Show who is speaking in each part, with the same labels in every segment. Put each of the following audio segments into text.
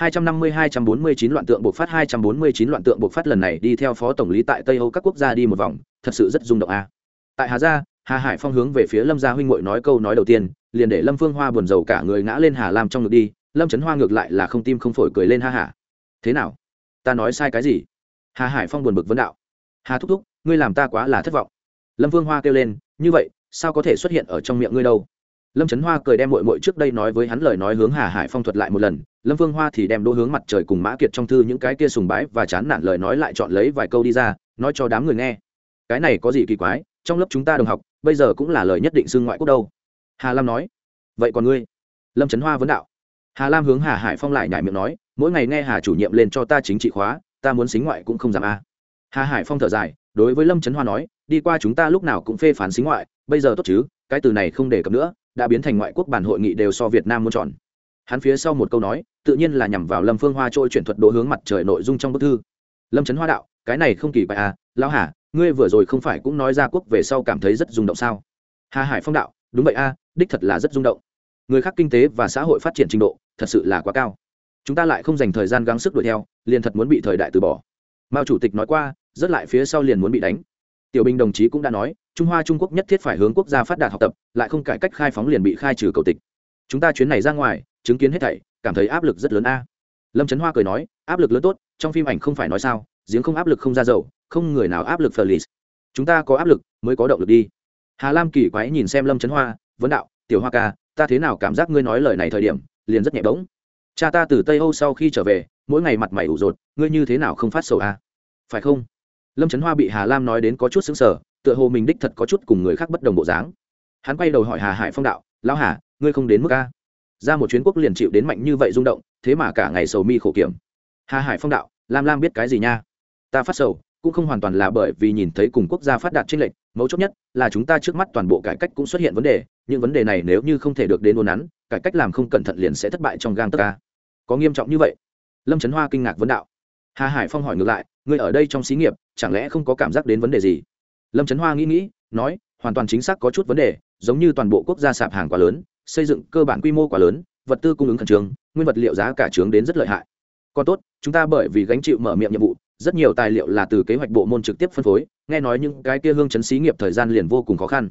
Speaker 1: 250-249 loạn tượng buộc phát 249 loạn tượng buộc phát lần này đi theo phó tổng lý tại Tây Âu các quốc gia đi một vòng, thật sự rất rung động a. Tại Hà gia, Hà Hải Phong hướng về phía Lâm gia huynh muội nói câu nói đầu tiên, liền để Lâm Phương Hoa buồn rầu cả người ngã lên Hà Lam trong ngực đi, Lâm Chấn Hoa ngược lại là không tim không phổi cười lên ha hả. Thế nào? Ta nói sai cái gì? Hà Hải Phong buồn bực vấn đạo. Hà thúc thúc, ngươi làm ta quá là thất vọng. Lâm Phương Hoa kêu lên, như vậy, sao có thể xuất hiện ở trong miệng ngươi đâu? Lâm trấn hoa cười đem mội mội trước đây nói với hắn lời nói hướng hà hải phong thuật lại một lần, lâm vương hoa thì đem đỗ hướng mặt trời cùng mã kiệt trong thư những cái kia sùng bái và chán nản lời nói lại chọn lấy vài câu đi ra, nói cho đám người nghe. Cái này có gì kỳ quái, trong lớp chúng ta đồng học, bây giờ cũng là lời nhất định xưng ngoại quốc đâu. Hà lam nói. Vậy còn ngươi? Lâm trấn hoa vấn đạo. Hà lam hướng hà hải phong lại nhải miệng nói, mỗi ngày nghe hà chủ nhiệm lên cho ta chính trị khóa, ta muốn xính ngoại cũng không dám a. Hà hải phong thở dài, đối với lâm trấn hoa nói, đi qua chúng ta lúc nào cũng phê phán xính ngoại, bây giờ tốt chứ, cái từ này không đề cập nữa đã biến thành ngoại quốc bản hội nghị đều so việt nam muốn chọn. Hắn phía sau một câu nói tự nhiên là nhằm vào lâm phương hoa trôi chuyển thuật độ hướng mặt trời nội dung trong bức thư. Lâm trấn hoa đạo cái này không kỳ bài à lão hà ngươi vừa rồi không phải cũng nói ra quốc về sau cảm thấy rất rung động sao? Hà hải phong đạo đúng vậy a à, đích thật là rất rung động. Người khác kinh tế và xã hội phát triển trình độ thật sự là quá cao. Chúng ta lại không dành thời gian gắng sức đuổi theo liền thật muốn bị thời đại từ bỏ. Mao chủ tịch nói qua rất lại phía sau liền muốn bị đánh tiểu bình đồng chí cũng đã nói, trung hoa trung quốc nhất thiết phải hướng quốc gia phát đạt học tập, lại không cải cách khai phóng liền bị khai trừ cầu tịch. Chúng ta chuyến này ra ngoài, chứng kiến hết thảy, cảm thấy áp lực rất lớn a. Lâm trấn hoa cười nói, áp lực lớn tốt, trong phim ảnh không phải nói sao, giếng không áp lực không ra dầu, không người nào áp lực phờ chúng ta có áp lực mới có động lực đi. Hà lam kỳ quái nhìn xem lâm trấn hoa, vấn đạo, tiểu hoa ca, ta thế nào cảm giác ngươi nói lời này thời điểm, liền rất nhẹ bỗng? Cha ta từ tây âu sau khi trở về, mỗi ngày mặt mày ủ rột, ngươi như thế nào không phát sầu a? Phải không? Lâm trấn hoa bị hà lam nói đến có chút xứng sở tựa hồ mình đích thật có chút cùng người khác bất đồng bộ dáng hắn quay đầu hỏi hà hải phong đạo lão hà ngươi không đến mức a ra một chuyến quốc liền chịu đến mạnh như vậy rung động thế mà cả ngày sầu mi khổ kiểm hà hải phong đạo lam lam biết cái gì nha ta phát sầu cũng không hoàn toàn là bởi vì nhìn thấy cùng quốc gia phát đạt trên lệnh mấu chốt nhất là chúng ta trước mắt toàn bộ cải cách cũng xuất hiện vấn đề những vấn đề này nếu như không thể được đến ôn nắn cải cách làm không cẩn thận liền sẽ thất bại trong gang tất ca có nghiêm trọng như vậy lâm trấn hoa kinh ngạc vấn đạo hà hải phong hỏi ngược lại ngươi ở đây trong xí nghiệp chẳng lẽ không có cảm giác đến vấn đề gì? Lâm trấn hoa nghĩ nghĩ, nói, hoàn toàn chính xác có chút vấn đề, giống như toàn bộ quốc gia sạp hàng quá lớn, xây dựng cơ bản quy mô quá lớn, vật tư cung ứng khẩn trương, nguyên vật liệu giá cả trướng đến rất lợi hại. Còn tốt, chúng ta bởi vì gánh chịu mở miệng nhiệm vụ, rất nhiều tài liệu là từ kế hoạch bộ môn trực tiếp phân phối, nghe nói những cái kia hương chấn xí nghiệp thời gian liền vô cùng khó khăn.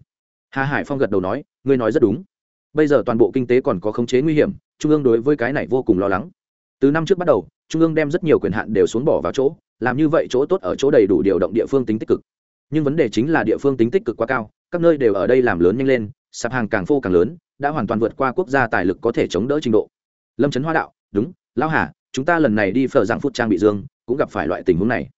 Speaker 1: Hà hải phong gật đầu nói, ngươi nói rất đúng. Bây giờ toàn bộ kinh tế còn có khống chế nguy hiểm, trung ương đối với cái này vô cùng lo lắng. Từ năm trước bắt đầu trung ương đem rất nhiều quyền hạn đều xuống bỏ vào chỗ, làm như vậy chỗ tốt ở chỗ đầy đủ điều động địa phương tính tích cực. Nhưng vấn đề chính là địa phương tính tích cực quá cao, các nơi đều ở đây làm lớn nhanh lên, sạp hàng càng phô càng lớn, đã hoàn toàn vượt qua quốc gia tài lực có thể chống đỡ trình độ. Lâm trấn hoa đạo, đúng, lão hà, chúng ta lần này đi phở dạng phút trang bị dương, cũng gặp phải loại tình huống này.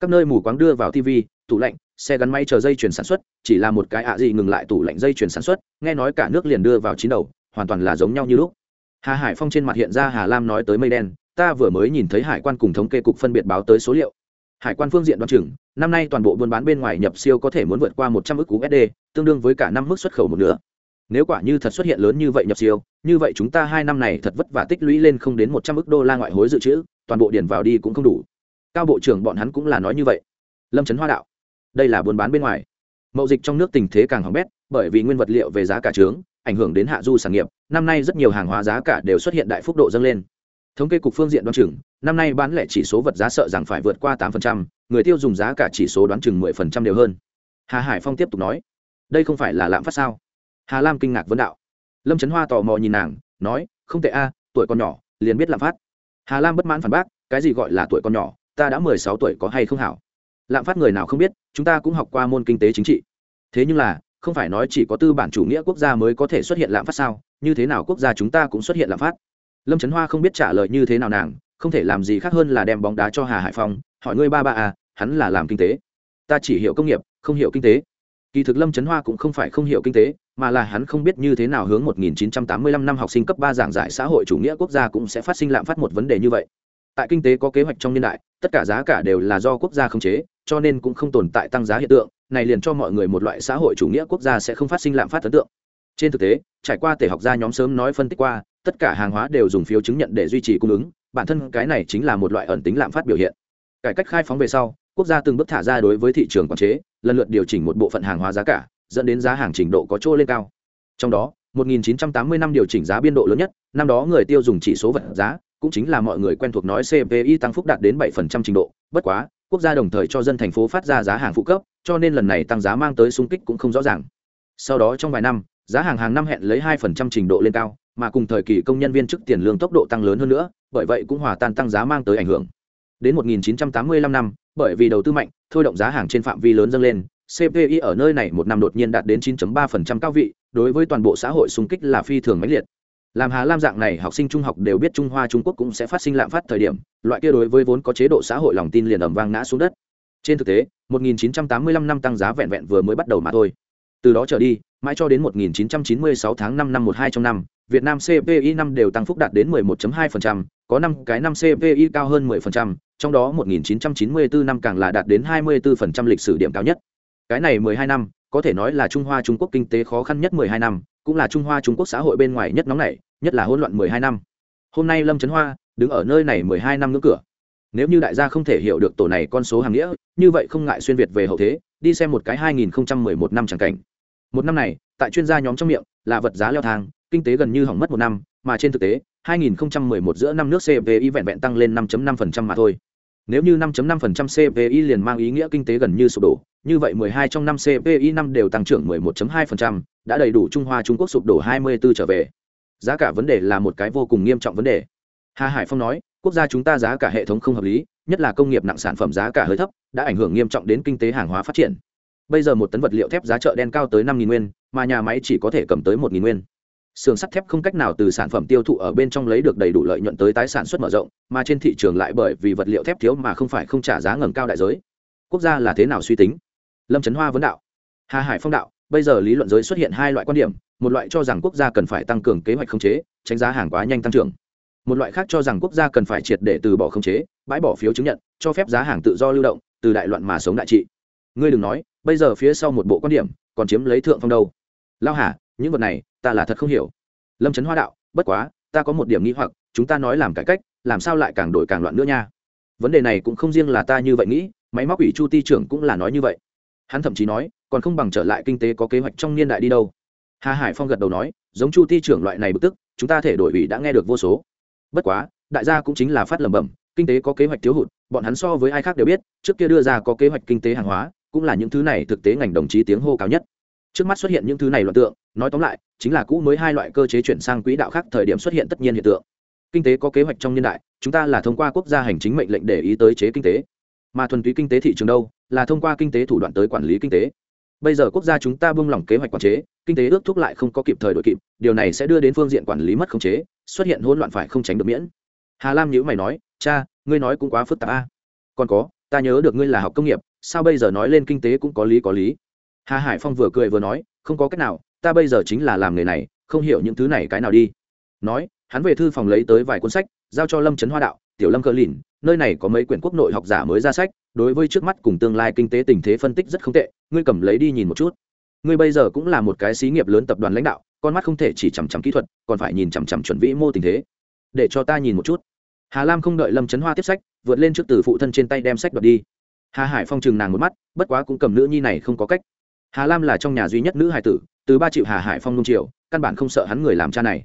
Speaker 1: Các nơi mù quáng đưa vào tv tủ lạnh, xe gắn máy chờ dây chuyển sản xuất, chỉ là một cái ạ gì ngừng lại tủ lạnh dây chuyển sản xuất, nghe nói cả nước liền đưa vào chín đầu, hoàn toàn là giống nhau như lúc. Hà hải phong trên mặt hiện ra hà lam nói tới mây đen ta vừa mới nhìn thấy hải quan cùng thống kê cục phân biệt báo tới số liệu. Hải quan phương diện đoán chừng, năm nay toàn bộ buôn bán bên ngoài nhập siêu có thể muốn vượt qua một trăm ước usd tương đương với cả năm mức xuất khẩu một nửa. Nếu quả như thật xuất hiện lớn như vậy nhập siêu, như vậy chúng ta hai năm này thật vất vả tích lũy lên không đến một trăm ước đô la ngoại hối dự trữ, toàn bộ điền vào đi cũng không đủ. Cao bộ trưởng bọn hắn cũng là nói như vậy. Lâm trấn hoa đạo, đây là buôn bán bên ngoài. Mậu dịch trong nước tình thế càng hỏng bét, bởi vì nguyên vật liệu về giá cả trướng, ảnh hưởng đến hạ du sản nghiệp, năm nay rất nhiều hàng hóa giá cả đều xuất hiện đại phúc độ dâng lên thống kê cục phương diện đoán chừng, năm nay bán lẻ chỉ số vật giá sợ rằng phải vượt qua tám người tiêu dùng giá cả chỉ số đoán chừng 10% đều hơn. Hà hải phong tiếp tục nói, đây không phải là lạm phát sao? Hà lam kinh ngạc vấn đạo. Lâm trấn hoa tò mò nhìn nàng, nói, không tệ a, tuổi còn nhỏ, liền biết lạm phát. Hà lam bất mãn phản bác, cái gì gọi là tuổi còn nhỏ, ta đã mười sáu tuổi có hay không hảo? Lạm phát người nào không biết, chúng ta cũng học qua môn kinh tế chính trị. Thế nhưng là, không phải nói chỉ có tư bản chủ nghĩa quốc gia mới có thể xuất hiện lạm phát sao? Như thế nào quốc gia chúng ta cũng xuất hiện lạm phát? Lâm trấn hoa không biết trả lời như thế nào nàng, không thể làm gì khác hơn là đem bóng đá cho hà hải phong, hỏi ngươi ba ba à hắn là làm kinh tế. Ta chỉ hiểu công nghiệp, không hiểu kinh tế. Kỳ thực lâm trấn hoa cũng không phải không hiểu kinh tế, mà là hắn không biết như thế nào hướng 1985 năm học sinh cấp ba giảng giải xã hội chủ nghĩa quốc gia cũng sẽ phát sinh lạm phát một vấn đề như vậy. Tại kinh tế có kế hoạch trong niên đại, tất cả giá cả đều là do quốc gia khống chế, cho nên cũng không tồn tại tăng giá hiện tượng, này liền cho mọi người một loại xã hội chủ nghĩa quốc gia sẽ không phát sinh lạm phát ấn tượng. Trên thực tế, trải qua tể học gia nhóm sớm nói phân tích qua tất cả hàng hóa đều dùng phiếu chứng nhận để duy trì cung ứng, bản thân cái này chính là một loại ẩn tính lạm phát biểu hiện. Cải cách khai phóng về sau, quốc gia từng bước thả ra đối với thị trường quản chế, lần lượt điều chỉnh một bộ phận hàng hóa giá cả, dẫn đến giá hàng trình độ có chỗ lên cao. Trong đó 1980 năm điều chỉnh giá biên độ lớn nhất, năm đó người tiêu dùng chỉ số vật giá, cũng chính là mọi người quen thuộc nói cpi tăng phúc đạt đến 7% trình độ, bất quá, quốc gia đồng thời cho dân thành phố phát ra giá hàng phụ cấp, cho nên lần này tăng giá mang tới xung kích cũng không rõ ràng. Sau đó trong vài năm, giá hàng hàng năm hẹn lấy 2% trình độ lên cao mà cùng thời kỳ công nhân viên chức tiền lương tốc độ tăng lớn hơn nữa, bởi vậy cũng hòa tan tăng giá mang tới ảnh hưởng. Đến 1985 năm, bởi vì đầu tư mạnh, thôi động giá hàng trên phạm vi lớn dâng lên cpi ở nơi này một năm đột nhiên đạt đến 9.3% cao vị, đối với toàn bộ xã hội xung kích là phi thường mãnh liệt. Làm hà lam dạng này, học sinh trung học đều biết trung hoa, trung quốc cũng sẽ phát sinh lạm phát thời điểm, loại kia đối với vốn có chế độ xã hội lòng tin liền ầm vang ngã xuống đất. Trên thực tế 1985 năm tăng giá vẹn vẹn vừa mới bắt đầu mà thôi. Từ đó trở đi, mãi cho đến 1996 tháng 5 năm 12 trong năm Việt Nam CPI năm đều tăng phúc đạt đến 11.2%, có năm cái năm CPI cao hơn 10%, trong đó 1994 năm càng là đạt đến 24% lịch sử điểm cao nhất. Cái này 12 năm, có thể nói là Trung Hoa Trung Quốc kinh tế khó khăn nhất 12 năm, cũng là Trung Hoa Trung Quốc xã hội bên ngoài nhất nóng nảy, nhất là hỗn loạn 12 năm. Hôm nay Lâm Trấn Hoa đứng ở nơi này 12 năm ngưỡng cửa. Nếu như đại gia không thể hiểu được tổ này con số hàng nghĩa, như vậy không ngại xuyên việt về hậu thế, đi xem một cái 2011 năm chẳng cảnh. Một năm này, tại chuyên gia nhóm trong miệng, là vật giá leo thang, kinh tế gần như hỏng mất một năm, mà trên thực tế, 2011 giữa năm nước CPI vẹn vẹn tăng lên 5.5% mà thôi. Nếu như 5.5% CPI liền mang ý nghĩa kinh tế gần như sụp đổ, như vậy 12 trong năm CPI năm đều tăng trưởng 11.2%, đã đầy đủ Trung Hoa Trung Quốc sụp đổ 24 trở về. Giá cả vấn đề là một cái vô cùng nghiêm trọng vấn đề. Hà Hải Phong nói, quốc gia chúng ta giá cả hệ thống không hợp lý, nhất là công nghiệp nặng sản phẩm giá cả hơi thấp, đã ảnh hưởng nghiêm trọng đến kinh tế hàng hóa phát triển. Bây giờ một tấn vật liệu thép giá chợ đen cao tới 5000 nguyên, mà nhà máy chỉ có thể cầm tới 1000 nguyên xưởng sắt thép không cách nào từ sản phẩm tiêu thụ ở bên trong lấy được đầy đủ lợi nhuận tới tái sản xuất mở rộng, mà trên thị trường lại bởi vì vật liệu thép thiếu mà không phải không trả giá ngầm cao đại giới. Quốc gia là thế nào suy tính? Lâm trấn hoa vấn đạo. Hà hải phong đạo, bây giờ lý luận giới xuất hiện hai loại quan điểm, một loại cho rằng quốc gia cần phải tăng cường kế hoạch khống chế, tránh giá hàng quá nhanh tăng trưởng. Một loại khác cho rằng quốc gia cần phải triệt để từ bỏ khống chế, bãi bỏ phiếu chứng nhận, cho phép giá hàng tự do lưu động, từ đại loạn mà sống đại trị. Ngươi đừng nói, bây giờ phía sau một bộ quan điểm, còn chiếm lấy thượng phong đâu. Lao hà, những vật này ta là thật không hiểu. Lâm trấn hoa đạo, bất quá, ta có một điểm nghĩ hoặc, chúng ta nói làm cải cách, làm sao lại càng đổi càng loạn nữa nha? Vấn đề này cũng không riêng là ta như vậy nghĩ, máy móc ủy chu ti trưởng cũng là nói như vậy. Hắn thậm chí nói, còn không bằng trở lại kinh tế có kế hoạch trong niên đại đi đâu. Hà hải phong gật đầu nói, giống chu ti trưởng loại này bực tức, chúng ta thể đổi ủy đã nghe được vô số. Bất quá, đại gia cũng chính là phát lẩm bẩm, kinh tế có kế hoạch thiếu hụt, bọn hắn so với ai khác đều biết, trước kia đưa ra có kế hoạch kinh tế hàng hóa, cũng là những thứ này thực tế ngành đồng chí tiếng hô cao nhất trước mắt xuất hiện những thứ này loạn tượng, nói tóm lại, chính là cũ mới hai loại cơ chế chuyển sang quỹ đạo khác thời điểm xuất hiện tất nhiên hiện tượng. Kinh tế có kế hoạch trong niên đại, chúng ta là thông qua quốc gia hành chính mệnh lệnh để ý tới chế kinh tế. Mà thuần túy kinh tế thị trường đâu, là thông qua kinh tế thủ đoạn tới quản lý kinh tế. Bây giờ quốc gia chúng ta buông lỏng kế hoạch quản chế, kinh tế ước thúc lại không có kịp thời đội kịp, điều này sẽ đưa đến phương diện quản lý mất khống chế, xuất hiện hỗn loạn phải không tránh được miễn. Hà lam nhữ mày nói, cha, ngươi nói cũng quá phức tạp a. Còn có, ta nhớ được ngươi là học công nghiệp, sao bây giờ nói lên kinh tế cũng có lý có lý? Hà hải phong vừa cười vừa nói, không có cách nào, ta bây giờ chính là làm nghề này, không hiểu những thứ này cái nào đi. Nói, hắn về thư phòng lấy tới vài cuốn sách, giao cho lâm trấn hoa đạo, tiểu lâm cơ lìn, nơi này có mấy quyển quốc nội học giả mới ra sách, đối với trước mắt cùng tương lai kinh tế tình thế phân tích rất không tệ, ngươi cầm lấy đi nhìn một chút. Ngươi bây giờ cũng là một cái xí nghiệp lớn tập đoàn lãnh đạo, con mắt không thể chỉ chằm chằm kỹ thuật, còn phải nhìn chằm chằm chuẩn vĩ mô tình thế. Để cho ta nhìn một chút. Hà lam không đợi lâm trấn hoa tiếp sách, vượt lên trước từ phụ thân trên tay đem sách đoạt đi. Hà hải phong chừng nàng một mắt, bất quá cũng cầm nữ nhi này không có cách hà lam là trong nhà duy nhất nữ hải tử, từ ba triệu hà hải phong nung triều căn bản không sợ hắn người làm cha này.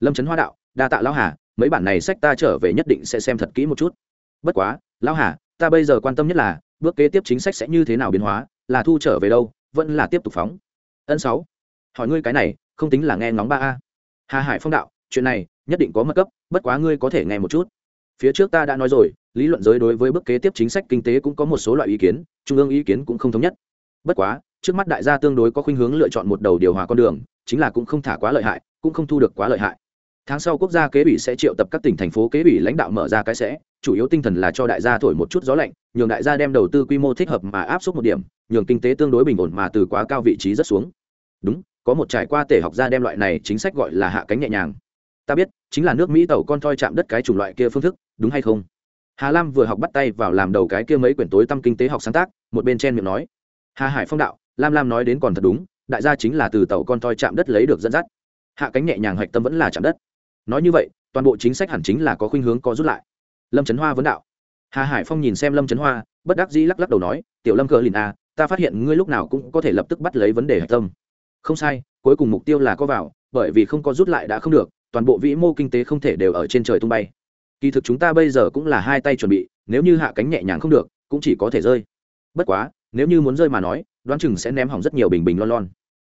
Speaker 1: Lâm trấn hoa đạo, đa tạ lão hà, mấy bản này sách ta trở về nhất định sẽ xem thật kỹ một chút. Bất quá, lão hà, ta bây giờ quan tâm nhất là, bước kế tiếp chính sách sẽ như thế nào biến hóa, là thu trở về đâu, vẫn là tiếp tục phóng. Ân sáu, hỏi ngươi cái này, không tính là nghe ngóng ba a. Hà hải phong đạo, chuyện này, nhất định có mật cấp, bất quá ngươi có thể nghe một chút. Phía trước ta đã nói rồi, lý luận giới đối với bước kế tiếp chính sách kinh tế cũng có một số loại ý kiến, trung ương ý kiến cũng không thống nhất. Bất quá trước mắt đại gia tương đối có khuynh hướng lựa chọn một đầu điều hòa con đường, chính là cũng không thả quá lợi hại, cũng không thu được quá lợi hại. Tháng sau quốc gia kế ủy sẽ triệu tập các tỉnh thành phố kế ủy lãnh đạo mở ra cái sẽ, chủ yếu tinh thần là cho đại gia thổi một chút gió lạnh, nhường đại gia đem đầu tư quy mô thích hợp mà áp suất một điểm, nhường kinh tế tương đối bình ổn mà từ quá cao vị trí rất xuống. Đúng, có một trải qua tể học gia đem loại này chính sách gọi là hạ cánh nhẹ nhàng. Ta biết, chính là nước mỹ tàu con thoi chạm đất cái chủng loại kia phương thức, đúng hay không? Hà lam vừa học bắt tay vào làm đầu cái kia mấy quyển tối tâm kinh tế học sáng tác, một bên chen miệng nói. Hà hải phong đạo lam lam nói đến còn thật đúng đại gia chính là từ tàu con toi chạm đất lấy được dẫn dắt. Hạ cánh nhẹ nhàng hạch tâm vẫn là chạm đất. Nói như vậy toàn bộ chính sách hẳn chính là có khuynh hướng có rút lại. Lâm trấn hoa vấn đạo. Hà hải phong nhìn xem lâm trấn hoa bất đắc dĩ lắc lắc đầu nói tiểu lâm cờ lìn a à, ta phát hiện ngươi lúc nào cũng có thể lập tức bắt lấy vấn đề hạch tâm. Không sai cuối cùng mục tiêu là có vào bởi vì không có rút lại đã không được toàn bộ vĩ mô kinh tế không thể đều ở trên trời tung bay. Kỳ thực chúng ta bây giờ cũng là hai tay chuẩn bị nếu như hạ cánh nhẹ nhàng không được cũng chỉ có thể rơi. Bất quá nếu như muốn rơi mà nói, đoán chừng sẽ ném hỏng rất nhiều bình bình lon lon.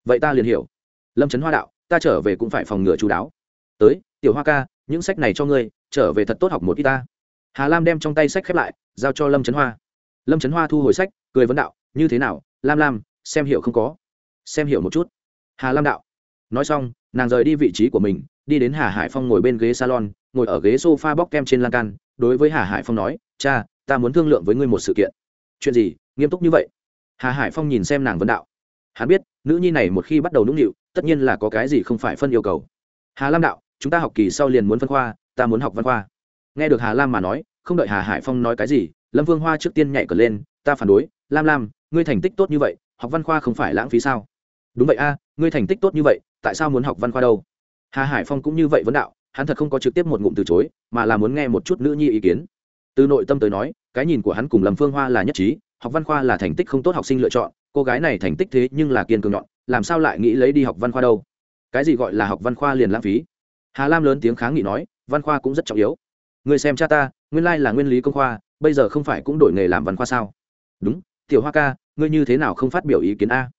Speaker 1: Vậy ta liền hiểu. Lâm trấn hoa đạo, ta trở về cũng phải phòng ngừa chú đáo. Tới, tiểu hoa ca, những sách này cho ngươi, trở về thật tốt học một ít ta. Hà lam đem trong tay sách khép lại, giao cho lâm trấn hoa. Lâm trấn hoa thu hồi sách, cười vấn đạo, như thế nào, lam lam, xem hiểu không có? Xem hiểu một chút. Hà lam đạo, nói xong, nàng rời đi vị trí của mình, đi đến hà hải phong ngồi bên ghế salon, ngồi ở ghế s o f a bóc kem trên lan can, đối với hà hải phong nói, cha, ta muốn thương lượng với ngươi một sự kiện chuyện gì? Nghiêm túc như vậy? Hà hải phong nhìn xem nàng vấn đạo. Hắn biết, nữ nhi này một khi bắt đầu nũng nịu, tất nhiên là có cái gì không phải phân yêu cầu. Hà lam đạo, chúng ta học kỳ sau liền muốn phân khoa, ta muốn học văn khoa. Nghe được hà lam mà nói, không đợi hà hải phong nói cái gì, lâm vương hoa trước tiên nhảy cờ lên, ta phản đối, lam lam, ngươi thành tích tốt như vậy, học văn khoa không phải lãng phí sao? Đúng vậy a, ngươi thành tích tốt như vậy, tại sao muốn học văn khoa đâu? Hà hải phong cũng như vậy vấn đạo, hắn thật không có trực tiếp một ngụm từ chối, mà là muốn nghe một chút nữ nhi ý kiến từ nội tâm tới nói, cái nhìn của hắn cùng lâm phương hoa là nhất trí, học văn khoa là thành tích không tốt học sinh lựa chọn, cô gái này thành tích thế nhưng là kiên cường nhọn, làm sao lại nghĩ lấy đi học văn khoa đâu? Cái gì gọi là học văn khoa liền lãng phí? Hà lam lớn tiếng kháng nghị nói, văn khoa cũng rất trọng yếu. Người xem cha ta, nguyên lai là nguyên lý công khoa, bây giờ không phải cũng đổi nghề làm văn khoa sao? Đúng, tiểu hoa ca, ngươi như thế nào không phát biểu ý kiến a?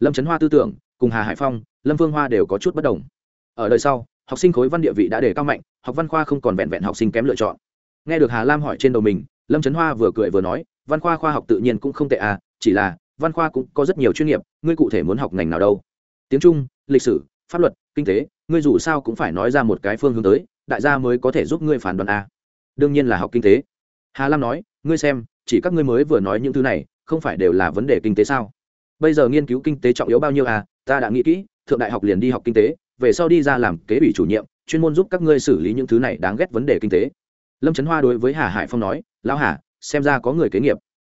Speaker 1: Lâm trấn hoa tư tưởng, cùng hà hải phong, lâm phương hoa đều có chút bất đồng. Ở đời sau, học sinh khối văn địa vị đã đề cao mạnh, học văn khoa không còn vẹn vẹn học sinh kém lựa chọn nghe được hà lam hỏi trên đầu mình, lâm trấn hoa vừa cười vừa nói, văn khoa khoa học tự nhiên cũng không tệ à chỉ là, văn khoa cũng có rất nhiều chuyên nghiệp, ngươi cụ thể muốn học ngành nào đâu? Tiếng trung, lịch sử, pháp luật, kinh tế, ngươi dù sao cũng phải nói ra một cái phương hướng tới, đại gia mới có thể giúp ngươi phản đoàn a à. đương nhiên là học kinh tế. Hà lam nói, ngươi xem, chỉ các ngươi mới vừa nói những thứ này, không phải đều là vấn đề kinh tế sao? Bây giờ nghiên cứu kinh tế trọng yếu bao nhiêu à ta đã nghĩ kỹ, thượng đại học liền đi học kinh tế, về sau đi ra làm kế ủy chủ nhiệm, chuyên môn giúp các ngươi xử lý những thứ này đáng ghét vấn đề kinh tế lâm trấn hoa đối với hà hải phong nói lão hà xem ra có người kế nghiệp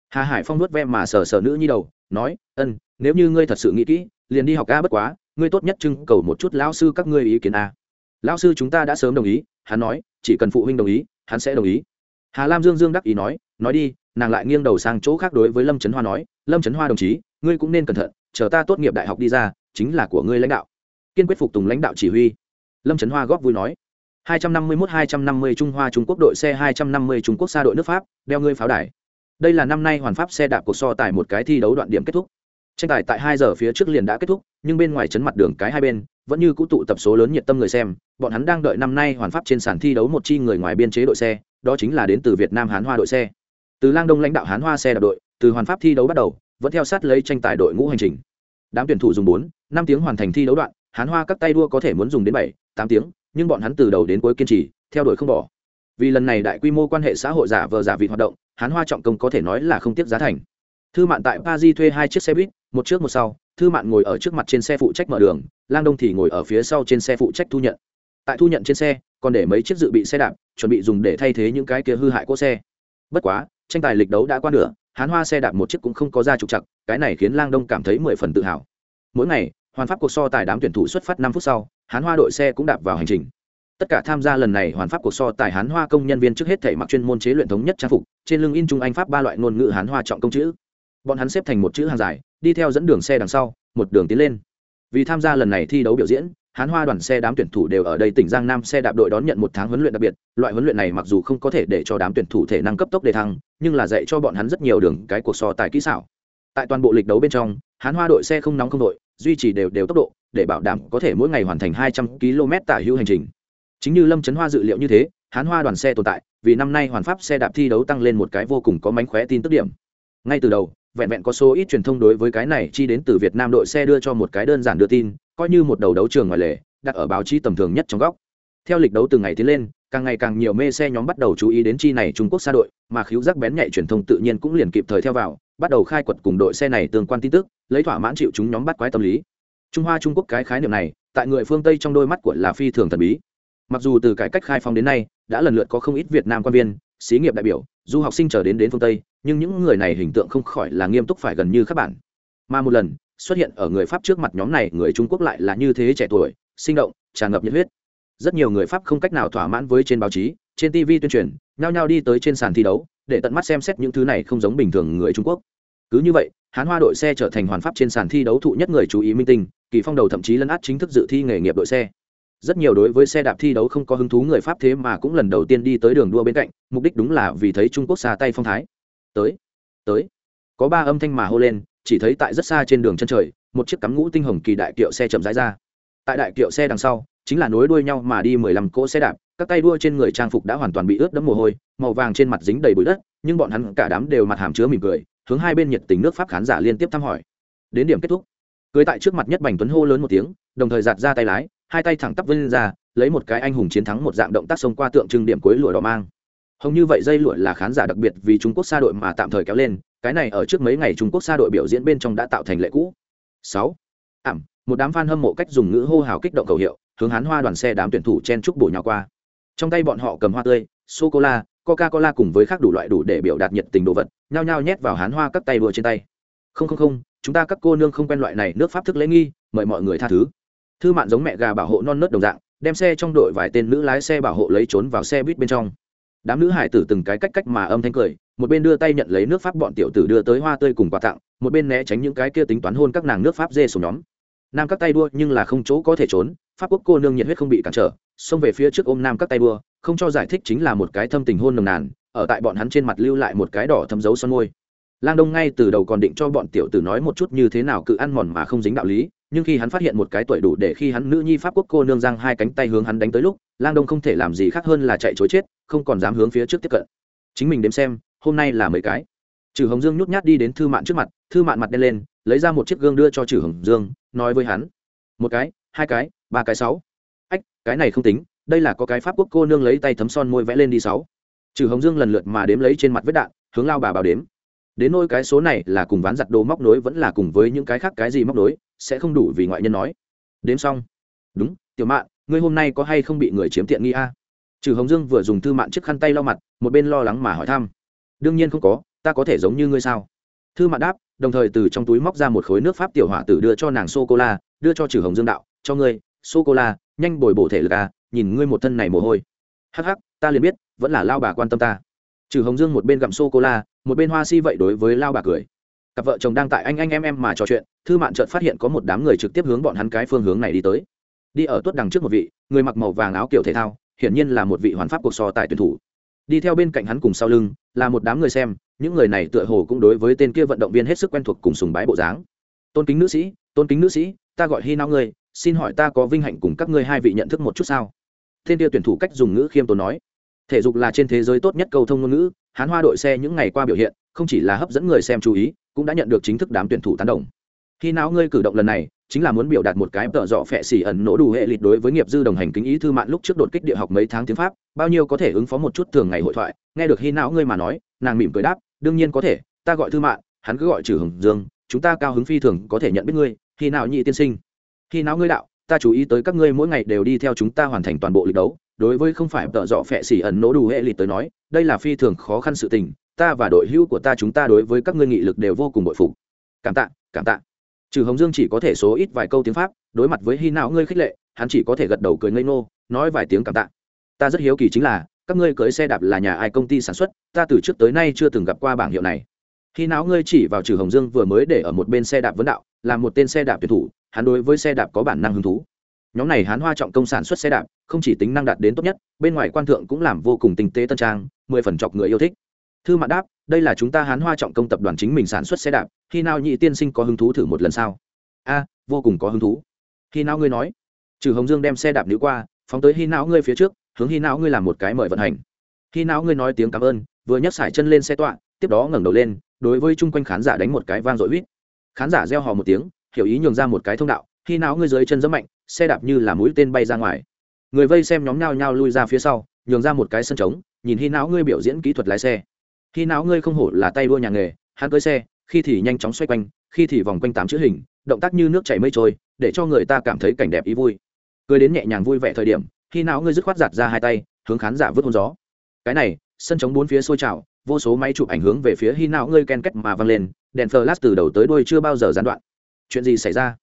Speaker 1: hà hải phong nuốt ve mà sờ sờ nữ nhi đầu nói ân nếu như ngươi thật sự nghĩ kỹ liền đi học a bất quá ngươi tốt nhất trưng cầu một chút lão sư các ngươi ý kiến a lão sư chúng ta đã sớm đồng ý hắn nói chỉ cần phụ huynh đồng ý hắn sẽ đồng ý hà lam dương dương đắc ý nói nói đi nàng lại nghiêng đầu sang chỗ khác đối với lâm trấn hoa nói lâm trấn hoa đồng chí ngươi cũng nên cẩn thận chờ ta tốt nghiệp đại học đi ra chính là của ngươi lãnh đạo kiên quyết phục tùng lãnh đạo chỉ huy lâm trấn hoa góp vui nói 251-250 Trung Hoa Trung Quốc đội xe 250 Trung Quốc xa đội nước Pháp, đeo ngươi pháo đài. Đây là năm nay hoàn pháp xe đạp cuộc so tài một cái thi đấu đoạn điểm kết thúc. Tranh tài tại 2 giờ phía trước liền đã kết thúc, nhưng bên ngoài chấn mặt đường cái hai bên vẫn như cũ tụ tập số lớn nhiệt tâm người xem, bọn hắn đang đợi năm nay hoàn pháp trên sàn thi đấu một chi người ngoài biên chế đội xe, đó chính là đến từ Việt Nam Hán Hoa đội xe. Từ Lang Đông lãnh đạo Hán Hoa xe đạp đội, từ hoàn pháp thi đấu bắt đầu, vẫn theo sát lấy tranh tài đội ngũ hành trình. Đám tuyển thủ dùng 4, 5 tiếng hoàn thành thi đấu đoạn, Hán Hoa các tay đua có thể muốn dùng đến 7, 8 tiếng, nhưng bọn hắn từ đầu đến cuối kiên trì, theo đuổi không bỏ. Vì lần này đại quy mô quan hệ xã hội giả vờ giả vị hoạt động hắn hoa trọng công có thể nói là không tiếc giá thành. Thư mạn tại paris thuê hai chiếc xe buýt, một trước một sau, thư mạn ngồi ở trước mặt trên xe phụ trách mở đường, lang đông thì ngồi ở phía sau trên xe phụ trách thu nhận. Tại thu nhận trên xe, còn để mấy chiếc dự bị xe đạp, chuẩn bị dùng để thay thế những cái kia hư hại cỗ xe. Bất quá, tranh tài lịch đấu đã qua nửa, hán hoa xe đạp một chiếc cũng không có ra trục chặt cái này khiến lang đông cảm thấy mười phần tự hào. Mỗi ngày hoàn pháp cuộc so tài đám tuyển thủ xuất phát năm phút sau, hán hoa đội xe cũng đạp vào hành trình. Tất cả tham gia lần này hoàn pháp cuộc so tài hán hoa công nhân viên trước hết thể mặc chuyên môn chế luyện thống nhất trang phục, trên lưng in trung anh pháp ba loại ngôn ngữ hán hoa trọng công chữ. Bọn hắn xếp thành một chữ hàng dài, đi theo dẫn đường xe đằng sau, một đường tiến lên. Vì tham gia lần này thi đấu biểu diễn, hán hoa đoàn xe đám tuyển thủ đều ở đây tỉnh giang nam xe đạp đội đón nhận một tháng huấn luyện đặc biệt. Loại huấn luyện này mặc dù không có thể để cho đám tuyển thủ thể năng cấp tốc đề thăng, nhưng là dạy cho bọn hắn rất nhiều đường cái cuộc so tài kỹ xảo. Tại toàn bộ lịch đấu bên trong, hán hoa đội xe không nóng không đội duy trì đều đều tốc độ, để bảo đảm có thể mỗi ngày hoàn thành hai trăm km tả hữu hành trình. Chính như lâm trấn hoa dự liệu như thế, hán hoa đoàn xe tồn tại, vì năm nay hoàn pháp xe đạp thi đấu tăng lên một cái vô cùng có mánh khóe tin tức điểm. Ngay từ đầu, vẹn vẹn có số ít truyền thông đối với cái này chi đến từ việt nam đội xe đưa cho một cái đơn giản đưa tin, coi như một đầu đấu trường ngoài lề, đặt ở báo chí tầm thường nhất trong góc. Theo lịch đấu từng ngày tiến lên, càng ngày càng nhiều mê xe nhóm bắt đầu chú ý đến chi này trung quốc xa đội, mà khiếu giác bén nhạy truyền thông tự nhiên cũng liền kịp thời theo vào, bắt đầu khai quật cùng đội xe này tương quan tin tức lấy thỏa mãn chịu chúng nhóm bắt quái tâm lý. Trung hoa trung quốc cái khái niệm này, tại người phương tây trong đôi mắt của là phi thường thần bí. Mặc dù từ cải cách khai phong đến nay, đã lần lượt có không ít việt nam quan viên, xí nghiệp đại biểu, du học sinh trở đến đến phương tây, nhưng những người này hình tượng không khỏi là nghiêm túc phải gần như các bạn mà một lần, xuất hiện ở người pháp trước mặt nhóm này, người trung quốc lại là như thế trẻ tuổi, sinh động, tràn ngập nhiệt huyết. Rất nhiều người pháp không cách nào thỏa mãn với trên báo chí, trên tv tuyên truyền, nhao nhao đi tới trên sàn thi đấu, để tận mắt xem xét những thứ này không giống bình thường người trung quốc cứ như vậy, hán hoa đội xe trở thành hoàn pháp trên sàn thi đấu thụ nhất người chú ý minh tinh, kỳ phong đầu thậm chí lấn át chính thức dự thi nghề nghiệp đội xe. Rất nhiều đối với xe đạp thi đấu không có hứng thú người pháp thế mà cũng lần đầu tiên đi tới đường đua bên cạnh, mục đích đúng là vì thấy trung quốc xa tay phong thái. Tới tới. Có ba âm thanh mà hô lên, chỉ thấy tại rất xa trên đường chân trời, một chiếc cắm ngũ tinh hồng kỳ đại kiệu xe chậm rãi ra. Tại đại kiệu xe đằng sau, chính là nối đuôi nhau mà đi mười lăm cỗ xe đạp các tay đua trên người trang phục đã hoàn toàn bị ướt đẫm mồ hôi, màu vàng trên mặt dính đầy bụi đất, nhưng bọn hắn cả đám đều mặt hàm chứa mỉm cười, hướng hai bên nhiệt tình nước pháp khán giả liên tiếp thăm hỏi. Đến điểm kết thúc. Cưới tại trước mặt nhất bành tuấn hô lớn một tiếng, đồng thời giạt ra tay lái, hai tay thẳng tắp vươn ra, lấy một cái anh hùng chiến thắng một dạng động tác xông qua tượng trưng điểm cuối lụa đỏ mang. Hồng như vậy dây lụa là khán giả đặc biệt vì trung quốc xa đội mà tạm thời kéo lên, cái này ở trước mấy ngày trung quốc xa đội biểu diễn bên trong đã tạo thành lệ cũ. Sáu. Ảm, một đám fan hâm mộ cách dùng ngữ hô hào kích động cầu hiệu, hướng hắn hoa đoàn xe đám tuyển thủ chen chúc bổ nhào qua trong tay bọn họ cầm hoa tươi sô cô la coca cola cùng với khác đủ loại đủ để biểu đạt nhiệt tình đồ vật, nhao nhao nhét vào hán hoa các tay đua trên tay. Không không không, chúng ta các cô nương không quen loại này nước pháp thức lễ nghi, mời mọi người tha thứ. Thư mạn giống mẹ gà bảo hộ non nớt đồng dạng, đem xe trong đội vài tên nữ lái xe bảo hộ lấy trốn vào xe buýt bên trong. Đám nữ hải tử từng cái cách cách mà âm thanh cười, một bên đưa tay nhận lấy nước pháp bọn tiểu tử đưa tới hoa tươi cùng quà tặng, một bên né tránh những cái kia tính toán hôn các nàng nước pháp dê sổ nhóm. Nam các tay đua nhưng là không chỗ có thể trốn pháp quốc cô nương nhiệt huyết không bị cản trở, xông về phía trước ôm nam các tay đua, không cho giải thích chính là một cái thâm tình hôn nồng nàn, ở tại bọn hắn trên mặt lưu lại một cái đỏ thấm dấu son môi. Lang đông ngay từ đầu còn định cho bọn tiểu tử nói một chút như thế nào cự ăn mòn mà không dính đạo lý, nhưng khi hắn phát hiện một cái tuổi đủ để khi hắn nữ nhi pháp quốc cô nương giang hai cánh tay hướng hắn đánh tới lúc, lang đông không thể làm gì khác hơn là chạy chối chết, không còn dám hướng phía trước tiếp cận. Chính mình đếm xem, hôm nay là mấy cái? Trừ hồng dương nhút nhát đi đến thư mạn trước mặt, thư mạn mặt đen lên, lấy ra một chiếc gương đưa cho trừ hồng dương, nói với hắn, một cái, hai cái ba cái sáu. Ách, cái này không tính, đây là có cái pháp quốc cô nương lấy tay thấm son môi vẽ lên đi sáu. Trừ hồng dương lần lượt mà đếm lấy trên mặt vết đạn, hướng lao bà bảo đếm. Đến nôi cái số này là cùng ván giặt đồ móc nối vẫn là cùng với những cái khác cái gì móc nối, sẽ không đủ vì ngoại nhân nói. Đếm xong. Đúng, tiểu mạn, ngươi hôm nay có hay không bị người chiếm tiện nghi a? Trừ hồng dương vừa dùng thư mạn chiếc khăn tay lau mặt, một bên lo lắng mà hỏi thăm. Đương nhiên không có, ta có thể giống như ngươi sao? Thư mạn đáp, đồng thời từ trong túi móc ra một khối nước pháp tiểu hỏa tử đưa cho nàng sô cô la, đưa cho trừ hồng dương đạo, cho ngươi sô cô la nhanh bồi bổ thể lực à? nhìn ngươi một thân này mồ hôi. Hắc hắc, ta liền biết, vẫn là lao bà quan tâm ta. Trừ hồng dương một bên gặm sô cô la một bên hoa si vậy đối với lao bà cười. Cặp vợ chồng đang tại anh anh em em mà trò chuyện, thư mạn chợt phát hiện có một đám người trực tiếp hướng bọn hắn cái phương hướng này đi tới. Đi ở tuốt đằng trước một vị, người mặc màu vàng áo kiểu thể thao, hiển nhiên là một vị hoàn pháp cuộc so tài tuyển thủ. Đi theo bên cạnh hắn cùng sau lưng, là một đám người xem, những người này tựa hồ cũng đối với tên kia vận động viên hết sức quen thuộc cùng sùng bái bộ dáng. Tôn kính nữ sĩ, tôn kính nữ sĩ, ta gọi hy nao ngươi xin hỏi ta có vinh hạnh cùng các ngươi hai vị nhận thức một chút sao? Thiên tiêu tuyển thủ cách dùng ngữ khiêm tốn nói. Thể dục là trên thế giới tốt nhất cầu thông ngôn ngữ, hán hoa đội xe những ngày qua biểu hiện, không chỉ là hấp dẫn người xem chú ý, cũng đã nhận được chính thức đám tuyển thủ tán đồng. Khi não ngươi cử động lần này, chính là muốn biểu đạt một cái tợ dọ phẹ xỉ ẩn nỗ đủ hệ lịch đối với nghiệp dư đồng hành kính ý thư mạn lúc trước đột kích địa học mấy tháng tiếng pháp, bao nhiêu có thể ứng phó một chút thường ngày hội thoại, nghe được khi não ngươi mà nói, nàng mỉm cười đáp, đương nhiên có thể, ta gọi thư mạn hắn cứ gọi trừ hồng dương, chúng ta cao hứng phi thường có thể nhận biết ngươi, khi nào nhị tiên sinh? Khi não ngươi đạo, ta chú ý tới các ngươi mỗi ngày đều đi theo chúng ta hoàn thành toàn bộ lịch đấu. Đối với không phải tợ dọ phẹ xỉ ẩn nỗ đủ hệ lịch tới nói, đây là phi thường khó khăn sự tình. Ta và đội hữu của ta chúng ta đối với các ngươi nghị lực đều vô cùng bội phục. Cảm tạ cảm tạ. Trừ hồng dương chỉ có thể số ít vài câu tiếng pháp, đối mặt với hy não ngươi khích lệ, hắn chỉ có thể gật đầu cười ngây ngô, nói vài tiếng cảm tạ. Ta rất hiếu kỳ chính là, các ngươi cưới xe đạp là nhà ai công ty sản xuất, ta từ trước tới nay chưa từng gặp qua bảng hiệu này. Khi não ngươi chỉ vào trừ hồng dương vừa mới để ở một bên xe đạp vấn đạo, là một tên xe đạp tuyển thủ hắn đối với xe đạp có bản năng hứng thú. Nhóm này hán hoa trọng công sản xuất xe đạp, không chỉ tính năng đạt đến tốt nhất, bên ngoài quan thượng cũng làm vô cùng tinh tế tân trang, mười phần chọc người yêu thích. Thư mạn đáp, đây là chúng ta hán hoa trọng công tập đoàn chính mình sản xuất xe đạp, khi nào nhị tiên sinh có hứng thú thử một lần sao? A, vô cùng có hứng thú. Khi nào ngươi nói? Trừ hồng dương đem xe đạp nữ qua, phóng tới hi não ngươi phía trước, hướng hi não ngươi làm một cái mời vận hành. Hi não ngươi nói tiếng cảm ơn, vừa nhấc sải chân lên xe tọa, tiếp đó ngẩng đầu lên, đối với chung quanh khán giả đánh một cái vang dội huýt. Khán giả reo hò một tiếng hiểu ý nhường ra một cái thông đạo, khi não ngươi dưới chân rất mạnh, xe đạp như là mũi tên bay ra ngoài. Người vây xem nhóm nhao nhao lui ra phía sau, nhường ra một cái sân trống, nhìn khi não ngươi biểu diễn kỹ thuật lái xe. Khi não ngươi không hổ là tay đua nhà nghề, hắn cưới xe, khi thì nhanh chóng xoay quanh, khi thì vòng quanh tám chữ hình, động tác như nước chảy mây trôi, để cho người ta cảm thấy cảnh đẹp ý vui. Cười đến nhẹ nhàng vui vẻ thời điểm, khi não ngươi dứt khoát giặt ra hai tay, hướng khán giả vứt hôn gió. Cái này, sân trống bốn phía sôi trào, vô số máy chụp ảnh hướng về phía hy não ngươi ken kết mà văng lên, đèn flash từ đầu tới đuôi chưa bao giờ gián đoạn chuyện gì xảy ra?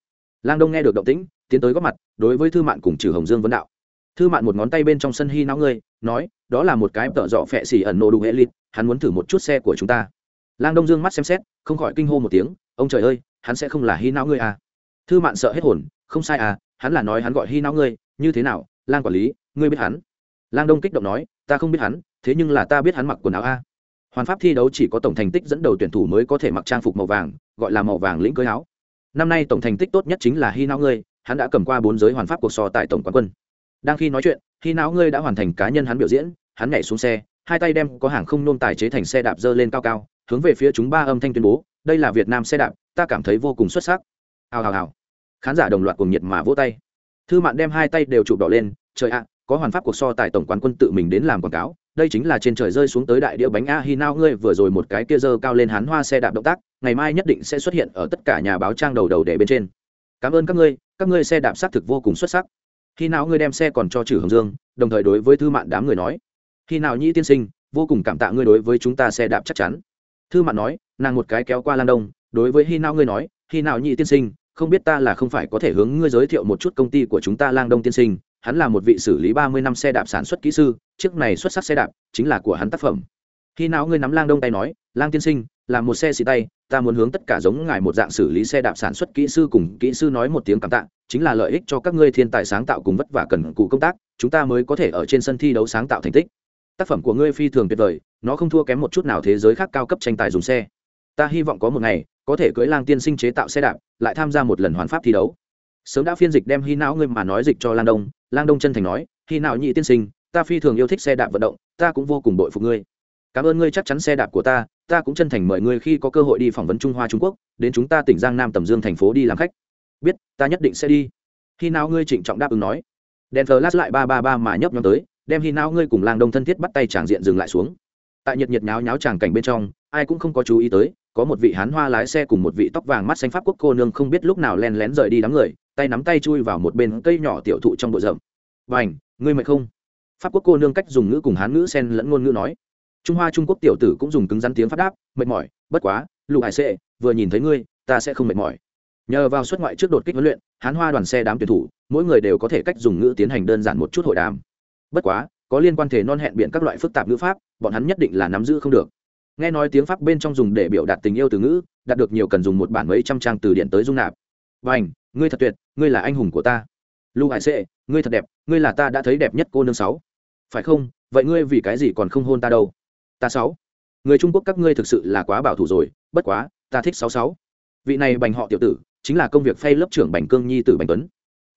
Speaker 1: Lang đông nghe được động tĩnh, tiến tới góp mặt, đối với thư mạn cùng trừ hồng dương vấn đạo. Thư mạn một ngón tay bên trong sân hy não ngươi, nói, đó là một cái tợ dọ phẹ xỉ ẩn nổ đủ hệ lịt, hắn muốn thử một chút xe của chúng ta. Lang đông dương mắt xem xét, không khỏi kinh hô một tiếng, ông trời ơi, hắn sẽ không là hy não ngươi à? Thư mạn sợ hết hồn, không sai à hắn là nói hắn gọi hy não ngươi, như thế nào, lang quản lý, ngươi biết hắn? Lang đông kích động nói, ta không biết hắn, thế nhưng là ta biết hắn mặc quần áo a. Hoàn pháp thi đấu chỉ có tổng thành tích dẫn đầu tuyển thủ mới có thể mặc trang phục màu vàng, gọi là màu vàng lĩnh cưới áo năm nay tổng thành tích tốt nhất chính là hy não ngươi, hắn đã cầm qua bốn giới hoàn pháp cuộc so tại tổng quán quân. Đang khi nói chuyện, hy não ngươi đã hoàn thành cá nhân hắn biểu diễn, hắn nhảy xuống xe, hai tay đem có hàng không nôn tài chế thành xe đạp dơ lên cao cao, hướng về phía chúng ba âm thanh tuyên bố, đây là việt nam xe đạp, ta cảm thấy vô cùng xuất sắc. Hào hào hào. Khán giả đồng loạt cùng nhiệt mà vỗ tay. Thư mạn đem hai tay đều chụp đỏ lên, trời ạ, có hoàn pháp cuộc so tại tổng quán quân tự mình đến làm quảng cáo đây chính là trên trời rơi xuống tới đại đĩa bánh a hi nao ngươi vừa rồi một cái kia dơ cao lên hán hoa xe đạp động tác, ngày mai nhất định sẽ xuất hiện ở tất cả nhà báo trang đầu đầu để bên trên. Cảm ơn các ngươi các ngươi xe đạp xác thực vô cùng xuất sắc. Khi nào ngươi đem xe còn cho trừ hồng dương, đồng thời đối với thư mạn đám người nói. Khi nào nhĩ tiên sinh, vô cùng cảm tạ ngươi đối với chúng ta xe đạp chắc chắn. Thư mạn nói, nàng một cái kéo qua lan đông, đối với hi nào ngươi nói Khi nào nhị tiên sinh, không biết ta là không phải có thể hướng ngươi giới thiệu một chút công ty của chúng ta lang đông tiên sinh hắn là một vị xử lý ba mươi năm xe đạp sản xuất kỹ sư, chiếc này xuất sắc xe đạp chính là của hắn tác phẩm. Khi nào ngươi nắm lang đông tay nói, lang tiên sinh là một xe xì tay, ta muốn hướng tất cả giống ngài một dạng xử lý xe đạp sản xuất kỹ sư cùng kỹ sư nói một tiếng cảm tạ, chính là lợi ích cho các ngươi thiên tài sáng tạo cùng vất vả cần cù công tác, chúng ta mới có thể ở trên sân thi đấu sáng tạo thành tích. Tác phẩm của ngươi phi thường tuyệt vời, nó không thua kém một chút nào thế giới khác cao cấp tranh tài dùng xe. Ta hy vọng có một ngày, có thể cưỡi lang tiên sinh chế tạo xe đạp, lại tham gia một lần hoàn pháp thi đấu sớm đã phiên dịch đem hy não ngươi mà nói dịch cho lang đông. Lang đông chân thành nói, hy não nhị tiên sinh, ta phi thường yêu thích xe đạp vận động, ta cũng vô cùng bội phục ngươi. Cảm ơn ngươi chắc chắn xe đạp của ta ta cũng chân thành mời ngươi khi có cơ hội đi phỏng vấn trung hoa trung quốc, đến chúng ta tỉnh giang nam tầm dương thành phố đi làm khách. Biết, ta nhất định sẽ đi. Khi nào ngươi trịnh trọng đáp ứng nói. Đèn thờ lát lại ba ba ba mà nhấp nhóm tới, đem hy não ngươi cùng lang đông thân thiết bắt tay tràng diện dừng lại xuống. Tại nhiệt nhiệt nháo nháo tràng cảnh bên trong, ai cũng không có chú ý tới, có một vị hán hoa lái xe cùng một vị tóc vàng mắt xanh pháp quốc cô nương không biết lúc nào len lén rời đi đám người tay nắm tay chui vào một bên cây nhỏ tiểu thụ trong bụi rậm. Vành, ngươi mệt không? Pháp quốc cô nương cách dùng ngữ cùng hán ngữ sen lẫn ngôn ngữ nói. Trung hoa trung quốc tiểu tử cũng dùng cứng rắn tiếng phát đáp mệt mỏi bất quá lục hải sệ vừa nhìn thấy ngươi ta sẽ không mệt mỏi. Nhờ vào xuất ngoại trước đột kích huấn luyện hán hoa đoàn xe đám tuyển thủ mỗi người đều có thể cách dùng ngữ tiến hành đơn giản một chút hội đàm. Bất quá có liên quan thể non hẹn biện các loại phức tạp ngữ pháp bọn hắn nhất định là nắm giữ không được. Nghe nói tiếng pháp bên trong dùng để biểu đạt tình yêu từ ngữ đạt được nhiều cần dùng một bản mấy trăm trang từ điện tới dung nạp. Vành ngươi thật tuyệt, ngươi là anh hùng của ta. Lưu hải sệ, ngươi thật đẹp, ngươi là ta đã thấy đẹp nhất cô nương sáu. Phải không? Vậy ngươi vì cái gì còn không hôn ta đâu? Ta sáu. Người trung quốc các ngươi thực sự là quá bảo thủ rồi, bất quá, ta thích sáu sáu. Vị này bành họ tiểu tử, chính là công việc phay lớp trưởng bành cương nhi tử bành tuấn.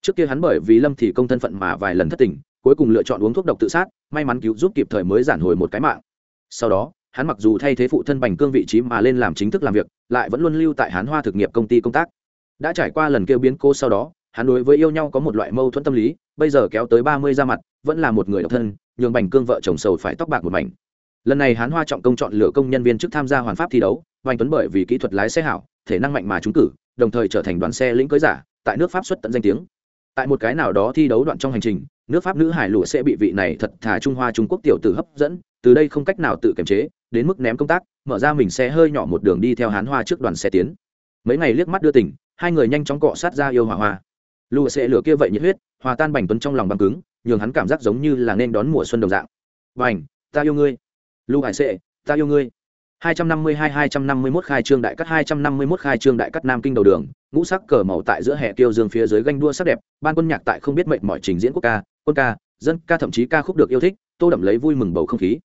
Speaker 1: Trước kia hắn bởi vì lâm thì công thân phận mà vài lần thất tình, cuối cùng lựa chọn uống thuốc độc tự sát, may mắn cứu giúp kịp thời mới giản hồi một cái mạng. Sau đó, hắn mặc dù thay thế phụ thân bành cương vị trí mà lên làm chính thức làm việc, lại vẫn luôn lưu tại hán hoa thực nghiệp công ty công tác đã trải qua lần kêu biến cô sau đó, hắn đối với yêu nhau có một loại mâu thuẫn tâm lý, bây giờ kéo tới ba mươi ra mặt, vẫn là một người độc thân, nhường bành cương vợ chồng sầu phải tóc bạc một mảnh. Lần này hắn hoa trọng công chọn lựa công nhân viên chức tham gia hoàn pháp thi đấu vành tuấn bởi vì kỹ thuật lái xe hảo, thể năng mạnh mà trúng cử, đồng thời trở thành đoàn xe lĩnh cưới giả, tại nước pháp xuất tận danh tiếng. Tại một cái nào đó thi đấu đoạn trong hành trình, nước pháp nữ hải lụa sẽ bị vị này thật thà trung hoa trung quốc tiểu tử hấp dẫn, từ đây không cách nào tự kiềm chế, đến mức ném công tác, mở ra mình xe hơi nhỏ một đường đi theo hán hoa trước đoàn xe tiến. Mấy ngày liếc mắt đưa tỉnh hai người nhanh chóng cọ sát ra yêu hỏa hoa. Lụa sẽ lửa kia vậy nhiệt huyết, hòa tan bành tuấn trong lòng băng cứng, nhường hắn cảm giác giống như là nên đón mùa xuân đồng dạng. Vành ta yêu ngươi. Lưu hải sệ, ta yêu ngươi. 252-251 khai trương đại cắt 251 khai trương đại cắt nam kinh đầu đường, ngũ sắc cờ màu tại giữa hệ kiêu dương phía dưới ganh đua sắc đẹp, ban quân nhạc tại không biết mệnh mọi trình diễn quốc ca, quân ca, dân ca thậm chí ca khúc được yêu thích, tô đậm lấy vui mừng bầu không khí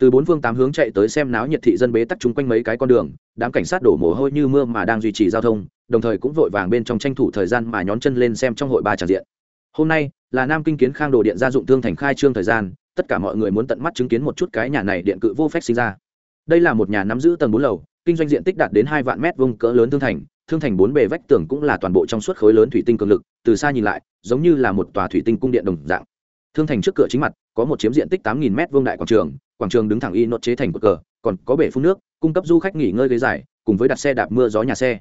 Speaker 1: từ bốn phương tám hướng chạy tới xem náo nhiệt thị dân bế tắc chung quanh mấy cái con đường, đám cảnh sát đổ mồ hôi như mưa mà đang duy trì giao thông, đồng thời cũng vội vàng bên trong tranh thủ thời gian mà nhón chân lên xem trong hội ba tràng diện. Hôm nay, là nam kinh kiến khang đồ điện gia dụng thương thành khai trương thời gian, tất cả mọi người muốn tận mắt chứng kiến một chút cái nhà này điện cự vô phép sinh ra. Đây là một nhà nắm giữ tầng bốn lầu, kinh doanh diện tích đạt đến hai vạn mét vuông cỡ lớn thương thành thương thành bốn bề vách tường cũng là toàn bộ trong suốt khối lớn thủy tinh cường lực, từ xa nhìn lại, giống như là một tòa thủy tinh cung điện đồng dạng. Thương thành trước cửa chính mặt có một chiếm diện tích tám nghìn mét vuông đại quảng trường quảng trường đứng thẳng y nốt chế thành cột cờ, còn có bể phun nước, cung cấp du khách nghỉ ngơi ghế dài, cùng với đặt xe đạp mưa gió nhà xe.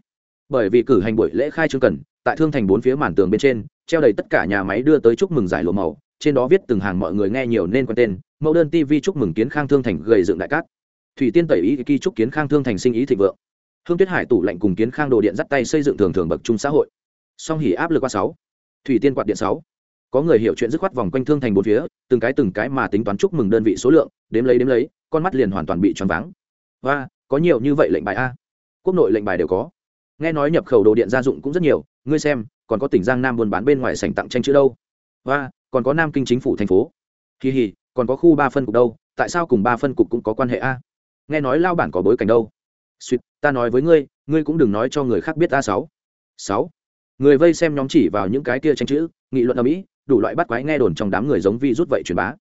Speaker 1: Bởi vì cử hành buổi lễ khai trương cần, tại thương thành bốn phía màn tường bên trên, treo đầy tất cả nhà máy đưa tới chúc mừng giải lụa màu, trên đó viết từng hàng mọi người nghe nhiều nên quen tên, mẫu đơn tv chúc mừng kiến khang thương thành gầy dựng đại cát. Thủy tiên tẩy ý kỳ chúc kiến khang thương thành sinh ý thịnh vượng. Hương tuyết hải tủ lạnh cùng kiến khang đồ điện dắt tay xây dựng thường thường bậc trung xã hội. Song hỉ áp lực qua sáu. Thủy tiên quạt điện sáu có người hiểu chuyện dứt khoát vòng quanh thương thành bốn phía, từng cái từng cái mà tính toán chúc mừng đơn vị số lượng, đếm lấy đếm lấy, con mắt liền hoàn toàn bị choáng váng. Và có nhiều như vậy lệnh bài a? Quốc nội lệnh bài đều có. Nghe nói nhập khẩu đồ điện gia dụng cũng rất nhiều, ngươi xem, còn có tỉnh giang nam buôn bán bên ngoài sảnh tặng tranh chữ đâu? Và còn có nam kinh chính phủ thành phố. Kỳ hì, còn có khu ba phân cục đâu, tại sao cùng ba phân cục cũng có quan hệ a? Nghe nói lao bản có bối cảnh đâu. Suýt ta nói với ngươi ngươi cũng đừng nói cho người khác biết a sáu. Sáu. Người vây xem nhóm chỉ vào những cái kia tranh chữ, nghị luận ở mỹ đủ loại bắt quái nghe đồn trong đám người giống vi rút vậy truyền bá.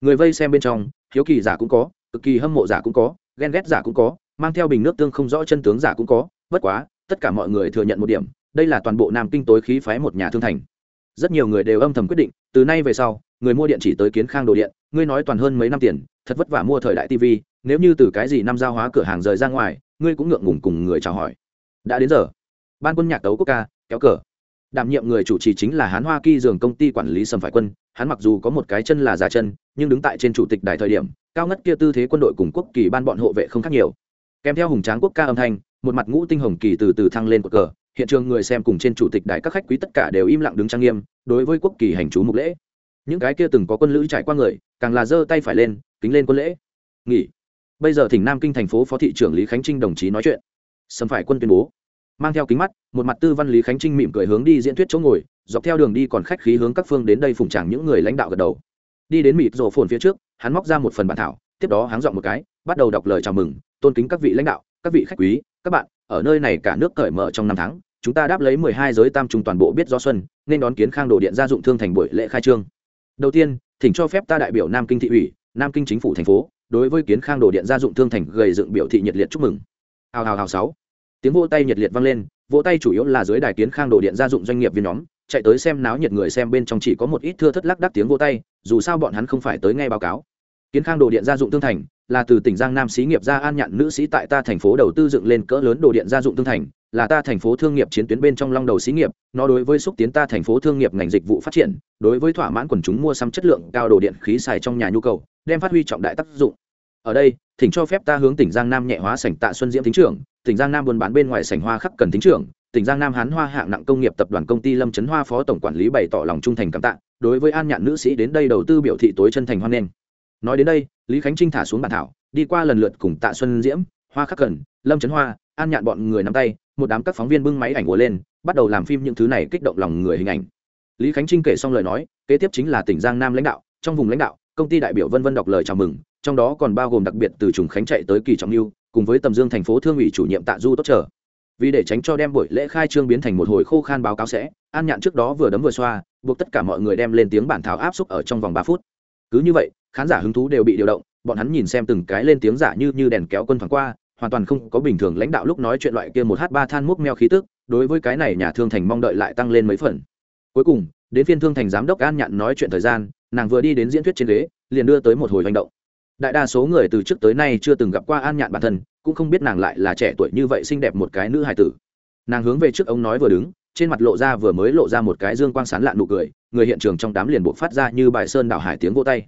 Speaker 1: Người vây xem bên trong, hiếu kỳ giả cũng có, cực kỳ hâm mộ giả cũng có, ghen ghét giả cũng có, mang theo bình nước tương không rõ chân tướng giả cũng có. Bất quá, tất cả mọi người thừa nhận một điểm, đây là toàn bộ nam kinh tối khí phái một nhà thương thành. Rất nhiều người đều âm thầm quyết định, từ nay về sau, người mua điện chỉ tới kiến khang đồ điện, ngươi nói toàn hơn mấy năm tiền, thật vất vả mua thời đại tv nếu như từ cái gì năm giao hóa cửa hàng rời ra ngoài, ngươi cũng ngượng ngùng cùng người chào hỏi. Đã đến giờ. Ban quân nhạc tấu quốc ca, kéo cờ đảm nhiệm người chủ trì chính là hán hoa kỳ dường công ty quản lý sầm phải quân. Hắn mặc dù có một cái chân là già chân, nhưng đứng tại trên chủ tịch đài thời điểm, cao ngất kia tư thế quân đội cùng quốc kỳ ban bọn hộ vệ không khác nhiều. Kèm theo hùng tráng quốc ca âm thanh, một mặt ngũ tinh hồng kỳ từ từ thăng lên cột cờ, hiện trường người xem cùng trên chủ tịch đài các khách quý tất cả đều im lặng đứng trang nghiêm, đối với quốc kỳ hành chú mục lễ. Những cái kia từng có quân lữ trải qua người, càng là giơ tay phải lên, kính lên quân lễ. Nghỉ. Bây giờ thỉnh nam kinh thành phố phó thị trưởng lý khánh trinh đồng chí nói chuyện. Sầm phải quân tuyên bố mang theo kính mắt, một mặt tư văn lý khánh trinh mỉm cười hướng đi diễn thuyết chỗ ngồi, dọc theo đường đi còn khách khí hướng các phương đến đây phụng tràng những người lãnh đạo gật đầu. Đi đến mịt rổ phồn phía trước, hắn móc ra một phần bản thảo, tiếp đó hắn dọn một cái, bắt đầu đọc lời chào mừng, tôn kính các vị lãnh đạo, các vị khách quý, các bạn, ở nơi này cả nước cởi mở trong năm tháng, chúng ta đáp lấy mười hai giới tam trung toàn bộ biết do xuân, nên đón kiến khang đồ điện gia dụng thương thành buổi lễ khai trương. Đầu tiên, thỉnh cho phép ta đại biểu nam kinh thị ủy, nam kinh chính phủ thành phố, đối với kiến khang đồ điện gia dụng thương thành gầy dựng biểu thị nhiệt liệt chúc mừng. Hào hào hào sáu tiếng vỗ tay nhiệt liệt vang lên, vỗ tay chủ yếu là dưới đài kiến khang đồ điện gia dụng doanh nghiệp viên nhóm, chạy tới xem náo nhiệt người xem bên trong chỉ có một ít thưa thất lắc đắc tiếng vỗ tay, dù sao bọn hắn không phải tới nghe báo cáo. Kiến khang đồ điện gia dụng tương thành, là từ tỉnh giang nam xí nghiệp gia an nhận nữ sĩ tại ta thành phố đầu tư dựng lên cỡ lớn đồ điện gia dụng tương thành, là ta thành phố thương nghiệp chiến tuyến bên trong long đầu xí nghiệp, nó đối với xúc tiến ta thành phố thương nghiệp ngành dịch vụ phát triển, đối với thỏa mãn quần chúng mua sắm chất lượng cao đồ điện khí xài trong nhà nhu cầu, đem phát huy trọng đại tác dụng ở đây, thỉnh cho phép ta hướng tỉnh giang nam nhẹ hóa sảnh tạ xuân diễm thính trưởng, tỉnh giang nam buôn bán bên ngoài sảnh hoa khắc cần thính trưởng, tỉnh giang nam hán hoa hạng nặng công nghiệp tập đoàn công ty lâm trấn hoa phó tổng quản lý bày tỏ lòng trung thành cảm tạ, đối với an nhạn nữ sĩ đến đây đầu tư biểu thị tối chân thành hoan nghênh. Nói đến đây, lý khánh trinh thả xuống bàn thảo, đi qua lần lượt cùng tạ xuân diễm, hoa khắc cần, lâm trấn hoa, an nhạn bọn người nắm tay, một đám các phóng viên bưng máy ảnh ùa lên, bắt đầu làm phim những thứ này kích động lòng người hình ảnh. Lý khánh trinh kể xong lời nói, kế tiếp chính là tỉnh giang nam lãnh đạo, trong vùng lãnh đạo, công ty đại biểu vân vân đọc lời chào mừng trong đó còn bao gồm đặc biệt từ trùng khánh chạy tới kỳ trọng lưu, cùng với tầm dương thành phố thương ủy chủ nhiệm tạ du tốt trở. Vì để tránh cho đem buổi lễ khai trương biến thành một hồi khô khan báo cáo sẽ, an nhạn trước đó vừa đấm vừa xoa, buộc tất cả mọi người đem lên tiếng bản thảo áp xúc ở trong vòng ba phút. Cứ như vậy, khán giả hứng thú đều bị điều động, bọn hắn nhìn xem từng cái lên tiếng giả như như đèn kéo quân thoảng qua, hoàn toàn không có bình thường lãnh đạo lúc nói chuyện loại kia một h ba than múc meo khí tức, đối với cái này nhà thương thành mong đợi lại tăng lên mấy phần. Cuối cùng, đến phiên thương thành giám đốc an nhạn nói chuyện thời gian, nàng vừa đi đến diễn thuyết trên ghế, liền đưa tới một hồi hành động đại đa số người từ trước tới nay chưa từng gặp qua an nhạn bản thân, cũng không biết nàng lại là trẻ tuổi như vậy xinh đẹp một cái nữ hài tử. Nàng hướng về trước ông nói vừa đứng, trên mặt lộ ra vừa mới lộ ra một cái dương quang sán lạn nụ cười, người hiện trường trong đám liền buộc phát ra như bài sơn đảo hải tiếng vô tay.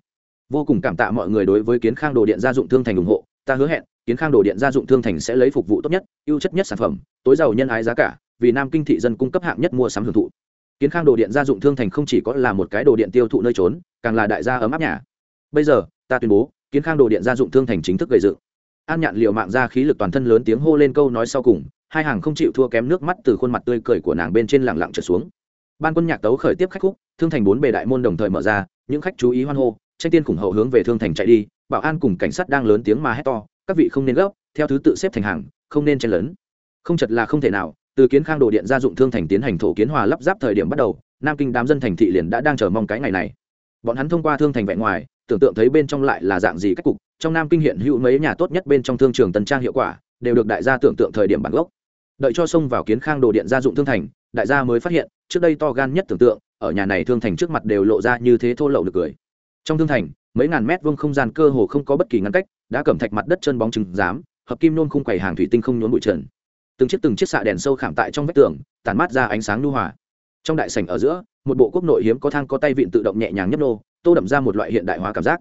Speaker 1: Vô cùng cảm tạ mọi người đối với kiến khang đồ điện gia dụng thương thành ủng hộ, ta hứa hẹn, kiến khang đồ điện gia dụng thương thành sẽ lấy phục vụ tốt nhất, ưu chất nhất sản phẩm, tối giàu nhân ái giá cả, vì nam kinh thị dân cung cấp hạng nhất mua sắm hưởng thụ. Kiến khang đồ điện gia dụng thương thành không chỉ có là một cái đồ điện tiêu thụ nơi trốn, càng là đại gia ấm áp nhà. Bây giờ, ta tuyên bố kiến khang đồ điện gia dụng thương thành chính thức gây dựng. An nhạn liều mạng ra khí lực toàn thân lớn tiếng hô lên câu nói sau cùng, hai hàng không chịu thua kém nước mắt từ khuôn mặt tươi cười của nàng bên trên lẳng lặng trở xuống. Ban quân nhạc tấu khởi tiếp khách khúc, thương thành bốn bề đại môn đồng thời mở ra, những khách chú ý hoan hô, tranh tiên khủng hậu hướng về thương thành chạy đi, bảo an cùng cảnh sát đang lớn tiếng mà hét to, các vị không nên gấp, theo thứ tự xếp thành hàng, không nên chen lớn không chật là không thể nào, từ kiến khang đồ điện gia dụng thương thành tiến hành thổ kiến hòa lắp ráp thời điểm bắt đầu, nam kinh đám dân thành thị liền đã đang chờ mong cái ngày này bọn hắn thông qua thương thành vẹn ngoài, tưởng tượng thấy bên trong lại là dạng gì cách cục. Trong nam kinh hiện hữu mấy nhà tốt nhất bên trong thương trường tân trang hiệu quả, đều được đại gia tưởng tượng thời điểm bản gốc. Đợi cho xông vào kiến khang đồ điện gia dụng thương thành, đại gia mới phát hiện, trước đây to gan nhất tưởng tượng, ở nhà này thương thành trước mặt đều lộ ra như thế thô lậu được cười. Trong thương thành, mấy ngàn mét vuông không gian cơ hồ không có bất kỳ ngăn cách, đã cẩm thạch mặt đất chân bóng trừng dám hợp kim nôn khung quầy hàng thủy tinh không nhốn bụi trần. Từng chiếc từng chiếc xạ đèn sâu khảm tại trong vách tường tàn mát ra ánh sáng lưu hòa trong đại sảnh ở giữa, một bộ quốc nội hiếm có thang có tay vịn tự động nhẹ nhàng nhấp nô, tô đậm ra một loại hiện đại hóa cảm giác.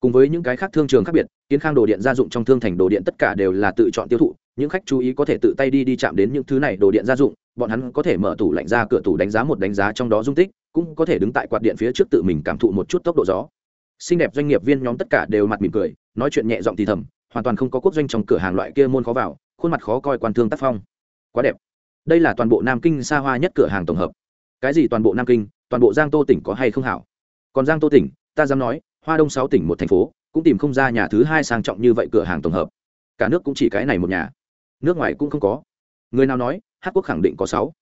Speaker 1: Cùng với những cái khác thương trường khác biệt, kiến khang đồ điện gia dụng trong thương thành đồ điện tất cả đều là tự chọn tiêu thụ, những khách chú ý có thể tự tay đi đi chạm đến những thứ này đồ điện gia dụng, bọn hắn có thể mở tủ lạnh ra cửa tủ đánh giá một đánh giá trong đó dung tích, cũng có thể đứng tại quạt điện phía trước tự mình cảm thụ một chút tốc độ gió. Xinh đẹp doanh nghiệp viên nhóm tất cả đều mặt mỉm cười, nói chuyện nhẹ giọng thì thầm, hoàn toàn không có quốc doanh trong cửa hàng loại kia môn khó vào, khuôn mặt khó coi quan thương tác phong. Quá đẹp. Đây là toàn bộ nam kinh xa hoa nhất cửa hàng tổng hợp cái gì toàn bộ nam kinh, toàn bộ giang tô tỉnh có hay không hảo? Còn giang tô tỉnh, ta dám nói, hoa đông sáu tỉnh một thành phố, cũng tìm không ra nhà thứ hai sang trọng như vậy cửa hàng tổng hợp. Cả nước cũng chỉ cái này một nhà. Nước ngoài cũng không có. Người nào nói, hát quốc khẳng định có sáu.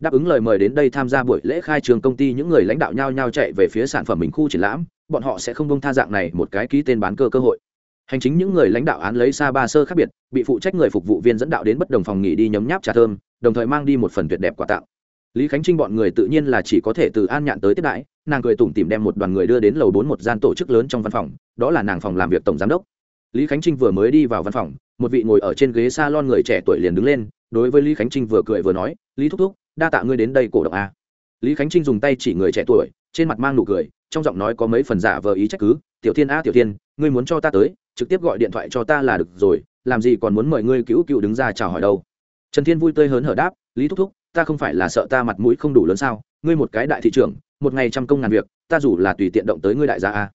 Speaker 1: Đáp ứng lời mời đến đây tham gia buổi lễ khai trường công ty, những người lãnh đạo nhau nhao chạy về phía sản phẩm mình khu triển lãm, bọn họ sẽ không bông tha dạng này một cái ký tên bán cơ cơ hội. Hành chính những người lãnh đạo án lấy xa ba sơ khác biệt, bị phụ trách người phục vụ viên dẫn đạo đến bất đồng phòng nghỉ đi nhấm nháp trà thơm, đồng thời mang đi một phần tuyệt đẹp quà tặng lý khánh trinh bọn người tự nhiên là chỉ có thể từ an nhạn tới tiếp đãi, nàng cười tủm tìm đem một đoàn người đưa đến lầu bốn một gian tổ chức lớn trong văn phòng, đó là nàng phòng làm việc tổng giám đốc. Lý khánh trinh vừa mới đi vào văn phòng, một vị ngồi ở trên ghế s a lon người trẻ tuổi liền đứng lên, đối với lý khánh trinh vừa cười vừa nói, lý thúc thúc, đa tạ ngươi đến đây cổ động a. Lý khánh trinh dùng tay chỉ người trẻ tuổi, trên mặt mang nụ cười, trong giọng nói có mấy phần giả vờ ý trách cứ, tiểu thiên a, tiểu thiên, ngươi muốn cho ta tới, trực tiếp gọi điện thoại cho ta là được rồi, làm gì còn muốn mời ngươi cứu cựu đứng ra chào hỏi đâu. Trần thiên vui tươi hớn hở đáp, lý thúc thúc ta không phải là sợ ta mặt mũi không đủ lớn sao, ngươi một cái đại thị trưởng, một ngày trăm công ngàn việc, ta dù là tùy tiện động tới ngươi đại gia a.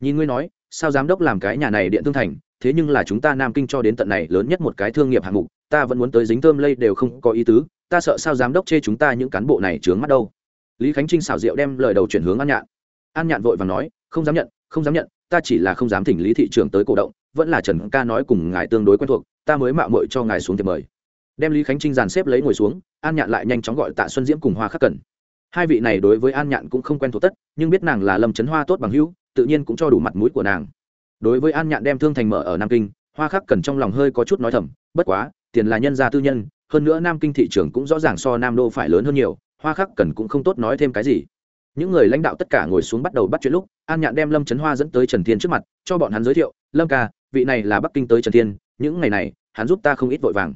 Speaker 1: Nhìn ngươi nói, sao giám đốc làm cái nhà này điện thương thành, thế nhưng là chúng ta nam kinh cho đến tận này lớn nhất một cái thương nghiệp hạng mục, ta vẫn muốn tới dính tôm lây đều không có ý tứ, ta sợ sao giám đốc chê chúng ta những cán bộ này trướng mắt đâu. Lý khánh trinh xảo diệu đem lời đầu chuyển hướng an nhạn. An nhạn vội và nói, không dám nhận, không dám nhận, ta chỉ là không dám thỉnh lý thị trường tới cổ động, vẫn là trần ca nói cùng ngài tương đối quen thuộc, ta mới mạo mội cho ngài xuống thiệp mời đem lý khánh trinh dàn xếp lấy ngồi xuống, an nhạn lại nhanh chóng gọi tạ xuân diễm cùng hoa khắc cần. Hai vị này đối với an nhạn cũng không quen thuộc tất, nhưng biết nàng là lâm trấn hoa tốt bằng hữu, tự nhiên cũng cho đủ mặt mũi của nàng. Đối với an nhạn đem thương thành mở ở nam kinh, hoa khắc cần trong lòng hơi có chút nói thầm, bất quá, tiền là nhân gia tư nhân, hơn nữa nam kinh thị trường cũng rõ ràng so nam đô phải lớn hơn nhiều, hoa khắc cần cũng không tốt nói thêm cái gì. Những người lãnh đạo tất cả ngồi xuống bắt đầu bắt chuyện lúc, an nhạn đem lâm trấn hoa dẫn tới trần thiên trước mặt, cho bọn hắn giới thiệu, lâm ca, vị này là bắc kinh tới trần thiên, những ngày này, hắn giúp ta không ít vội vàng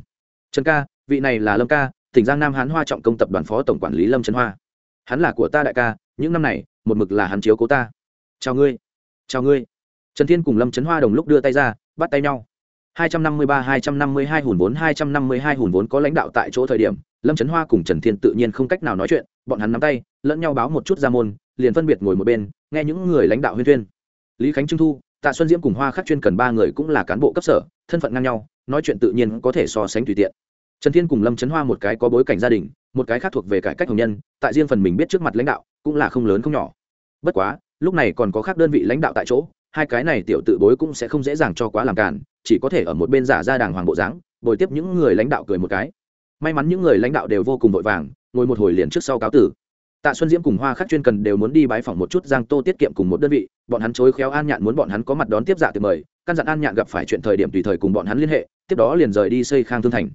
Speaker 1: trần ca, vị này là lâm ca, tỉnh giang nam hán hoa trọng công tập đoàn phó tổng quản lý lâm trấn hoa. Hắn là của ta đại ca, những năm này, một mực là hắn chiếu cố ta. Chào ngươi. Chào ngươi. Trần thiên cùng lâm trấn hoa đồng lúc đưa tay ra, bắt tay nhau. 253-252 hùn vốn 252 hùn vốn có lãnh đạo tại chỗ thời điểm, lâm trấn hoa cùng trần thiên tự nhiên không cách nào nói chuyện, bọn hắn nắm tay, lẫn nhau báo một chút ra môn, liền phân biệt ngồi một bên, nghe những người lãnh đạo huyên thuyên. Lý khánh trung thu, tạ xuân diễm cùng hoa khắc chuyên cần ba người cũng là cán bộ cấp sở, thân phận ngang nhau nói chuyện tự nhiên có thể so sánh tùy tiện. Trần thiên cùng lâm trấn hoa một cái có bối cảnh gia đình, một cái khác thuộc về cải cách hồng nhân, tại riêng phần mình biết trước mặt lãnh đạo, cũng là không lớn không nhỏ. Bất quá, lúc này còn có khác đơn vị lãnh đạo tại chỗ, hai cái này tiểu tự bối cũng sẽ không dễ dàng cho quá làm cản chỉ có thể ở một bên giả ra đàng hoàng bộ dáng, bồi tiếp những người lãnh đạo cười một cái. May mắn những người lãnh đạo đều vô cùng vội vàng, ngồi một hồi liền trước sau cáo tử tạ xuân diễm cùng hoa khắc chuyên cần đều muốn đi bái phỏng một chút giang tô tiết kiệm cùng một đơn vị, bọn hắn chối khéo an nhạn muốn bọn hắn có mặt đón tiếp dạ tiệc mời, căn dặn an nhạn gặp phải chuyện thời điểm tùy thời cùng bọn hắn liên hệ, tiếp đó liền rời đi xây khang thương thành.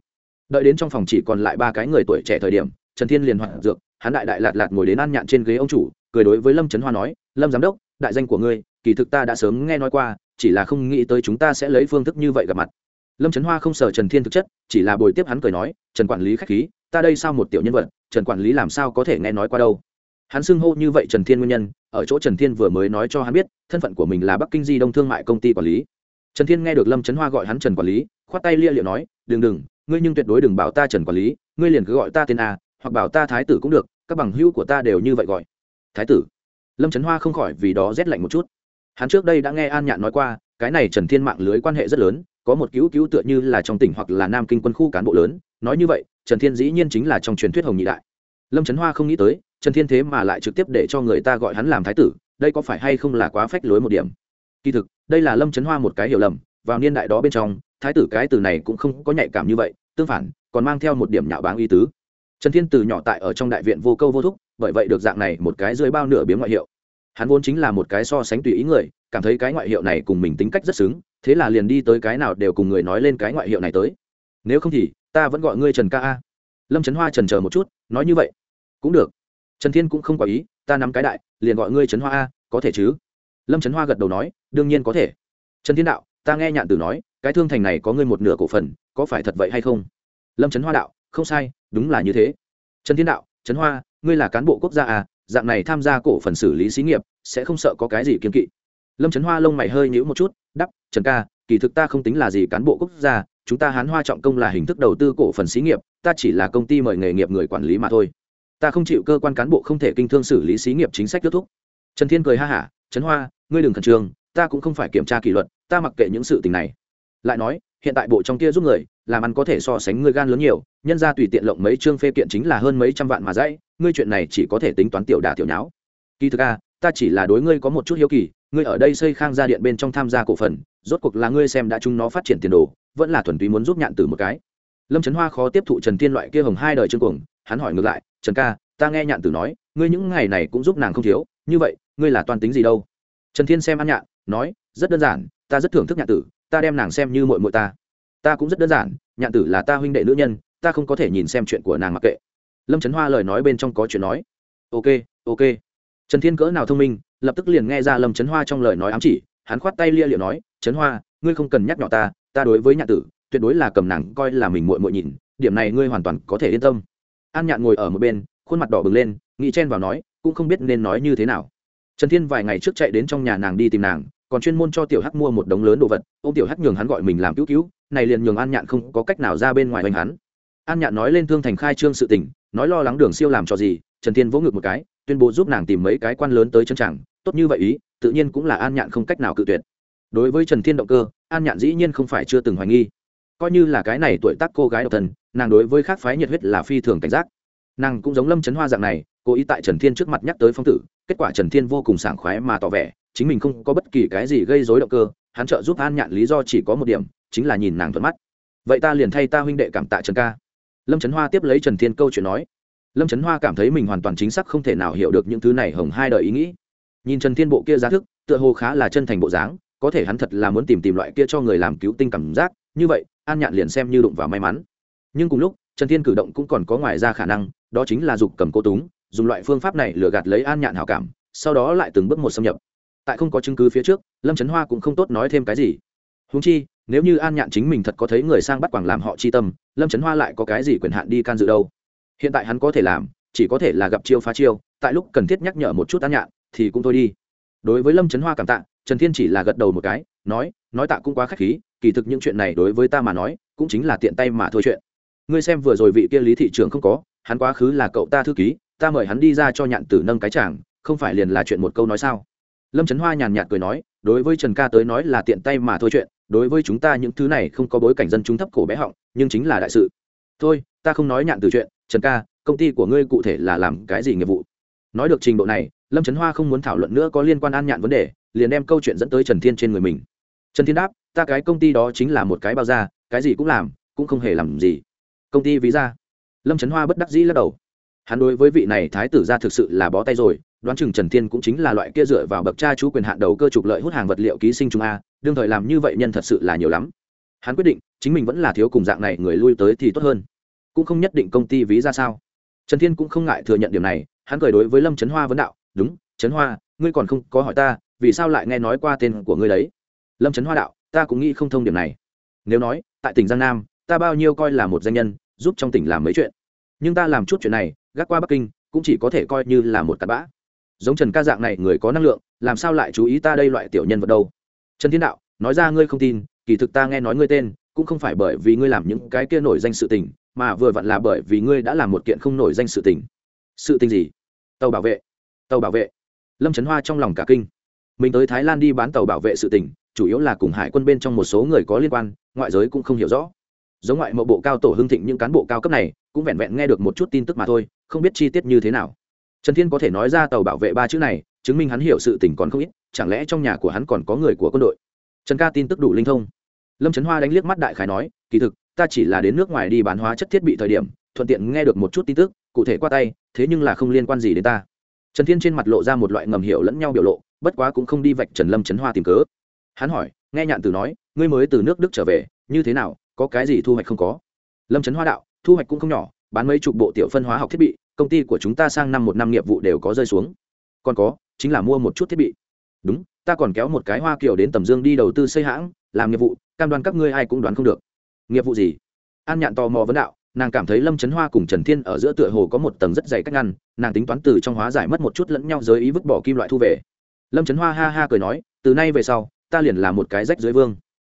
Speaker 1: Đợi đến trong phòng chỉ còn lại ba cái người tuổi trẻ thời điểm, trần thiên liền hoạt dược, hắn đại đại lạt lạt ngồi đến an nhạn trên ghế ông chủ, cười đối với lâm trấn hoa nói, lâm giám đốc, đại danh của ngươi, kỳ thực ta đã sớm nghe nói qua, chỉ là không nghĩ tới chúng ta sẽ lấy phương thức như vậy gặp mặt. Lâm trấn hoa không sợ trần thiên thực chất, chỉ là bồi tiếp hắn cười nói, trần quản lý k h á c h khí ta đây sao một tiểu nhân vật, trần quản lý làm sao có thể nghe nói qua đâu? Hắn xưng hô như vậy trần thiên nguyên nhân, ở chỗ trần thiên vừa mới nói cho hắn biết, thân phận của mình là bắc kinh di đông thương mại công ty quản lý. Trần thiên nghe được lâm trấn hoa gọi hắn trần quản lý, khoát tay lia liệu nói, đừng đừng, ngươi nhưng tuyệt đối đừng bảo ta trần quản lý, ngươi liền cứ gọi ta tên a, hoặc bảo ta thái tử cũng được, các bằng hữu của ta đều như vậy gọi. Thái tử? Lâm trấn hoa không khỏi vì đó rét lạnh một chút. Hắn trước đây đã nghe an nhạn nói qua, cái này trần thiên mạng lưới quan hệ rất lớn, có một cứu cứu tựa như là trong tỉnh hoặc là nam kinh quân khu cán bộ lớn, nói như vậy trần thiên dĩ nhiên chính là trong truyền thuyết hồng nhị đại. Lâm trấn hoa không nghĩ tới, trần thiên thế mà lại trực tiếp để cho người ta gọi hắn làm thái tử, đây có phải hay không là quá phách lối một điểm? Kỳ thực, đây là lâm trấn hoa một cái hiểu lầm, vào niên đại đó bên trong, thái tử cái từ này cũng không có nhạy cảm như vậy, tương phản, còn mang theo một điểm nhạo báng y tứ. Trần thiên từ nhỏ tại ở trong đại viện vô câu vô thúc, bởi vậy được dạng này một cái dưới bao nửa biếng ngoại hiệu. Hắn vốn chính là một cái so sánh tùy ý người, cảm thấy cái ngoại hiệu này cùng mình tính cách rất xứng, thế là liền đi tới cái nào đều cùng người nói lên cái ngoại hiệu này tới. Nếu không thì ta vẫn gọi ngươi trần ca a. Lâm trấn hoa trần chờ một chút, nói như vậy. Cũng được. Trần thiên cũng không có ý, ta nắm cái đại, liền gọi ngươi trấn hoa a, có thể chứ? Lâm trấn hoa gật đầu nói, đương nhiên có thể. Trần thiên đạo, ta nghe nhạn tử nói, cái thương thành này có ngươi một nửa cổ phần, có phải thật vậy hay không? Lâm trấn hoa đạo, không sai, đúng là như thế. Trần thiên đạo trấn hoa, ngươi là cán bộ quốc gia à dạng này tham gia cổ phần xử lý xí nghiệp, sẽ không sợ có cái gì kiên kỵ. Lâm trấn hoa lông mày hơi nhíu một chút, đắp, trần ca, kỳ thực ta không tính là gì cán bộ quốc gia chúng ta hán hoa trọng công là hình thức đầu tư cổ phần xí nghiệp, ta chỉ là công ty mời nghề nghiệp người quản lý mà thôi. Ta không chịu cơ quan cán bộ không thể kinh thương xử lý xí nghiệp chính sách kết thúc. Trần thiên cười ha hả, trấn hoa, ngươi đừng khẩn trương, ta cũng không phải kiểm tra kỷ luật, ta mặc kệ những sự tình này. Lại nói, hiện tại bộ trong kia giúp người, làm ăn có thể so sánh ngươi gan lớn nhiều, nhân ra tùy tiện lộng mấy chương phê kiện chính là hơn mấy trăm vạn mà dãy, ngươi chuyện này chỉ có thể tính toán tiểu đà tiểu nháo. Kỳ thực a ta chỉ là đối ngươi có một chút hiếu kỳ, ngươi ở đây xây khang gia điện bên trong tham gia cổ phần rốt cuộc là ngươi xem đã chúng nó phát triển tiền đồ, vẫn là thuần túy muốn giúp nhạn từ một cái. Lâm trấn hoa khó tiếp thụ trần thiên loại kia hồng hai đời trương cuồng, hắn hỏi ngược lại, trần ca, ta nghe nhạn tử nói, ngươi những ngày này cũng giúp nàng không thiếu, như vậy, ngươi là toàn tính gì đâu? Trần thiên xem ăn nhạn, nói, rất đơn giản, ta rất thưởng thức nhạn tử, ta đem nàng xem như mội mội ta. Ta cũng rất đơn giản, nhạn tử là ta huynh đệ nữ nhân, ta không có thể nhìn xem chuyện của nàng mặc kệ. Lâm trấn hoa lời nói bên trong có chuyện nói, ok ok. Trần thiên cỡ nào thông minh, lập tức liền nghe ra lâm trấn hoa trong lời nói ám chỉ hắn khoát tay lia liệu nói, trấn hoa, ngươi không cần nhắc nhỏ ta ta đối với nhạn tử, tuyệt đối là cầm nàng coi là mình muội muội nhìn, điểm này ngươi hoàn toàn có thể yên tâm. An nhạn ngồi ở một bên, khuôn mặt đỏ bừng lên, nghĩ chen vào nói, cũng không biết nên nói như thế nào. Trần thiên vài ngày trước chạy đến trong nhà nàng đi tìm nàng, còn chuyên môn cho tiểu hắc mua một đống lớn đồ vật ô tiểu hắc nhường hắn gọi mình làm cứu cứu, này liền nhường an nhạn không có cách nào ra bên ngoài hoành hắn. An nhạn nói lên thương thành khai trương sự tình, nói lo lắng đường siêu làm cho gì, trần thiên vỗ ngực một cái, tuyên bố giúp nàng tìm mấy cái quan lớn tới chân chẳng, tốt như vậy ý tự nhiên cũng là an nhạn không cách nào cự tuyệt. Đối với trần thiên động cơ, an nhạn dĩ nhiên không phải chưa từng hoài nghi. Coi như là cái này tuổi tác cô gái độc thân, nàng đối với khác phái nhiệt huyết là phi thường cảnh giác. Nàng cũng giống lâm trấn hoa dạng này, cố ý tại trần thiên trước mặt nhắc tới phong tử, kết quả trần thiên vô cùng sảng khoái mà tỏ vẻ, chính mình không có bất kỳ cái gì gây dối động cơ, hắn trợ giúp an nhạn lý do chỉ có một điểm, chính là nhìn nàng thuận mắt. Vậy ta liền thay ta huynh đệ cảm tạ trần ca. Lâm trấn hoa tiếp lấy trần thiên câu chuyện nói. Lâm trấn hoa cảm thấy mình hoàn toàn chính xác không thể nào hiểu được những thứ này hồng hai đời ý nghĩ nhìn trần thiên bộ kia giá thức, tựa hồ khá là chân thành bộ dáng, có thể hắn thật là muốn tìm tìm loại kia cho người làm cứu tinh cảm giác, như vậy, an nhạn liền xem như đụng vào may mắn. Nhưng cùng lúc, trần thiên cử động cũng còn có ngoài ra khả năng, đó chính là dục cầm cô túng, dùng loại phương pháp này lừa gạt lấy an nhạn hảo cảm, sau đó lại từng bước một xâm nhập. Tại không có chứng cứ phía trước, lâm trấn hoa cũng không tốt nói thêm cái gì. Húng chi, nếu như an nhạn chính mình thật có thấy người sang bắt quảng làm họ chi tâm, lâm trấn hoa lại có cái gì quyền hạn đi can dự đâu? Hiện tại hắn có thể làm, chỉ có thể là gặp chiêu phá chiêu, tại lúc cần thiết nhắc nhở một chút an nhạn thì cũng thôi đi. Đối với lâm trấn hoa cảm tạ, trần thiên chỉ là gật đầu một cái, nói nói tạ cũng quá k h á c h khí, kỳ thực những chuyện này đối với ta mà nói, cũng chính là tiện tay mà thôi chuyện. Ngươi xem vừa rồi vị kia lý thị trường không có, hắn quá khứ là cậu ta thư ký, ta mời hắn đi ra cho nhạn tử nâng cái chàng, không phải liền là chuyện một câu nói sao? Lâm trấn hoa nhàn nhạt cười nói, đối với trần ca tới nói là tiện tay mà thôi chuyện, đối với chúng ta những thứ này không có bối cảnh dân chúng thấp cổ bé họng, nhưng chính là đại sự. Thôi, ta không nói nhạn từ chuyện, trần ca, công ty của ngươi cụ thể là làm cái gì nghiệp vụ? Nói được trình độ này lâm trấn hoa không muốn thảo luận nữa có liên quan an nhạn vấn đề liền đem câu chuyện dẫn tới trần thiên trên người mình. Trần thiên đáp ta cái công ty đó chính là một cái bao da, cái gì cũng làm cũng không hề làm gì. Công ty ví ra lâm trấn hoa bất đắc dĩ lắc đầu. Hắn đối với vị này thái tử ra thực sự là bó tay rồi đoán chừng trần thiên cũng chính là loại kia dựa vào bậc cha chú quyền hạn đầu cơ trục lợi hút hàng vật liệu ký sinh trung a đương thời làm như vậy nhân thật sự là nhiều lắm. Hắn quyết định chính mình vẫn là thiếu cùng dạng này người lui tới thì tốt hơn. Cũng không nhất định công ty ví ra sao? Trần thiên cũng không ngại thừa nhận điểm này hắn cười đối với lâm trấn hoa vấn đạo đúng, trấn hoa, ngươi còn không có hỏi ta, vì sao lại nghe nói qua tên của ngươi đấy? Lâm trấn hoa đạo, ta cũng nghĩ không thông điểm này. Nếu nói, tại tỉnh giang nam, ta bao nhiêu coi là một danh nhân, giúp trong tỉnh làm mấy chuyện. Nhưng ta làm chút chuyện này, gác qua bắc kinh, cũng chỉ có thể coi như là một cặp bã. Giống trần ca dạng này người có năng lượng, làm sao lại chú ý ta đây loại tiểu nhân vật đâu? Trần thiên đạo, nói ra ngươi không tin, kỳ thực ta nghe nói ngươi tên, cũng không phải bởi vì ngươi làm những cái kia nổi danh sự tình, mà vừa vặn là bởi vì ngươi đã làm một kiện không nổi danh sự tình. Sự tình gì? Tàu bảo vệ tàu bảo vệ. Lâm trấn hoa trong lòng cả kinh. Mình tới thái lan đi bán tàu bảo vệ sự tình, chủ yếu là cùng hải quân bên trong một số người có liên quan, ngoại giới cũng không hiểu rõ. Giống ngoại mộ bộ cao tổ hưng thịnh những cán bộ cao cấp này, cũng vẹn vẹn nghe được một chút tin tức mà thôi, không biết chi tiết như thế nào. Trần thiên có thể nói ra tàu bảo vệ ba chữ này, chứng minh hắn hiểu sự tình còn không ít, chẳng lẽ trong nhà của hắn còn có người của quân đội? Trần ca tin tức đủ linh thông. Lâm trấn hoa đánh liếc mắt đại khái nói, kỳ thực, ta chỉ là đến nước ngoài đi bán hóa chất thiết bị thời điểm, thuận tiện nghe được một chút tin tức, cụ thể qua tay, thế nhưng là không liên quan gì đến ta trần thiên trên mặt lộ ra một loại ngầm hiểu lẫn nhau biểu lộ, bất quá cũng không đi vạch trần lâm trấn hoa tìm cớ. Hắn hỏi, nghe nhạn từ nói, ngươi mới từ nước đức trở về, như thế nào, có cái gì thu hoạch không có? Lâm trấn hoa đạo, thu hoạch cũng không nhỏ, bán mấy chục bộ tiểu phân hóa học thiết bị, công ty của chúng ta sang năm một năm nghiệp vụ đều có rơi xuống. Còn có, chính là mua một chút thiết bị. Đúng, ta còn kéo một cái hoa kiểu đến tầm dương đi đầu tư xây hãng, làm nghiệp vụ, cam đoan các ngươi ai cũng đoán không được. Nghiệp vụ gì? An nhạn tò mò vấn đạo nàng cảm thấy lâm trấn hoa cùng trần thiên ở giữa tựa hồ có một tầng rất dày cách ngăn, nàng tính toán từ trong hóa giải mất một chút lẫn nhau giới ý vứt bỏ kim loại thu về. Lâm trấn hoa ha ha cười nói, từ nay về sau, ta liền là một cái rách dưới vương.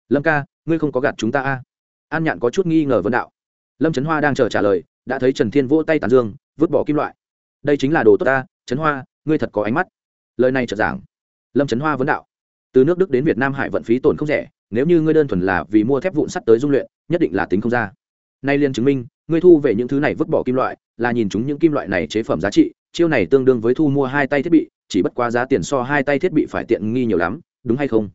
Speaker 1: Lâm ca, ngươi không có gạt chúng ta a? À? an nhạn có chút nghi ngờ vấn đạo. Lâm trấn hoa đang chờ trả lời, đã thấy trần thiên vỗ tay tàn dương, vứt bỏ kim loại. Đây chính là đồ tốt ta, trấn hoa, ngươi thật có ánh mắt. Lời này chợt giảng. Lâm trấn hoa vấn đạo. Từ nước đức đến việt nam hải vận phí tổn không rẻ, nếu như ngươi đơn thuần là vì mua thép vụn sắt tới dung luyện, nhất định là tính không ra nay liên chứng minh, ngươi thu về những thứ này vứt bỏ kim loại, là nhìn chúng những kim loại này chế phẩm giá trị, chiêu này tương đương với thu mua hai tay thiết bị, chỉ bất quá giá tiền so hai tay thiết bị phải tiện nghi nhiều lắm, đúng hay không?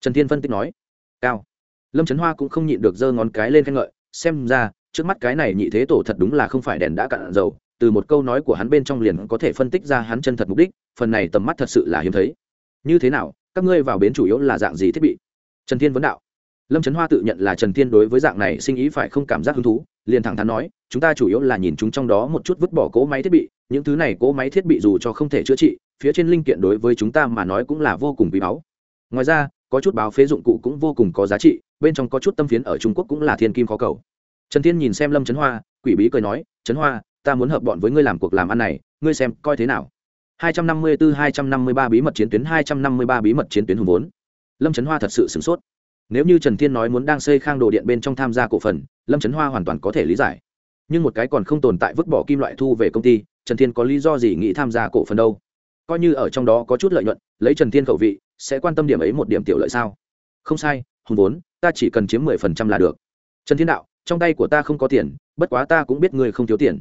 Speaker 1: Trần thiên phân tích nói. Cao. Lâm trấn hoa cũng không nhịn được giơ ngón cái lên khen ngợi, xem ra, trước mắt cái này nhị thế tổ thật đúng là không phải đèn đã cạn dầu, từ một câu nói của hắn bên trong liền có thể phân tích ra hắn chân thật mục đích, phần này tầm mắt thật sự là hiếm thấy. Như thế nào, các ngươi vào bến chủ yếu là dạng gì thiết bị? Trần thiên vấn đạo lâm trấn hoa tự nhận là trần thiên đối với dạng này sinh ý phải không cảm giác hứng thú, liền thẳng thắn nói, chúng ta chủ yếu là nhìn chúng trong đó một chút vứt bỏ cỗ máy thiết bị, những thứ này cỗ máy thiết bị dù cho không thể chữa trị, phía trên linh kiện đối với chúng ta mà nói cũng là vô cùng quý báu. Ngoài ra, có chút báo phế dụng cụ cũng vô cùng có giá trị, bên trong có chút tâm phiến ở trung quốc cũng là thiên kim khó cầu. Trần thiên nhìn xem lâm trấn hoa, quỷ bí cười nói trấn hoa, ta muốn hợp bọn với ngươi làm cuộc làm ăn này, ngươi xem coi thế nào? 254-253 bí mật chiến tuyến 253 bí mật chiến tuyến hùng vốn. Lâm trấn hoa thật sự sửng sốt nếu như trần thiên nói muốn đang xây khang đồ điện bên trong tham gia cổ phần, lâm trấn hoa hoàn toàn có thể lý giải. Nhưng một cái còn không tồn tại vứt bỏ kim loại thu về công ty, trần thiên có lý do gì nghĩ tham gia cổ phần đâu? Coi như ở trong đó có chút lợi nhuận, lấy trần thiên khẩu vị, sẽ quan tâm điểm ấy một điểm tiểu lợi sao? Không sai, hùng vốn, ta chỉ cần chiếm mười phần trăm là được. Trần thiên đạo, trong tay của ta không có tiền, bất quá ta cũng biết ngươi không thiếu tiền.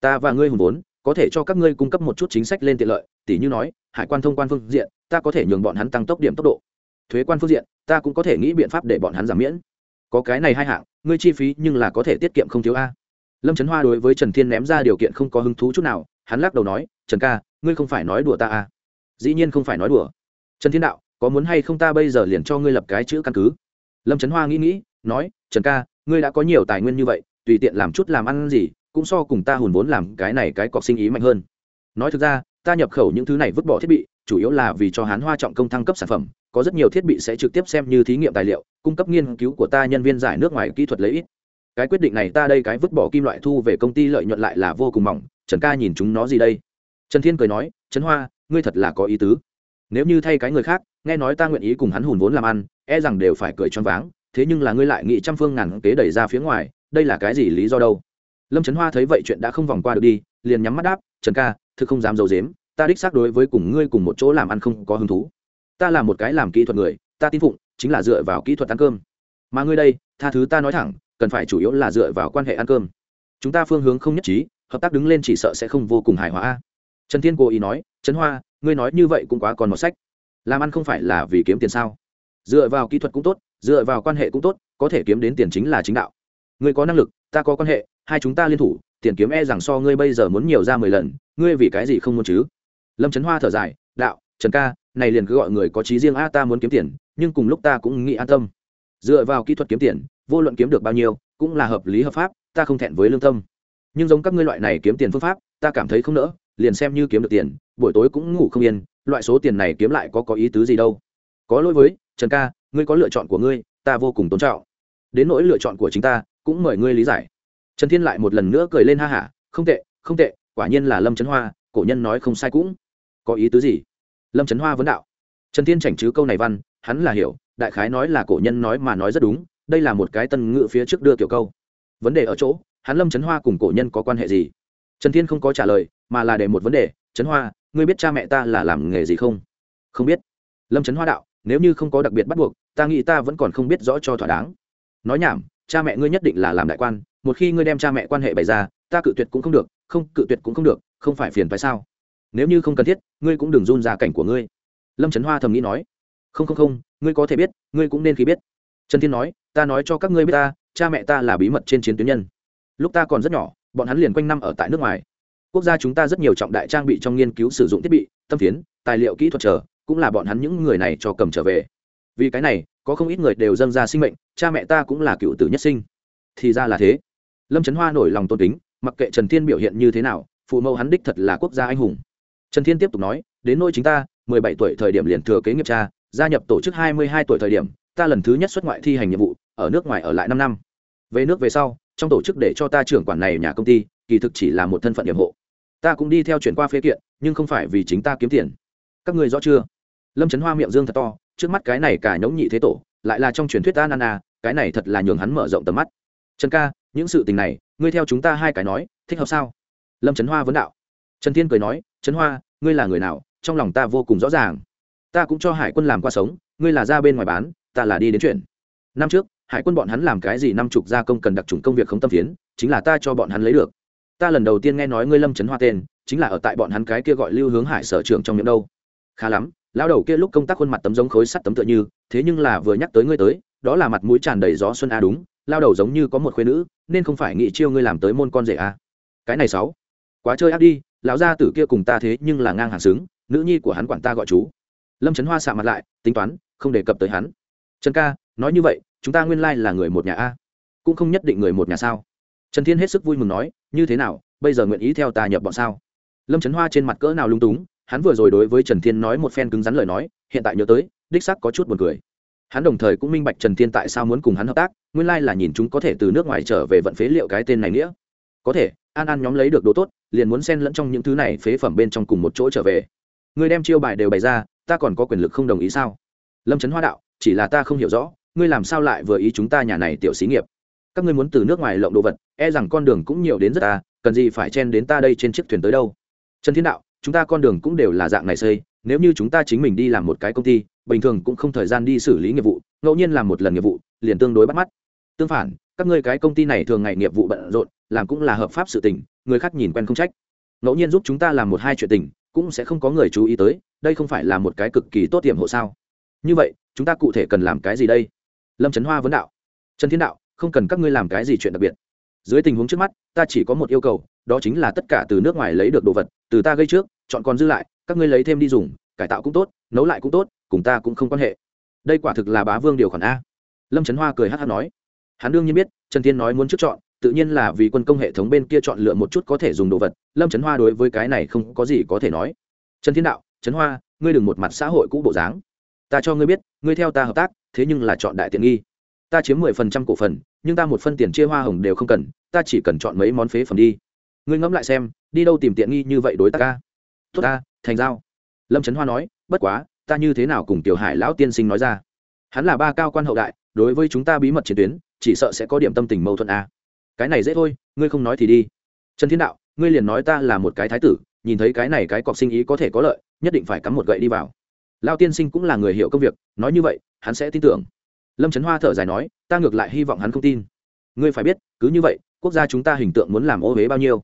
Speaker 1: Ta và ngươi hùng vốn, có thể cho các ngươi cung cấp một chút chính sách lên tiện lợi tỷ như nói, hải quan thông quan phương diện, ta có thể nhường bọn hắn tăng tốc điểm tốc độ thuế quan phương diện, ta cũng có thể nghĩ biện pháp để bọn hắn giảm miễn. Có cái này hai hạng, ngươi chi phí nhưng là có thể tiết kiệm không thiếu a. Lâm trấn hoa đối với trần thiên ném ra điều kiện không có hứng thú chút nào, hắn lắc đầu nói, trần ca, ngươi không phải nói đùa ta a? dĩ nhiên không phải nói đùa. Trần thiên đạo, có muốn hay không ta bây giờ liền cho ngươi lập cái chữ căn cứ? Lâm trấn hoa nghĩ nghĩ, nói, trần ca, ngươi đã có nhiều tài nguyên như vậy, tùy tiện làm chút làm ăn gì, cũng so cùng ta hùn vốn làm cái này cái cọc sinh ý mạnh hơn. Nói thực ra, ta nhập khẩu những thứ này vứt bỏ thiết bị, chủ yếu là vì cho hán hoa trọng công thăng cấp sản phẩm có rất nhiều thiết bị sẽ trực tiếp xem như thí nghiệm tài liệu, cung cấp nghiên cứu của ta nhân viên giải nước ngoài kỹ thuật lấy ít. Cái quyết định này ta đây cái vứt bỏ kim loại thu về công ty lợi nhuận lại là vô cùng mỏng, trần ca nhìn chúng nó gì đây? Trần thiên cười nói trấn hoa, ngươi thật là có ý tứ. Nếu như thay cái người khác, nghe nói ta nguyện ý cùng hắn hùn vốn làm ăn e rằng đều phải cười choáng váng, thế nhưng là ngươi lại nghĩ trăm phương ngàn kế đẩy ra phía ngoài, đây là cái gì lý do đâu? Lâm trấn hoa thấy vậy chuyện đã không vòng qua được đi, liền nhắm mắt đáp, trần ca, thực không dám d i ấ u dếm ta đích xác đối với cùng ngươi cùng một chỗ làm ăn không có hứng thú ta là một cái làm kỹ thuật người, ta tin phụng, chính là dựa vào kỹ thuật ăn cơm. Mà ngươi đây, tha thứ ta nói thẳng, cần phải chủ yếu là dựa vào quan hệ ăn cơm. Chúng ta phương hướng không nhất trí, hợp tác đứng lên chỉ sợ sẽ không vô cùng hài hòa. Trần thiên cố ý nói, trấn hoa, ngươi nói như vậy cũng quá còn một sách. Làm ăn không phải là vì kiếm tiền sao? Dựa vào kỹ thuật cũng tốt, dựa vào quan hệ cũng tốt, có thể kiếm đến tiền chính là chính đạo. Ngươi có năng lực, ta có quan hệ, hai chúng ta liên thủ, tiền kiếm e rằng so ngươi bây giờ muốn nhiều ra mười lần, ngươi vì cái gì không muốn chứ? Lâm trấn hoa thở dài, đạo trần ca, này liền cứ gọi người có trí riêng a, ta muốn kiếm tiền, nhưng cùng lúc ta cũng nghĩ an tâm. Dựa vào kỹ thuật kiếm tiền, vô luận kiếm được bao nhiêu, cũng là hợp lý hợp pháp, ta không thẹn với lương tâm. Nhưng giống các ngươi loại này kiếm tiền phương pháp, ta cảm thấy không nỡ, liền xem như kiếm được tiền, buổi tối cũng ngủ không yên, loại số tiền này kiếm lại có có ý tứ gì đâu. Có lỗi với, trần ca, ngươi có lựa chọn của ngươi, ta vô cùng tôn trọng. Đến nỗi lựa chọn của chính ta, cũng mời ngươi lý giải. Trần thiên lại một lần nữa cười lên ha hả, không tệ không tệ, quả nhiên là lâm trấn hoa, cổ nhân nói không sai cũng. Có ý tứ gì? Lâm trấn hoa vấn đạo trần thiên chảnh chứ câu này văn hắn là hiểu đại khái nói là cổ nhân nói mà nói rất đúng đây là một cái tân ngữ phía trước đưa kiểu câu vấn đề ở chỗ hắn lâm trấn hoa cùng cổ nhân có quan hệ gì trần thiên không có trả lời mà là để một vấn đề trấn hoa ngươi biết cha mẹ ta là làm nghề gì không không biết lâm trấn hoa đạo nếu như không có đặc biệt bắt buộc ta nghĩ ta vẫn còn không biết rõ cho thỏa đáng nói nhảm cha mẹ ngươi nhất định là làm đại quan một khi ngươi đem cha mẹ quan hệ bày ra ta cự tuyệt cũng không được không cự tuyệt cũng không được không phải phiền phải sao nếu như không cần thiết, ngươi cũng đừng run ra cảnh của ngươi. Lâm trấn hoa thầm nghĩ nói. Không không không, ngươi có thể biết, ngươi cũng nên khi biết. Trần thiên nói, ta nói cho các ngươi biết ta, cha mẹ ta là bí mật trên chiến tuyến nhân. Lúc ta còn rất nhỏ, bọn hắn liền quanh năm ở tại nước ngoài. Quốc gia chúng ta rất nhiều trọng đại trang bị trong nghiên cứu sử dụng thiết bị, tâm phiến, tài liệu kỹ thuật chờ, cũng là bọn hắn những người này cho cầm trở về. Vì cái này, có không ít người đều dâng ra sinh mệnh, cha mẹ ta cũng là cựu tử nhất sinh. Thì ra là thế. Lâm trấn hoa nổi lòng tôn kính, mặc kệ trần thiên biểu hiện như thế nào, phụ mẫu hắn đích thật là quốc gia anh hùng trần thiên tiếp tục nói, đến nôi chính ta, mười bảy tuổi thời điểm liền thừa kế nghiệp cha, gia nhập tổ chức hai mươi hai tuổi thời điểm, ta lần thứ nhất xuất ngoại thi hành nhiệm vụ, ở nước ngoài ở lại năm năm. Về nước về sau, trong tổ chức để cho ta trưởng quản này nhà công ty, kỳ thực chỉ là một thân phận nhiệm hộ. Ta cũng đi theo chuyển qua phế kiện, nhưng không phải vì chính ta kiếm tiền. Các người rõ chưa? Lâm trấn hoa miệng dương thật to, trước mắt cái này cả nhống nhị thế tổ, lại là trong truyền thuyết ta nana, cái này thật là nhường hắn mở rộng tầm mắt. Trần ca, những sự tình này, ngươi theo chúng ta hai cái nói, thích hợp sao? Lâm trấn hoa vấn đạo trần thiên cười nói, trấn hoa, ngươi là người nào? Trong lòng ta vô cùng rõ ràng. Ta cũng cho hải quân làm qua sống, ngươi là ra bên ngoài bán, ta là đi đến chuyện. Năm trước, hải quân bọn hắn làm cái gì năm chục gia công cần đặc trùng công việc không tâm phiến, chính là ta cho bọn hắn lấy được. Ta lần đầu tiên nghe nói ngươi lâm trấn hoa tên, chính là ở tại bọn hắn cái kia gọi lưu hướng hải sở trưởng trong miệng đâu. Khá lắm lao đầu kia lúc công tác khuôn mặt tấm giống khối sắt tấm tựa như, thế nhưng là vừa nhắc tới ngươi tới, đó là mặt mũi tràn đầy gió xuân a đúng lao đầu giống như có một khuyên nữ, nên không phải nghĩ chiêu ngươi làm tới môn con rể a. Cái này sáu, quá chơi ác đi lão gia tử kia cùng ta thế nhưng là ngang hàng xứng, nữ nhi của hắn quản ta gọi chú. Lâm trấn hoa xạ mặt lại, tính toán, không đề cập tới hắn. Trần ca, nói như vậy, chúng ta nguyên lai là người một nhà a, cũng không nhất định người một nhà sao? Trần thiên hết sức vui mừng nói, như thế nào, bây giờ nguyện ý theo ta nhập bọn sao? Lâm trấn hoa trên mặt cỡ nào lung túng, hắn vừa rồi đối với trần thiên nói một phen cứng rắn lời nói, hiện tại nhớ tới, đích sắc có chút buồn cười. Hắn đồng thời cũng minh bạch trần thiên tại sao muốn cùng hắn hợp tác, nguyên lai là nhìn chúng có thể từ nước ngoài trở về vận phế liệu cái tên này nghĩa. Có thể an an nhóm lấy được đồ tốt, liền muốn xen lẫn trong những thứ này phế phẩm bên trong cùng một chỗ trở về. Ngươi đem chiêu bài đều bày ra, ta còn có quyền lực không đồng ý sao? Lâm trấn hoa đạo, chỉ là ta không hiểu rõ, ngươi làm sao lại vừa ý chúng ta nhà này tiểu xí nghiệp? Các ngươi muốn từ nước ngoài lộng đồ vật e rằng con đường cũng nhiều đến rất ta cần gì phải chen đến ta đây trên chiếc thuyền tới đâu? Trần thiên đạo, chúng ta con đường cũng đều là dạng này xây, nếu như chúng ta chính mình đi làm một cái công ty, bình thường cũng không thời gian đi xử lý nghiệp vụ, ngẫu nhiên làm một lần nghiệp vụ, liền tương đối bắt mắt. Tương phản, các ngươi cái công ty này thường ngày nghiệp vụ bận rộn làm cũng là hợp pháp sự tình, người khác nhìn quen không trách. Ngẫu nhiên giúp chúng ta làm một hai chuyện tình, cũng sẽ không có người chú ý tới, đây không phải là một cái cực kỳ tốt tiềm hộ sao? Như vậy, chúng ta cụ thể cần làm cái gì đây? Lâm trấn hoa vấn đạo. Trần thiên đạo, không cần các ngươi làm cái gì chuyện đặc biệt. Dưới tình huống trước mắt, ta chỉ có một yêu cầu, đó chính là tất cả từ nước ngoài lấy được đồ vật, từ ta gây trước, chọn còn dư lại, các ngươi lấy thêm đi dùng, cải tạo cũng tốt, nấu lại cũng tốt, cùng ta cũng không quan hệ. Đây quả thực là bá vương điều khoản a. Lâm trấn hoa cười hát hát nói. Hắn đương nhiên biết, trần thiên nói muốn trước chọn tự nhiên là vì quân công hệ thống bên kia chọn lựa một chút có thể dùng đồ vật, lâm trấn hoa đối với cái này không có gì có thể nói. Trần thiên đạo, trấn hoa, ngươi đừng một mặt xã hội cũ bộ dáng. Ta cho ngươi biết, ngươi theo ta hợp tác, thế nhưng là chọn đại tiện nghi. Ta chiếm mười phần trăm cổ phần, nhưng ta một phân tiền chia hoa hồng đều không cần, ta chỉ cần chọn mấy món phế phẩm đi. Ngươi ngẫm lại xem, đi đâu tìm tiện nghi như vậy đối tác ca tốt ta, thành giao. Lâm trấn hoa nói, bất quá, ta như thế nào cùng tiểu hải lão tiên sinh nói ra? Hắn là ba cao quan hậu đại, đối với chúng ta bí mật chiến tuyến, chỉ sợ sẽ có điểm tâm tình mâu thuẫn a cái này dễ thôi, ngươi không nói thì đi. Trần thiên đạo, ngươi liền nói ta là một cái thái tử, nhìn thấy cái này cái cọc sinh ý có thể có lợi, nhất định phải cắm một gậy đi vào. Lao tiên sinh cũng là người hiểu công việc, nói như vậy, hắn sẽ tin tưởng. Lâm trấn hoa thở dài nói, ta ngược lại hy vọng hắn không tin. Ngươi phải biết, cứ như vậy, quốc gia chúng ta hình tượng muốn làm ô huế bao nhiêu?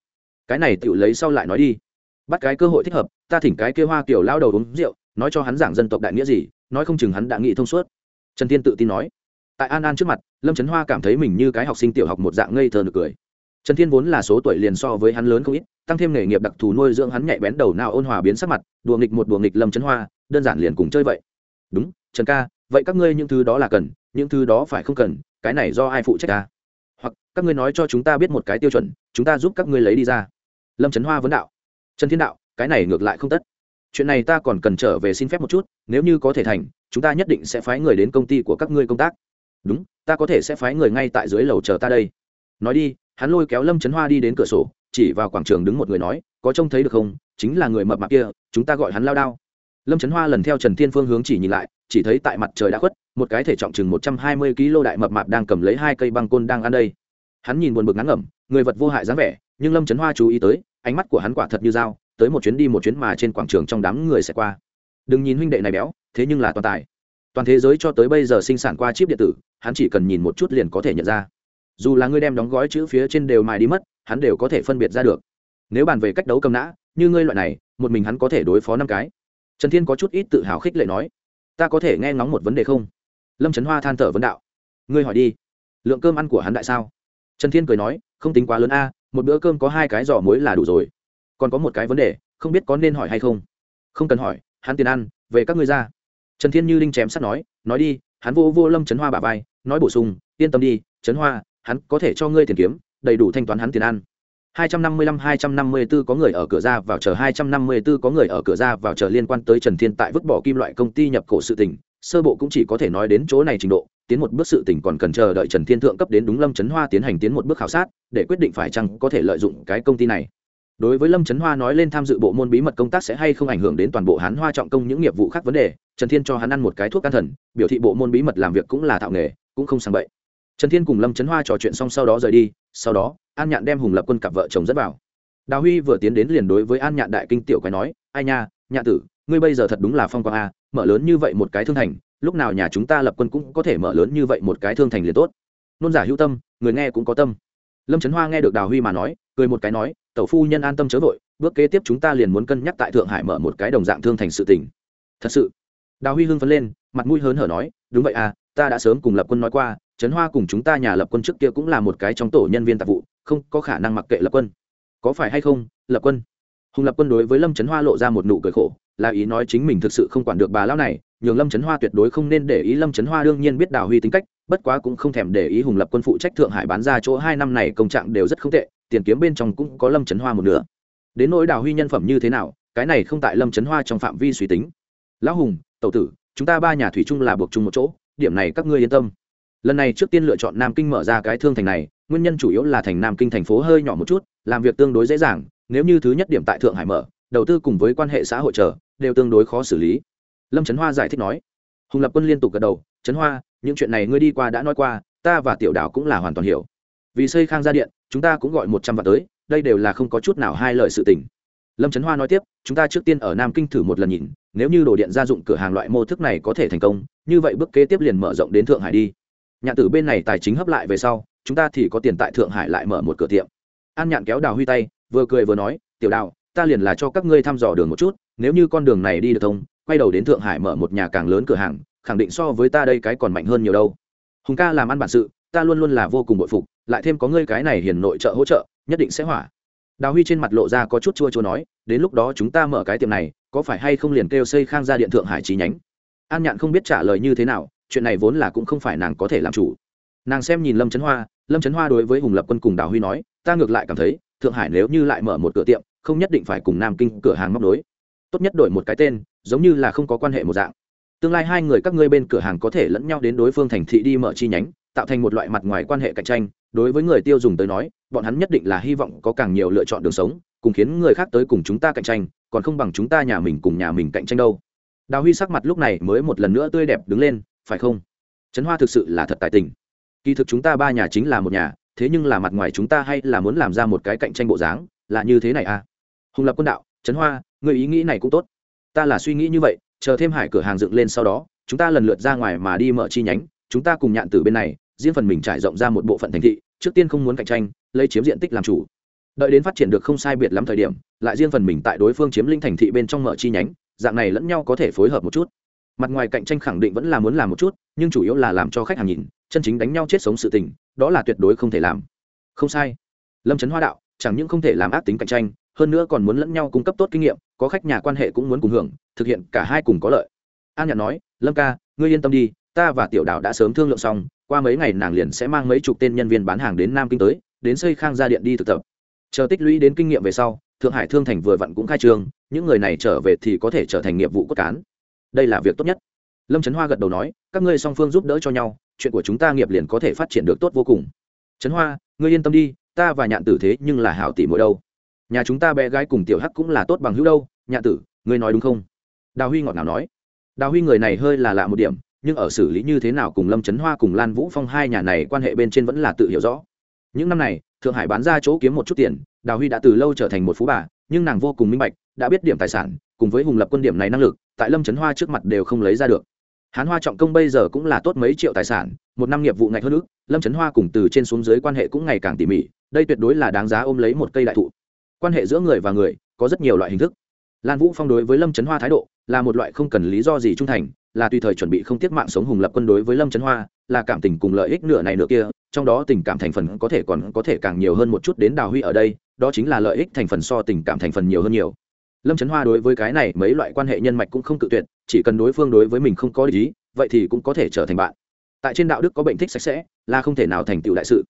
Speaker 1: Cái này tự lấy sau lại nói đi. Bắt cái cơ hội thích hợp, ta thỉnh cái kêu hoa kiểu lao đầu uống rượu, nói cho hắn giảng dân tộc đại nghĩa gì, nói không chừng hắn đã nghĩ thông suốt. Trần tiên tự tin nói tại an an trước mặt, lâm trấn hoa cảm thấy mình như cái học sinh tiểu học một dạng ngây thơ nực cười. Trần thiên vốn là số tuổi liền so với hắn lớn không ít, tăng thêm nghề nghiệp đặc thù nuôi dưỡng hắn nhạy bén đầu nào ôn hòa biến sắc mặt, đùa nghịch một đùa nghịch lâm trấn hoa, đơn giản liền cùng chơi vậy. Đúng, trần ca, vậy các ngươi những thứ đó là cần, những thứ đó phải không cần, cái này do ai phụ trách ca hoặc, các ngươi nói cho chúng ta biết một cái tiêu chuẩn, chúng ta giúp các ngươi lấy đi ra. Lâm trấn hoa vấn đạo. Trần thiên đạo, cái này ngược lại không tất. Chuyện này ta còn cần trở về xin phép một chút, nếu như có thể thành, chúng ta nhất định sẽ phái người đến công ty của các ngươi công tác đúng, ta có thể sẽ phái người ngay tại dưới lầu chờ ta đây. Nói đi, hắn lôi kéo lâm trấn hoa đi đến cửa sổ, chỉ vào quảng trường đứng một người nói, có trông thấy được không? Chính là người mập mạp kia, chúng ta gọi hắn lao đao. Lâm trấn hoa lần theo trần thiên phương hướng chỉ nhìn lại, chỉ thấy tại mặt trời đã khuất, một cái thể trọng chừng một trăm hai mươi kg đại mập mạp đang cầm lấy hai cây băng côn đang ăn đây. Hắn nhìn buồn bực ngắn ngẩm, người vật vô hại dáng vẻ, nhưng lâm trấn hoa chú ý tới, ánh mắt của hắn quả thật như dao, tới một chuyến đi một chuyến mà trên quảng trường trong đám người sẽ qua. Đừng nhìn huynh đệ này béo, thế nhưng là toàn tài toàn thế giới cho tới bây giờ sinh sản qua chip điện tử, hắn chỉ cần nhìn một chút liền có thể nhận ra. Dù là ngươi đem đóng gói chữ phía trên đều mài đi mất, hắn đều có thể phân biệt ra được. Nếu bàn về cách đấu cầm nã, như ngươi loại này, một mình hắn có thể đối phó năm cái. Trần thiên có chút ít tự hào khích lệ nói, ta có thể nghe ngóng một vấn đề không? Lâm trấn hoa than thở vấn đạo, ngươi hỏi đi, lượng cơm ăn của hắn đại sao? Trần thiên cười nói, không tính quá lớn a, một bữa cơm có hai cái giỏ muối là đủ rồi. Còn có một cái vấn đề, không biết có nên hỏi hay không? Không cần hỏi, hắn tiền ăn, về các ngươi ra trần thiên như linh chém sắt nói nói đi hắn vô vô lâm trấn hoa bà vai nói bổ sung yên tâm đi trấn hoa hắn có thể cho ngươi tiền kiếm đầy đủ thanh toán hắn tiền ăn 255 254 có người ở cửa ra vào chờ 254 có người ở cửa ra vào chờ liên quan tới Trần Thiên tại vứt bỏ kim loại công ty nhập cổ sự tình, sơ bộ cũng chỉ có thể nói đến chỗ này trình độ, tiến một bước sự tình còn cần chờ đợi Trần Thiên thượng cấp đến đúng Lâm Chấn Hoa tiến hành tiến một bước khảo sát, để quyết định phải chăng có thể lợi dụng cái công ty này. Đối với Lâm Chấn Hoa nói lên tham dự bộ môn bí mật công tác sẽ hay không ảnh hưởng đến toàn bộ Hán Hoa trọng công những nghiệp vụ khác vấn đề, Trần Thiên cho hắn ăn một cái thuốc can thần, biểu thị bộ môn bí mật làm việc cũng là thạo nghề, cũng không sang bậy. Trần Thiên cùng Lâm Chấn Hoa trò chuyện xong sau đó rời đi, sau đó, An Nhạn đem Hùng Lập Quân cặp vợ chồng dẫn vào. Đào huy vừa tiến đến liền đối với an nhạn đại kinh tiểu quái nói ai nha nhạn tử ngươi bây giờ thật đúng là phong quang a mở lớn như vậy một cái thương thành lúc nào nhà chúng ta lập quân cũng có thể mở lớn như vậy một cái thương thành liền tốt. Nôn giả hữu tâm người nghe cũng có tâm. Lâm trấn hoa nghe được đào huy mà nói cười một cái nói tẩu phu nhân an tâm chớ vội bước kế tiếp chúng ta liền muốn cân nhắc tại thượng hải mở một cái đồng dạng thương thành sự tỉnh thật sự? Đào huy hưng phấn lên, mặt mũi hớn hở nói, đúng vậy à ta đã sớm cùng lập quân nói qua, trấn hoa cùng chúng ta nhà lập quân trước kia cũng là một cái trong tổ nhân viên tạp vụ, không có khả năng mặc kệ lập quân. Có phải hay không, lập quân? Hùng lập quân đối với lâm trấn hoa lộ ra một nụ cười khổ, là ý nói chính mình thực sự không quản được bà lão này, nhường lâm trấn hoa tuyệt đối không nên để ý lâm trấn hoa đương nhiên biết đào huy tính cách, bất quá cũng không thèm để ý hùng lập quân phụ trách thượng hải bán ra chỗ hai năm này công trạng đều rất không tệ, tiền kiếm bên trong cũng có lâm trấn hoa một nửa. Đến nỗi đào huy nhân phẩm như thế nào, cái này không tại lâm trấn hoa trong phạm vi suy tính. Lão hùng tẩu tử, chúng ta ba nhà thủy chung là buộc chung một chỗ, điểm này các ngươi yên tâm. Lần này trước tiên lựa chọn nam kinh mở ra cái thương thành này, nguyên nhân chủ yếu là thành nam kinh thành phố hơi nhỏ một chút, làm việc tương đối dễ dàng, nếu như thứ nhất điểm tại thượng hải mở, đầu tư cùng với quan hệ xã hội trở đều tương đối khó xử lý. Lâm trấn hoa giải thích nói. Hùng lập quân liên tục gật đầu trấn hoa, những chuyện này ngươi đi qua đã nói qua, ta và tiểu đảo cũng là hoàn toàn hiểu. Vì xây khang gia điện, chúng ta cũng gọi một trăm vạn tới, đây đều là không có chút nào hai lời sự tình lâm trấn hoa nói tiếp, chúng ta trước tiên ở nam kinh thử một lần nhìn, nếu như đồ điện gia dụng cửa hàng loại mô thức này có thể thành công, như vậy bước kế tiếp liền mở rộng đến thượng hải đi. Nhạn tử bên này tài chính hấp lại về sau, chúng ta thì có tiền tại thượng hải lại mở một cửa tiệm. An nhạn kéo đào huy tay, vừa cười vừa nói, tiểu đào, ta liền là cho các ngươi thăm dò đường một chút, nếu như con đường này đi được thông, quay đầu đến thượng hải mở một nhà càng lớn cửa hàng, khẳng định so với ta đây cái còn mạnh hơn nhiều đâu. Hùng ca làm ăn bản sự, ta luôn luôn là vô cùng bội phục, lại thêm có ngươi cái này hiền nội trợ hỗ trợ, nhất định sẽ hỏa đào huy trên mặt lộ ra có chút chua chua nói, đến lúc đó chúng ta mở cái tiệm này, có phải hay không liền kêu xây khang ra điện thượng hải chi nhánh? An nhạn không biết trả lời như thế nào, chuyện này vốn là cũng không phải nàng có thể làm chủ. Nàng xem nhìn lâm trấn hoa, lâm trấn hoa đối với hùng lập quân cùng đào huy nói, ta ngược lại cảm thấy, thượng hải nếu như lại mở một cửa tiệm, không nhất định phải cùng nam kinh cửa hàng móc đối tốt nhất đổi một cái tên, giống như là không có quan hệ một dạng. Tương lai hai người các ngươi bên cửa hàng có thể lẫn nhau đến đối phương thành thị đi mở chi nhánh tạo thành một loại mặt ngoài quan hệ cạnh tranh, đối với người tiêu dùng tới nói, bọn hắn nhất định là hy vọng có càng nhiều lựa chọn đường sống, cùng khiến người khác tới cùng chúng ta cạnh tranh, còn không bằng chúng ta nhà mình cùng nhà mình cạnh tranh đâu. Đào huy sắc mặt lúc này mới một lần nữa tươi đẹp đứng lên, phải không? Trấn hoa thực sự là thật tài tình. Kỳ thực chúng ta ba nhà chính là một nhà, thế nhưng là mặt ngoài chúng ta hay là muốn làm ra một cái cạnh tranh bộ dáng, là như thế này à? Hùng lập quân đạo, trấn hoa, người ý nghĩ này cũng tốt. Ta là suy nghĩ như vậy, chờ thêm hải cửa hàng dựng lên sau đó, chúng ta lần lượt ra ngoài mà đi mở chi nhánh, chúng ta cùng nhạn từ bên này riêng phần mình trải rộng ra một bộ phận thành thị, trước tiên không muốn cạnh tranh, lấy chiếm diện tích làm chủ. Đợi đến phát triển được không sai biệt lắm thời điểm, lại riêng phần mình tại đối phương chiếm linh thành thị bên trong mở chi nhánh, dạng này lẫn nhau có thể phối hợp một chút. Mặt ngoài cạnh tranh khẳng định vẫn là muốn làm một chút, nhưng chủ yếu là làm cho khách hàng nhìn, chân chính đánh nhau chết sống sự tình, đó là tuyệt đối không thể làm. Không sai. Lâm trấn hoa đạo, chẳng những không thể làm ác tính cạnh tranh, hơn nữa còn muốn lẫn nhau cung cấp tốt kinh nghiệm, có khách nhà quan hệ cũng muốn cùng hưởng, thực hiện cả hai cùng có lợi. An nhạn nói, lâm ca, ngươi yên tâm đi ta và tiểu đạo đã sớm thương lượng xong, qua mấy ngày nàng liền sẽ mang mấy chục tên nhân viên bán hàng đến nam kinh tới, đến xây khang gia điện đi thực tập. Chờ tích lũy đến kinh nghiệm về sau, thượng hải thương thành vừa vặn cũng khai trương, những người này trở về thì có thể trở thành nghiệp vụ cốt cán. Đây là việc tốt nhất. Lâm trấn hoa gật đầu nói, các ngươi song phương giúp đỡ cho nhau, chuyện của chúng ta nghiệp liền có thể phát triển được tốt vô cùng. Trấn hoa, ngươi yên tâm đi, ta và nhạn tử thế nhưng là hảo tỷ mỗi đâu. Nhà chúng ta bé gái cùng tiểu hắc cũng là tốt bằng hữu đâu. Nhạn tử, ngươi nói đúng không? Đào huy ngọt ngào nói. Đào huy người này hơi là lạ một điểm nhưng ở xử lý như thế nào cùng lâm trấn hoa cùng lan vũ phong hai nhà này quan hệ bên trên vẫn là tự hiểu rõ. Những năm này, thượng hải bán ra chỗ kiếm một chút tiền, đào huy đã từ lâu trở thành một phú bà, nhưng nàng vô cùng minh bạch, đã biết điểm tài sản, cùng với hùng lập quân điểm này năng lực, tại lâm trấn hoa trước mặt đều không lấy ra được. Hán hoa trọng công bây giờ cũng là tốt mấy triệu tài sản, một năm nghiệp vụ ngạch hơn nước lâm trấn hoa cùng từ trên xuống dưới quan hệ cũng ngày càng tỉ mỉ, đây tuyệt đối là đáng giá ôm lấy một cây đại thụ. Quan hệ giữa người và người, có rất nhiều loại hình thức. Lan vũ phong đối với lâm trấn hoa thái độ là một loại không cần lý do gì trung thành là tùy thời chuẩn bị không tiếc mạng sống hùng lập quân đối với lâm trấn hoa, là cảm tình cùng lợi ích nửa này nửa kia, trong đó tình cảm thành phần có thể còn có thể càng nhiều hơn một chút đến đào huy ở đây, đó chính là lợi ích thành phần so tình cảm thành phần nhiều hơn nhiều. Lâm trấn hoa đối với cái này mấy loại quan hệ nhân mạch cũng không tự tuyệt, chỉ cần đối phương đối với mình không có lý, vậy thì cũng có thể trở thành bạn. Tại trên đạo đức có bệnh thích sạch sẽ, là không thể nào thành tựu đại sự.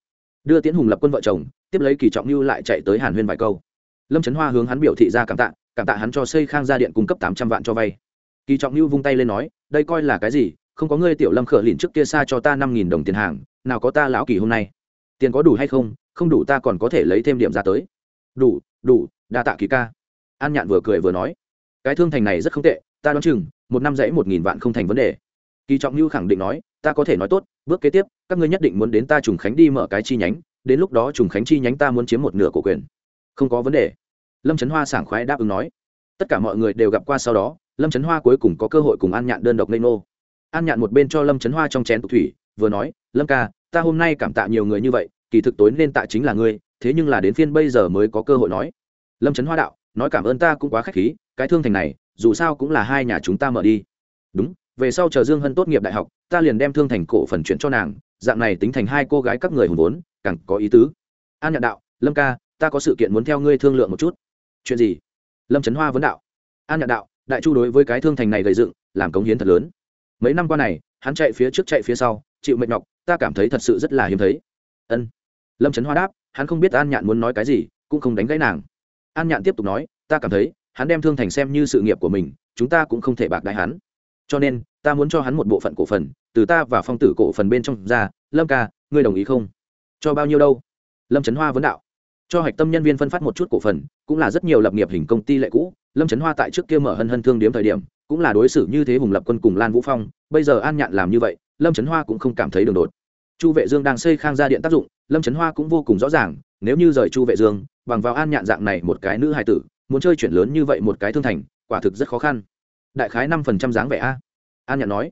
Speaker 1: Đưa tiến hùng lập quân vợ chồng, tiếp lấy kỳ trọng như lại chạy tới hàn huyên vài câu. Lâm trấn hoa hướng hắn biểu thị ra cảm tạ cảm tạ hắn cho xây khang gia điện cung cấp tám trăm vạn cho vay kỳ trọng lưu vung tay lên nói, đây coi là cái gì? Không có ngươi tiểu lâm khở lìn trước kia xa cho ta năm nghìn đồng tiền hàng, nào có ta lão kỳ hôm nay? Tiền có đủ hay không? Không đủ ta còn có thể lấy thêm điểm ra tới. Đủ đủ, đa tạ kỳ ca. An nhạn vừa cười vừa nói, cái thương thành này rất không tệ, ta đoán chừng, một năm dãy một nghìn vạn không thành vấn đề. Kỳ trọng lưu khẳng định nói, ta có thể nói tốt, bước kế tiếp, các ngươi nhất định muốn đến ta trùng khánh đi mở cái chi nhánh, đến lúc đó trùng khánh chi nhánh ta muốn chiếm một nửa cổ quyền. Không có vấn đề. Lâm trấn hoa sảng khoái đáp ứng nói. Tất cả mọi người đều gặp qua sau đó lâm trấn hoa cuối cùng có cơ hội cùng an nhạn đơn độc lê nô. An nhạn một bên cho lâm trấn hoa trong chén tục thủy, vừa nói, lâm ca, ta hôm nay cảm tạ nhiều người như vậy, kỳ thực tối nên tạ chính là ngươi, thế nhưng là đến phiên bây giờ mới có cơ hội nói. Lâm trấn hoa đạo, nói cảm ơn ta cũng quá k h á c h khí, cái thương thành này, dù sao cũng là hai nhà chúng ta mở đi. Đúng, về sau chờ dương hân tốt nghiệp đại học, ta liền đem thương thành cổ phần chuyển cho nàng, dạng này tính thành hai cô gái các người hùng vốn, càng có ý tứ. An Nhạn đạo, lâm ca, ta có sự kiện muốn theo ngươi thương lượng một chút. Chuyện gì? Lâm trấn hoa vấn đạo. An Nhạn đạo đại chu đối với cái thương thành này gây dựng, làm cống hiến thật lớn. Mấy năm qua này, hắn chạy phía trước chạy phía sau, chịu mệt nhọc, ta cảm thấy thật sự rất là hiếm thấy. Ân. Lâm trấn hoa đáp, hắn không biết an nhạn muốn nói cái gì, cũng không đánh gãy nàng. An nhạn tiếp tục nói, ta cảm thấy, hắn đem thương thành xem như sự nghiệp của mình, chúng ta cũng không thể bạc đại hắn. Cho nên, ta muốn cho hắn một bộ phận cổ phần, từ ta và phong tử cổ phần bên trong ra, lâm ca, ngươi đồng ý không? Cho bao nhiêu đâu? Lâm trấn hoa vấn đạo. Cho hạch tâm nhân viên phân phát một chút cổ phần, cũng là rất nhiều lập nghiệp hình công ty lệ cũ lâm trấn hoa tại trước kia mở hân hân thương điếm thời điểm, cũng là đối xử như thế hùng lập quân cùng lan vũ phong, bây giờ an nhạn làm như vậy, lâm trấn hoa cũng không cảm thấy đường đột. Chu vệ dương đang xây khang gia điện tác dụng, lâm trấn hoa cũng vô cùng rõ ràng, nếu như rời chu vệ dương, bằng vào an nhạn dạng này một cái nữ hài tử, muốn chơi chuyển lớn như vậy một cái thương thành, quả thực rất khó khăn. Đại khái năm phần trăm dáng vẻ a. An nhạn nói,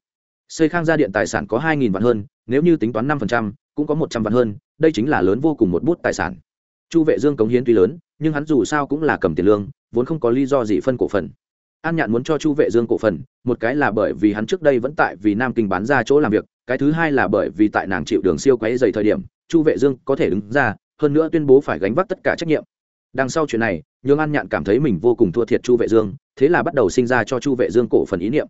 Speaker 1: xây khang gia điện tài sản có hai nghìn vạn hơn, nếu như tính toán năm phần trăm, cũng có một trăm vạn hơn, đây chính là lớn vô cùng một bút tài sản. Chu vệ dương cống hiến tuy lớn, nhưng hắn dù sao cũng là cầm tiền lương vốn không có lý do gì phân cổ phần. An nhạn muốn cho chu vệ dương cổ phần, một cái là bởi vì hắn trước đây vẫn tại vì nam kinh bán ra chỗ làm việc, cái thứ hai là bởi vì tại nàng chịu đường siêu quấy dày thời điểm, chu vệ dương có thể đứng ra, hơn nữa tuyên bố phải gánh vác tất cả trách nhiệm. Đằng sau chuyện này, nhường an nhạn cảm thấy mình vô cùng thua thiệt chu vệ dương, thế là bắt đầu sinh ra cho chu vệ dương cổ phần ý niệm.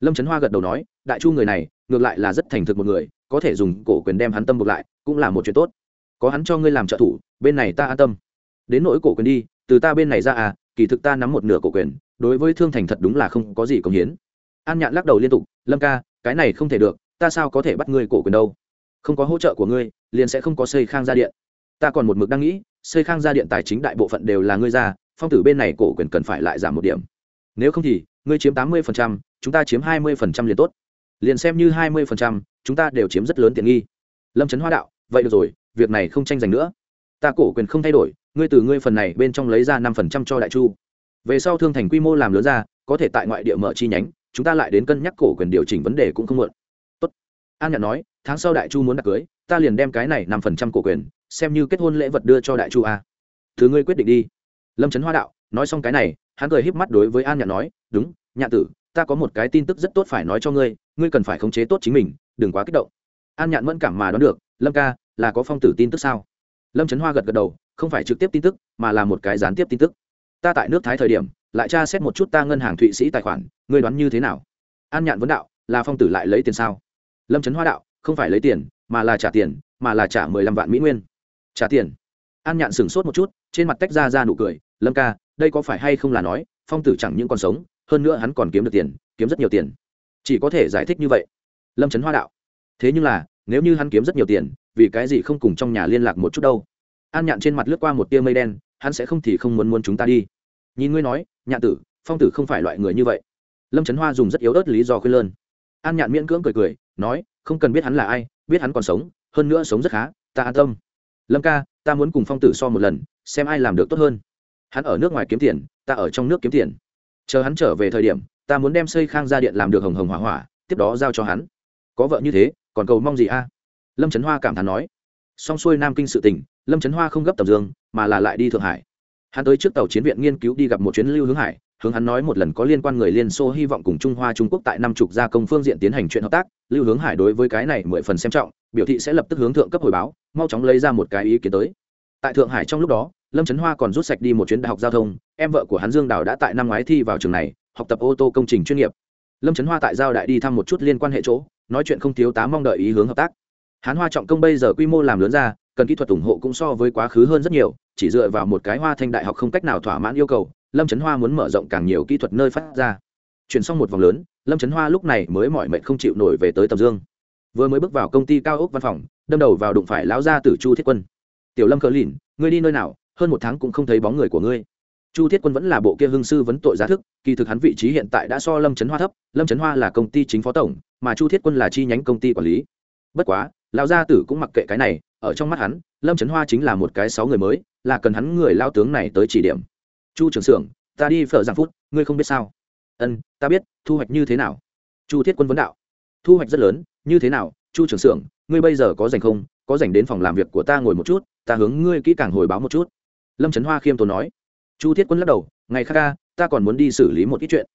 Speaker 1: Lâm trấn hoa gật đầu nói, đại chu người này, ngược lại là rất thành thực một người, có thể dùng cổ quyền đem hắn tâm buộc lại, cũng là một chuyện tốt. Có hắn cho ngươi làm trợ thủ, bên này ta an tâm. Đến nỗi cổ quyền đi, từ ta bên này ra à kỳ thực ta nắm một nửa cổ quyền đối với thương thành thật đúng là không có gì công hiến. An nhạn lắc đầu liên tục lâm ca cái này không thể được ta sao có thể bắt ngươi cổ quyền đâu? Không có hỗ trợ của ngươi liền sẽ không có xây khang gia điện. Ta còn một mực đang nghĩ xây khang gia điện tài chính đại bộ phận đều là ngươi ra phong tử bên này cổ quyền cần phải lại giảm một điểm. Nếu không thì ngươi chiếm tám mươi phần trăm, chúng ta chiếm hai mươi phần trăm liền tốt. Liền xem như hai mươi phần trăm, chúng ta đều chiếm rất lớn tiện nghi. Lâm trấn hoa đạo vậy được rồi việc này không tranh giành nữa. Ta cổ quyền không thay đổi ngươi từ ngươi phần này bên trong lấy ra năm phần trăm cho đại chu. Về sau thương thành quy mô làm lớn ra, có thể tại ngoại địa mở chi nhánh, chúng ta lại đến cân nhắc cổ quyền điều chỉnh vấn đề cũng không muộn. Tốt. An Nhạn nói, tháng sau đại chu muốn đặt cưới, ta liền đem cái này năm phần trăm cổ quyền, xem như kết hôn lễ vật đưa cho đại chu a. Thứ ngươi quyết định đi. Lâm trấn hoa đạo, nói xong cái này, hắn cười híp mắt đối với an nhạn nói, đúng, nhạn tử, ta có một cái tin tức rất tốt phải nói cho ngươi ngươi cần phải khống chế tốt chính mình, đừng quá kích động. An nhạn mẫn cảm mà đoán được, lâm ca, là có phong tử tin tức sao? Lâm trấn hoa gật gật đầu không phải trực tiếp tin tức, mà là một cái gián tiếp tin tức. Ta tại nước thái thời điểm, lại tra xét một chút ta ngân hàng thụy sĩ tài khoản, ngươi đoán như thế nào? An nhạn vấn đạo, là phong tử lại lấy tiền sao? Lâm trấn hoa đạo, không phải lấy tiền, mà là trả tiền, mà là trả mười lăm vạn mỹ nguyên. Trả tiền. An nhạn sửng sốt một chút, trên mặt tách ra ra nụ cười, lâm ca, đây có phải hay không là nói, phong tử chẳng những còn sống, hơn nữa hắn còn kiếm được tiền, kiếm rất nhiều tiền. Chỉ có thể giải thích như vậy. Lâm trấn hoa đạo, thế nhưng là, nếu như hắn kiếm rất nhiều tiền, vì cái gì không cùng trong nhà liên lạc một chút đâu? An nhạn trên mặt lướt qua một tia mây đen, hắn sẽ không thì không muốn muốn chúng ta đi. Nhìn ngươi nói, nhạn tử, phong tử không phải loại người như vậy. Lâm trấn hoa dùng rất yếu ớt lý do khuyên lơn. An nhạn miễn cưỡng cười cười, nói, không cần biết hắn là ai, biết hắn còn sống, hơn nữa sống rất khá, ta an tâm. Lâm ca, ta muốn cùng phong tử so một lần, xem ai làm được tốt hơn. Hắn ở nước ngoài kiếm tiền, ta ở trong nước kiếm tiền. Chờ hắn trở về thời điểm, ta muốn đem xây khang gia điện làm được hồng hồng hỏa hỏa, tiếp đó giao cho hắn. Có vợ như thế, còn cầu mong gì a? Lâm trấn hoa cảm thán nói xong xuôi nam kinh sự tình lâm trấn hoa không gấp tầm dương, mà là lại đi thượng hải. Hắn tới trước tàu chiến viện nghiên cứu đi gặp một chuyến lưu hướng hải, hướng hắn nói một lần có liên quan người liên xô hy vọng cùng trung hoa trung quốc tại năm trục gia công phương diện tiến hành chuyện hợp tác, lưu hướng hải đối với cái này mười phần xem trọng, biểu thị sẽ lập tức hướng thượng cấp hồi báo, mau chóng lấy ra một cái ý kiến tới. Tại thượng hải trong lúc đó, lâm trấn hoa còn rút sạch đi một chuyến đại học giao thông, em vợ của hắn dương đào đã tại năm ngoái thi vào trường này, học tập ô tô công trình chuyên nghiệp. Lâm trấn hoa tại giao đại đi thăm một chút liên quan hệ chỗ, nói chuyện không thiếu tá mong đợi ý hướng hợp tác hán hoa trọng công bây giờ quy mô làm lớn ra, cần kỹ thuật ủng hộ cũng so với quá khứ hơn rất nhiều, chỉ dựa vào một cái hoa thanh đại học không cách nào thỏa mãn yêu cầu, lâm trấn hoa muốn mở rộng càng nhiều kỹ thuật nơi phát ra. Chuyển xong một vòng lớn, lâm trấn hoa lúc này mới mỏi mệt không chịu nổi về tới tầm dương. Vừa mới bước vào công ty cao ốc văn phòng, đâm đầu vào đụng phải lão gia tử chu thiết quân. Tiểu lâm cờ lìn, ngươi đi nơi nào? Hơn một tháng cũng không thấy bóng người của ngươi. Chu thiết quân vẫn là bộ kia hương sư vấn tội giá thức, kỳ thực hắn vị trí hiện tại đã so lâm trấn hoa thấp. Lâm trấn hoa là công ty chính phó tổng, mà chu thiết quân là chi nhánh công ty quản lý bất quá, lão gia tử cũng mặc kệ cái này, ở trong mắt hắn, lâm trấn hoa chính là một cái sáu người mới, là cần hắn người lao tướng này tới chỉ điểm. Chu trưởng xưởng, ta đi phở giang phút, ngươi không biết sao? Ân, ta biết, thu hoạch như thế nào? Chu thiết quân vấn đạo. Thu hoạch rất lớn, như thế nào? Chu trưởng xưởng, ngươi bây giờ có dành không? Có dành đến phòng làm việc của ta ngồi một chút, ta hướng ngươi kỹ càng hồi báo một chút. Lâm trấn hoa khiêm tốn nói. Chu thiết quân lắc đầu, ngày khác ca, ta còn muốn đi xử lý một ít chuyện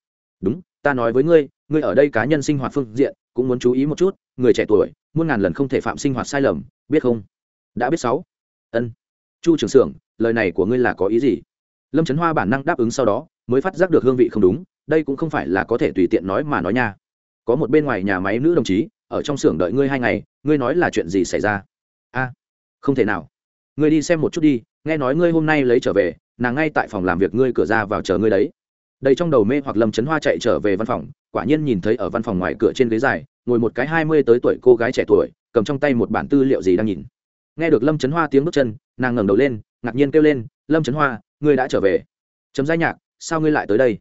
Speaker 1: đúng, ta nói với ngươi ngươi ở đây cá nhân sinh hoạt phương diện, cũng muốn chú ý một chút, người trẻ tuổi, muôn ngàn lần không thể phạm sinh hoạt sai lầm, biết không? Đã biết sáu. Ân. Chu trưởng xưởng, lời này của ngươi là có ý gì? Lâm trấn hoa bản năng đáp ứng sau đó, mới phát giác được hương vị không đúng, đây cũng không phải là có thể tùy tiện nói mà nói nha. Có một bên ngoài nhà máy nữ đồng chí, ở trong xưởng đợi ngươi hai ngày, ngươi nói là chuyện gì xảy ra? A, không thể nào. Ngươi đi xem một chút đi, nghe nói ngươi hôm nay lấy trở về, nàng ngay tại phòng làm việc, ngươi cửa ra vào chờ ngươi đấy đầy trong đầu mê hoặc lâm trấn hoa chạy trở về văn phòng quả nhiên nhìn thấy ở văn phòng ngoài cửa trên ghế dài ngồi một cái hai mươi tới tuổi cô gái trẻ tuổi cầm trong tay một bản tư liệu gì đang nhìn. Nghe được lâm trấn hoa tiếng bước chân nàng ngẩng đầu lên ngạc nhiên kêu lên lâm trấn hoa ngươi đã trở về? Chấm giai nhạc sao ngươi lại tới đây?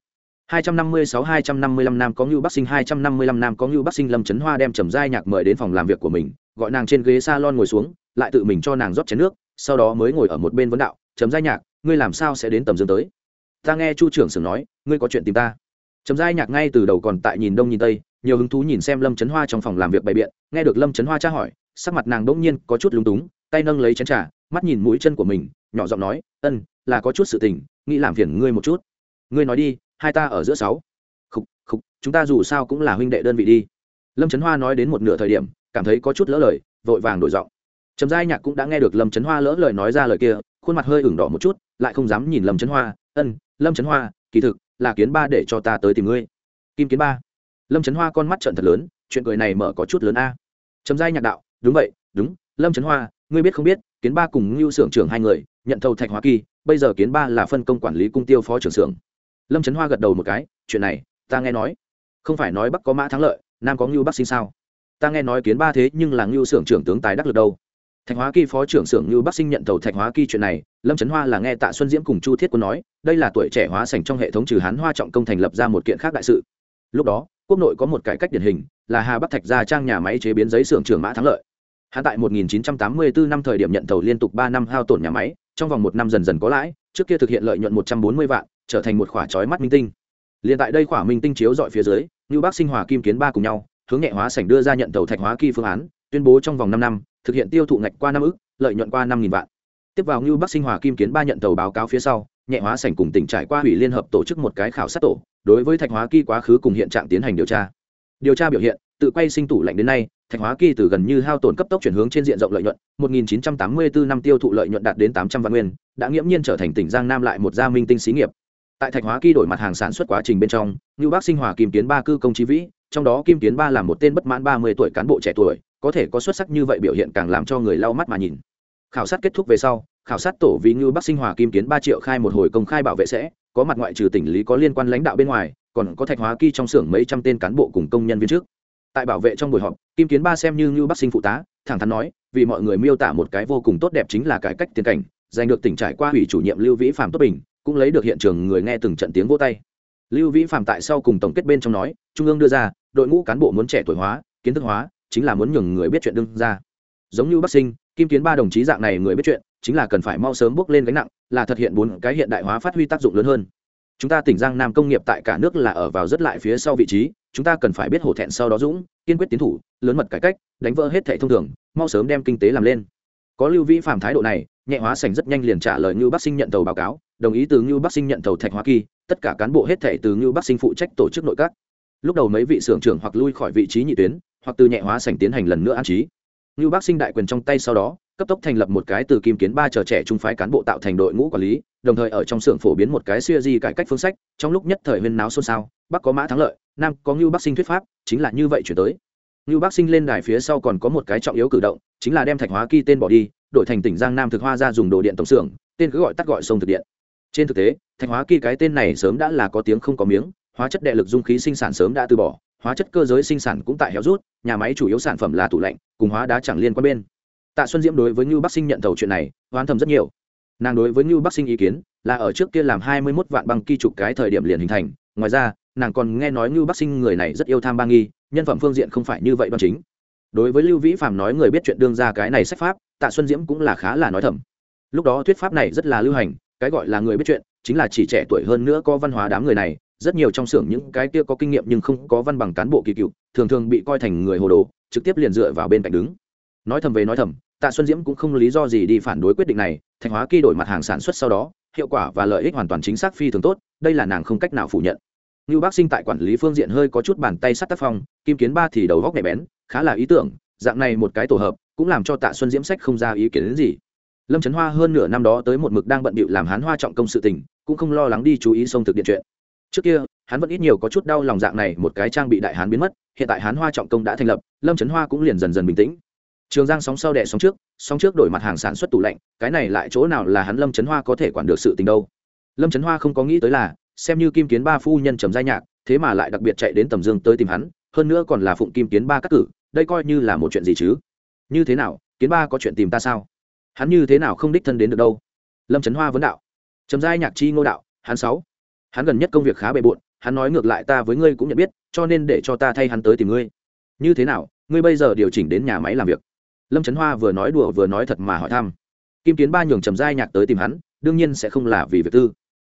Speaker 1: 256-255 nam có Ngưu Bắc Sinh 255 nam có Ngưu Bắc Sinh. Lâm Chấn Hoa đem Trầm Giai Nhạc mời đến phòng làm việc của mình, gọi nàng trên ghế salon ngồi xuống, lại tự mình cho nàng rót chén nước, sau đó mới ngồi ở một bên vấn đạo, "Trầm Giai Nhạc, ngươi làm sao sẽ đến tầm dương tới?" Ta nghe Chu trưởng sưởng nói, ngươi có chuyện tìm ta. Trầm Giai Nhạc ngay từ đầu còn tại nhìn đông nhìn tây, nhiều hứng thú nhìn xem Lâm Chấn Hoa trong phòng làm việc bày biện, nghe được Lâm Chấn Hoa tra hỏi, sắc mặt nàng đỗng nhiên có chút lúng túng, tay nâng lấy chén trà, mắt nhìn mũi chân của mình, nhỏ giọng nói, "Ân, là có chút sự tình, nghĩ làm phiền ngươi một chút." "Ngươi nói đi, hai ta ở giữa sáu." khục khục chúng ta dù sao cũng là huynh đệ đơn vị đi lâm trấn hoa nói đến một nửa thời điểm cảm thấy có chút lỡ lời vội vàng đổi giọng trầm giai nhạc cũng đã nghe được lâm trấn hoa lỡ lời nói ra lời kia khuôn mặt hơi ửng đỏ một chút lại không dám nhìn lâm trấn hoa ân lâm trấn hoa, kỳ thực là kiến ba để cho ta tới tìm ngươi. Kim kiến ba. Lâm trấn hoa con mắt trận thật lớn, chuyện cười này mở có chút lớn a. Trầm giai nhạc đạo, đúng vậy, đúng, lâm trấn hoa, ngươi biết không biết, kiến ba cùng ngưu xưởng trưởng hai người, nhận thầu thạch hoa kỳ, bây giờ kiến ba là phân công quản lý cung tiêu phó trưởng xưởng. Lâm trấn hoa gật đầu một cái, chuyện này, ta nghe nói. Không phải nói bắc có mã thắng lợi, nam có ngưu bắc sinh sao? Ta nghe nói kiến ba thế nhưng là ngưu xưởng trưởng tướng tài đắc lực đâu thạch hóa kỳ phó trưởng xưởng như bắc sinh nhận tàu thạch hóa kỳ chuyện này, lâm trấn hoa là nghe tạ xuân diễm cùng chu thiết quân nói, đây là tuổi trẻ hóa sành trong hệ thống trừ hán hoa trọng công thành lập ra một kiện khác đại sự. Lúc đó, quốc nội có một cải cách điển hình, là hà bắc thạch gia trang nhà máy chế biến giấy xưởng trưởng mã thắng lợi. Hắn tại 1984 năm thời điểm nhận tàu liên tục ba năm hao tổn nhà máy, trong vòng một năm dần dần có lãi, trước kia thực hiện lợi nhuận 140 vạn, trở thành một khoả chói mắt minh tinh. Liền tại đây khỏa minh tinh chiếu dọi phía dưới như Bắc sinh, hòa kim kiến ba cùng nhau, hướng nhẹ hóa sảnh đưa ra nhận tàu thạch hóa kỳ phương án, tuyên bố trong vòng năm năm thực hiện tiêu thụ ngạch qua năm ức lợi nhuận qua năm nghìn vạn. Tiếp vào như Bắc sinh hòa kim kiến ba nhận tàu báo cáo phía sau, nhẹ hóa sảnh cùng tỉnh trải qua ủy liên hợp tổ chức một cái khảo sát tổ, đối với thạch hóa kỳ quá khứ cùng hiện trạng tiến hành điều tra. Điều tra biểu hiện, tự quay sinh tủ lạnh đến nay, thạch hóa kỳ từ gần như hao tổn cấp tốc chuyển hướng trên diện rộng lợi nhuận 1984 năm tiêu thụ lợi nhuận đạt đến 800 vạn nguyên, đã nghiễm nhiên trở thành tỉnh giang nam lại một gia minh tinh xí nghiệp. Tại thạch hóa kỳ đổi mặt hàng sản xuất quá trình bên trong như bác sinh hòa kim kiến ba cư công trí vĩ, trong đó kim kiến ba là một tên bất mãn ba mươi tuổi cán bộ trẻ tuổi có thể có xuất sắc như vậy biểu hiện càng làm cho người lau mắt mà nhìn. Khảo sát kết thúc về sau, khảo sát tổ vì như bắc sinh hòa kim kiến ba triệu khai một hồi công khai bảo vệ sẽ, có mặt ngoại trừ tỉnh lý có liên quan lãnh đạo bên ngoài, còn có thạch hóa kỳ trong xưởng mấy trăm tên cán bộ cùng công nhân viên trước. Tại bảo vệ trong buổi họp, kim kiến ba xem như như bắc sinh phụ tá, thẳng thắn nói, vì mọi người miêu tả một cái vô cùng tốt đẹp chính là cải cách tiền cảnh, giành được tỉnh trải qua ủy chủ nhiệm lưu vĩ phạm tốt bình, cũng lấy được hiện trường người nghe từng trận tiếng vỗ tay. Lưu vĩ phạm tại sau cùng tổng kết bên trong nói, trung ương đưa ra, đội ngũ cán bộ muốn trẻ tuổi hóa, kiến thức hóa chính là muốn nhường người biết chuyện đương ra. Giống như bắc sinh kim kiến ba đồng chí dạng này người biết chuyện chính là cần phải mau sớm bước lên gánh nặng là thực hiện bốn cái hiện đại hóa phát huy tác dụng lớn hơn. Chúng ta tỉnh giang nam công nghiệp tại cả nước là ở vào rất lại phía sau vị trí chúng ta cần phải biết hổ thẹn sau đó dũng kiên quyết tiến thủ lớn mật cải cách đánh vỡ hết thẻ thông thường mau sớm đem kinh tế làm lên. Có lưu vĩ phạm thái độ này nhẹ hóa sành rất nhanh liền trả lời như bắc sinh nhận tàu báo cáo đồng ý từ như Bắc Sinh nhận tàu Thạch Hoa Kỳ, tất cả cán bộ hết thảy từ như Bắc Sinh phụ trách tổ chức nội các. Lúc đầu mấy vị xưởng trưởng hoặc lui khỏi vị trí nhị tuyến, hoặc từ nhẹ hóa sảnh tiến hành lần nữa an trí. như bác Sinh đại quyền trong tay sau đó, cấp tốc thành lập một cái từ kim kiến ba chờ trẻ trung phái cán bộ tạo thành đội ngũ quản lý, đồng thời ở trong xưởng phổ biến một cái xưa di cải cách phương sách, trong lúc nhất thời huyên náo xôn xao, bắc có mã thắng lợi, nam có Ngưu Bác Sinh thuyết pháp, chính là như vậy chuyển tới. Ngưu Bác Sinh lên đài phía sau còn có một cái trọng yếu cử động, chính là đem Thạch Hóa ky tên bỏ đi, đổi thành tỉnh Giang Nam thực hoa ra dùng đồ điện tổng xưởng, tên cứ gọi tắt gọi sông thực điện trên thực tế thạch hóa ky cái tên này sớm đã là có tiếng không có miếng hóa chất đệ lực dung khí sinh sản sớm đã từ bỏ, hóa chất cơ giới sinh sản cũng tại héo rút, nhà máy chủ yếu sản phẩm là tủ lạnh, cùng hóa đá chẳng liên quan bên. Tạ xuân diễm đối với ngưu bắc sinh nhận thầu chuyện này hoán thầm rất nhiều. Nàng đối với ngưu bắc sinh ý kiến là ở trước kia làm hai mươi mốt vạn băng kỳ trục cái thời điểm liền hình thành, ngoài ra, nàng còn nghe nói ngưu bắc sinh người này rất yêu tham ba nghi, nhân phẩm phương diện không phải như vậy đoan chính. Đối với lưu vĩ phạm nói người biết chuyện đương ra cái này sách pháp, tạ xuân diễm cũng là khá là nói thầm. Lúc đó thuyết pháp này rất là lưu hành, cái gọi là người biết chuyện, chính là chỉ trẻ tuổi hơn nữa có văn hóa đám người này rất nhiều trong xưởng những cái kia có kinh nghiệm nhưng không có văn bằng cán bộ kỳ cựu, thường thường bị coi thành người hồ đồ, trực tiếp liền dựa vào bên cạnh đứng. Nói thầm về nói thầm, tạ xuân diễm cũng không lý do gì đi phản đối quyết định này thanh hóa kỳ đổi mặt hàng sản xuất sau đó, hiệu quả và lợi ích hoàn toàn chính xác phi thường tốt, đây là nàng không cách nào phủ nhận. Như bác sinh tại quản lý phương diện hơi có chút bàn tay sắt tác phong, kim kiến ba thì đầu góc nhạy bén, khá là ý tưởng, dạng này một cái tổ hợp, cũng làm cho tạ xuân diễm sách không ra ý kiến đến gì. Lâm trấn hoa hơn nửa năm đó tới một mực đang bận bịu làm hán hoa trọng công sự tình, cũng không lo lắng đi chú ý sông thực điện chuyện trước kia, hắn vẫn ít nhiều có chút đau lòng dạng này, một cái trang bị đại hán biến mất, hiện tại hán hoa trọng công đã thành lập, lâm trấn hoa cũng liền dần dần bình tĩnh. Trường giang sóng sau đẻ sóng trước sóng trước đổi mặt hàng sản xuất tủ lạnh, cái này lại chỗ nào là hắn lâm trấn hoa có thể quản được sự tình đâu? Lâm trấn hoa không có nghĩ tới là, xem như kim kiến ba phu nhân trầm giai nhạc, thế mà lại đặc biệt chạy đến tầm dương tới tìm hắn, hơn nữa còn là phụng kim kiến ba cắt cử, đây coi như là một chuyện gì chứ? Như thế nào, kiến ba có chuyện tìm ta sao? Hắn như thế nào không đích thân đến được đâu? Lâm trấn hoa vấn đạo. Trầm giai nhạc chi ngô đạo, hắn sáu hắn gần nhất công việc khá bề bộn, hắn nói ngược lại ta với ngươi cũng nhận biết, cho nên để cho ta thay hắn tới tìm ngươi. Như thế nào, ngươi bây giờ điều chỉnh đến nhà máy làm việc? Lâm trấn hoa vừa nói đùa vừa nói thật mà hỏi thăm. Kim kiến ba nhường trầm giai nhạc tới tìm hắn, đương nhiên sẽ không là vì việc tư.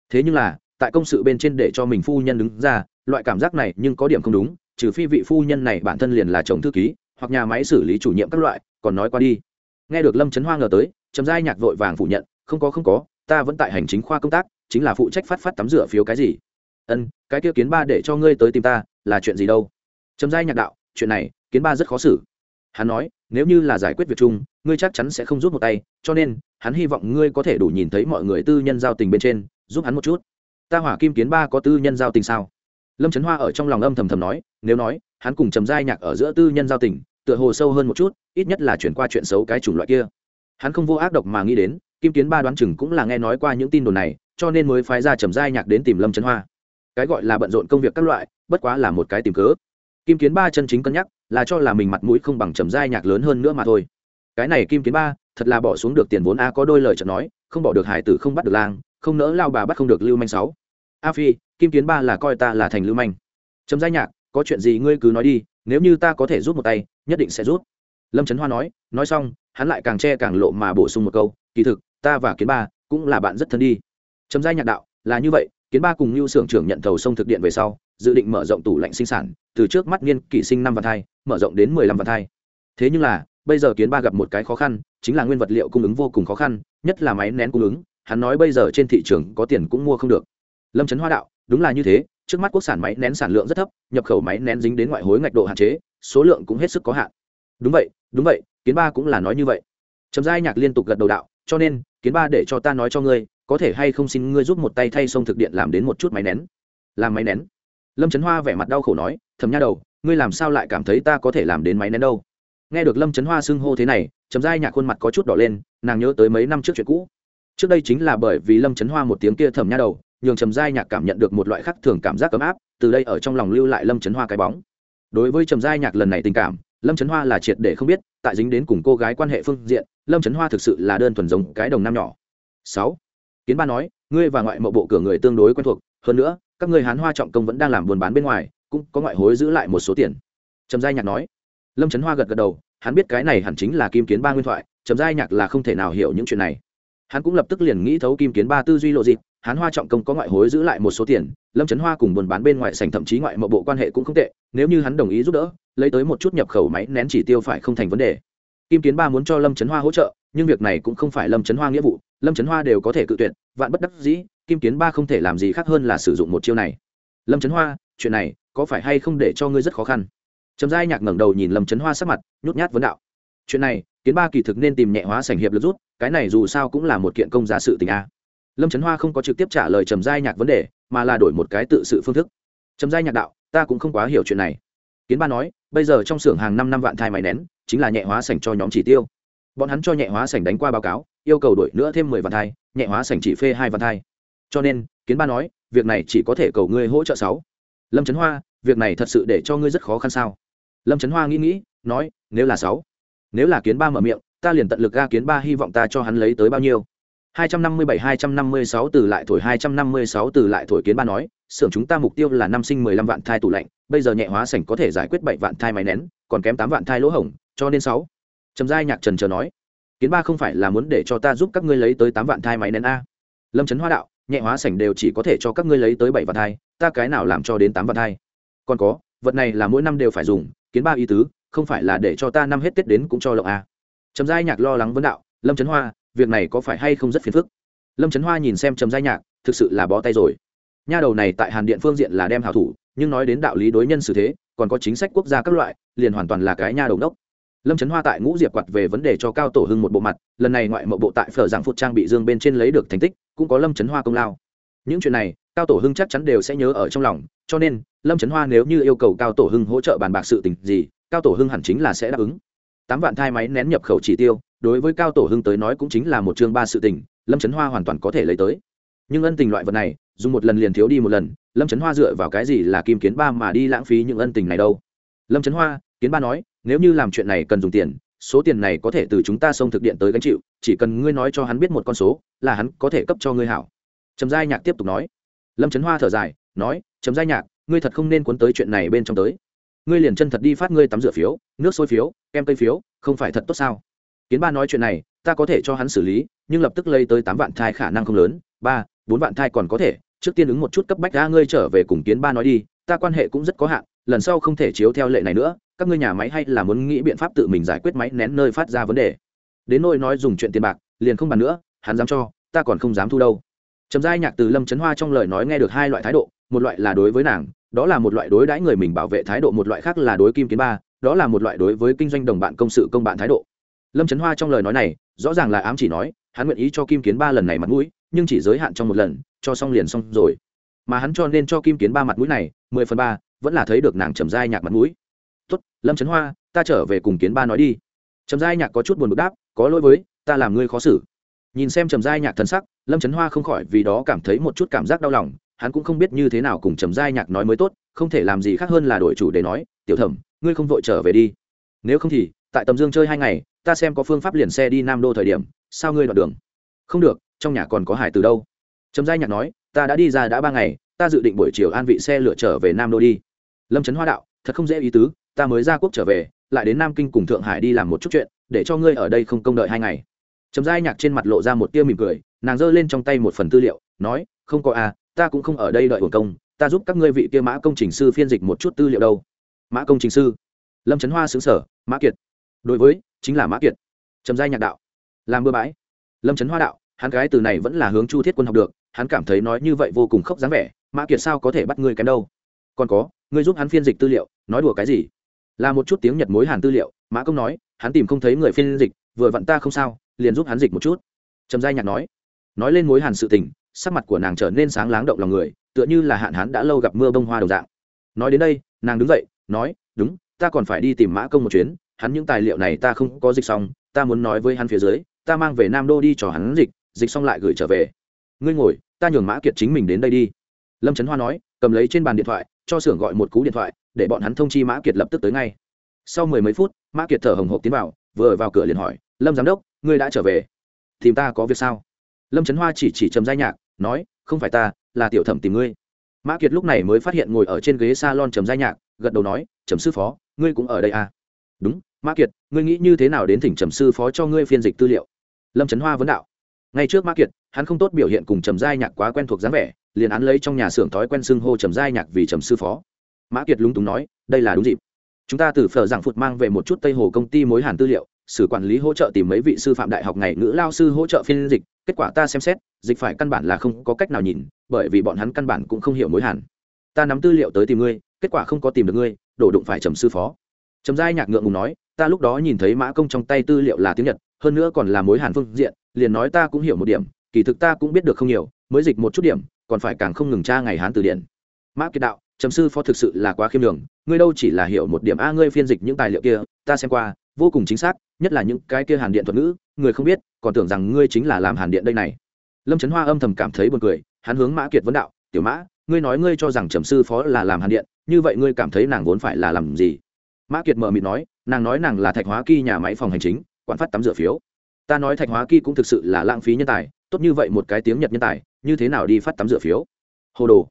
Speaker 1: Thế nhưng là, tại công sự bên trên để cho mình phu nhân đứng ra, loại cảm giác này nhưng có điểm không đúng, trừ phi vị phu nhân này bản thân liền là chồng thư ký, hoặc nhà máy xử lý chủ nhiệm các loại, còn nói qua đi. Nghe được lâm trấn hoa ngờ tới, trầm giai nhạc vội vàng phủ nhận, không có không có, ta vẫn tại hành chính khoa công tác chính là phụ trách phát phát tắm rửa phiếu cái gì. Ân, cái kia kiến ba để cho ngươi tới tìm ta, là chuyện gì đâu? Trầm giai nhạc đạo, chuyện này, kiến ba rất khó xử. Hắn nói, nếu như là giải quyết việc chung, ngươi chắc chắn sẽ không rút một tay, cho nên, hắn hy vọng ngươi có thể đủ nhìn thấy mọi người tư nhân giao tình bên trên, giúp hắn một chút. Ta hỏa kim kiến ba có tư nhân giao tình sao? Lâm trấn hoa ở trong lòng âm thầm thầm nói, nếu nói, hắn cùng trầm giai nhạc ở giữa tư nhân giao tình, tựa hồ sâu hơn một chút, ít nhất là chuyển qua chuyện xấu cái chủng loại kia. Hắn không vô ác độc mà nghĩ đến, kim kiến ba đoán chừng cũng là nghe nói qua những tin đồn này cho nên mới phái ra trầm giai nhạc đến tìm lâm trấn hoa. Cái gọi là bận rộn công việc các loại, bất quá là một cái tìm cớ. Kim kiến ba chân chính cân nhắc, là cho là mình mặt mũi không bằng trầm giai nhạc lớn hơn nữa mà thôi. Cái này kim kiến ba, thật là bỏ xuống được tiền vốn a có đôi lời chợt nói, không bỏ được hải tử không bắt được lang, không nỡ lao bà bắt không được lưu manh sáu. A phi, kim kiến ba là coi ta là thành lưu manh. Trầm giai nhạc, có chuyện gì ngươi cứ nói đi, nếu như ta có thể rút một tay, nhất định sẽ rút. Lâm trấn hoa nói nói xong, hắn lại càng che càng lộ mà bổ sung một câu, kỳ thực, ta và kiến ba cũng là bạn rất thân đi trầm giai nhạc đạo, là như vậy, kiến ba cùng lưu xưởng trưởng nhận thầu sông thực điện về sau, dự định mở rộng tủ lạnh sinh sản, từ trước mắt niên kỷ sinh năm vạn thai, mở rộng đến mười lăm vạn thai. Thế nhưng là, bây giờ kiến ba gặp một cái khó khăn, chính là nguyên vật liệu cung ứng vô cùng khó khăn, nhất là máy nén cung ứng, hắn nói bây giờ trên thị trường có tiền cũng mua không được. Lâm trấn hoa đạo, đúng là như thế, trước mắt quốc sản máy nén sản lượng rất thấp, nhập khẩu máy nén dính đến ngoại hối ngạch độ hạn chế, số lượng cũng hết sức có hạn. Đúng vậy đúng vậy, kiến ba cũng là nói như vậy. Trầm giai nhạc liên tục gật đầu đạo, cho nên, kiến ba để cho ta nói cho ngươi có thể hay không xin ngươi giúp một tay thay sông thực điện làm đến một chút máy nén? Làm máy nén? Lâm trấn hoa vẻ mặt đau khổ nói thầm nha đầu, ngươi làm sao lại cảm thấy ta có thể làm đến máy nén đâu? Nghe được lâm trấn hoa xưng hô thế này chấm dai nhạc khuôn mặt có chút đỏ lên, nàng nhớ tới mấy năm trước chuyện cũ. Trước đây chính là bởi vì lâm trấn hoa một tiếng kia thầm nha đầu, nhường trầm giai nhạc cảm nhận được một loại khác thường cảm giác ấm áp, từ đây ở trong lòng lưu lại lâm trấn hoa cái bóng. Đối với trầm giai nhạc lần này tình cảm, lâm trấn hoa là triệt để không biết, tại dính đến cùng cô gái quan hệ phương diện, lâm trấn hoa thực sự là đơn thuần giống cái đồng nam nhỏ. Sáu kiến ba nói, ngươi và ngoại mộ bộ cửa người tương đối quen thuộc, hơn nữa, các ngươi hán hoa trọng công vẫn đang làm buôn bán bên ngoài, cũng có ngoại hối giữ lại một số tiền. Trầm giai nhạc nói. Lâm trấn hoa gật gật đầu, hắn biết cái này hẳn chính là kim kiến ba nguyên thoại, trầm giai nhạc là không thể nào hiểu những chuyện này. Hắn cũng lập tức liền nghĩ thấu kim kiến ba tư duy lộ dịp hán hoa trọng công có ngoại hối giữ lại một số tiền, lâm trấn hoa cùng buôn bán bên ngoài sành thậm chí ngoại mộ bộ quan hệ cũng không tệ, nếu như hắn đồng ý giúp đỡ, lấy tới một chút nhập khẩu máy nén chỉ tiêu phải không thành vấn đề. Kim kiến ba muốn cho lâm trấn hoa hỗ trợ nhưng việc này cũng không phải lâm trấn hoa nghĩa vụ, lâm trấn hoa đều có thể cự tuyệt, vạn bất đắc dĩ, kim kiến ba không thể làm gì khác hơn là sử dụng một chiêu này. Lâm trấn hoa, chuyện này, có phải hay không để cho ngươi rất khó khăn? Trầm giai nhạc ngẩng đầu nhìn lâm trấn hoa sắc mặt, nhút nhát vấn đạo. Chuyện này, kiến ba kỳ thực nên tìm nhẹ hóa sảnh hiệp lực rút, cái này dù sao cũng là một kiện công giá sự tình a. Lâm trấn hoa không có trực tiếp trả lời trầm giai nhạc vấn đề, mà là đổi một cái tự sự phương thức. Trầm giai nhạc đạo, ta cũng không quá hiểu chuyện này. Kiến ba nói, bây giờ trong xưởng hàng năm năm vạn thai máy nén, chính là nhẹ hóa sảnh cho nhóm chỉ tiêu bọn hắn cho nhẹ hóa sảnh đánh qua báo cáo, yêu cầu đổi nữa thêm mười vạn thai, nhẹ hóa sảnh chỉ phê hai vạn thai. Cho nên, kiến ba nói, việc này chỉ có thể cầu ngươi hỗ trợ sáu. Lâm trấn hoa, việc này thật sự để cho ngươi rất khó khăn sao? Lâm trấn hoa nghĩ nghĩ, nói, nếu là sáu, nếu là kiến ba mở miệng, ta liền tận lực ga kiến ba hy vọng ta cho hắn lấy tới bao nhiêu? hai trăm năm mươi bảy, hai trăm năm mươi sáu từ lại thổi, hai trăm năm mươi sáu từ lại thổi, kiến ba nói, xưởng chúng ta mục tiêu là năm sinh mười lăm vạn thai tủ lạnh, bây giờ nhẹ hóa sảnh có thể giải quyết bảy vạn thai máy nén, còn kém tám vạn thai lỗ hổng, cho nên sáu trầm giai nhạc trần chờ nói, kiến ba không phải là muốn để cho ta giúp các ngươi lấy tới tám vạn thai máy nén a? Lâm trấn hoa đạo, nhẹ hóa sảnh đều chỉ có thể cho các ngươi lấy tới bảy vạn thai, ta cái nào làm cho đến tám vạn thai? Còn có, vật này là mỗi năm đều phải dùng, kiến ba ý tứ, không phải là để cho ta năm hết tết đến cũng cho lộng a? trầm giai nhạc lo lắng vấn đạo, lâm trấn hoa, việc này có phải hay không rất phiền phức? Lâm trấn hoa nhìn xem trầm giai nhạc, thực sự là bó tay rồi. Nha đầu này tại hàn điện phương diện là đem hảo thủ, nhưng nói đến đạo lý đối nhân xử thế, còn có chính sách quốc gia các loại, liền hoàn toàn là cái nha đầu đốc lâm trấn hoa tại ngũ diệp quặt về vấn đề cho cao tổ hưng một bộ mặt, lần này ngoại mậu bộ tại phở giảng phụt trang bị dương bên trên lấy được thành tích, cũng có lâm trấn hoa công lao. Những chuyện này, cao tổ hưng chắc chắn đều sẽ nhớ ở trong lòng, cho nên, lâm trấn hoa nếu như yêu cầu cao tổ hưng hỗ trợ bàn bạc sự tình gì, cao tổ hưng hẳn chính là sẽ đáp ứng. Tám vạn thai máy nén nhập khẩu chỉ tiêu, đối với cao tổ hưng tới nói cũng chính là một chương ba sự tình, lâm trấn hoa hoàn toàn có thể lấy tới. Nhưng ân tình loại vật này, dùng một lần liền thiếu đi một lần, lâm trấn hoa dựa vào cái gì là kim kiến ba mà đi lãng phí những ân tình này đâu? Lâm trấn hoa, kiến ba nói nếu như làm chuyện này cần dùng tiền, số tiền này có thể từ chúng ta xông thực điện tới gánh chịu, chỉ cần ngươi nói cho hắn biết một con số, là hắn có thể cấp cho ngươi hảo. Trầm giai nhạc tiếp tục nói. Lâm trấn hoa thở dài, nói, trầm giai nhạc, ngươi thật không nên cuốn tới chuyện này bên trong tới. Ngươi liền chân thật đi phát ngươi tắm rửa phiếu, nước sôi phiếu, kem cây phiếu, không phải thật tốt sao? Kiến ba nói chuyện này, ta có thể cho hắn xử lý, nhưng lập tức lây tới tám vạn thai khả năng không lớn, ba, bốn vạn thai còn có thể, trước tiên ứng một chút cấp bách ra ngươi trở về cùng kiến ba nói đi, ta quan hệ cũng rất có hạn lần sau không thể chiếu theo lệ này nữa, các ngươi nhà máy hay là muốn nghĩ biện pháp tự mình giải quyết máy nén nơi phát ra vấn đề. Đến nôi nói dùng chuyện tiền bạc, liền không bàn nữa, hắn dám cho, ta còn không dám thu đâu. Trầm giai nhạc từ lâm trấn hoa trong lời nói nghe được hai loại thái độ, một loại là đối với nàng, đó là một loại đối đãi người mình bảo vệ thái độ, một loại khác là đối kim kiến ba, đó là một loại đối với kinh doanh đồng bạn công sự công bạn thái độ. Lâm trấn hoa trong lời nói này, rõ ràng là ám chỉ nói, hắn nguyện ý cho kim kiến ba lần này mặt mũi, nhưng chỉ giới hạn trong một lần, cho xong liền xong rồi. Mà hắn cho nên cho kim kiến ba mặt mũi này, mười phần ba vẫn là thấy được nàng trầm giai nhạc mặt mũi. Tốt, lâm trấn hoa, ta trở về cùng kiến ba nói đi. Trầm giai nhạc có chút buồn bực đáp, có lỗi với, ta làm ngươi khó xử. Nhìn xem trầm giai nhạc thần sắc, lâm trấn hoa không khỏi vì đó cảm thấy một chút cảm giác đau lòng, hắn cũng không biết như thế nào cùng trầm giai nhạc nói mới tốt, không thể làm gì khác hơn là đổi chủ để nói, tiểu thẩm, ngươi không vội trở về đi. Nếu không thì, tại tầm dương chơi hai ngày, ta xem có phương pháp liền xe đi nam đô thời điểm, sao ngươi đoạn đường? Không được, trong nhà còn có hải từ đâu. Trầm giai nhạc nói, ta đã đi ra đã ba ngày, ta dự định buổi chiều an vị xe lựa trở về nam đô đi lâm trấn hoa đạo, thật không dễ ý tứ, ta mới ra quốc trở về, lại đến nam kinh cùng thượng hải đi làm một chút chuyện, để cho ngươi ở đây không công đợi hai ngày. Trầm giai nhạc trên mặt lộ ra một tia mỉm cười, nàng giơ lên trong tay một phần tư liệu, nói, không có à ta cũng không ở đây đợi hồn công, ta giúp các ngươi vị kia mã công trình sư phiên dịch một chút tư liệu đâu. Mã công trình sư? Lâm trấn hoa xứng sở mã kiệt. Đối với, chính là mã kiệt. Trầm giai nhạc đạo, làm bừa bãi. Lâm trấn hoa đạo, hắn cái từ này vẫn là hướng chu thiết quân học được, hắn cảm thấy nói như vậy vô cùng khốc dáng vẻ, mã kiệt sao có thể bắt ngươi kém đâu? Còn có, ngươi giúp hắn phiên dịch tư liệu, nói đùa cái gì? Là một chút tiếng nhật mối hàn tư liệu, mã công nói, hắn tìm không thấy người phiên dịch, vừa vặn ta không sao, liền giúp hắn dịch một chút. Trầm giai nhạc nói nói lên mối hàn sự tình, sắc mặt của nàng trở nên sáng láng động lòng người, tựa như là hạn hán đã lâu gặp mưa bông hoa đồng dạng. Nói đến đây, nàng đứng dậy, nói, đúng, ta còn phải đi tìm mã công một chuyến, hắn những tài liệu này ta không có dịch xong, ta muốn nói với hắn phía dưới, ta mang về nam đô đi cho hắn dịch dịch xong lại gửi trở về. Ngươi ngồi, ta nhường mã kiệt chính mình đến đây đi. Lâm trấn hoa nói, cầm lấy trên bàn điện thoại cho xưởng gọi một cú điện thoại, để bọn hắn thông chi mã kiệt lập tức tới ngay. Sau mười mấy phút, mã kiệt thở hồng hộc tiến vào, vừa vào cửa liền hỏi, lâm giám đốc, ngươi đã trở về? Tìm ta có việc sao? Lâm trấn hoa chỉ chỉ trầm giai nhạc, nói, không phải ta, là tiểu thẩm tìm ngươi. Mã kiệt lúc này mới phát hiện ngồi ở trên ghế s a lon trầm giai nhạc, gật đầu nói, trầm sư phó, ngươi cũng ở đây à? Đúng, mã kiệt, ngươi nghĩ như thế nào đến thỉnh trầm sư phó cho ngươi phiên dịch tư liệu? Lâm trấn hoa vấn đạo. Ngay trước mã kiệt hắn không tốt biểu hiện cùng trầm giai nhạc quá quen thuộc dáng vẻ, liền án lấy trong nhà xưởng thói quen xưng hô trầm giai nhạc vì trầm sư phó. Mã kiệt lúng túng nói, đây là đúng dịp. Chúng ta từ phở giảng phụt mang về một chút tây hồ công ty mối hàn tư liệu, sử quản lý hỗ trợ tìm mấy vị sư phạm đại học ngày ngữ lao sư hỗ trợ phiên dịch, kết quả ta xem xét, dịch phải căn bản là không có cách nào nhìn, bởi vì bọn hắn căn bản cũng không hiểu mối hàn. Ta nắm tư liệu tới tìm ngươi, kết quả không có tìm được ngươi, đổ đụng phải trầm sư phó. Trầm giai nhạc ngượng ngùng nói, ta lúc đó nhìn thấy mã công trong tay tư liệu là tiếng nhật, hơn nữa còn là mối hàn phương diện, liền nói ta cũng hiểu một điểm kỳ thực ta cũng biết được không nhiều, mới dịch một chút điểm, còn phải càng không ngừng tra ngày hán từ điển. Mã kiệt đạo, trầm sư phó thực sự là quá khiêm đường ngươi đâu chỉ là hiểu một điểm a ngươi phiên dịch những tài liệu kia, ta xem qua, vô cùng chính xác, nhất là những cái kia hàn điện thuật ngữ, người không biết, còn tưởng rằng ngươi chính là làm hàn điện đây này. Lâm trấn hoa âm thầm cảm thấy buồn cười, hắn hướng mã kiệt vấn đạo, tiểu mã, ngươi nói ngươi cho rằng trầm sư phó là làm hàn điện, như vậy ngươi cảm thấy nàng vốn phải là làm gì? Mã kiệt mờ mịt nói, nàng nói nàng là thạch hóa kỳ nhà máy phòng hành chính, quản phát tắm rửa phiếu. Ta nói thạch hóa kỳ cũng thực sự là lãng phí nhân tài tốt như vậy một cái tiếng nhật nhân tài, như thế nào đi phát tắm rửa phiếu? Hồ đồ.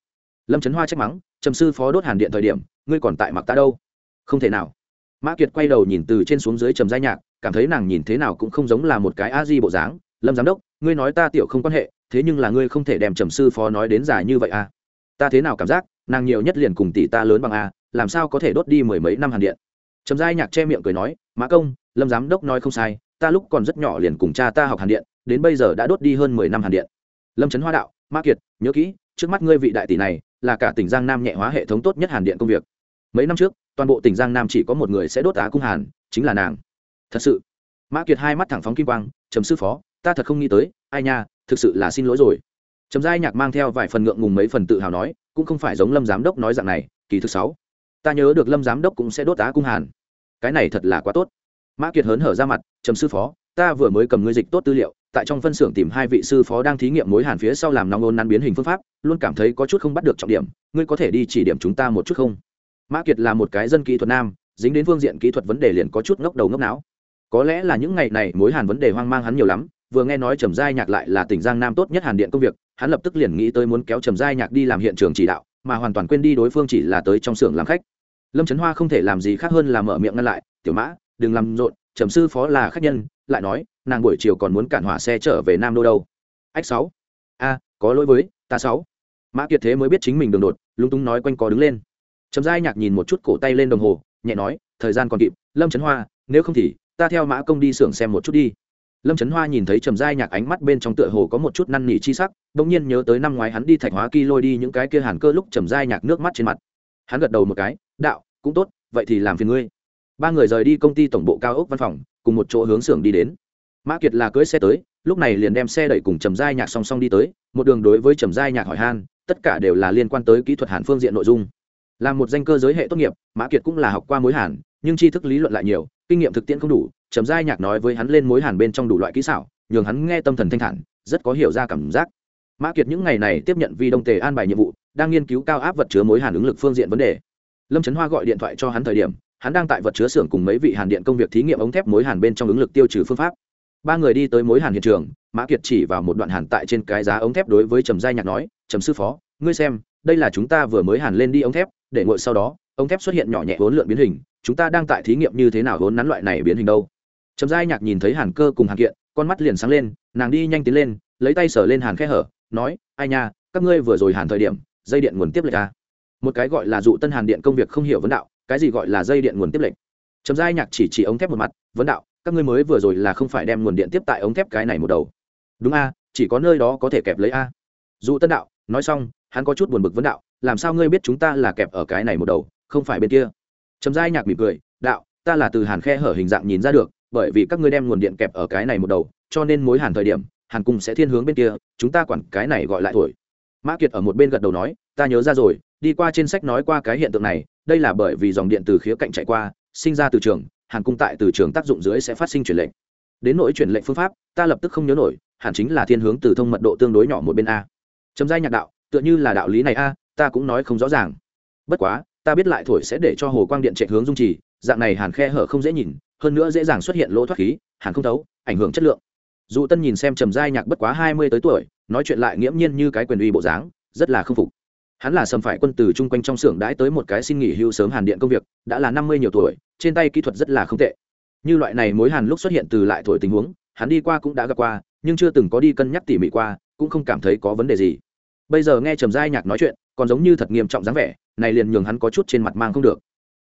Speaker 1: Lâm trấn hoa trách mắng, trầm sư phó đốt hàn điện thời điểm, ngươi còn tại mặc ta đâu? Không thể nào. Mã kiệt quay đầu nhìn từ trên xuống dưới trầm giai nhạc, cảm thấy nàng nhìn thế nào cũng không giống là một cái a di bộ dáng. Lâm giám đốc, ngươi nói ta tiểu không quan hệ, thế nhưng là ngươi không thể đem trầm sư phó nói đến dài như vậy à? Ta thế nào cảm giác, nàng nhiều nhất liền cùng tỷ ta lớn bằng a, làm sao có thể đốt đi mười mấy năm hàn điện? Trầm giai nhạc che miệng cười nói, mã công, lâm giám đốc nói không sai ta lúc còn rất nhỏ liền cùng cha ta học hàn điện, đến bây giờ đã đốt đi hơn mười năm hàn điện. Lâm trấn hoa đạo, mã kiệt, nhớ kỹ, trước mắt ngươi vị đại tỷ này, là cả tỉnh giang nam nhẹ hóa hệ thống tốt nhất hàn điện công việc. Mấy năm trước, toàn bộ tỉnh giang nam chỉ có một người sẽ đốt á cung hàn, chính là nàng. Thật sự. Mã kiệt hai mắt thẳng phóng kim quang, trầm sư phó, ta thật không nghĩ tới, ai nha, thực sự là xin lỗi rồi. Trầm giai nhạc mang theo vài phần ngượng ngùng mấy phần tự hào nói, cũng không phải giống lâm giám đốc nói dạng này, kỳ thứ sáu. Ta nhớ được lâm giám đốc cũng sẽ đốt á cung hàn. Cái này thật là quá tốt mã kiệt hớn hở ra mặt, trầm sư phó, ta vừa mới cầm ngươi dịch tốt tư liệu, tại trong phân xưởng tìm hai vị sư phó đang thí nghiệm mối hàn phía sau làm nóng ôn năn biến hình phương pháp, luôn cảm thấy có chút không bắt được trọng điểm, ngươi có thể đi chỉ điểm chúng ta một chút không? Mã kiệt là một cái dân kỹ thuật nam, dính đến phương diện kỹ thuật vấn đề liền có chút ngốc đầu ngốc não. Có lẽ là những ngày này mối hàn vấn đề hoang mang hắn nhiều lắm, vừa nghe nói trầm giai nhạc lại là tỉnh giang nam tốt nhất hàn điện công việc, hắn lập tức liền nghĩ tới muốn kéo trầm giai nhạc đi làm hiện trường chỉ đạo, mà hoàn toàn quên đi đối phương chỉ là tới trong xưởng làm khách. Lâm trấn hoa không thể làm gì khác hơn là mở miệng ngăn lại, tiểu mã đừng làm rộn, trầm sư phó là khách nhân, lại nói, nàng buổi chiều còn muốn cản hỏa xe trở về nam đô đâu. Ách sáu. A, có lỗi với, ta sáu. Mã kiệt thế mới biết chính mình đường đột, lúng túng nói quanh co đứng lên. Trầm giai nhạc nhìn một chút cổ tay lên đồng hồ, nhẹ nói, thời gian còn kịp, lâm trấn hoa, nếu không thì, ta theo mã công đi xưởng xem một chút đi. Lâm trấn hoa nhìn thấy trầm giai nhạc ánh mắt bên trong tựa hồ có một chút năn nỉ chi sắc đ ỗ n g nhiên nhớ tới năm ngoái hắn đi thạch hóa kỳ lôi đi những cái kia hàn cơ lúc trầm giai nhạc nước mắt trên mặt. Hắn gật đầu một cái, đạo, cũng tốt, vậy thì làm phiền ngươi ba người rời đi công ty tổng bộ cao ốc văn phòng, cùng một chỗ hướng xưởng đi đến. Mã kiệt là cưới xe tới, lúc này liền đem xe đẩy cùng trầm giai nhạc song song đi tới, một đường đối với trầm giai nhạc hỏi han, tất cả đều là liên quan tới kỹ thuật hàn phương diện nội dung. Là một danh cơ giới hệ tốt nghiệp, mã kiệt cũng là học qua mối hàn, nhưng tri thức lý luận lại nhiều, kinh nghiệm thực tiễn không đủ, trầm giai nhạc nói với hắn lên mối hàn bên trong đủ loại kỹ xảo, nhường hắn nghe tâm thần thanh thản, rất có hiểu ra cảm giác. Mã kiệt những ngày này tiếp nhận vi đông tề an bài nhiệm vụ, đang nghiên cứu cao áp vật chứa mối hàn ứng lực phương diện vấn đề. Lâm trấn hoa gọi điện thoại cho hắn thời điểm hắn đang tại vật chứa xưởng cùng mấy vị hàn điện công việc thí nghiệm ống thép mối hàn bên trong ứng lực tiêu trừ phương pháp. Ba người đi tới mối hàn hiện trường, mã kiệt chỉ vào một đoạn hàn tại trên cái giá ống thép đối với trầm giai nhạc nói, trầm sư phó, ngươi xem, đây là chúng ta vừa mới hàn lên đi ống thép, để ngồi sau đó, ống thép xuất hiện nhỏ nhẹ uốn lượn biến hình, chúng ta đang tại thí nghiệm như thế nào uốn nắn loại này biến hình đâu? Trầm giai nhạc nhìn thấy hàn cơ cùng hàn kiện, con mắt liền sáng lên, nàng đi nhanh tiến lên, lấy tay sờ lên hàn khe hở, nói, ai nha, các ngươi vừa rồi hàn thời điểm, dây điện nguồn tiếp lệch ta một cái gọi là dụ tân hàn điện công việc không hiểu vấn đạo cái gì gọi là dây điện nguồn tiếp lệnh? trầm giai nhạc chỉ chỉ ống thép một mặt, vấn đạo, các ngươi mới vừa rồi là không phải đem nguồn điện tiếp tại ống thép cái này một đầu. Đúng a, chỉ có nơi đó có thể kẹp lấy a. Dụ tân đạo, nói xong, hắn có chút buồn bực vấn đạo, làm sao ngươi biết chúng ta là kẹp ở cái này một đầu, không phải bên kia? Trầm giai nhạc mỉm cười, đạo, ta là từ hàn khe hở hình dạng nhìn ra được, bởi vì các ngươi đem nguồn điện kẹp ở cái này một đầu, cho nên mối hàn thời điểm, hàn cùng sẽ thiên hướng bên kia, chúng ta quản cái này gọi lại thổi. Mã kiệt ở một bên gật đầu nói, ta nhớ ra rồi, đi qua trên sách nói qua cái hiện tượng này đây là bởi vì dòng điện từ khía cạnh chạy qua, sinh ra từ trường, hàn cung tại từ trường tác dụng dưới sẽ phát sinh chuyển lệnh đến nỗi chuyển lệnh phương pháp, ta lập tức không nhớ nổi, hẳn chính là thiên hướng từ thông mật độ tương đối nhỏ một bên a. Chấm giai nhạc đạo, tựa như là đạo lý này a, ta cũng nói không rõ ràng. Bất quá, ta biết lại thổi sẽ để cho hồ quang điện chạy hướng dung trì, dạng này hàn khe hở không dễ nhìn, hơn nữa dễ dàng xuất hiện lỗ thoát khí, hàn không thấu, ảnh hưởng chất lượng. Dù tân nhìn xem trầm giai nhạc bất quá hai mươi tới tuổi, nói chuyện lại nghiễm nhiên như cái quyền uy bộ dáng, rất là k phục hắn là sầm phải quân từ chung quanh trong xưởng đãi tới một cái xin nghỉ hưu sớm hàn điện công việc, đã là năm mươi nhiều tuổi, trên tay kỹ thuật rất là không tệ. Như loại này mối hàn lúc xuất hiện từ lại thổi tình huống, hắn đi qua cũng đã gặp qua, nhưng chưa từng có đi cân nhắc tỉ mỉ qua, cũng không cảm thấy có vấn đề gì. Bây giờ nghe trầm giai nhạc nói chuyện, còn giống như thật nghiêm trọng dáng vẻ, này liền nhường hắn có chút trên mặt mang không được.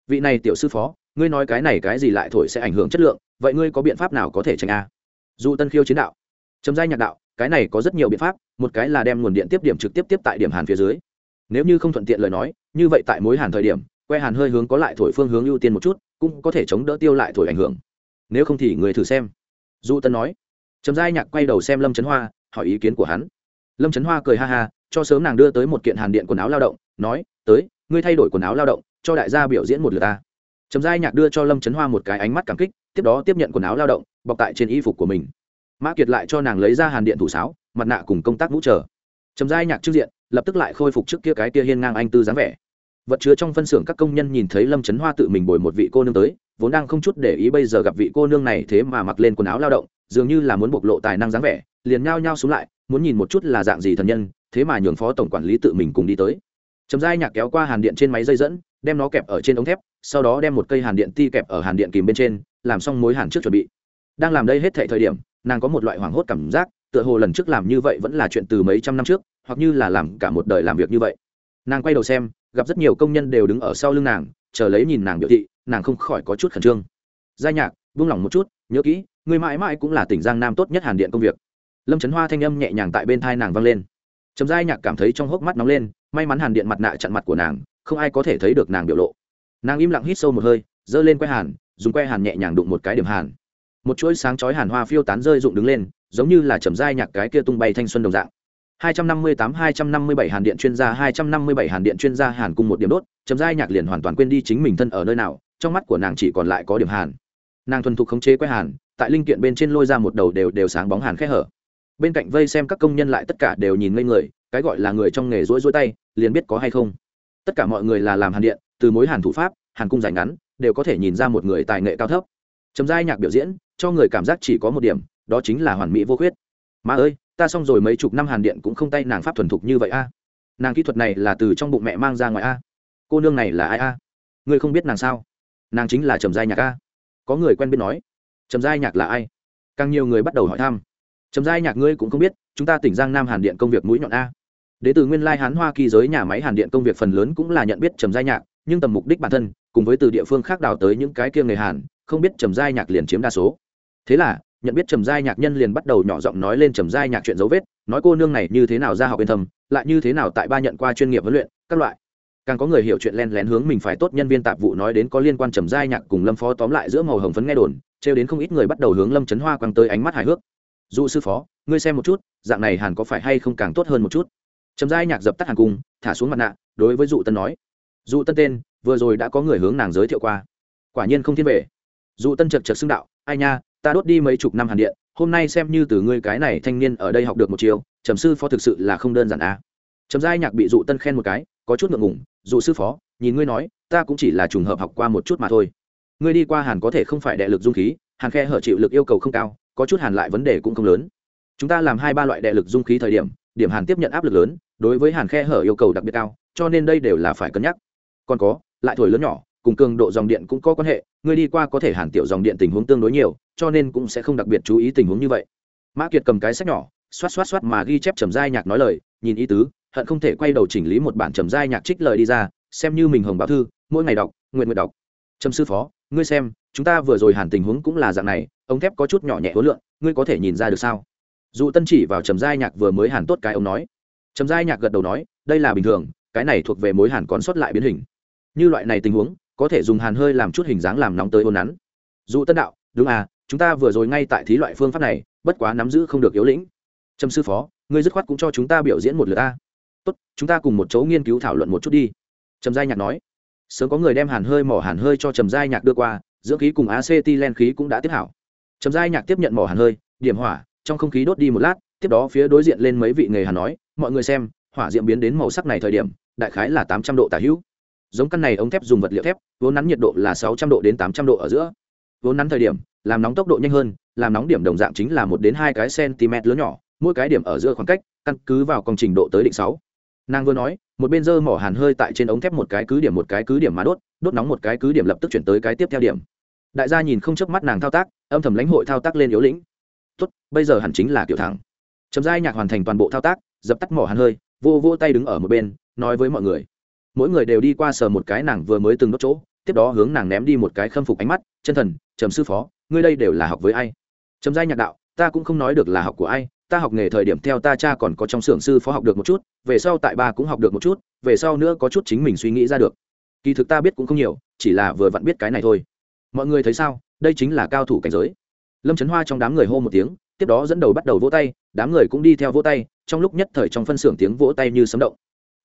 Speaker 1: Vị này tiểu sư phó, ngươi nói cái này cái gì lại thổi sẽ ảnh hưởng chất lượng, vậy ngươi có biện pháp nào có thể tránh a? Dù tân khiêu chiến đạo. Trầm giai nhạc đạo, cái này có rất nhiều biện pháp, một cái là đem nguồn điện tiếp điểm trực tiếp tiếp tại điểm hàn phía dưới nếu như không thuận tiện lời nói, như vậy tại mối hàn thời điểm, que hàn hơi hướng có lại thổi phương hướng ưu tiên một chút, cũng có thể chống đỡ tiêu lại thổi ảnh hưởng. Nếu không thì người thử xem. Du tân nói. Trầm giai nhạc quay đầu xem lâm trấn hoa, hỏi ý kiến của hắn. Lâm trấn hoa cười ha ha, cho sớm nàng đưa tới một kiện hàn điện quần áo lao động, nói, tới, ngươi thay đổi quần áo lao động, cho đại gia biểu diễn một lượt ta. Trầm giai nhạc đưa cho lâm trấn hoa một cái ánh mắt cảm kích, tiếp đó tiếp nhận quần áo lao động, bọc tại trên y phục của mình. Mã kiệt lại cho nàng lấy ra hàn điện thủ sáo, mặt nạ cùng công tác vũ trở trầm giai nhạc trước diện lập tức lại khôi phục trước kia cái kia hiên ngang anh tư dáng vẻ. Vật chứa trong phân xưởng các công nhân nhìn thấy lâm trấn hoa tự mình bồi một vị cô nương tới, vốn đang không chút để ý bây giờ gặp vị cô nương này thế mà mặc lên quần áo lao động, dường như là muốn bộc lộ tài năng dáng vẻ, liền nhao nhao xuống lại, muốn nhìn một chút là dạng gì thần nhân, thế mà nhường phó tổng quản lý tự mình cùng đi tới. Trầm giai nhạc kéo qua hàn điện trên máy dây dẫn, đem nó kẹp ở trên ống thép, sau đó đem một cây hàn điện ti kẹp ở hàn điện kìm bên trên, làm xong mối hàn trước chuẩn bị. Đang làm đây hết thệ thời điểm, nàng có một loại hoảng hốt cảm giác, tựa hồ lần trước làm như vậy vẫn là chuyện từ mấy trăm năm trước hoặc như là làm cả một đời làm việc như vậy. Nàng quay đầu xem, gặp rất nhiều công nhân đều đứng ở sau lưng nàng, chờ lấy nhìn nàng biểu thị, nàng không khỏi có chút khẩn trương. Giai nhạc, buông lỏng một chút, nhớ kỹ, người mãi mãi cũng là tỉnh giang nam tốt nhất hàn điện công việc. Lâm trấn hoa thanh âm nhẹ nhàng tại bên thai nàng vang lên. Trầm giai nhạc cảm thấy trong hốc mắt nóng lên, may mắn hàn điện mặt nạ chặn mặt của nàng, không ai có thể thấy được nàng biểu lộ. Nàng im lặng hít sâu một hơi, giơ lên que hàn, dùng que hàn nhẹ nhàng đụng một cái điểm hàn. Một chuỗi sáng chói hàn hoa phiêu tán rơi rụng đứng lên, giống như là trầm giai nhạc cái kia tung bay thanh xuân đồng dạng. 258-257 hàn điện chuyên gia 257 hàn điện chuyên gia hàn cùng một điểm đốt chấm giai nhạc liền hoàn toàn quên đi chính mình thân ở nơi nào, trong mắt của nàng chỉ còn lại có điểm hàn. Nàng thuần thục khống chế quái hàn, tại linh kiện bên trên lôi ra một đầu đều đều sáng bóng hàn khẽ hở. Bên cạnh vây xem các công nhân lại tất cả đều nhìn ngây người, cái gọi là người trong nghề rũi rũi tay, liền biết có hay không. Tất cả mọi người là làm hàn điện, từ mối hàn thủ pháp, hàn cung dài ngắn, đều có thể nhìn ra một người tài nghệ cao thấp. Chấm giai nhạc biểu diễn, cho người cảm giác chỉ có một điểm, đó chính là hoàn mỹ vô khuyết. Má ơi! Ta xong rồi mấy chục năm hàn điện cũng không tay nàng pháp thuần thục như vậy a. Nàng kỹ thuật này là từ trong bụng mẹ mang ra ngoài a. Cô nương này là ai a? Ngươi không biết nàng sao? Nàng chính là trầm giai nhạc a. Có người quen biết nói, trầm giai nhạc là ai? Càng nhiều người bắt đầu hỏi thăm, trầm giai nhạc ngươi cũng không biết, chúng ta tỉnh giang nam hàn điện công việc mũi nhọn a. Đ ế từ nguyên lai hán hoa kỳ giới nhà máy hàn điện công việc phần lớn cũng là nhận biết trầm giai nhạc, nhưng tầm mục đích bản thân, cùng với từ địa phương khác đào tới những cái kia người hàn, không biết trầm giai nhạc liền chiếm đa số. Thế là nhận biết trầm giai nhạc nhân liền bắt đầu nhỏ giọng nói lên trầm giai nhạc chuyện dấu vết, nói cô nương này như thế nào ra học yên thầm, lại như thế nào tại ba nhận qua chuyên nghiệp huấn luyện, các loại. Càng có người hiểu chuyện len lén hướng mình phải tốt nhân viên tạp vụ nói đến có liên quan trầm giai nhạc cùng lâm phó tóm lại giữa màu hồng phấn nghe đồn, trêu đến không ít người bắt đầu hướng lâm trấn hoa quăng tới ánh mắt hài hước. Dụ sư phó, ngươi xem một chút, dạng này hàn có phải hay không càng tốt hơn một chút? Trầm giai nhạc dập tắt hàn cung, thả xuống mặt nạ, đối với dụ tân nói. Dụ tân tên, vừa rồi đã có người hướng nàng giới thiệu qua. Quả nhiên không thiên về. Dụ tân chật chật xưng đạo, ai nha ta đốt đi mấy chục năm hàn điện, hôm nay xem như từ ngươi cái này thanh niên ở đây học được một chiều trầm sư phó thực sự là không đơn giản à. trầm giai nhạc bị dụ tân khen một cái, có chút ngượng ngùng, dụ sư phó, nhìn ngươi nói, ta cũng chỉ là trùng hợp học qua một chút mà thôi. Ngươi đi qua hàn có thể không phải đệ lực dung khí, hàn khe hở chịu lực yêu cầu không cao, có chút hàn lại vấn đề cũng không lớn. Chúng ta làm hai ba loại đệ lực dung khí thời điểm điểm hàn tiếp nhận áp lực lớn, đối với hàn khe hở yêu cầu đặc biệt cao, cho nên đây đều là phải cân nhắc. Còn có, lại thổi lớn nhỏ cùng cường độ dòng điện cũng có quan hệ người đi qua có thể hàn tiểu dòng điện tình huống tương đối nhiều, cho nên cũng sẽ không đặc biệt chú ý tình huống như vậy. Mã kiệt cầm cái sách nhỏ, xoát xoát xoát mà ghi chép trầm giai nhạc nói lời, nhìn ý tứ, hận không thể quay đầu chỉnh lý một bản trầm giai nhạc trích lời đi ra, xem như mình hồng báo thư, mỗi ngày đọc, nguyện nguyện đọc. Trầm sư phó, ngươi xem, chúng ta vừa rồi hàn tình huống cũng là dạng này, ống thép có chút nhỏ nhẹ hối lượng ngươi có thể nhìn ra được sao? Dù tân chỉ vào trầm giai nhạc vừa mới hàn tốt cái ông nói. Trầm giai nhạc gật đầu nói, đây là bình thường, cái này thuộc về mối hàn còn sót lại biến hình. Như loại này tình huống có thể dùng hàn hơi làm chút hình dáng làm nóng tới ôn nắn. Dù tân đạo, đúng à chúng ta vừa rồi ngay tại thí loại phương pháp này, bất quá nắm giữ không được yếu lĩnh. Trầm sư phó, ngươi dứt khoát cũng cho chúng ta biểu diễn một lượt a. Tốt, chúng ta cùng một chỗ nghiên cứu thảo luận một chút đi. Trầm giai nhạc nói. Sớm có người đem hàn hơi mỏ hàn hơi cho trầm giai nhạc đưa qua, dưỡng khí cùng acetylen khí cũng đã tiếp hảo. Trầm giai nhạc tiếp nhận mỏ hàn hơi, điểm hỏa, trong không khí đốt đi một lát, tiếp đó phía đối diện lên mấy vị nghề hàn nói, mọi người xem, hỏa diễm biến đến màu sắc này thời điểm, đại khái là tám trăm độ tả hữu giống căn này ống thép dùng vật liệu thép, vốn nắn nhiệt độ là sáu trăm độ đến tám trăm độ ở giữa. Vốn nắn thời điểm, làm nóng tốc độ nhanh hơn, làm nóng điểm đồng dạng chính là một đến hai cái cm lớn nhỏ, mỗi cái điểm ở giữa khoảng cách, căn cứ vào công trình độ tới định sáu. Nàng vừa nói, một bên dơ mỏ hàn hơi tại trên ống thép một cái cứ điểm một cái cứ điểm mà đốt đốt nóng một cái cứ điểm lập tức chuyển tới cái tiếp theo điểm. Đại gia nhìn không chớp mắt nàng thao tác, âm thầm lãnh hội thao tác lên yếu lĩnh. Tốt, bây giờ hẳn chính là kiểu thẳng. Chấm giai nhạc hoàn thành toàn bộ thao tác, dập tắt mỏ hàn hơi, vô vô tay đứng ở một bên, nói với mọi người mỗi người đều đi qua sờ một cái nàng vừa mới từng đốt chỗ, tiếp đó hướng nàng ném đi một cái khâm phục ánh mắt, chân thần, trầm sư phó, ngươi đây đều là học với ai? Trầm giai nhạc đạo, ta cũng không nói được là học của ai, ta học nghề thời điểm theo ta cha còn có trong xưởng sư phó học được một chút, về sau tại ba cũng học được một chút, về sau nữa có chút chính mình suy nghĩ ra được. Kỳ thực ta biết cũng không nhiều, chỉ là vừa vặn biết cái này thôi. Mọi người thấy sao? Đây chính là cao thủ cảnh giới. Lâm trấn hoa trong đám người hô một tiếng, tiếp đó dẫn đầu bắt đầu vỗ tay, đám người cũng đi theo vỗ tay, trong lúc nhất thời trong phân xưởng tiếng vỗ tay như sấm động.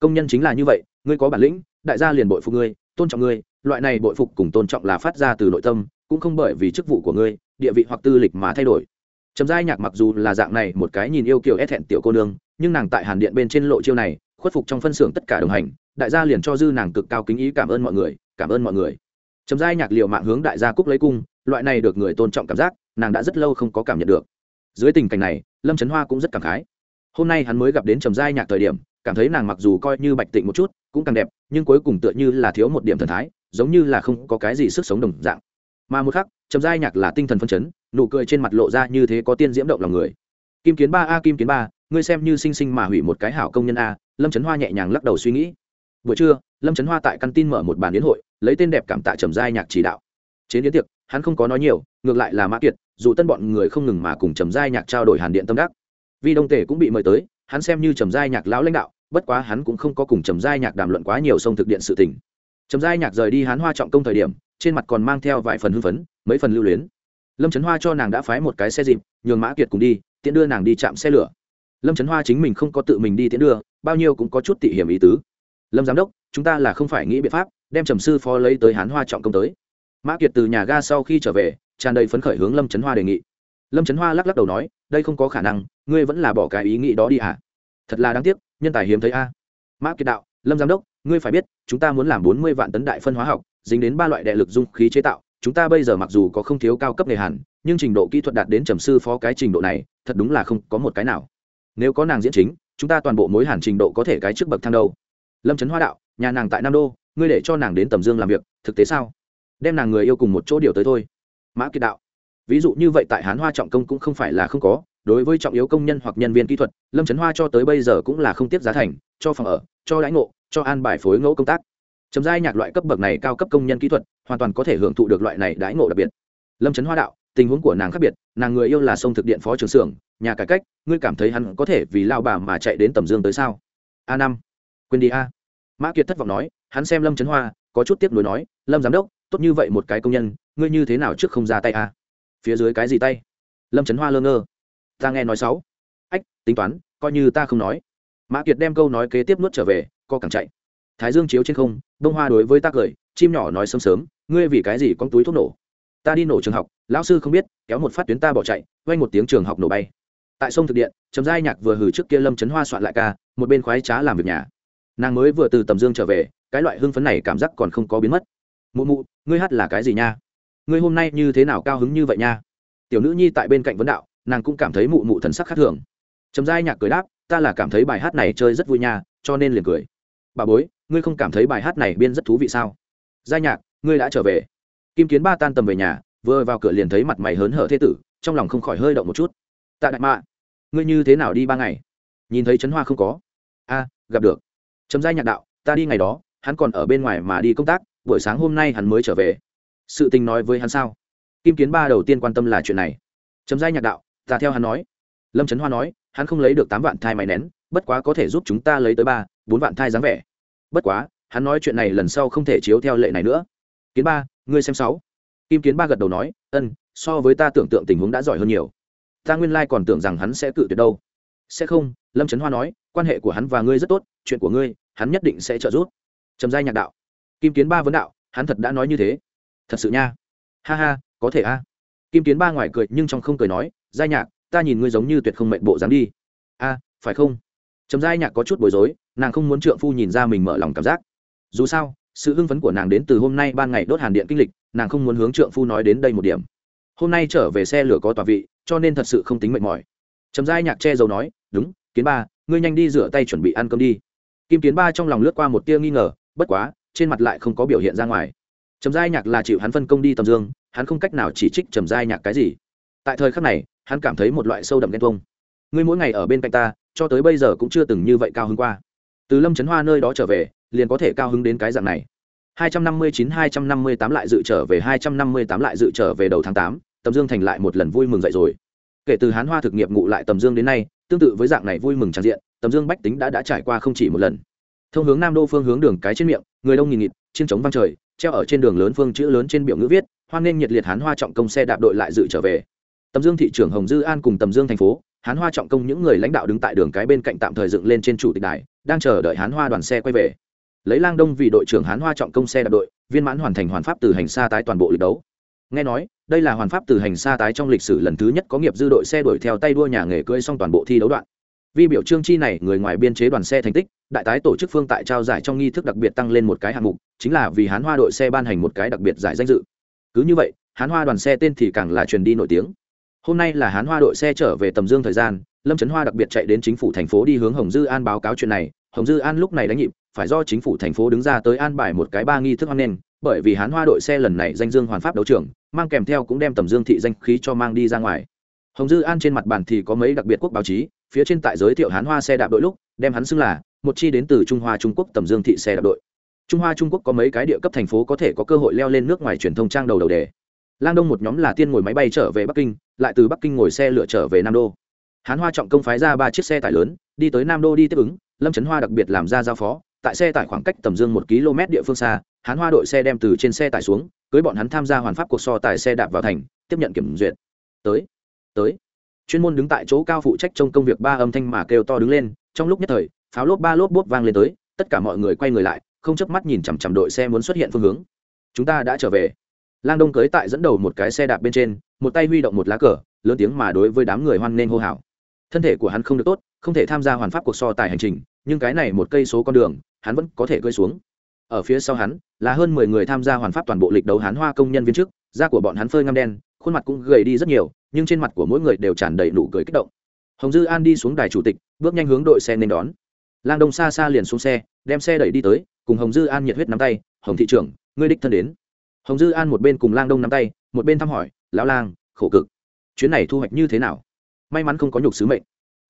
Speaker 1: Công nhân chính là như vậy ngươi có bản lĩnh, đại gia liền bội phục ngươi, tôn trọng ngươi, loại này bội phục cùng tôn trọng là phát ra từ nội tâm, cũng không bởi vì chức vụ của ngươi, địa vị hoặc tư lịch mà thay đổi. Trầm giai nhạc mặc dù là dạng này một cái nhìn yêu kiểu ép thẹn tiểu cô nương, nhưng nàng tại hàn điện bên trên lộ chiêu này, khuất phục trong phân xưởng tất cả đồng hành, đại gia liền cho dư nàng cực cao kính ý cảm ơn mọi người, cảm ơn mọi người. Trầm giai nhạc liệu mạng hướng đại gia cúc lấy cung, loại này được người tôn trọng cảm giác, nàng đã rất lâu không có cảm nhận được. Dưới tình cảnh này, lâm trấn hoa cũng rất cảm khái. Hôm nay hắn mới gặp đến trầm giai nhạc thời điểm cảm thấy nàng mặc dù coi như bạch tịnh một chút, cũng càng đẹp, nhưng cuối cùng tựa như là thiếu một điểm thần thái, giống như là không có cái gì sức sống đồng dạng. Mà một khắc, trầm giai nhạc là tinh thần phân chấn, nụ cười trên mặt lộ ra như thế có tiên diễm động lòng người. Kim kiến ba a, kim kiến ba, ngươi xem như sinh sinh mà hủy một cái hảo công nhân a, lâm trấn hoa nhẹ nhàng lắc đầu suy nghĩ. Buổi trưa, lâm trấn hoa tại căn tin mở một bàn yến hội, lấy tên đẹp cảm tạ trầm giai nhạc chỉ đạo. Chế yến tiệc, hắn không có nói nhiều, ngược lại là mã kiệt, dù tân bọn người không ngừng mà cùng trầm giai nhạc trao đổi hàn điện tâm đắc. Vì đông tể cũng bị mời tới hắn xem như trầm giai nhạc lão lãnh đạo, bất quá hắn cũng không có cùng trầm giai nhạc đàm luận quá nhiều sông thực điện sự tình. Trầm giai nhạc rời đi hắn hoa trọng công thời điểm, trên mặt còn mang theo vài phần hưng phấn, mấy phần lưu luyến. Lâm trấn hoa cho nàng đã phái một cái xe dịp, nhường mã kiệt cùng đi tiễn đưa nàng đi chạm xe lửa. Lâm trấn hoa chính mình không có tự mình đi tiễn đưa, bao nhiêu cũng có chút tỉ hiểm ý tứ. Lâm giám đốc, chúng ta là không phải nghĩ biện pháp, đem trầm sư phó lấy tới hán hoa trọng công tới. Mã kiệt từ nhà ga sau khi trở về, tràn đầy phấn khởi hướng lâm trấn hoa đề nghị. Lâm trấn hoa lắc lắc đầu nói, đây không có khả năng ngươi vẫn là bỏ cái ý nghĩ đó đi à thật là đáng tiếc, nhân tài hiếm thấy a. Mã kiệt đạo, lâm giám đốc, ngươi phải biết, chúng ta muốn làm bốn mươi vạn tấn đại phân hóa học, dính đến ba loại đệ lực dung khí chế tạo. Chúng ta bây giờ mặc dù có không thiếu cao cấp nghề hàn, nhưng trình độ kỹ thuật đạt đến trầm sư phó cái trình độ này, thật đúng là không có một cái nào. Nếu có nàng diễn chính, chúng ta toàn bộ mối hàn trình độ có thể cái trước bậc thang đâu. Lâm trấn hoa đạo, nhà nàng tại nam đô, ngươi để cho nàng đến tầm dương làm việc, thực tế sao? Đem nàng người yêu cùng một chỗ điều tới thôi. Mã kiệt đạo, ví dụ như vậy tại hán hoa trọng công cũng không phải là không có đối với trọng yếu công nhân hoặc nhân viên kỹ thuật, lâm trấn hoa cho tới bây giờ cũng là không tiếp giá thành, cho phòng ở, cho đãi ngộ, cho an bài phối ngẫu công tác. Trầm giai nhạc loại cấp bậc này cao cấp công nhân kỹ thuật, hoàn toàn có thể hưởng thụ được loại này đãi ngộ đặc biệt. Lâm trấn hoa đạo, tình huống của nàng khác biệt, nàng người yêu là sông thực điện phó trưởng xưởng, nhà cải cách, ngươi cảm thấy hắn có thể vì lao bà mà chạy đến tầm dương tới sao? A năm. Quên đi a. Mã kiệt thất vọng nói, hắn xem lâm trấn hoa, có chút tiếc nuối nói, lâm giám đốc, tốt như vậy một cái công nhân, ngươi như thế nào trước không ra tay a? Phía dưới cái gì tay? Lâm trấn hoa lơ ngơ ta nghe nói sáu. Ách, tính toán, coi như ta không nói. Mã kiệt đem câu nói kế tiếp nuốt trở về, co càng chạy. Thái dương chiếu trên không đông hoa đối với ta cười, chim nhỏ nói sớm sớm, ngươi vì cái gì con túi thuốc nổ? Ta đi nổ trường học, lão sư không biết, kéo một phát tuyến ta bỏ chạy vay một tiếng trường học nổ bay. Tại sông thực điện chấm giai nhạc vừa hử trước kia lâm chấn hoa soạn lại ca, một bên khoái trá làm việc nhà. Nàng mới vừa từ tầm dương trở về, cái loại hưng phấn này cảm giác còn không có biến mất. Mụ mụ, ngươi hát là cái gì nha? Ngươi hôm nay như thế nào cao hứng như vậy nha? Tiểu nữ nhi tại bên cạnh vấn đạo nàng cũng cảm thấy mụ mụ thần sắc khác thường. Trầm giai nhạc cười đáp, ta là cảm thấy bài hát này chơi rất vui nha, cho nên liền cười. Bà bối, ngươi không cảm thấy bài hát này biên rất thú vị sao? Giai nhạc, ngươi đã trở về. Kim kiến ba tan tầm về nhà, vừa vào cửa liền thấy mặt mày hớn hở thế tử, trong lòng không khỏi hơi động một chút. Tạ đại mạ, ngươi như thế nào đi ba ngày? Nhìn thấy trấn hoa không có. A, gặp được. Trầm giai nhạc đạo, ta đi ngày đó, hắn còn ở bên ngoài mà đi công tác, buổi sáng hôm nay hắn mới trở về. Sự tình nói với hắn sao? Kim kiến ba đầu tiên quan tâm là chuyện này. Trầm giai nhạc đạo ta theo hắn nói. Lâm trấn hoa nói, hắn không lấy được tám vạn thai máy nén, bất quá có thể giúp chúng ta lấy tới ba, bốn vạn thai dáng vẻ. Bất quá, hắn nói chuyện này lần sau không thể chiếu theo lệ này nữa. Kiến ba, ngươi xem sáu. Kim kiến ba gật đầu nói, ân, so với ta tưởng tượng tình huống đã giỏi hơn nhiều. Ta nguyên lai còn tưởng rằng hắn sẽ cự tuyệt đâu. Sẽ không, lâm trấn hoa nói, quan hệ của hắn và ngươi rất tốt, chuyện của ngươi, hắn nhất định sẽ trợ giúp. Trầm giai nhạc đạo. Kim kiến ba vấn đạo, hắn thật đã nói như thế. Thật sự nha. Ha ha, có thể a. Kim kiến ba ngoài cười nhưng trong không cười nói giai nhạc, ta nhìn ngươi giống như tuyệt không mệnh bộ dáng đi. A, phải không? Trầm giai nhạc có chút bối rối, nàng không muốn trượng phu nhìn ra mình mở lòng cảm giác. Dù sao, sự hưng phấn của nàng đến từ hôm nay ban ngày đốt hàn điện kinh lịch, nàng không muốn hướng trượng phu nói đến đây một điểm. Hôm nay trở về xe lửa có tòa vị, cho nên thật sự không tính mệt mỏi. Trầm giai nhạc che giấu nói, đúng, kiến ba, ngươi nhanh đi rửa tay chuẩn bị ăn cơm đi. Kim kiến ba trong lòng lướt qua một tia nghi ngờ, bất quá, trên mặt lại không có biểu hiện ra ngoài. Trầm giai nhạc là chịu hắn phân công đi tầm dương, hắn không cách nào chỉ trích trầm giai nhạc cái gì. Tại thời khắc này hắn cảm thấy một loại sâu đậm ghen tuông ngươi mỗi ngày ở bên cạnh ta cho tới bây giờ cũng chưa từng như vậy cao hứng qua từ lâm trấn hoa nơi đó trở về liền có thể cao hứng đến cái dạng này 259-258 lại dự trở về 258 lại dự trở về đầu tháng 8, Tầm Dương thành lại một lần vui mừng dậy rồi. Kể từ Hán Hoa thực nghiệp ngụ lại Tầm Dương đến nay, tương tự với dạng này vui mừng tràn diện, Tầm Dương bách tính đã đã trải qua không chỉ một lần. Thông hướng Nam Đô phương hướng đường cái trên miệng, người đông nghìn nghịt, chiến trống vang trời, treo ở trên đường lớn phương chữ lớn trên biểu ngữ viết, hoan nghênh nhiệt liệt Hán Hoa trọng công xe đạp đội lại dự trở về. Tầm Dương thị trưởng Hồng Dư An cùng Tầm Dương thành phố, Hán Hoa trọng công những người lãnh đạo đứng tại đường cái bên cạnh tạm thời dựng lên trên chủ tịch đài, đang chờ đợi Hán Hoa đoàn xe quay về. Lấy lang đông vì đội trưởng hán hoa trọng công xe đạp đội viên mãn hoàn thành hoàn pháp từ hành xa tái toàn bộ lịch đấu. Nghe nói đây là hoàn pháp từ hành xa tái trong lịch sử lần thứ nhất có nghiệp dư đội xe đuổi theo tay đua nhà nghề cưỡi xong toàn bộ thi đấu đoạn. Vì biểu trương chi này người ngoài biên chế đoàn xe thành tích đại tái tổ chức phương tại trao giải trong nghi thức đặc biệt tăng lên một cái hạng mục chính là vì hán hoa đội xe ban hành một cái đặc biệt giải danh dự. Cứ như vậy hán hoa đoàn xe tên thì càng là truyền đi nổi tiếng hôm nay là hán hoa đội xe trở về tầm dương thời gian, lâm trấn hoa đặc biệt chạy đến chính phủ thành phố đi hướng hồng dư an báo cáo chuyện này. Hồng dư an lúc này đánh nhịp, phải do chính phủ thành phố đứng ra tới an bài một cái ba nghi thức hoan nghênh, bởi vì hán hoa đội xe lần này danh dương hoàn pháp đấu trường, mang kèm theo cũng đem tầm dương thị danh khí cho mang đi ra ngoài. Hồng dư an trên mặt bàn thì có mấy đặc biệt quốc báo chí, phía trên tại giới thiệu hán hoa xe đạp đội lúc, đem hắn xưng là một chi đến từ trung hoa trung quốc tầm dương thị xe đạp đội. Trung hoa trung quốc có mấy cái địa cấp thành phố có thể có cơ hội leo lên nước ngoài truyền thông trang đầu đầu đề. Lang đông một nhóm là tiên ngồi máy bay trở về bắc kinh lại từ bắc kinh ngồi xe lựa trở về nam đô. Hán hoa trọng công phái ra ba chiếc xe tải lớn, đi tới nam đô đi tiếp ứng, lâm trấn hoa đặc biệt làm ra giao phó, tại xe tải khoảng cách tầm dương một km địa phương xa, hán hoa đội xe đem từ trên xe tải xuống, cưới bọn hắn tham gia hoàn pháp cuộc so tài xe đạp vào thành, tiếp nhận kiểm duyệt. Tới tới. Chuyên môn đứng tại chỗ cao phụ trách trong công việc ba âm thanh mà kêu to đứng lên, trong lúc nhất thời, pháo lốp ba lốp bốp vang lên tới, tất cả mọi người quay người lại, không chớp mắt nhìn chằm chằm đội xe muốn xuất hiện phương hướng. Chúng ta đã trở về. Lang đông cưới tại dẫn đầu một cái xe đạp bên trên một tay huy động một lá cờ, lớn tiếng mà đối với đám người hoan nghênh hô hào. Thân thể của hắn không được tốt, không thể tham gia hoàn pháp cuộc so tài hành trình, nhưng cái này một cây số con đường, hắn vẫn có thể cơi xuống. Ở phía sau hắn, là hơn mười người tham gia hoàn pháp toàn bộ lịch đấu hán hoa công nhân viên chức da của bọn hắn phơi ngăm đen, khuôn mặt cũng gầy đi rất nhiều, nhưng trên mặt của mỗi người đều tràn đầy nụ cười kích động. Hồng dư an đi xuống đài chủ tịch, bước nhanh hướng đội xe nên đón. Lang đông xa xa liền xuống xe, đem xe đẩy đi tới, cùng hồng dư an nhiệt huyết nắm tay, hồng thị trưởng, ngươi đích thân đến. Hồng dư an một bên cùng lang đông nắm tay, một bên thăm hỏi lão lang, khổ cực. Chuyến này thu hoạch như thế nào? May mắn không có nhục sứ mệnh.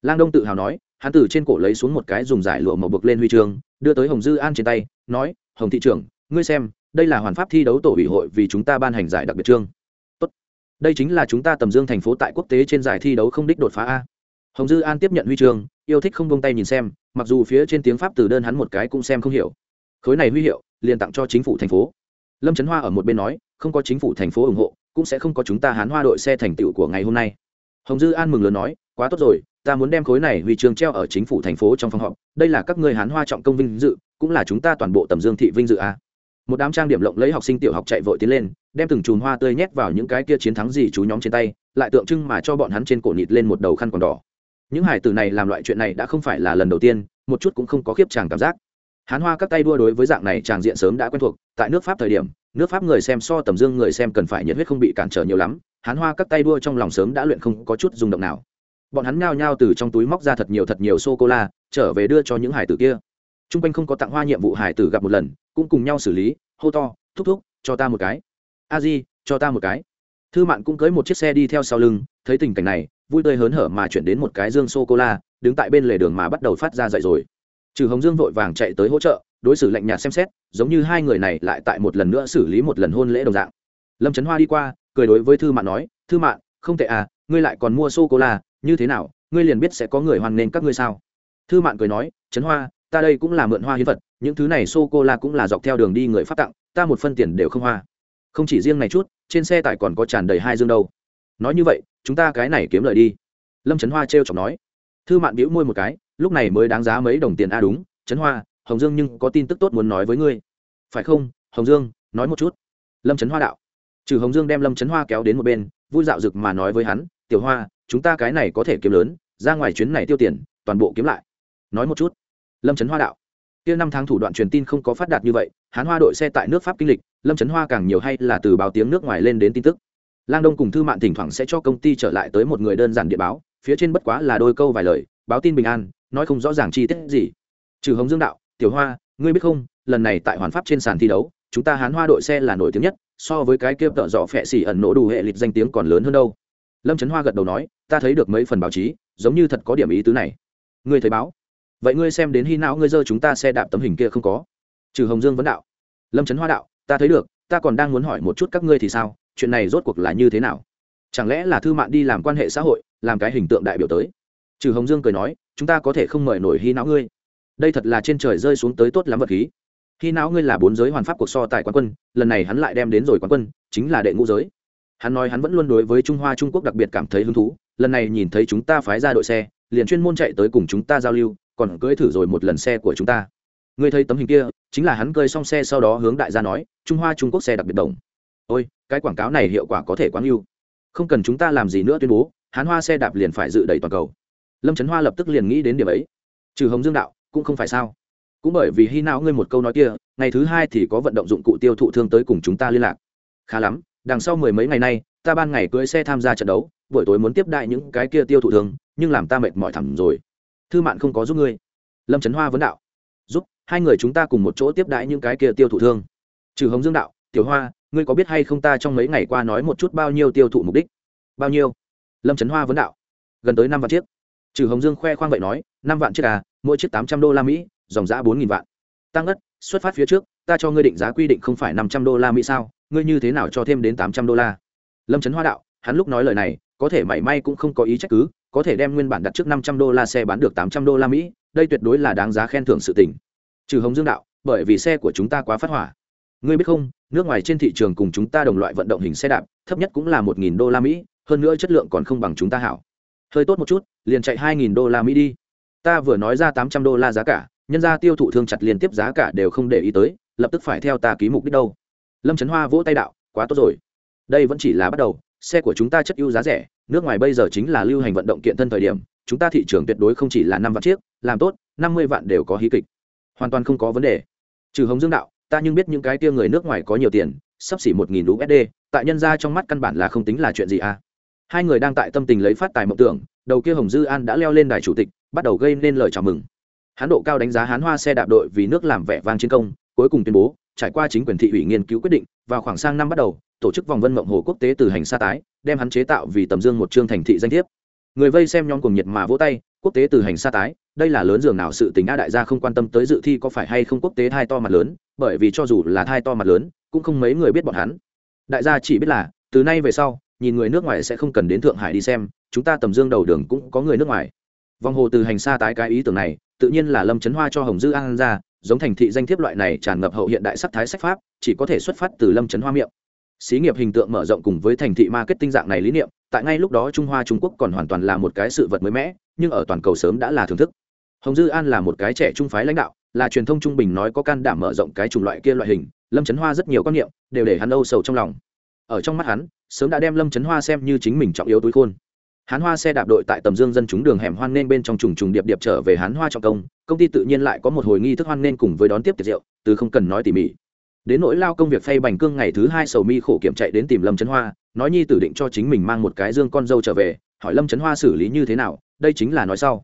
Speaker 1: Lang đông tự hào nói, hắn từ trên cổ lấy xuống một cái dùng giải lụa màu bực lên huy chương, đưa tới hồng dư an trên tay, nói, hồng thị trưởng, ngươi xem, đây là hoàn pháp thi đấu tổ ủy hội vì chúng ta ban hành giải đặc biệt trương Tốt. đây chính là chúng ta tầm dương thành phố tại quốc tế trên giải thi đấu không đích đột phá a. Hồng dư an tiếp nhận huy chương, yêu thích không bông tay nhìn xem, mặc dù phía trên tiếng pháp từ đơn hắn một cái cũng xem không hiểu. Khối này huy hiệu, liền tặng cho chính phủ thành phố. Lâm trấn hoa ở một bên nói, không có chính phủ thành phố ủng hộ cũng sẽ không có chúng ta hán hoa đội xe thành tựu của ngày hôm nay. Hồng dư an mừng lớn nói, quá tốt rồi, ta muốn đem khối này huy chương treo ở chính phủ thành phố trong phòng họp. Đây là các người hán hoa trọng công vinh dự, cũng là chúng ta toàn bộ tầm dương thị vinh dự a. Một đám trang điểm lộng lấy học sinh tiểu học chạy vội tiến lên, đem từng chùm hoa tươi nhét vào những cái kia chiến thắng gì chú nhóm trên tay, lại tượng trưng mà cho bọn hắn trên cổ nịt lên một đầu khăn quàng đỏ. Những hải tử này làm loại chuyện này đã không phải là lần đầu tiên, một chút cũng không có khiếp tràng cảm giác. Hán hoa các tay đua đối với dạng này tràng diện sớm đã quen thuộc, tại nước pháp thời điểm nước pháp người xem so tầm dương người xem cần phải nhiệt huyết không bị cản trở nhiều lắm, hán hoa các tay đua trong lòng sớm đã luyện không có chút rung động nào. Bọn hắn nhao nhao từ trong túi móc ra thật nhiều thật nhiều sô cô la trở về đưa cho những hải tử kia. T r u n g quanh không có tặng hoa nhiệm vụ hải tử gặp một lần, cũng cùng nhau xử lý, hô to, thúc thúc, cho ta một cái. A di, cho ta một cái. Thư mạn cũng cưới một chiếc xe đi theo sau lưng, thấy tình cảnh này, vui tươi hớn hở mà chuyển đến một cái dương sô cô la đứng tại bên lề đường mà bắt đầu phát ra dậy rồi. Trừ hồng dương vội vàng chạy tới hỗ trợ đối xử lạnh nhạt xem xét, giống như hai người này lại tại một lần nữa xử lý một lần hôn lễ đồng dạng. Lâm trấn hoa đi qua, cười đối với thư mạn nói, thư mạn, không tệ à ngươi lại còn mua sô cô la như thế nào, ngươi liền biết sẽ có người hoan nghênh các ngươi sao? Thư mạn cười nói trấn hoa, ta đây cũng là mượn hoa hiến vật, những thứ này sô cô la cũng là dọc theo đường đi người phát tặng, ta một phân tiền đều không hoa. Không chỉ riêng này chút, trên xe tải còn có tràn đầy hai dương đâu. Nói như vậy, chúng ta cái này kiếm lời đi. Lâm trấn hoa t r chọc nói. Thư mạn bĩu môi một cái, lúc này mới đáng giá mấy đồng tiền a đúng trấn hoa hồng dương nhưng có tin tức tốt muốn nói với ngươi. Phải không? Hồng dương, nói một chút. Lâm trấn hoa đạo. Trừ hồng dương đem lâm trấn hoa kéo đến một bên, vui dạo rực mà nói với hắn, tiểu hoa, chúng ta cái này có thể kiếm lớn, ra ngoài chuyến này tiêu tiền, toàn bộ kiếm lại. Nói một chút. Lâm trấn hoa đạo. Kia năm tháng thủ đoạn truyền tin không có phát đạt như vậy, hán hoa đội xe tại nước pháp kinh lịch, lâm trấn hoa càng nhiều hay là từ báo tiếng nước ngoài lên đến tin tức. Lang đông cùng thư mạng thỉnh thoảng sẽ cho công ty trở lại tới một người đơn giản địa báo, phía trên bất quá là đôi câu vài lời, báo tin bình an, nói không rõ ràng chi tiết gì. Trừ hồng dương đạo tiểu hoa, ngươi biết không, lần này tại hoàn pháp trên sàn thi đấu, chúng ta hán hoa đội xe là nổi tiếng nhất, so với cái kia tợ dọ phẹ xỉ ẩn nổ đủ hệ lịch danh tiếng còn lớn hơn đâu. Lâm trấn hoa gật đầu nói, ta thấy được mấy phần báo chí, giống như thật có điểm ý tứ này. Ngươi thấy báo? Vậy ngươi xem đến hy não ngươi dơ chúng ta xe đạp tấm hình kia không có? Trừ hồng dương vấn đạo. Lâm trấn hoa đạo, ta thấy được, ta còn đang muốn hỏi một chút các ngươi thì sao, chuyện này rốt cuộc là như thế nào? Chẳng lẽ là thư mạng đi làm quan hệ xã hội, làm cái hình tượng đại biểu tới? Trừ hồng dương cười nói, chúng ta có thể không mời nổi hy não ngươi đây thật là trên trời rơi xuống tới tốt lắm vật khí. Khi não ngươi là bốn giới hoàn pháp cuộc so tài quán quân, lần này hắn lại đem đến rồi quán quân, chính là đệ ngũ giới. Hắn nói hắn vẫn luôn đối với trung hoa trung quốc đặc biệt cảm thấy hứng thú, lần này nhìn thấy chúng ta phái ra đội xe, liền chuyên môn chạy tới cùng chúng ta giao lưu, còn cưỡi thử rồi một lần xe của chúng ta. Ngươi thấy tấm hình kia, chính là hắn cơi xong xe sau đó hướng đại gia nói, trung hoa trung quốc xe đặc biệt đồng. Ôi, cái quảng cáo này hiệu quả có thể quáng ưu. Không cần chúng ta làm gì nữa tuyên bố hắn hoa xe đạp liền phải dự đầy toàn cầu. Lâm trấn hoa lập tức liền nghĩ đến điểm ấy. Trừ hồng dương đạo cũng không phải sao. Cũng bởi vì hy não ngươi một câu nói kia, ngày thứ hai thì có vận động dụng cụ tiêu thụ thương tới cùng chúng ta liên lạc. Khá lắm, đằng sau mười mấy ngày nay, ta ban ngày cưỡi xe tham gia trận đấu, buổi tối muốn tiếp đại những cái kia tiêu thụ thương, nhưng làm ta mệt mỏi thẳng rồi. Thư mạn không có giúp ngươi. Lâm trấn hoa vấn đạo. Giúp, hai người chúng ta cùng một chỗ tiếp đãi những cái kia tiêu thụ thương. Trừ hồng dương đạo, tiểu hoa, ngươi có biết hay không ta trong mấy ngày qua nói một chút bao nhiêu tiêu thụ mục đích? Bao nhiêu? Lâm trấn hoa vấn đạo. Gần tới năm vạn chiếc trừ hồng dương khoe khoang vậy nói, năm vạn chiếc à mỗi chiếc tám trăm đô la mỹ, dòng giá bốn nghìn vạn. Tăng ất xuất phát phía trước, ta cho ngươi định giá quy định không phải năm trăm đô la mỹ sao, ngươi như thế nào cho thêm đến tám trăm đô la? Lâm trấn hoa đạo, hắn lúc nói lời này, có thể mảy may cũng không có ý trách cứ, có thể đem nguyên bản đặt trước năm trăm đô la xe bán được tám trăm đô la mỹ, đây tuyệt đối là đáng giá khen thưởng sự tình. Trừ hồng dương đạo, bởi vì xe của chúng ta quá phát hỏa. Ngươi biết không, nước ngoài trên thị trường cùng chúng ta đồng loại vận động hình xe đạp, thấp nhất cũng là một nghìn đô la mỹ, hơn nữa chất lượng còn không bằng chúng ta hảo hơi tốt một chút, liền chạy hai nghìn đô la mỹ đi. Ta vừa nói ra tám trăm đô la giá cả, nhân ra tiêu thụ thương chặt liên tiếp giá cả đều không để ý tới, lập tức phải theo ta ký mục đích đâu. Lâm trấn hoa vỗ tay đạo, quá tốt rồi. Đây vẫn chỉ là bắt đầu, xe của chúng ta chất ưu giá rẻ, nước ngoài bây giờ chính là lưu hành vận động kiện thân thời điểm, chúng ta thị trường tuyệt đối không chỉ là năm vạn chiếc, làm tốt, năm mươi vạn đều có hí kịch. Hoàn toàn không có vấn đề. Trừ hồng dương đạo, ta nhưng biết những cái tia người nước ngoài có nhiều tiền, sắp xỉ một nghìn usd tại nhân ra trong mắt căn bản là không tính là chuyện gì à hai người đang tại tâm tình lấy phát tài mộng tưởng, đầu kia hồng dư an đã leo lên đài chủ tịch, bắt đầu gây nên lời chào mừng. Hán độ cao đánh giá hán hoa xe đạp đội vì nước làm vẻ vang chiến công, cuối cùng tuyên bố, trải qua chính quyền thị ủy nghiên cứu quyết định, vào khoảng sang năm bắt đầu, tổ chức vòng vân mộng hồ quốc tế từ hành sa tái, đem hắn chế tạo vì tầm dương một chương thành thị danh thiếp. Người vây xem nhóm cùng nhiệt mà vỗ tay, quốc tế từ hành sa tái, đây là lớn dường nào sự tình a đại gia không quan tâm tới dự thi có phải hay không quốc tế thai to mặt lớn, bởi vì cho dù là thai to mặt lớn, cũng không mấy người biết bọn hắn. Đại gia chỉ biết là, từ nay về sau nhìn người nước ngoài sẽ không cần đến thượng hải đi xem, chúng ta tầm dương đầu đường cũng có người nước ngoài. Vòng hồ từ hành xa tái cái ý tưởng này, tự nhiên là lâm trấn hoa cho hồng dư an ra, giống thành thị danh thiếp loại này tràn ngập hậu hiện đại sắc thái sách pháp, chỉ có thể xuất phát từ lâm trấn hoa miệng. Xí nghiệp hình tượng mở rộng cùng với thành thị marketing dạng này lý niệm, tại ngay lúc đó trung hoa trung quốc còn hoàn toàn là một cái sự vật mới mẻ, nhưng ở toàn cầu sớm đã là thưởng thức. Hồng dư an là một cái trẻ trung phái lãnh đạo, là truyền thông trung bình nói có can đảm mở rộng cái chủng loại kia loại hình, lâm trấn hoa rất nhiều quan niệm, đều để hắn âu sầu trong lòng. Ở trong mắt hắn sớm đã đem lâm trấn hoa xem như chính mình trọng yếu túi khôn. Hán hoa xe đạp đội tại tầm dương dân chúng đường hẻm hoan nên bên trong trùng trùng điệp điệp trở về hán hoa trọng công công ty tự nhiên lại có một hồi nghi thức hoan nên cùng với đón tiếp tiệc rượu, từ không cần nói tỉ mỉ. Đến nỗi lao công việc phay bành cương ngày thứ hai sầu mi khổ kiểm chạy đến tìm lâm trấn hoa, nói nhi tử định cho chính mình mang một cái dương con dâu trở về, hỏi lâm trấn hoa xử lý như thế nào, đây chính là nói sau.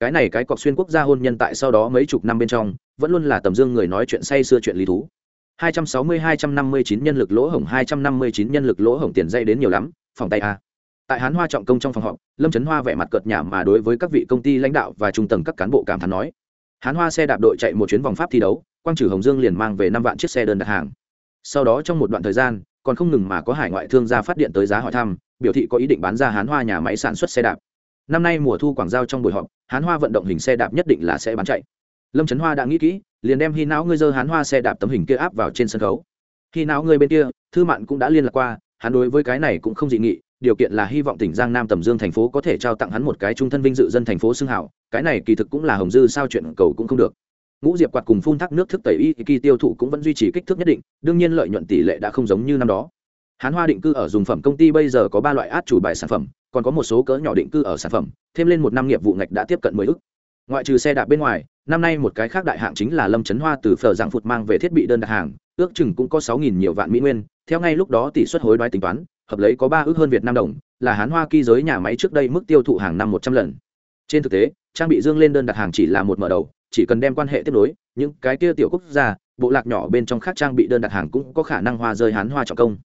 Speaker 1: Cái này cái cọc xuyên quốc gia hôn nhân tại sau đó mấy chục năm bên trong, vẫn luôn là tầm dương người nói chuyện say xưa chuyện lý thú. 260-259 nhân lực lỗ hổng 259 nhân lực lỗ hổng tiền dây đến nhiều lắm, phòng tay a. Tại hán hoa trọng công trong phòng họp, lâm trấn hoa vẻ mặt cợt nhảm mà đối với các vị công ty lãnh đạo và trung tầng các cán bộ cảm thán nói, hán hoa xe đạp đội chạy một chuyến vòng pháp thi đấu, quang trừ hồng dương liền mang về năm vạn chiếc xe đơn đặt hàng. Sau đó trong một đoạn thời gian, còn không ngừng mà có hải ngoại thương gia phát điện tới giá hỏi thăm, biểu thị có ý định bán ra hán hoa nhà máy sản xuất xe đạp. Năm nay mùa thu quảng giao trong buổi họp, hán hoa vận động hình xe đạp nhất định là sẽ bán chạy lâm trấn hoa đã nghĩ kỹ, liền đem hy não ngươi dơ hán hoa xe đạp tấm hình kia áp vào trên sân khấu. Hy não ngươi bên kia, thư mạn cũng đã liên lạc qua, hắn đối với cái này cũng không dị nghị, điều kiện là hy vọng tỉnh giang nam tầm dương thành phố có thể trao tặng hắn một cái trung thân vinh dự dân thành phố xưng hảo, cái này kỳ thực cũng là hồng dư sao chuyện cầu cũng không được. Ngũ diệp quạt cùng phun thác nước thức tẩy y kỳ tiêu thụ cũng vẫn duy trì kích thước nhất định, đương nhiên lợi nhuận tỷ lệ đã không giống như năm đó. Hán hoa định cư ở dùng phẩm công ty bây giờ có ba loại át chủ bài sản phẩm, còn có một số cỡ nhỏ định cư ở sản phẩm, thêm lên một năm nghiệp vụ ngạch đã tiếp cận mười ức ngoại trừ xe đạp bên ngoài, năm nay một cái khác đại hạng chính là lâm trấn hoa từ phở dạng phụt mang về thiết bị đơn đặt hàng, ước chừng cũng có sáu nghìn nhiều vạn mỹ nguyên. Theo ngay lúc đó tỷ suất hối đoái tính toán, hợp lấy có ba ước hơn việt nam đồng, là hán hoa kỳ giới nhà máy trước đây mức tiêu thụ hàng năm một trăm lần. Trên thực tế, trang bị dương lên đơn đặt hàng chỉ là một mở đầu, chỉ cần đem quan hệ tiếp nối, những cái kia tiểu quốc gia, bộ lạc nhỏ bên trong khác trang bị đơn đặt hàng cũng có khả năng hoa rơi hán hoa trọng công.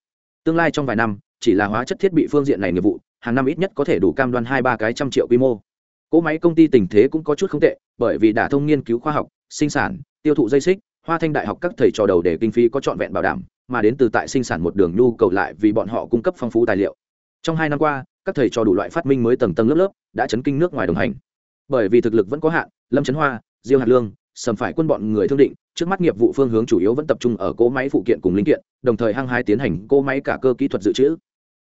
Speaker 1: Tương lai trong vài năm, chỉ là hóa chất thiết bị phương diện này nghiệp vụ, hàng năm ít nhất có thể đủ cam đoan hai ba cái trăm triệu quy mô cỗ máy công ty tình thế cũng có chút không tệ, bởi vì đả thông nghiên cứu khoa học, sinh sản, tiêu thụ dây xích, hoa thanh đại học các thầy trò đầu để kinh phí có trọn vẹn bảo đảm, mà đến từ tại sinh sản một đường nhu cầu lại vì bọn họ cung cấp phong phú tài liệu. Trong hai năm qua, các thầy trò đủ loại phát minh mới tầng tầng lớp lớp đã chấn kinh nước ngoài đồng hành. Bởi vì thực lực vẫn có hạn, lâm trấn hoa, diêu hạt lương, sầm phải quân bọn người thương định, trước mắt nghiệp vụ phương hướng chủ yếu vẫn tập trung ở cỗ máy phụ kiện cùng linh kiện, đồng thời hăng hái tiến hành cỗ máy cả cơ kỹ thuật dự trữ.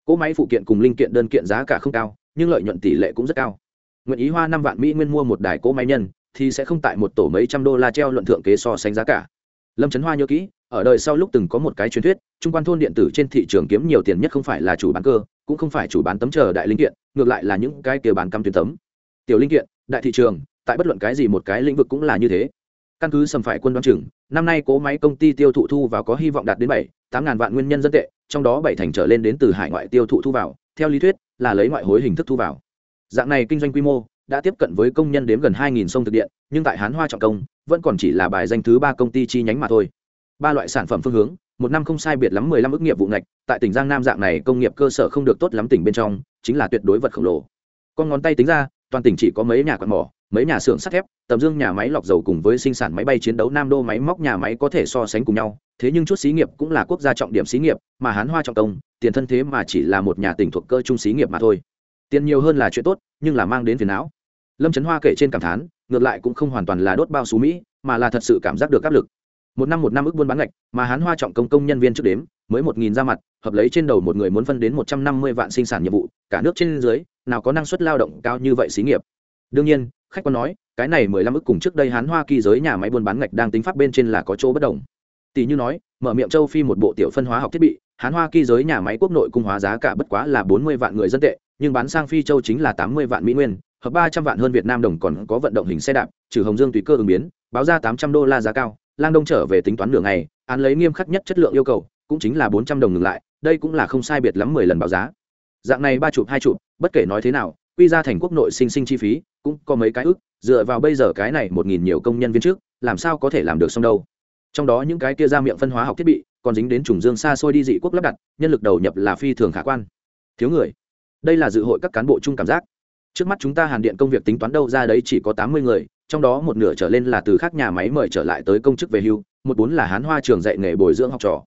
Speaker 1: Cỗ máy phụ kiện cùng linh kiện đơn kiện giá cả không cao, nhưng lợi nhuận tỷ lệ cũng rất cao nguyện ý hoa năm vạn mỹ nguyên mua một đài cỗ máy nhân, thì sẽ không tại một tổ mấy trăm đô la treo luận thượng kế so sánh giá cả. Lâm trấn hoa nhớ kỹ, ở đời sau lúc từng có một cái truyền thuyết, trung quan thôn điện tử trên thị trường kiếm nhiều tiền nhất không phải là chủ bán cơ, cũng không phải chủ bán tấm chờ đại linh kiện, ngược lại là những cái kia bán cam tuyến tấm. Tiểu linh kiện, đại thị trường, tại bất luận cái gì một cái lĩnh vực cũng là như thế. Căn cứ sầm phải quân đoán chừng, năm nay cố máy công ty tiêu thụ thu vào có hy vọng đạt đến bảy, tám ngàn vạn nguyên nhân dân tệ, trong đó bảy thành trở lên đến từ hải ngoại tiêu thụ thu vào. Theo lý thuyết, là lấy ngoại hối hình thức thu vào dạng này kinh doanh quy mô, đã tiếp cận với công nhân đếm gần hai nghìn sông thực điện, nhưng tại hán hoa trọng công, vẫn còn chỉ là bài danh thứ ba công ty chi nhánh mà thôi. Ba loại sản phẩm phương hướng, một năm không sai biệt lắm mười ức ước nghiệp vụ ngạch, tại tỉnh giang nam dạng này công nghiệp cơ sở không được tốt lắm tỉnh bên trong, chính là tuyệt đối vật khổng lồ. Con ngón tay tính ra, toàn tỉnh chỉ có mấy nhà quạt mỏ, mấy nhà xưởng sắt thép, tầm dương nhà máy lọc dầu cùng với sinh sản máy bay chiến đấu nam đô máy móc nhà máy có thể so sánh cùng nhau, thế nhưng chút xí nghiệp cũng là quốc gia trọng điểm xí nghiệp, mà hán hoa trọng công, tiền thân thế mà chỉ là một nhà tỉnh thuộc cơ trung xí nghiệp mà thôi tiền nhiều hơn là chuyện tốt, nhưng là mang đến phiền não. Lâm trấn hoa kể trên cảm thán, ngược lại cũng không hoàn toàn là đốt bao xú mỹ, mà là thật sự cảm giác được áp lực. Một năm một năm ước buôn bán ngạch, mà hán hoa trọng công công nhân viên trước đếm, mới một nghìn ra mặt, hợp lấy trên đầu một người muốn phân đến một trăm năm mươi vạn sinh sản nhiệm vụ, cả nước trên dưới, nào có năng suất lao động cao như vậy xí nghiệp. Đương nhiên, khách quan nói, cái này mười lăm ước cùng trước đây hán hoa kỳ giới nhà máy buôn bán ngạch đang tính pháp bên trên là có chỗ bất đồng. Tỷ như nói, mở miệng châu phi một bộ tiểu phân hóa học thiết bị hán hoa kỳ giới nhà máy quốc nội cung hóa giá cả bất quá là bốn mươi vạn người dân tệ, nhưng bán sang phi châu chính là tám mươi vạn mỹ nguyên, hợp ba trăm vạn hơn việt nam đồng còn có vận động hình xe đạp, trừ hồng dương tùy cơ ứng biến, báo ra tám trăm đô la giá cao. Lang đông trở về tính toán nửa ngày, án lấy nghiêm khắc nhất chất lượng yêu cầu, cũng chính là bốn trăm đồng ngừng lại, đây cũng là không sai biệt lắm mười lần báo giá. Dạng này ba chụp, hai chụp, bất kể nói thế nào, quy ra thành quốc nội sinh sinh chi phí, cũng có mấy cái ức, dựa vào bây giờ cái này một nghìn nhiều công nhân viên trước, làm sao có thể làm được xong đâu. Trong đó những cái kia ra miệng phân hóa học thiết bị còn dính đến trùng dương xa xôi đi dị quốc lắp đặt, nhân lực đầu nhập là phi thường khả quan. Thiếu người, đây là dự hội các cán bộ chung cảm giác. Trước mắt chúng ta hàn điện công việc tính toán đâu ra đấy chỉ có tám mươi người, trong đó một nửa trở lên là từ các nhà máy mời trở lại tới công chức về hưu, một bốn là hán hoa trường dạy nghề bồi dưỡng học trò.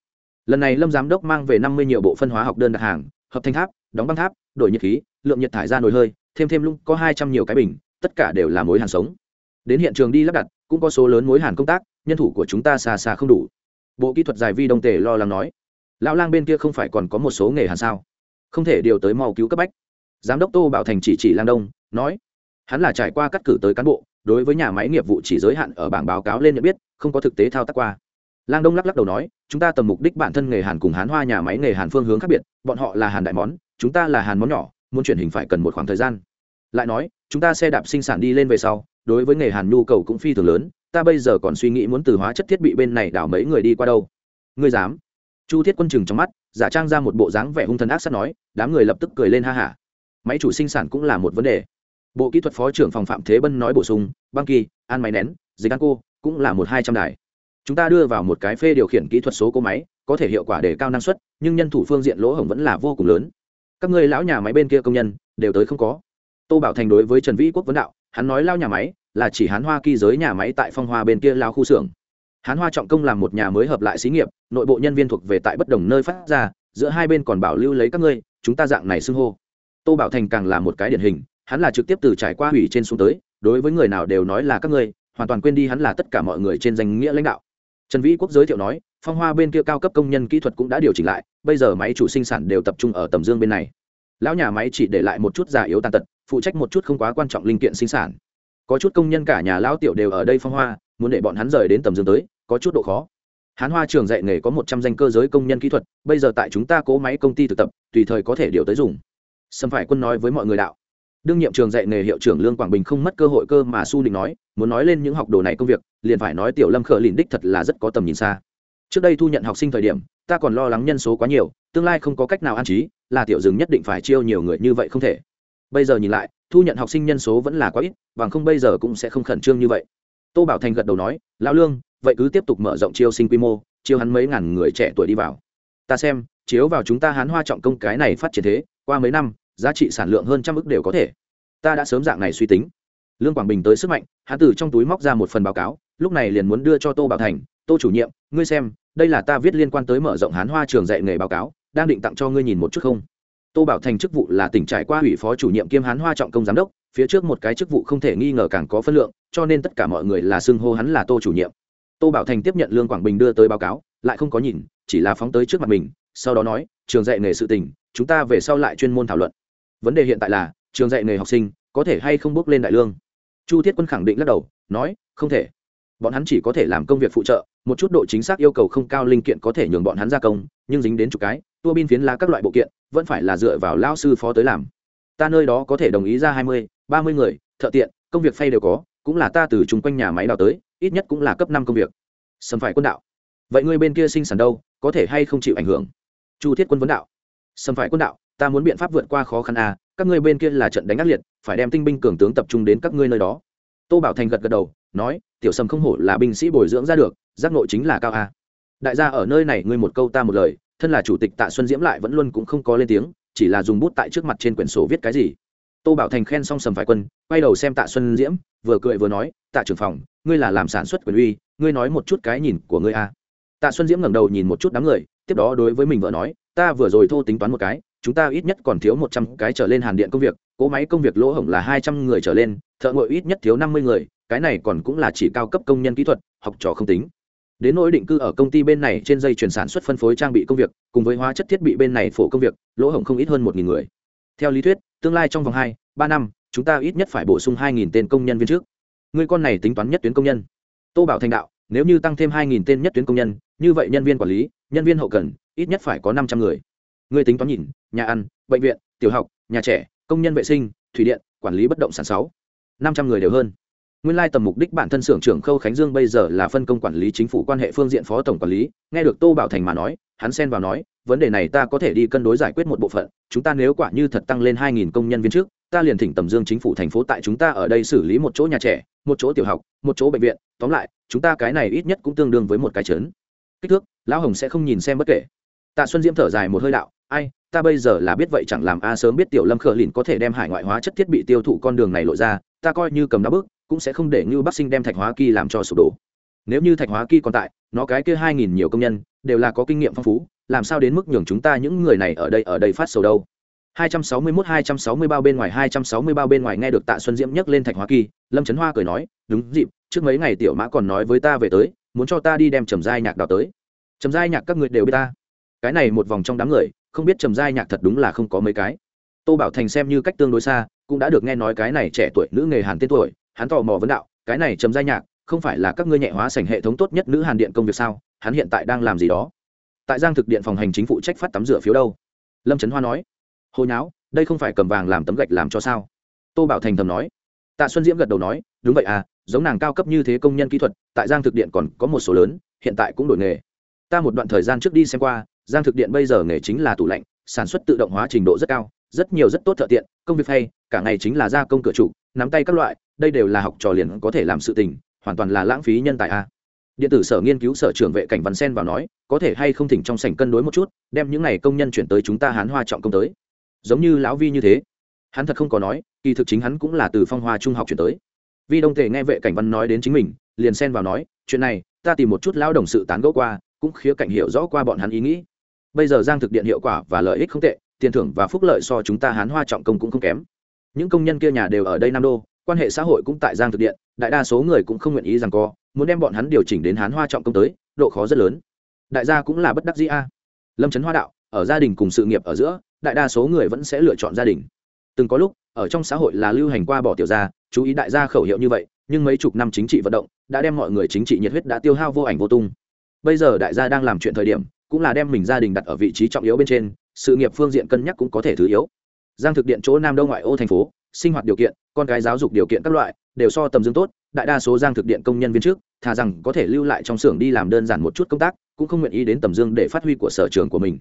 Speaker 1: Lần này lâm giám đốc mang về năm mươi nhiều bộ phân hóa học đơn đặt hàng, hợp thanh tháp, đóng băng tháp, đổi nhiệt khí, lượng nhiệt thải ra nồi hơi, thêm thêm lung, có hai trăm nhiều cái bình, tất cả đều là mối hàn sống. Đến hiện trường đi lắp đặt, cũng có số lớn mối hàn công tác, nhân thủ của chúng ta xa xa không đủ bộ kỹ thuật dài vi đông tề lo lắng nói, lão lang bên kia không phải còn có một số nghề hàn sao? Không thể điều tới mau cứu cấp bách. Giám đốc tô bảo thành chỉ chỉ lang đông, nói, hắn là trải qua cắt cử tới cán bộ, đối với nhà máy nghiệp vụ chỉ giới hạn ở bảng báo cáo lên nhận biết, không có thực tế thao tác qua. Lang đông lắc lắc đầu nói, chúng ta tầm mục đích bản thân nghề hàn cùng hán hoa nhà máy nghề hàn phương hướng khác biệt, bọn họ là hàn đại món, chúng ta là hàn món nhỏ, muốn chuyển hình phải cần một khoảng thời gian. Lại nói, chúng ta xe đạp sinh sản đi lên về sau, đối với nghề hàn nhu cầu cũng phi thường lớn ta bây giờ còn suy nghĩ muốn từ hóa chất thiết bị bên này đảo mấy người đi qua đâu. Ngươi dám? Chu thiết quân chừng trong mắt, giả trang ra một bộ dáng vẻ hung thần ác sắt nói, đám người lập tức cười lên ha hả. Máy chủ sinh sản cũng là một vấn đề. Bộ kỹ thuật phó trưởng phòng phạm thế bân nói bổ sung, băng kỳ, an máy nén, dịch ăn cô, cũng là một hai trăm đài. Chúng ta đưa vào một cái phê điều khiển kỹ thuật số cỗ máy, có thể hiệu quả để cao năng suất, nhưng nhân thủ phương diện lỗ hổng vẫn là vô cùng lớn. Các ngươi lão nhà máy bên kia công nhân, đều tới không có. Tô bảo thành đối với trần vĩ quốc vấn đạo, hắn nói lao nhà máy là chỉ hán hoa kỳ giới nhà máy tại phong hoa bên kia lao khu xưởng. Hán hoa trọng công làm một nhà mới hợp lại xí nghiệp, nội bộ nhân viên thuộc về tại bất đồng nơi phát ra, giữa hai bên còn bảo lưu lấy các ngươi, chúng ta dạng này xưng hô. Tô bảo thành càng là một cái điển hình, hắn là trực tiếp từ trải qua hủy trên xuống tới, đối với người nào đều nói là các ngươi, hoàn toàn quên đi hắn là tất cả mọi người trên danh nghĩa lãnh đạo. Trần vĩ quốc giới thiệu nói, phong hoa bên kia cao cấp công nhân kỹ thuật cũng đã điều chỉnh lại, bây giờ máy chủ sinh sản đều tập trung ở tầm dương bên này. Lão nhà máy chỉ để lại một chút già yếu tàn tật, phụ trách một chút không quá quan trọng linh kiện sinh sản có chút công nhân cả nhà lão tiểu đều ở đây phong hoa, muốn để bọn hắn rời đến tầm dương tới, có chút độ khó. Hán hoa trường dạy nghề có một trăm danh cơ giới công nhân kỹ thuật, bây giờ tại chúng ta cố máy công ty thực tập, tùy thời có thể điều tới dùng. Sâm phải quân nói với mọi người đạo. Đương nhiệm trường dạy nghề hiệu trưởng lương quảng bình không mất cơ hội cơ mà su định nói, muốn nói lên những học đồ này công việc, liền phải nói tiểu lâm khở lìn đích thật là rất có tầm nhìn xa. Trước đây thu nhận học sinh thời điểm, ta còn lo lắng nhân số quá nhiều, tương lai không có cách nào an trí, là tiểu dừng nhất định phải chiêu nhiều người như vậy không thể. Bây giờ nhìn lại thu nhận học sinh nhân số vẫn là quá ít và không bây giờ cũng sẽ không khẩn trương như vậy. Tô bảo thành gật đầu nói, lão lương, vậy cứ tiếp tục mở rộng chiêu sinh quy mô, chiêu hắn mấy ngàn người trẻ tuổi đi vào. Ta xem, chiếu vào chúng ta hán hoa trọng công cái này phát triển thế, qua mấy năm, giá trị sản lượng hơn trăm ức đều có thể. Ta đã sớm dạng này suy tính. Lương quảng bình tới sức mạnh, hắn từ trong túi móc ra một phần báo cáo, lúc này liền muốn đưa cho tô bảo thành, tô chủ nhiệm, ngươi xem, đây là ta viết liên quan tới mở rộng hán hoa trường dạy nghề báo cáo, đang định tặng cho ngươi nhìn một chút không? Tô bảo thành chức vụ là tỉnh trải qua ủy phó chủ nhiệm kiêm hán hoa trọng công giám đốc, phía trước một cái chức vụ không thể nghi ngờ càng có phân lượng, cho nên tất cả mọi người là xưng hô hắn là tô chủ nhiệm. Tô bảo thành tiếp nhận lương quảng bình đưa tới báo cáo, lại không có nhìn, chỉ là phóng tới trước mặt mình, sau đó nói, trường dạy nghề sự tình, chúng ta về sau lại chuyên môn thảo luận. Vấn đề hiện tại là, trường dạy nghề học sinh, có thể hay không bước lên đại lương? Chu thiết quân khẳng định lắc đầu, nói, không thể. Bọn hắn chỉ có thể làm công việc phụ trợ, một chút độ chính xác yêu cầu không cao linh kiện có thể nhường bọn hắn gia công, nhưng dính đến chục cái tua bin phiến lá các loại bộ kiện, vẫn phải là dựa vào lao sư phó tới làm. Ta nơi đó có thể đồng ý ra hai mươi, ba mươi người, thợ tiện, công việc phay đều có, cũng là ta từ chung quanh nhà máy đào tới, ít nhất cũng là cấp năm công việc. Sầm phải quân đạo. Vậy ngươi bên kia sinh sản đâu, có thể hay không chịu ảnh hưởng? Chu thiết quân vấn đạo. Sầm phải quân đạo, ta muốn biện pháp vượt qua khó khăn à các ngươi bên kia là trận đánh ác liệt, phải đem tinh binh cường tướng tập trung đến các ngươi nơi đó. Tô bảo thành gật gật đầu, nói, tiểu sầm không hổ là binh sĩ bồi dưỡng ra được, giác nội chính là cao a đại gia ở nơi này, ngươi một câu ta một lời thân là chủ tịch tạ xuân diễm lại vẫn luôn cũng không có lên tiếng, chỉ là dùng bút tại trước mặt trên quyển sổ viết cái gì. Tô bảo thành khen xong sầm phải quân, quay đầu xem tạ xuân diễm, vừa cười vừa nói, tạ trưởng phòng, ngươi là làm sản xuất quyền uy, ngươi nói một chút cái nhìn của ngươi a tạ xuân diễm ngẩng đầu nhìn một chút đám người, tiếp đó đối với mình vợ nói, ta vừa rồi thô tính toán một cái, chúng ta ít nhất còn thiếu một trăm cái trở lên hàn điện công việc, cỗ máy công việc lỗ hổng là hai trăm người trở lên, thợ ngội ít nhất thiếu năm mươi người, cái này còn cũng là chỉ cao cấp công nhân kỹ thuật, học trò không tính đến nỗi định cư ở công ty bên này trên dây chuyển sản xuất phân phối trang bị công việc, cùng với hóa chất thiết bị bên này phổ công việc, lỗ hổng không ít hơn một nghìn người. Theo lý thuyết, tương lai trong vòng hai, ba năm, chúng ta ít nhất phải bổ sung hai nghìn tên công nhân viên trước. Người con này tính toán nhất tuyến công nhân. Tô bảo thành đạo, nếu như tăng thêm hai nghìn tên nhất tuyến công nhân, như vậy nhân viên quản lý, nhân viên hậu cần, ít nhất phải có năm trăm người. Người tính toán nhìn, nhà ăn, bệnh viện, tiểu học, nhà trẻ, công nhân vệ sinh, thủy điện, quản lý bất động sản sáu. Năm trăm người đều hơn nguyên lai tầm mục đích bản thân xưởng trưởng khâu khánh dương bây giờ là phân công quản lý chính phủ quan hệ phương diện phó tổng quản lý. Nghe được tô bảo thành mà nói, hắn xen vào nói, vấn đề này ta có thể đi cân đối giải quyết một bộ phận, chúng ta nếu quả như thật tăng lên hai nghìn công nhân viên trước, ta liền thỉnh tầm dương chính phủ thành phố tại chúng ta ở đây xử lý một chỗ nhà trẻ, một chỗ tiểu học, một chỗ bệnh viện. Tóm lại, chúng ta cái này ít nhất cũng tương đương với một cái trấn. Kích thước, lão hồng sẽ không nhìn xem bất kể. Tạ xuân diễm thở dài một hơi đạo, ai, ta bây giờ là biết vậy chẳng làm a sớm biết tiểu lâm khờ lìn có thể đem hải ngoại hóa chất thiết bị tiêu thụ con đường này lộ ra, ta coi như cầm đá bước cũng sẽ không để như bắc sinh đem thạch hóa kỳ làm cho sụp đổ nếu như thạch hóa kỳ còn tại nó cái kia hai nghìn nhiều công nhân đều là có kinh nghiệm phong phú làm sao đến mức nhường chúng ta những người này ở đây ở đây phát sầu đâu 261 260 bao bên ngoài 260 bao bên ngoài nghe được Tạ Xuân Diễm nhắc lên Thạch Hóa Kỳ, Lâm Chấn Hoa cười nói, "Đúng dịp, trước mấy ngày tiểu mã còn nói với ta về tới, muốn cho ta đi đem trầm giai nhạc đào tới." Trầm giai nhạc các người đều biết ta. Cái này một vòng trong đám người, không biết trầm giai nhạc thật đúng là không có mấy cái. Tô Bảo Thành xem như cách tương đối xa, cũng đã được nghe nói cái này trẻ tuổi nữ nghề Hàn tên tuổi, hắn tò mò vấn đạo, cái này trầm giai nhạc, không phải là các ngươi nhẹ hóa sảnh hệ thống tốt nhất nữ Hàn điện công việc sao? Hắn hiện tại đang làm gì đó? Tại Giang thực điện phòng hành chính phụ trách phát tắm rửa phiếu đâu? Lâm Trấn Hoa nói. hồ nháo, đây không phải cầm vàng làm tấm gạch làm cho sao tô bảo thành thầm nói tạ xuân diễm gật đầu nói đúng vậy à giống nàng cao cấp như thế công nhân kỹ thuật tại giang thực điện còn có một số lớn hiện tại cũng đổi nghề ta một đoạn thời gian trước đi xem qua giang thực điện bây giờ nghề chính là tủ lạnh sản xuất tự động hóa trình độ rất cao rất nhiều rất tốt thợ tiện, công việc hay, cả ngày chính là gia công cửa trụ nắm tay các loại, đây đều là học trò liền có thể làm sự tình, hoàn toàn là lãng phí nhân tài a. À. điện tử sở nghiên cứu sở trưởng vệ cảnh văn sen vào nói, có thể hay không thỉnh trong sảnh cân đối một chút, đem những n à y công nhân chuyển tới chúng ta hán hoa trọng công tới. Giống như lão vi như thế. Hắn thật không có nói, kỳ thực chính hắn cũng là từ phong hoa trung học chuyển tới. Vi đông tề nghe vệ cảnh văn nói đến chính mình, liền xen vào nói, chuyện này, ta tìm một chút lao đồng sự tán gẫu qua, cũng khía cảnh hiểu rõ qua bọn hắn ý nghĩ. Bây giờ giang thực điện hiệu quả và lợi ích không tệ tiền thưởng và phúc lợi so chúng ta hán hoa trọng công cũng không kém. Những công nhân kia nhà đều ở đây nam đô, quan hệ xã hội cũng tại giang thực điện, đại đa số người cũng không nguyện ý rằng co, muốn đem bọn hắn điều chỉnh đến hán hoa trọng công tới, độ khó rất lớn. Đại gia cũng là bất đắc dĩ a. Lâm trấn hoa đạo, ở gia đình cùng sự nghiệp ở giữa, đại đa số người vẫn sẽ lựa chọn gia đình. Từng có lúc, ở trong xã hội là lưu hành qua bỏ tiểu gia, chú ý đại gia khẩu hiệu như vậy, nhưng mấy chục năm chính trị vận động, đã đem mọi người chính trị nhiệt huyết đã tiêu hao vô ảnh vô tung. Bây giờ đại gia đang làm chuyện thời điểm cũng là đem mình gia đình đặt ở vị trí trọng yếu bên trên, sự nghiệp phương diện cân nhắc cũng có thể thứ yếu. Giang thực điện chỗ nam đông ngoại ô thành phố, sinh hoạt điều kiện, con cái giáo dục điều kiện các loại, đều so tầm dương tốt. Đại đa số giang thực điện công nhân viên trước, thà rằng có thể lưu lại trong xưởng đi làm đơn giản một chút công tác, cũng không nguyện ý đến tầm dương để phát huy của sở trường của mình.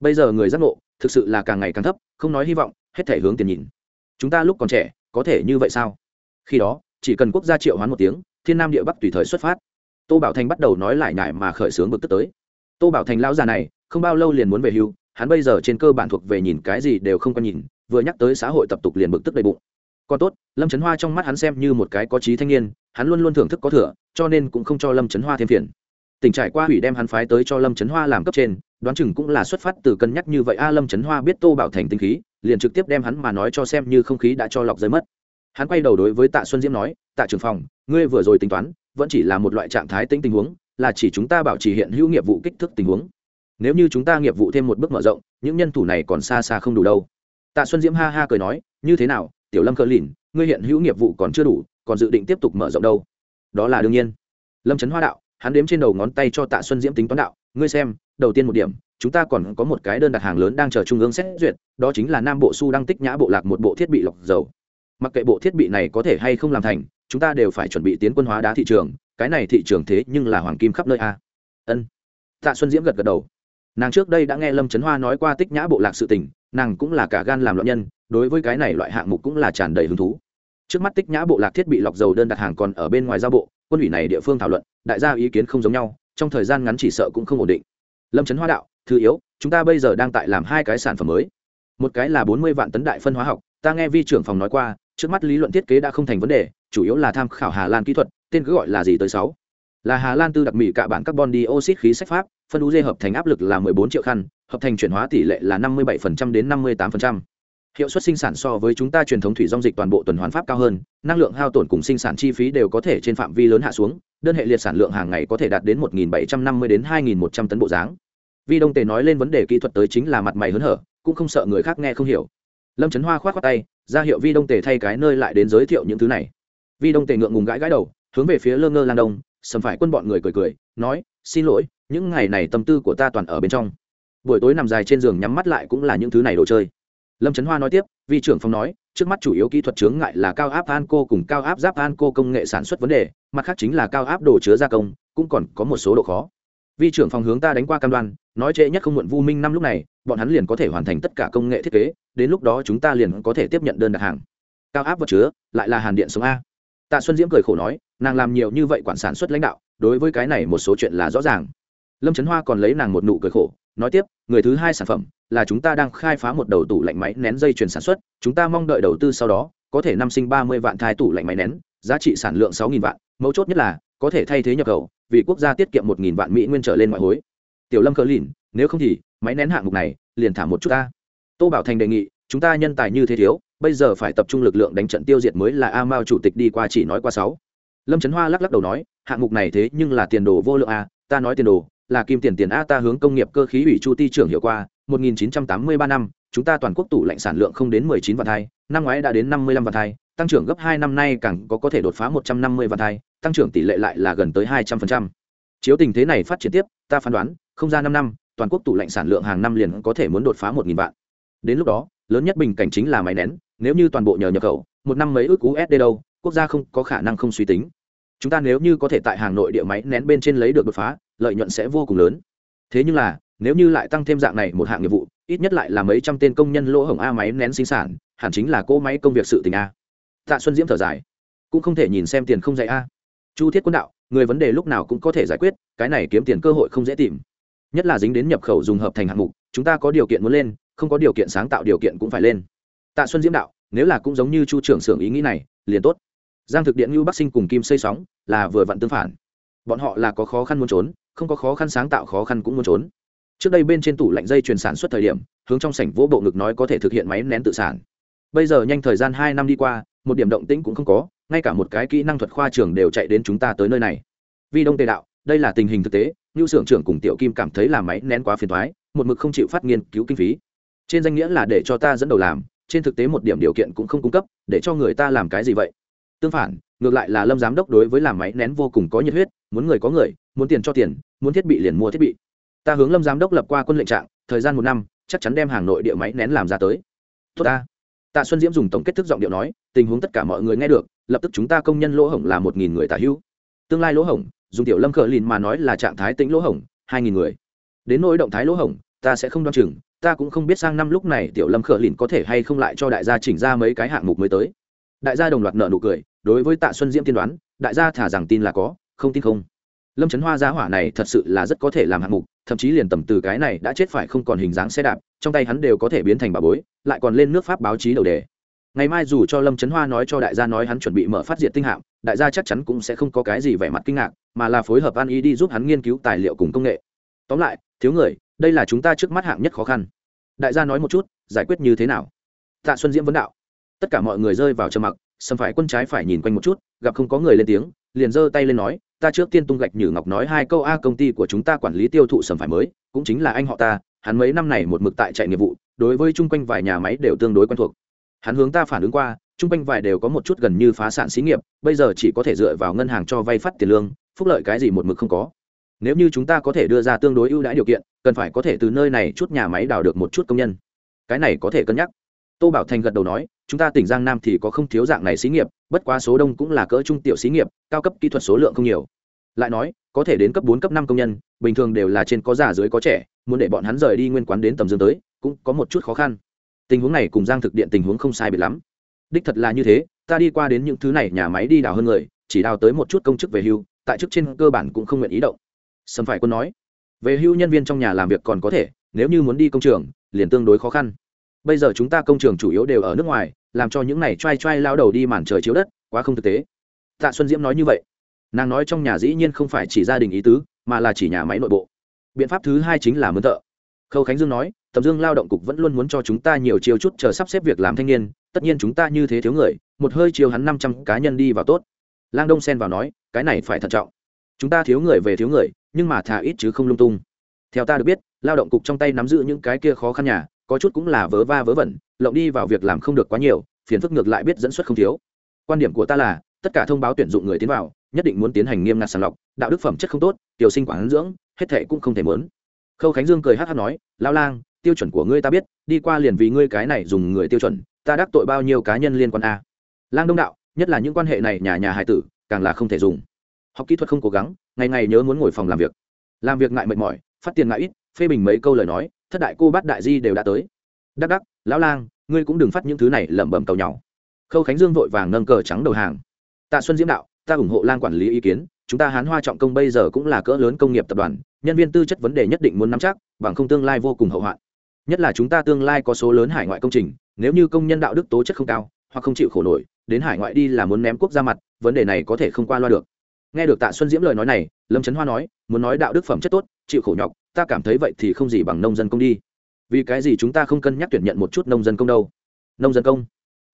Speaker 1: Bây giờ người giác ngộ, thực sự là càng ngày càng thấp, không nói hy vọng, hết thể hướng tiền nhìn. Chúng ta lúc còn trẻ, có thể như vậy sao? Khi đó, chỉ cần quốc gia triệu hoán một tiếng, thiên nam địa bắc tùy thời xuất phát. Tô bảo thành bắt đầu nói lại nhải mà khởi xướng bực tức tới tô bảo thành lão già này, không bao lâu liền muốn về hưu, hắn bây giờ trên cơ bản thuộc về nhìn cái gì đều không có nhìn, vừa nhắc tới xã hội tập tục liền bực tức đầy bụng. Còn tốt, lâm trấn hoa trong mắt hắn xem như một cái có trí thanh niên, hắn luôn luôn thưởng thức có thừa, cho nên cũng không cho lâm trấn hoa thêm phiền. Tỉnh trải qua hủy đem hắn phái tới cho lâm trấn hoa làm cấp trên, đoán chừng cũng là xuất phát từ cân nhắc như vậy, a, lâm trấn hoa biết tô bảo thành tinh khí, liền trực tiếp đem hắn mà nói cho xem như không khí đã cho lọc rơi mất. Hắn quay đầu đối với tạ xuân diễm nói, tạ trưởng phòng, ngươi vừa rồi tính toán, vẫn chỉ là một loại trạng thái tính tình huống là chỉ chúng ta bảo trì hiện hữu nghiệp vụ kích thước tình huống. Nếu như chúng ta nghiệp vụ thêm một bước mở rộng, những nhân thủ này còn xa xa không đủ đâu. Tạ xuân diễm ha ha cười nói, như thế nào, tiểu lâm cờ lìn, ngươi hiện hữu nghiệp vụ còn chưa đủ, còn dự định tiếp tục mở rộng đâu? Đó là đương nhiên. Lâm trấn hoa đạo, hắn đếm trên đầu ngón tay cho tạ xuân diễm tính toán đạo, ngươi xem, đầu tiên một điểm, chúng ta còn có một cái đơn đặt hàng lớn đang chờ trung ương xét duyệt, đó chính là nam bộ su đang tích nhã bộ lạc một bộ thiết bị lọc dầu. Mặc kệ bộ thiết bị này có thể hay không làm thành, chúng ta đều phải chuẩn bị tiến quân hóa đá thị trường cái này thị trường thế nhưng là hoàng kim khắp nơi a. Ân. Tạ xuân diễm gật gật đầu. Nàng trước đây đã nghe lâm trấn hoa nói qua tích nhã bộ lạc sự tình, nàng cũng là cả gan làm loạn nhân, đối với cái này loại hạng mục cũng là tràn đầy hứng thú. Trước mắt tích nhã bộ lạc thiết bị lọc dầu đơn đặt hàng còn ở bên ngoài giao bộ, quân ủy này địa phương thảo luận, đại gia ý kiến không giống nhau, trong thời gian ngắn chỉ sợ cũng không ổn định. Lâm trấn hoa đạo, thứ yếu, chúng ta bây giờ đang tại làm hai cái sản phẩm mới. Một cái là bốn mươi vạn tấn đại phân hóa học, ta nghe vi trưởng phòng nói qua, trước mắt lý luận thiết kế đã không thành vấn đề, chủ yếu là tham khảo hà lan kỹ thuật tên cứ gọi là gì tới sáu? Là hà lan tư đặc mỹ cả bản carbon dioxide khí sách pháp, phân u dê hợp thành áp lực là 14 triệu khăn, hợp thành chuyển hóa tỷ lệ là 57% đến 58%. hiệu suất sinh sản so với chúng ta truyền thống thủy dung dịch toàn bộ tuần hoàn pháp cao hơn, năng lượng hao tổn cùng sinh sản chi phí đều có thể trên phạm vi lớn hạ xuống, đơn hệ liệt sản lượng hàng ngày có thể đạt đến 1.750 đến 2.100 tấn bộ dáng. Vi đông tề nói lên vấn đề kỹ thuật tới chính là mặt mày hớn hở, cũng không sợ người khác nghe không hiểu. Lâm trấn hoa k h o á t tay, ra hiệu vi đông tề thay cái nơi lại đến giới thiệu những thứ này. Vi đông tề ngượng ngùng gãi gãi đầu hướng về phía lơ ngơ lan đông, sầm phải quân bọn người cười cười, nói, xin lỗi, những ngày này tâm tư của ta toàn ở bên trong. Buổi tối nằm dài trên giường nhắm mắt lại cũng là những thứ này đồ chơi. Lâm trấn hoa nói tiếp vi trưởng phong nói, trước mắt chủ yếu kỹ thuật chướng ngại là cao áp an cô cùng cao áp giáp an cô công nghệ sản xuất vấn đề, mặt khác chính là cao áp đồ chứa gia công, cũng còn có một số độ khó. Vi trưởng phòng hướng ta đánh qua cam đoan, nói trễ nhất không muộn vu minh năm lúc này, bọn hắn liền có thể hoàn thành tất cả công nghệ thiết kế, đến lúc đó chúng ta liền có thể tiếp nhận đơn đặt hàng. Cao áp vật chứa, lại là hàn điện sống a tạ xuân diễm cười khổ nói, nàng làm nhiều như vậy quản sản xuất lãnh đạo, đối với cái này một số chuyện là rõ ràng. Lâm trấn hoa còn lấy nàng một nụ cười khổ, nói tiếp, người thứ hai sản phẩm là chúng ta đang khai phá một đầu tủ lạnh máy nén dây chuyền sản xuất, chúng ta mong đợi đầu tư sau đó, có thể năm sinh ba mươi vạn thai tủ lạnh máy nén, giá trị sản lượng sáu nghìn vạn, mấu chốt nhất là, có thể thay thế nhập khẩu, vì quốc gia tiết kiệm một nghìn vạn mỹ nguyên trở lên ngoại hối. Tiểu lâm cờ lìn, nếu không thì, máy nén hạng mục này, liền thả một chút ta. Tô bảo thành đề nghị, chúng ta nhân tài như thế thiếu bây giờ phải tập trung lực lượng đánh trận tiêu diệt mới là a mao chủ tịch đi qua chỉ nói qua sáu lâm trấn hoa lắc lắc đầu nói, hạng mục này thế nhưng là tiền đồ vô lượng a, ta nói tiền đồ, là kim tiền tiền a ta hướng công nghiệp cơ khí ủy chu ti trưởng hiệu qua 1983 năm, chúng ta toàn quốc tủ lạnh sản lượng không đến 19 vạn thai, năm ngoái đã đến 55 vạn thai, tăng trưởng gấp hai năm nay càng có có thể đột phá 150 vạn thai, tăng trưởng tỷ lệ lại là gần tới 200%. chiếu tình thế này phát triển tiếp, ta phán đoán, không ra năm năm, toàn quốc tủ lạnh sản lượng hàng năm liền có thể muốn đột phá 1.000 vạn đến lúc đó, lớn nhất bình cảnh chính là máy nén nếu như toàn bộ nhờ nhập khẩu, một năm mấy ước usd đâu, quốc gia không có khả năng không suy tính. Chúng ta nếu như có thể tại Hà nội địa máy nén bên trên lấy được đột phá, lợi nhuận sẽ vô cùng lớn. Thế nhưng là, nếu như lại tăng thêm dạng này một hạng nghiệp vụ, ít nhất lại là mấy trăm tên công nhân lỗ hổng a máy nén sinh sản, hẳn chính là cỗ máy công việc sự tình a. Tạ xuân diễm thở dài. Cũng không thể nhìn xem tiền không dạy a. Chu thiết quân đạo, người vấn đề lúc nào cũng có thể giải quyết, cái này kiếm tiền cơ hội không dễ tìm. Nhất là dính đến nhập khẩu dùng hợp thành hạng mục, chúng ta có điều kiện muốn lên, không có điều kiện sáng tạo điều kiện cũng phải lên tạ xuân diễm đạo, nếu là cũng giống như chu trưởng xưởng ý nghĩ này, liền tốt. Giang thực điện như bắc sinh cùng kim xây sóng là vừa vặn tương phản. Bọn họ là có khó khăn muốn trốn, không có khó khăn sáng tạo khó khăn cũng muốn trốn. Trước đây bên trên tủ lạnh dây truyền sản xuất thời điểm, hướng trong sảnh vỗ bộ ngực nói có thể thực hiện máy nén tự sản. Bây giờ nhanh thời gian hai năm đi qua, một điểm động tĩnh cũng không có, ngay cả một cái kỹ năng thuật khoa trường đều chạy đến chúng ta tới nơi này. Vì đông tề đạo, đây là tình hình thực tế như xưởng trưởng cùng tiểu kim cảm thấy là máy nén quá phiền thoái một mực không chịu phát nghiên cứu kinh phí. Trên danh nghĩa là để cho ta dẫn đầu làm trên thực tế một điểm điều kiện cũng không cung cấp, để cho người ta làm cái gì vậy? Tương phản, ngược lại là lâm giám đốc đối với làm máy nén vô cùng có nhiệt huyết, muốn người có người, muốn tiền cho tiền, muốn thiết bị liền mua thiết bị. Ta hướng lâm giám đốc lập qua quân lệnh trạng, thời gian một năm, chắc chắn đem hàng nội địa máy nén làm ra tới. Tốt ta. Tạ xuân diễm dùng tổng kết thức giọng điệu nói, tình huống tất cả mọi người nghe được, lập tức chúng ta công nhân lỗ hổng là một nghìn người tả hữu. Tương lai lỗ hổng, dùng tiểu lâm khờ lìn mà nói là trạng thái tĩnh lỗ hổng, hai nghìn người. Đến nỗi động thái lỗ hổng, ta sẽ không đoan chừng ta cũng không biết sang năm lúc này tiểu lâm khờ lìn có thể hay không lại cho đại gia chỉnh ra mấy cái hạng mục mới tới. Đại gia đồng loạt nợ nụ cười, đối với tạ xuân diễm tiên đoán, đại gia thả rằng tin là có, không tin không. Lâm trấn hoa giá hỏa này thật sự là rất có thể làm hạng mục, thậm chí liền tầm từ cái này đã chết phải không còn hình dáng xe đạp, trong tay hắn đều có thể biến thành bà bối, lại còn lên nước pháp báo chí đầu đề. Ngày mai dù cho lâm trấn hoa nói cho đại gia nói hắn chuẩn bị mở phát diệt tinh hạm, đại gia chắc chắn cũng sẽ không có cái gì vẻ mặt kinh ngạc, mà là phối hợp an ý đi giúp hắn nghiên cứu tài liệu cùng công nghệ. Tóm lại, thiếu người đây là chúng ta trước mắt hạng nhất khó khăn. Đại gia nói một chút, giải quyết như thế nào? Tạ xuân diễm vấn đạo. Tất cả mọi người rơi vào trầm mặc, sầm phải quân trái phải nhìn quanh một chút, gặp không có người lên tiếng, liền giơ tay lên nói, ta trước tiên tung gạch nhử ngọc nói hai câu a công ty của chúng ta quản lý tiêu thụ sầm phải mới, cũng chính là anh họ ta, hắn mấy năm này một mực tại chạy nghiệp vụ, đối với chung quanh vài nhà máy đều tương đối quen thuộc. Hắn hướng ta phản ứng qua, chung quanh vài đều có một chút gần như phá sản xí nghiệp, bây giờ chỉ có thể dựa vào ngân hàng cho vay phát tiền lương, phúc lợi cái gì một mực không có nếu như chúng ta có thể đưa ra tương đối ưu đãi điều kiện, cần phải có thể từ nơi này chút nhà máy đào được một chút công nhân. Cái này có thể cân nhắc. Tô bảo thành gật đầu nói, chúng ta tỉnh giang nam thì có không thiếu dạng này xí nghiệp, bất quá số đông cũng là cỡ trung tiểu xí nghiệp, cao cấp kỹ thuật số lượng không nhiều. Lại nói, có thể đến cấp bốn, cấp năm công nhân, bình thường đều là trên có già dưới có trẻ, muốn để bọn hắn rời đi nguyên quán đến tầm dương tới, cũng có một chút khó khăn. Tình huống này cùng giang thực điện tình huống không sai biệt lắm. Đích thật là như thế, ta đi qua đến những thứ này nhà máy đi đào hơn người, chỉ đào tới một chút công chức về hưu, tại chức trên cơ bản cũng không nguyện ý động sâm phải quân nói, về hưu nhân viên trong nhà làm việc còn có thể, nếu như muốn đi công trường, liền tương đối khó khăn. Bây giờ chúng ta công trường chủ yếu đều ở nước ngoài, làm cho những này t r a i t r a i lao đầu đi màn trời chiếu đất, quá không thực tế. Tạ xuân diễm nói như vậy. Nàng nói trong nhà dĩ nhiên không phải chỉ gia đình ý tứ, mà là chỉ nhà máy nội bộ. Biện pháp thứ hai chính là mướn thợ. Khâu khánh dương nói, tầm dương lao động cục vẫn luôn muốn cho chúng ta nhiều chiều chút chờ sắp xếp việc làm thanh niên, tất nhiên chúng ta như thế thiếu người, một hơi chiều hắn năm trăm cá nhân đi vào tốt. Lang đông xen vào nói, cái này phải thận trọng. Chúng ta thiếu người về thiếu người nhưng mà thà ít chứ không lung tung. Theo ta được biết, lao động cục trong tay nắm giữ những cái kia khó khăn nhà, có chút cũng là vớ va vớ vẩn, lộng đi vào việc làm không được quá nhiều, phiền phức ngược lại biết dẫn xuất không thiếu. Quan điểm của ta là, tất cả thông báo tuyển dụng người tiến vào, nhất định muốn tiến hành nghiêm ngặt sàng lọc, đạo đức phẩm chất không tốt, tiểu sinh quản dưỡng, hết thệ cũng không thể muốn. khâu khánh dương cười hát hát nói, lao lang, tiêu chuẩn của ngươi ta biết, đi qua liền vì ngươi cái này dùng người tiêu chuẩn, ta đắc tội bao nhiêu cá nhân liên quan a? Lang đông đạo, nhất là những quan hệ này nhà nhà hải tử, càng là không thể dùng. Học kỹ thuật không cố gắng ngày ngày nhớ muốn ngồi phòng làm việc. Làm việc ngại mệt mỏi, phát tiền ngại ít, phê bình mấy câu lời nói, thất đại cô bát đại di đều đã tới. Đắc đắc, lão lang, ngươi cũng đừng phát những thứ này lẩm bẩm cầu nhau khâu khánh dương vội vàng nâng cờ trắng đầu hàng. Tạ xuân diễm đạo, ta ủng hộ lang quản lý ý kiến, chúng ta hán hoa trọng công bây giờ cũng là cỡ lớn công nghiệp tập đoàn, nhân viên tư chất vấn đề nhất định muốn nắm chắc, bằng không tương lai vô cùng hậu hoạn. Nhất là chúng ta tương lai có số lớn hải ngoại công trình, nếu như công nhân đạo đức tố chất không cao, hoặc không chịu khổ nổi, đến hải ngoại đi là muốn ném quốc ra mặt, vấn đề này có thể không qua loa được nghe được tạ xuân diễm lời nói này, lâm trấn hoa nói, muốn nói đạo đức phẩm chất tốt, chịu khổ nhọc, ta cảm thấy vậy thì không gì bằng nông dân công đi. Vì cái gì chúng ta không cân nhắc tuyển nhận một chút nông dân công đâu? Nông dân công?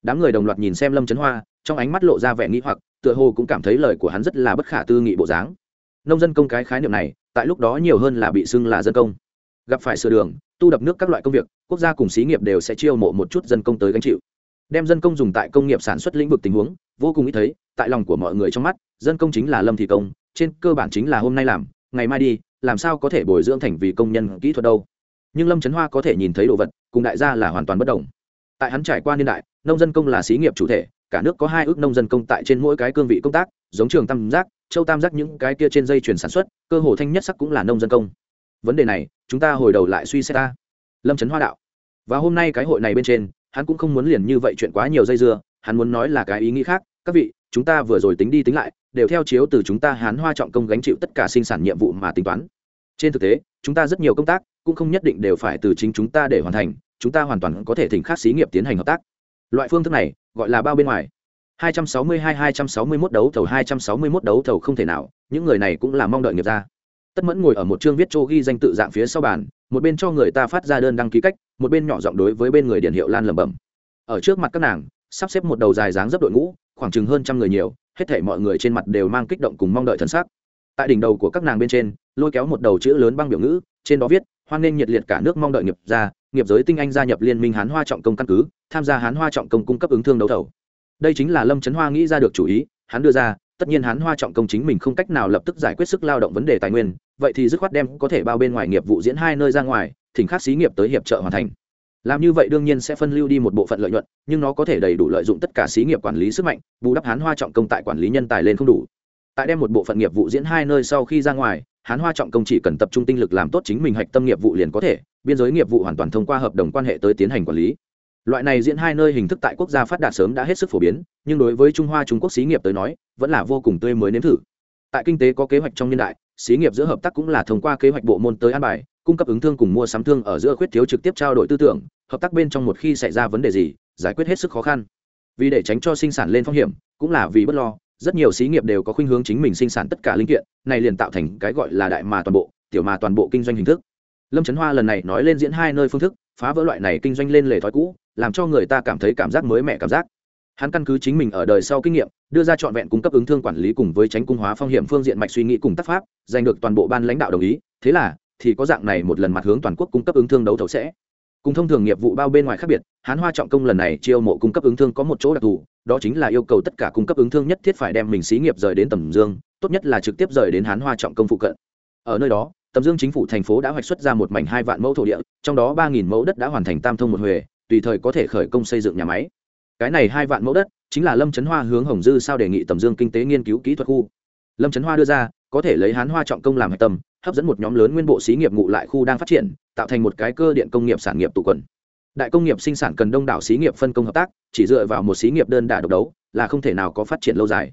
Speaker 1: Đám người đồng loạt nhìn xem lâm trấn hoa, trong ánh mắt lộ ra vẻ nghĩ hoặc, tựa hồ cũng cảm thấy lời của hắn rất là bất khả tư nghị bộ dáng. Nông dân công cái khái niệm này, tại lúc đó nhiều hơn là bị xưng là dân công. Gặp phải sửa đường, tu đập nước các loại công việc, quốc gia cùng xí nghiệp đều sẽ chiêu mộ một chút dân công tới gánh chịu. Đem dân công dùng tại công nghiệp sản xuất lĩnh vực tình huống, vô cùng ít thấy tại lòng của mọi người trong mắt, dân công chính là lâm thị công, trên cơ bản chính là hôm nay làm, ngày mai đi, làm sao có thể bồi dưỡng thành vì công nhân kỹ thuật đâu. Nhưng lâm trấn hoa có thể nhìn thấy đồ vật, cùng đại gia là hoàn toàn bất đồng. Tại hắn trải qua niên đại, nông dân công là xí nghiệp chủ thể, cả nước có hai ước nông dân công tại trên mỗi cái cương vị công tác, giống trường tam giác, châu tam giác những cái kia trên dây chuyển sản xuất, cơ hồ thanh nhất sắc cũng là nông dân công. Vấn đề này, chúng ta hồi đầu lại suy xét ta. Lâm trấn hoa đạo. Và hôm nay cái hội này bên trên, hắn cũng không muốn liền như vậy chuyện quá nhiều dây dưa, hắn muốn nói là cái ý nghĩ khác, các vị chúng ta vừa rồi tính đi tính lại, đều theo chiếu từ chúng ta hán hoa trọng công gánh chịu tất cả sinh sản nhiệm vụ mà tính toán. Trên thực tế, chúng ta rất nhiều công tác cũng không nhất định đều phải từ chính chúng ta để hoàn thành, chúng ta hoàn toàn có thể thỉnh khác xí nghiệp tiến hành hợp tác. Loại phương thức này, gọi là bao bên ngoài. 262-261 đấu thầu 261 đấu thầu không thể nào, những người này cũng là mong đợi nghiệp ra tất mẫn ngồi ở một chương viết chỗ ghi danh tự dạng phía sau bàn, một bên cho người ta phát ra đơn đăng ký cách, một bên nhỏ giọng đối với bên người điện hiệu lan lẩm bẩm. Ở trước mặt các nàng, sắp xếp một đầu dài dáng dấp đội ngũ khoảng chừng hơn trăm người nhiều hết thể mọi người trên mặt đều mang kích động cùng mong đợi thần sắc. Tại đỉnh đầu của các nàng bên trên lôi kéo một đầu chữ lớn băng biểu ngữ trên đó viết hoan nghênh nhiệt liệt cả nước mong đợi nghiệp gia, nghiệp giới tinh anh gia nhập liên minh hán hoa trọng công căn cứ tham gia hán hoa trọng công cung cấp ứng thương đấu thầu. Đây chính là lâm trấn hoa nghĩ ra được chủ ý hắn đưa ra tất nhiên hán hoa trọng công chính mình không cách nào lập tức giải quyết sức lao động vấn đề tài nguyên vậy thì dứt khoát đem có thể bao bên ngoài nghiệp vụ diễn hai nơi ra ngoài thỉnh khác xí nghiệp tới hiệp trợ hoàn thành làm như vậy đương nhiên sẽ phân lưu đi một bộ phận lợi nhuận, nhưng nó có thể đầy đủ lợi dụng tất cả xí nghiệp quản lý sức mạnh, bù đắp hán hoa trọng công tại quản lý nhân tài lên không đủ. Tại đem một bộ phận nghiệp vụ diễn hai nơi sau khi ra ngoài, hán hoa trọng công chỉ cần tập trung tinh lực làm tốt chính mình hạch tâm nghiệp vụ liền có thể, biên giới nghiệp vụ hoàn toàn thông qua hợp đồng quan hệ tới tiến hành quản lý. Loại này diễn hai nơi hình thức tại quốc gia phát đạt sớm đã hết sức phổ biến, nhưng đối với trung hoa trung quốc xí nghiệp tới nói, vẫn là vô cùng tươi mới nếm thử. Tại kinh tế có kế hoạch trong niên đại, xí nghiệp giữa hợp tác cũng là thông qua kế hoạch bộ môn tới an bài cung cấp ứng thương cùng mua sắm thương ở giữa khuyết thiếu trực tiếp trao đổi tư tưởng, hợp tác bên trong một khi xảy ra vấn đề gì, giải quyết hết sức khó khăn. Vì để tránh cho sinh sản lên phong hiểm, cũng là vì bất lo, rất nhiều xí nghiệp đều có khuynh hướng chính mình sinh sản tất cả linh kiện, này liền tạo thành cái gọi là đại mà toàn bộ, tiểu mà toàn bộ kinh doanh hình thức. Lâm trấn hoa lần này nói lên diễn hai nơi phương thức, phá vỡ loại này kinh doanh lên lề thói cũ, làm cho người ta cảm thấy cảm giác mới mẻ cảm giác. Hắn căn cứ chính mình ở đời sau kinh nghiệm, đưa ra trọn vẹn cung cấp ứng thương quản lý cùng với tránh cung hóa phong hiểm phương diện mạch suy nghĩ cùng tác pháp, giành được toàn bộ ban lãnh đạo đồng ý, thế là thì có dạng này một lần mặt hướng toàn quốc cung cấp ứng thương đấu thầu sẽ. Cùng thông thường nghiệp vụ bao bên ngoài khác biệt, hán hoa trọng công lần này chiêu mộ cung cấp ứng thương có một chỗ đặc thù, đó chính là yêu cầu tất cả cung cấp ứng thương nhất thiết phải đem mình xí nghiệp rời đến tầm dương, tốt nhất là trực tiếp rời đến hán hoa trọng công phụ cận. Ở nơi đó, tầm dương chính phủ thành phố đã hoạch xuất ra một mảnh hai vạn mẫu thổ địa, trong đó ba nghìn mẫu đất đã hoàn thành tam thông một huề, tùy thời có thể khởi công xây dựng nhà máy. Cái này hai vạn mẫu đất chính là lâm trấn hoa hướng hồng dư sao đề nghị tầm dương kinh tế nghiên cứu kỹ thuật khu. Lâm trấn hoa đưa ra, có thể lấy hán hoa trọng công làm hạch tâm hấp dẫn một nhóm lớn nguyên bộ xí nghiệp ngụ lại khu đang phát triển, tạo thành một cái cơ điện công nghiệp sản nghiệp tụ quần. Đại công nghiệp sinh sản cần đông đảo xí nghiệp phân công hợp tác, chỉ dựa vào một xí nghiệp đơn đả độc đấu là không thể nào có phát triển lâu dài.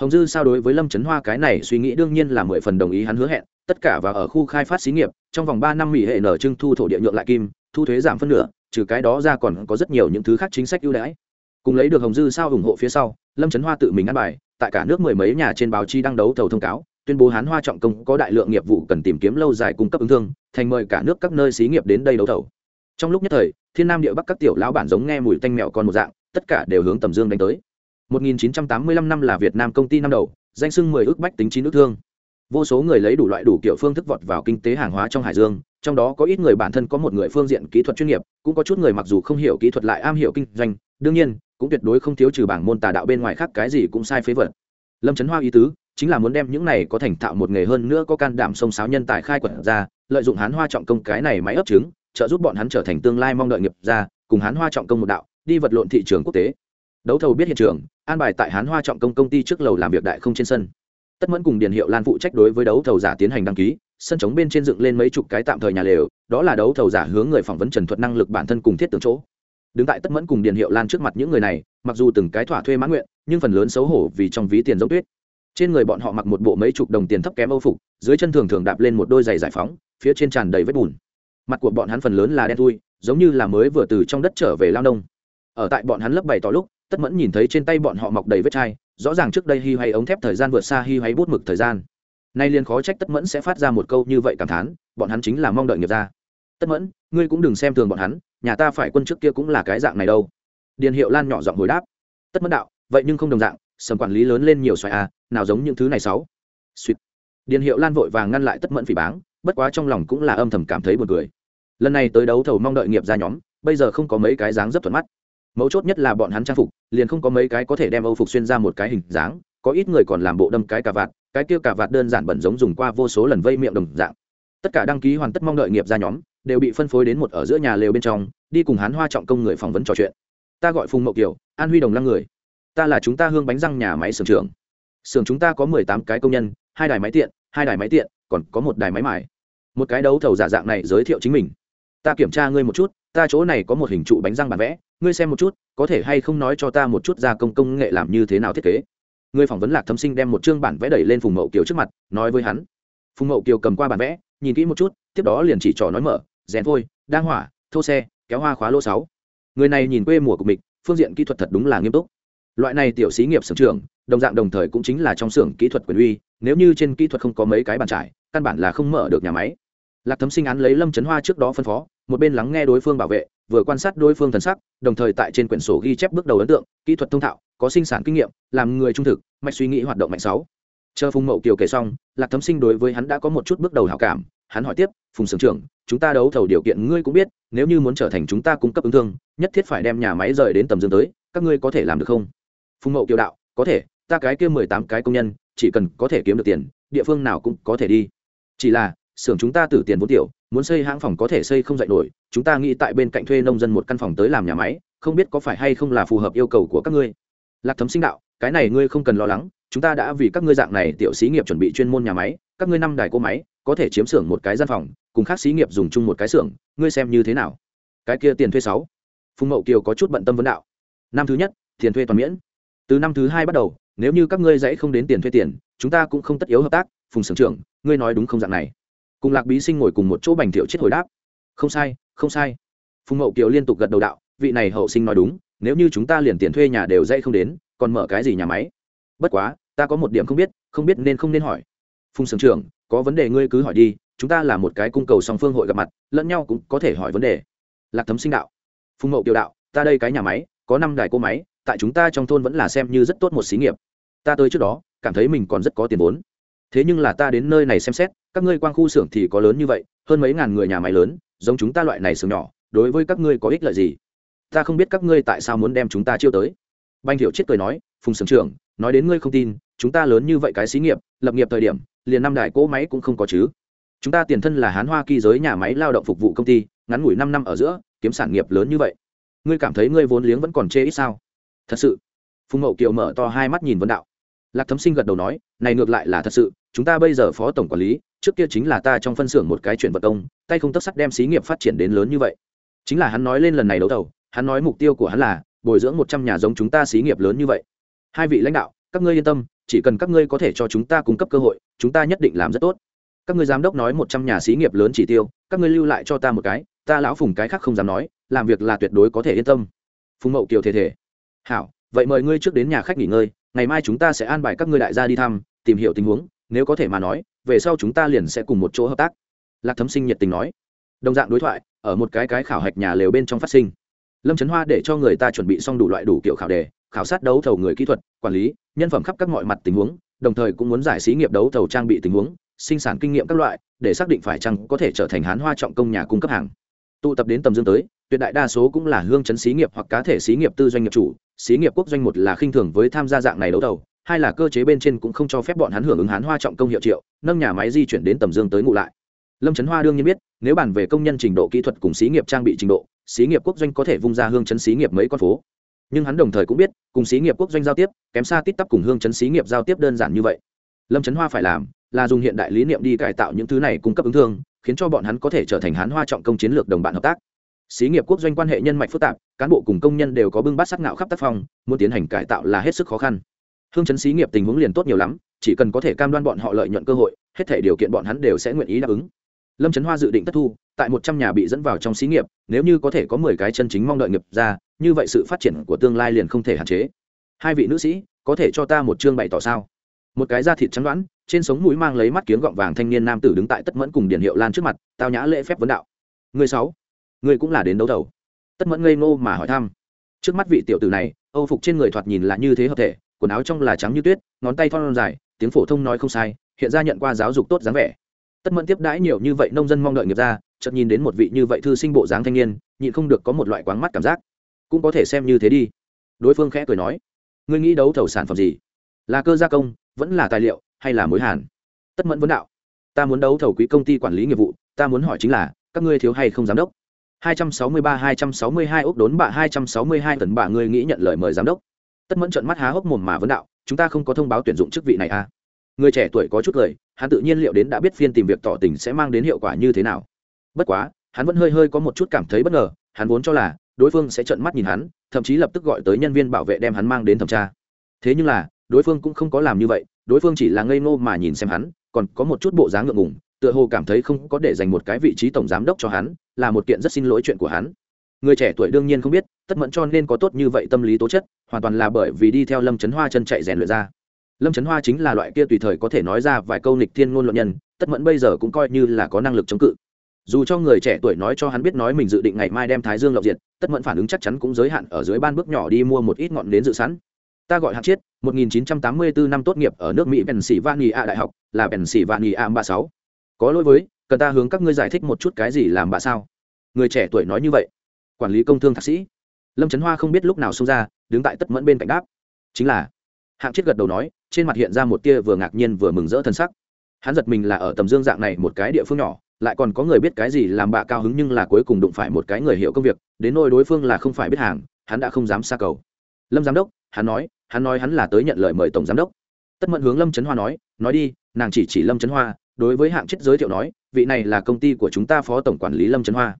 Speaker 1: Hồng dư sao đối với lâm trấn hoa cái này suy nghĩ đương nhiên là mười phần đồng ý hắn hứa hẹn, tất cả và ở khu khai phát xí nghiệp, trong vòng ba năm mỹ hệ nở trưng thu thổ địa nhượng lại kim, thu thuế giảm phân nửa, trừ cái đó ra còn có rất nhiều những thứ khác chính sách ưu đãi. Cùng lấy được hồng dư sao ủng hộ phía sau, lâm trấn hoa tự mình ăn bài, tại cả nước mười mấy nhà trên báo chí đăng đấu thầu thông cáo tuyên bố hán hoa trọng công có đại lượng nghiệp vụ cần tìm kiếm lâu dài cung cấp ứng thương, thành mời cả nước các nơi xí nghiệp đến đây đấu thầu. Trong lúc nhất thời, thiên nam địa bắc các tiểu lão bản giống nghe mùi tanh mèo con một dạng, tất cả đều hướng tầm dương đánh tới. 1985 năm là việt nam công ty năm đầu, danh sưng 10 ước bách tính chín nước thương. Vô số người lấy đủ loại đủ kiểu phương thức vọt vào kinh tế hàng hóa trong hải dương, trong đó có ít người bản thân có một người phương diện kỹ thuật chuyên nghiệp, cũng có chút người mặc dù không hiểu kỹ thuật lại am hiểu kinh doanh, đương nhiên, cũng tuyệt đối không thiếu trừ bảng môn tà đạo bên ngoài khác cái gì cũng sai phế vật. Lâm trấn hoa ý tứ chính là muốn đem những này có thành thạo một nghề hơn nữa có can đảm sông sáo nhân tài khai quật ra, lợi dụng hán hoa trọng công cái này máy ấp trứng, trợ giúp bọn hắn trở thành tương lai mong đợi nghiệp ra cùng hán hoa trọng công một đạo, đi vật lộn thị trường quốc tế. Đấu thầu biết hiện trường, an bài tại hán hoa trọng công công ty trước lầu làm việc đại không trên sân. Tất mẫn cùng điền hiệu lan phụ trách đối với đấu thầu giả tiến hành đăng ký, sân chống bên trên dựng lên mấy chục cái tạm thời nhà lều, đó là đấu thầu giả hướng người phỏng vấn trần thuật năng lực bản thân cùng thiết tưởng chỗ. Đứng tại tất mẫn cùng điền hiệu lan trước mặt những người này, mặc dù từng cái thỏa thuê mãn nguyện, nhưng phần lớn xấu hổ vì trong ví tiền giống tuyết trên người bọn họ mặc một bộ mấy chục đồng tiền thấp kém âu phục, dưới chân thường thường đạp lên một đôi giày giải phóng, phía trên tràn đầy vết bùn. Mặt của bọn hắn phần lớn là đen thui, giống như là mới vừa từ trong đất trở về lao nông. Ở tại bọn hắn lớp bày tỏ lúc, tất mẫn nhìn thấy trên tay bọn họ mọc đầy vết chai, rõ ràng trước đây hy hoay ống thép thời gian vượt xa hy hoay bút mực thời gian. Nay liền khó trách tất mẫn sẽ phát ra một câu như vậy cảm thán, bọn hắn chính là mong đợi nghiệp ra tất mẫn, ngươi cũng đừng xem thường bọn hắn, nhà ta phải quân trước kia cũng là cái dạng này đâu. Điền hiệu lan nhỏ giọng hồi đáp. Tất mẫn đạo, vậy nhưng không đồng dạng sầm quản lý lớn lên nhiều xoài à nào giống những thứ này sáu. Suýt điền hiệu lan vội vàng ngăn lại tất mẫn phỉ báng, bất quá trong lòng cũng là âm thầm cảm thấy buồn cười. Lần này tới đấu thầu mong đợi nghiệp ra nhóm, bây giờ không có mấy cái dáng rất thuận mắt. Mấu chốt nhất là bọn hắn trang phục, liền không có mấy cái có thể đem âu phục xuyên ra một cái hình dáng, có ít người còn làm bộ đâm cái cà vạt, cái kia cà vạt đơn giản bẩn giống dùng qua vô số lần vây miệng đồng dạng. Tất cả đăng ký hoàn tất mong đợi nghiệp ra nhóm, đều bị phân phối đến một ở giữa nhà lều bên trong, đi cùng hắn hoa trọng công người phỏng vấn trò chuyện. Ta gọi phùng mậu kiều, an huy đồng lăng người ta là chúng ta hương bánh răng nhà máy xưởng trưởng. Xưởng chúng ta có mười tám cái công nhân, hai đài máy tiện, hai đài máy tiện, còn có một đài máy mải một cái đấu thầu giả dạng này giới thiệu chính mình. Ta kiểm tra ngươi một chút, ta chỗ này có một hình trụ bánh răng bản vẽ, ngươi xem một chút, có thể hay không nói cho ta một chút gia công công nghệ làm như thế nào thiết kế. Ngươi phỏng vấn lạc thâm sinh đem một chương bản vẽ đẩy lên phùng mậu kiều trước mặt, nói với hắn. Phùng mậu kiều cầm qua bản vẽ, nhìn kỹ một chút, tiếp đó liền chỉ trò nói mở, rèn phôi đang hỏa, thô xe, kéo hoa khóa lô sáu. Người này nhìn quê mùa của mình, phương diện kỹ thuật thật đúng là nghiêm túc loại này tiểu xí nghiệp sưởng trưởng, đồng dạng đồng thời cũng chính là trong xưởng kỹ thuật quyền uy nếu như trên kỹ thuật không có mấy cái bàn trải căn bản là không mở được nhà máy. Lạc thấm sinh án lấy lâm trấn hoa trước đó phân phó một bên lắng nghe đối phương bảo vệ vừa quan sát đối phương thần sắc đồng thời tại trên quyển sổ ghi chép bước đầu ấn tượng kỹ thuật thông thạo có sinh sản kinh nghiệm làm người trung thực mạch suy nghĩ hoạt động mạnh sáu. Chờ phùng mậu kiều kể xong lạc thấm sinh đối với hắn đã có một chút bước đầu hảo cảm hắn hỏi tiếp phùng sưởng trưởng chúng ta đấu thầu điều kiện ngươi cũng biết nếu như muốn trở thành chúng ta cung cấp ứng thương nhất thiết phải đem nhà máy rời đến tầm dương tới các ngươi có thể làm được không? Phùng mậu kiều đạo, có thể, ta cái kia mười tám cái công nhân, chỉ cần có thể kiếm được tiền, địa phương nào cũng có thể đi. Chỉ là, xưởng chúng ta tử tiền vốn tiểu, muốn xây hãng phòng có thể xây không dạy nổi, chúng ta nghĩ tại bên cạnh thuê nông dân một căn phòng tới làm nhà máy, không biết có phải hay không là phù hợp yêu cầu của các ngươi. Lạc thấm sinh đạo, cái này ngươi không cần lo lắng, chúng ta đã vì các ngươi dạng này tiểu xí nghiệp chuẩn bị chuyên môn nhà máy, các ngươi năm đài cô máy, có thể chiếm xưởng một cái gian phòng, cùng khác xí nghiệp dùng chung một cái xưởng, ngươi xem như thế nào? Cái kia tiền thuê sáu. Phùng mậu kiều có chút bận tâm vấn đạo. Năm thứ nhất, tiền thuê toàn miễn từ năm thứ hai bắt đầu, nếu như các ngươi dãy không đến tiền thuê tiền, chúng ta cũng không tất yếu hợp tác, phùng sưởng trưởng, ngươi nói đúng không dạng này? Cùng lạc bí sinh ngồi cùng một chỗ bành thiệu chết hồi đáp. Không sai không sai. Phùng mậu kiều liên tục gật đầu đạo, vị này hậu sinh nói đúng, nếu như chúng ta liền tiền thuê nhà đều dãy không đến, còn mở cái gì nhà máy? Bất quá, ta có một điểm không biết không biết nên không nên hỏi. Phùng sưởng trưởng, có vấn đề ngươi cứ hỏi đi, chúng ta là một cái cung cầu song phương hội gặp mặt, lẫn nhau cũng có thể hỏi vấn đề. Lạc thấm sinh đạo. Phùng mậu kiều đạo, ta đây cái nhà máy, có năm đài cô máy tại chúng ta trong thôn vẫn là xem như rất tốt một xí nghiệp. Ta tới trước đó, cảm thấy mình còn rất có tiền vốn. Thế nhưng là ta đến nơi này xem xét, các ngươi quang khu xưởng thì có lớn như vậy, hơn mấy ngàn người nhà máy lớn, giống chúng ta loại này xưởng nhỏ, đối với các ngươi có ích lợi gì? Ta không biết các ngươi tại sao muốn đem chúng ta chiêu tới. Banh thiệu chết cười nói, phùng xưởng trưởng, nói đến ngươi không tin, chúng ta lớn như vậy cái xí nghiệp, lập nghiệp thời điểm, liền năm đại cỗ máy cũng không có chứ. Chúng ta tiền thân là hán hoa kỳ giới nhà máy lao động phục vụ công ty, ngắn ngủi năm năm ở giữa, kiếm sản nghiệp lớn như vậy. Ngươi cảm thấy ngươi vốn liếng vẫn còn chê ít sao? Thật sự. Phùng mậu kiều mở to hai mắt nhìn vân đạo. Lạc thấm sinh gật đầu nói, này ngược lại là thật sự, chúng ta bây giờ phó tổng quản lý, trước kia chính là ta trong phân xưởng một cái chuyện vật công, tay không tất sắc đem xí nghiệp phát triển đến lớn như vậy. Chính là hắn nói lên lần này đấu thầu, hắn nói mục tiêu của hắn là bồi dưỡng một trăm nhà giống chúng ta xí nghiệp lớn như vậy. Hai vị lãnh đạo, các ngươi yên tâm, chỉ cần các ngươi có thể cho chúng ta cung cấp cơ hội, chúng ta nhất định làm rất tốt. Các ngươi giám đốc nói một trăm nhà xí nghiệp lớn chỉ tiêu, các ngươi lưu lại cho ta một cái, ta lão phùng cái khác không dám nói, làm việc là tuyệt đối có thể yên tâm. Phùng mậu kiều thể thể hảo, vậy mời ngươi trước đến nhà khách nghỉ ngơi, ngày mai chúng ta sẽ an bài các ngươi đại gia đi thăm, tìm hiểu tình huống, nếu có thể mà nói, về sau chúng ta liền sẽ cùng một chỗ hợp tác. Lạc thấm sinh nhiệt tình nói. Đồng dạng đối thoại, ở một cái cái khảo hạch nhà lều bên trong phát sinh. Lâm trấn hoa để cho người ta chuẩn bị xong đủ loại đủ kiểu khảo đề, khảo sát đấu thầu người kỹ thuật, quản lý, nhân phẩm khắp các mọi mặt tình huống, đồng thời cũng muốn giải xí nghiệp đấu thầu trang bị tình huống, sinh sản kinh nghiệm các loại, để xác định phải chăng có thể trở thành hán hoa trọng công nhà cung cấp hàng. Tụ tập đến tầm dương tới, tuyệt đại đa số cũng là hương chấn xí nghiệp hoặc cá thể xí nghiệp tư doanh nghiệp chủ xí nghiệp quốc doanh một là khinh thường với tham gia dạng này đấu thầu, hai là cơ chế bên trên cũng không cho phép bọn hắn hưởng ứng hán hoa trọng công hiệu triệu, nâng nhà máy di chuyển đến tầm dương tới ngụ lại. Lâm trấn hoa đương nhiên biết, nếu bàn về công nhân trình độ kỹ thuật cùng xí nghiệp trang bị trình độ, xí nghiệp quốc doanh có thể vung ra hương chấn xí nghiệp mấy con phố. Nhưng hắn đồng thời cũng biết, cùng xí nghiệp quốc doanh giao tiếp, kém xa tít tắp cùng hương chấn xí nghiệp giao tiếp đơn giản như vậy. Lâm trấn hoa phải làm là dùng hiện đại lý niệm đi cải tạo những thứ này cung cấp ứng thương, khiến cho bọn hắn có thể trở thành hán hoa trọng công chiến lược đồng bạn hợp tác xí nghiệp quốc doanh quan hệ nhân mạch phức tạp, cán bộ cùng công nhân đều có bưng bát sắc ngạo khắp tác phong, muốn tiến hành cải tạo là hết sức khó khăn. Hương chấn xí nghiệp tình huống liền tốt nhiều lắm, chỉ cần có thể cam đoan bọn họ lợi nhuận cơ hội, hết thể điều kiện bọn hắn đều sẽ nguyện ý đáp ứng. Lâm trấn hoa dự định tất thu, tại một trăm nhà bị dẫn vào trong xí nghiệp, nếu như có thể có mười cái chân chính mong đợi nghiệp ra, như vậy sự phát triển của tương lai liền không thể hạn chế. Hai vị nữ sĩ, có thể cho ta một chương bày tỏ sao? Một cái da thịt trắng đoán, trên sống mũi mang lấy mắt kiếng gọng vàng thanh niên nam tử đứng tại tất mẫn cùng điển hiệu lan trước mặt, tao nhã lễ phép vấn đạo. Người sáu ngươi cũng là đến đấu đầu tất mẫn ngây ngô mà hỏi thăm. Trước mắt vị tiểu tử này, âu phục trên người thoạt nhìn là như thế hợp thể, quần áo trong là trắng như tuyết, ngón tay thon dài, tiếng phổ thông nói không sai, hiện ra nhận qua giáo dục tốt dáng vẻ. Tất mẫn tiếp đãi nhiều như vậy nông dân mong đợi nghiệp ra, chợt nhìn đến một vị như vậy thư sinh bộ dáng thanh niên, nhịn không được có một loại quáng mắt cảm giác. Cũng có thể xem như thế đi. Đối phương khẽ cười nói, ngươi nghĩ đấu thầu sản phẩm gì? Là cơ gia công, vẫn là tài liệu, hay là mối hàn? Tất mẫn vấn đạo, ta muốn đấu thầu quỹ công ty quản lý nghiệp vụ, ta muốn hỏi chính là, các ngươi thiếu hay không giám đốc? 263-262 ốc đốn bạ 262 tấn bạ người nghĩ nhận lời mời giám đốc. Tất mẫn trợn mắt há hốc mồm mà vấn đạo chúng ta không có thông báo tuyển dụng chức vị này à? Người trẻ tuổi có chút lời, hắn tự nhiên liệu đến đã biết phiên tìm việc tỏ tình sẽ mang đến hiệu quả như thế nào. Bất quá hắn vẫn hơi hơi có một chút cảm thấy bất ngờ hắn vốn cho là đối phương sẽ trợn mắt nhìn hắn thậm chí lập tức gọi tới nhân viên bảo vệ đem hắn mang đến thẩm tra. Thế nhưng là đối phương cũng không có làm như vậy đối phương chỉ là ngây ngô mà nhìn xem hắn còn có một chút bộ dáng ngượng ngùng tựa hồ cảm thấy không có để dành một cái vị trí tổng giám đốc cho hắn, là một kiện rất xin lỗi chuyện của hắn. Người trẻ tuổi đương nhiên không biết, tất mẫn cho nên có tốt như vậy tâm lý tố chất, hoàn toàn là bởi vì đi theo lâm trấn hoa chân chạy rèn luyện ra. Lâm trấn hoa chính là loại kia tùy thời có thể nói ra vài câu nịch thiên ngôn luận nhân, tất mẫn bây giờ cũng coi như là có năng lực chống cự. Dù cho người trẻ tuổi nói cho hắn biết nói mình dự định ngày mai đem thái dương lộng diệt, tất mẫn phản ứng chắc chắn cũng giới hạn ở dưới ban bước nhỏ đi mua một ít ngọn đến dự sẵn. Ta gọi hạng chiết 1984 năm tốt nghiệp ở nước mỹ pennsylvania đại học, là pennsylvania ba sáu có lỗi với, cần ta hướng các ngươi giải thích một chút cái gì làm bà sao? Người trẻ tuổi nói như vậy. Quản lý công thương thạc sĩ. Lâm trấn hoa không biết lúc nào xông ra, đứng tại tất mẫn bên cạnh đáp. Chính là, hạng chết gật đầu nói, trên mặt hiện ra một tia vừa ngạc nhiên vừa mừng rỡ thân sắc. Hắn giật mình là ở tầm dương dạng này một cái địa phương nhỏ, lại còn có người biết cái gì làm bạ cao hứng nhưng là cuối cùng đụng phải một cái người hiểu công việc, đến nôi đối phương là không phải biết hàng, hắn đã không dám xa cầu. Lâm giám đốc, hắn nói hắn nói hắn là tới nhận lời mời tổng giám đốc. Tất mẫn hướng lâm trấn hoa nói nói đi, nàng chỉ chỉ lâm trấn hoa đối với hạng chết giới thiệu nói, vị này là công ty của chúng ta phó tổng quản lý lâm trấn hoa.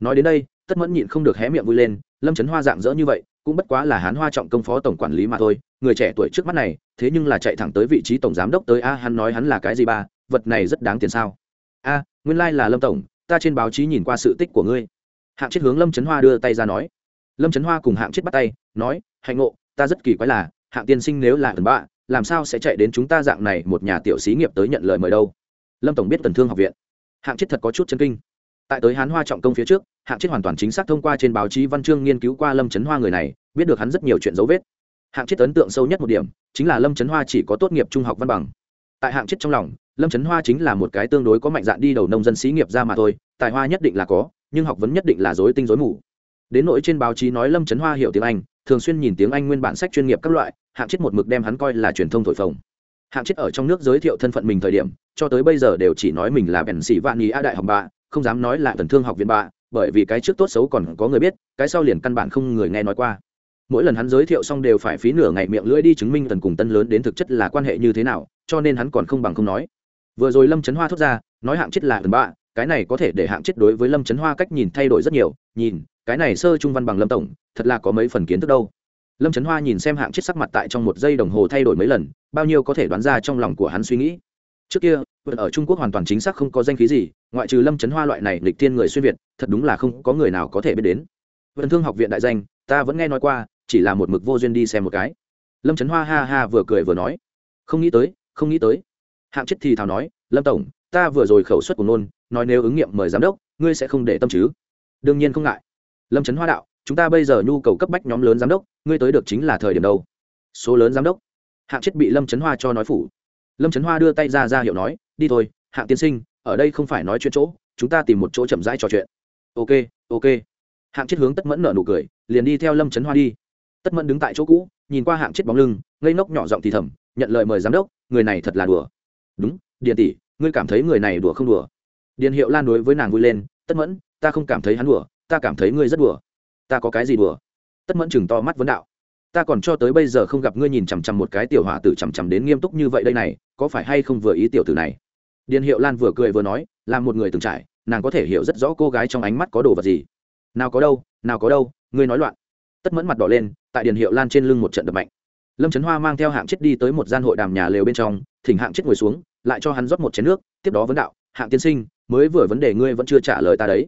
Speaker 1: Nói đến đây, tất mẫn nhịn không được hé miệng vui lên, lâm trấn hoa dạng dỡ như vậy, cũng bất quá là hán hoa trọng công phó tổng quản lý mà thôi, người trẻ tuổi trước mắt này, thế nhưng là chạy thẳng tới vị trí tổng giám đốc tới, a, hắn nói hắn là cái gì ba, vật này rất đáng tiền sao? A, nguyên lai、like、là lâm tổng, ta trên báo chí nhìn qua sự tích của ngươi. Hạng chết hướng lâm trấn hoa đưa tay ra nói. Lâm trấn hoa cùng hạng chết bắt tay, nói, hạnh ngộ, ta rất kỳ quái là, hạng tiên sinh nếu là ẩn bạ, làm sao sẽ chạy đến chúng ta dạng này, một nhà tiểu xí nghiệp tới nhận lời mời đâu? Lâm tổng biết tần thương học viện hạng chết thật có chút chân kinh tại tới hán hoa trọng công phía trước hạng chết hoàn toàn chính xác thông qua trên báo chí văn chương nghiên cứu qua lâm trấn hoa người này biết được hắn rất nhiều chuyện dấu vết hạng chết ấn tượng sâu nhất một điểm chính là lâm trấn hoa chỉ có tốt nghiệp trung học văn bằng tại hạng chết trong lòng lâm trấn hoa chính là một cái tương đối có mạnh dạn đi đầu nông dân xí nghiệp ra mà thôi tài hoa nhất định là có nhưng học vấn nhất định là dối tinh dối mù đến nỗi trên báo chí nói lâm trấn hoa hiểu tiếng anh thường xuyên nhìn tiếng anh nguyên bản sách chuyên nghiệp các loại hạng chết một mực đem hắn coi là truyền thông thổi phồng hạng chết ở trong nước giới thiệu thân phận mình thời điểm, cho tới bây giờ đều chỉ nói mình là bèn sĩ vạn ý a đại học bạ không dám nói là tần thương học viện bạ bởi vì cái trước tốt xấu còn có người biết, cái sau liền căn bản không người nghe nói qua. Mỗi lần hắn giới thiệu xong đều phải phí nửa ngày miệng lưỡi đi chứng minh tần cùng tân lớn đến thực chất là quan hệ như thế nào, cho nên hắn còn không bằng không nói. Vừa rồi lâm trấn hoa thốt ra, nói hạng chết là tần bạ cái này có thể để hạng chết đối với lâm trấn hoa cách nhìn thay đổi rất nhiều, nhìn, cái này sơ trung văn bằng lâm tổng, thật là có mấy phần kiến thức đâu lâm trấn hoa nhìn xem hạng chết sắc mặt tại trong một giây đồng hồ thay đổi mấy lần, bao nhiêu có thể đoán ra trong lòng của hắn suy nghĩ. Trước kia vượt ở trung quốc hoàn toàn chính xác không có danh khí gì, ngoại trừ lâm trấn hoa loại này lịch thiên người xuyên việt, thật đúng là không có người nào có thể biết đến. Vân thương học viện đại danh, ta vẫn nghe nói qua, chỉ là một mực vô duyên đi xem một cái. Lâm trấn hoa ha ha vừa cười vừa nói, không nghĩ tới, không nghĩ tới. Hạng chết thì thào nói, lâm tổng, ta vừa rồi khẩu suất của nôn, nói nếu ứng nghiệm mời giám đốc, ngươi sẽ không để tâm chứ? Đương nhiên không ngại. Lâm trấn hoa đạo chúng ta bây giờ nhu cầu cấp bách nhóm lớn giám đốc, ngươi tới được chính là thời điểm đâu? Số lớn giám đốc. Hạng chết bị lâm trấn hoa cho nói phủ. Lâm trấn hoa đưa tay ra ra hiệu nói, đi thôi, hạng tiên sinh, ở đây không phải nói chuyện chỗ, chúng ta tìm một chỗ chậm rãi trò chuyện. Ok ok. Hạng chết hướng tất mẫn nở nụ cười, liền đi theo lâm trấn hoa đi. Tất mẫn đứng tại chỗ cũ, nhìn qua hạng chết bóng lưng, ngây ngốc nhỏ giọng thì thầm, nhận lời mời giám đốc, người này thật là đùa. Đúng điện tỷ, ngươi cảm thấy người này đùa không đùa? Điện hiệu lan đối với nàng vui lên, tất mẫn, ta không cảm thấy hắn đùa, ta cảm thấy ngươi rất đùa ta có cái gì đùa? Tất mẫn chừng to mắt vấn đạo. Ta còn cho tới bây giờ không gặp ngươi nhìn chằm chằm một cái tiểu hỏa tử chằm chằm đến nghiêm túc như vậy đây này, có phải hay không vừa ý tiểu tử này? Điền hiệu lan vừa cười vừa nói, là một người từng trải, nàng có thể hiểu rất rõ cô gái trong ánh mắt có đồ vật gì. Nào có đâu, nào có đâu, ngươi nói loạn. Tất mẫn mặt đỏ lên, tại Điền hiệu lan trên lưng một trận đập mạnh. Lâm trấn hoa mang theo hạng chết đi tới một gian hội đàm nhà lều bên trong, thỉnh hạng chết ngồi xuống, lại cho hắn rót một chén nước, tiếp đó vấn đạo, hạng tiên sinh, mới vừa vấn đề ngươi vẫn chưa trả lời ta đấy.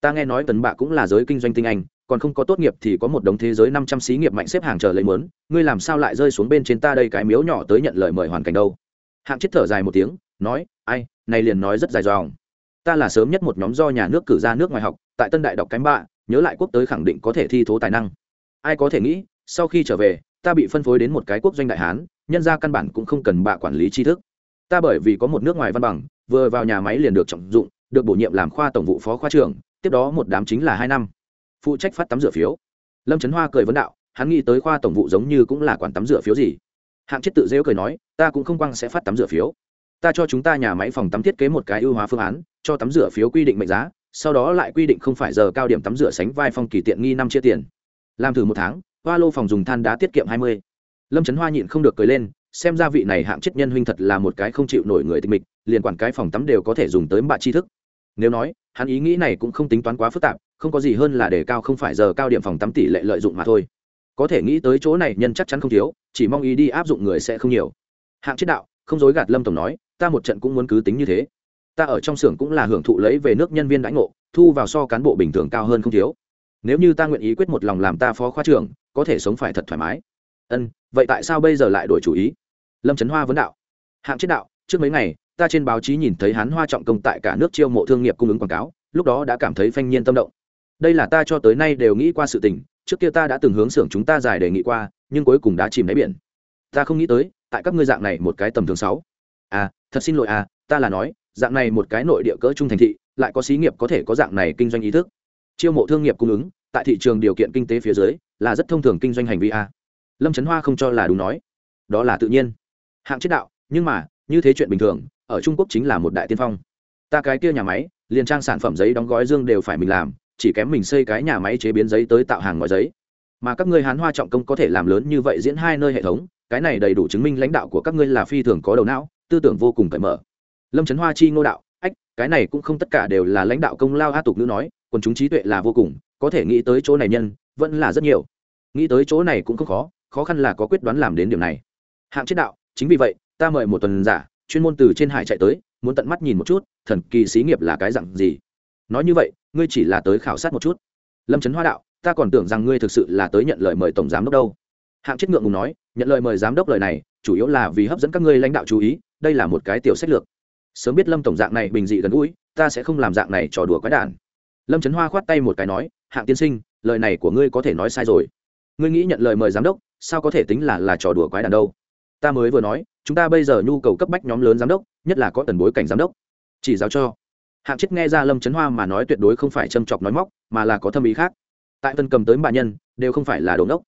Speaker 1: Ta nghe nói tấn bạ cũng là giới kinh doanh tinh anh còn không có tốt nghiệp thì có một đống thế giới năm trăm xí nghiệp mạnh xếp hàng chờ lấy mớn ngươi làm sao lại rơi xuống bên trên ta đây cái miếu nhỏ tới nhận lời mời hoàn cảnh đâu? Hạng chết thở dài một tiếng, nói, ai, này liền nói rất dài dòng. Ta là sớm nhất một nhóm do nhà nước cử ra nước ngoài học, tại tân đại đọc cánh bạ, nhớ lại quốc tới khẳng định có thể thi thố tài năng. Ai có thể nghĩ, sau khi trở về, ta bị phân phối đến một cái quốc doanh đại hán, nhân ra căn bản cũng không cần bạ quản lý tri thức. Ta bởi vì có một nước ngoài văn bằng, vừa vào nhà máy liền được trọng dụng, được bổ nhiệm làm khoa tổng vụ phó khoa trưởng, tiếp đó một đám chính là hai năm phụ trách phát tắm rửa phiếu. Lâm trấn hoa cười vấn đạo, hắn nghĩ tới khoa tổng vụ giống như cũng là quản tắm rửa phiếu gì. Hạng chết tự dễ cười nói, ta cũng không quăng sẽ phát tắm rửa phiếu. Ta cho chúng ta nhà máy phòng tắm thiết kế một cái ưu hóa phương án, cho tắm rửa phiếu quy định mệnh giá, sau đó lại quy định không phải giờ cao điểm tắm rửa sánh vai phong kỳ tiện nghi năm chia tiền. Làm thử một tháng, hoa lô phòng dùng than đá tiết kiệm hai mươi. Lâm trấn hoa nhịn không được cười lên, xem ra vị này hạng chết nhân huynh thật là một cái không chịu nổi người tịch mịch, liền quản cái phòng tắm đều có thể dùng tới bạ tri thức. Nếu nói hắn ý nghĩ này cũng không tính toán quá phức tạp, không có gì hơn là để cao không phải giờ cao điểm phòng tắm tỷ lệ lợi dụng mà thôi. Có thể nghĩ tới chỗ này nhân chắc chắn không thiếu, chỉ mong ý đi áp dụng người sẽ không nhiều. Hạng chết đạo, không dối gạt lâm tổng nói, ta một trận cũng muốn cứ tính như thế. Ta ở trong xưởng cũng là hưởng thụ lấy về nước nhân viên đãi ngộ, thu vào so cán bộ bình thường cao hơn không thiếu. Nếu như ta nguyện ý quyết một lòng làm ta phó khoa trưởng, có thể sống phải thật thoải mái. Ân, vậy tại sao bây giờ lại đổi chủ ý? Lâm trấn hoa vấn đạo. Hạng chết đạo, trước mấy ngày ta trên báo chí nhìn thấy hắn hoa trọng công tại cả nước chiêu mộ thương nghiệp cung ứng quảng cáo, lúc đó đã cảm thấy phanh nhiên tâm động. Đây là ta cho tới nay đều nghĩ qua sự tình, trước kia ta đã từng hướng xưởng chúng ta giải đề nghị qua, nhưng cuối cùng đã chìm đáy biển. Ta không nghĩ tới, tại các ngươi dạng này một cái tầm thường sáu. À thật xin lỗi à ta là nói, dạng này một cái nội địa cỡ trung thành thị, lại có xí nghiệp có thể có dạng này kinh doanh ý thức. Chiêu mộ thương nghiệp cung ứng, tại thị trường điều kiện kinh tế phía dưới, là rất thông thường kinh doanh hành vi a lâm trấn hoa không cho là đúng nói. Đó là tự nhiên. Hạng chế đạo, nhưng mà, như thế chuyện bình thường ở trung quốc chính là một đại tiên phong. Ta cái kia nhà máy, liền trang sản phẩm giấy đóng gói dương đều phải mình làm, chỉ kém mình xây cái nhà máy chế biến giấy tới tạo hàng ngoài giấy. Mà các ngươi hán hoa trọng công có thể làm lớn như vậy diễn hai nơi hệ thống, cái này đầy đủ chứng minh lãnh đạo của các ngươi là phi thường có đầu não, tư tưởng vô cùng cởi mở. Lâm trấn hoa chi ngô đạo, ách, cái này cũng không tất cả đều là lãnh đạo công lao a tục nữ nói còn chúng trí tuệ là vô cùng, có thể nghĩ tới chỗ này nhân, vẫn là rất nhiều. Nghĩ tới chỗ này cũng không khó khó khăn là có quyết đoán làm đến điểm này. Hạng chết đạo, chính vì vậy, ta mời một tuần giả chuyên môn từ trên hải chạy tới, muốn tận mắt nhìn một chút, thần kỳ xí nghiệp là cái dặn gì. Nói như vậy, ngươi chỉ là tới khảo sát một chút. Lâm trấn hoa đạo, ta còn tưởng rằng ngươi thực sự là tới nhận lời mời tổng giám đốc đâu. Hạng chết ngượng ngùng nói, nhận lời mời giám đốc lời này, chủ yếu là vì hấp dẫn các ngươi lãnh đạo chú ý, đây là một cái tiểu sách lược. Sớm biết lâm tổng dạng này bình dị gần gũi, ta sẽ không làm dạng này trò đùa quái đản. Lâm trấn hoa khoát tay một cái nói, hạng tiên sinh, lời này của ngươi có thể nói sai rồi. Ngươi nghĩ nhận lời mời giám đốc, sao có thể tính là là trò đùa quái đản đâu? Ta mới vừa nói, chúng ta bây giờ nhu cầu cấp bách nhóm lớn giám đốc, nhất là có tần bối cảnh giám đốc. Chỉ giáo cho. Hạng chết nghe ra lâm trấn hoa mà nói tuyệt đối không phải châm chọc nói móc, mà là có thâm ý khác. Tại tân cầm tới bà nhân, đều không phải là đồ đốc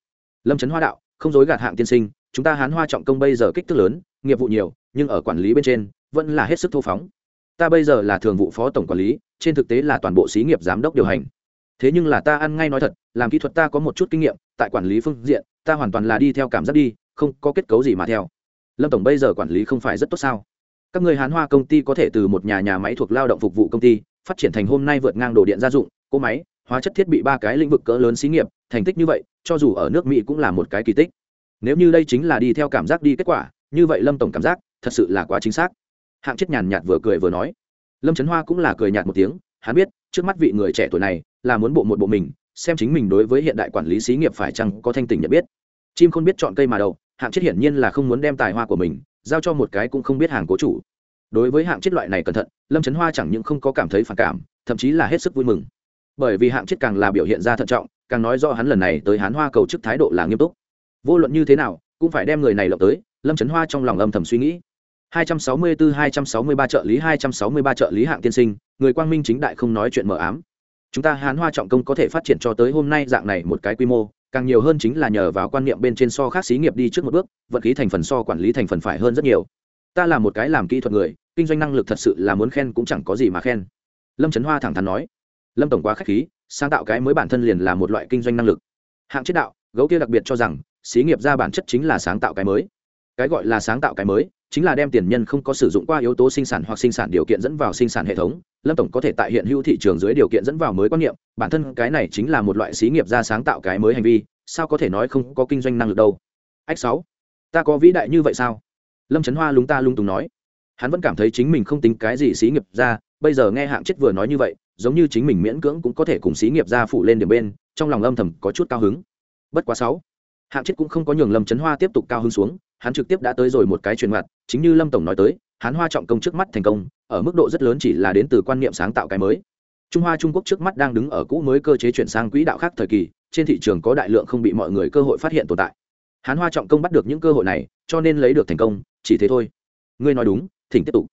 Speaker 1: lâm trấn hoa đạo, không dối gạt hạng tiên sinh, chúng ta hán hoa trọng công bây giờ kích thước lớn, nghiệp vụ nhiều, nhưng ở quản lý bên trên, vẫn là hết sức thô phóng. Ta bây giờ là thường vụ phó tổng quản lý, trên thực tế là toàn bộ xí nghiệp giám đốc điều hành. Thế nhưng là ta ăn ngay nói thật, làm kỹ thuật ta có một chút kinh nghiệm, tại quản lý phương diện, ta hoàn toàn là đi theo cảm giác đi không có kết cấu gì mà theo. Lâm tổng bây giờ quản lý không phải rất tốt sao? Các người hán hoa công ty có thể từ một nhà nhà máy thuộc lao động phục vụ công ty, phát triển thành hôm nay vượt ngang đồ điện gia dụng, cỗ máy, hóa chất thiết bị ba cái lĩnh vực cỡ lớn xí nghiệp, thành tích như vậy, cho dù ở nước mỹ cũng là một cái kỳ tích. Nếu như đây chính là đi theo cảm giác đi kết quả, như vậy lâm tổng cảm giác thật sự là quá chính xác. Hạng chết nhàn nhạt vừa cười vừa nói. Lâm trấn hoa cũng là cười nhạt một tiếng, hắn biết, trước mắt vị người trẻ tuổi này là muốn bộ một bộ mình, xem chính mình đối với hiện đại quản lý xí nghiệp phải chăng có thanh tỉnh nhận biết. Chim không biết chọn cây mà đậu hạng chết hiển nhiên là không muốn đem tài hoa của mình giao cho một cái cũng không biết hàng cố chủ. Đối với hạng chết loại này cẩn thận, lâm trấn hoa chẳng những không có cảm thấy phản cảm, thậm chí là hết sức vui mừng. Bởi vì hạng chết càng là biểu hiện ra thận trọng, càng nói rõ hắn lần này tới hán hoa cầu chức thái độ là nghiêm túc. Vô luận như thế nào, cũng phải đem người này lộng tới, lâm trấn hoa trong lòng âm thầm suy nghĩ. 264-263 trợ lý 263 trợ lý hạng tiên sinh, người quang minh chính đại không nói chuyện mờ ám. Chúng ta hán hoa trọng công có thể phát triển cho tới hôm nay dạng này một cái quy mô càng nhiều hơn chính là nhờ vào quan niệm bên trên so khác xí nghiệp đi trước một bước, vận khí thành phần so quản lý thành phần phải hơn rất nhiều. Ta là một cái làm kỹ thuật người, kinh doanh năng lực thật sự là muốn khen cũng chẳng có gì mà khen. Lâm trấn hoa thẳng thắn nói. Lâm tổng quá k h á c h khí, sáng tạo cái mới bản thân liền là một loại kinh doanh năng lực. Hạng chế đạo, gấu kia đặc biệt cho rằng, xí nghiệp ra bản chất chính là sáng tạo cái mới cái gọi là sáng tạo cái mới, chính là đem tiền nhân không có sử dụng qua yếu tố sinh sản hoặc sinh sản điều kiện dẫn vào sinh sản hệ thống. Lâm tổng có thể tại hiện hữu thị trường dưới điều kiện dẫn vào mới quan niệm, bản thân cái này chính là một loại xí nghiệp ra sáng tạo cái mới hành vi, sao có thể nói không có kinh doanh năng lực đâu? Ách sáu, ta có vĩ đại như vậy sao? Lâm trấn hoa lúng ta lung tùng nói. Hắn vẫn cảm thấy chính mình không tính cái gì xí nghiệp ra, bây giờ nghe hạng chết vừa nói như vậy, giống như chính mình miễn cưỡng cũng có thể cùng xí nghiệp ra phụ lên điểm bên, trong lòng âm thầm có chút cao hứng. Bất quá sáu, hạng chết cũng không có nhường lâm trấn hoa tiếp tục cao hứng xuống hắn trực tiếp đã tới rồi một cái truyền mặt, chính như lâm tổng nói tới, hắn hoa trọng công trước mắt thành công, ở mức độ rất lớn chỉ là đến từ quan niệm sáng tạo cái mới. Trung hoa trung quốc trước mắt đang đứng ở cũ mới cơ chế chuyển sang quỹ đạo khác thời kỳ, trên thị trường có đại lượng không bị mọi người cơ hội phát hiện tồn tại. Hắn hoa trọng công bắt được những cơ hội này, cho nên lấy được thành công, chỉ thế thôi. Ngươi nói đúng, thỉnh tiếp tục.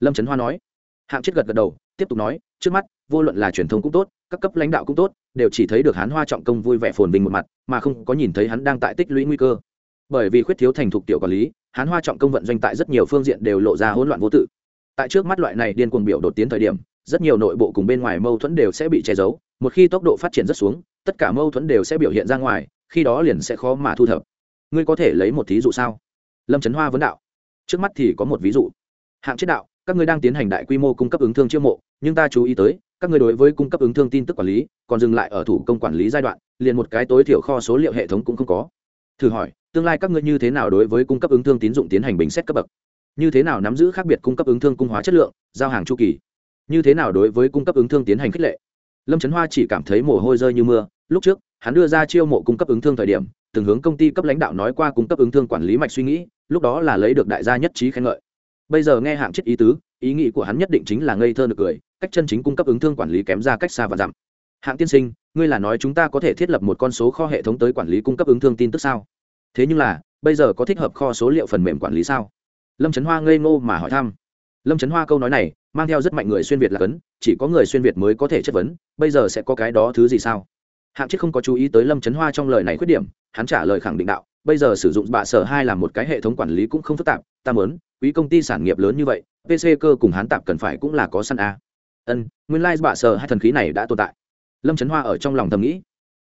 Speaker 1: Lâm trấn hoa nói. Hạng chết gật gật đầu, tiếp tục nói, trước mắt, vô luận là truyền thông cũng tốt, các cấp lãnh đạo cũng tốt, đều chỉ thấy được hắn hoa trọng công vui vẻ phồn vinh một mặt, mà không có nhìn thấy hắn đang tại tích lũy nguy cơ bởi vì khuyết thiếu thành thục tiểu quản lý hắn hoa trọng công vận doanh tại rất nhiều phương diện đều lộ ra hỗn loạn vô tự. Tại trước mắt loại này điên cuồng biểu đột tiến thời điểm, rất nhiều nội bộ cùng bên ngoài mâu thuẫn đều sẽ bị che giấu, một khi tốc độ phát triển rất xuống, tất cả mâu thuẫn đều sẽ biểu hiện ra ngoài, khi đó liền sẽ khó mà thu thập. Ngươi có thể lấy một thí dụ sao? Lâm trấn hoa vấn đạo. Trước mắt thì có một ví dụ. Hạng chế đạo, các ngươi đang tiến hành đại quy mô cung cấp ứng thương chiêu mộ, nhưng ta chú ý tới, các ngươi đối với cung cấp ứng thương tin tức quản lý, còn dừng lại ở thủ công quản lý giai đoạn, liền một cái tối thiểu kho số liệu hệ thống cũng không có thử hỏi, tương lai các ngươi như thế nào đối với cung cấp ứng thương tín dụng tiến hành bình xét cấp bậc? Như thế nào nắm giữ khác biệt cung cấp ứng thương cung hóa chất lượng, giao hàng chu kỳ? Như thế nào đối với cung cấp ứng thương tiến hành khích lệ? Lâm trấn hoa chỉ cảm thấy mồ hôi rơi như mưa, lúc trước, hắn đưa ra chiêu mộ cung cấp ứng thương thời điểm, từng hướng công ty cấp lãnh đạo nói qua cung cấp ứng thương quản lý mạch suy nghĩ, lúc đó là lấy được đại gia nhất trí khen ngợi. Bây giờ nghe hạng chết ý tứ, ý nghĩ của hắn nhất định chính là ngây thơ được cười, cách chân chính cung cấp ứng thương quản lý kém ra cách xa và dặm hạng tiên sinh ngươi là nói chúng ta có thể thiết lập một con số kho hệ thống tới quản lý cung cấp ứng thương tin tức sao? Thế nhưng là, bây giờ có thích hợp kho số liệu phần mềm quản lý sao? Lâm trấn hoa ngây ngô mà hỏi thăm. Lâm trấn hoa câu nói này, mang theo rất mạnh người xuyên việt là cấn, chỉ có người xuyên việt mới có thể chất vấn, bây giờ sẽ có cái đó thứ gì sao? Hạng chết không có chú ý tới lâm trấn hoa trong lời này khuyết điểm, hắn trả lời khẳng định đạo, bây giờ sử dụng bạ sở hai là một cái hệ thống quản lý cũng không phức tạp, ta mớn quý công ty sản nghiệp lớn như vậy pc cơ cùng hắn tạp cần phải cũng là có săn a. Ân, nguyên lai、like、bạ sở hai thần khí này đã tồn tại lâm trấn hoa ở trong lòng thầm nghĩ,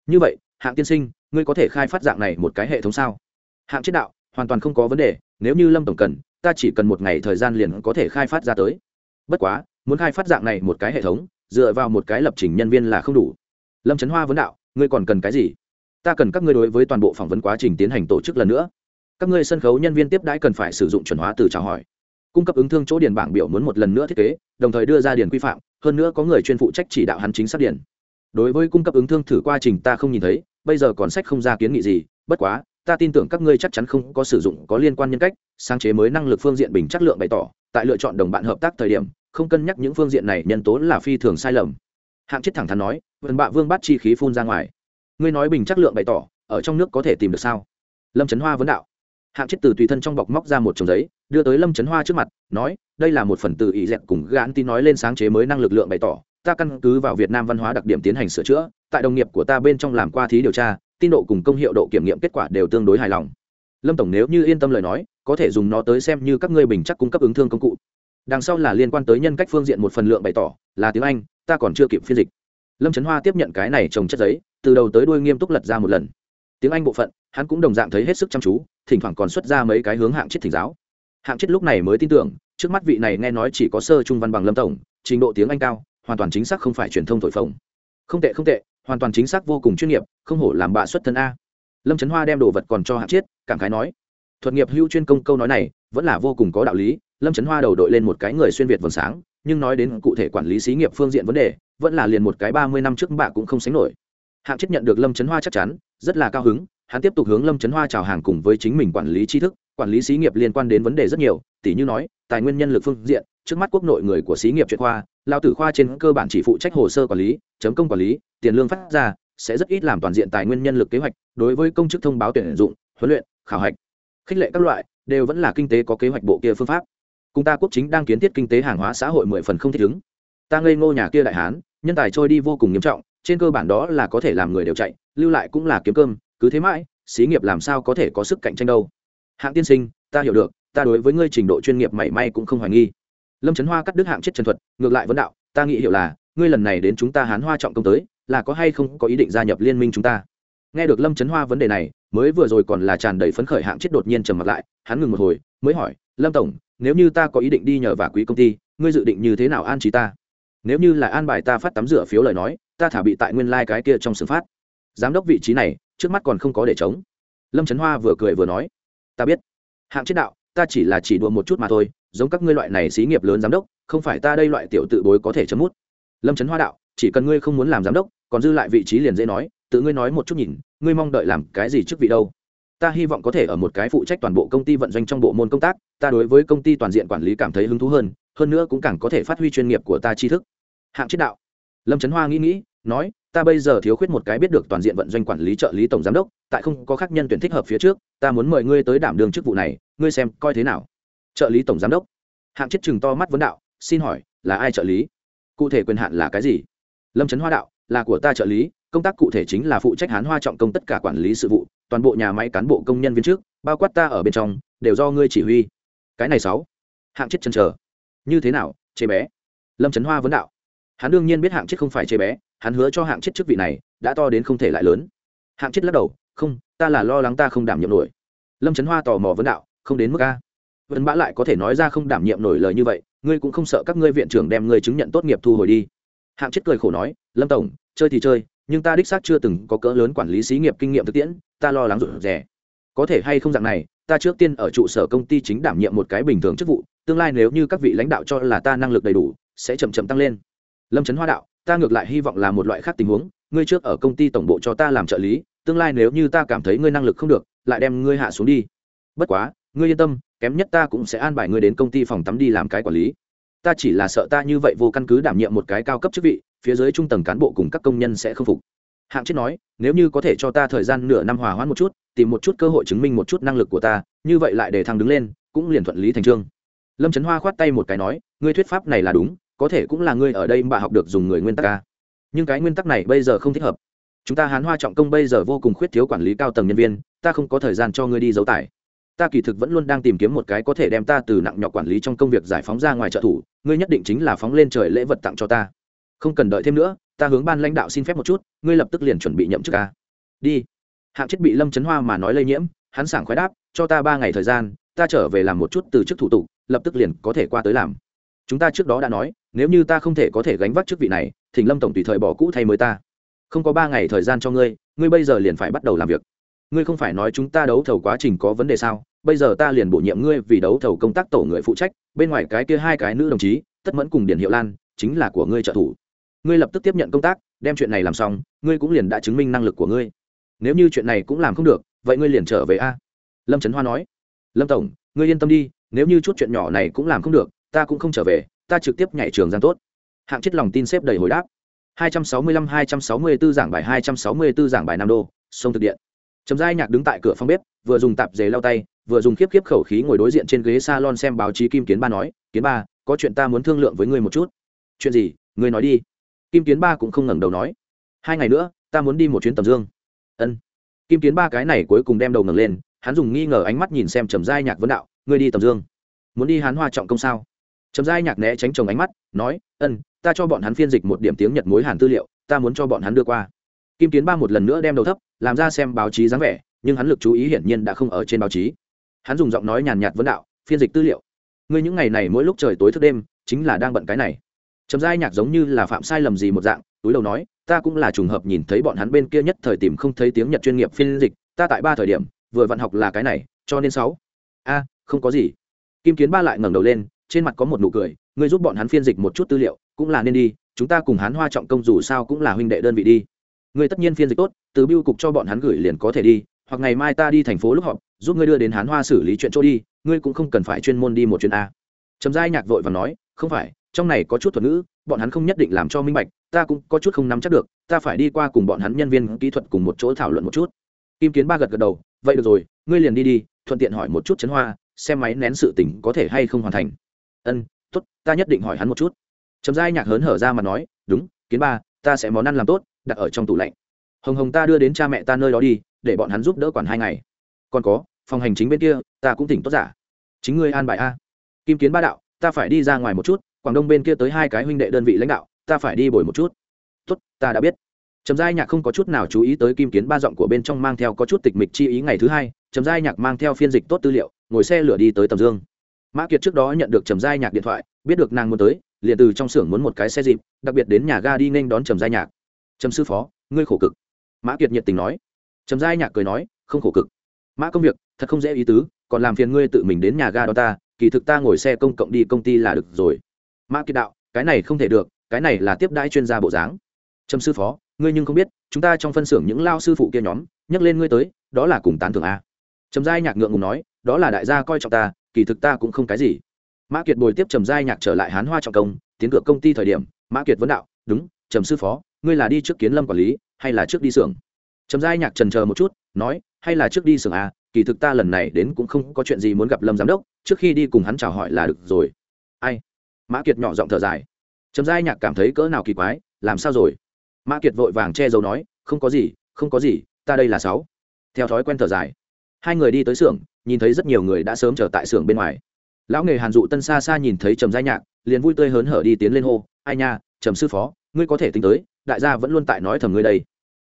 Speaker 1: như vậy, hạng tiên sinh, ngươi có thể khai phát dạng này một cái hệ thống sao? Hạng chết đạo, hoàn toàn không có vấn đề, nếu như lâm tổng cần, ta chỉ cần một ngày thời gian liền có thể khai phát ra tới. Bất quá, muốn khai phát dạng này một cái hệ thống, dựa vào một cái lập trình nhân viên là không đủ. Lâm trấn hoa vấn đạo, ngươi còn cần cái gì? Ta cần các ngươi đối với toàn bộ phỏng vấn quá trình tiến hành tổ chức lần nữa. Các ngươi sân khấu nhân viên tiếp đãi cần phải sử dụng chuẩn hóa từ chào hỏi. Cung cấp ứng thương chỗ điền bảng biểu muốn một lần nữa thiết kế, đồng thời đưa ra điền quy phạm, hơn nữa có người chuyên phụ trách chỉ đạo hắn chính xác điền đối với cung cấp ứng thương thử quá trình ta không nhìn thấy, bây giờ còn sách không ra kiến nghị gì, bất quá, ta tin tưởng các ngươi chắc chắn không có sử dụng có liên quan nhân cách, sáng chế mới năng lực phương diện bình chất lượng bày tỏ, tại lựa chọn đồng bạn hợp tác thời điểm, không cân nhắc những phương diện này nhân tố là phi thường sai lầm. Hạng chết thẳng thắn nói vần bạ vương bắt chi khí phun ra ngoài. Ngươi nói bình chất lượng bày tỏ, ở trong nước có thể tìm được sao? Lâm trấn hoa vấn đạo. Hạng chết từ tùy thân trong bọc móc ra một chồng giấy, đưa tới lâm trấn hoa trước mặt, nói, đây là một phần từ ý dẹt cùng gãn tin nói lên sáng chế mới năng lực lượng bày tỏ ta căn cứ vào việt nam văn hóa đặc điểm tiến hành sửa chữa, tại đồng nghiệp của ta bên trong làm qua thí điều tra, tin độ cùng công hiệu độ kiểm nghiệm kết quả đều tương đối hài lòng. Lâm tổng nếu như yên tâm lời nói, có thể dùng nó tới xem như các ngươi bình chắc cung cấp ứng thương công cụ. Đằng sau là liên quan tới nhân cách phương diện một phần lượng bày tỏ, là tiếng anh, ta còn chưa kịp phiên dịch. Lâm trấn hoa tiếp nhận cái này trồng chất giấy, từ đầu tới đuôi nghiêm túc lật ra một lần. Tiếng anh bộ phận, hắn cũng đồng dạng thấy hết sức chăm chú, thỉnh thoảng còn xuất ra mấy cái hướng hạng chết thỉnh giáo. Hạng chết lúc này mới tin tưởng, trước mắt vị này nghe nói chỉ có sơ trung văn bằng lâm tổng, trình độ tiếng anh cao hoàn toàn chính xác không phải truyền thông thổi phồng. Không tệ không tệ, hoàn toàn chính xác vô cùng chuyên nghiệp, không hổ làm bạ xuất thân a. Lâm trấn hoa đem đồ vật còn cho hạng chiết, cảm khái nói, thuật nghiệp hưu chuyên công câu nói này, vẫn là vô cùng có đạo lý. Lâm trấn hoa đầu đội lên một cái người xuyên việt vầng sáng, nhưng nói đến cụ thể quản lý xí nghiệp phương diện vấn đề, vẫn là liền một cái ba mươi năm trước bạ cũng không sánh nổi. Hạng Chiết nhận được lâm trấn hoa chắc chắn, rất là cao hứng, hắn tiếp tục hướng lâm trấn hoa chào hàng cùng với chính mình quản lý tri thức, quản lý xí nghiệp liên quan đến vấn đề rất nhiều tỷ như nói, tài nguyên nhân lực phương diện trước mắt quốc nội người của xí nghiệp chuyện khoa lao tử khoa trên cơ bản chỉ phụ trách hồ sơ quản lý, chấm công quản lý, tiền lương phát ra, sẽ rất ít làm toàn diện tài nguyên nhân lực kế hoạch, đối với công chức thông báo tuyển dụng, huấn luyện, khảo hạch, khích lệ các loại, đều vẫn là kinh tế có kế hoạch bộ kia phương pháp. Cùng ta quốc chính đang kiến thiết kinh tế hàng hóa xã hội mười phần không thích ứng. Ta ngây ngô nhà kia đại hán, nhân tài trôi đi vô cùng nghiêm trọng, trên cơ bản đó là có thể làm người đều chạy, lưu lại cũng là kiếm cơm, cứ thế mãi, xí nghiệp làm sao có thể có sức cạnh tranh đâu. Hạng tiên sinh, ta hiểu được, ta đối với ngươi trình độ chuyên nghiệp mảy may cũng không hoài nghi lâm trấn hoa cắt đứt hạng chết trần thuật, ngược lại vấn đạo, ta nghĩ hiểu là, ngươi lần này đến chúng ta hán hoa trọng công tới, là có hay không có ý định gia nhập liên minh chúng ta? Nghe được lâm trấn hoa vấn đề này, mới vừa rồi còn là tràn đầy phấn khởi hạng chết đột nhiên trầm mặt lại, hắn ngừng một hồi, mới hỏi, lâm tổng, nếu như ta có ý định đi nhờ vả quý công ty, ngươi dự định như thế nào an trí ta? Nếu như là an bài ta phát tắm rửa phiếu lời nói, ta thả bị tại nguyên lai、like、cái kia trong xử phát giám đốc vị trí này, trước mắt còn không có để chống lâm trấn hoa vừa cười vừa nói, ta biết. Hạng chết đạo, ta chỉ là chỉ đùa một chút mà thôi giống các ngươi loại này xí nghiệp lớn giám đốc, không phải ta đây loại tiểu tự bối có thể chấm mút. Lâm trấn hoa đạo, chỉ cần ngươi không muốn làm giám đốc, còn dư lại vị trí liền dễ nói, tự ngươi nói một chút nhìn, ngươi mong đợi làm cái gì trước vị đâu. Ta hy vọng có thể ở một cái phụ trách toàn bộ công ty vận doanh trong bộ môn công tác, ta đối với công ty toàn diện quản lý cảm thấy hứng thú hơn hơn nữa cũng càng có thể phát huy chuyên nghiệp của ta tri thức. Hạng chết đạo, lâm trấn hoa nghĩ nghĩ, nói, ta bây giờ thiếu khuyết một cái biết được toàn diện vận doanh quản lý trợ lý tổng giám đốc, tại không có khác nhân tuyển thích hợp phía trước, ta muốn mời ngươi tới đảm đường chức vụ này, ngươi xem coi thế nào trợ lý tổng giám đốc. Hạng chết chừng to mắt vấn đạo, xin hỏi, là ai trợ lý? Cụ thể quyền hạn là cái gì? Lâm trấn hoa đạo, là của ta trợ lý, công tác cụ thể chính là phụ trách hán hoa trọng công tất cả quản lý sự vụ, toàn bộ nhà máy cán bộ công nhân viên trước, bao quát ta ở bên trong, đều do ngươi chỉ huy. Cái này sáu. Hạng chết chân chờ. Như thế nào, chế bé lâm trấn hoa vấn đạo. Hắn đương nhiên biết hạng chết không phải chế bé hắn hứa cho hạng chết chức vị này, đã to đến không thể lại lớn. Hạng chết lắc đầu, không, ta là lo lắng ta không đảm nhiệm nổi. Lâm trấn hoa tò mò vấn đạo, không đến mức a? Vẫn bã lại có thể nói ra không đảm nhiệm nổi lời như vậy, ngươi cũng không sợ các ngươi viện trưởng đem ngươi chứng nhận tốt nghiệp thu hồi đi. Hạng chết cười khổ nói, lâm tổng, chơi thì chơi, nhưng ta đích xác chưa từng có cỡ lớn quản lý xí nghiệp kinh nghiệm thực tiễn, ta lo lắng rụt rè. Có thể hay không dạng này, ta trước tiên ở trụ sở công ty chính đảm nhiệm một cái bình thường chức vụ, tương lai nếu như các vị lãnh đạo cho là ta năng lực đầy đủ, sẽ chậm chậm tăng lên. Lâm trấn hoa đạo, ta ngược lại hy vọng là một loại khác tình huống, ngươi trước ở công ty tổng bộ cho ta làm trợ lý, tương lai nếu như ta cảm thấy ngươi năng lực không được, lại đem ngươi hạ xuống đi. Bất quá ngươi yên tâm, kém nhất ta cũng sẽ an bài ngươi đến công ty phòng tắm đi làm cái quản lý. Ta chỉ là sợ ta như vậy vô căn cứ đảm nhiệm một cái cao cấp chức vị, phía dưới trung tầng cán bộ cùng các công nhân sẽ không phục. Hạng chết nói, nếu như có thể cho ta thời gian nửa năm hòa hoãn một chút, tìm một chút cơ hội chứng minh một chút năng lực của ta, như vậy lại để thăng đứng lên, cũng liền thuận lý thành trương. Lâm trấn hoa khoát tay một cái nói, ngươi thuyết pháp này là đúng, có thể cũng là ngươi ở đây bà học được dùng người nguyên tắc ca nhưng cái nguyên tắc này bây giờ không thích hợp. Chúng ta hán hoa trọng công bây giờ vô cùng khuyết thiếu quản lý cao tầng nhân viên, ta không có thời gian cho ngươi đi giấu tải ta kỳ thực vẫn luôn đang tìm kiếm một cái có thể đem ta từ nặng nhọc quản lý trong công việc giải phóng ra ngoài trợ thủ, ngươi nhất định chính là phóng lên trời lễ vật tặng cho ta. Không cần đợi thêm nữa, ta hướng ban lãnh đạo xin phép một chút, ngươi lập tức liền chuẩn bị nhậm chức ca đi. Hạng chết bị lâm trấn hoa mà nói lây nhiễm, hắn sảng khoái đáp, cho ta ba ngày thời gian, ta trở về làm một chút từ chức thủ tục, lập tức liền có thể qua tới làm. Chúng ta trước đó đã nói, nếu như ta không thể có thể gánh vác chức vị này, thỉnh lâm tổng tùy thời bỏ cũ thay mới ta. Không có ba ngày thời gian cho ngươi ngươi bây giờ liền phải bắt đầu làm việc ngươi không phải nói chúng ta đấu thầu quá trình có vấn đề sao? Bây giờ ta liền bổ nhiệm ngươi vì đấu thầu công tác tổ người phụ trách, bên ngoài cái kia hai cái nữ đồng chí, tất mẫn cùng điển hiệu lan, chính là của ngươi trợ thủ. Ngươi lập tức tiếp nhận công tác, đem chuyện này làm xong, ngươi cũng liền đã chứng minh năng lực của ngươi. Nếu như chuyện này cũng làm không được, vậy ngươi liền trở về a. Lâm trấn hoa nói. Lâm tổng, ngươi yên tâm đi, nếu như chút chuyện nhỏ này cũng làm không được, ta cũng không trở về, ta trực tiếp nhảy trường giang tốt. Hạng chết lòng tin xếp đầy hồi đáp. 265-264 giảng bài 264 giảng bài nam đô, sông thực điện trầm giai nhạc đứng tại cửa phòng bếp, vừa dùng tạp dề lau tay, vừa dùng khiếp khiếp khẩu khí ngồi đối diện trên ghế salon xem báo chí kim kiến ba nói, kiến ba, có chuyện ta muốn thương lượng với ngươi một chút. Chuyện gì? Ngươi nói đi. Kim kiến ba cũng không ngẩng đầu nói, hai ngày nữa, ta muốn đi một chuyến tầm dương. Ân. Kim kiến ba cái này cuối cùng đem đầu ngẩng lên, hắn dùng nghi ngờ ánh mắt nhìn xem trầm giai nhạc vấn đạo, ngươi đi tầm dương? Muốn đi hán hoa trọng công sao? Trầm giai nhạc né tránh chồng ánh mắt, nói, ân, ta cho bọn hắn phiên dịch một điểm tiếng nhật mối hàn tư liệu, ta muốn cho bọn hắn đưa qua. Kim kiến ba một lần nữa đem đầu thấp làm ra xem báo chí dáng vẻ, nhưng hắn lực chú ý hiển nhiên đã không ở trên báo chí. Hắn dùng giọng nói nhàn nhạt vấn đạo, phiên dịch tư liệu. Ngươi những ngày này mỗi lúc trời tối thức đêm, chính là đang bận cái này. Trầm giai nhạc giống như là phạm sai lầm gì một dạng, túi đầu nói, ta cũng là trùng hợp nhìn thấy bọn hắn bên kia nhất thời tìm không thấy tiếng nhật chuyên nghiệp phiên dịch, ta tại ba thời điểm, vừa vận học là cái này, cho nên sáu. A, không có gì. Kim kiến ba lại ngẩng đầu lên, trên mặt có một nụ cười, ngươi giúp bọn hắn phiên dịch một chút tư liệu, cũng là nên đi, chúng ta cùng hắn hoa trọng công dù sao cũng là huynh đệ đơn vị đi ngươi tất nhiên phiên dịch tốt, từ biêu cục cho bọn hắn gửi liền có thể đi, hoặc ngày mai ta đi thành phố lúc họp, giúp ngươi đưa đến hán hoa xử lý chuyện chỗ đi, ngươi cũng không cần phải chuyên môn đi một chuyến a. Trầm giai nhạc vội và nói, không phải, trong này có chút thuật ngữ, bọn hắn không nhất định làm cho minh bạch, ta cũng có chút không nắm chắc được, ta phải đi qua cùng bọn hắn nhân viên kỹ thuật cùng một chỗ thảo luận một chút. Kim kiến ba gật gật đầu, vậy được rồi, ngươi liền đi đi, thuận tiện hỏi một chút chấn hoa, xem máy nén sự tỉnh có thể hay không hoàn thành. Ân, tốt, ta nhất định hỏi hắn một chút. Trầm giai nhạc hớn hở ra mà nói, đúng, kiến ba ta sẽ món ăn làm tốt, đặt ở trong tủ lạnh. Hồng hồng ta đưa đến cha mẹ ta nơi đó đi, để bọn hắn giúp đỡ quản hai ngày. Còn có, phòng hành chính bên kia, ta cũng tỉnh tốt giả. Chính ngươi an bài a. Kim kiến ba đạo, ta phải đi ra ngoài một chút, quảng đông bên kia tới hai cái huynh đệ đơn vị lãnh đạo, ta phải đi bồi một chút. Tốt, ta đã biết. Trầm giai nhạc không có chút nào chú ý tới kim kiến ba giọng của bên trong mang theo có chút tịch mịch chi ý ngày thứ hai, trầm giai nhạc mang theo phiên dịch tốt tư liệu, ngồi xe lửa đi tới tầm dương. Mã kiệt trước đó nhận được trầm giai nhạc điện thoại, biết được nàng muốn tới liền từ trong xưởng muốn một cái xe dịp, đặc biệt đến nhà ga đi nên đón trầm giai nhạc. Trầm sư phó, ngươi khổ cực. Mã kiệt nhiệt tình nói. Trầm giai nhạc cười nói, không khổ cực. Mã công việc, thật không dễ ý tứ, còn làm phiền ngươi tự mình đến nhà ga đó ta, kỳ thực ta ngồi xe công cộng đi công ty là được rồi. Mã kiệt đạo, cái này không thể được, cái này là tiếp đãi chuyên gia bộ dáng. Trầm sư phó, ngươi nhưng không biết, chúng ta trong phân xưởng những lao sư phụ kia nhóm, nhắc lên ngươi tới, đó là cùng tán thưởng a. Trầm giai nhạc ngượng ngùng nói, đó là đại gia coi trọng ta, kỳ thực ta cũng không cái gì mã kiệt bồi tiếp trầm giai nhạc trở lại hán hoa trọng công, tiến cửa công ty thời điểm, mã kiệt vấn đạo, đúng, trầm sư phó, ngươi là đi trước kiến lâm quản lý, hay là trước đi xưởng? Trầm giai nhạc trần chờ một chút, nói, hay là trước đi xưởng à? kỳ thực ta lần này đến cũng không có chuyện gì muốn gặp lâm giám đốc, trước khi đi cùng hắn chào hỏi là được rồi. Ai? Mã kiệt nhỏ giọng thở dài. Trầm giai nhạc cảm thấy cỡ nào kỳ quái, làm sao rồi? Mã kiệt vội vàng che giấu nói, không có gì, không có gì, ta đây là sáu. Theo thói quen thở dài. Hai người đi tới xưởng, nhìn thấy rất nhiều người đã sớm chờ tại xưởng bên ngoài lão nghề hàn dụ tân xa xa nhìn thấy trầm giai nhạc, liền vui tươi hớn hở đi tiến lên hô, ai nha, trầm sư phó, ngươi có thể tính tới, đại gia vẫn luôn tại nói thầm ngươi đây.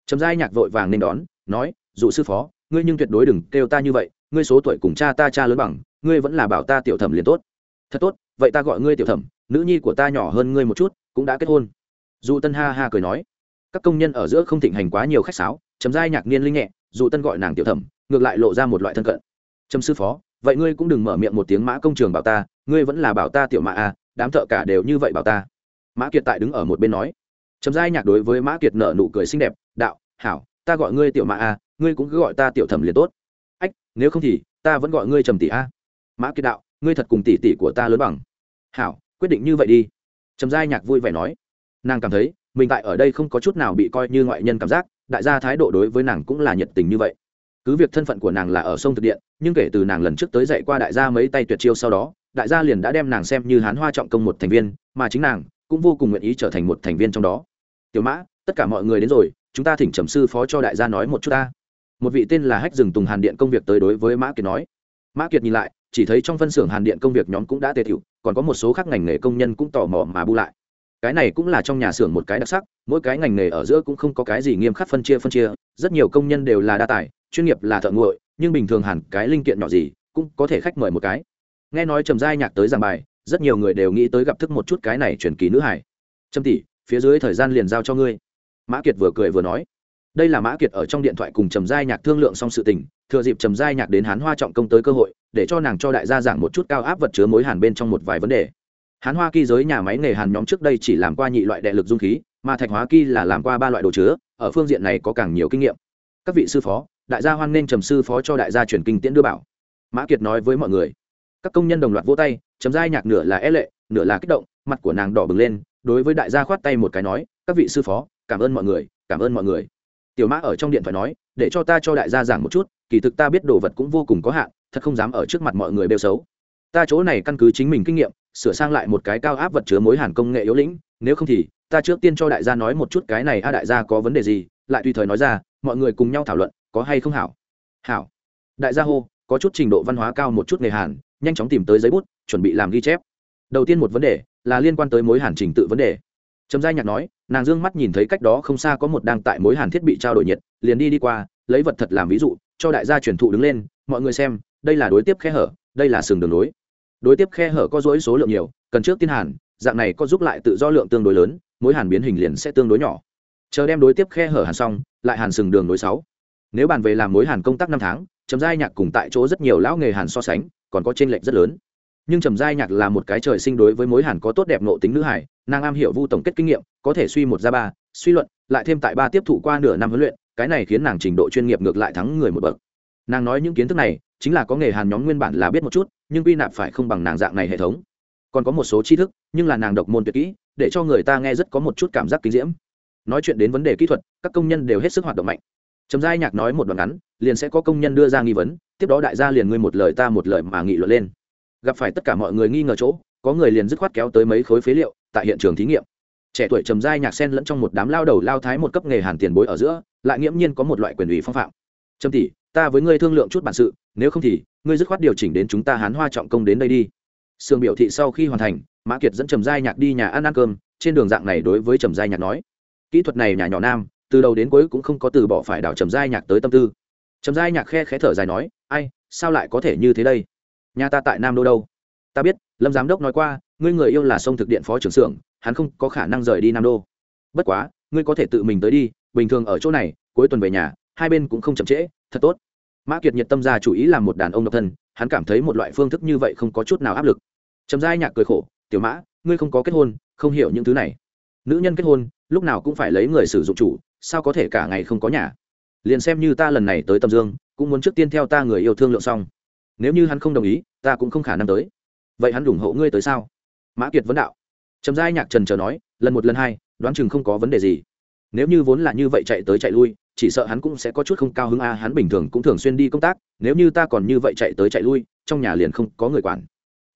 Speaker 1: Trầm giai nhạc vội vàng nên đón, nói, dụ sư phó, ngươi nhưng tuyệt đối đừng kêu ta như vậy, ngươi số tuổi cùng cha ta cha lớn bằng, ngươi vẫn là bảo ta tiểu thẩm liền tốt. Thật tốt, vậy ta gọi ngươi tiểu thẩm, nữ nhi của ta nhỏ hơn ngươi một chút, cũng đã kết hôn. Dụ tân ha ha cười nói, các công nhân ở giữa không thịnh hành quá nhiều khách sáo. Trầm giai nhạc niên linh nhẹ, dụ tân gọi nàng tiểu thẩm, ngược lại lộ ra một loại thân cận. Trầm sư phó vậy ngươi cũng đừng mở miệng một tiếng mã công trường bảo ta, ngươi vẫn là bảo ta tiểu mã à đám thợ cả đều như vậy bảo ta. Mã kiệt tại đứng ở một bên nói. Trầm giai nhạc đối với mã kiệt nở nụ cười xinh đẹp, đạo, hảo, ta gọi ngươi tiểu mã à ngươi cũng cứ gọi ta tiểu thẩm liền tốt. Ách, nếu không thì, ta vẫn gọi ngươi trầm tỷ a. Mã kiệt đạo, ngươi thật cùng tỷ tỷ của ta lớn bằng. Hảo, quyết định như vậy đi. Trầm giai nhạc vui vẻ nói. Nàng cảm thấy, mình tại ở đây không có chút nào bị coi như ngoại nhân cảm giác, đại gia thái độ đối với nàng cũng là nhiệt tình như vậy cứ việc thân phận của nàng là ở sông thực điện, nhưng kể từ nàng lần trước tới dạy qua đại gia mấy tay tuyệt chiêu sau đó, đại gia liền đã đem nàng xem như hán hoa trọng công một thành viên, mà chính nàng cũng vô cùng nguyện ý trở thành một thành viên trong đó. Tiểu mã, tất cả mọi người đến rồi, chúng ta thỉnh trầm sư phó cho đại gia nói một chút ta. Một vị tên là hách rừng tùng hàn điện công việc tới đối với mã kiệt nói. Mã kiệt nhìn lại, chỉ thấy trong phân xưởng hàn điện công việc nhóm cũng đã tề thiệu còn có một số khác ngành nghề công nhân cũng tò mò mà bu lại. Cái này cũng là trong nhà xưởng một cái đặc sắc, mỗi cái ngành nghề ở giữa cũng không có cái gì nghiêm khắc phân chia phân chia, rất nhiều công nhân đều là đa tài chuyên nghiệp là thợ nguội, nhưng bình thường hẳn cái linh kiện nhỏ gì cũng có thể khách mời một cái. Nghe nói trầm giai nhạc tới giảng bài, rất nhiều người đều nghĩ tới gặp thức một chút cái này truyền kỳ nữ hải trâm tỷ, phía dưới thời gian liền giao cho ngươi. Mã kiệt vừa cười vừa nói. Đây là mã kiệt ở trong điện thoại cùng trầm giai nhạc thương lượng xong sự tình, thừa dịp trầm giai nhạc đến hán hoa trọng công tới cơ hội, để cho nàng cho đại gia giảng một chút cao áp vật chứa mối hàn bên trong một vài vấn đề. Hán hoa kỳ giới nhà máy nghề hàn nhóm trước đây chỉ làm qua nhị loại đệ lực dung khí, mà thạch hóa kỳ là làm qua ba loại đồ chứa, ở phương diện này có càng nhiều kinh nghiệm. Các vị sư phó đại gia hoan nghênh trầm sư phó cho đại gia truyền kinh tiễn đưa bảo. Mã kiệt nói với mọi người, các công nhân đồng loạt vỗ tay, chấm giai nhạc nửa là é e lệ, nửa là kích động, mặt của nàng đỏ bừng lên, đối với đại gia khoát tay một cái nói, các vị sư phó, cảm ơn mọi người, cảm ơn mọi người. Tiểu mã ở trong điện thoại nói, để cho ta cho đại gia giảng một chút, kỳ thực ta biết đồ vật cũng vô cùng có hạn, thật không dám ở trước mặt mọi người bêu xấu. Ta chỗ này căn cứ chính mình kinh nghiệm, sửa sang lại một cái cao áp vật chứa mối hàn công nghệ yếu lĩnh, nếu không thì, ta trước tiên cho đại gia nói một chút cái này a đại gia có vấn đề gì, lại tùy thời nói ra, mọi người cùng nhau thảo luận có hay không hảo? Hảo. Đại gia hô, có chút trình độ văn hóa cao một chút nghề hàn, nhanh chóng tìm tới giấy bút, chuẩn bị làm ghi chép. Đầu tiên một vấn đề là liên quan tới mối hàn trình tự vấn đề. Trầm giai nhạc nói, nàng d ư ơ n g mắt nhìn thấy cách đó không xa có một đang tại mối hàn thiết bị trao đổi nhiệt, liền đi đi qua, lấy vật thật làm ví dụ, cho đại gia truyền thụ đứng lên, mọi người xem, đây là đối tiếp khe hở, đây là sừng đường nối. Đối tiếp khe hở có dối số lượng nhiều, cần trước tiên hàn, dạng này có giúp lại tự do lượng tương đối lớn, mối hàn biến hình liền sẽ tương đối nhỏ. Chờ đem đối tiếp khe hở hàn xong, lại hàn sừng đường nối sáu nếu bàn về làm mối hàn công tác năm tháng, Trầm giai nhạc cùng tại chỗ rất nhiều lão nghề hàn so sánh, còn có trên lệch rất lớn. Nhưng trầm giai nhạc là một cái trời sinh đối với mối hàn có tốt đẹp nộ tính nữ hải nàng am hiểu vu tổng kết kinh nghiệm, có thể suy một ra ba, suy luận, lại thêm tại ba tiếp thụ qua nửa năm huấn luyện, cái này khiến nàng trình độ chuyên nghiệp ngược lại thắng người một bậc. Nàng nói những kiến thức này, chính là có nghề hàn nhóm nguyên bản là biết một chút, nhưng quy nạp phải không bằng nàng dạng này hệ thống. Còn có một số tri thức, nhưng là nàng độc môn tuyệt kỹ, để cho người ta nghe rất có một chút cảm giác kinh diễm. Nói chuyện đến vấn đề kỹ thuật, các công nhân đều hết sức hoạt động mạnh trầm giai nhạc nói một đoạn ngắn, liền sẽ có công nhân đưa ra nghi vấn, tiếp đó đại gia liền ngươi một lời ta một lời mà nghị luận lên. Gặp phải tất cả mọi người nghi ngờ chỗ, có người liền dứt khoát kéo tới mấy khối phế liệu, tại hiện trường thí nghiệm. Trẻ tuổi trầm giai nhạc sen lẫn trong một đám lao đầu lao thái một cấp nghề hàn tiền bối ở giữa, lại nghiễm nhiên có một loại quyền ủy phong phạm. Trầm tỷ, ta với ngươi thương lượng chút bản sự, nếu không thì, ngươi dứt khoát điều chỉnh đến chúng ta hán hoa trọng công đến đây đi. Sương biểu thị sau khi hoàn thành, mã kiệt dẫn trầm giai nhạc đi nhà ăn ăn cơm, trên đường dạng này đối với trầm giai nhạc nói, kỹ thuật này nhà nhỏ nam từ đầu đến cuối cũng không có từ bỏ phải đảo trầm giai nhạc tới tâm tư. Trầm giai nhạc khe khẽ thở dài nói, ai, sao lại có thể như thế đây? Nhà ta tại nam đô đâu? Ta biết, lâm giám đốc nói qua, ngươi người yêu là sông thực điện phó trưởng xưởng, hắn không có khả năng rời đi nam đô. Bất quá, ngươi có thể tự mình tới đi, bình thường ở chỗ này, cuối tuần về nhà, hai bên cũng không chậm trễ, thật tốt. Mã kiệt nhiệt tâm ra chủ ý là một đàn ông độc thân, hắn cảm thấy một loại phương thức như vậy không có chút nào áp lực. Trầm giai nhạc cười khổ, tiểu mã, ngươi không có kết hôn, không hiểu những thứ này. Nữ nhân kết hôn, lúc nào cũng phải lấy người sử dụng chủ sao có thể cả ngày không có nhà? Liền xem như ta lần này tới tầm dương, cũng muốn trước tiên theo ta người yêu thương lượng xong. Nếu như hắn không đồng ý, ta cũng không khả năng tới. Vậy hắn ủng hộ ngươi tới sao? Mã kiệt vấn đạo. Trầm giai nhạc trần chờ nói, lần một lần hai, đoán chừng không có vấn đề gì. Nếu như vốn là như vậy chạy tới chạy lui, chỉ sợ hắn cũng sẽ có chút không cao hứng a, hắn bình thường cũng thường xuyên đi công tác, nếu như ta còn như vậy chạy tới chạy lui, trong nhà liền không có người quản.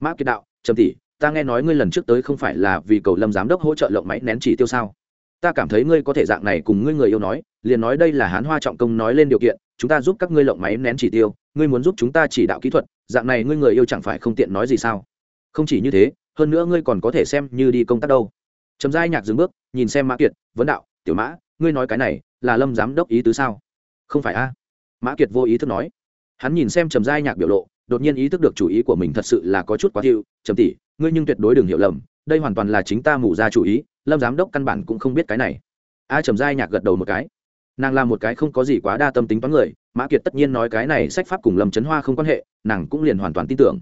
Speaker 1: Mã kiệt đạo, trầm tỷ, ta nghe nói ngươi lần trước tới không phải là vì cầu lâm giám đốc hỗ trợ lộng máy nén chỉ tiêu sao? Ta cảm thấy ngươi có thể dạng này cùng ngươi người yêu nói, liền nói đây là hán hoa trọng công nói lên điều kiện, chúng ta giúp các ngươi lộng máy nén chỉ tiêu, ngươi muốn giúp chúng ta chỉ đạo kỹ thuật, dạng này ngươi người yêu chẳng phải không tiện nói gì sao? Không chỉ như thế, hơn nữa ngươi còn có thể xem như đi công tác đâu. Trầm giai nhạc dừng bước, nhìn xem mã kiệt, vấn đạo, tiểu mã, ngươi nói cái này, là lâm giám đốc ý tứ sao? Không phải a. Mã kiệt vô ý thức nói. Hắn nhìn xem trầm giai nhạc biểu lộ, đột nhiên ý thức được chủ ý của mình thật sự là có chút quá thiệu trầm tỷ, ngươi nhưng tuyệt đối đừng hiểu lầm, đây hoàn toàn là chính ta mù ra chủ ý lâm giám đốc căn bản cũng không biết cái này a trầm giai nhạc gật đầu một cái nàng làm một cái không có gì quá đa tâm tính toán người mã kiệt tất nhiên nói cái này sách pháp cùng lâm trấn hoa không quan hệ nàng cũng liền hoàn toàn tin tưởng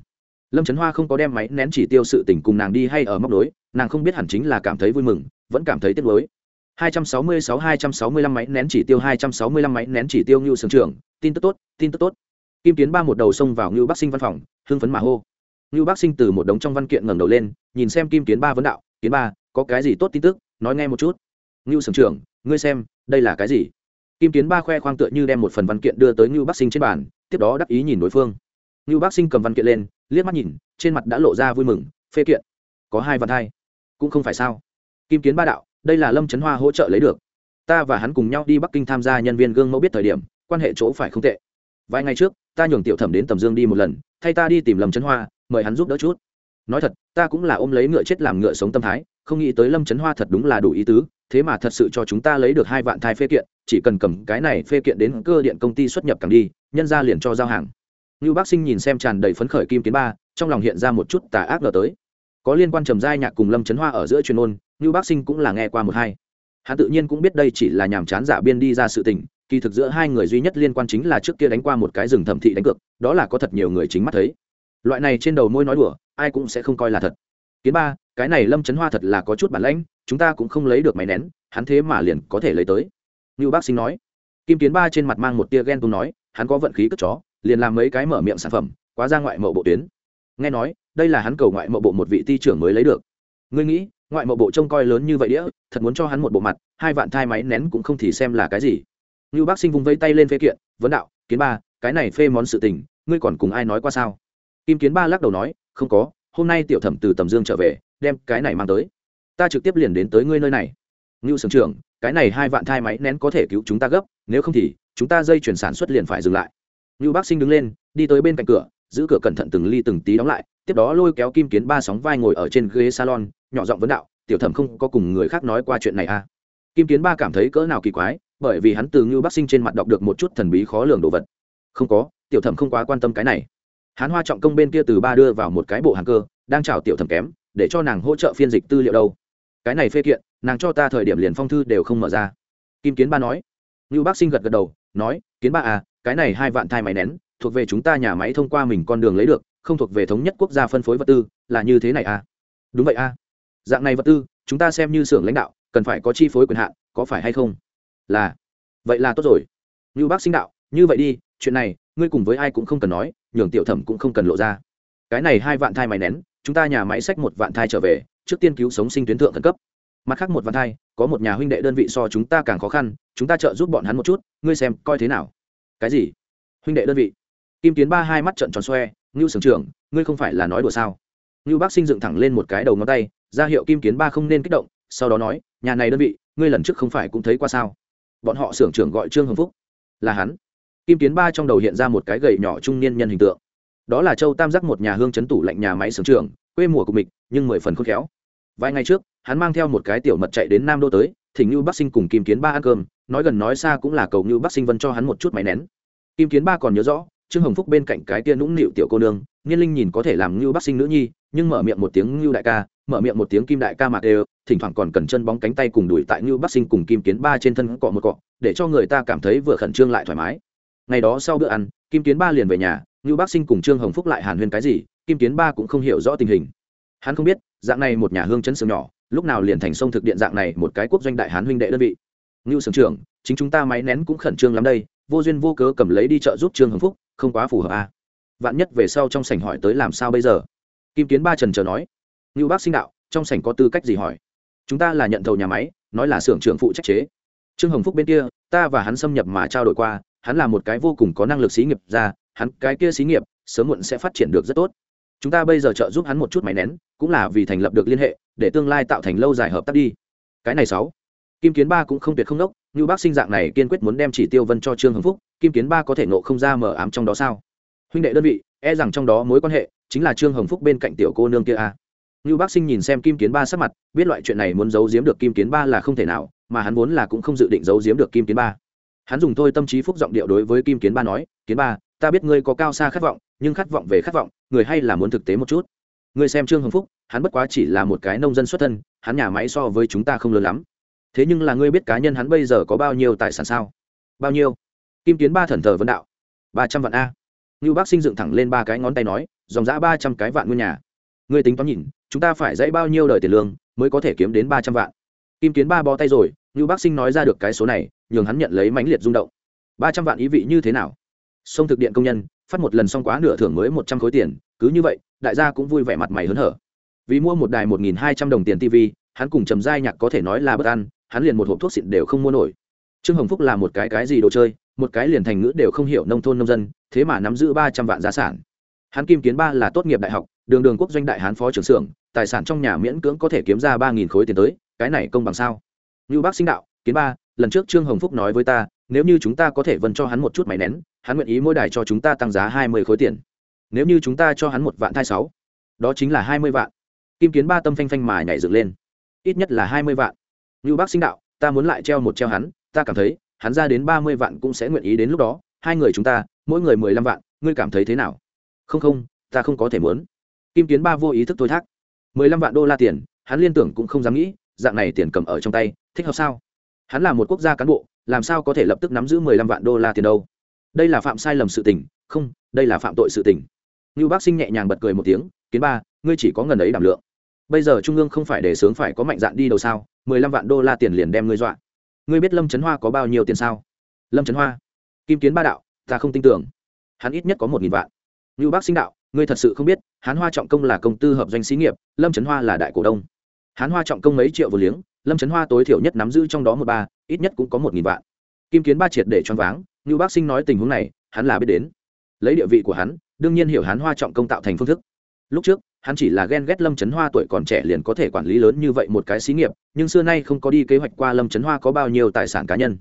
Speaker 1: lâm trấn hoa không có đem máy nén chỉ tiêu sự tình cùng nàng đi hay ở móc đối nàng không biết hẳn chính là cảm thấy vui mừng vẫn cảm thấy tiếc nuối 266-265 máy nén chỉ tiêu 265 máy nén chỉ tiêu Ngưu Sưởng trưởng, tin tức tốt, tin tức tốt. Kim Kiến ba một đầu xông vào Ngưu Bắc Sinh văn phòng, hưng phấn mà hô. Ngưu Bắc Sinh từ một đống trong văn kiện ngẩng đầu lên, nhìn xem Kim Kiến ba vấn đạo, "Kiến ba, có cái gì tốt tin tức, nói nghe một chút." Ngưu sưởng trưởng, ngươi xem, đây là cái gì? Kim tiến ba khoe khoang tựa như đem một phần văn kiện đưa tới Ngưu Bắc Sinh trên bàn, tiếp đó đắc ý nhìn đối phương. Ngưu Bắc Sinh cầm văn kiện lên, liếc mắt nhìn, trên mặt đã lộ ra vui mừng, phê kiện. Có hai văn hai, cũng không phải sao? Kim Kiến ba đạo, đây là lâm trấn hoa hỗ trợ lấy được ta và hắn cùng nhau đi bắc kinh tham gia nhân viên gương mẫu biết thời điểm quan hệ chỗ phải không tệ vài ngày trước ta nhường tiểu thẩm đến tầm dương đi một lần thay ta đi tìm lâm trấn hoa mời hắn giúp đỡ chút nói thật, ta cũng là ôm lấy ngựa chết làm ngựa sống tâm thái, không nghĩ tới lâm trấn hoa thật đúng là đủ ý tứ, thế mà thật sự cho chúng ta lấy được hai vạn thai phê kiện, chỉ cần cầm cái này phê kiện đến cơ điện công ty xuất nhập càng đi, nhân ra liền cho giao hàng. Như bác sinh nhìn xem tràn đầy phấn khởi kim kiến ba, trong lòng hiện ra một chút tà ác ngờ tới. Có liên quan trầm giai nhạc cùng lâm trấn hoa ở giữa chuyên ôn như bác sinh cũng là nghe qua một hai. Hắn tự nhiên cũng biết đây chỉ là nhàm chán giả biên đi ra sự tình, kỳ thực giữa hai người duy nhất liên quan chính là trước kia đánh qua một cái rừng thẩm thị đánh cược, đó là có thật nhiều người chính mắt thấy loại này trên đầu môi nói đùa, ai cũng sẽ không coi là thật. Kiến ba, cái này lâm trấn hoa thật là có chút bản lãnh, chúng ta cũng không lấy được máy nén, hắn thế mà liền có thể lấy tới. Như bác sinh nói. Kim kiến ba trên mặt mang một tia ghen tuông nói, hắn có vận khí cất chó, liền làm mấy cái mở miệng sản phẩm, quá ra ngoại mậu bộ tuyến. Nghe nói, đây là hắn cầu ngoại mậu bộ một vị ti trưởng mới lấy được. Ngươi nghĩ, ngoại mậu bộ trông coi lớn như vậy đĩa, thật muốn cho hắn một bộ mặt, hai vạn thai máy nén cũng không thì xem là cái gì. Như bác sinh vung vây tay lên phê kiện, vấn đạo, kiến ba, cái này phê món sự tình, ngươi còn cùng ai nói qua sao? Kim kiến ba lắc đầu nói, không có, hôm nay tiểu thẩm từ tầm dương trở về, đem cái này mang tới. Ta trực tiếp liền đến tới ngươi nơi này. Ngưu sưởng trưởng, cái này hai vạn thai máy nén có thể cứu chúng ta gấp, nếu không thì, chúng ta dây chuyển sản xuất liền phải dừng lại. Ngưu bác sinh đứng lên, đi tới bên cạnh cửa, giữ cửa cẩn thận từng ly từng tí đóng lại, tiếp đó lôi kéo kim kiến ba sóng vai ngồi ở trên ghế salon, nhỏ giọng vấn đạo, tiểu thẩm không có cùng người khác nói qua chuyện này à? Kim kiến ba cảm thấy cỡ nào kỳ quái, bởi vì hắn từ ngưu bắc sinh trên mặt đọc được một chút thần bí khó lường đồ vật. Không có, tiểu thẩm không quá quan tâm cái này hán hoa trọng công bên kia từ ba đưa vào một cái bộ hàng cơ, đang chào tiểu thẩm kém, để cho nàng hỗ trợ phiên dịch tư liệu đâu. Cái này phê kiện, nàng cho ta thời điểm liền phong thư đều không mở ra. Kim kiến ba nói. Như bác sinh gật gật đầu, nói, kiến ba à cái này hai vạn thai máy nén, thuộc về chúng ta nhà máy thông qua mình con đường lấy được, không thuộc về thống nhất quốc gia phân phối vật tư, là như thế này à? Đúng vậy à. Dạng này vật tư, chúng ta xem như xưởng lãnh đạo, cần phải có chi phối quyền hạn, có phải hay không? Là. Vậy là tốt rồi. Như bác sinh đạo, như vậy đi, chuyện này, ngươi cùng với ai cũng không cần nói nhường tiểu thẩm cũng không cần lộ ra. Cái này hai vạn thai máy nén, chúng ta nhà máy sách một vạn thai trở về, trước tiên cứu sống sinh tuyến thượng khẩn cấp. Mặt khác một vạn thai, có một nhà huynh đệ đơn vị so chúng ta càng khó khăn, chúng ta trợ giúp bọn hắn một chút, ngươi xem, coi thế nào? Cái gì? Huynh đệ đơn vị. Kim tiến ba hai mắt trận tròn xoe, ngưu sưởng trưởng, ngươi không phải là nói đùa sao? Ngưu bác sinh dựng thẳng lên một cái đầu ngón tay, ra hiệu kim kiến ba không nên kích động, sau đó nói, nhà này đơn vị, ngươi lần trước không phải cũng thấy qua sao? Bọn họ sưởng trưởng gọi trương hồng phúc. Là hắn kim kiến ba trong đầu hiện ra một cái gầy nhỏ trung niên nhân hình tượng. Đó là châu tam giác một nhà hương chấn tủ lạnh nhà máy sưởng trưởng, quê mùa của mình, nhưng mười phần khôn khéo. Vài ngày trước, hắn mang theo một cái tiểu mật chạy đến nam đô tới, thỉnh như bắc sinh cùng kim kiến ba ăn cơm, nói gần nói xa cũng là cầu như bắc sinh vân cho hắn một chút máy nén. Kim kiến ba còn nhớ rõ, trương hồng phúc bên cạnh cái tia nũng nịu tiểu cô nương nghiên linh nhìn có thể làm như bắc sinh nữ nhi, nhưng mở miệng một tiếng như đại ca, mở miệng một tiếng kim đại ca mạc đều thỉnh thoảng còn cần chân bóng cánh tay cùng đuổi tại như bắc sinh cùng kim kiến ba trên thân cọ một cọ, để cho người ta cảm thấy vừa khẩn trương lại thoải mái ngày đó sau bữa ăn, kim kiến ba liền về nhà như Bác sinh cùng trương hồng phúc lại hàn huyên cái gì, kim kiến ba cũng không hiểu rõ tình hình. Hắn không biết, dạng này một nhà hương chấn sương nhỏ, lúc nào liền thành sông thực điện dạng này một cái quốc doanh đại hán huynh đệ đơn vị. Ngưu sưởng trưởng, chính chúng ta máy nén cũng khẩn trương lắm đây, vô duyên vô cớ cầm lấy đi chợ giúp trương hồng phúc, không quá phù hợp à. vạn nhất về sau trong sảnh hỏi tới làm sao bây giờ? Kim kiến ba trần chờ nói. Ngưu bác sinh đạo, trong sảnh có tư cách gì hỏi? Chúng ta là nhận thầu nhà máy, nói là xưởng trưởng phụ trách chế. Trương hồng phúc bên kia, ta và hắn xâm nhập mà trao đổi qua hắn là một cái vô cùng có năng lực xí nghiệp ra, hắn cái kia xí nghiệp sớm muộn sẽ phát triển được rất tốt. Chúng ta bây giờ trợ giúp hắn một chút máy nén, cũng là vì thành lập được liên hệ, để tương lai tạo thành lâu dài hợp tác đi. Cái này sáu, kim kiến ba cũng không tuyệt không đốc như bác sinh dạng này kiên quyết muốn đem chỉ tiêu vân cho trương hưng phúc, kim kiến ba có thể nộ không ra mờ ám trong đó sao? Huynh đệ đơn vị e rằng trong đó mối quan hệ chính là trương hồng phúc bên cạnh tiểu cô nương kia a. À. như bác sinh nhìn xem kim kiến ba sắc mặt, biết loại chuyện này muốn giấu giếm được kim kiến ba là không thể nào, mà hắn vốn là cũng không dự định giấu giếm được kim kiến ba hắn dùng thôi tâm trí phúc giọng điệu đối với kim kiến ba nói, kiến ba, ta biết ngươi có cao xa khát vọng, nhưng khát vọng về khát vọng, người hay là muốn thực tế một chút. Ngươi xem trương hồng phúc, hắn bất quá chỉ là một cái nông dân xuất thân, hắn nhà máy so với chúng ta không lớn lắm. Thế nhưng là ngươi biết cá nhân hắn bây giờ có bao nhiêu tài sản sao? Bao nhiêu? Kim kiến ba thần thờ vấn đạo. Ba trăm vạn a. Ngưu bác sinh dựng thẳng lên ba cái ngón tay nói, dòng giã ba trăm cái vạn nguyên nhà. Ngươi tính toán nhìn, chúng ta phải dãy bao nhiêu đời tiền lương mới có thể kiếm đến ba trăm vạn? Kim kiến ba bó tay rồi, ngưu bác sinh nói ra được cái số này, nhường hắn nhận lấy mãnh liệt rung động. Ba trăm vạn ý vị như thế nào? Sông thực điện công nhân, phát một lần xong quá nửa thưởng mới một trăm khối tiền, cứ như vậy, đại gia cũng vui vẻ mặt mày hớn hở. Vì mua một đài một nghìn hai trăm đồng tiền tv hắn cùng trầm giai nhạc có thể nói là bất ăn hắn liền một hộp thuốc xịn đều không mua nổi. Trương hồng phúc là một cái cái gì đồ chơi, một cái liền thành ngữ đều không hiểu nông thôn nông dân, thế mà nắm giữ ba trăm vạn giá sản. Hắn kim kiến ba là tốt nghiệp đại học, đường đường quốc doanh đại hán phó trưởng xưởng, tài sản trong nhà miễn cưỡng có thể kiếm ra ba nghìn khối tiền tới cái này công bằng sao? Như bác sinh đạo, kiến ba, lần trước trương hồng phúc nói với ta, nếu như chúng ta có thể vân cho hắn một chút máy nén, hắn nguyện ý mỗi đài cho chúng ta tăng giá hai mươi khối tiền. Nếu như chúng ta cho hắn một vạn thai sáu, đó chính là hai mươi vạn. Kim kiến ba tâm phanh phanh mà nhảy dựng lên. Ít nhất là hai mươi vạn. Như bác sinh đạo, ta muốn lại treo một treo hắn, ta cảm thấy, hắn ra đến ba mươi vạn cũng sẽ nguyện ý đến lúc đó. Hai người chúng ta, mỗi người mười lăm vạn, ngươi cảm thấy thế nào? Không không, ta không có thể muốn. Kim kiến ba vô ý thức thôi thác. Mười lăm vạn đô la tiền, hắn liên tưởng cũng không dám nghĩ dạng này tiền cầm ở trong tay, thích hợp sao? Hắn là một quốc gia cán bộ, làm sao có thể lập tức nắm giữ mười lăm vạn đô la tiền đâu? Đây là phạm sai lầm sự tình, không, đây là phạm tội sự tình. Như bác sinh nhẹ nhàng bật cười một tiếng, kiến ba, ngươi chỉ có ngần ấy đảm lượng. Bây giờ trung ương không phải để sướng phải có mạnh dạn đi đâu sao? mười lăm vạn đô la tiền liền đem ngươi dọa. Ngươi biết lâm trấn hoa có bao nhiêu tiền sao? Lâm trấn hoa? Kim kiến ba đạo, ta không tin tưởng. Hắn ít nhất có một nghìn vạn. Như bác sinh đạo, ngươi thật sự không biết hắn hoa trọng công là công tư hợp doanh xí nghiệp, lâm trấn hoa là đại cổ đông hán hoa trọng công mấy triệu vô liếng, lâm trấn hoa tối thiểu nhất nắm giữ trong đó một ba, ít nhất cũng có một nghìn vạn. Kim kiến ba triệt để choáng váng như bác sinh nói tình huống này, hắn là biết đến. Lấy địa vị của hắn, đương nhiên hiểu hán hoa trọng công tạo thành phương thức. Lúc trước, hắn chỉ là ghen ghét lâm trấn hoa tuổi còn trẻ liền có thể quản lý lớn như vậy một cái xí nghiệp, nhưng xưa nay không có đi kế hoạch qua lâm trấn hoa có bao nhiêu tài sản cá nhân.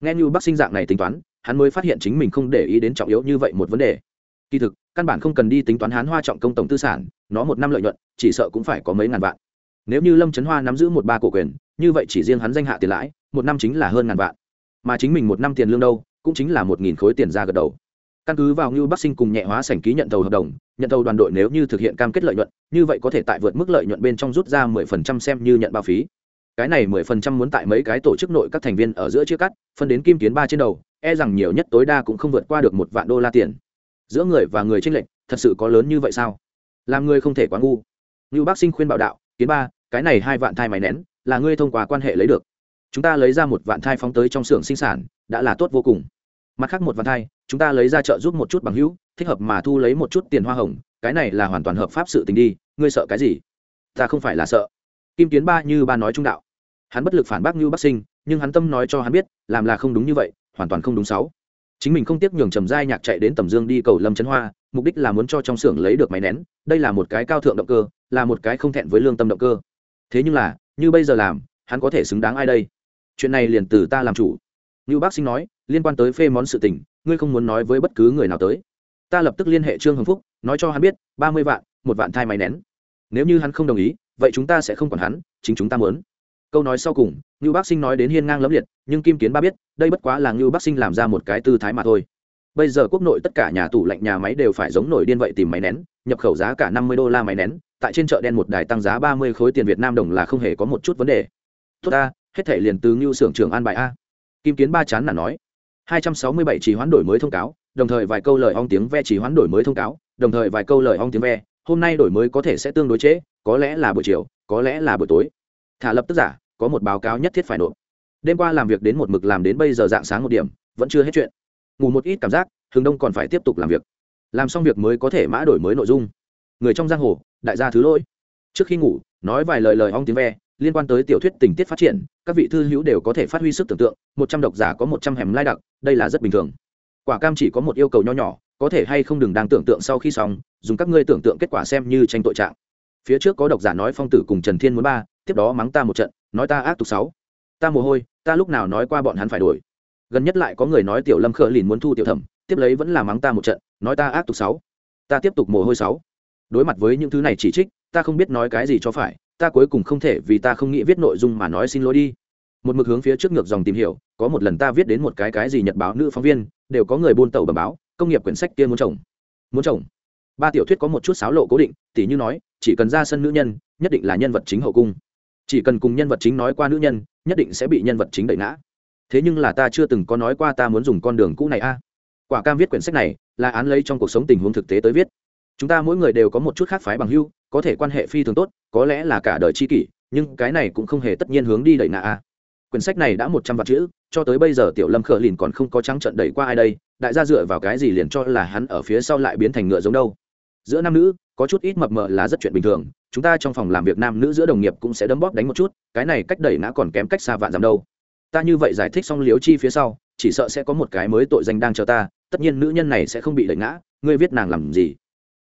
Speaker 1: Nghe như bác sinh dạng này tính toán, hắn mới phát hiện chính mình không để ý đến trọng yếu như vậy một vấn đề. Kỳ thực, căn bản không cần đi tính toán hán hoa trọng công tổng tư sản, nó một năm lợi nhuận, chỉ sợ cũng phải có mấy ngàn vạn nếu như lâm trấn hoa nắm giữ một ba cổ quyền, như vậy chỉ riêng hắn danh hạ tiền lãi, một năm chính là hơn ngàn vạn. Mà chính mình một năm tiền lương đâu, cũng chính là một nghìn khối tiền ra gật đầu. Căn cứ vào như bắc sinh cùng nhẹ hóa sảnh ký nhận tàu hợp đồng, nhận tàu đoàn đội nếu như thực hiện cam kết lợi nhuận, như vậy có thể tại vượt mức lợi nhuận bên trong rút ra mười phần trăm xem như nhận bao phí. Cái này mười phần trăm muốn tại mấy cái tổ chức nội các thành viên ở giữa chia cắt, phân đến kim kiến ba trên đầu e rằng nhiều nhất tối đa cũng không vượt qua được một vạn đô la tiền. Giữa người và người tranh lệch, thật sự có lớn như vậy sao? Làm người không thể quá ngu. Như bác sinh khuyên bảo đạo kiến ba, cái này hai vạn thai máy nén, là ngươi thông qua quan hệ lấy được. Chúng ta lấy ra một vạn thai phóng tới trong xưởng sinh sản, đã là tốt vô cùng. Mặt khác một vạn thai, chúng ta lấy ra chợ giúp một chút bằng hữu, thích hợp mà thu lấy một chút tiền hoa hồng, cái này là hoàn toàn hợp pháp sự tình đi, ngươi sợ cái gì? Ta không phải là sợ. Kim kiến ba như ba nói trung đạo. Hắn bất lực phản bác như bắc sinh, nhưng hắn tâm nói cho hắn biết, làm là không đúng như vậy, hoàn toàn không đúng sáu. Chính mình không tiếc nhường trầm giai nhạc chạy đến tầm dương đi cầu lâm trấn hoa mục đích là muốn cho trong xưởng lấy được máy nén, đây là một cái cao thượng động cơ, là một cái không thẹn với lương tâm động cơ. Thế nhưng là, như bây giờ làm, hắn có thể xứng đáng ai đây? Chuyện này liền từ ta làm chủ. Như bác sinh nói, liên quan tới phê món sự tình, ngươi không muốn nói với bất cứ người nào tới. Ta lập tức liên hệ trương Hồng phúc, nói cho hắn biết, ba mươi vạn, một vạn thai máy nén. Nếu như hắn không đồng ý, vậy chúng ta sẽ không còn hắn, chính chúng ta muốn. Câu nói sau cùng như bác sinh nói đến hiên ngang lẫm liệt, nhưng kim kiến ba biết, đây bất quá là như bác sinh làm ra một cái tư thái mà thôi bây giờ quốc nội tất cả nhà tủ lạnh nhà máy đều phải giống nổi điên vậy tìm máy nén, nhập khẩu giá cả năm mươi đô la máy nén, tại trên chợ đen một đài tăng giá ba mươi khối tiền việt nam đồng là không hề có một chút vấn đề. Tốt ta, hết thể liền từ ngưu xưởng trưởng an bài a. Kim kiến ba chán là nói. Hai trăm sáu mươi bảy chỉ hoán đổi mới thông cáo, đồng thời vài câu lời ong tiếng ve chỉ hoán đổi mới thông cáo, đồng thời vài câu lời ong tiếng ve, hôm nay đổi mới có thể sẽ tương đối chế có lẽ là buổi chiều, có lẽ là buổi tối. Thả lập tức giả, có một báo cáo nhất thiết phải nộp. Đêm qua làm việc đến một mực làm đến bây giờ dạng sáng một điểm, vẫn chưa hết chuyện ngủ một ít cảm giác, hướng đông còn phải tiếp tục làm việc. Làm xong việc mới có thể mã đổi mới nội dung. Người trong giang hồ, đại gia thứ lỗi. Trước khi ngủ, nói vài lời lời ong tiếng ve, liên quan tới tiểu thuyết tình tiết phát triển, các vị thư hữu đều có thể phát huy sức tưởng tượng, một trăm độc giả có một trăm hẻm lai đặc, đây là rất bình thường. Quả cam chỉ có một yêu cầu nho nhỏ, có thể hay không đừng đang tưởng tượng sau khi xong, dùng các ngươi tưởng tượng kết quả xem như tranh tội trạng. Phía trước có độc giả nói phong tử cùng trần thiên muốn ba, tiếp đó mắng ta một trận, nói ta ác tục sáu. Ta mồ hôi, ta lúc nào nói qua bọn hắn phải đổi gần nhất lại có người nói tiểu lâm khờ lìn muốn thu tiểu thẩm, tiếp lấy vẫn là mắng ta một trận, nói ta ác tục sáu. Ta tiếp tục mồ hôi sáu. Đối mặt với những thứ này chỉ trích, ta không biết nói cái gì cho phải, ta cuối cùng không thể vì ta không nghĩ viết nội dung mà nói xin lỗi đi. Một mực hướng phía trước ngược dòng tìm hiểu, có một lần ta viết đến một cái cái gì nhật báo nữ phóng viên, đều có người buôn tàu bẩm báo, công nghiệp quyển sách kia muốn chồng muốn chồng ba tiểu thuyết có một chút xáo lộ cố định, tỉ như nói, chỉ cần ra sân nữ nhân, nhất định là nhân vật chính hậu cung. Chỉ cần cùng nhân vật chính nói qua nữ nhân, nhất định sẽ bị nhân vật chính đẩy ngã thế nhưng là ta chưa từng có nói qua ta muốn dùng con đường cũ này a. Quả cam viết quyển sách này, là án lấy trong cuộc sống tình huống thực tế tới viết. Chúng ta mỗi người đều có một chút khác phái bằng hưu, có thể quan hệ phi thường tốt, có lẽ là cả đời c kỷ, nhưng cái này cũng không hề tất nhiên hướng đi đẩy nạ a. Quyển sách này đã một trăm vạn chữ, cho tới bây giờ tiểu lâm khở lìn còn không có trắng trận đẩy qua ai đây, đại gia dựa vào cái gì liền cho là hắn ở phía sau lại biến thành ngựa giống đâu. Giữa nam nữ, có chút ít mập mờ là rất chuyện bình thường, chúng ta trong phòng làm việc nam nữ giữa đồng nghiệp cũng sẽ đấm bóp đánh một chút, cái này cách đẩy ngã còn kém cách xa vạn dặm đâu ta như vậy giải thích xong liếu chi phía sau, chỉ sợ sẽ có một cái mới tội danh đang chờ ta, tất nhiên nữ nhân này sẽ không bị đẩy ngã, ngươi viết nàng làm gì?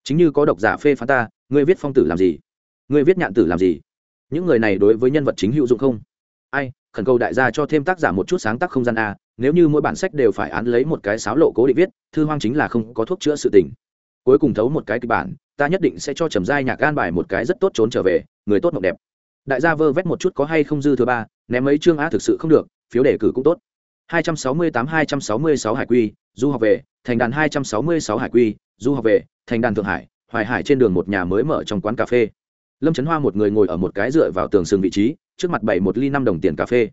Speaker 1: Chính như có độc giả phê phán ta, ngươi viết phong tử làm gì? Ngươi viết nhạn tử làm gì? Những người này đối với nhân vật chính hữu dụng không? Ai, khẩn cầu đại gia cho thêm tác giả một chút sáng tác không gian a, nếu như mỗi bản sách đều phải án lấy một cái sáo lộ cố định viết, thư hoang chính là không có thuốc chữa sự tình. Cuối cùng thấu một cái kịch bản, ta nhất định sẽ cho trầm giai nhạc gan bài một cái rất tốt trốn trở về, người tốt mộng đẹp. Đại gia vơ vét một chút có hay không dư thứ ba, ném mấy chương a thực sự không được phiếu đề cử cũng tốt. 268-266 hải quy, du học về, thành đàn 266 hải quy, du học về, thành đàn thượng hải, hoài hải trên đường một nhà mới mở trong quán cà phê. Lâm trấn hoa một người ngồi ở một cái dựa vào tường sừng vị trí, trước mặt bảy một ly năm đồng tiền cà phê.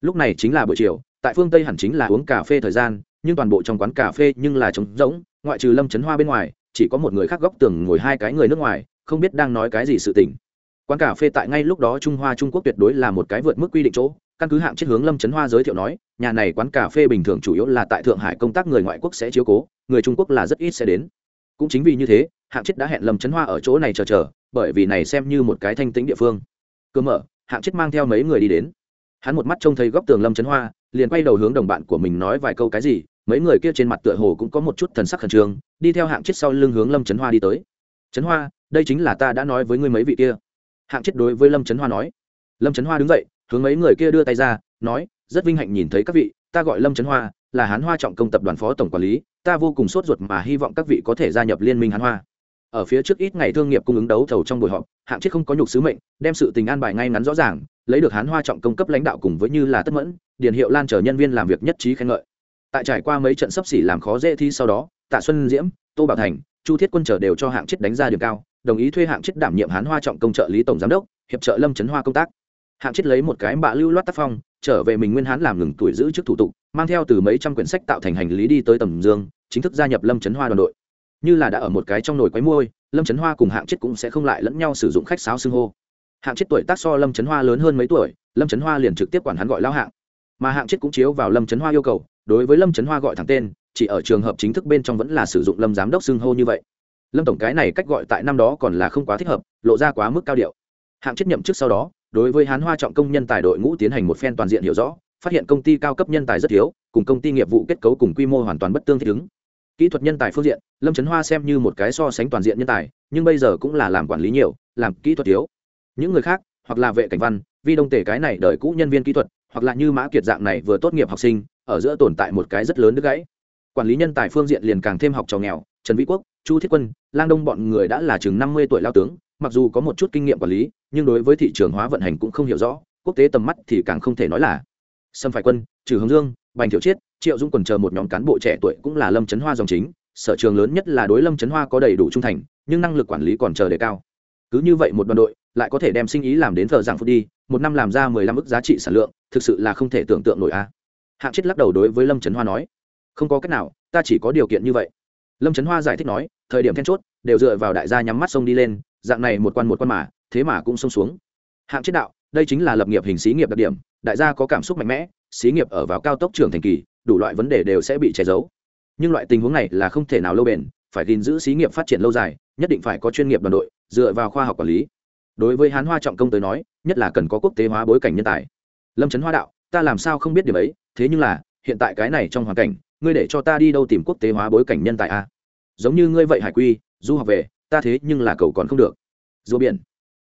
Speaker 1: Lúc này chính là buổi chiều, tại phương tây hẳn chính là uống cà phê thời gian, nhưng toàn bộ trong quán cà phê nhưng là trống rỗng, ngoại trừ lâm trấn hoa bên ngoài, chỉ có một người khác góc tường ngồi hai cái người nước ngoài, không biết đang nói cái gì sự tình. Quán cà phê tại ngay lúc đó trung hoa trung quốc tuyệt đối là một cái vượt mức quy định chỗ căn cứ hạng chết hướng lâm trấn hoa giới thiệu nói, nhà này quán cà phê bình thường chủ yếu là tại thượng hải công tác người ngoại quốc sẽ chiếu cố, người trung quốc là rất ít sẽ đến. Cũng chính vì như thế, hạng chết đã hẹn lâm trấn hoa ở chỗ này chờ chờ, bởi vì này xem như một cái thanh tĩnh địa phương. Cơ mở, hạng chết mang theo mấy người đi đến. Hắn một mắt trông thấy góc tường lâm trấn hoa, liền quay đầu hướng đồng bạn của mình nói vài câu cái gì, mấy người kia trên mặt tựa hồ cũng có một chút thần sắc khẩn trương, đi theo hạng chết sau lưng hướng lâm trấn hoa đi tới. Trấn hoa, đây chính là ta đã nói với ngươi mấy vị kia. Hạng chết đối với lâm trấn hoa nói. Lâm trấn hoa đứng dậy hướng mấy người kia đưa tay ra, nói, rất vinh hạnh nhìn thấy các vị, ta gọi lâm trấn hoa, là hán hoa trọng công tập đoàn phó tổng quản lý, ta vô cùng sốt ruột mà hy vọng các vị có thể gia nhập liên minh hán hoa. Ở phía trước ít ngày thương nghiệp cung ứng đấu thầu trong buổi họp, hạng chết không có nhục sứ mệnh, đem sự tình an bài ngay ngắn rõ ràng, lấy được hán hoa trọng công cấp lãnh đạo cùng với như là tất mẫn, điền hiệu lan chờ nhân viên làm việc nhất trí khen ngợi. Tại trải qua mấy trận sấp xỉ làm khó dễ thi sau đó, tạ xuân diễm, tô bảo thành, chu thiết quân chờ đều cho hạng chết đánh ra điểm cao, đồng ý thuê hạng chết đảm nhiệm hán hoa trọng công trợ lý tổng giám đốc, hiệp trợ lâm trấn hoa công tác hạng chết lấy một cái bạ lưu loát tác phong, trở về mình nguyên hán làm ngừng tuổi giữ trước thủ tục, mang theo từ mấy trăm quyển sách tạo thành hành lý đi tới tầm dương, chính thức gia nhập lâm trấn hoa đoàn đội. Như là đã ở một cái trong nồi quấy môi lâm trấn hoa cùng hạng chết cũng sẽ không lại lẫn nhau sử dụng khách sáo xưng hô. Hạng chết tuổi tác so lâm trấn hoa lớn hơn mấy tuổi, lâm trấn hoa liền trực tiếp quản hắn gọi lao hạng. Mà hạng chết cũng chiếu vào lâm trấn hoa yêu cầu, đối với lâm trấn hoa gọi thẳng tên, chỉ ở trường hợp chính thức bên trong vẫn là sử dụng lâm giám đốc xưng hô như vậy. Lâm tổng cái này cách gọi tại năm đó còn là không quá thích hợp, lộ ra quá mức cao điệu. Hạng chết nhậm chức sau đó đối với hán hoa trọng công nhân tài đội ngũ tiến hành một phen toàn diện hiểu rõ, phát hiện công ty cao cấp nhân tài rất thiếu, cùng công ty nghiệp vụ kết cấu cùng quy mô hoàn toàn bất tương thích ứng. Kỹ thuật nhân tài phương diện, lâm trấn hoa xem như một cái so sánh toàn diện nhân tài, nhưng bây giờ cũng là làm quản lý nhiều, làm kỹ thuật thiếu. Những người khác, hoặc là vệ cảnh văn, vi đông tể cái này đợi cũ nhân viên kỹ thuật, hoặc là như mã kiệt dạng này vừa tốt nghiệp học sinh, ở giữa tồn tại một cái rất lớn đứt gãy. Quản lý nhân tài phương diện liền càng thêm học trò nghèo, trần vĩ quốc, chu thiết quân, lang đông bọn người đã là chừng năm mươi tuổi lao tướng mặc dù có một chút kinh nghiệm quản lý, nhưng đối với thị trường hóa vận hành cũng không hiểu rõ, quốc tế tầm mắt thì càng không thể nói là. Sâm phải quân, trừ hướng dương, bành thiệu chiết, triệu dung quần chờ một nhóm cán bộ trẻ tuổi cũng là lâm trấn hoa dòng chính, sở trường lớn nhất là đối lâm trấn hoa có đầy đủ trung thành, nhưng năng lực quản lý còn chờ đề cao. Cứ như vậy một đoàn đội, lại có thể đem sinh ý làm đến thờ giảng phút đi, một năm làm ra mười lăm ức giá trị sản lượng, thực sự là không thể tưởng tượng nổi a. Hạng chết lắc đầu đối với lâm trấn hoa nói, không có cách nào, ta chỉ có điều kiện như vậy. Lâm trấn hoa giải thích nói, thời điểm then chốt, đều dựa vào đại gia nhắm mắt sông đi lên dạng này một quan một quan mà, thế mà cũng xông xuống. Hạng chết đạo, đây chính là lập nghiệp hình xí nghiệp đặc điểm, đại gia có cảm xúc mạnh mẽ, xí nghiệp ở vào cao tốc trưởng thành kỳ, đủ loại vấn đề đều sẽ bị che giấu. Nhưng loại tình huống này là không thể nào lâu bền, phải gìn giữ xí nghiệp phát triển lâu dài, nhất định phải có chuyên nghiệp đoàn đội, dựa vào khoa học quản lý. Đối với hán hoa trọng công tới nói, nhất là cần có quốc tế hóa bối cảnh nhân tài. Lâm trấn hoa đạo, ta làm sao không biết điểm ấy, thế nhưng là, hiện tại cái này trong hoàn cảnh, ngươi để cho ta đi đâu tìm quốc tế hóa bối cảnh nhân tài a giống như ngươi vậy hải quy, du học về ta thế nhưng là cầu còn không được. Rùa biển.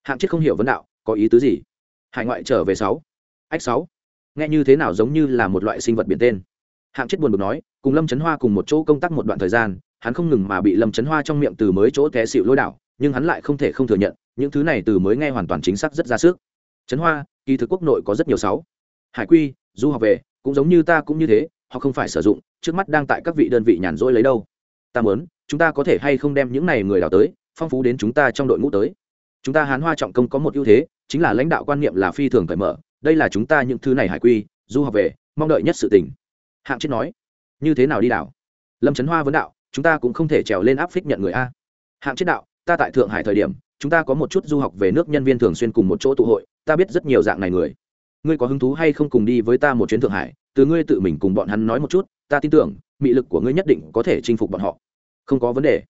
Speaker 1: Hạng chết không hiểu vấn đạo, có ý tứ gì? Hải ngoại trở về sáu. Ách sáu. Nghe như thế nào giống như là một loại sinh vật biển tên? Hạng chết buồn bực nói, cùng lâm trấn hoa cùng một chỗ công tác một đoạn thời gian, hắn không ngừng mà bị lâm trấn hoa trong miệng từ mới chỗ té xịu lôi đảo, nhưng hắn lại không thể không thừa nhận, những thứ này từ mới nghe hoàn toàn chính xác rất ra sức. Trấn hoa, kỳ thực quốc nội có rất nhiều sáu. Hải quy, du học về, cũng giống như ta cũng như thế, họ không phải sử dụng, trước mắt đang tại các vị đơn vị nhàn rỗi lấy đâu. Ta muốn chúng ta có thể hay không đem những này người đào tới, phong phú đến chúng ta trong đội ngũ tới. Chúng ta hán hoa trọng công có một ưu thế, chính là lãnh đạo quan niệm là phi thường cởi mở, đây là chúng ta những thứ này hải quy, du học về, mong đợi nhất sự tình. Hạng chết nói. Như thế nào đi đảo? Lâm trấn hoa vấn đạo. Chúng ta cũng không thể trèo lên áp phích nhận người a. Hạng chết đạo. Ta tại thượng hải thời điểm, chúng ta có một chút du học về nước nhân viên thường xuyên cùng một chỗ tụ hội, ta biết rất nhiều dạng này người. Ngươi có hứng thú hay không cùng đi với ta một chuyến thượng hải, từ ngươi tự mình cùng bọn hắn nói một chút, ta tin tưởng, mị lực của ngươi nhất định có thể chinh phục bọn họ không có vấn đề.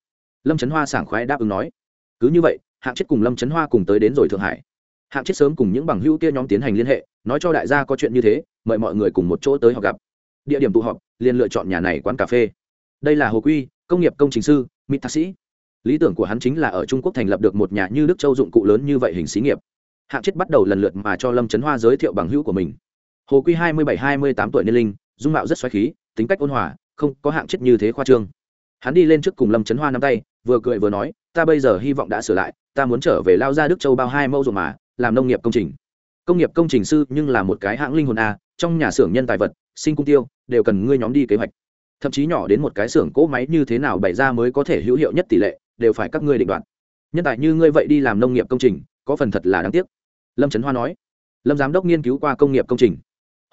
Speaker 1: Lâm trấn hoa sảng khoái đáp ứng nói. Cứ như vậy, hạng chết cùng lâm trấn hoa cùng tới đến rồi thượng hải. Hạng chết sớm cùng những bằng hữu kia nhóm tiến hành liên hệ, nói cho đại gia có chuyện như thế, mời mọi người cùng một chỗ tới họ gặp. Địa điểm tụ họp, liền lựa chọn nhà này quán cà phê. Đây là hồ quy, công nghiệp công trình sư mỹ thạc sĩ. Lý tưởng của hắn chính là ở trung quốc thành lập được một nhà như đức châu dụng cụ lớn như vậy hình xí nghiệp. Hạng chết bắt đầu lần lượt mà cho lâm trấn hoa giới thiệu bằng hữu của mình. Hồ quy hai mươi bảy, hai mươi tám tuổi niên linh, dung mạo rất xoáy khí, tính cách ôn hòa, không có hạng chết như thế khoa trương hắn đi lên trước cùng lâm trấn hoa nắm tay vừa cười vừa nói ta bây giờ hy vọng đã sửa lại ta muốn trở về lao ra đức châu bao hai mẫu ruộng mà làm nông nghiệp công trình công nghiệp công trình sư nhưng là một cái hãng linh hồn a trong nhà xưởng nhân tài vật sinh cung tiêu đều cần ngươi nhóm đi kế hoạch thậm chí nhỏ đến một cái xưởng cỗ máy như thế nào bày ra mới có thể hữu hiệu nhất tỷ lệ đều phải các ngươi định đoạt nhân tài như ngươi vậy đi làm nông nghiệp công trình có phần thật là đáng tiếc lâm trấn hoa nói lâm giám đốc nghiên cứu qua công nghiệp công trình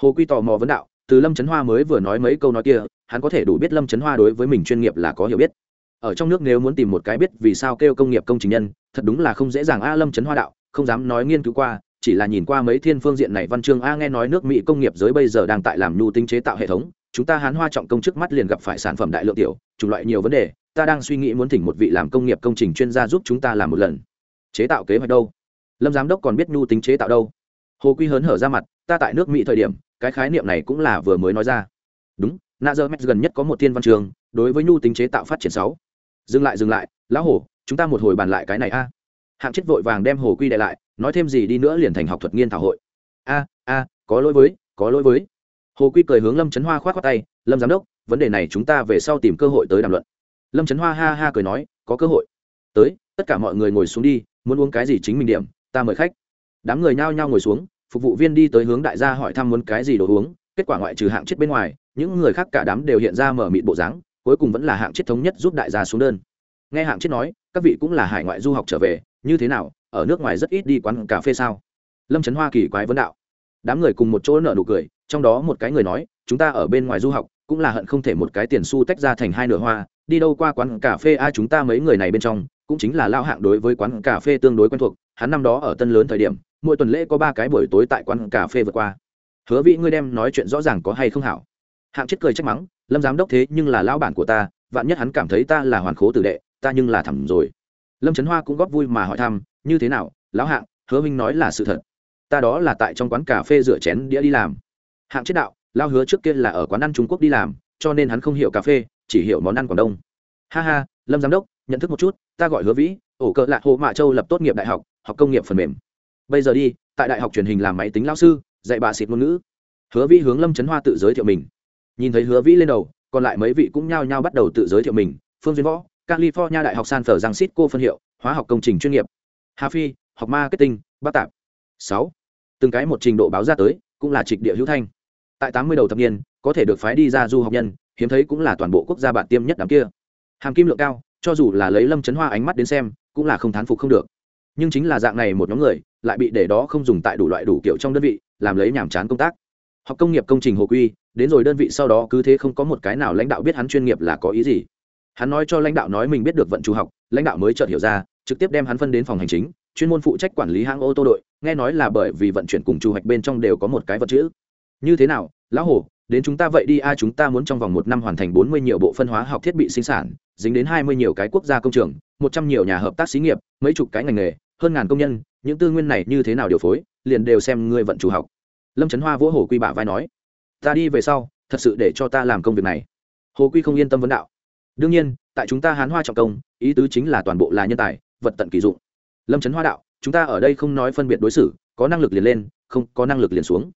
Speaker 1: hồ quy tò mò vấn đạo từ lâm trấn hoa mới vừa nói mấy câu nói kia, hắn có thể đủ biết lâm trấn hoa đối với mình chuyên nghiệp là có hiểu biết. Ở trong nước nếu muốn tìm một cái biết vì sao kêu công nghiệp công trình nhân, thật đúng là không dễ dàng. A lâm trấn hoa đạo, không dám nói nghiên cứu qua, chỉ là nhìn qua mấy thiên phương diện này văn chương a nghe nói nước mỹ công nghiệp giới bây giờ đang tại làm nhu tinh chế tạo hệ thống, chúng ta hán hoa trọng công trước mắt liền gặp phải sản phẩm đại lượng tiểu, chủng loại nhiều vấn đề, ta đang suy nghĩ muốn thỉnh một vị làm công nghiệp công trình chuyên gia giúp chúng ta làm một lần. Chế tạo kế hoạch đâu? Lâm giám đốc còn biết nhu tính chế tạo đâu? Hồ quy hớn hở ra mặt, ta tại nước mỹ thời điểm cái khái niệm này cũng là vừa mới nói ra. Đúng nazer met gần nhất có một thiên văn trường, đối với nhu tính chế tạo phát triển sáu. Dừng lại dừng lại, lão hồ chúng ta một hồi bàn lại cái này a. Hạng chết vội vàng đem hồ quy đại lại, nói thêm gì đi nữa liền thành học thuật nghiên thảo hội. A a, có lỗi với, có lỗi với. Hồ quy cười hướng lâm trấn hoa k h o á t khoác tay, lâm giám đốc, vấn đề này chúng ta về sau tìm cơ hội tới đàm luận. Lâm trấn hoa ha ha cười nói, có cơ hội. Tới, tất cả mọi người ngồi xuống đi, muốn uống cái gì chính mình điểm, ta mời khách. Đám người nhao nhao ngồi xuống phục vụ viên đi tới hướng đại gia hỏi thăm muốn cái gì đồ uống, kết quả ngoại trừ hạng chết bên ngoài, những người khác cả đám đều hiện ra mở mịt bộ dáng, cuối cùng vẫn là hạng chết thống nhất giúp đại gia xuống đơn. Nghe hạng chết nói, các vị cũng là hải ngoại du học trở về, như thế nào, ở nước ngoài rất ít đi quán cà phê sao? Lâm trấn hoa kỳ quái vấn đạo. Đám người cùng một chỗ nợ nụ cười, trong đó một cái người nói, chúng ta ở bên ngoài du học, cũng là hận không thể một cái tiền xu tách ra thành hai nửa hoa, đi đâu qua quán cà phê ai chúng ta mấy người này bên trong, cũng chính là lao hạng đối với quán cà phê tương đối quen thuộc, hắn năm đó ở tân lớn thời điểm mỗi tuần lễ có ba cái buổi tối tại quán cà phê vượt qua. Hứa vĩ, ngươi đem nói chuyện rõ ràng có hay không hảo? Hạng chết cười trách mắng, lâm giám đốc thế nhưng là lão bản của ta, vạn nhất hắn cảm thấy ta là hoàn khố tử đệ, ta nhưng là thầm rồi. Lâm trấn hoa cũng góp vui mà hỏi thăm, như thế nào, lão hạng, hứa minh nói là sự thật. Ta đó là tại trong quán cà phê rửa chén đĩa đi làm. Hạng chết đạo lao hứa trước kia là ở quán ăn trung quốc đi làm, cho nên hắn không hiểu cà phê, chỉ hiểu món ăn quảng đông. Ha ha, lâm giám đốc, nhận thức một chút, ta gọi hứa vĩ, ổ cỡ lạc hồ mạ châu lập tốt nghiệp đại học học công nghiệp phần mềm bây giờ đi, tại đại học truyền hình làm máy tính lao sư, dạy bà xịt ngôn ngữ. Hứa vĩ hướng lâm trấn hoa tự giới thiệu mình. Nhìn thấy hứa vĩ lên đầu, còn lại mấy vị cũng nhao nhao bắt đầu tự giới thiệu mình. Phương duyên võ, california đại học san phở giang cô phân hiệu, hóa học công trình chuyên nghiệp. Hà phi, học marketing bắc tạp. Sáu. Từng cái một trình độ báo ra tới, cũng là trịch địa hữu thanh. Tại tám mươi đầu thập niên, có thể được phái đi ra du học nhân, hiếm thấy cũng là toàn bộ quốc gia bạn tiêm nhất đám kia. Hàm kim lượng cao, cho dù là lấy lâm chấn hoa ánh mắt đến xem, cũng là không thán phục không được nhưng chính là dạng này một nhóm người, lại bị để đó không dùng tại đủ loại đủ kiểu trong đơn vị, làm lấy nhàm chán công tác. Học công nghiệp công trình hồ quy, đến rồi đơn vị sau đó cứ thế không có một cái nào lãnh đạo biết hắn chuyên nghiệp là có ý gì. Hắn nói cho lãnh đạo nói mình biết được vận chủ học, lãnh đạo mới chợt hiểu ra, trực tiếp đem hắn phân đến phòng hành chính, chuyên môn phụ trách quản lý hãng ô tô đội, nghe nói là bởi vì vận chuyển cùng chu hoạch bên trong đều có một cái vật chữ. Như thế nào, lão hồ đến chúng ta vậy đi a à, chúng ta muốn trong vòng một năm hoàn thành bốn mươi nhiều bộ phân hóa học thiết bị sinh sản, dính đến hai mươi nhiều cái quốc gia công trường, một trăm nhiều nhà hợp tác xí nghiệp, mấy chục cái ngành nghề hơn ngàn công nhân, những tư nguyên này như thế nào điều phối, liền đều xem ngươi vận chủ học. Lâm trấn hoa vỗ hồ quy bả vai nói, ta đi về sau, thật sự để cho ta làm công việc này. Hồ quy không yên tâm vấn đạo, đương nhiên, tại chúng ta hán hoa trọng công, ý tứ chính là toàn bộ là nhân tài, vật tận kỳ dụng. Lâm trấn hoa đạo, chúng ta ở đây không nói phân biệt đối xử, có năng lực liền lên, không, có năng lực liền xuống.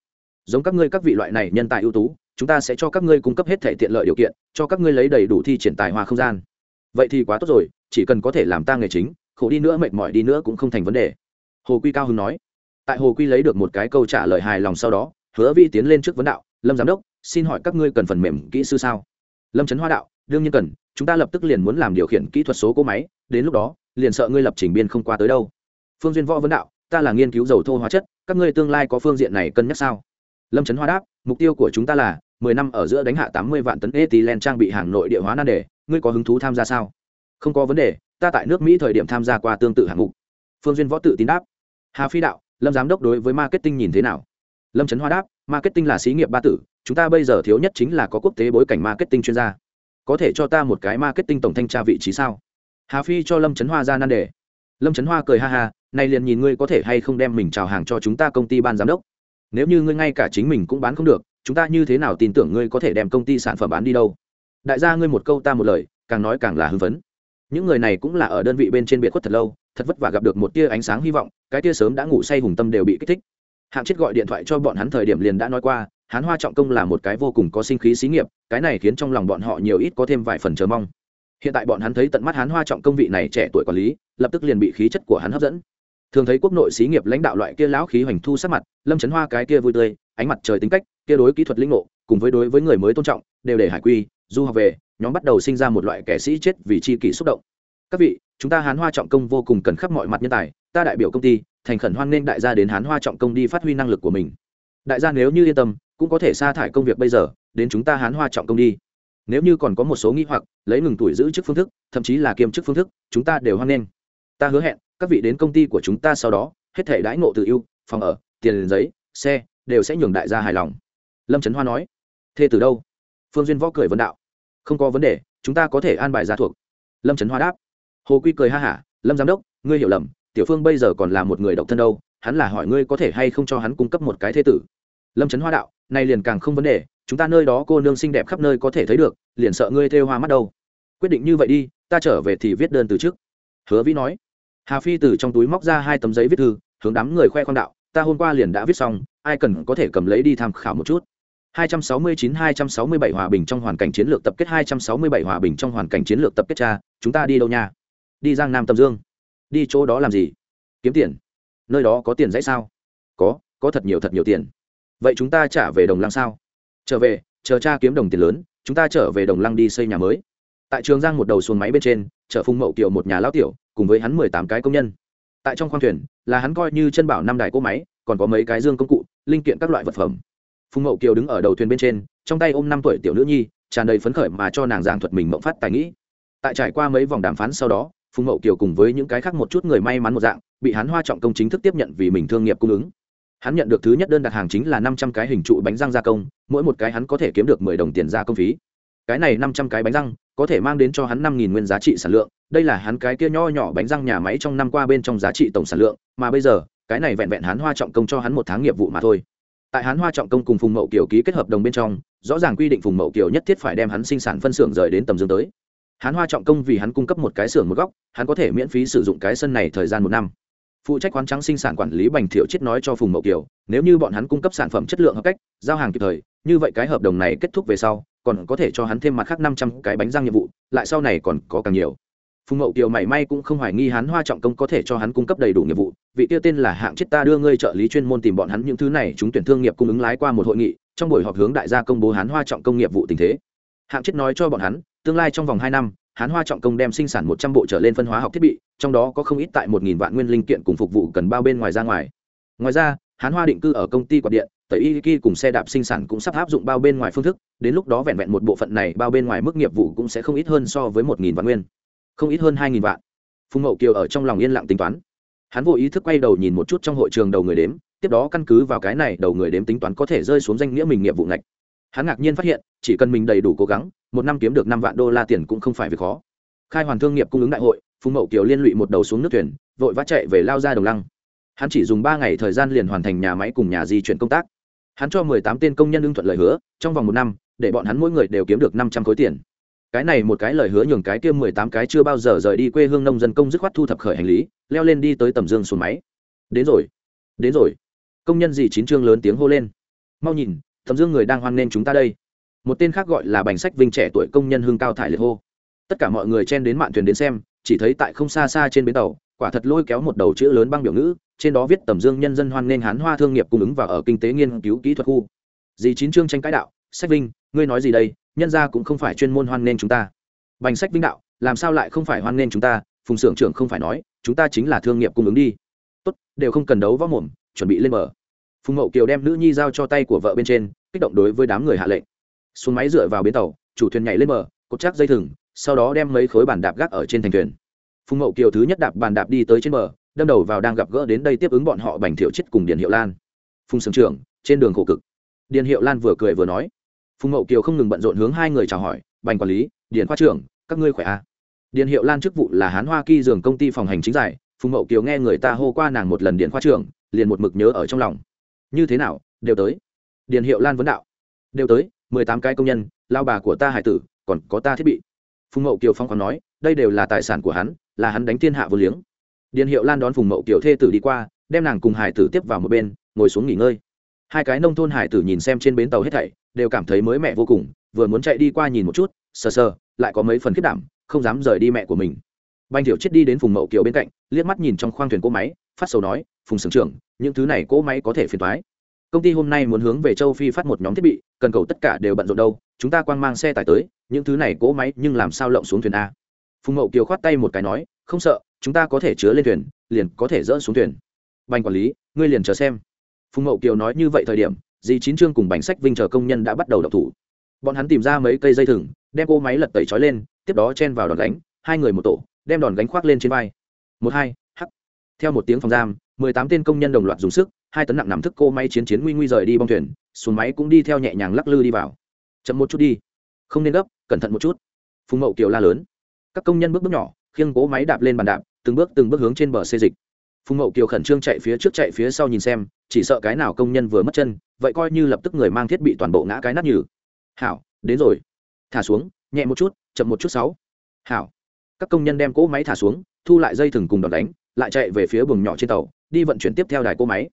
Speaker 1: Giống các ngươi các vị loại này nhân tài ưu tú, chúng ta sẽ cho các ngươi cung cấp hết thể tiện lợi điều kiện, cho các ngươi lấy đầy đủ thi triển tài hoa không gian. Vậy thì quá tốt rồi, chỉ cần có thể làm ta nghề chính khổ đi nữa, mệt mỏi đi nữa cũng không thành vấn đề. Hồ quy cao hưng nói. Tại hồ quy lấy được một cái câu trả lời hài lòng sau đó, hứa vi tiến lên trước vấn đạo, lâm giám đốc, xin hỏi các ngươi cần phần mềm kỹ sư sao? Lâm trấn hoa đạo, đương nhiên cần, chúng ta lập tức liền muốn làm điều khiển kỹ thuật số cỗ máy, đến lúc đó, liền sợ ngươi lập trình biên không qua tới đâu. Phương duyên võ vấn đạo, ta là nghiên cứu dầu thô hóa chất, các ngươi tương lai có phương diện này cân nhắc sao? Lâm trấn hoa đáp, mục tiêu của chúng ta là mười năm ở giữa đánh hạ tám mươi vạn tấn ethylene trang bị hàng nội địa hóa nan đề, ngươi có hứng thú tham gia sao? Không có vấn đề ta tại nước mỹ thời điểm tham gia qua tương tự hạng mục. Phương duyên võ tự tín đáp. Hà phi đạo, lâm giám đốc đối với marketing nhìn thế nào? Lâm trấn hoa đáp, marketing là xí nghiệp ba tử, chúng ta bây giờ thiếu nhất chính là có quốc tế bối cảnh marketing chuyên gia. Có thể cho ta một cái marketing tổng thanh tra vị trí sao? Hà phi cho lâm trấn hoa ra nan đề. Lâm trấn hoa cười ha ha nay liền nhìn ngươi có thể hay không đem mình trào hàng cho chúng ta công ty ban giám đốc. Nếu như ngươi ngay cả chính mình cũng bán không được, chúng ta như thế nào tin tưởng ngươi có thể đem công ty sản phẩm bán đi đâu? Đại gia ngươi một câu ta một lời, càng nói càng là hưng phấn những người này cũng là ở đơn vị bên trên biệt khuất thật lâu, thật vất vả gặp được một tia ánh sáng hy vọng, cái tia sớm đã ngủ say hùng tâm đều bị kích thích. Hạng chết gọi điện thoại cho bọn hắn thời điểm liền đã nói qua, hán hoa trọng công là một cái vô cùng có sinh khí xí nghiệp, cái này khiến trong lòng bọn họ nhiều ít có thêm vài phần chờ mong. Hiện tại bọn hắn thấy tận mắt hán hoa trọng công vị này trẻ tuổi quản lý, lập tức liền bị khí chất của hắn hấp dẫn. Thường thấy quốc nội xí nghiệp lãnh đạo loại kia lão khí hoành thu sắc mặt, lâm chấn hoa cái kia vui tươi, ánh mặt trời tính cách, kia đối kỹ thuật linh ngộ, cùng với đối với người mới tôn trọng, đều để hải quy, du học về nhóm bắt đầu sinh ra một loại kẻ sĩ chết vì chi kỷ xúc động. Các vị, chúng ta hán hoa trọng công vô cùng cần khắp mọi mặt nhân tài, ta đại biểu công ty, thành khẩn hoan nghênh đại gia đến hán hoa trọng công đi phát huy năng lực của mình. Đại gia nếu như yên tâm, cũng có thể sa thải công việc bây giờ, đến chúng ta hán hoa trọng công đi. Nếu như còn có một số nghi hoặc, lấy ngừng tuổi giữ chức phương thức, thậm chí là kiêm chức phương thức, chúng ta đều hoan nghênh. Ta hứa hẹn, các vị đến công ty của chúng ta sau đó, hết thể đãi ngộ tự ưu, phòng ở, tiền giấy, xe, đều sẽ nhường đại gia hài lòng. Lâm trấn hoa nói. Thê từ đâu? Phương duyên võ cười vấn đạo không có vấn đề, chúng ta có thể an bài giá thuộc. Lâm trấn hoa đáp. Hồ quy cười ha hả, lâm giám đốc, ngươi hiểu lầm, tiểu phương bây giờ còn là một người độc thân đâu, hắn là hỏi ngươi có thể hay không cho hắn cung cấp một cái thế tử. Lâm trấn hoa đạo, này liền càng không vấn đề, chúng ta nơi đó cô nương xinh đẹp khắp nơi có thể thấy được, liền sợ ngươi thêu hoa mắt đâu. Quyết định như vậy đi, ta trở về thì viết đơn từ trước. Hứa vĩ nói. Hà phi từ trong túi móc ra hai tấm giấy viết thư, hướng đám người khoe khoang đạo, ta hôm qua liền đã viết xong, ai cần có thể cầm lấy đi tham khảo một chút. 269-267 hòa bình trong hoàn cảnh chiến lược tập kết 267 hòa bình trong hoàn cảnh chiến lược tập kết cha, chúng ta đi đâu nha? Đi giang nam tâm dương. Đi chỗ đó làm gì? Kiếm tiền. Nơi đó có tiền dãy sao? Có có thật nhiều thật nhiều tiền. Vậy chúng ta trả về đồng lăng sao? Trở về, chờ cha kiếm đồng tiền lớn, chúng ta trở về đồng lăng đi xây nhà mới. Tại trường giang một đầu xuồng máy bên trên chợ phung mậu tiểu một nhà lão tiểu, cùng với hắn mười tám cái công nhân. Tại trong khoang thuyền, là hắn coi như chân bảo năm đài cỗ máy, còn có mấy cái dương công cụ, linh kiện các loại vật phẩm phùng mậu kiều đứng ở đầu thuyền bên trên trong tay ôm năm tuổi tiểu nữ nhi tràn đầy phấn khởi mà cho nàng giảng thuật mình mộng phát tài nghĩ tại trải qua mấy vòng đàm phán sau đó phùng mậu kiều cùng với những cái khác một chút người may mắn một dạng bị hắn hoa trọng công chính thức tiếp nhận vì mình thương nghiệp cung ứng hắn nhận được thứ nhất đơn đặt hàng chính là năm trăm cái hình trụ bánh răng gia công mỗi một cái hắn có thể kiếm được mười đồng tiền gia công phí cái này năm trăm cái bánh răng có thể mang đến cho hắn năm nghìn nguyên giá trị sản lượng đây là hắn cái kia nho nhỏ bánh răng nhà máy trong năm qua bên trong giá trị tổng sản lượng mà bây giờ cái này vẹn vẹn hắn hoa trọng công cho hắn một tháng nghiệp vụ mà thôi tại hắn hoa trọng công cùng phùng mậu kiều ký kết hợp đồng bên trong, rõ ràng quy định phùng mậu kiều nhất thiết phải đem hắn sinh sản phân xưởng rời đến tầm dương tới. Hắn hoa trọng công vì hắn cung cấp một cái xưởng một góc, hắn có thể miễn phí sử dụng cái sân này thời gian một năm. Phụ trách quán trắng sinh sản quản lý bành thiệu chết nói cho phùng mậu kiều, nếu như bọn hắn cung cấp sản phẩm chất lượng hợp cách, giao hàng kịp thời, như vậy cái hợp đồng này kết thúc về sau, còn có thể cho hắn thêm mặt khác năm trăm cái bánh răng nhiệm vụ, lại sau này còn có càng nhiều phùng mậu kiều mảy may cũng không hoài nghi hắn hoa trọng công có thể cho hắn cung cấp đầy đủ nghiệp vụ, vị tiêu tên là hạng chết ta đưa ngươi trợ lý chuyên môn tìm bọn hắn những thứ này, chúng tuyển thương nghiệp cung ứng lái qua một hội nghị, trong buổi họp hướng đại gia công bố hắn hoa trọng công nghiệp vụ tình thế. Hạng chết nói cho bọn hắn, tương lai trong vòng hai năm, hắn hoa trọng công đem sinh sản một trăm bộ trở lên phân hóa học thiết bị, trong đó có không ít tại một nghìn vạn nguyên linh kiện cùng phục vụ cần bao bên ngoài ra ngoài. Ngoài ra, hắn hoa định cư ở công ty quạt điện, tẩy y ki cùng xe đạp sinh sản cũng sắp áp dụng bao bên ngoài phương thức, đến lúc đó vẹn vẹn một bộ phận này bao bên ngoài mức nghiệp vụ cũng sẽ không ít hơn so với một nghìn vạn nguyên không ít hơn hai nghìn vạn. Phùng mậu kiều ở trong lòng yên lặng tính toán. Hắn vô ý thức quay đầu nhìn một chút trong hội trường đầu người đếm, tiếp đó căn cứ vào cái này, đầu người đếm tính toán có thể rơi xuống danh nghĩa mình nghiệp vụ ngạch. Hắn ngạc nhiên phát hiện, chỉ cần mình đầy đủ cố gắng, một năm kiếm được năm vạn đô la tiền cũng không phải việc khó. Khai hoàn thương nghiệp cung ứng đại hội, phùng mậu kiều liên lụy một đầu xuống nước thuyền, vội vã chạy về lao ra đồng lăng. Hắn chỉ dùng ba ngày thời gian liền hoàn thành nhà máy cùng nhà di chuyển công tác. Hắn cho mười tám tên công nhân ưng thuận lời hứa, trong vòng một năm, để bọn hắn mỗi người đều kiếm được năm trăm khối tiền cái này một cái lời hứa nhường cái kia mười tám cái chưa bao giờ rời đi quê hương nông dân công dứt khoát thu thập khởi hành lý, leo lên đi tới tầm dương xuồng máy. Đến rồi đến rồi. Công nhân dì chín chương lớn tiếng hô lên. Mau nhìn, tầm dương người đang hoan nghênh chúng ta đây. Một tên khác gọi là bành sách vinh trẻ tuổi công nhân hương cao thải liệt hô. Tất cả mọi người chen đến mạn thuyền đến xem, chỉ thấy tại không xa xa trên bến tàu, quả thật lôi kéo một đầu chữ lớn băng biểu ngữ, trên đó viết tầm dương nhân dân hoan nghênh hán hoa thương nghiệp cung ứng và ở kinh tế nghiên cứu kỹ thuật khu. Dì chín chương tranh cãi đạo, sách vinh ngươi nói gì đây, nhân ra cũng không phải chuyên môn hoan nghênh chúng ta. Bành sách vinh đạo, làm sao lại không phải hoan nghênh chúng ta? Phùng xưởng trưởng không phải nói, chúng ta chính là thương nghiệp cung ứng đi. Tốt, đều không cần đấu võ mồm, chuẩn bị lên bờ. Phùng mậu kiều đem nữ nhi giao cho tay của vợ bên trên, kích động đối với đám người hạ lệnh. Xuống máy dựa vào bến tàu, chủ thuyền nhảy lên bờ, cột chắc dây thừng, sau đó đem mấy khối bàn đạp gác ở trên thành thuyền. Phùng mậu kiều thứ nhất đạp bàn đạp đi tới trên bờ, đâm đầu vào đang gặp gỡ đến đây tiếp ứng bọn họ bành thiệu chết cùng điền hiệu lan. Phùng sưởng trưởng, trên đường khổ cực. Điền hiệu lan vừa cười vừa nói phùng mậu kiều không ngừng bận rộn hướng hai người chào hỏi bành quản lý điền khoa trưởng các ngươi khỏe à? điền hiệu lan chức vụ là hán hoa kỳ dường công ty phòng hành chính giải phùng mậu kiều nghe người ta hô qua nàng một lần điền khoa trưởng liền một mực nhớ ở trong lòng như thế nào đều tới điền hiệu lan vấn đạo đều tới mười tám cái công nhân lao bà của ta hải tử còn có ta thiết bị phùng mậu kiều phong còn nói đây đều là tài sản của hắn là hắn đánh thiên hạ vô liếng điền hiệu lan đón phùng mậu kiều thê tử đi qua đem nàng cùng hải tử tiếp vào một bên ngồi xuống nghỉ ngơi hai cái nông thôn hải tử nhìn xem trên bến tàu hết thảy, đều cảm thấy mới mẹ vô cùng, vừa muốn chạy đi qua nhìn một chút, sờ sờ, lại có mấy phần khiết đảm, không dám rời đi mẹ của mình. Banh thiểu chết đi đến phùng mậu kiều bên cạnh, liếc mắt nhìn trong khoang thuyền cỗ máy, phát sầu nói, phùng sưởng trưởng, những thứ này cỗ máy có thể phiền thoái công ty hôm nay muốn hướng về châu phi phát một nhóm thiết bị, cần cầu tất cả đều bận rộn đâu, chúng ta quang mang xe tải tới, những thứ này cỗ máy nhưng làm sao lộng xuống thuyền a? Phùng mậu kiều khoát tay một cái nói, không sợ, chúng ta có thể chứa lên thuyền, liền có thể dỡ xuống thuyền. Bành quản lý, ngươi liền chờ xem phùng mậu kiều nói như vậy thời điểm dì chín trương cùng bánh sách vinh chờ công nhân đã bắt đầu đập thủ bọn hắn tìm ra mấy cây dây thừng đem cô máy lật tẩy trói lên tiếp đó chen vào đòn gánh hai người một tổ đem đòn gánh khoác lên trên vai một hai hắc theo một tiếng phòng giam mười tám tên công nhân đồng loạt dùng sức hai tấn nặng nằm thức cô máy chiến chiến nguy nguy rời đi bong thuyền xuống máy cũng đi theo nhẹ nhàng lắc lư đi vào chậm một chút đi không nên gấp cẩn thận một chút phùng mậu kiều la lớn các công nhân bước bước nhỏ khiêng cố máy đạp lên bàn đạp từng bước từng bước hướng trên bờ xê dịch phùng mậu kiều khẩn trương chạy phía trước chạy phía sau nhìn xem chỉ sợ cái nào công nhân vừa mất chân, vậy coi như lập tức người mang thiết bị toàn bộ ngã cái nát nhừ. Hảo, đến rồi. Thả xuống, nhẹ một chút, chậm một chút sáu. Hảo. Các công nhân đem cỗ máy thả xuống, thu lại dây thừng cùng đòn đánh, lại chạy về phía buồng nhỏ trên tàu, đi vận chuyển tiếp theo đài cỗ máy.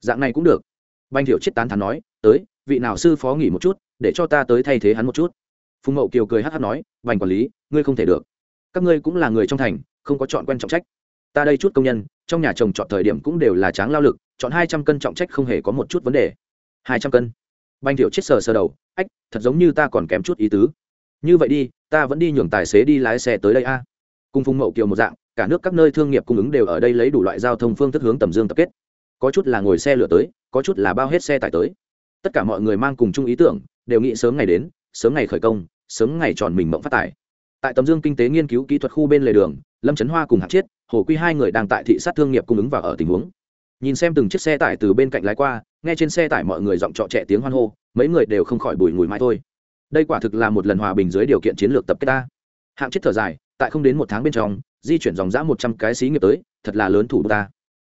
Speaker 1: Dạng này cũng được. Banh hiệu chết tán thắn nói, tới, vị nào sư phó nghỉ một chút, để cho ta tới thay thế hắn một chút. Phùng mậu kiều cười hát hát nói, bành quản lý, ngươi không thể được. Các ngươi cũng là người trong thành, không có chọn quen trọng trách. Ta đây chút công nhân, trong nhà chồng chọn thời điểm cũng đều là tráng lao lực chọn hai trăm cân trọng trách không hề có một chút vấn đề. Hai trăm cân. Banh thiệu chết sờ sờ đầu, ách, thật giống như ta còn kém chút ý tứ. Như vậy đi, ta vẫn đi nhường tài xế đi lái xe tới đây a. À. cùng phùng mậu kiều một dạng, cả nước các nơi thương nghiệp cung ứng đều ở đây lấy đủ loại giao thông phương thức hướng tầm dương tập kết. Có chút là ngồi xe lửa tới, có chút là bao hết xe tải tới. Tất cả mọi người mang cùng chung ý tưởng, đều nghĩ sớm ngày đến, sớm ngày khởi công, sớm ngày tròn mình mộng phát tài. Tại tầm dương kinh tế nghiên cứu kỹ thuật khu bên lề đường, lâm trấn hoa cùng hạng chiết, hồ quy hai người đang tại thị sát thương nghiệp cung ứng và ở tình huống nhìn xem từng chiếc xe tải từ bên cạnh lái qua, nghe trên xe tải mọi người giọng trọ trẻ tiếng hoan hô, mấy người đều không khỏi bùi ngùi mãi thôi. Đây quả thực là một lần hòa bình dưới điều kiện chiến lược tập kết ta. Hạng chết thở dài, tại không đến một tháng bên trong, di chuyển dòng dã một trăm cái xí nghiệp tới, thật là lớn thủ ta.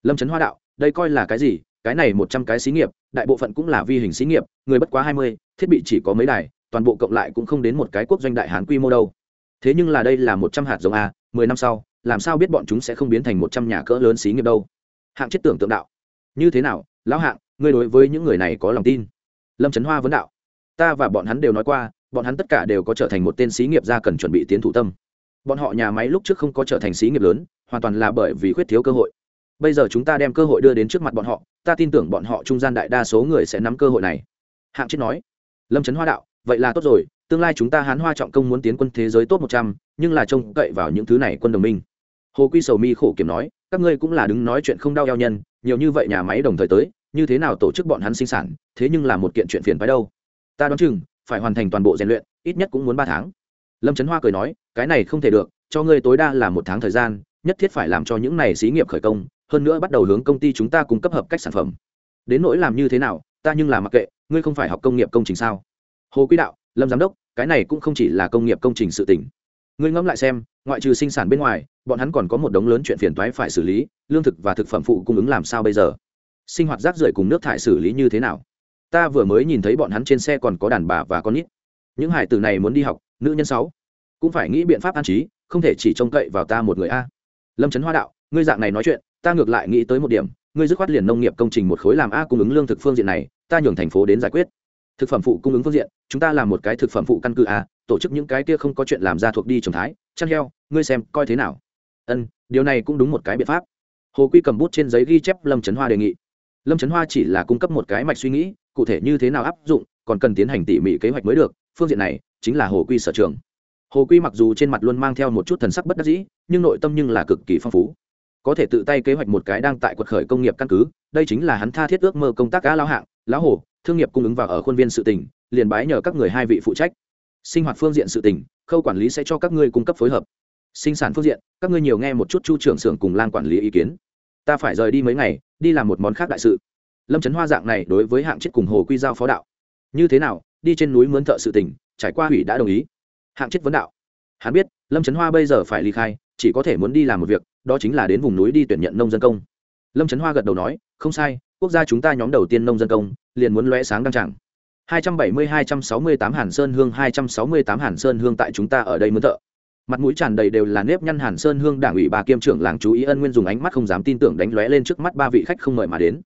Speaker 1: Lâm trấn hoa đạo, đây coi là cái gì? Cái này một trăm cái xí nghiệp, đại bộ phận cũng là vi hình xí nghiệp, người bất quá hai mươi, thiết bị chỉ có mấy đài, toàn bộ cộng lại cũng không đến một cái quốc doanh đại hán quy mô đâu. Thế nhưng là đây là một trăm hạt giống a, mười năm sau, làm sao biết bọn chúng sẽ không biến thành một trăm nhà cỡ lớn xí nghiệp đâu? Hạng chết tưởng tượng đạo. Như thế nào, lão hạng, ngươi đối với những người này có lòng tin? Lâm trấn hoa vấn đạo. Ta và bọn hắn đều nói qua, bọn hắn tất cả đều có trở thành một tên xí nghiệp gia cần chuẩn bị tiến thủ tâm. Bọn họ nhà máy lúc trước không có trở thành xí nghiệp lớn, hoàn toàn là bởi vì khuyết thiếu cơ hội. Bây giờ chúng ta đem cơ hội đưa đến trước mặt bọn họ, ta tin tưởng bọn họ trung gian đại đa số người sẽ nắm cơ hội này. Hạng chết nói. Lâm trấn hoa đạo, vậy là tốt rồi, tương lai chúng ta hán hoa trọng công muốn tiến quân thế giới tốt một trăm, nhưng là trông cậy vào những thứ này quân đồng minh. Hồ quy sầu mi khổ kiểm nói các ngươi cũng là đứng nói chuyện không đau eo nhân, nhiều như vậy nhà máy đồng thời tới, như thế nào tổ chức bọn hắn sinh sản, thế nhưng là một kiện chuyện phiền phái đâu. Ta đoán chừng, phải hoàn thành toàn bộ rèn luyện, ít nhất cũng muốn ba tháng. Lâm trấn hoa cười nói, cái này không thể được, cho ngươi tối đa là một tháng thời gian, nhất thiết phải làm cho những này xí nghiệp khởi công, hơn nữa bắt đầu hướng công ty chúng ta cung cấp hợp cách sản phẩm. Đến nỗi làm như thế nào, ta nhưng là mặc kệ, ngươi không phải học công nghiệp công trình sao? Hồ quý đạo, lâm giám đốc, cái này cũng không chỉ là công nghiệp công trình sự tỉnh ngươi ngẫm lại xem, ngoại trừ sinh sản bên ngoài, bọn hắn còn có một đống lớn chuyện phiền toái phải xử lý, lương thực và thực phẩm phụ cung ứng làm sao bây giờ? Sinh hoạt rác rưởi cùng nước thải xử lý như thế nào? Ta vừa mới nhìn thấy bọn hắn trên xe còn có đàn bà và con nít. Những hải tử này muốn đi học, nữ nhân sáu. Cũng phải nghĩ biện pháp an trí, không thể chỉ trông cậy vào ta một người a. Lâm trấn hoa đạo, ngươi dạng này nói chuyện, ta ngược lại nghĩ tới một điểm, ngươi dứt khoát liền nông nghiệp công trình một khối làm a cung ứng lương thực phương diện này, ta nhường thành phố đến giải quyết thực phẩm phụ cung ứng phương diện chúng ta làm một cái thực phẩm phụ căn cứ à, tổ chức những cái kia không có chuyện làm ra thuộc đi trồng thái chăn heo ngươi xem coi thế nào? Ân điều này cũng đúng một cái biện pháp. Hồ quy cầm bút trên giấy ghi chép lâm trấn hoa đề nghị. Lâm trấn hoa chỉ là cung cấp một cái mạch suy nghĩ cụ thể như thế nào áp dụng còn cần tiến hành tỉ mỉ kế hoạch mới được phương diện này chính là hồ quy sở trường. Hồ quy mặc dù trên mặt luôn mang theo một chút thần sắc bất đắc dĩ nhưng nội tâm nhưng là cực kỳ phong phú. Có thể tự tay kế hoạch một cái đang tại quật khởi công nghiệp căn cứ đây chính là hắn tha thiết ước mơ công tác cá lao hạng lão hồ thương nghiệp cung ứng và ở khuôn viên sự tỉnh liền bái nhờ các người hai vị phụ trách. Sinh hoạt phương diện sự tỉnh khâu quản lý sẽ cho các ngươi cung cấp phối hợp. Sinh sản phương diện, các ngươi nhiều nghe một chút chu trưởng xưởng cùng lang quản lý ý kiến. Ta phải rời đi mấy ngày, đi làm một món khác đại sự. Lâm trấn hoa dạng này đối với hạng chết cùng hồ quy giao phó đạo. Như thế nào, đi trên núi mướn thợ sự tỉnh trải qua hủy đã đồng ý. Hạng chết vấn đạo. Hắn biết, lâm trấn hoa bây giờ phải ly khai, chỉ có thể muốn đi làm một việc, đó chính là đến vùng núi đi tuyển nhận nông dân công. Lâm trấn hoa gật đầu nói, không sai quốc gia chúng ta nhóm đầu tiên nông dân công, liền muốn lóe sáng đăng tràng. 270-268 Hàn Sơn Hương 268 Hàn Sơn Hương tại chúng ta ở đây mướn thợ. Mặt mũi tràn đầy đều là nếp nhăn hàn sơn hương đảng ủy bà kiêm trưởng làng chú ý ân nguyên dùng ánh mắt không dám tin tưởng đánh lóe lên trước mắt ba vị khách không mời mà đến.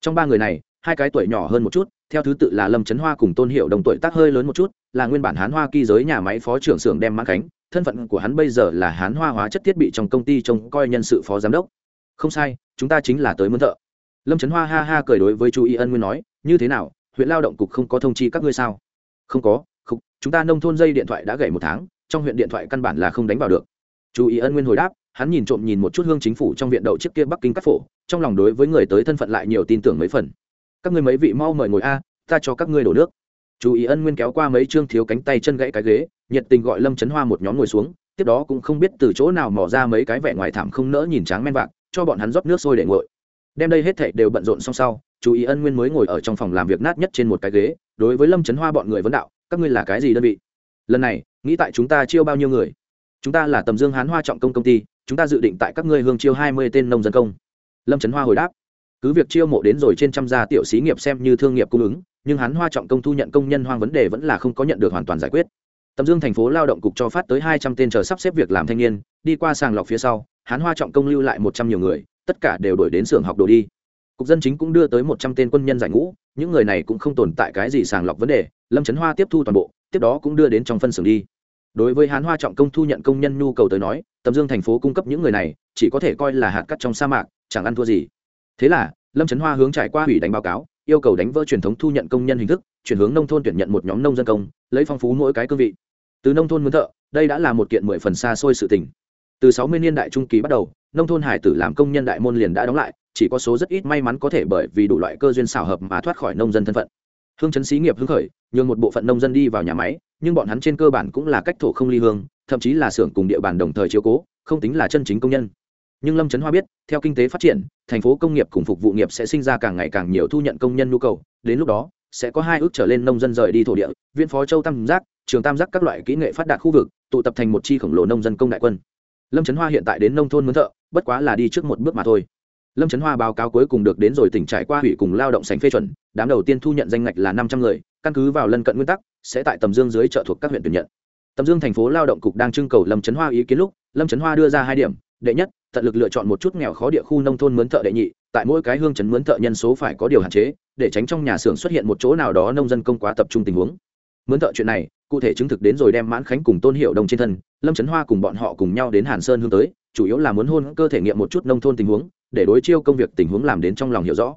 Speaker 1: Trong ba người này, hai cái tuổi nhỏ hơn một chút, theo thứ tự là lâm trấn hoa cùng tôn hiệu đồng tuổi tác hơi lớn một chút, là nguyên bản hán hoa kỳ giới nhà máy phó trưởng xưởng đem mãn cánh. thân phận của hắn bây giờ là hán hoa hóa chất thiết bị trong công ty trông coi nhân sự phó giám đốc. Không sai, chúng ta chính là tới mướn thợ lâm trấn hoa ha ha cười đối với chú ý ân nguyên nói như thế nào huyện lao động cục không có thông chi các ngươi sao? Không có không, chúng ta nông thôn dây điện thoại đã gãy một tháng trong huyện điện thoại căn bản là không đánh vào được. Chú ý ân nguyên hồi đáp hắn nhìn trộm nhìn một chút hương chính phủ trong viện đậu trước kia bắc kinh cắt phổ trong lòng đối với người tới thân phận lại nhiều tin tưởng mấy phần. Các ngươi mấy vị mau mời ngồi a ta cho các ngươi đổ nước. Chú ý ân nguyên kéo qua mấy chương thiếu cánh tay chân gãy cái ghế nhiệt tình gọi lâm trấn hoa một nhóm ngồi xuống tiếp đó cũng không biết từ chỗ nào mò ra mấy cái vẻ ngoài thảm không nỡ nhìn tráng men vạc cho bọn hắn rót nước sôi để nguội đem đây hết thảy đều bận rộn xong sau, chú ý ân nguyên mới ngồi ở trong phòng làm việc nát nhất trên một cái ghế, đối với lâm trấn hoa bọn người vấn đạo, các ngươi là cái gì đơn vị? Lần này, nghĩ tại chúng ta chiêu bao nhiêu người? Chúng ta là tầm dương hán hoa trọng công công ty, chúng ta dự định tại các ngươi hương chiêu hai mươi tên nông dân công. Lâm trấn hoa hồi đáp, cứ việc chiêu mộ đến rồi trên trăm gia tiểu xí nghiệp xem như thương nghiệp cung ứng, nhưng hán hoa trọng công thu nhận công nhân hoang vấn đề vẫn là không có nhận được hoàn toàn giải quyết. Tầm dương thành phố lao động cục cho phát tới hai trăm tên chờ sắp xếp việc làm thanh niên, đi qua sàng lọc phía sau, hán hoa trọng công lưu lại một trăm nhiều người tất cả đều đổi đến xưởng học đồ đi. Cục dân chính cũng đưa tới một trăm tên quân nhân giải ngũ, những người này cũng không tồn tại cái gì sàng lọc vấn đề, lâm trấn hoa tiếp thu toàn bộ, tiếp đó cũng đưa đến trong phân xưởng đi. Đối với hán hoa trọng công thu nhận công nhân nhu cầu tới nói, tầm dương thành phố cung cấp những người này, chỉ có thể coi là hạt cắt trong sa mạc, chẳng ăn thua gì. Thế là, lâm trấn hoa hướng trải qua hủy đánh báo cáo, yêu cầu đánh vỡ truyền thống thu nhận công nhân hình thức, chuyển hướng nông thôn tuyển nhận một nhóm nông dân công, lấy phong phú mỗi cái cương vị. Từ nông thôn mướn thợ, đây đã là một kiện mười phần xa xôi sự tình. Từ sáu mươi niên đại trung kỳ bắt đầu nông thôn hải tử làm công nhân đại môn liền đã đóng lại, chỉ có số rất ít may mắn có thể bởi vì đủ loại cơ duyên xảo hợp mà thoát khỏi nông dân thân phận. Hương chấn xí nghiệp hưng khởi, nhường một bộ phận nông dân đi vào nhà máy, nhưng bọn hắn trên cơ bản cũng là cách thổ không ly hương, thậm chí là xưởng cùng địa bàn đồng thời chiếu cố, không tính là chân chính công nhân. Nhưng lâm trấn hoa biết, theo kinh tế phát triển, thành phố công nghiệp cùng phục vụ nghiệp sẽ sinh ra càng ngày càng nhiều thu nhận công nhân nhu cầu, đến lúc đó, sẽ có hai ước trở lên nông dân rời đi thổ địa, viên phó châu tam giác, trường tam giác các loại kỹ nghệ phát đạt khu vực, tụ tập thành một chi khổng lồ nông dân công đại quân lâm trấn hoa hiện tại đến nông thôn mướn thợ, bất quá là đi trước một bước mà thôi. Lâm trấn hoa báo cáo cuối cùng được đến rồi tỉnh trải qua hủy cùng lao động sành phê chuẩn, đám đầu tiên thu nhận danh ngạch là năm trăm người, căn cứ vào lân cận nguyên tắc, sẽ tại tầm dương dưới trợ thuộc các huyện tuyển nhận. Tầm dương thành phố lao động cục đang trưng cầu lâm trấn hoa ý kiến lúc, lâm trấn hoa đưa ra hai điểm, đệ nhất, tận lực lựa chọn một chút nghèo khó địa khu nông thôn mướn thợ đệ nhị, tại mỗi cái hương chấn mướn thợ nhân số phải có điều hạn chế, để tránh trong nhà xưởng xuất hiện một chỗ nào đó nông dân công quá tập trung tình huống. Mướn thợ chuyện này cụ thể chứng thực đến rồi đem mãn khánh cùng tôn hiệu đồng trên thân, lâm trấn hoa cùng bọn họ cùng nhau đến hàn sơn hướng tới, chủ yếu là muốn hôn cơ thể nghiệm một chút nông thôn tình huống, để đối chiêu công việc tình huống làm đến trong lòng hiểu rõ.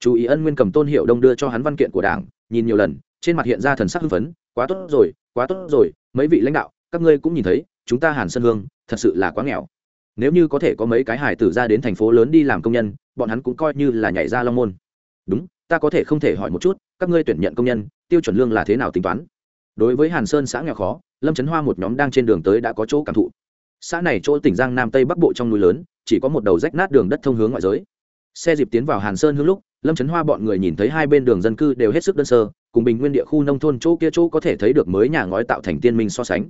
Speaker 1: Chú ý ân nguyên cầm tôn hiệu đông đưa cho hắn văn kiện của đảng, nhìn nhiều lần, trên mặt hiện ra thần sắc hưng phấn, quá tốt rồi, quá tốt rồi, mấy vị lãnh đạo, các ngươi cũng nhìn thấy, chúng ta hàn sơn hương, thật sự là quá nghèo. Nếu như có thể có mấy cái hải tử ra đến thành phố lớn đi làm công nhân, bọn hắn cũng coi như là nhảy ra long môn. Đúng, ta có thể không thể hỏi một chút, các ngươi tuyển nhận công nhân, tiêu chuẩn lương là thế nào tính toán? Đối với hàn sơn xã nghèo khó, lâm trấn hoa một nhóm đang trên đường tới đã có chỗ cảm thụ. Xã này chỗ tỉnh giang nam tây bắc bộ trong núi lớn, chỉ có một đầu rách nát đường đất thông hướng ngoại giới. Xe dịp tiến vào hàn sơn hướng lúc, lâm trấn hoa bọn người nhìn thấy hai bên đường dân cư đều hết sức đơn sơ, cùng bình nguyên địa khu nông thôn chỗ kia chỗ có thể thấy được mới nhà ngói tạo thành tiên minh so sánh.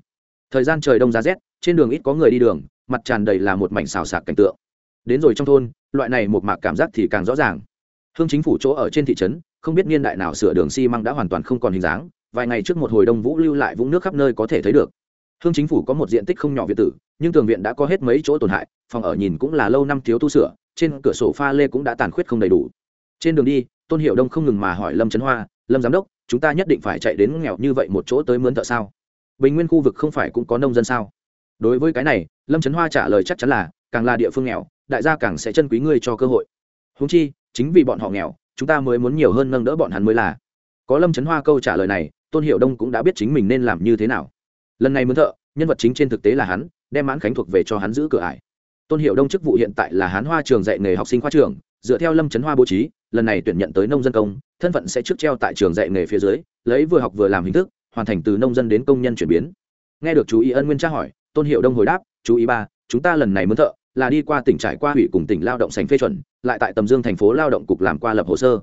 Speaker 1: Thời gian trời đông giá rét, trên đường ít có người đi đường, mặt tràn đầy là một mảnh xào xạc cảnh tượng. Đến rồi trong thôn, loại này một mạc cảm giác thì càng rõ ràng. Hương chính phủ chỗ ở trên thị trấn, không biết niên đại nào sửa đường xi măng đã hoàn toàn không còn hình dáng vài ngày trước một hồi đông vũ lưu lại vũng nước khắp nơi có thể thấy được. Hương chính phủ có một diện tích không nhỏ viện tử, nhưng tường viện đã có hết mấy chỗ tổn hại, phòng ở nhìn cũng là lâu năm thiếu tu sửa, trên cửa sổ pha lê cũng đã tàn khuyết không đầy đủ. Trên đường đi, tôn hiệu đông không ngừng mà hỏi lâm trấn hoa, lâm giám đốc, chúng ta nhất định phải chạy đến nghèo như vậy một chỗ tới mướn thợ sao? Bình nguyên khu vực không phải cũng có nông dân sao? Đối với cái này, lâm trấn hoa trả lời chắc chắn là, càng là địa phương nghèo, đại gia càng sẽ chân quý ngươi cho cơ hội. Húng chi, chính vì bọn họ nghèo, chúng ta mới muốn nhiều hơn nâng đỡ bọn hắn mới là có lâm trấn hoa câu trả lời này, tôn hiệu đông cũng đã biết chính mình nên làm như thế nào. Lần này mướn thợ, nhân vật chính trên thực tế là hắn, đem mãn khánh thuộc về cho hắn giữ cửa ải. Tôn hiệu đông chức vụ hiện tại là hán hoa trường dạy nghề học sinh khoa trường, dựa theo lâm trấn hoa bố trí, lần này tuyển nhận tới nông dân công, thân phận sẽ trước treo tại trường dạy nghề phía dưới, lấy vừa học vừa làm hình thức, hoàn thành từ nông dân đến công nhân chuyển biến. Nghe được chú ý ân nguyên tra hỏi, tôn hiệu đông hồi đáp, chú ý ba, chúng ta lần này mướn thợ là đi qua tỉnh trải qua hủy cùng tỉnh lao động sành phê chuẩn, lại tại tầm dương thành phố lao động cục làm qua lập hồ sơ.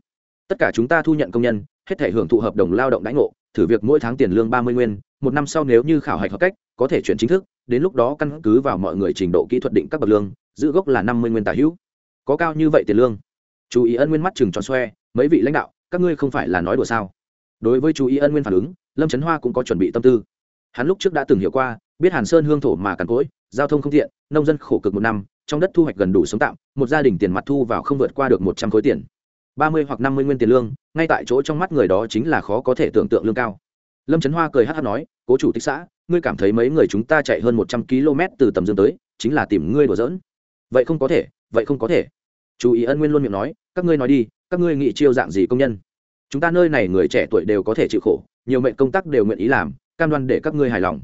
Speaker 1: Tất cả chúng ta thu nhận công nhân hết thể hưởng thụ hợp đồng lao động đãi ngộ, thử việc mỗi tháng tiền lương ba mươi nguyên, một năm sau nếu như khảo hạch hợp cách, có thể chuyển chính thức, đến lúc đó căn cứ vào mọi người trình độ kỹ thuật định các bậc lương, giữ gốc là năm mươi nguyên tả hữu. Có cao như vậy tiền lương? Chú ý ân nguyên mắt chừng tròn xoe, mấy vị lãnh đạo, các ngươi không phải là nói đùa sao? Đối với chú ý ân nguyên phản ứng, lâm trấn hoa cũng có chuẩn bị tâm tư. Hắn lúc trước đã từng hiểu qua, biết hàn sơn hương thổ mà cằn cỗi, giao thông không thiện nông dân khổ cực một năm, trong đất thu hoạch gần đủ sống tạm, một gia đình tiền mặt thu vào không vượt qua được một trăm khối tiền ba mươi hoặc năm mươi nguyên tiền lương, ngay tại chỗ trong mắt người đó chính là khó có thể tưởng tượng lương cao. Lâm trấn hoa cười hát hát nói, cố chủ tịch xã, ngươi cảm thấy mấy người chúng ta chạy hơn một trăm km từ tầm dương tới, chính là tìm ngươi đùa giỡn. Vậy không có thể, vậy không có thể. Chú ý ân nguyên luôn miệng nói, các ngươi nói đi, các ngươi nghị chiêu dạng gì công nhân? Chúng ta nơi này người trẻ tuổi đều có thể chịu khổ, nhiều mệnh công tác đều nguyện ý làm, cam đoan để các ngươi hài lòng.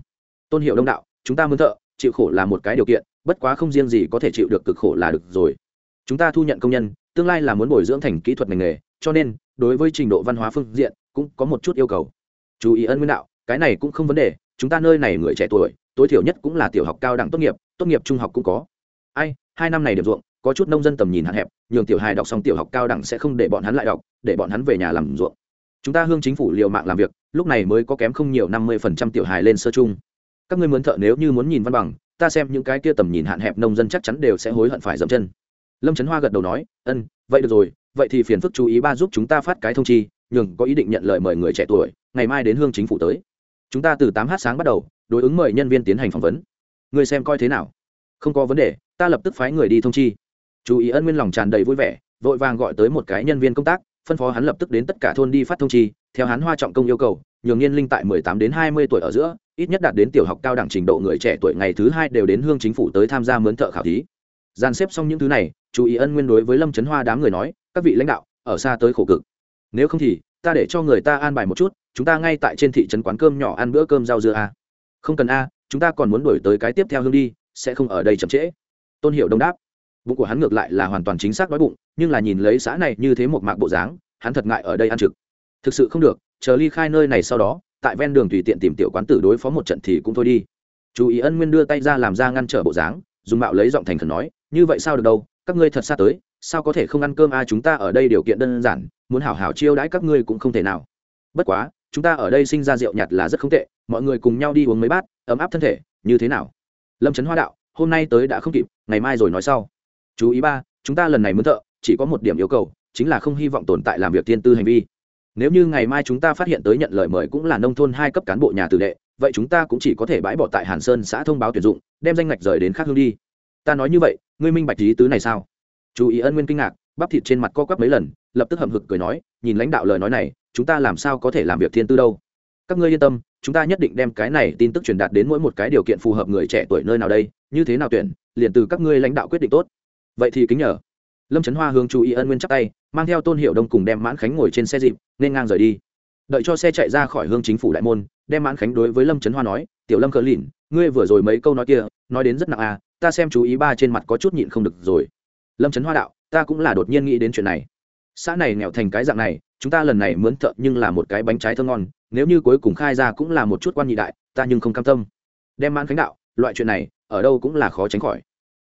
Speaker 1: Tôn hiệu đông đạo, chúng ta muốn thợ, chịu khổ là một cái điều kiện, bất quá không riêng gì có thể chịu được cực khổ là được rồi. Chúng ta thu nhận công nhân tương lai là muốn bồi dưỡng thành kỹ thuật ngành nghề, cho nên, đối với trình độ văn hóa phương diện, cũng có một chút yêu cầu. Chú ý ân nguyên đạo, cái này cũng không vấn đề, chúng ta nơi này người trẻ tuổi, tối thiểu nhất cũng là tiểu học cao đẳng tốt nghiệp tốt nghiệp trung học cũng có. Ai, hai năm này điểm ruộng, có chút nông dân tầm nhìn hạn hẹp, nhường tiểu hài đọc xong tiểu học cao đẳng sẽ không để bọn hắn lại đọc, để bọn hắn về nhà làm ruộng. Chúng ta hương chính phủ liều mạng làm việc, lúc này mới có kém không nhiều năm mươi phần trăm tiểu hài lên sơ chung. Các ngươi muốn thợ nếu như muốn nhìn văn bằng, ta xem những cái kia tầm nhìn hạn hẹp nông dân chắc chắn đều sẽ hối hận phải dậm chân lâm trấn hoa gật đầu nói ân vậy được rồi, vậy thì phiền phức chú ý ba giúp chúng ta phát cái thông chi, nhường có ý định nhận lời mời người trẻ tuổi, ngày mai đến hương chính phủ tới. Chúng ta từ tám h sáng bắt đầu, đối ứng mời nhân viên tiến hành phỏng vấn. Người xem coi thế nào? Không có vấn đề, ta lập tức phái người đi thông chi. Chú ý ân nguyên lòng tràn đầy vui vẻ, vội vàng gọi tới một cái nhân viên công tác, phân phó hắn lập tức đến tất cả thôn đi phát thông chi, theo hắn hoa trọng công yêu cầu, nhường niên linh tại mười tám đến hai mươi tuổi ở giữa, ít nhất đạt đến tiểu học cao đẳng trình độ người trẻ tuổi ngày thứ hai đều đến hương chính phủ tới tham gia mướn thợ khảo thí dàn xếp xong những thứ này, chú ý ân nguyên đối với lâm trấn hoa đám người nói, các vị lãnh đạo, ở xa tới khổ cực. Nếu không thì, ta để cho người ta an bài một chút, chúng ta ngay tại trên thị trấn quán cơm nhỏ ăn bữa cơm rau dưa a. Không cần a, chúng ta còn muốn đổi tới cái tiếp theo hương đi, sẽ không ở đây chậm trễ. Tôn hiệu đông đáp. Bụng của hắn ngược lại là hoàn toàn chính xác đói bụng, nhưng là nhìn lấy xã này như thế một mạc bộ dáng, hắn thật ngại ở đây ăn trực. Thực sự không được, chờ ly khai nơi này sau đó, tại ven đường tùy tiện tìm tiểu quán tử đối phó một trận thì cũng thôi đi. Chú ý ân nguyên đưa tay ra làm ra ngăn trở bộ dáng, dùng mạo lấy giọng thành khẩn nói như vậy sao được đâu, các ngươi thật xa tới, sao có thể không ăn cơm? A chúng ta ở đây điều kiện đơn giản, muốn hảo hảo chiêu đãi các ngươi cũng không thể nào. Bất quá, chúng ta ở đây sinh ra rượu nhạt là rất không tệ, mọi người cùng nhau đi uống mấy bát, ấm áp thân thể, như thế nào? Lâm trấn hoa đạo, hôm nay tới đã không kịp, ngày mai rồi nói sau. Chú ý ba, chúng ta lần này muốn thợ, chỉ có một điểm yêu cầu, chính là không hy vọng tồn tại làm việc tiên tư hành vi. Nếu như ngày mai chúng ta phát hiện tới nhận lời mời cũng là nông thôn hai cấp cán bộ nhà tử đệ, vậy chúng ta cũng chỉ có thể bãi bỏ tại hàn sơn xã thông báo tuyển dụng, đem danh ngạch rời đến khác hương đi. Ta nói như vậy ngươi minh bạch lý tứ này sao? Chú ý ân nguyên kinh ngạc, bắp thịt trên mặt co quắp mấy lần, lập tức hậm hực cười nói, nhìn lãnh đạo lời nói này, chúng ta làm sao có thể làm việc thiên tư đâu? Các ngươi yên tâm, chúng ta nhất định đem cái này tin tức truyền đạt đến mỗi một cái điều kiện phù hợp người trẻ tuổi nơi nào đây, như thế nào tuyển, liền từ các ngươi lãnh đạo quyết định tốt. Vậy thì kính nhờ. Lâm trấn hoa hướng chú ý ân nguyên chắc tay, mang theo tôn hiệu đông cùng đem mãn khánh ngồi trên xe dịp, nên ngang rời đi. Đợi cho xe chạy ra khỏi hương chính phủ đại môn, đem mãn khánh đối với lâm trấn hoa nói, tiểu lâm cờ lìn, ngươi vừa rồi mấy câu nói kia, nói đến rất nặng à ta xem chú ý ba trên mặt có chút nhịn không được rồi. Lâm trấn hoa đạo, ta cũng là đột nhiên nghĩ đến chuyện này. Xã này nghèo thành cái dạng này, chúng ta lần này mướn thợ nhưng là một cái bánh trái thơ ngon, nếu như cuối cùng khai ra cũng là một chút quan nhị đại, ta nhưng không cam tâm. Đem mãn khánh đạo, loại chuyện này, ở đâu cũng là khó tránh khỏi.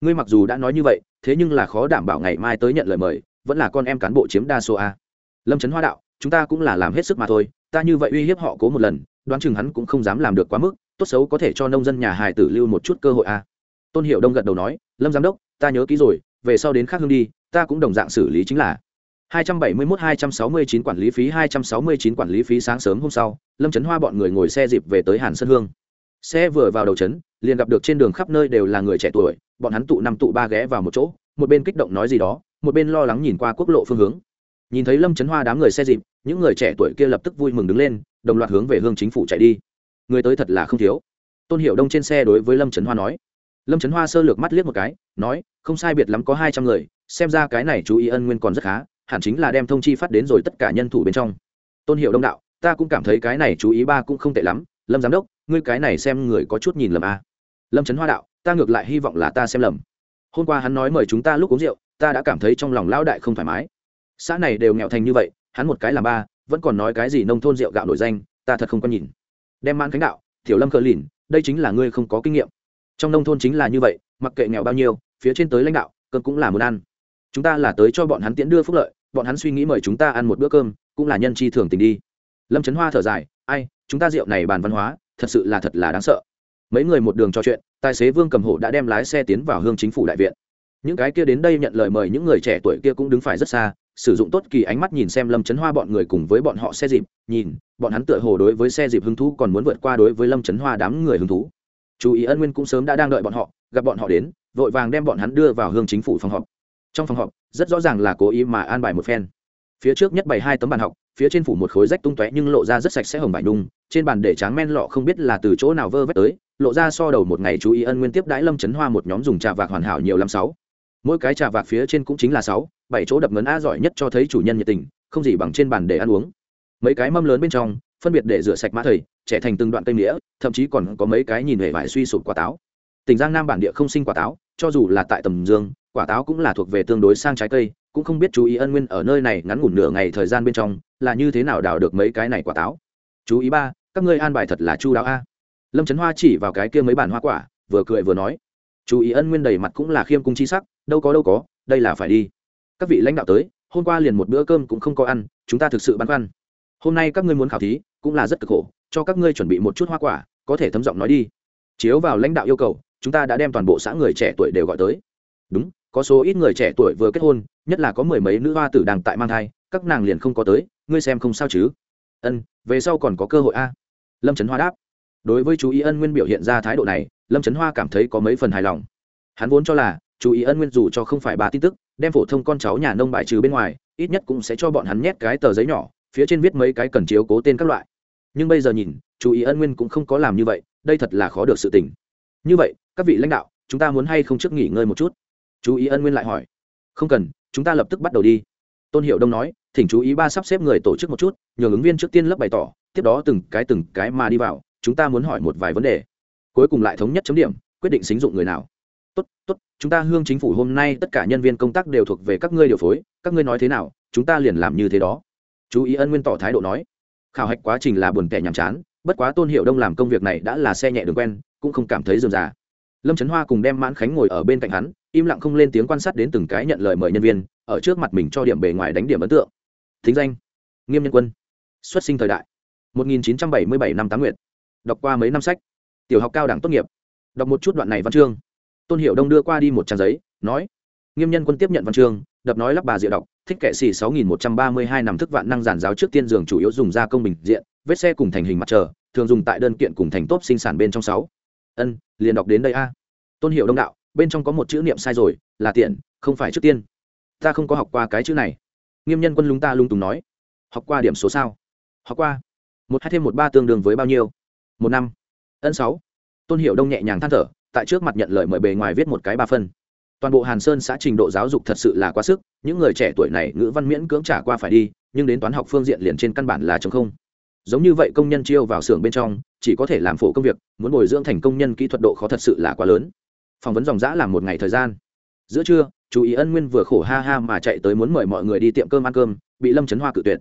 Speaker 1: Ngươi mặc dù đã nói như vậy, thế nhưng là khó đảm bảo ngày mai tới nhận lời mời, vẫn là con em cán bộ chiếm đa số a. Lâm trấn hoa đạo, chúng ta cũng là làm hết sức mà thôi, ta như vậy uy hiếp họ cố một lần, đoán chừng hắn cũng không dám làm được quá mức, tốt xấu có thể cho nông dân nhà hài tử lưu một chút cơ hội a tôn hiệu đông gật đầu nói, lâm giám đốc, ta nhớ kỹ rồi, về sau đến khác hương đi, ta cũng đồng dạng xử lý chính là. 271-269 quản lý phí 269 quản lý phí sáng sớm hôm sau, lâm trấn hoa bọn người ngồi xe dịp về tới hàn sơn hương. Xe vừa vào đầu trấn, liền gặp được trên đường khắp nơi đều là người trẻ tuổi, bọn hắn tụ năm tụ ba ghé vào một chỗ, một bên kích động nói gì đó, một bên lo lắng nhìn qua quốc lộ phương hướng. Nhìn thấy lâm trấn hoa đám người xe dịp, những người trẻ tuổi kia lập tức vui mừng đứng lên, đồng loạt hướng về hương chính phủ chạy đi. Người tới thật là không thiếu. Tôn hiệu đông trên xe đối với lâm trấn hoa nói lâm trấn hoa sơ lược mắt liếc một cái, nói, không sai biệt lắm có hai trăm người, xem ra cái này chú ý ân nguyên còn rất khá, hẳn chính là đem thông chi phát đến rồi tất cả nhân thủ bên trong. Tôn hiệu đông đạo, ta cũng cảm thấy cái này chú ý ba cũng không tệ lắm, lâm giám đốc, ngươi cái này xem người có chút nhìn lầm a à. lâm trấn hoa đạo, ta ngược lại hy vọng là ta xem lầm. Hôm qua hắn nói mời chúng ta lúc uống rượu, ta đã cảm thấy trong lòng lão đại không thoải mái. Xã này đều nghèo thành như vậy, hắn một cái là ba, vẫn còn nói cái gì nông thôn rượu gạo nổi danh, ta thật không có nhìn. Đem mãn khánh đạo, tiểu lâm khờ lìn, đây chính là ngươi không có kinh nghiệm trong nông thôn chính là như vậy, mặc kệ nghèo bao nhiêu, phía trên tới lãnh đạo, cơm cũng là muốn ăn. Chúng ta là tới cho bọn hắn tiễn đưa phúc lợi, bọn hắn suy nghĩ mời chúng ta ăn một bữa cơm, cũng là nhân chi thường tình đi. Lâm trấn hoa thở dài, ai, chúng ta rượu này bàn văn hóa, thật sự là thật là đáng sợ. Mấy người một đường trò chuyện, tài xế vương cầm hổ đã đem lái xe tiến vào hương chính phủ đại viện. Những cái kia đến đây nhận lời mời những người trẻ tuổi kia cũng đứng phải rất xa, sử dụng tốt kỳ ánh mắt nhìn xem lâm trấn hoa bọn người cùng với bọn họ xe dịp, nhìn, bọn hắn tựa hồ đối với xe dịp hứng thú còn muốn vượt qua đối với lâm trấn hoa đám người hứng thú chú ý ân nguyên cũng sớm đã đang đợi bọn họ, gặp bọn họ đến, vội vàng đem bọn hắn đưa vào hương chính phủ phòng họp. Trong phòng họp, rất rõ ràng là cố ý mà an bài một phen. Phía trước nhất bày hai tấm bàn học, phía trên phủ một khối rách tung tóe nhưng lộ ra rất sạch sẽ hồng vải nhung trên bàn để tráng men lọ không biết là từ chỗ nào vơ vét tới, lộ ra so đầu một ngày chú ý ân nguyên tiếp đãi lâm chấn hoa một nhóm dùng trà vạc hoàn hảo nhiều lắm sáu. Mỗi cái trà vạc phía trên cũng chính là sáu, bảy chỗ đập ngấn a giỏi nhất cho thấy chủ nhân nhiệt tình, không gì bằng trên bàn để ăn uống. Mấy cái mâm lớn bên trong phân biệt để rửa sạch mã thầy, trẻ thành từng đoạn cây nghĩa thậm chí còn có mấy cái nhìn hề vải suy sụp quả táo. Tỉnh giang nam bản địa không sinh quả táo, cho dù là tại tầm dương, quả táo cũng là thuộc về tương đối sang trái cây, cũng không biết chú ý ân nguyên ở nơi này ngắn ngủn nửa ngày thời gian bên trong, là như thế nào đào được mấy cái này quả táo. Chú ý ba, các ngươi an bài thật là chu đáo a. Lâm trấn hoa chỉ vào cái kia mấy bản hoa quả, vừa cười vừa nói. Chú ý ân nguyên đầy mặt cũng là khiêm cung chi sắc, đâu có đâu có, đây là phải đi. Các vị lãnh đạo tới, hôm qua liền một bữa cơm cũng không có ăn, chúng ta thực sự băn khoăn hôm nay các ngươi muốn khảo thí, cũng là rất cực khổ, cho các ngươi chuẩn bị một chút hoa quả, có thể thấm giọng nói đi. Chiếu vào lãnh đạo yêu cầu, chúng ta đã đem toàn bộ xã người trẻ tuổi đều gọi tới. Đúng, có số ít người trẻ tuổi vừa kết hôn, nhất là có mười mấy nữ hoa tử đang tại mang thai, các nàng liền không có tới, ngươi xem không sao chứ? Ân, về sau còn có cơ hội a? Lâm trấn hoa đáp. Đối với chú ý ân nguyên biểu hiện ra thái độ này, lâm trấn hoa cảm thấy có mấy phần hài lòng. Hắn vốn cho là, chú ý ân nguyên dù cho không phải bà tin tức, đem phổ thông con cháu nhà nông bại trừ bên ngoài, ít nhất cũng sẽ cho bọn hắn nhét cái tờ giấy nhỏ phía trên viết mấy cái cần chiếu cố tên các loại. Nhưng bây giờ nhìn, chú ý ân nguyên cũng không có làm như vậy, đây thật là khó được sự tình. Như vậy, các vị lãnh đạo, chúng ta muốn hay không trước nghỉ ngơi một chút? Chú ý ân nguyên lại hỏi. Không cần, chúng ta lập tức bắt đầu đi. Tôn hiệu đông nói, thỉnh chú ý ba sắp xếp người tổ chức một chút, nhường ứng viên trước tiên lớp bày tỏ, tiếp đó từng cái từng cái mà đi vào, chúng ta muốn hỏi một vài vấn đề. Cuối cùng lại thống nhất chấm điểm, quyết định xính dụng người nào. Tốt tốt, chúng ta hương chính phủ hôm nay tất cả nhân viên công tác đều thuộc về các ngươi điều phối, các ngươi nói thế nào, chúng ta liền làm như thế đó chú ý ân nguyên tỏ thái độ nói, khảo hạch quá trình là buồn tẻ nhàm chán, bất quá tôn hiệu đông làm công việc này đã là xe nhẹ đường quen, cũng không cảm thấy dườm già lâm trấn hoa cùng đem mãn khánh ngồi ở bên cạnh hắn, im lặng không lên tiếng quan sát đến từng cái nhận lời mời nhân viên, ở trước mặt mình cho điểm bề ngoài đánh điểm ấn tượng. Thính danh, nghiêm nhân quân, xuất sinh thời đại 1977 năm tám nguyện đọc qua mấy năm sách. Tiểu học cao đẳng tốt nghiệp. Đọc một chút đoạn này văn chương. Tôn hiệu đông đưa qua đi một trang giấy, nói, nghiêm nhân quân tiếp nhận văn chương, đập nói lắp bà diệu đọc thích kệ xì 6132 nằm thức vạn năng giản giáo trước tiên giường chủ yếu dùng gia công bình diện, vết xe cùng thành hình mặt trời, thường dùng tại đơn kiện cùng thành tốt sinh sản bên trong sáu. Ân, liền đọc đến đây a. Tôn hiệu đông đạo, bên trong có một chữ niệm sai rồi, là tiện, không phải trước tiên. Ta không có học qua cái chữ này. Nghiêm nhân quân lúng ta lung túng nói. Học qua điểm số sao? Học qua. Một hai thêm một ba tương đương với bao nhiêu? Một năm. Ân sáu. Tôn hiệu đông nhẹ nhàng than thở, tại trước mặt nhận lời mời bề ngoài viết một cái ba phân toàn bộ hàn sơn xã trình độ giáo dục thật sự là quá sức, những người trẻ tuổi này ngữ văn miễn cưỡng trả qua phải đi, nhưng đến toán học phương diện liền trên căn bản là chống không. Giống như vậy công nhân chiêu vào xưởng bên trong, chỉ có thể làm phổ công việc, muốn bồi dưỡng thành công nhân kỹ thuật độ khó thật sự là quá lớn. Phỏng vấn dòng giã làm một ngày thời gian. Giữa trưa, chú ý ân nguyên vừa khổ ha ha mà chạy tới muốn mời mọi người đi tiệm cơm ăn cơm, bị lâm trấn hoa cự tuyệt.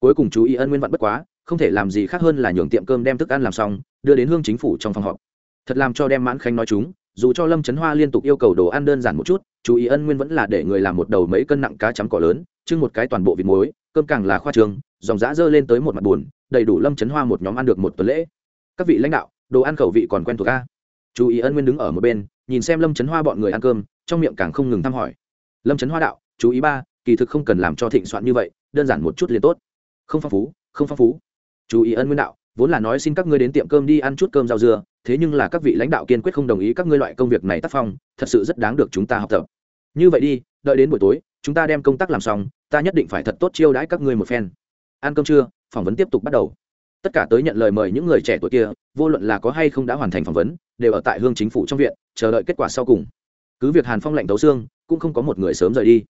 Speaker 1: Cuối cùng chú ý ân nguyên vặn bất quá, không thể làm gì khác hơn là nhường tiệm cơm đem thức ăn làm xong, đưa đến hương chính phủ trong phòng họp. Thật làm cho đem mãn khanh nói chúng dù cho lâm trấn hoa liên tục yêu cầu đồ ăn đơn giản một chút chú ý ân nguyên vẫn là để người làm một đầu mấy cân nặng cá chấm cỏ lớn chưng một cái toàn bộ vịt muối cơm càng là khoa trường dòng giã dơ lên tới một mặt buồn đầy đủ lâm trấn hoa một nhóm ăn được một tuần lễ các vị lãnh đạo đồ ăn khẩu vị còn quen thuộc a chú ý ân nguyên đứng ở một bên nhìn xem lâm trấn hoa bọn người ăn cơm trong miệng càng không ngừng thăm hỏi lâm trấn hoa đạo chú ý ba kỳ thực không cần làm cho thịnh soạn như vậy đơn giản một chút liền tốt không phong phú không phong phú chú ý ân nguyên đạo vốn là nói xin các ngươi đến tiệm cơm đi ăn chút cơm rau dưa thế nhưng là các vị lãnh đạo kiên quyết không đồng ý các ngươi loại công việc này tác phong, thật sự rất đáng được chúng ta học tập. Như vậy đi, đợi đến buổi tối, chúng ta đem công tác làm xong, ta nhất định phải thật tốt chiêu đãi các ngươi một phen. Ăn cơm trưa, phỏng vấn tiếp tục bắt đầu. Tất cả tới nhận lời mời những người trẻ tuổi kia, vô luận là có hay không đã hoàn thành phỏng vấn, đều ở tại hương chính phủ trong viện, chờ đợi kết quả sau cùng. Cứ việc hàn phong lệnh tấu xương, cũng không có một người sớm rời đi.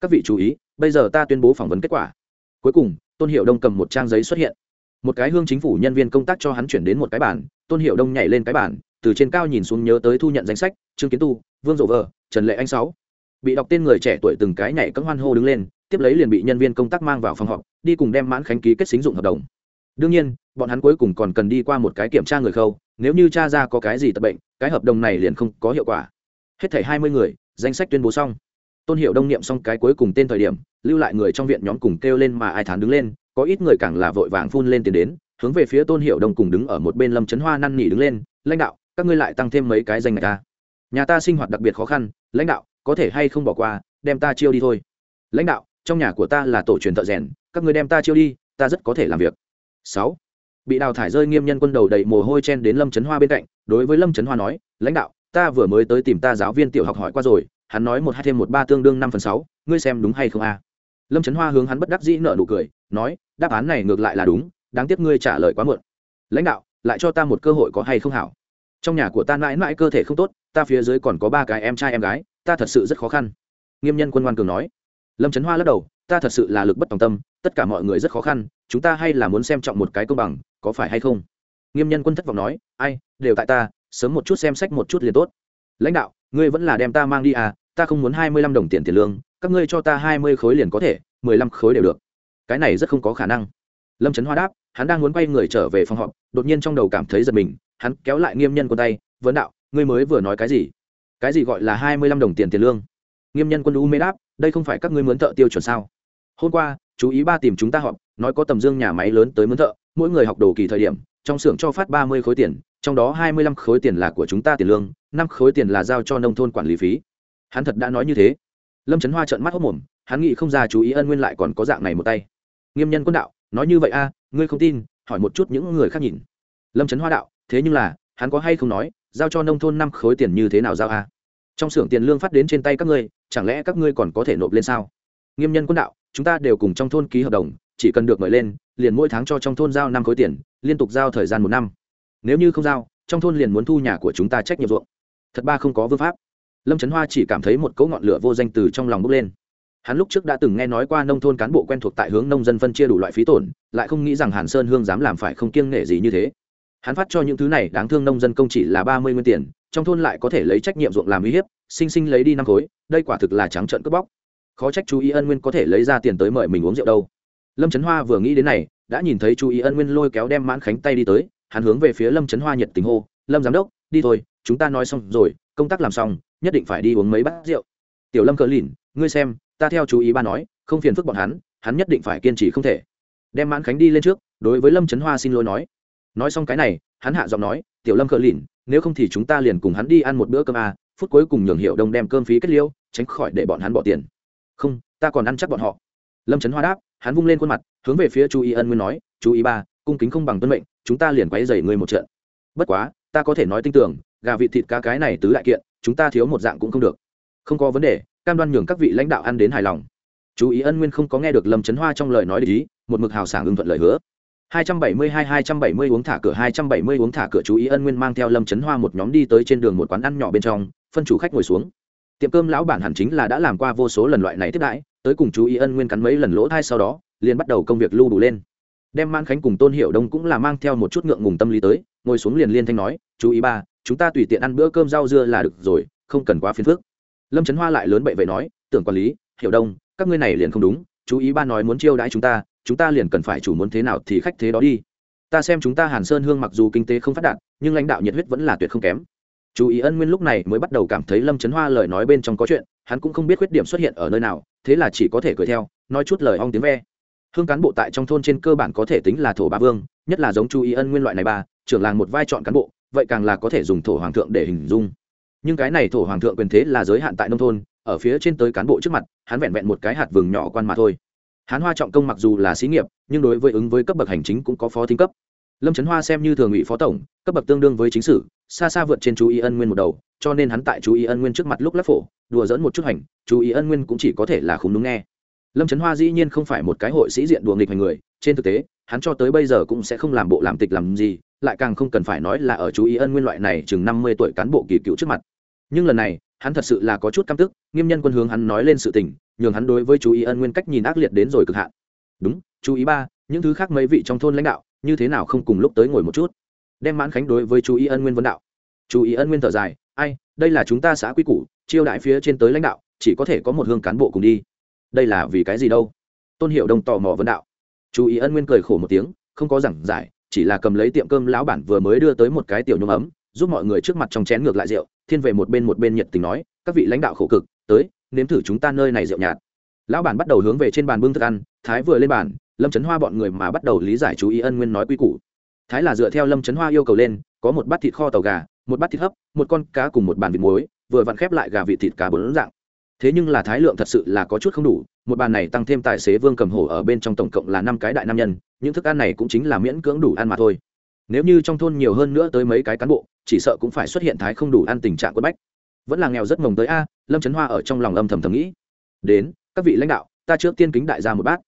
Speaker 1: Các vị chú ý, bây giờ ta tuyên bố phỏng vấn kết quả. Cuối cùng, tôn hiệu đông cầm một trang giấy xuất hiện một cái hương chính phủ nhân viên công tác cho hắn chuyển đến một cái bản tôn hiệu đông nhảy lên cái bản từ trên cao nhìn xuống nhớ tới thu nhận danh sách, trương kiến tu, vương rộ vờ trần lệ anh sáu. Bị đọc tên người trẻ tuổi từng cái nhảy cấm hoan hô đứng lên, tiếp lấy liền bị nhân viên công tác mang vào phòng họp, đi cùng đem mãn khánh ký kết xính dụng hợp đồng. Đương nhiên, bọn hắn cuối cùng còn cần đi qua một cái kiểm tra người khâu, nếu như cha ra có cái gì tập bệnh, cái hợp đồng này liền không có hiệu quả. Hết thảy hai mươi người, danh sách tuyên bố xong. Tôn hiệu đông niệm xong cái cuối cùng tên thời điểm, lưu lại người trong viện nhóm cùng kêu lên mà ai thán đứng lên có ít người càng là vội vàng phun lên tiền đến, hướng về phía tôn hiệu đông cùng đứng ở một bên lâm trấn hoa năn nỉ đứng lên, lãnh đạo, các ngươi lại tăng thêm mấy cái danh này ta nhà ta sinh hoạt đặc biệt khó khăn, lãnh đạo, có thể hay không bỏ qua, đem ta chiêu đi thôi. Lãnh đạo, trong nhà của ta là tổ truyền thợ rèn, các ngươi đem ta chiêu đi, ta rất có thể làm việc. Sáu, bị đào thải rơi nghiêm nhân quân đầu đầy mồ hôi chen đến lâm trấn hoa bên cạnh, đối với lâm trấn hoa nói, lãnh đạo, ta vừa mới tới tìm ta giáo viên tiểu học hỏi qua rồi, hắn nói một hai thêm một ba tương đương năm phần sáu, ngươi xem đúng hay không a? Lâm trấn hoa hướng hắn bất đắc dĩ nợ nụ cười nói, đáp án này ngược lại là đúng, đáng tiếc ngươi trả lời quá muộn. Lãnh đạo, lại cho ta một cơ hội có hay không hảo? Trong nhà của ta mãi mãi cơ thể không tốt, ta phía dưới còn có ba cái em trai em gái, ta thật sự rất khó khăn. Nghiêm nhân quân ngoan cường nói. Lâm trấn hoa lắc đầu, ta thật sự là lực bất tòng tâm, tất cả mọi người rất khó khăn, chúng ta hay là muốn xem trọng một cái công bằng, có phải hay không? Nghiêm nhân quân thất vọng nói, ai, đều tại ta, sớm một chút xem sách một chút liền tốt. Lãnh đạo, ngươi vẫn là đem ta mang đi à ta không muốn hai mươi lăm đồng tiền tiền lương, các ngươi cho ta hai mươi khối liền có thể, mười lăm khối đều được cái này rất không có khả năng. Lâm trấn hoa đáp, hắn đang muốn quay người trở về phòng họp, đột nhiên trong đầu cảm thấy giật mình, hắn kéo lại nghiêm nhân quân tay vấn đạo, ngươi mới vừa nói cái gì? Cái gì gọi là hai mươi lăm đồng tiền tiền lương? Nghiêm nhân quân u mê đáp, đây không phải các ngươi mướn thợ tiêu chuẩn sao? Hôm qua, chú ý ba tìm chúng ta họp, nói có tầm dương nhà máy lớn tới mướn thợ, mỗi người học đồ kỳ thời điểm, trong xưởng cho phát ba mươi khối tiền, trong đó hai mươi lăm khối tiền là của chúng ta tiền lương, năm khối tiền là giao cho nông thôn quản lý phí. Hắn thật đã nói như thế. Lâm trấn hoa trợn mắt hốc mồm, hắn nghĩ không ra chú ý ân nguyên lại còn có dạng này một tay nghiêm nhân quân đạo, nói như vậy a, ngươi không tin, hỏi một chút những người khác nhìn. Lâm trấn hoa đạo, thế nhưng là, hắn có hay không nói, giao cho nông thôn năm khối tiền như thế nào giao a? Trong xưởng tiền lương phát đến trên tay các ngươi, chẳng lẽ các ngươi còn có thể nộp lên sao? Nghiêm nhân quân đạo, chúng ta đều cùng trong thôn ký hợp đồng, chỉ cần được mời lên, liền mỗi tháng cho trong thôn giao năm khối tiền, liên tục giao thời gian một năm. Nếu như không giao, trong thôn liền muốn thu nhà của chúng ta trách nhiệm ruộng. Thật ba không có vương pháp. Lâm trấn hoa chỉ cảm thấy một cỗ ngọn lửa vô danh từ trong lòng bốc lên hắn lúc trước đã từng nghe nói qua nông thôn cán bộ quen thuộc tại hướng nông dân phân chia đủ loại phí tổn, lại không nghĩ rằng hàn sơn hương dám làm phải không kiêng nghệ gì như thế. Hắn phát cho những thứ này đáng thương nông dân công chỉ là ba mươi nguyên tiền, trong thôn lại có thể lấy trách nhiệm ruộng làm uy hiếp, sinh sinh lấy đi năm khối, đây quả thực là trắng trợn cướp bóc. Khó trách chú ý ân nguyên có thể lấy ra tiền tới mời mình uống rượu đâu. Lâm trấn hoa vừa nghĩ đến này, đã nhìn thấy chú ý ân nguyên lôi kéo đem mãn khánh tay đi tới, hắn hướng về phía lâm trấn hoa nhiệt tình hô, lâm giám đốc, đi thôi, chúng ta nói xong rồi, công tác làm xong, nhất định phải đi uống mấy bát rượu. Tiểu lâm cờ lìn, ngươi xem ta theo chú ý ba nói không phiền phức bọn hắn hắn nhất định phải kiên trì không thể. Đem mãn khánh đi lên trước đối với lâm trấn hoa xin lỗi nói. Nói xong cái này hắn hạ giọng nói tiểu lâm cờ lìn nếu không thì chúng ta liền cùng hắn đi ăn một bữa cơm à, phút cuối cùng nhường hiệu đông đem cơm phí kết liêu tránh khỏi để bọn hắn bỏ tiền. Không ta còn ăn chắc bọn họ. Lâm trấn hoa đáp hắn vung lên khuôn mặt hướng về phía chú ý ân nguyên nói chú ý ba cung kính không bằng tuân mệnh chúng ta liền quấy dày ngươi một trận. Bất quá ta có thể nói tin tưởng gà vịt thịt cá cái này tứ đại kiện chúng ta thiếu một dạng cũng không được. Không có vấn đề cam đoan nhường các vị lãnh đạo ăn đến hài lòng. Chú ý ân nguyên không có nghe được lâm trấn hoa trong lời nói ý, một mực hào sảng ưng thuận lời hứa. 272 270 uống thả cửa 270 uống thả cửa chú ý ân nguyên mang theo lâm trấn hoa một nhóm đi tới trên đường một quán ăn nhỏ bên trong, phân chủ khách ngồi xuống. Tiệm cơm lão bản hẳn chính là đã làm qua vô số lần loại này tiếp đãi, tới cùng chú ý ân nguyên cắn mấy lần lỗ thai sau đó, liền bắt đầu công việc lưu đủ lên. Đem man khánh cùng tôn hiệu đông cũng là mang theo một chút ngượng ngùng tâm lý tới, ngồi xuống liền liên thanh nói, chú ý ba, chúng ta tùy tiện ăn bữa cơm rau dưa là được rồi, không cần quá phiền phức lâm trấn hoa lại lớn bậy vậy nói, tưởng quản lý, hiểu đông, các ngươi này liền không đúng, chú ý ba nói muốn chiêu đãi chúng ta chúng ta liền cần phải chủ muốn thế nào thì khách thế đó đi. Ta xem chúng ta hàn sơn hương mặc dù kinh tế không phát đạt, nhưng lãnh đạo nhiệt huyết vẫn là tuyệt không kém. Chú ý ân nguyên lúc này mới bắt đầu cảm thấy lâm trấn hoa lời nói bên trong có chuyện, hắn cũng không biết khuyết điểm xuất hiện ở nơi nào, thế là chỉ có thể cười theo, nói chút lời ong tiếng ve. Hương cán bộ tại trong thôn trên cơ bản có thể tính là thổ ba vương, nhất là giống chú ý ân nguyên loại này ba, trưởng làng một vai chọn cán bộ, vậy càng là có thể dùng thổ hoàng thượng để hình dung nhưng cái này thổ hoàng thượng quyền thế là giới hạn tại nông thôn, ở phía trên tới cán bộ trước mặt, hắn vẹn vẹn một cái hạt vừng nhỏ quan mà thôi. Hắn hoa trọng công mặc dù là xí nghiệp, nhưng đối với ứng với cấp bậc hành chính cũng có phó thính cấp. Lâm trấn hoa xem như thường ủy phó tổng, cấp bậc tương đương với chính sử, xa xa vượt trên chú ý ân nguyên một đầu, cho nên hắn tại chú ý ân nguyên trước mặt lúc lắp phổ, đùa dẫn một chút hành, chú ý ân nguyên cũng chỉ có thể là không đúng nghe. Lâm trấn hoa dĩ nhiên không phải một cái hội sĩ diện đùa nghịch hành người, trên thực tế, hắn cho tới bây giờ cũng sẽ không làm bộ làm tịch làm gì, lại càng không cần phải nói là ở chú ý ân nguyên loại này chừng năm mươi tuổi cán bộ kỳ cựu trước mặt nhưng lần này, hắn thật sự là có chút căm tức, nghiêm nhân quân hướng hắn nói lên sự tình, nhường hắn đối với chú ý ân nguyên cách nhìn ác liệt đến rồi cực hạn. Đúng, chú ý ba, những thứ khác mấy vị trong thôn lãnh đạo, như thế nào không cùng lúc tới ngồi một chút? Đem mãn khánh đối với chú ý ân nguyên vấn đạo. Chú ý ân nguyên thở dài, ai, đây là chúng ta xã quy củ chiêu đại phía trên tới lãnh đạo, chỉ có thể có một hương cán bộ cùng đi. Đây là vì cái gì đâu? Tôn hiệu đông tò mò vấn đạo. Chú ý ân nguyên cười khổ một tiếng, không có giảng giải, chỉ là cầm lấy tiệm cơm lão bản vừa mới đưa tới một cái tiểu nhôm ấm giúp mọi người trước mặt trong chén ngược lại rượu, thiên về một bên một bên nhiệt tình nói, các vị lãnh đạo khổ cực, tới, nếm thử chúng ta nơi này rượu nhạt. Lão bản bắt đầu hướng về trên bàn bưng thức ăn, thái vừa lên bàn, lâm trấn hoa bọn người mà bắt đầu lý giải chú ý ân nguyên nói quy củ. Thái là dựa theo lâm trấn hoa yêu cầu lên, có một bát thịt kho tàu gà, một bát thịt hấp, một con cá cùng một bàn vịt muối, vừa vặn khép lại gà vịt thịt cá bốn dạng. Thế nhưng là thái lượng thật sự là có chút không đủ, một bàn này tăng thêm tài xế vương cầm hổ ở bên trong tổng cộng là năm cái đại nam nhân, những thức ăn này cũng chính là miễn cưỡng đủ ăn mà thôi nếu như trong thôn nhiều hơn nữa tới mấy cái cán bộ, chỉ sợ cũng phải xuất hiện thái không đủ ăn tình trạng quất bách. Vẫn là nghèo rất mồng tới a, lâm trấn hoa ở trong lòng âm thầm thầm nghĩ. Đến, các vị lãnh đạo, ta trước tiên kính đại gia một bát.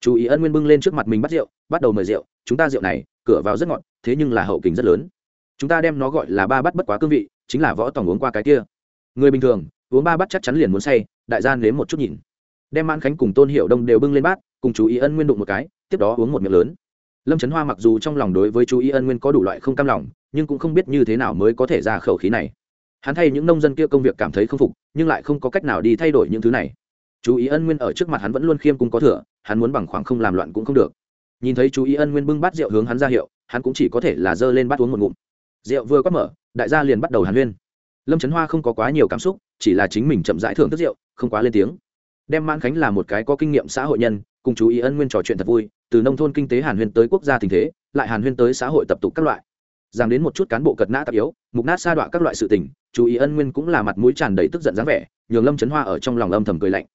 Speaker 1: Chú ý ân nguyên bưng lên trước mặt mình bắt rượu, bắt đầu mời rượu, chúng ta rượu này, cửa vào rất ngọt, thế nhưng là hậu kính rất lớn. Chúng ta đem nó gọi là ba bát bất quá cương vị, chính là võ tòng uống qua cái kia. Người bình thường, uống ba bát chắc chắn liền muốn say, đại gia nếm một chút nhìn. Đem mãn khánh cùng tôn hiệu đông đều bưng lên bát, cùng chú ý ân nguyên đụng một cái, tiếp đó uống một miệng lớn lâm trấn hoa mặc dù trong lòng đối với chú ý ân nguyên có đủ loại không cam lòng, nhưng cũng không biết như thế nào mới có thể ra khẩu khí này. Hắn thay những nông dân kia công việc cảm thấy không phục, nhưng lại không có cách nào đi thay đổi những thứ này. Chú ý ân nguyên ở trước mặt hắn vẫn luôn khiêm cung có thừa, hắn muốn bằng khoảng không làm loạn cũng không được. Nhìn thấy chú ý ân nguyên bưng bát rượu hướng hắn ra hiệu, hắn cũng chỉ có thể là giơ lên bát uống một ngụm. Rượu vừa quát mở, đại gia liền bắt đầu hàn huyên. Lâm trấn hoa không có quá nhiều cảm xúc, chỉ là chính mình chậm rãi thưởng thức rượu, không quá lên tiếng. Đem mãn khánh là một cái có kinh nghiệm xã hội nhân cùng chú ý ân nguyên trò chuyện thật vui, từ nông thôn kinh tế hàn huyên tới quốc gia tình thế, lại hàn huyên tới xã hội tập tục các loại. Rằng đến một chút cán bộ cật nã tạp yếu, mục nát sa đọa các loại sự tình, chú ý ân nguyên cũng là mặt mũi tràn đầy tức giận dáng vẻ, nhường lâm trấn hoa ở trong lòng âm thầm cười lạnh.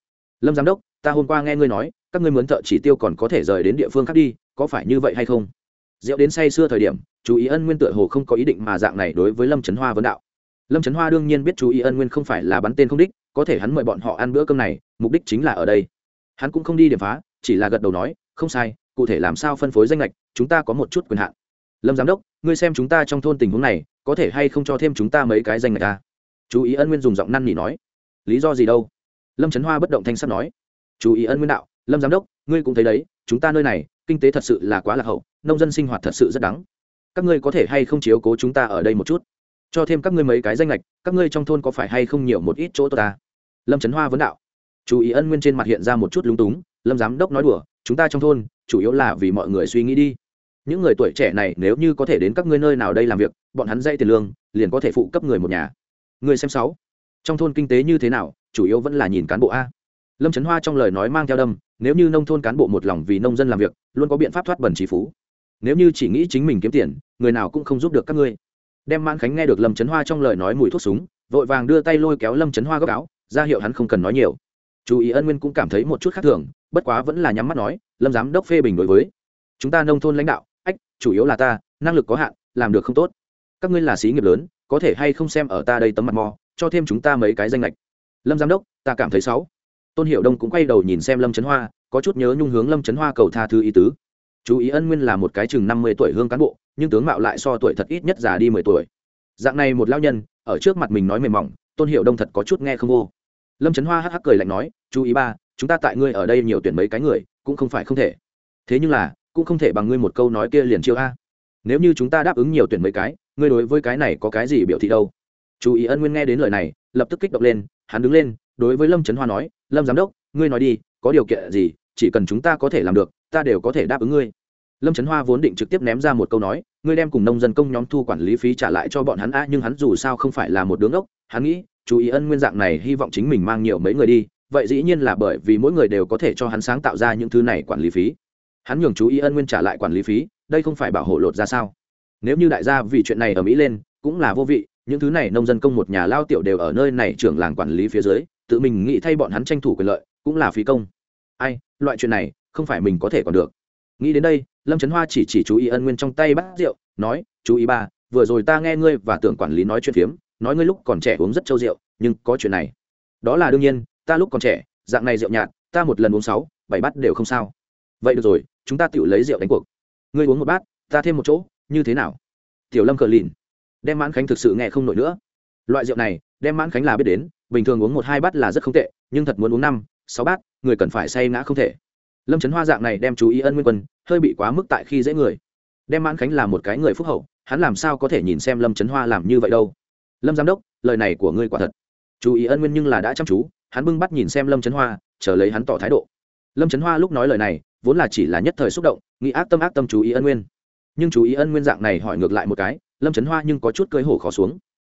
Speaker 1: Lâm giám đốc, ta hôm qua nghe ngươi nói, các ngươi muốn thợ chỉ tiêu còn có thể rời đến địa phương khác đi, có phải như vậy hay không? Rượu đến say xưa thời điểm, chú ý ân nguyên tựa hồ không có ý định mà dạng này đối với lâm trấn hoa vấn đạo. Lâm trấn hoa đương nhiên biết chú ý ân nguyên không phải là bắn tên không đích, có thể hắn mời bọn họ ăn bữa cơm này, mục đích chính là ở đây. Hắn cũng không đi điểm phá chỉ là gật đầu nói, không sai, cụ thể làm sao phân phối danh lệch chúng ta có một chút quyền hạn. Lâm giám đốc, ngươi xem chúng ta trong thôn tình huống này, có thể hay không cho thêm chúng ta mấy cái danh lệch ta? Chú ý ân nguyên dùng giọng năn nỉ nói. Lý do gì đâu? Lâm trấn hoa bất động thanh sắc nói. Chú ý ân nguyên đạo, lâm giám đốc, ngươi cũng thấy đấy, chúng ta nơi này, kinh tế thật sự là quá lạc hậu, nông dân sinh hoạt thật sự rất đắng. Các ngươi có thể hay không chiếu cố chúng ta ở đây một chút? Cho thêm các ngươi mấy cái danh lệch các ngươi trong thôn có phải hay không nhiều một ít chỗ tốt ta? Lâm trấn hoa vấn đạo. Chú ý ân nguyên trên mặt hiện ra một chút lúng túng lâm giám đốc nói đùa, chúng ta trong thôn, chủ yếu là vì mọi người suy nghĩ đi. Những người tuổi trẻ này nếu như có thể đến các ngươi nơi nào đây làm việc, bọn hắn dây tiền lương, liền có thể phụ cấp người một nhà. Người xem sáu. Trong thôn kinh tế như thế nào, chủ yếu vẫn là nhìn cán bộ a. Lâm trấn hoa trong lời nói mang theo đâm, nếu như nông thôn cán bộ một lòng vì nông dân làm việc, luôn có biện pháp thoát bẩn trí phú. Nếu như chỉ nghĩ chính mình kiếm tiền, người nào cũng không giúp được các ngươi. Đem mãn khánh nghe được lâm trấn hoa trong lời nói mùi thuốc súng, vội vàng đưa tay lôi kéo lâm trấn hoa góc áo, ra hiệu hắn không cần nói nhiều chú ý ân nguyên cũng cảm thấy một chút khác thường, bất quá vẫn là nhắm mắt nói, lâm giám đốc phê bình đối với. Chúng ta nông thôn lãnh đạo, ách, chủ yếu là ta, năng lực có hạn, làm được không tốt. Các ngươi là sĩ nghiệp lớn, có thể hay không xem ở ta đây tấm mặt mò, cho thêm chúng ta mấy cái danh lệch lâm giám đốc, ta cảm thấy xấu. Tôn hiệu đông cũng quay đầu nhìn xem lâm trấn hoa, có chút nhớ nhung hướng lâm trấn hoa cầu tha thư ý tứ. Chú ý ân nguyên là một cái chừng năm mươi tuổi hương cán bộ, nhưng tướng mạo lại so tuổi thật ít nhất già đi mười tuổi. Dạng này một lao nhân, ở trước mặt mình nói mềm mỏng, tôn hiệu đông thật có chút nghe không vô lâm trấn hoa hắc hắc cười lạnh nói, chú ý ba, chúng ta tại ngươi ở đây nhiều tuyển mấy cái người, cũng không phải không thể. Thế nhưng là, cũng không thể bằng ngươi một câu nói kia liền chiêu a. Nếu như chúng ta đáp ứng nhiều tuyển mấy cái, ngươi đối với cái này có cái gì biểu thị đâu? Chú ý ân nguyên nghe đến lời này, lập tức kích động lên, hắn đứng lên, đối với lâm trấn hoa nói, lâm giám đốc, ngươi nói đi, có điều kiện gì, chỉ cần chúng ta có thể làm được, ta đều có thể đáp ứng ngươi. Lâm trấn hoa vốn định trực tiếp ném ra một câu nói, ngươi đem cùng nông dân công nhóm thu quản lý phí trả lại cho bọn hắn a, nhưng hắn dù sao không phải là một đứa ngốc, hắn nghĩ chú ý ân nguyên dạng này, hy vọng chính mình mang nhiều mấy người đi. Vậy dĩ nhiên là bởi vì mỗi người đều có thể cho hắn sáng tạo ra những thứ này quản lý phí. Hắn nhường chú ý ân nguyên trả lại quản lý phí, đây không phải bảo hộ lột ra sao? Nếu như đại gia vì chuyện này ở mỹ lên, cũng là vô vị. Những thứ này nông dân công một nhà lao tiểu đều ở nơi này trưởng làng quản lý phía dưới, tự mình nghĩ thay bọn hắn tranh thủ quyền lợi, cũng là phí công. Ai, loại chuyện này, không phải mình có thể còn được. Nghĩ đến đây, lâm trấn hoa chỉ chỉ chú ý ân nguyên trong tay bắt rượu, nói, chú ý ba, vừa rồi ta nghe ngươi và tưởng quản lý nói chuyện phiếm nói ngươi lúc còn trẻ uống rất trâu rượu, nhưng có chuyện này. Đó là đương nhiên, ta lúc còn trẻ, dạng này rượu nhạt, ta một lần uống sáu, bảy bát đều không sao. Vậy được rồi, chúng ta tự lấy rượu đánh cuộc. Ngươi uống một bát, ta thêm một chỗ, như thế nào? Tiểu lâm cờ lìn đem mãn khánh thực sự nghe không nổi nữa. Loại rượu này, đem mãn khánh là biết đến, bình thường uống một hai bát là rất không tệ, nhưng thật muốn uống năm, sáu bát, người cần phải say ngã không thể. Lâm trấn hoa dạng này đem chú ý ân nguyên quân, hơi bị quá mức tại khi dễ người. Đem mãn khánh là một cái người phúc hậu, hắn làm sao có thể nhìn xem lâm trấn hoa làm như vậy đâu? Lâm giám đốc, lời này của ngươi quả thật. Chú ý ân nguyên nhưng là đã chăm chú, hắn bưng bắt nhìn xem lâm trấn hoa, chờ lấy hắn tỏ thái độ. Lâm trấn hoa lúc nói lời này, vốn là chỉ là nhất thời xúc động, nghĩ ác tâm ác tâm chú ý ân nguyên. Nhưng chú ý ân nguyên dạng này hỏi ngược lại một cái, lâm trấn hoa nhưng có chút cơi hổ khó xuống.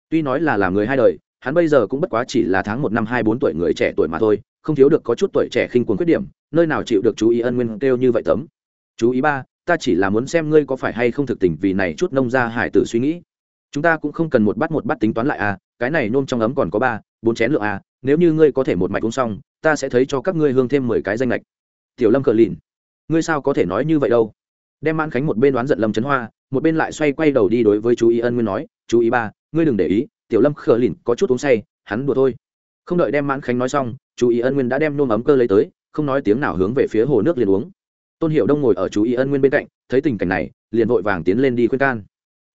Speaker 1: Tuy nói là làm người hai đời, hắn bây giờ cũng bất quá chỉ là tháng một năm hai bốn tuổi người trẻ tuổi mà thôi, không thiếu được có chút tuổi trẻ khinh cuồng khuyết điểm, nơi nào chịu được chú ý ân nguyên kêu như vậy tấm. Chú ý ba, ta chỉ là muốn xem ngươi có phải hay không thực tình vì này chút nông ra hải tử suy nghĩ chúng ta cũng không cần một bát một bát tính toán lại à cái này nôm trong ấm còn có ba, bốn chén lượng à nếu như ngươi có thể một mạch uống xong, ta sẽ thấy cho các ngươi hương thêm mười cái danh lệch tiểu lâm cờ lìn, ngươi sao có thể nói như vậy đâu? Đem mãn khánh một bên đoán giận lâm trấn hoa, một bên lại xoay quay đầu đi đối với chú ý ân nguyên nói, chú ý ba, ngươi đừng để ý, tiểu lâm khờ lìn có chút uống say, hắn đùa thôi. Không đợi đem mãn khánh nói xong, chú ý ân nguyên đã đem nôm ấm cơ lấy tới, không nói tiếng nào hướng về phía hồ nước liền uống. Tôn hiệu đông ngồi ở chú ý ân nguyên bên cạnh, thấy tình cảnh này, liền vội vàng tiến lên đi khuyên can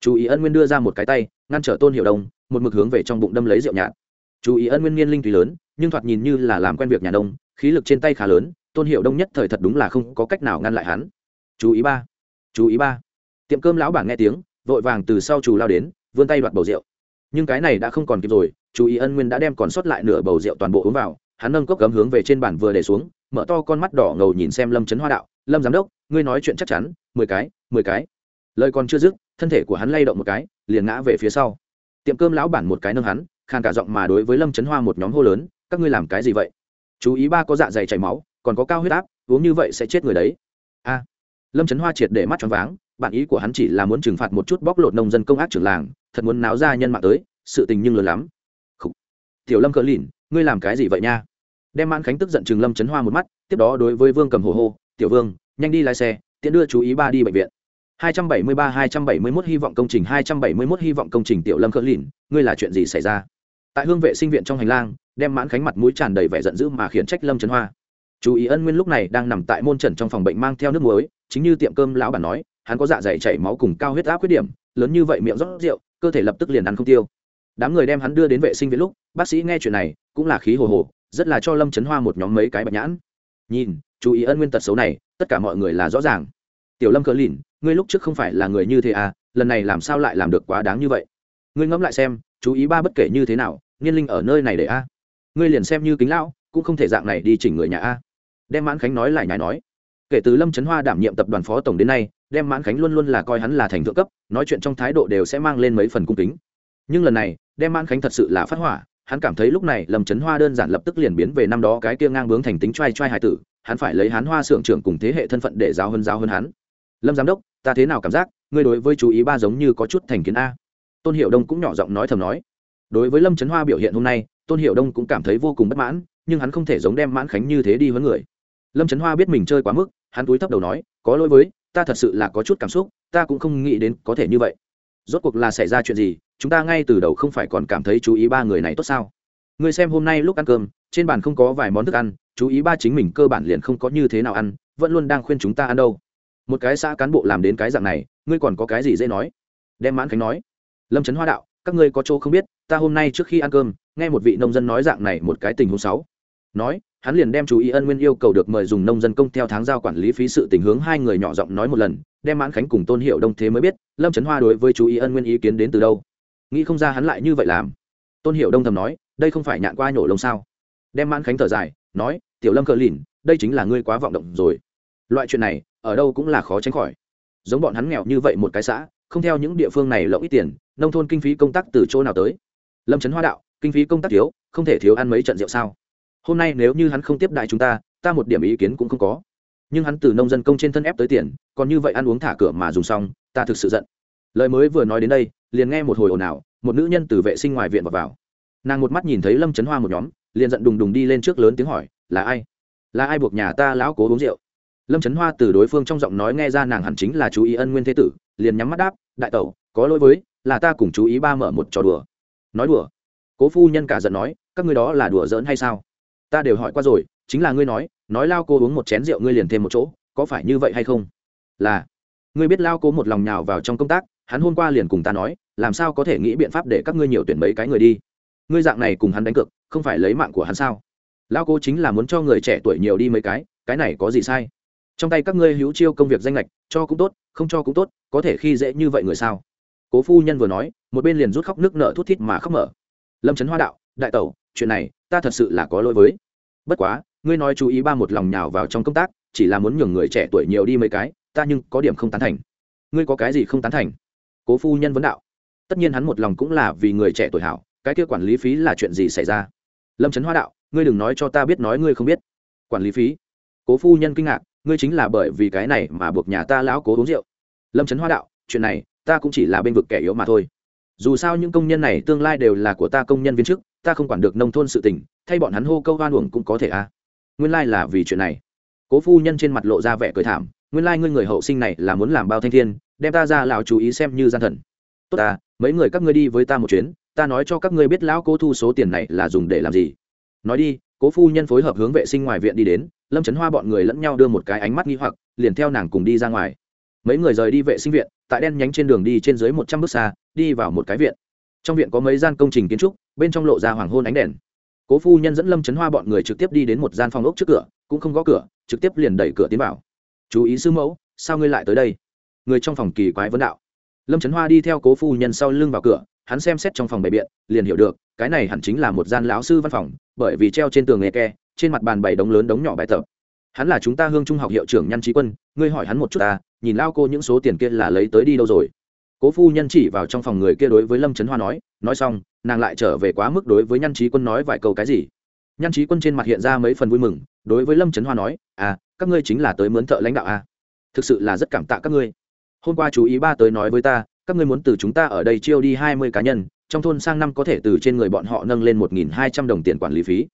Speaker 1: chú ý ân nguyên đưa ra một cái tay, ngăn trở tôn hiệu đông, một mực hướng về trong bụng đâm lấy rượu nhạt. Chú ý ân nguyên niên linh tùy lớn, nhưng thoạt nhìn như là làm quen việc nhà đông khí lực trên tay khá lớn, tôn hiệu đông nhất thời thật đúng là không có cách nào ngăn lại hắn. Chú ý ba, chú ý ba. Tiệm cơm lão bản nghe tiếng, vội vàng từ sau chù lao đến, vươn tay đoạt bầu rượu. Nhưng cái này đã không còn kịp rồi, chú ý ân nguyên đã đem còn sót lại nửa bầu rượu toàn bộ uống vào, hắn nâng cốc cấm hướng về trên bàn vừa để xuống, mở to con mắt đỏ ngầu nhìn xem lâm trấn hoa đạo, lâm giám đốc, ngươi nói chuyện chắc chắn, mười cái mười cái lời còn chưa dứt, thân thể của hắn lay động một cái, liền ngã về phía sau. Tiệm cơm lão bản một cái nâng hắn, khàn cả giọng mà đối với lâm trấn hoa một nhóm hô lớn, các ngươi làm cái gì vậy? Chú ý ba có dạ dày chảy máu, còn có cao huyết áp, uống như vậy sẽ chết người đấy. A. Lâm trấn hoa triệt để mắt choáng váng bản ý của hắn chỉ là muốn trừng phạt một chút bóc lột nông dân công ác trưởng làng, thật muốn náo ra nhân mạng tới, sự tình nhưng lớn lắm. Khủ. tiểu lâm cỡ lìn, ngươi làm cái gì vậy nha? Đem mãn khánh tức giận chừng lâm trấn hoa một mắt, tiếp đó đối với vương cầm hồ hô, tiểu vương, nhanh đi lái xe, tiện đưa chú ý ba đi bệnh viện. 273 271 hy vọng công trình 271 hy vọng công trình tiểu lâm cỡ lìn, ngươi là chuyện gì xảy ra? Tại hương vệ sinh viện trong hành lang, đem mãn khánh mặt mũi tràn đầy vẻ giận dữ mà khiển trách lâm trấn hoa. Chú ý ân nguyên lúc này đang nằm tại môn trần trong phòng bệnh mang theo nước muối, chính như tiệm cơm lão bản nói, hắn có dạ dày chảy máu cùng cao huyết áp khuyết điểm, lớn như vậy miệng rót rượu, cơ thể lập tức liền ăn không tiêu. Đám người đem hắn đưa đến vệ sinh viện lúc, bác sĩ nghe chuyện này, cũng là khí hồ hồ, rất là cho lâm trấn hoa một nhóm mấy cái bạch nhãn. Nhìn, chú ý ân nguyên tật xấu này, tất cả mọi người là rõ ràng. Tiểu lâm cờ lìn ngươi lúc trước không phải là người như thế à lần này làm sao lại làm được quá đáng như vậy? Ngươi ngẫm lại xem, chú ý ba bất kể như thế nào, niên linh ở nơi này để a. Ngươi liền xem như kính lão, cũng không thể dạng này đi chỉnh người nhà a. Đem mãn khánh nói lại nhài nói. Kể từ lâm trấn hoa đảm nhiệm tập đoàn phó tổng đến nay, đem mãn khánh luôn luôn là coi hắn là thành thượng cấp, nói chuyện trong thái độ đều sẽ mang lên mấy phần cung kính. Nhưng lần này, đem mãn khánh thật sự là phát hỏa, hắn cảm thấy lúc này lâm trấn hoa đơn giản lập tức liền biến về năm đó cái kia ngang bướng thành tính trai trai hải tử, hắn phải lấy hắn hoa Sượng trưởng cùng thế hệ thân phận để giáo hơn giáo hơn hắn lâm giám đốc, ta thế nào cảm giác, ngươi đối với chú ý ba giống như có chút thành kiến a? Tôn hiệu đông cũng nhỏ giọng nói thầm nói. Đối với lâm trấn hoa biểu hiện hôm nay, tôn hiệu đông cũng cảm thấy vô cùng bất mãn, nhưng hắn không thể giống đem mãn khánh như thế đi với người. Lâm trấn hoa biết mình chơi quá mức, hắn túi thấp đầu nói, có lỗi với, ta thật sự là có chút cảm xúc, ta cũng không nghĩ đến có thể như vậy. Rốt cuộc là xảy ra chuyện gì, chúng ta ngay từ đầu không phải còn cảm thấy chú ý ba người này tốt sao? Ngươi xem hôm nay lúc ăn cơm, trên bàn không có vài món thức ăn, chú ý ba chính mình cơ bản liền không có như thế nào ăn, vẫn luôn đang khuyên chúng ta ăn đâu một cái xã cán bộ làm đến cái dạng này, ngươi còn có cái gì dễ nói? Đem mãn khánh nói. Lâm trấn hoa đạo, các ngươi có chỗ không biết, ta hôm nay trước khi ăn cơm, nghe một vị nông dân nói dạng này một cái tình huống sáu nói, hắn liền đem chú ý ân nguyên yêu cầu được mời dùng nông dân công theo tháng giao quản lý phí sự tình hướng hai người nhỏ giọng nói một lần, đem mãn khánh cùng tôn hiệu đông thế mới biết, lâm trấn hoa đối với chú ý ân nguyên ý kiến đến từ đâu? Nghĩ không ra hắn lại như vậy làm. Tôn hiệu đông thầm nói, đây không phải nhạn qua nhổ lông sao? Đem mãn khánh thở dài, nói, tiểu lâm cờ lìn, đây chính là ngươi quá vọng động rồi. Loại chuyện này ở đâu cũng là khó tránh khỏi. Giống bọn hắn nghèo như vậy một cái xã không theo những địa phương này lộng ít tiền nông thôn kinh phí công tác từ chỗ nào tới? Lâm trấn hoa đạo kinh phí công tác thiếu không thể thiếu ăn mấy trận rượu sao? Hôm nay nếu như hắn không tiếp đại chúng ta ta một điểm ý kiến cũng không có. Nhưng hắn từ nông dân công trên thân ép tới tiền còn như vậy ăn uống thả cửa mà dùng xong ta thực sự giận. Lời mới vừa nói đến đây liền nghe một hồi ồn ào một nữ nhân từ vệ sinh ngoài viện vào, vào. nàng một mắt nhìn thấy lâm trấn hoa một nhóm liền giận đùng đùng đi lên trước lớn tiếng hỏi là ai? Là ai buộc nhà ta lão cố uống rượu? Lâm trấn hoa từ đối phương trong giọng nói nghe ra nàng hẳn chính là chú ý ân nguyên thế tử, liền nhắm mắt đáp, đại tẩu, có lỗi với, là ta cùng chú ý ba mở một trò đùa. Nói đùa? Cố phu nhân cả giận nói, các ngươi đó là đùa giỡn hay sao? Ta đều hỏi qua rồi, chính là ngươi nói nói lao cô uống một chén rượu ngươi liền thêm một chỗ, có phải như vậy hay không? Là. Ngươi biết lao Cô một lòng nhào vào trong công tác, hắn hôm qua liền cùng ta nói, làm sao có thể nghĩ biện pháp để các ngươi nhiều tuyển mấy cái người đi? Ngươi dạng này cùng hắn đánh cược, không phải lấy mạng của hắn sao? Lao Cô chính là muốn cho người trẻ tuổi nhiều đi mấy cái cái này có gì sai? Trong tay các ngươi hữu chiêu công việc danh lệch, cho cũng tốt, không cho cũng tốt, có thể khi dễ như vậy người sao? Cố phu nhân vừa nói, một bên liền rút khóc nước nợ thút thít mà khóc mở. Lâm trấn hoa đạo, đại tẩu, chuyện này, ta thật sự là có lỗi với. Bất quá, ngươi nói chú ý ba một lòng nhào vào trong công tác, chỉ là muốn nhường người trẻ tuổi nhiều đi mấy cái, ta nhưng có điểm không tán thành. Ngươi có cái gì không tán thành? Cố phu nhân vấn đạo. Tất nhiên hắn một lòng cũng là vì người trẻ tuổi hảo, cái kia quản lý phí là chuyện gì xảy ra? Lâm trấn hoa đạo, ngươi đừng nói cho ta biết nói ngươi không biết. Quản lý phí? Cố phu nhân kinh ngạc ngươi chính là bởi vì cái này mà buộc nhà ta lão cố uống rượu. Lâm trấn hoa đạo, chuyện này, ta cũng chỉ là bên vực kẻ yếu mà thôi. Dù sao những công nhân này tương lai đều là của ta công nhân viên chức, ta không quản được nông thôn sự tình, thay bọn hắn hô câu hoan uổng cũng có thể a à. nguyên lai、like、là vì chuyện này. Cố phu nhân trên mặt lộ ra vẻ cười thảm, nguyên lai、like、ngươi người hậu sinh này là muốn làm bao thanh thiên, đem ta ra lão chú ý xem như gian thần. Tốt ta mấy người các ngươi đi với ta một chuyến, ta nói cho các ngươi biết lão cố thu số tiền này là dùng để làm gì. Nói đi, cố phu nhân phối hợp hướng vệ sinh ngoài viện đi đến lâm trấn hoa bọn người lẫn nhau đưa một cái ánh mắt nghi hoặc, liền theo nàng cùng đi ra ngoài. Mấy người rời đi vệ sinh viện, tại đen nhánh trên đường đi trên dưới một trăm bước xa, đi vào một cái viện. Trong viện có mấy gian công trình kiến trúc, bên trong lộ ra hoàng hôn ánh đèn. Cố phu nhân dẫn lâm trấn hoa bọn người trực tiếp đi đến một gian phòng ốc trước cửa, cũng không gõ cửa, trực tiếp liền đẩy cửa tiến vào. Chú ý sư mẫu, sao ngươi lại tới đây? Người trong phòng kỳ quái vấn đạo. Lâm trấn hoa đi theo cố phu nhân sau lưng vào cửa, hắn xem xét trong phòng bày biện, liền hiểu được, cái này hẳn chính là một gian lão sư văn phòng, bởi vì treo trên tường nghề ke trên mặt bàn bày đống lớn đống nhỏ bài tập. Hắn là chúng ta hương trung học hiệu trưởng nhăn trí quân, ngươi hỏi hắn một chút ta, nhìn lao cô những số tiền kia là lấy tới đi đâu rồi? Cố phu nhân chỉ vào trong phòng người kia đối với lâm trấn hoa nói nói xong, nàng lại trở về quá mức đối với nhăn trí quân nói vài câu cái gì? Nhăn trí quân trên mặt hiện ra mấy phần vui mừng, đối với lâm trấn hoa nói à các ngươi chính là tới mướn thợ lãnh đạo à. thực sự là rất cảm tạ các ngươi. Hôm qua chú ý ba tới nói với ta, các ngươi muốn từ chúng ta ở đây chiêu đi hai mươi cá nhân, trong thôn sang năm có thể từ trên người bọn họ nâng lên một nghìn hai trăm đồng tiền quản lý phí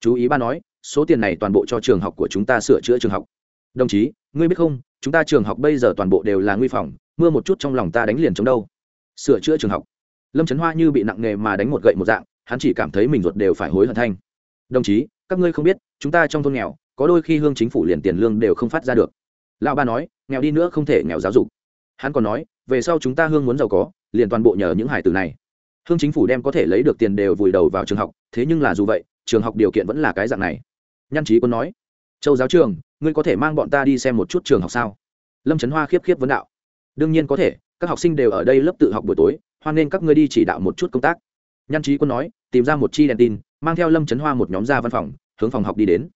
Speaker 1: chú ý ba nói, số tiền này toàn bộ cho trường học của chúng ta sửa chữa trường học. Đồng chí, ngươi biết không, chúng ta trường học bây giờ toàn bộ đều là nguy phòng, mưa một chút trong lòng ta đánh liền chống đâu. Sửa chữa trường học. Lâm trấn hoa như bị nặng nghề mà đánh một gậy một dạng, hắn chỉ cảm thấy mình ruột đều phải hối hận thanh. Đồng chí, các ngươi không biết, chúng ta trong thôn nghèo, có đôi khi hương chính phủ liền tiền lương đều không phát ra được. Lão ba nói, nghèo đi nữa không thể nghèo giáo dục. Hắn còn nói, về sau chúng ta hương muốn giàu có, liền toàn bộ nhờ những hải tử này. Hương chính phủ đem có thể lấy được tiền đều vùi đầu vào trường học, thế nhưng là dù vậy trường học điều kiện vẫn là cái dạng này. Nhăn trí quân nói, châu giáo trường, ngươi có thể mang bọn ta đi xem một chút trường học sao? Lâm trấn hoa khiếp khiếp vấn đạo, đương nhiên có thể, các học sinh đều ở đây lớp tự học buổi tối, hoan nên các ngươi đi chỉ đạo một chút công tác. Nhăn trí quân nói, tìm ra một chi đèn tin, mang theo lâm trấn hoa một nhóm ra văn phòng, hướng phòng học đi đến.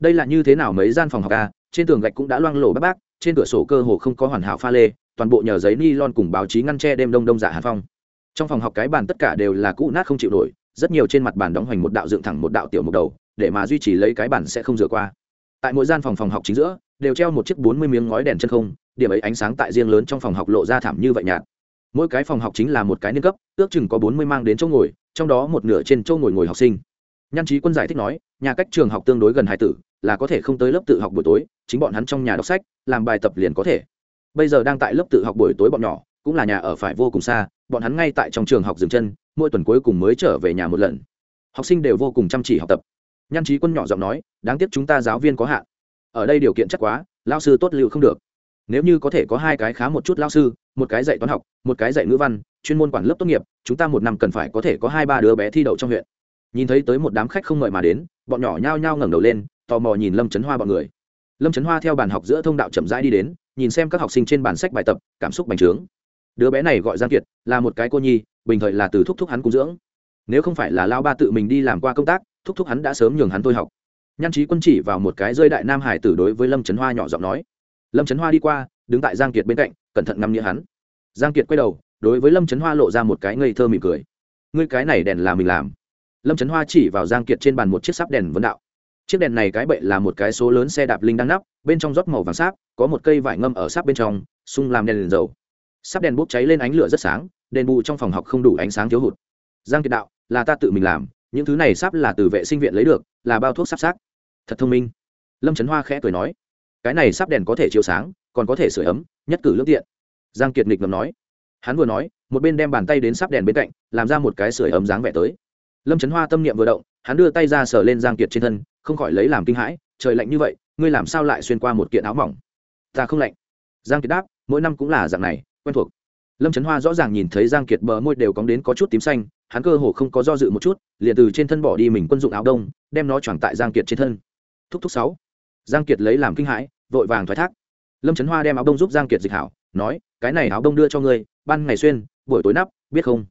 Speaker 1: Đây là như thế nào mấy gian phòng học ca trên tường gạch cũng đã loang lổ bác bác trên cửa sổ cơ hồ không có hoàn hảo pha lê, toàn bộ nhờ giấy ni lon cùng báo chí ngăn che đêm đông đông giả hàn phong. Trong phòng học cái bàn tất cả đều là cũ nát không chịu nổi rất nhiều trên mặt bàn đóng hoành một đạo dựng thẳng một đạo tiểu mục đầu, để mà duy trì lấy cái bàn sẽ không rửa qua. Tại mỗi gian phòng phòng học chính giữa, đều treo một chiếc bốn mươi miếng ngói đèn chân không, điểm ấy ánh sáng tại riêng lớn trong phòng học lộ ra thảm như vậy nhạt. Mỗi cái phòng học chính là một cái niên cấp, ước chừng có bốn mươi mang đến chỗ ngồi, trong đó một nửa trên chỗ ngồi ngồi học sinh. Nhan trí quân giải thích nói, nhà cách trường học tương đối gần hai tử, là có thể không tới lớp tự học buổi tối, chính bọn hắn trong nhà đọc sách, làm bài tập liền có thể. Bây giờ đang tại lớp tự học buổi tối bọn nhỏ, cũng là nhà ở phải vô cùng xa, bọn hắn ngay tại trong trường học dừng chân mỗi tuần cuối cùng mới trở về nhà một lần. Học sinh đều vô cùng chăm chỉ học tập. Nhan trí quân nhỏ giọng nói, đáng tiếc chúng ta giáo viên có hạn. Ở đây điều kiện chắc quá lao sư tốt liệu không được. Nếu như có thể có hai cái khá một chút lao sư, một cái dạy toán học, một cái dạy ngữ văn, chuyên môn quản lớp tốt nghiệp, chúng ta một năm cần phải có thể có hai ba đứa bé thi đậu trong huyện. Nhìn thấy tới một đám khách không mời mà đến, bọn nhỏ nhao nhao ngẩng đầu lên, tò mò nhìn lâm trấn hoa bọn người. Lâm trấn hoa theo bàn học giữa thông đạo chậm rãi đi đến, nhìn xem các học sinh trên bàn sách bài tập, cảm xúc bành trướng. Đứa bé này gọi giang kiệt, là một cái cô nhi bình thời là từ thúc thúc hắn cung dưỡng. Nếu không phải là lao ba tự mình đi làm qua công tác thúc thúc hắn đã sớm nhường hắn thôi học. Nhan trí quân chỉ vào một cái rơi đại nam hải tử đối với lâm trấn hoa nhỏ giọng nói. Lâm trấn hoa đi qua đứng tại giang kiệt bên cạnh cẩn thận ngắm nghĩa hắn. Giang kiệt quay đầu đối với lâm trấn hoa lộ ra một cái ngây thơ mỉm cười. Ngươi cái này đèn là mình làm. Lâm trấn hoa chỉ vào giang kiệt trên bàn một chiếc sáp đèn vấn đạo. Chiếc đèn này cái bệ là một cái số lớn xe đạp linh đang nắp bên trong rót màu vàng sáp có một cây vải ngâm ở sáp bên trong sung làm đèn, đèn dầu. Sáp đèn bốc cháy lên ánh lửa rất sáng đèn bù trong phòng học không đủ ánh sáng thiếu hụt. Giang kiệt đạo, là ta tự mình làm, những thứ này sắp là từ vệ sinh viện lấy được, là bao thuốc sắp xác. Thật thông minh. Lâm trấn hoa khẽ cười nói, cái này sắp đèn có thể chiếu sáng, còn có thể sửa ấm, nhất cử lướt tiện. Giang kiệt nghịch ngầm nói, hắn vừa nói, một bên đem bàn tay đến sắp đèn bên cạnh, làm ra một cái sửa ấm dáng vẻ tới. Lâm trấn hoa tâm niệm vừa động, hắn đưa tay ra sờ lên giang kiệt trên thân, không khỏi lấy làm kinh hãi, trời lạnh như vậy, ngươi làm sao lại xuyên qua một kiện áo mỏng? Ta không lạnh. Giang kiệt đáp, mỗi năm cũng là dạng này, quen thuộc lâm trấn hoa rõ ràng nhìn thấy giang kiệt bờ môi đều cóng đến có chút tím xanh, hắn cơ hồ không có do dự một chút, liền từ trên thân bỏ đi mình quân dụng áo đông, đem nó choàng tại giang kiệt trên thân. Thúc thúc sáu. Giang kiệt lấy làm kinh hãi, vội vàng thoái thác. Lâm trấn hoa đem áo đông giúp giang kiệt dịch hảo, nói, cái này áo đông đưa cho ngươi, ban ngày xuyên, buổi tối nắp, biết không?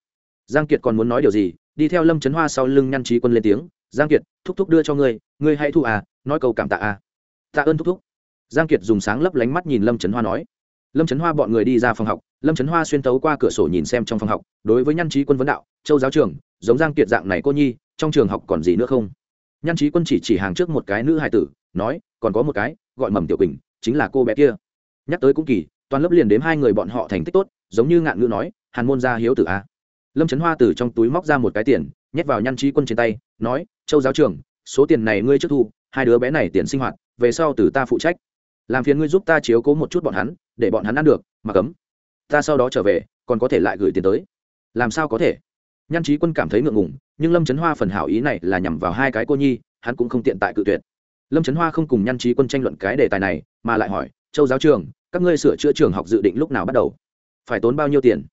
Speaker 1: Giang kiệt còn muốn nói điều gì, đi theo lâm trấn hoa sau lưng nhăn trí quân lên tiếng, giang kiệt, thúc thúc đưa cho ngươi ngươi hãy thu à nói câu cảm tạ à. Tạ ơn thúc thúc. Giang kiệt dùng sáng lấp lánh mắt nhìn lâm trấn hoa nói. Lâm trấn hoa bọn người đi ra phòng học lâm trấn hoa xuyên tấu qua cửa sổ nhìn xem trong phòng học đối với nhan trí quân vấn đạo châu giáo trường giống giang kiệt dạng này cô nhi trong trường học còn gì nữa không nhan trí quân chỉ chỉ hàng trước một cái nữ hài tử nói còn có một cái gọi mầm tiểu quỳnh chính là cô bé kia nhắc tới cũng kỳ toàn lớp liền đếm hai người bọn họ thành tích tốt giống như ngạn ngữ nói hàn môn gia hiếu tử a lâm trấn hoa từ trong túi móc ra một cái tiền nhét vào nhan trí quân trên tay nói châu giáo trường số tiền này ngươi trước thu hai đứa bé này tiền sinh hoạt về sau từ ta phụ trách làm phiền ngươi giúp ta chiếu cố một chút bọn hắn để bọn hắn ăn được mà cấm ta sau đó trở về, còn có thể lại gửi tiền tới. Làm sao có thể? Nhan trí quân cảm thấy ngượng ngùng, nhưng lâm trấn hoa phần hảo ý này là nhằm vào hai cái cô nhi, hắn cũng không tiện tại cự tuyệt. Lâm trấn hoa không cùng nhan trí quân tranh luận cái đề tài này, mà lại hỏi, châu giáo trường, các ngươi sửa chữa trường học dự định lúc nào bắt đầu? Phải tốn bao nhiêu tiền?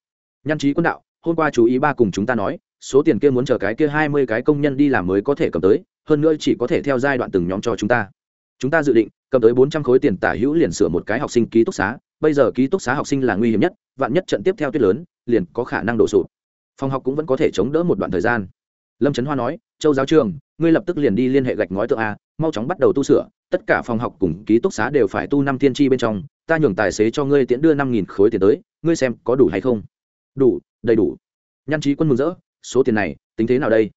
Speaker 1: Nhan trí quân đạo, hôm qua chú ý ba cùng chúng ta nói, số tiền kia muốn chờ cái kia hai mươi cái công nhân đi làm mới có thể cầm tới, hơn nữa chỉ có thể theo giai đoạn từng nhóm cho chúng ta. Chúng ta dự định, cầm tới bốn trăm khối tiền tả hữu liền sửa một cái học sinh ký túc xá bây giờ ký túc xá học sinh là nguy hiểm nhất, vạn nhất trận tiếp theo tuyết lớn, liền có khả năng đổ sụp. Phòng học cũng vẫn có thể chống đỡ một đoạn thời gian. Lâm trấn hoa nói, châu giáo trường, ngươi lập tức liền đi liên hệ gạch ngói tượng a, mau chóng bắt đầu tu sửa, tất cả phòng học cùng ký túc xá đều phải tu năm tiên tri bên trong, ta nhường tài xế cho ngươi tiễn đưa năm nghìn khối tiền tới, ngươi xem có đủ hay không? Đủ, đầy đủ. Nhăn trí quân mừng rỡ, số tiền này, tính thế nào đây?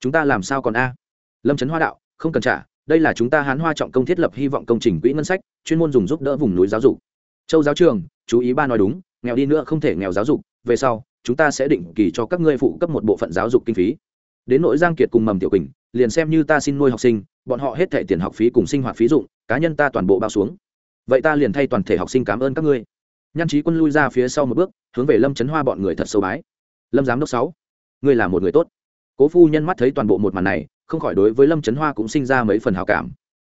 Speaker 1: Chúng ta làm sao còn a? Lâm trấn hoa đạo, không cần trả, đây là chúng ta hán hoa trọng công thiết lập hy vọng công trình quỹ ngân sách, chuyên môn dùng giúp đỡ vùng núi giáo dục châu giáo trường, chú ý ba nói đúng, nghèo đi nữa không thể nghèo giáo dục, về sau, chúng ta sẽ định kỳ cho các ngươi phụ cấp một bộ phận giáo dục kinh phí. Đến nỗi giang kiệt cùng mầm tiểu quỳnh, liền xem như ta xin nuôi học sinh, bọn họ hết thẻ tiền học phí cùng sinh hoạt phí dụng, cá nhân ta toàn bộ bao xuống. Vậy ta liền thay toàn thể học sinh cảm ơn các ngươi. Nhan trí quân lui ra phía sau một bước, hướng về lâm trấn hoa bọn người thật sâu bái. Lâm giám đốc sáu, ngươi là một người tốt. Cố phu nhân mắt thấy toàn bộ một màn này, không khỏi đối với lâm trấn hoa cũng sinh ra mấy phần hào cảm.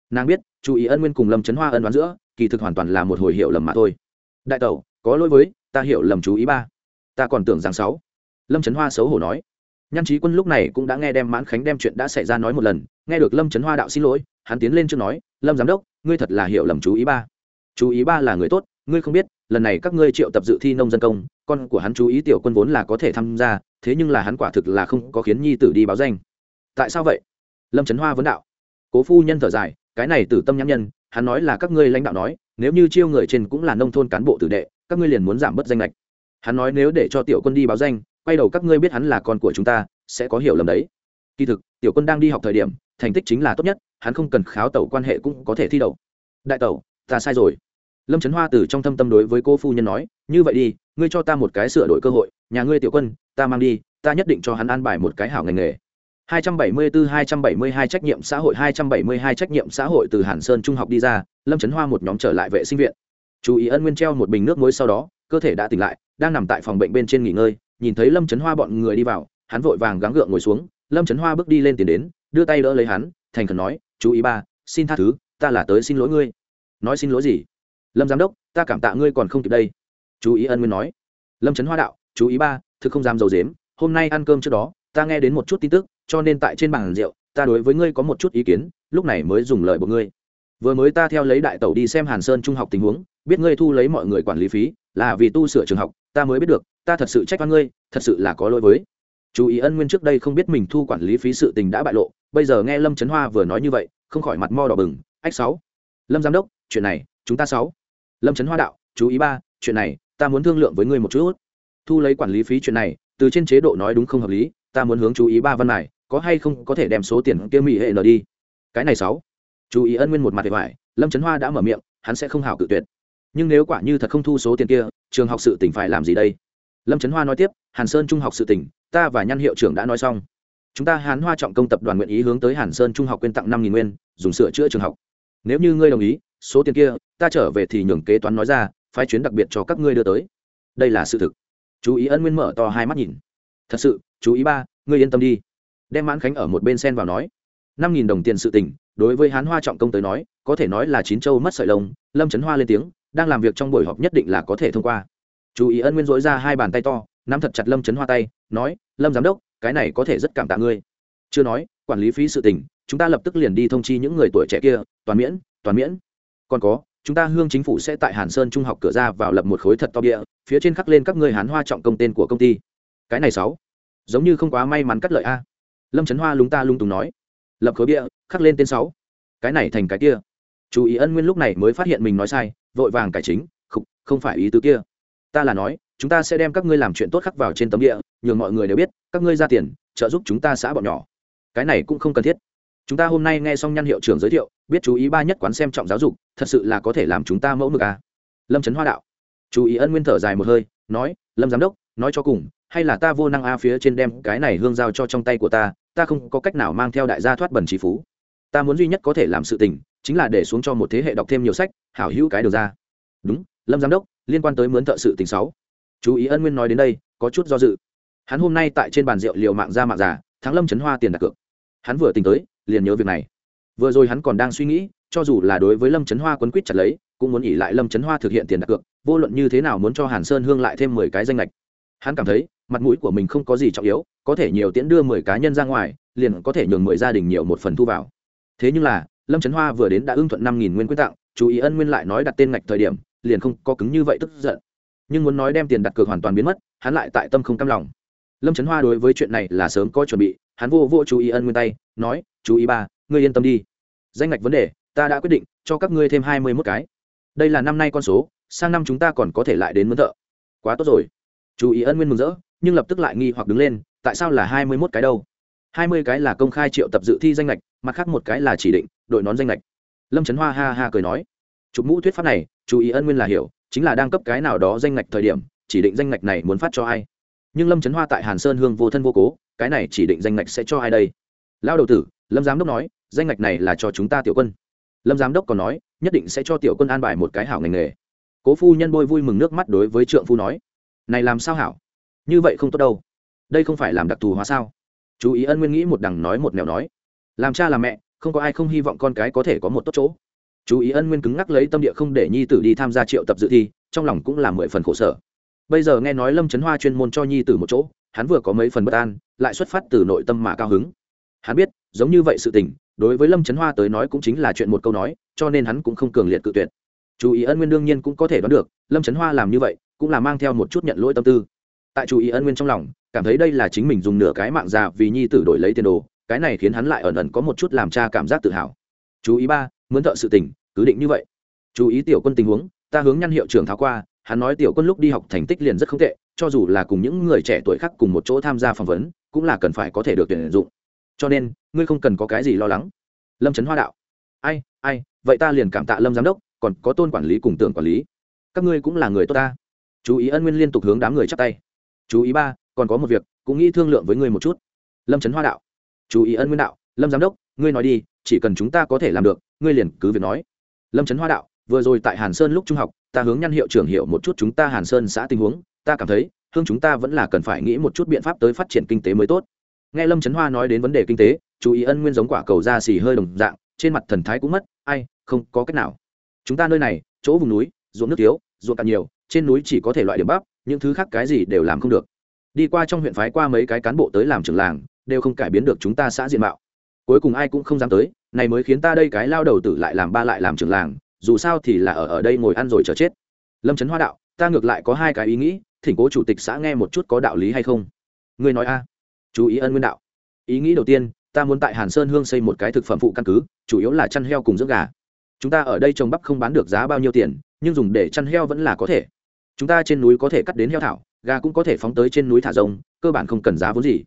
Speaker 1: Nàng biết, chú ý ân nguyên cùng lâm trấn hoa ân đoán giữa kỳ thực hoàn toàn là một hồi hiệu lầm mà thôi. Đại tẩu, có lỗi với, ta hiểu lầm chú ý ba. Ta còn tưởng rằng sáu. Lâm trấn hoa xấu hổ nói. Nhan trí quân lúc này cũng đã nghe đem mãn khánh đem chuyện đã xảy ra nói một lần, nghe được lâm trấn hoa đạo xin lỗi, hắn tiến lên trước nói, lâm giám đốc, ngươi thật là hiểu lầm chú ý ba. Chú ý ba là người tốt, ngươi không biết, lần này các ngươi triệu tập dự thi nông dân công, con của hắn chú ý tiểu quân vốn là có thể tham gia, thế nhưng là hắn quả thực là không có khiến nhi tử đi báo danh. Tại sao vậy? Lâm trấn hoa vấn đạo. Cố phu nhân thở dài, cái này từ tâm nhãn nhân hắn nói là các ngươi lãnh đạo nói, nếu như chiêu người trên cũng là nông thôn cán bộ tử đệ, các ngươi liền muốn giảm bớt danh lệch. Hắn nói nếu để cho tiểu quân đi báo danh, quay đầu các ngươi biết hắn là con của chúng ta, sẽ có hiểu lầm đấy. Kỳ thực, tiểu quân đang đi học thời điểm, thành tích chính là tốt nhất, hắn không cần kháo tẩu quan hệ cũng có thể thi đậu. Đại tẩu, ta sai rồi. Lâm trấn hoa từ trong thâm tâm đối với cô phu nhân nói, như vậy đi, ngươi cho ta một cái sửa đổi cơ hội, nhà ngươi tiểu quân, ta mang đi, ta nhất định cho hắn an bài một cái hảo ngành nghề. 274-272 trách nhiệm xã hội 272 trách nhiệm xã hội từ Hàn Sơn Trung học đi ra, Lâm Trấn Hoa một nhóm trở lại vệ sinh viện. Chú ý ân nguyên treo một bình nước muối sau đó, cơ thể đã tỉnh lại, đang nằm tại phòng bệnh bên trên nghỉ ngơi, nhìn thấy Lâm Trấn Hoa bọn người đi vào, hắn vội vàng gắng gượng ngồi xuống, Lâm Trấn Hoa bước đi lên tiến đến, đưa tay đỡ lấy hắn, thành khẩn nói, "Chú ý ba, xin tha thứ, ta là tới xin lỗi ngươi." "Nói xin lỗi gì?" "Lâm giám đốc, ta cảm tạ ngươi còn không kịp đây." Chú ý ân nguyên nói. Lâm Trấn Hoa đạo, "Chú ý ba, thực không dám dầu dếm, hôm nay ăn cơm trước đó, ta nghe đến một chút tin tức, cho nên tại trên bàn rượu, ta đối với ngươi có một chút ý kiến, lúc này mới dùng lời của ngươi. Vừa mới ta theo lấy đại tẩu đi xem hàn sơn trung học tình huống, biết ngươi thu lấy mọi người quản lý phí, là vì tu sửa trường học, ta mới biết được, ta thật sự trách oan ngươi, thật sự là có lỗi với. Chú ý ân nguyên trước đây không biết mình thu quản lý phí sự tình đã bại lộ, bây giờ nghe lâm trấn hoa vừa nói như vậy, không khỏi mặt mo đỏ bừng, ách sáu, lâm giám đốc, chuyện này, chúng ta sáu. Lâm trấn hoa đạo, chú ý ba, chuyện này, ta muốn thương lượng với ngươi một chút. Thu lấy quản lý phí chuyện này, từ trên chế độ nói đúng không hợp lý, ta muốn hướng chú ý ba văn này có hay không có thể đem số tiền kia mỹ hệ nở đi? Cái này sáu. Chú ý ân nguyên một mặt để hoài, lâm trấn hoa đã mở miệng, hắn sẽ không hảo cự tuyệt. Nhưng nếu quả như thật không thu số tiền kia, trường học sự tỉnh phải làm gì đây? Lâm trấn hoa nói tiếp, hàn sơn trung học sự tỉnh ta và nhăn hiệu trưởng đã nói xong. Chúng ta hàn hoa trọng công tập đoàn nguyện ý hướng tới hàn sơn trung học quyên tặng năm nghìn nguyên, dùng sửa chữa trường học. Nếu như ngươi đồng ý, số tiền kia, ta trở về thì nhường kế toán nói ra, phái chuyến đặc biệt cho các ngươi đưa tới. Đây là sự thực. Chú ý ân nguyên mở to hai mắt nhìn. Thật sự, chú ý ba, ngươi yên tâm đi đem mãn khánh ở một bên sen vào nói. Năm nghìn đồng tiền sự tình, đối với hán hoa trọng công tới nói, có thể nói là chín châu mất sợi lông, lâm trấn hoa lên tiếng, đang làm việc trong buổi họp nhất định là có thể thông qua. Chú ý ân nguyên dối ra hai bàn tay to, nắm thật chặt lâm trấn hoa tay, nói, lâm giám đốc, cái này có thể rất cảm tạ ngươi. Chưa nói, quản lý phí sự tình, chúng ta lập tức liền đi thông chi những người tuổi trẻ kia, toàn miễn toàn miễn. Còn có, chúng ta hương chính phủ sẽ tại hàn sơn trung học cửa ra vào lập một khối thật to bịa, phía trên khắc lên các người hán hoa trọng công tên của công ty. Cái này sáu, giống như không quá may mắn cắt lợi a lâm trấn hoa lúng ta lung tùng nói. Lập khối bia khắc lên tên sáu. Cái này thành cái kia. Chú ý ân nguyên lúc này mới phát hiện mình nói sai vội vàng cải chính không, không phải ý tứ kia. Ta là nói chúng ta sẽ đem các ngươi làm chuyện tốt khắc vào trên tấm địa nhường mọi người đều biết các ngươi ra tiền trợ giúp chúng ta xã bọn nhỏ. Cái này cũng không cần thiết. Chúng ta hôm nay nghe xong nhan hiệu trưởng giới thiệu biết chú ý ba nhất quán xem trọng giáo dục thật sự là có thể làm chúng ta mẫu mực à. lâm trấn hoa đạo. Chú ý ân nguyên thở dài một hơi nói lâm giám đốc nói cho cùng hay là ta vô năng a phía trên đem cái này hương giao cho trong tay của ta ta không có cách nào mang theo đại gia thoát bẩn trí phú. Ta muốn duy nhất có thể làm sự tình, chính là để xuống cho một thế hệ đọc thêm nhiều sách, hảo hữu cái được ra. Đúng, lâm giám đốc, liên quan tới mướn thợ sự tình sáu. Chú ý ân nguyên nói đến đây, có chút do dự. Hắn hôm nay tại trên bàn rượu liều mạng ra mạng già, thắng lâm chấn hoa tiền đặt cược. Hắn vừa tính tới, liền nhớ việc này. Vừa rồi hắn còn đang suy nghĩ, cho dù là đối với lâm chấn hoa quấn quýt chặt lấy, cũng muốn ỉ lại lâm chấn hoa thực hiện tiền đặt cược, vô luận như thế nào muốn cho hàn sơn hương lại thêm mười cái danh lệch hắn cảm thấy, mặt mũi của mình không có gì trọng yếu, có thể nhiều tiễn đưa mười cá nhân ra ngoài, liền có thể nhường mười gia đình nhiều một phần thu vào. Thế nhưng là, lâm trấn hoa vừa đến đã ưng thuận năm nghìn nguyên quyết tặng, chú ý ân nguyên lại nói đặt tên ngạch thời điểm, liền không có cứng như vậy tức giận. Nhưng muốn nói đem tiền đặt cược hoàn toàn biến mất, hắn lại tại tâm không cam lòng. Lâm trấn hoa đối với chuyện này là sớm có chuẩn bị, hắn vô vô chú ý ân nguyên tay, nói, chú ý ba, ngươi yên tâm đi. Danh ngạch vấn đề, ta đã quyết định, cho các ngươi thêm hai mươi mốt cái. Đây là năm nay con số, sang năm chúng ta còn có thể lại đến mướn thợ. Quá tốt rồi chú ý ân nguyên mừng rỡ, nhưng lập tức lại nghi hoặc đứng lên, tại sao là hai mươi mốt cái đâu? Hai mươi cái là công khai triệu tập dự thi danh lệch mặt khác một cái là chỉ định, đội nón danh lệch lâm trấn hoa ha ha cười nói, chụp mũ thuyết pháp này, chú ý ân nguyên là hiểu, chính là đang cấp cái nào đó danh lệch thời điểm, chỉ định danh lệch này muốn phát cho ai? Nhưng lâm trấn hoa tại hàn sơn hương vô thân vô cố, cái này chỉ định danh lệch sẽ cho ai đây? Lao đầu tử, lâm giám đốc nói, danh lệch này là cho chúng ta tiểu quân. Lâm giám đốc còn nói, nhất định sẽ cho tiểu quân an bài một cái hảo ngành nghề. Cố phu nhân bôi vui mừng nước mắt đối với trượng phu nói này làm sao hảo? Như vậy không tốt đâu. Đây không phải làm đặc thù hóa sao? Chú ý ân nguyên nghĩ một đằng nói một nẻo nói. Làm cha làm mẹ, không có ai không hy vọng con cái có thể có một tốt chỗ. Chú ý ân nguyên cứng ngắc lấy tâm địa không để nhi tử đi tham gia triệu tập dự thi, trong lòng cũng là mười phần khổ sở. Bây giờ nghe nói lâm trấn hoa chuyên môn cho nhi tử một chỗ, hắn vừa có mấy phần bất an, lại xuất phát từ nội tâm mà cao hứng. Hắn biết, giống như vậy sự tình, đối với lâm trấn hoa tới nói cũng chính là chuyện một câu nói, cho nên hắn cũng không cường liệt cự tuyệt. Chú ý ân nguyên đương nhiên cũng có thể đoán được, lâm trấn hoa làm như vậy cũng là mang theo một chút nhận lỗi tâm tư. Tại chú ý ân nguyên trong lòng, cảm thấy đây là chính mình dùng nửa cái mạng già vì nhi tử đổi lấy tiền đồ, cái này khiến hắn lại ẩn ẩn có một chút làm cha cảm giác tự hào. Chú ý ba muốn thợ sự tình, cứ định như vậy. Chú ý tiểu quân tình huống, ta hướng nhăn hiệu trưởng tháo qua, hắn nói tiểu quân lúc đi học thành tích liền rất không tệ, cho dù là cùng những người trẻ tuổi khác cùng một chỗ tham gia phỏng vấn, cũng là cần phải có thể được tuyển dụng. Cho nên, ngươi không cần có cái gì lo lắng. Lâm trấn hoa đạo. Ai ai, vậy ta liền cảm tạ lâm giám đốc, còn có tôn quản lý cùng tưởng quản lý. Các ngươi cũng là người tốt ta chú ý ân nguyên liên tục hướng đám người chắp tay. Chú ý ba, còn có một việc, cũng nghĩ thương lượng với ngươi một chút. Lâm trấn hoa đạo. Chú ý ân nguyên đạo, lâm giám đốc, ngươi nói đi, chỉ cần chúng ta có thể làm được, ngươi liền cứ việc nói. Lâm trấn hoa đạo, vừa rồi tại hàn sơn lúc trung học, ta hướng nhăn hiệu trưởng hiểu một chút chúng ta hàn sơn xã tình huống, ta cảm thấy, hương chúng ta vẫn là cần phải nghĩ một chút biện pháp tới phát triển kinh tế mới tốt. Nghe lâm trấn hoa nói đến vấn đề kinh tế, chú ý ân nguyên giống quả cầu da xì hơi đồng dạng, trên mặt thần thái cũng mất, ai, không có cách nào. Chúng ta nơi này, chỗ vùng núi, ruộng nước thiếu, ruộng cạn nhiều trên núi chỉ có thể loại điểm bắp, những thứ khác cái gì đều làm không được. Đi qua trong huyện phái qua mấy cái cán bộ tới làm trưởng làng, đều không cải biến được chúng ta xã diện mạo. Cuối cùng ai cũng không dám tới, này mới khiến ta đây cái lao đầu tử lại làm ba lại làm trưởng làng, dù sao thì là ở ở đây ngồi ăn rồi chờ chết. Lâm trấn hoa đạo, ta ngược lại có hai cái ý nghĩ, thỉnh cố chủ tịch xã nghe một chút có đạo lý hay không. Ngươi nói a. Chú ý ân nguyên đạo. Ý nghĩ đầu tiên, ta muốn tại hàn sơn hương xây một cái thực phẩm phụ căn cứ, chủ yếu là chăn heo cùng dưỡng gà. Chúng ta ở đây trồng bắp không bán được giá bao nhiêu tiền, nhưng dùng để chăn heo vẫn là có thể chúng ta trên núi có thể cắt đến heo thảo, gà cũng có thể phóng tới trên núi thả rông, cơ bản không cần giá vốn gì.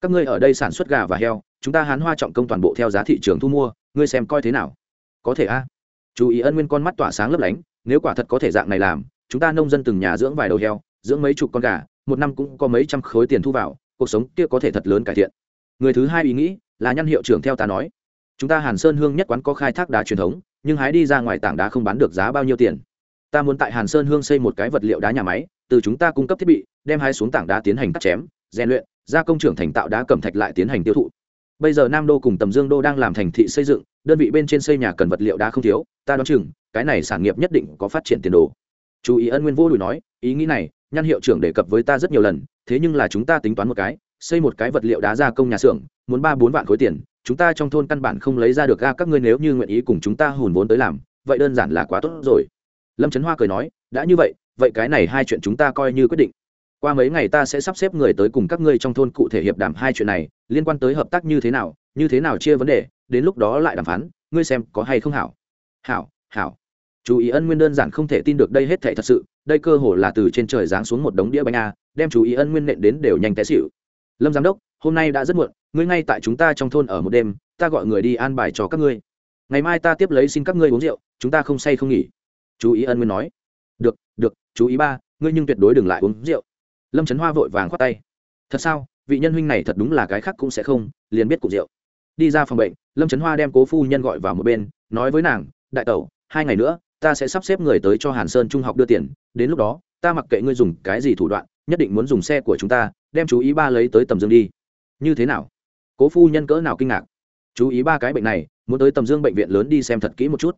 Speaker 1: Các ngươi ở đây sản xuất gà và heo, chúng ta hán hoa trọng công toàn bộ theo giá thị trường thu mua, ngươi xem coi thế nào? Có thể a. Chú ý ân nguyên con mắt tỏa sáng lấp lánh, nếu quả thật có thể dạng này làm, chúng ta nông dân từng nhà dưỡng vài đầu heo, dưỡng mấy chục con gà, một năm cũng có mấy trăm khối tiền thu vào, cuộc sống kia có thể thật lớn cải thiện. Người thứ hai ý nghĩ, là nhân hiệu trưởng theo ta nói. Chúng ta hàn sơn hương nhất quán có khai thác đá truyền thống, nhưng hái đi ra ngoài tảng đá không bán được giá bao nhiêu tiền ta muốn tại hàn sơn hương xây một cái vật liệu đá nhà máy, từ chúng ta cung cấp thiết bị, đem hai xuống tảng đá tiến hành cắt chém, rèn luyện, gia công trưởng thành tạo đá cẩm thạch lại tiến hành tiêu thụ. Bây giờ nam đô cùng tầm dương đô đang làm thành thị xây dựng, đơn vị bên trên xây nhà cần vật liệu đá không thiếu, ta đoán chừng, cái này sản nghiệp nhất định có phát triển tiền đồ. Chú ý ân nguyên vô đùi nói, ý nghĩ này nhăn hiệu trưởng đề cập với ta rất nhiều lần, thế nhưng là chúng ta tính toán một cái, xây một cái vật liệu đá gia công nhà xưởng, muốn ba bốn vạn khối tiền, chúng ta trong thôn căn bản không lấy ra được ga các ngươi nếu như nguyện ý cùng chúng ta hùn vốn tới làm, vậy đơn giản là quá tốt rồi lâm trấn hoa cười nói, đã như vậy vậy cái này hai chuyện chúng ta coi như quyết định. Qua mấy ngày ta sẽ sắp xếp người tới cùng các ngươi trong thôn cụ thể hiệp đàm hai chuyện này, liên quan tới hợp tác như thế nào, như thế nào chia vấn đề, đến lúc đó lại đàm phán, ngươi xem có hay không hảo. Hảo hảo. Chú ý ân nguyên đơn giản không thể tin được đây hết thể thật sự, đây cơ hồ là từ trên trời giáng xuống một đống đĩa bánh a, đem chú ý ân nguyên nện đến đều nhanh té xịu lâm giám đốc, hôm nay đã rất muộn, ngươi ngay tại chúng ta trong thôn ở một đêm, ta gọi người đi an bài cho các ngươi. Ngày mai ta tiếp lấy xin các ngươi uống rượu, chúng ta không say không nghỉ chú ý ân nguyên nói. Được được, chú ý ba, ngươi nhưng tuyệt đối đừng lại uống rượu. Lâm trấn hoa vội vàng khoát tay. Thật sao? Vị nhân huynh này thật đúng là cái khác cũng sẽ không, liền biết cục rượu. Đi ra phòng bệnh, lâm trấn hoa đem cố phu nhân gọi vào một bên, nói với nàng, đại tẩu, hai ngày nữa, ta sẽ sắp xếp người tới cho hàn sơn trung học đưa tiền, đến lúc đó, ta mặc kệ ngươi dùng cái gì thủ đoạn, nhất định muốn dùng xe của chúng ta, đem chú ý ba lấy tới tầm dương đi. Như thế nào? Cố phu nhân cỡ nào kinh ngạc. Chú ý ba cái bệnh này, muốn tới tầm dương bệnh viện lớn đi xem thật kỹ một chút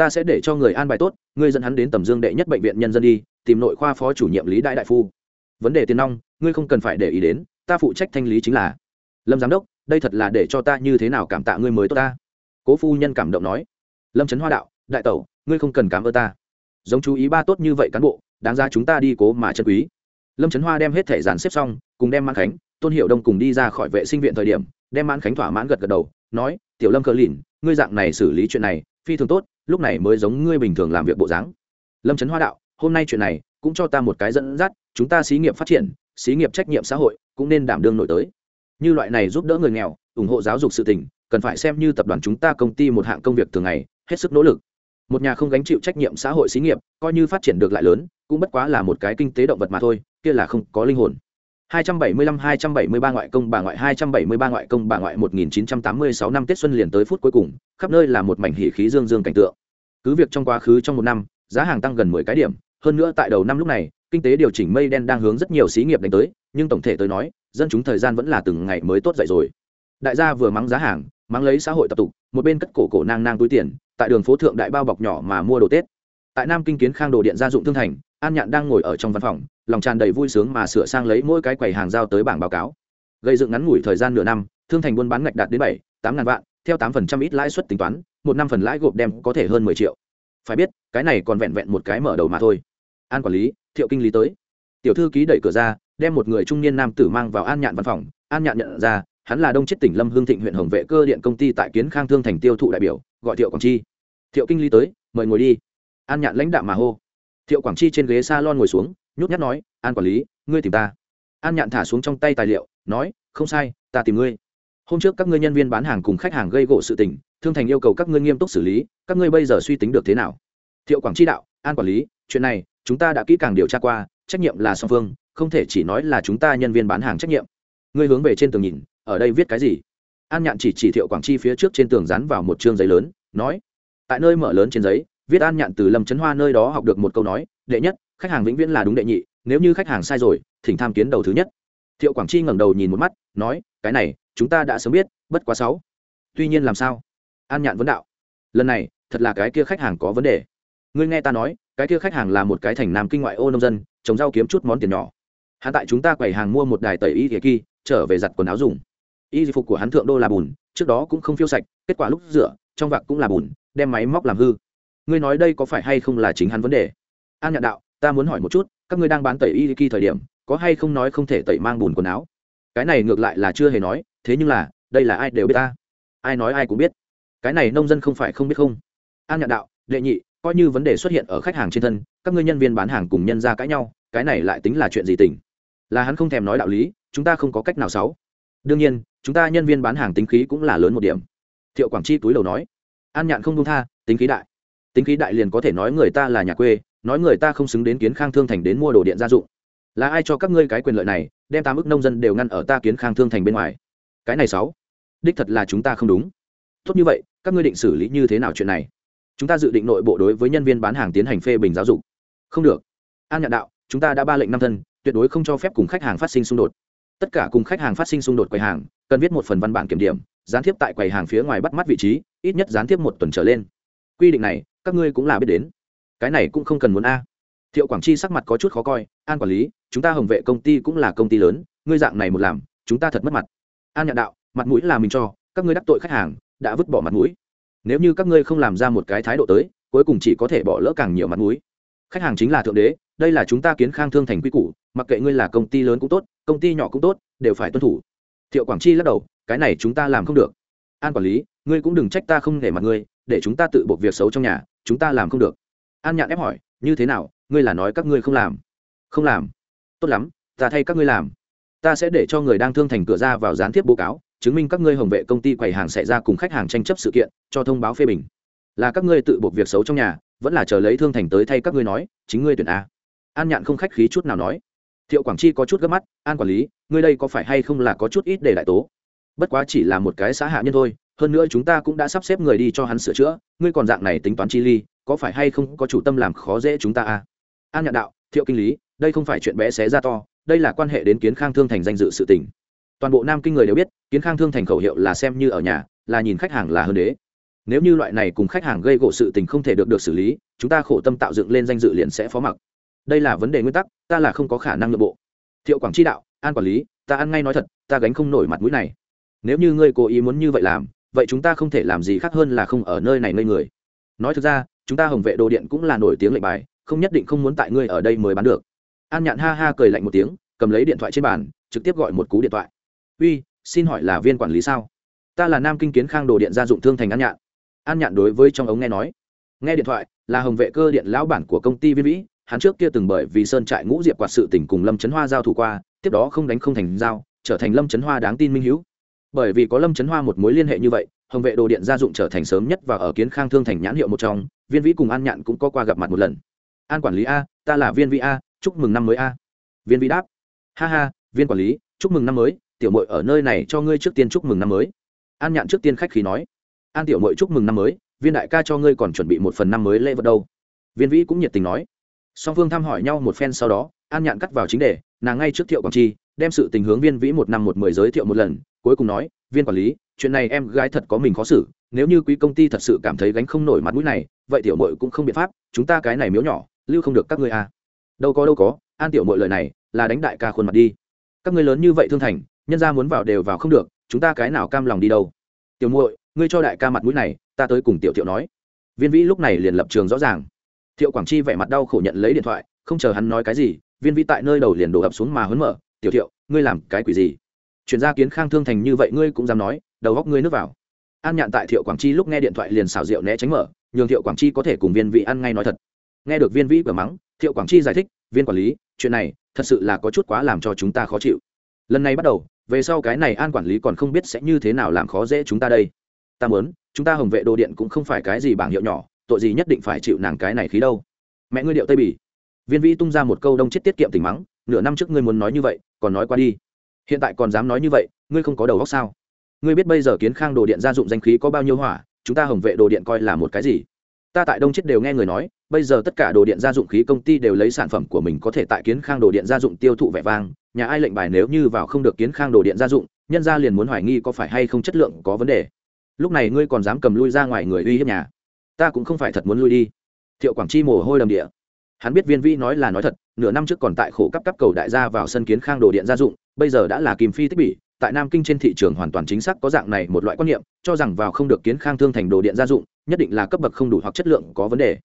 Speaker 1: ta sẽ để cho người an bài tốt, ngươi dẫn hắn đến tầm dương đệ nhất bệnh viện nhân dân đi, tìm nội khoa phó chủ nhiệm lý đại đại phu. Vấn đề tiền nong, ngươi không cần phải để ý đến, ta phụ trách thanh lý chính là. Lâm giám đốc, đây thật là để cho ta như thế nào cảm tạ ngươi mới tốt ta? Cố phu nhân cảm động nói. Lâm trấn hoa đạo, đại tẩu, ngươi không cần cảm ơn ta. Giống chú ý ba tốt như vậy cán bộ, đáng ra chúng ta đi cố mà chân quý. Lâm trấn hoa đem hết thẻ dàn xếp xong, cùng đem mãn khánh, tôn hiệu đông cùng đi ra khỏi vệ sinh viện thời điểm, đem mãn khánh thỏa mãn gật gật đầu, nói, tiểu lâm cờ lìn, ngươi dạng này xử lý chuyện này, phi thường tốt lúc này mới giống ngươi bình thường làm việc bộ dáng. Lâm trấn hoa đạo, hôm nay chuyện này cũng cho ta một cái dẫn dắt, chúng ta xí nghiệp phát triển, xí nghiệp trách nhiệm xã hội cũng nên đảm đương nổi tới. Như loại này giúp đỡ người nghèo, ủng hộ giáo dục sự tỉnh cần phải xem như tập đoàn chúng ta công ty một hạng công việc thường ngày, hết sức nỗ lực. Một nhà không gánh chịu trách nhiệm xã hội xí nghiệp, coi như phát triển được lại lớn, cũng bất quá là một cái kinh tế động vật mà thôi, kia là không có linh hồn. 275-273 ngoại công bà ngoại 273 ngoại công bà ngoại 1986 năm Tết xuân liền tới phút cuối cùng, khắp nơi là một mảnh hỉ khí dương dương cảnh tượng. Cứ việc trong quá khứ trong một năm, giá hàng tăng gần 10 cái điểm, hơn nữa tại đầu năm lúc này, kinh tế điều chỉnh mây đen đang hướng rất nhiều xí nghiệp đánh tới, nhưng tổng thể tới nói, dân chúng thời gian vẫn là từng ngày mới tốt dậy rồi. Đại gia vừa mắng giá hàng, mắng lấy xã hội tập tục, một bên cất cổ cổ nang nang túi tiền, tại đường phố thượng đại bao bọc nhỏ mà mua đồ Tết. Tại Nam Kinh kiến Khang đồ điện gia dụng thương thành, An Nhạn đang ngồi ở trong văn phòng, lòng tràn đầy vui sướng mà sửa sang lấy mỗi cái quầy hàng giao tới bảng báo cáo. Gây dựng ngắn ngủi thời gian nửa năm, thương thành buôn bán ngạch đạt đến bảy, tám ngàn vạn, theo tám phần trăm ít lãi suất tính toán, một năm phần lãi gộp đem có thể hơn mười triệu. Phải biết, cái này còn vẹn vẹn một cái mở đầu mà thôi. An quản lý, thiệu kinh lý tới. Tiểu thư ký đẩy cửa ra, đem một người trung niên nam tử mang vào an nhạn văn phòng. An nhạn nhận ra, hắn là đông chết tỉnh lâm hương thịnh huyện hồng vệ cơ điện công ty tại kiến khang thương thành tiêu thụ đại biểu, gọi thiệu Quảng chi. Thiệu kinh lý tới, mời ngồi đi. An nhạn lãnh đạo mà hô. Thiệu quảng chi trên ghế s a lon ngồi xuống nhút nhát nói, an quản lý, ngươi tìm ta. An nhạn thả xuống trong tay tài liệu, nói, không sai, ta tìm ngươi. Hôm trước các ngươi nhân viên bán hàng cùng khách hàng gây gỗ sự tình, thương thành yêu cầu các ngươi nghiêm túc xử lý, các ngươi bây giờ suy tính được thế nào? Thiệu quảng chi đạo, an quản lý, chuyện này, chúng ta đã kỹ càng điều tra qua, trách nhiệm là song phương, không thể chỉ nói là chúng ta nhân viên bán hàng trách nhiệm. Ngươi hướng về trên tường nhìn, ở đây viết cái gì? An nhạn chỉ chỉ thiệu quảng chi phía trước trên tường dán vào một chương giấy lớn, nói, tại nơi mở lớn trên giấy, viết an nhạn từ lâm trấn hoa nơi đó học được một câu nói, đệ nhất khách hàng vĩnh viễn là đúng đệ nhị, nếu như khách hàng sai rồi, thỉnh tham kiến đầu thứ nhất. Thiệu quảng chi ngẩng đầu nhìn một mắt, nói, cái này, chúng ta đã sớm biết, bất quá sáu. Tuy nhiên làm sao? An nhạn vấn đạo. Lần này, thật là cái kia khách hàng có vấn đề. Ngươi nghe ta nói, cái kia khách hàng là một cái thành nam kinh ngoại ô nông dân, trồng rau kiếm chút món tiền nhỏ. Hắn tại chúng ta quầy hàng mua một đài tẩy y thìa kỳ trở về giặt quần áo dùng. Y phục của hắn thượng đô là bùn, trước đó cũng không phiêu sạch, kết quả lúc rửa, trong vạc cũng là bùn, đem máy móc làm hư. Ngươi nói đây có phải hay không là chính hắn vấn đề? An nhạn đạo ta muốn hỏi một chút, các ngươi đang bán tẩy y kỳ thời điểm, có hay không nói không thể tẩy mang bùn quần áo? Cái này ngược lại là chưa hề nói, thế nhưng là, đây là ai đều biết ta. Ai nói ai cũng biết. Cái này nông dân không phải không biết không? An nhạn đạo, đệ nhị, coi như vấn đề xuất hiện ở khách hàng trên thân, các ngươi nhân viên bán hàng cùng nhân ra cãi nhau, cái này lại tính là chuyện gì tình? Là hắn không thèm nói đạo lý, chúng ta không có cách nào xấu. Đương nhiên, chúng ta nhân viên bán hàng tính khí cũng là lớn một điểm. Thiệu quảng chi túi đầu nói. An nhạn không đông tha, tính khí đại tính khí đại liền có thể nói người ta là nhà quê, nói người ta không xứng đến kiến khang thương thành đến mua đồ điện gia dụng. Là ai cho các ngươi cái quyền lợi này, đem tám ức nông dân đều ngăn ở ta kiến khang thương thành bên ngoài? Cái này sáu, đích thật là chúng ta không đúng. Tốt như vậy, các ngươi định xử lý như thế nào chuyện này? Chúng ta dự định nội bộ đối với nhân viên bán hàng tiến hành phê bình giáo dục. Không được. An nhạn đạo, chúng ta đã ba lệnh năm thân, tuyệt đối không cho phép cùng khách hàng phát sinh xung đột. Tất cả cùng khách hàng phát sinh xung đột quầy hàng, cần viết một phần văn bản kiểm điểm, gián tiếp tại quầy hàng phía ngoài bắt mắt vị trí, ít nhất gián tiếp một tuần trở lên. Quy định này các ngươi cũng là biết đến. Cái này cũng không cần muốn a. Thiệu quảng chi sắc mặt có chút khó coi, an quản lý, chúng ta hồng vệ công ty cũng là công ty lớn, ngươi dạng này một làm, chúng ta thật mất mặt. An nhạn đạo, mặt mũi là mình cho, các ngươi đắc tội khách hàng, đã vứt bỏ mặt mũi. Nếu như các ngươi không làm ra một cái thái độ tới, cuối cùng chỉ có thể bỏ lỡ càng nhiều mặt mũi. Khách hàng chính là thượng đế, đây là chúng ta kiến khang thương thành quy củ, mặc kệ ngươi là công ty lớn cũng tốt, công ty nhỏ cũng tốt, đều phải tuân thủ. Thiệu quảng chi lắc đầu, cái này chúng ta làm không được. An quản lý, ngươi cũng đừng trách ta không để mặt ngươi, để chúng ta tự buộc việc xấu trong nhà chúng ta làm không được. An nhạn ép hỏi, như thế nào? Ngươi là nói các ngươi không làm. Không làm. Tốt lắm, ta thay các ngươi làm. Ta sẽ để cho người đang thương thành cửa ra vào gián tiếp báo cáo, chứng minh các ngươi hồng vệ công ty quầy hàng xảy ra cùng khách hàng tranh chấp sự kiện, cho thông báo phê bình. Là các ngươi tự buộc việc xấu trong nhà, vẫn là chờ lấy thương thành tới thay các ngươi nói, chính ngươi tuyển a. An nhạn không khách khí chút nào nói. Thiệu quảng chi có chút gấp mắt, an quản lý, ngươi đây có phải hay không là có chút ít để đại tố? Bất quá chỉ là một cái xã hạ nhân thôi hơn nữa chúng ta cũng đã sắp xếp người đi cho hắn sửa chữa, ngươi còn dạng này tính toán chi ly, có phải hay không có chủ tâm làm khó dễ chúng ta à? An nhạn đạo, thiệu kinh lý, đây không phải chuyện bé xé ra to, đây là quan hệ đến kiến khang thương thành danh dự sự tình. Toàn bộ nam kinh người đều biết, kiến khang thương thành khẩu hiệu là xem như ở nhà, là nhìn khách hàng là hơn đế. Nếu như loại này cùng khách hàng gây gỗ sự tình không thể được được xử lý, chúng ta khổ tâm tạo dựng lên danh dự liền sẽ phó mặc. Đây là vấn đề nguyên tắc, ta là không có khả năng nội bộ. Thiệu quảng chi đạo, an quản lý, ta ăn ngay nói thật, ta gánh không nổi mặt mũi này. Nếu như ngươi cố ý muốn như vậy làm vậy chúng ta không thể làm gì khác hơn là không ở nơi này ngây người. Nói thực ra, chúng ta hồng vệ đồ điện cũng là nổi tiếng lệnh bài, không nhất định không muốn tại ngươi ở đây mới bán được. An nhạn ha ha cười lạnh một tiếng, cầm lấy điện thoại trên bàn, trực tiếp gọi một cú điện thoại. Uy, xin hỏi là viên quản lý sao? Ta là nam kinh kiến khang đồ điện gia dụng thương thành an nhạn. An nhạn đối với trong ống nghe nói. Nghe điện thoại, là hồng vệ cơ điện lão bản của công ty viên vĩ, hắn trước kia từng bởi vì sơn trại ngũ diệp quạt sự tỉnh cùng lâm trấn hoa giao thủ qua, tiếp đó không đánh không thành giao, trở thành lâm trấn hoa đáng tin minh hữu bởi vì có lâm trấn hoa một mối liên hệ như vậy, hồng vệ đồ điện gia dụng trở thành sớm nhất và ở kiến khang thương thành nhãn hiệu một trong, viên vĩ cùng an nhạn cũng có qua gặp mặt một lần. An quản lý a, ta là viên vĩ a, chúc mừng năm mới a. Viên vĩ đáp, ha ha, viên quản lý, chúc mừng năm mới, tiểu mội ở nơi này cho ngươi trước tiên chúc mừng năm mới. An nhạn trước tiên khách khí nói, an tiểu mội chúc mừng năm mới, viên đại ca cho ngươi còn chuẩn bị một phần năm mới lễ vật đâu. Viên vĩ cũng nhiệt tình nói. Song phương thăm hỏi nhau một phen sau đó, an nhạn cắt vào chính đề, nàng ngay trước thiệu quảng chi đem sự tình hướng viên vĩ một năm một mười giới thiệu một lần, cuối cùng nói, viên quản lý, chuyện này em gái thật có mình khó xử, nếu như quý công ty thật sự cảm thấy gánh không nổi mặt mũi này, vậy tiểu mội cũng không biện pháp, chúng ta cái này miếu nhỏ, lưu không được các ngươi à. đâu có đâu có, an tiểu mội lời này là đánh đại ca khuôn mặt đi. Các ngươi lớn như vậy thương thành, nhân ra muốn vào đều vào không được, chúng ta cái nào cam lòng đi đâu? Tiểu muội, ngươi cho đại ca mặt mũi này, ta tới cùng tiểu thiệu nói. Viên vĩ lúc này liền lập trường rõ ràng. Thiệu quảng chi vẻ mặt đau khổ nhận lấy điện thoại, không chờ hắn nói cái gì, viên vĩ tại nơi đầu liền đổ ập xuống mà hớn mở tiểu thiệu, ngươi làm cái quỷ gì? Chuyển ra kiến khang thương thành như vậy ngươi cũng dám nói, đầu góc ngươi nước vào. An nhạn tại thiệu quảng chi lúc nghe điện thoại liền xào rượu né tránh mở, nhường thiệu quảng chi có thể cùng viên vị ăn ngay nói thật. Nghe được viên vĩ cửa mắng, thiệu quảng chi giải thích, viên quản lý, chuyện này thật sự là có chút quá làm cho chúng ta khó chịu. Lần này bắt đầu, về sau cái này an quản lý còn không biết sẽ như thế nào làm khó dễ chúng ta đây. Ta muốn, chúng ta hồng vệ đồ điện cũng không phải cái gì bảng hiệu nhỏ, tội gì nhất định phải chịu nàng cái này khí đâu. Mẹ ngươi điệu tây bỉ viên vĩ tung ra một câu đông chết tiết kiệm tình mắng, nửa năm trước ngươi muốn nói như vậy còn nói qua đi. Hiện tại còn dám nói như vậy, ngươi không có đầu góc sao? Ngươi biết bây giờ kiến khang đồ điện gia dụng danh khí có bao nhiêu hỏa, chúng ta hồng vệ đồ điện coi là một cái gì? Ta tại đông chết đều nghe người nói, bây giờ tất cả đồ điện gia dụng khí công ty đều lấy sản phẩm của mình có thể tại kiến khang đồ điện gia dụng tiêu thụ vẻ vang, nhà ai lệnh bài nếu như vào không được kiến khang đồ điện gia dụng, nhân gia liền muốn hoài nghi có phải hay không chất lượng có vấn đề. Lúc này ngươi còn dám cầm lui ra ngoài người uy hiếp nhà. Ta cũng không phải thật muốn lui đi. Thiệu quảng chi mồ hôi đầm địa. Hắn biết viên vĩ nói là nói thật nửa năm trước còn tại khổ cấp cấp cầu đại gia vào sân kiến khang đồ điện gia dụng, bây giờ đã là kim phi tích bị tại nam kinh trên thị trường hoàn toàn chính xác có dạng này một loại quan niệm, cho rằng vào không được kiến khang thương thành đồ điện gia dụng, nhất định là cấp bậc không đủ hoặc chất lượng có vấn đề.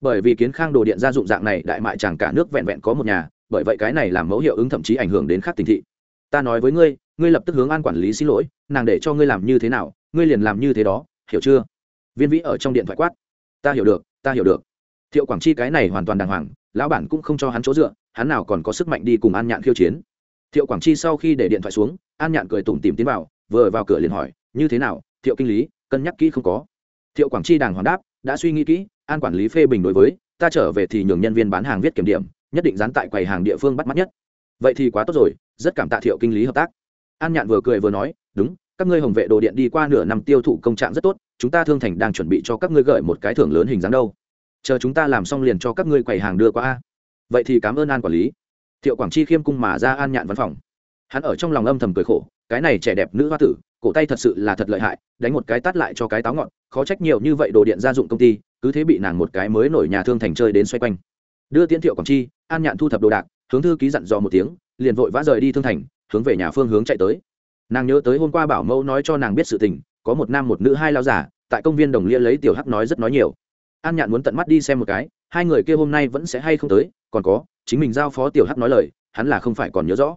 Speaker 1: Bởi vì kiến khang đồ điện gia dụng dạng này đại mại chẳng cả nước vẹn vẹn có một nhà, bởi vậy cái này làm mẫu hiệu ứng thậm chí ảnh hưởng đến khác tình thị. Ta nói với ngươi ngươi lập tức hướng an quản lý xin lỗi, nàng để cho ngươi làm như thế nào, ngươi liền làm như thế đó, hiểu chưa? Viên vĩ ở trong điện thoại quát. Ta hiểu được, ta hiểu được. Thiệu quảng chi cái này hoàn toàn đàng hoàng lão bản cũng không cho hắn chỗ dựa, hắn nào còn có sức mạnh đi cùng an nhạn khiêu chiến. Thiệu quảng chi sau khi để điện thoại xuống, an nhạn cười tủm tìm tiến vào, vừa vào cửa liền hỏi, như thế nào, thiệu kinh lý, cân nhắc kỹ không có? Thiệu quảng chi đàng hoàng đáp, đã suy nghĩ kỹ, an quản lý phê bình đối với, ta trở về thì nhường nhân viên bán hàng viết kiểm điểm, nhất định dán tại quầy hàng địa phương bắt mắt nhất. Vậy thì quá tốt rồi, rất cảm tạ thiệu kinh lý hợp tác. An nhạn vừa cười vừa nói, đúng, các ngươi hồng vệ đồ điện đi qua nửa năm tiêu thụ công trạng rất tốt, chúng ta thương thành đang chuẩn bị cho các ngươi gợi một cái thưởng lớn hình dáng đâu chờ chúng ta làm xong liền cho các ngươi quầy hàng đưa qua a. Vậy thì cảm ơn an quản lý. Thiệu quảng chi khiêm cung mà ra an nhạn văn phòng. Hắn ở trong lòng âm thầm cười khổ, cái này trẻ đẹp nữ hoa tử, cổ tay thật sự là thật lợi hại, đánh một cái tát lại cho cái táo ngọn, khó trách nhiều như vậy đồ điện gia dụng công ty, cứ thế bị nàng một cái mới nổi nhà thương thành chơi đến xoay quanh. Đưa tiến thiệu quảng chi, an nhạn thu thập đồ đạc, hướng thư ký dặn dò một tiếng, liền vội vã rời đi thương thành, hướng về nhà phương hướng chạy tới. Nàng nhớ tới hôm qua bảo mẫu nói cho nàng biết sự tình, có một nam một nữ hai lao giả tại công viên đồng lia lấy tiểu hắc nói rất nói nhiều an nhạn muốn tận mắt đi xem một cái, hai người kia hôm nay vẫn sẽ hay không tới, còn có, chính mình giao phó tiểu hắc nói lời, hắn là không phải còn nhớ rõ.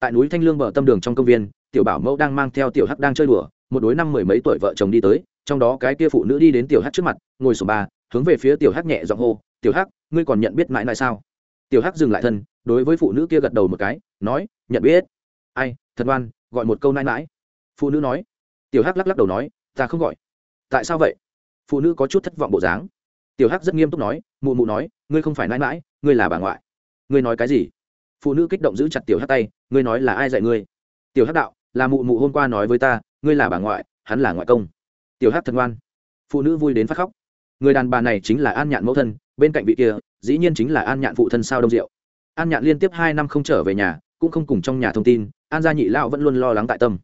Speaker 1: Tại núi thanh lương bờ tâm đường trong công viên, tiểu bảo mẫu đang mang theo tiểu hắc đang chơi đùa, một đối năm mười mấy tuổi vợ chồng đi tới, trong đó cái kia phụ nữ đi đến tiểu hắc trước mặt, ngồi sổ ba, hướng về phía tiểu hắc nhẹ giọng hô, tiểu hắc, ngươi còn nhận biết mãi mãi sao? Tiểu hắc dừng lại thân, đối với phụ nữ kia gật đầu một cái, nói, nhận biết. Ai, thật ngoan, gọi một câu nãi mãi. Phụ nữ nói. Tiểu hắc lắc lắc đầu nói, ta không gọi. Tại sao vậy? Phụ nữ có chút thất vọng bộ dáng tiểu hắc rất nghiêm túc nói, mụ mụ nói, ngươi không phải nãi mãi, ngươi là bà ngoại. Ngươi nói cái gì? Phụ nữ kích động giữ chặt tiểu hắc tay, ngươi nói là ai dạy ngươi? Tiểu hắc đạo, là mụ mụ hôm qua nói với ta, ngươi là bà ngoại, hắn là ngoại công. Tiểu hắc thần ngoan. Phụ nữ vui đến phát khóc. Người đàn bà này chính là an nhạn mẫu thân, bên cạnh vị kia, dĩ nhiên chính là an nhạn phụ thân sao đông diệu. An nhạn liên tiếp hai năm không trở về nhà, cũng không cùng trong nhà thông tin, an gia nhị lão vẫn luôn lo lắng tại tâm.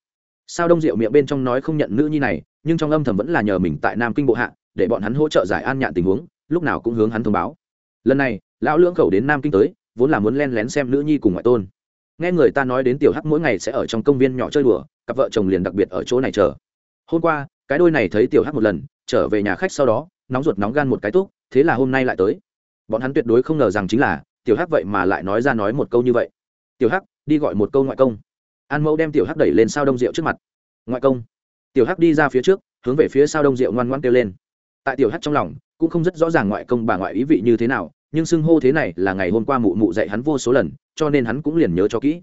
Speaker 1: Sao đông diệu miệng bên trong nói không nhận nữ nhi này, nhưng trong âm thầm vẫn là nhờ mình tại nam kinh bộ hạ để bọn hắn hỗ trợ giải an nhạn tình huống, lúc nào cũng hướng hắn thông báo. Lần này, lão lưỡng khẩu đến nam kinh tới, vốn là muốn len lén xem nữ nhi cùng ngoại tôn. Nghe người ta nói đến tiểu hắc mỗi ngày sẽ ở trong công viên nhỏ chơi đùa, cặp vợ chồng liền đặc biệt ở chỗ này chờ. Hôm qua, cái đôi này thấy tiểu hắc một lần, trở về nhà khách sau đó, nóng ruột nóng gan một cái túc, thế là hôm nay lại tới. Bọn hắn tuyệt đối không ngờ rằng chính là, tiểu hắc vậy mà lại nói ra nói một câu như vậy. Tiểu hắc, đi gọi một câu ngoại công. An mẫu đem tiểu hắc đẩy lên sao đông rượu trước mặt. Ngoại công. Tiểu hắc đi ra phía trước, hướng về phía sao đông rượu ngoan ngoan kêu lên tại tiểu hắc trong lòng, cũng không rất rõ ràng ngoại công bà ngoại ý vị như thế nào, nhưng xưng hô thế này là ngày hôm qua mụ mụ dạy hắn vô số lần, cho nên hắn cũng liền nhớ cho kỹ.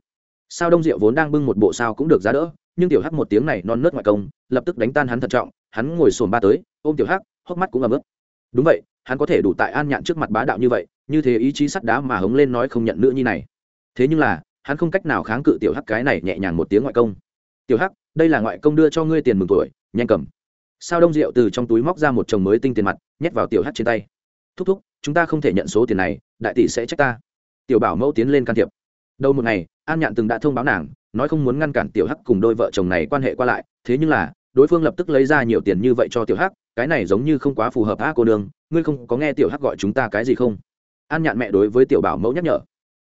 Speaker 1: Sao đông diệu vốn đang bưng một bộ sao cũng được giá đỡ, nhưng tiểu hắc một tiếng này non nớt ngoại công, lập tức đánh tan hắn thận trọng, hắn ngồi sồn ba tới, ôm tiểu hắc hốc mắt cũng ấm ức đúng vậy, hắn có thể đủ tại an nhạn trước mặt bá đạo như vậy, như thế ý chí sắt đá mà hống lên nói không nhận nữ nhi này. Thế nhưng là, hắn không cách nào kháng cự tiểu hắc cái này nhẹ nhàng một tiếng ngoại công. Tiểu hắc, đây là ngoại công đưa cho ngươi tiền mừng tuổi, nhanh cầm sao đông diệu từ trong túi móc ra một chồng mới tinh tiền mặt, nhét vào tiểu hắc trên tay. Thúc thúc, chúng ta không thể nhận số tiền này, đại tỷ sẽ trách ta. Tiểu bảo mẫu tiến lên can thiệp. Đầu một ngày, an nhạn từng đã thông báo nàng, nói không muốn ngăn cản tiểu hắc cùng đôi vợ chồng này quan hệ qua lại, thế nhưng là, đối phương lập tức lấy ra nhiều tiền như vậy cho tiểu hắc, cái này giống như không quá phù hợp a cô nương, ngươi không có nghe tiểu hắc gọi chúng ta cái gì không? An nhạn mẹ đối với tiểu bảo mẫu nhắc nhở.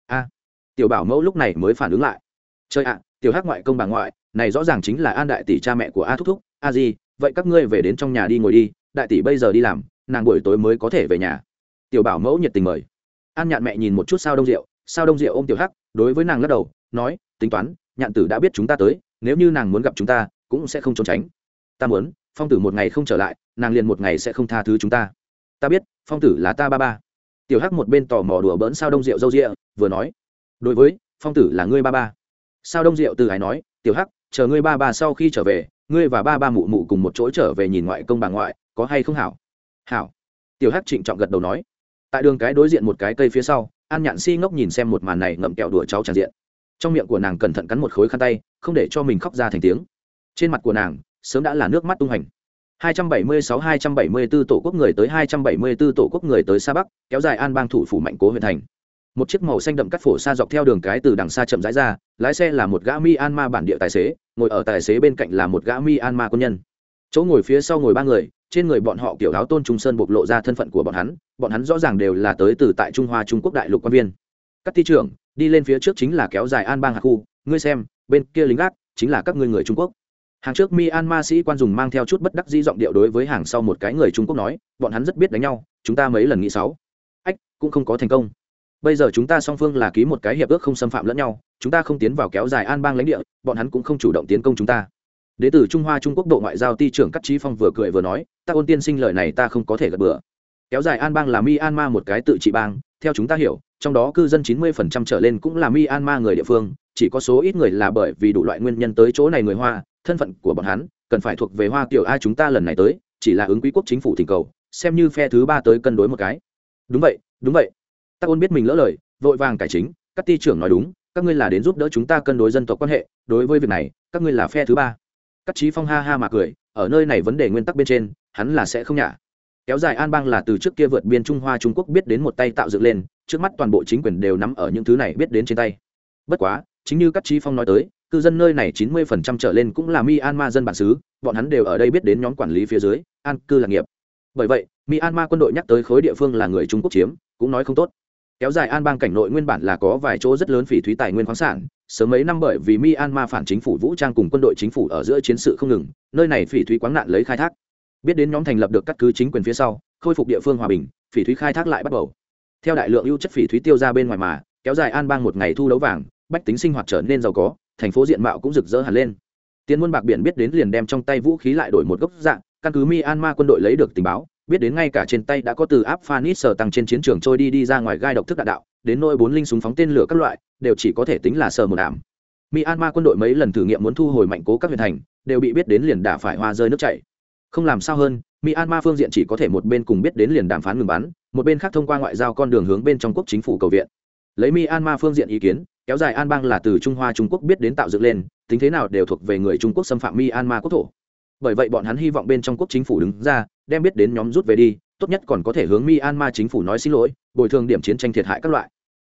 Speaker 1: A. Tiểu bảo mẫu lúc này mới phản ứng lại. Chơi ạ, tiểu hắc ngoại công bà ngoại, này rõ ràng chính là an đại tỷ cha mẹ của a thúc thúc, a gì vậy các ngươi về đến trong nhà đi ngồi đi, đại tỷ bây giờ đi làm, nàng buổi tối mới có thể về nhà. Tiểu bảo mẫu nhiệt tình mời. An nhạn mẹ nhìn một chút sao đông rượu sao đông rượu ô m tiểu hắc, đối với nàng lắc đầu, nói, tính toán, nhạn tử đã biết chúng ta tới, nếu như nàng muốn gặp chúng ta, cũng sẽ không trốn tránh. Ta muốn, phong tử một ngày không trở lại, nàng liền một ngày sẽ không tha thứ chúng ta. Ta biết, phong tử là ta ba ba. Tiểu hắc một bên tò mò đùa bỡn sao đông rượu dâu rịa, vừa nói, đối với, phong tử là ngươi ba ba. Sao đông rượu từ ái nói, tiểu hắc, chờ ngươi ba ba sau khi trở về ngươi và ba ba mụ mụ cùng một chỗ trở về nhìn ngoại công bà ngoại, có hay không hảo? Hảo. Tiểu hắc trịnh trọng gật đầu nói. Tại đường cái đối diện một cái cây phía sau, an nhạn si ngốc nhìn xem một màn này ngậm kẹo đùa cháu tràn diện. Trong miệng của nàng cẩn thận cắn một khối khăn tay, không để cho mình khóc ra thành tiếng. Trên mặt của nàng, sớm đã là nước mắt tung hành. 276-274 tổ quốc người tới 274 tổ quốc người tới xa bắc, kéo dài an bang thủ phủ mạnh cố huyện thành một chiếc màu xanh đậm cắt phổ xa dọc theo đường cái từ đằng xa chậm rãi ra, lái xe là một gã myanmar bản địa tài xế, ngồi ở tài xế bên cạnh là một gã myanmar quân nhân. Chỗ ngồi phía sau ngồi ba người, trên người bọn họ kiểu áo tôn trung sơn bộc lộ ra thân phận của bọn hắn bọn hắn rõ ràng đều là tới từ tại trung hoa trung quốc đại lục quan viên. Các thi trưởng, đi lên phía trước chính là kéo dài an bang hạc khu, ngươi xem, bên kia lính gác chính là các ngươi người trung quốc. Hàng trước myanmar sĩ quan dùng mang theo chút bất đắc dĩ giọng điệu đối với hàng sau một cái người trung quốc nói, bọn hắn rất biết đánh nhau, chúng ta mấy lần nghĩ sáu. Ách, cũng không có thành công bây giờ chúng ta song phương là ký một cái hiệp ước không xâm phạm lẫn nhau, chúng ta không tiến vào kéo dài an bang lãnh địa, bọn hắn cũng không chủ động tiến công chúng ta. Đế tử trung hoa trung quốc bộ ngoại giao ti trưởng cắt trí phong vừa cười vừa nói, ta ôn tiên sinh lời này ta không có thể gật bừa. Kéo dài an bang là myanmar một cái tự trị bang, theo chúng ta hiểu, trong đó cư dân 90% trở lên cũng là myanmar người địa phương, chỉ có số ít người là bởi vì đủ loại nguyên nhân tới chỗ này người hoa, thân phận của bọn hắn cần phải thuộc về hoa kiểu ai chúng ta lần này tới, chỉ là ứng quý quốc chính phủ thỉnh cầu, xem như phe thứ ba tới cân đối một cái. Đúng vậy đúng vậy ta ôn biết mình lỡ lời, vội vàng cải chính, các ty trưởng nói đúng, các ngươi là đến giúp đỡ chúng ta cân đối dân tộc quan hệ, đối với việc này, các ngươi là phe thứ ba. Các trí phong ha ha mà cười, ở nơi này vấn đề nguyên tắc bên trên, hắn là sẽ không nhả. Kéo dài an bang là từ trước kia vượt biên trung hoa trung quốc biết đến một tay tạo dựng lên, trước mắt toàn bộ chính quyền đều nắm ở những thứ này biết đến trên tay. Bất quá, chính như các trí phong nói tới, cư dân nơi này chín mươi phần trăm trở lên cũng là myanmar dân bản xứ, bọn hắn đều ở đây biết đến nhóm quản lý phía dưới, an cư lạc nghiệp. Bởi vậy, myanmar quân đội nhắc tới khối địa phương là người trung quốc chiếm, cũng nói không tốt kéo dài an bang cảnh nội nguyên bản là có vài chỗ rất lớn phỉ thúy tài nguyên khoáng sản. Sớm mấy năm bởi vì myanmar phản chính phủ vũ trang cùng quân đội chính phủ ở giữa chiến sự không ngừng, nơi này phỉ thúy quáng nạn lấy khai thác. Biết đến nhóm thành lập được các cứ chính quyền phía sau, khôi phục địa phương hòa bình, phỉ thúy khai thác lại bắt đầu. Theo đại lượng ưu chất phỉ thúy tiêu ra bên ngoài mà, kéo dài an bang một ngày thu đấu vàng, bách tính sinh hoạt trở nên giàu có, thành phố diện mạo cũng rực rỡ hẳn lên. Tiến muôn bạc biển biết đến liền đem trong tay vũ khí lại đổi một gốc dạng, căn cứ myanmar quân đội lấy được tình báo biết đến ngay cả trên tay đã có từ áp phanis sở tăng trên chiến trường trôi đi đi ra ngoài gai độc thức đạn đạo, đến nỗi bốn linh súng phóng tên lửa các loại, đều chỉ có thể tính là sờ một ảm. Myanmar quân đội mấy lần thử nghiệm muốn thu hồi mạnh cố các huyện thành, đều bị biết đến liền đả phải hoa rơi nước chảy. Không làm sao hơn, myanmar phương diện chỉ có thể một bên cùng biết đến liền đàm phán ngừng bắn, một bên khác thông qua ngoại giao con đường hướng bên trong quốc chính phủ cầu viện. Lấy myanmar phương diện ý kiến, kéo dài an bang là từ trung hoa trung quốc biết đến tạo dựng lên, tính thế nào đều thuộc về người trung quốc xâm phạm myanmar quốc thổ bởi vậy bọn hắn hy vọng bên trong quốc chính phủ đứng ra, đem biết đến nhóm rút về đi, tốt nhất còn có thể hướng myanmar chính phủ nói xin lỗi, bồi thường điểm chiến tranh thiệt hại các loại.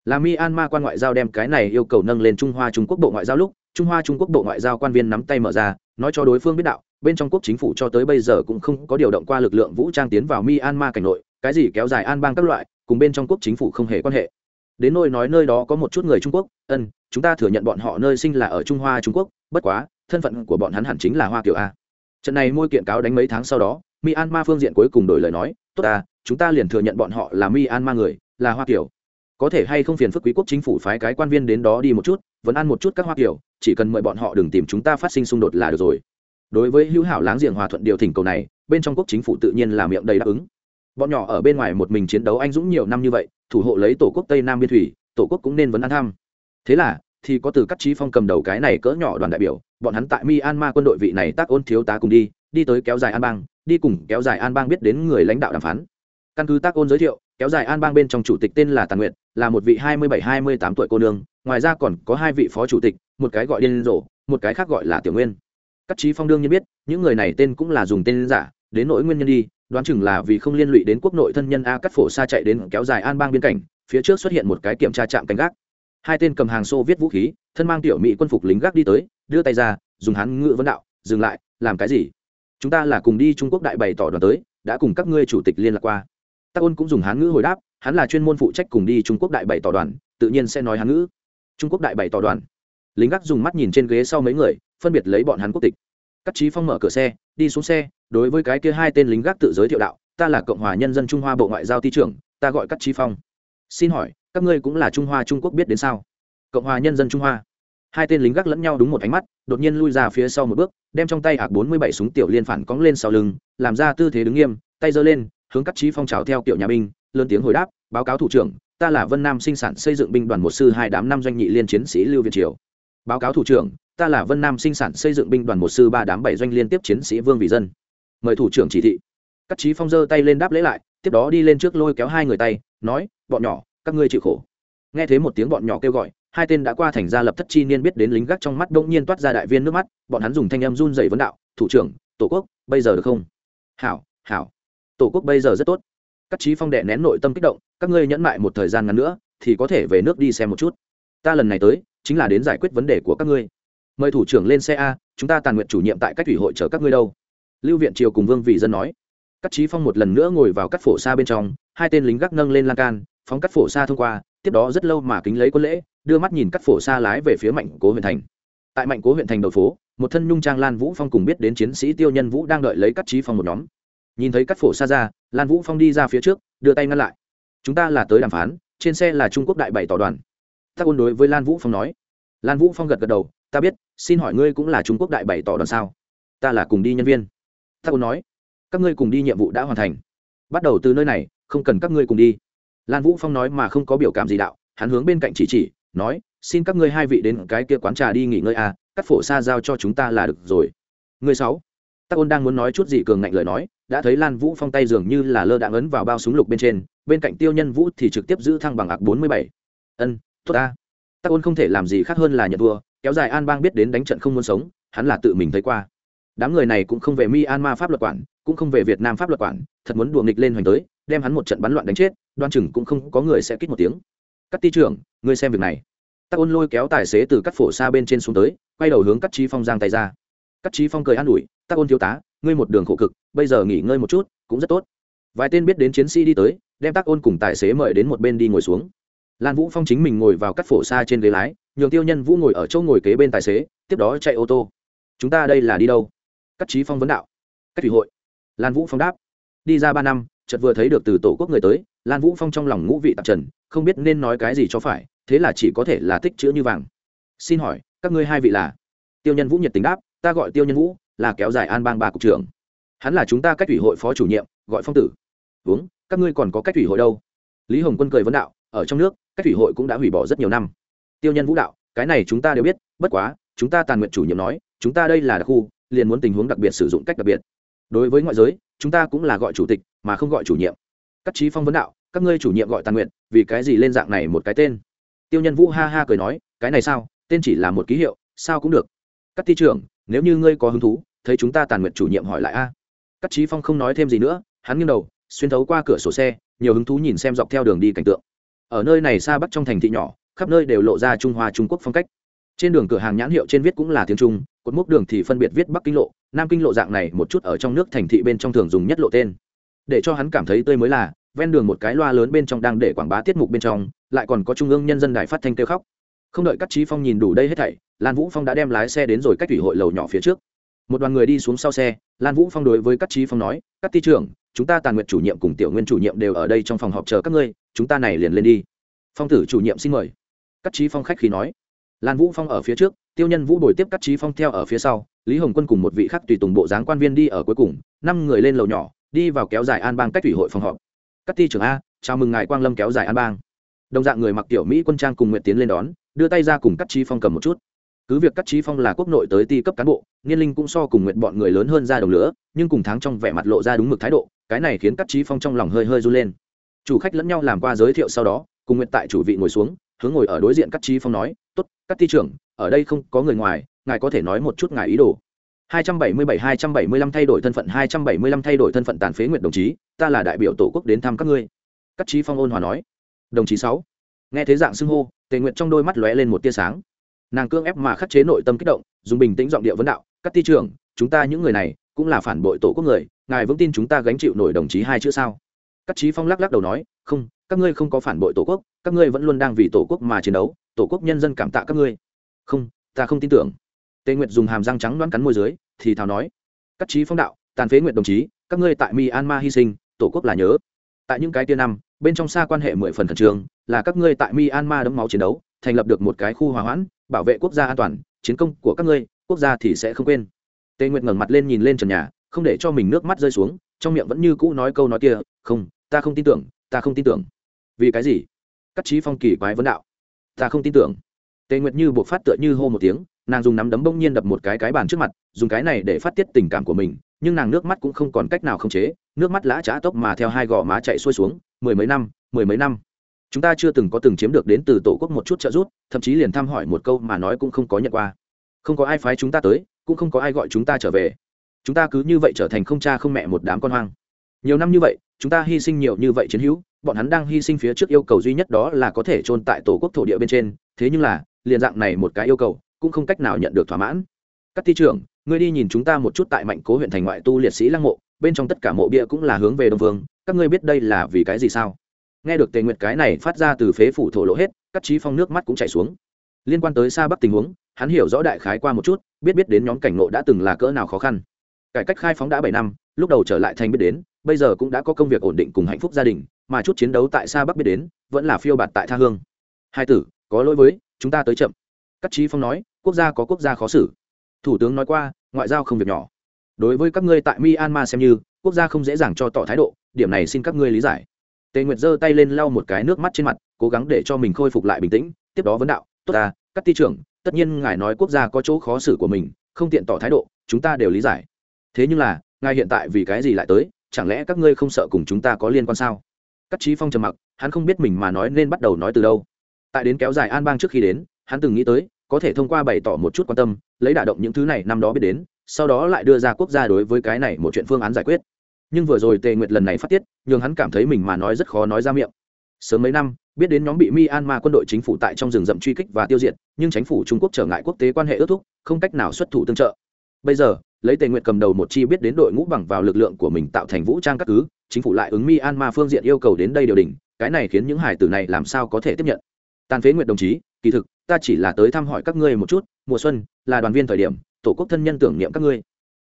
Speaker 1: Là myanmar quan ngoại giao đem cái này yêu cầu nâng lên trung hoa trung quốc bộ ngoại giao lúc, trung hoa trung quốc bộ ngoại giao quan viên nắm tay mở ra, nói cho đối phương biết đạo, bên trong quốc chính phủ cho tới bây giờ cũng không có điều động qua lực lượng vũ trang tiến vào myanmar cảnh nội, cái gì kéo dài an bang các loại, cùng bên trong quốc chính phủ không hề quan hệ. Đến nơi nói nơi đó có một chút người trung quốc, ân, chúng ta thừa nhận bọn họ nơi sinh là ở trung hoa trung quốc, bất quá, thân phận của bọn hắn hẳn chính là hoa kiểu a trận này môi kiện cáo đánh mấy tháng sau đó, myanmar phương diện cuối cùng đổi lời nói, tốt à chúng ta liền thừa nhận bọn họ là myanmar người, là hoa kiều. Có thể hay không phiền phức quý quốc chính phủ phái cái quan viên đến đó đi một chút, vẫn ăn một chút các hoa kiều, chỉ cần mời bọn họ đừng tìm chúng ta phát sinh xung đột là được rồi. Đối với hữu hảo láng giềng hòa thuận điều thỉnh cầu này, bên trong quốc chính phủ tự nhiên là miệng đầy đáp ứng. Bọn nhỏ ở bên ngoài một mình chiến đấu anh dũng nhiều năm như vậy, thủ hộ lấy tổ quốc tây nam biên thủy, tổ quốc cũng nên vấn ăn thăm. Thế là thì có từ các trí phong cầm đầu cái này cỡ nhỏ đoàn đại biểu, bọn hắn tại myanmar quân đội vị này tác ôn thiếu tá cùng đi đi tới kéo dài an bang, đi cùng kéo dài an bang biết đến người lãnh đạo đàm phán. Căn cứ tác ôn giới thiệu, kéo dài an bang bên trong chủ tịch tên là tàn nguyện là một vị hai mươi bảy, hai mươi tám tuổi cô nương, ngoài ra còn có hai vị phó chủ tịch, một cái gọi điên rổ một cái khác gọi là tiểu nguyên. Các trí phong đương nhiên biết, những người này tên cũng là dùng tên giả, đến nỗi nguyên nhân đi, đoán chừng là vì không liên lụy đến quốc nội thân nhân a cắt phổ xa chạy đến kéo dài an bang biên cảnh, phía trước xuất hiện một cái kiểm tra trạm canh gác hai tên cầm hàng xô viết vũ khí, thân mang tiểu mỹ quân phục lính gác đi tới, đưa tay ra, dùng hán ngự vấn đạo, dừng lại, làm cái gì? Chúng ta là cùng đi trung quốc đại bày tỏ đoàn tới, đã cùng các ngươi chủ tịch liên lạc qua. Tắc ôn cũng dùng hán ngữ hồi đáp, hắn là chuyên môn phụ trách cùng đi trung quốc đại bày tỏ đoàn, tự nhiên sẽ nói hán ngữ. Trung quốc đại bày tỏ đoàn. Lính gác dùng mắt nhìn trên ghế sau mấy người, phân biệt lấy bọn hắn quốc tịch. Các trí phong mở cửa xe, đi xuống xe, đối với cái kia hai tên lính gác tự giới thiệu đạo, ta là cộng hòa nhân dân trung hoa bộ ngoại giao Thi trưởng, ta gọi các trí phong xin hỏi, các ngươi cũng là trung hoa trung quốc biết đến sao? Cộng hòa nhân dân trung hoa. Hai tên lính gác lẫn nhau đúng một ánh mắt, đột nhiên lui ra phía sau một bước, đem trong tay hạc bốn mươi bảy súng tiểu liên phản cóng lên sau lưng, làm ra tư thế đứng nghiêm, tay giơ lên, hướng các trí phong trào theo kiểu nhà binh, lớn tiếng hồi đáp, báo cáo thủ trưởng, ta là vân nam sinh sản xây dựng binh đoàn một sư hai đám năm doanh nhị liên chiến sĩ lưu việt triều. Báo cáo thủ trưởng, ta là vân nam sinh sản xây dựng binh đoàn một sư ba đám bảy doanh liên tiếp chiến sĩ vương vị dân. Mời thủ trưởng chỉ thị. Cát Chí phong giơ tay lên đáp lễ lại, tiếp đó đi lên trước lôi kéo hai người tay, nói, bọn nhỏ, các ngươi chịu khổ. Nghe thấy một tiếng bọn nhỏ kêu gọi, hai tên đã qua thành gia lập thất chi niên biết đến lính gác trong mắt đông nhiên toát ra đại viên nước mắt, bọn hắn dùng thanh âm run rẩy vấn đạo, thủ trưởng, tổ quốc, bây giờ được không? Hảo hảo, tổ quốc bây giờ rất tốt. Cát Chí phong đè nén nội tâm kích động, các ngươi nhẫn mại một thời gian ngắn nữa, thì có thể về nước đi xem một chút. Ta lần này tới, chính là đến giải quyết vấn đề của các ngươi. Mời thủ trưởng lên xe a, chúng ta tàn nguyện chủ nhiệm tại cách ủy hội chở các ngươi đâu. Lưu viện triều cùng vương vị dân nói. Cắt trí phong một lần nữa ngồi vào cắt phổ xa bên trong, hai tên lính gác nâng lên lan can, phóng cắt phổ xa thông qua, tiếp đó rất lâu mà kính lấy quân lễ, đưa mắt nhìn cắt phổ xa lái về phía mạnh cố huyện thành. Tại mạnh cố huyện thành đầu phố, một thân nhung trang lan vũ phong cùng biết đến chiến sĩ tiêu nhân vũ đang đợi lấy cắt trí phong một nhóm. Nhìn thấy cắt phổ xa ra, lan vũ phong đi ra phía trước, đưa tay ngăn lại. Chúng ta là tới đàm phán, trên xe là trung quốc đại bảy tỏ đoàn. Ta ôn đối với lan vũ phong nói. Lan vũ phong gật gật đầu. Ta biết, xin hỏi ngươi cũng là trung quốc đại bảy tỏ đoàn sao? Ta là cùng đi nhân viên. Ta ôn nói các ngươi cùng đi nhiệm vụ đã hoàn thành. Bắt đầu từ nơi này, không cần các ngươi cùng đi. Lan vũ phong nói mà không có biểu cảm gì đạo, hắn hướng bên cạnh chỉ chỉ, nói, xin các ngươi hai vị đến cái kia quán trà đi nghỉ ngơi à cắt phổ xa giao cho chúng ta là được rồi. Người sáu, tắc ôn đang muốn nói chút gì cường ngạnh lời nói, đã thấy lan vũ phong tay dường như là lơ đạn ấn vào bao súng lục bên trên, bên cạnh tiêu nhân vũ thì trực tiếp giữ thăng bằng ạc bốn mươi bảy. Ân, tốt ta. Tắc ôn không thể làm gì khác hơn là nhận thua, kéo dài an bang biết đến đánh trận không muốn sống, hắn là tự mình thấy qua. Đám người này cũng không về myanmar pháp luật quản cũng không về việt nam pháp luật quản, thật muốn đùa nghịch lên hoành tới, đem hắn một trận bắn loạn đánh chết, đoan chừng cũng không có người sẽ kích một tiếng. Cắt ti trưởng, ngươi xem việc này. Tắc ôn lôi kéo tài xế từ cắt phổ xa bên trên xuống tới, quay đầu hướng cắt trí phong giang tay ra. Cắt trí phong cười an ủi, tắc ôn thiếu tá, ngươi một đường khổ cực, bây giờ nghỉ ngơi một chút, cũng rất tốt. Vài tên biết đến chiến sĩ đi tới, đem tác ôn cùng tài xế mời đến một bên đi ngồi xuống. Lan vũ phong chính mình ngồi vào cắt phổ xa trên ghế lái, nhường tiêu nhân vũ ngồi ở chỗ ngồi kế bên tài xế, tiếp đó chạy ô tô. Chúng ta đây là đi đâu? Cắt trí phong vấn đạo. Cách thủy hội lan vũ phong đáp. Đi ra ba năm, chợt vừa thấy được từ tổ quốc người tới, lan vũ phong trong lòng ngũ vị tạp trần, không biết nên nói cái gì cho phải, thế là chỉ có thể là tích chữ như vàng. Xin hỏi, các ngươi hai vị là? Tiêu nhân vũ nhiệt tình đáp, ta gọi tiêu nhân vũ, là kéo dài an bang ba cục trưởng. Hắn là chúng ta cách ủy hội phó chủ nhiệm, gọi phong tử. Uống, các ngươi còn có cách ủy hội đâu? Lý hồng quân cười vấn đạo, ở trong nước, cách ủy hội cũng đã hủy bỏ rất nhiều năm. Tiêu nhân vũ đạo, cái này chúng ta đều biết, bất quá, chúng ta tàn nguyện chủ nhiệm nói, chúng ta đây là đặc khu, liền muốn tình huống đặc biệt sử dụng cách đặc biệt đối với ngoại giới, chúng ta cũng là gọi chủ tịch, mà không gọi chủ nhiệm. Các trí phong vấn đạo, các ngươi chủ nhiệm gọi tàn nguyện, vì cái gì lên dạng này một cái tên? Tiêu nhân vũ ha ha cười nói, cái này sao? Tên chỉ là một ký hiệu, sao cũng được. Các thi trưởng, nếu như ngươi có hứng thú, thấy chúng ta tàn nguyện chủ nhiệm hỏi lại a. À. các trí phong không nói thêm gì nữa, hắn nghiêng đầu, xuyên thấu qua cửa sổ xe, nhiều hứng thú nhìn xem dọc theo đường đi cảnh tượng. Ở nơi này xa bắc trong thành thị nhỏ, khắp nơi đều lộ ra trung hoa trung quốc phong cách trên đường cửa hàng nhãn hiệu trên viết cũng là tiếng trung, cột mốc đường thì phân biệt viết bắc kinh lộ, nam kinh lộ dạng này một chút ở trong nước thành thị bên trong thường dùng nhất lộ tên. Để cho hắn cảm thấy tươi mới là, ven đường một cái loa lớn bên trong đang để quảng bá tiết mục bên trong, lại còn có trung ương nhân dân đài phát thanh kêu khóc. Không đợi các trí phong nhìn đủ đây hết thảy, lan vũ phong đã đem lái xe đến rồi cách thủy hội lầu nhỏ phía trước. Một đoàn người đi xuống sau xe, lan vũ phong đối với các trí phong nói các ty trưởng, chúng ta tàn nguyện chủ nhiệm cùng tiểu nguyên chủ nhiệm đều ở đây trong phòng họp chờ các ngươi, chúng ta này liền lên đi. Phong tử chủ nhiệm xin mời. Các trí phong khách khí nói lan vũ phong ở phía trước, tiêu nhân vũ đổi tiếp các trí phong theo ở phía sau, lý hồng quân cùng một vị khắc tùy tùng bộ dáng quan viên đi ở cuối cùng, năm người lên lầu nhỏ, đi vào kéo dài an bang cách thủy hội phòng họp. Các ty trưởng a, chào mừng ngài quang lâm kéo dài an bang. Đồng dạng người mặc tiểu mỹ quân trang cùng nguyện tiến lên đón, đưa tay ra cùng các trí phong cầm một chút. Cứ việc các trí phong là quốc nội tới ti cấp cán bộ, niên linh cũng so cùng nguyện bọn người lớn hơn ra đồng lửa, nhưng cùng tháng trong vẻ mặt lộ ra đúng mực thái độ, cái này khiến các trí phong trong lòng hơi hơi run lên. Chủ khách lẫn nhau làm qua giới thiệu sau đó, cùng nguyện tại chủ vị ngồi xuống, hướng ngồi ở đối diện các trí phong nói các Thi trưởng, ở đây không có người ngoài, ngài có thể nói một chút ngài ý đồ. 277-275 thay đổi thân phận 275 thay đổi thân phận tàn phế nguyện đồng chí, ta là đại biểu tổ quốc đến thăm các ngươi. Các trí phong ôn hòa nói. Đồng chí sáu. Nghe thế dạng xưng hô, tề nguyện trong đôi mắt lóe lên một tia sáng. Nàng cương ép mà khắc chế nội tâm kích động, dùng bình tĩnh giọng điệu vấn đạo, các Thi trưởng, chúng ta những người này cũng là phản bội tổ quốc người, ngài vững tin chúng ta gánh chịu nổi đồng chí hai chữ sao? Các trí phong lắc lắc đầu nói, không, các ngươi không có phản bội tổ quốc, các ngươi vẫn luôn đang vì tổ quốc mà chiến đấu tổ quốc nhân dân cảm tạ các ngươi. Không, ta không tin tưởng. Tề nguyệt dùng hàm răng trắng đoán cắn môi dưới, thì thào nói. Các trí phong đạo, tàn phế nguyệt đồng chí, các ngươi tại myanmar hy sinh, tổ quốc là nhớ. Tại những cái tia năm, bên trong xa quan hệ mười phần khẩn trương, là các ngươi tại myanmar đấm máu chiến đấu, thành lập được một cái khu hòa hoãn, bảo vệ quốc gia an toàn, chiến công của các ngươi, quốc gia thì sẽ không quên. Tề nguyệt ngẩng mặt lên nhìn lên trần nhà, không để cho mình nước mắt rơi xuống, trong miệng vẫn như cũ nói câu nói kia, không, ta không tin tưởng, ta không tin tưởng. Vì cái gì? Các trí phong kỳ quái vấn đạo ta không tin tưởng. Tề nguyệt như buộc phát tựa như hô một tiếng, nàng dùng nắm đấm bỗng nhiên đập một cái cái bàn trước mặt, dùng cái này để phát tiết tình cảm của mình, nhưng nàng nước mắt cũng không còn cách nào không chế, nước mắt lã trá tốc mà theo hai gò má chạy xuôi xuống, mười mấy năm, mười mấy năm. Chúng ta chưa từng có từng chiếm được đến từ tổ quốc một chút trợ giúp, thậm chí liền thăm hỏi một câu mà nói cũng không có nhận qua. Không có ai phái chúng ta tới, cũng không có ai gọi chúng ta trở về. Chúng ta cứ như vậy trở thành không cha không mẹ một đám con hoang nhiều năm như vậy, chúng ta hy sinh nhiều như vậy chiến hữu, bọn hắn đang hy sinh phía trước yêu cầu duy nhất đó là có thể chôn tại tổ quốc thổ địa bên trên. Thế nhưng là, liền dạng này một cái yêu cầu, cũng không cách nào nhận được thỏa mãn. Các thi trưởng, ngươi đi nhìn chúng ta một chút tại mạnh cố huyện thành ngoại tu liệt sĩ lăng mộ, bên trong tất cả mộ bia cũng là hướng về đông vương. Các ngươi biết đây là vì cái gì sao? Nghe được tề nguyệt cái này phát ra từ phế phủ thổ lộ hết, các trí phong nước mắt cũng chảy xuống. Liên quan tới xa bắc tình huống, hắn hiểu rõ đại khái qua một chút, biết biết đến nhóm cảnh ngộ đã từng là cỡ nào khó khăn. Cải cách khai phóng đã bảy năm, lúc đầu trở lại thành biết đến bây giờ cũng đã có công việc ổn định cùng hạnh phúc gia đình, mà chút chiến đấu tại xa bắc biết đến, vẫn là phiêu bạt tại tha hương. Hai tử, có lỗi với, chúng ta tới chậm. Các trí phong nói, quốc gia có quốc gia khó xử. Thủ tướng nói qua, ngoại giao không việc nhỏ. Đối với các ngươi tại myanmar xem như, quốc gia không dễ dàng cho tỏ thái độ, điểm này xin các ngươi lý giải. Tề nguyệt giơ tay lên lau một cái nước mắt trên mặt, cố gắng để cho mình khôi phục lại bình tĩnh, tiếp đó vấn đạo, tốt ta các ty trưởng, tất nhiên ngài nói quốc gia có chỗ khó xử của mình, không tiện tỏ thái độ, chúng ta đều lý giải. Thế nhưng là, ngài hiện tại vì cái gì lại tới chẳng lẽ các ngươi không sợ cùng chúng ta có liên quan sao? Các trí phong trầm mặc, hắn không biết mình mà nói nên bắt đầu nói từ đâu. Tại đến kéo dài an bang trước khi đến, hắn từng nghĩ tới, có thể thông qua bày tỏ một chút quan tâm, lấy đả động những thứ này năm đó biết đến, sau đó lại đưa ra quốc gia đối với cái này một chuyện phương án giải quyết. Nhưng vừa rồi tề nguyệt lần này phát tiết, nhường hắn cảm thấy mình mà nói rất khó nói ra miệng. Sớm mấy năm, biết đến nhóm bị myanmar quân đội chính phủ tại trong rừng rậm truy kích và tiêu diệt, nhưng chính phủ trung quốc trở ngại quốc tế quan hệ ước thúc, không cách nào xuất thủ tương trợ. Bây giờ lấy tề nguyệt cầm đầu một chi biết đến đội ngũ bằng vào lực lượng của mình tạo thành vũ trang các cứ, chính phủ lại ứng myanmar phương diện yêu cầu đến đây điều đình, cái này khiến những hải tử này làm sao có thể tiếp nhận. Tàn phế nguyệt đồng chí, kỳ thực, ta chỉ là tới thăm hỏi các ngươi một chút, mùa xuân, là đoàn viên thời điểm, tổ quốc thân nhân tưởng niệm các ngươi.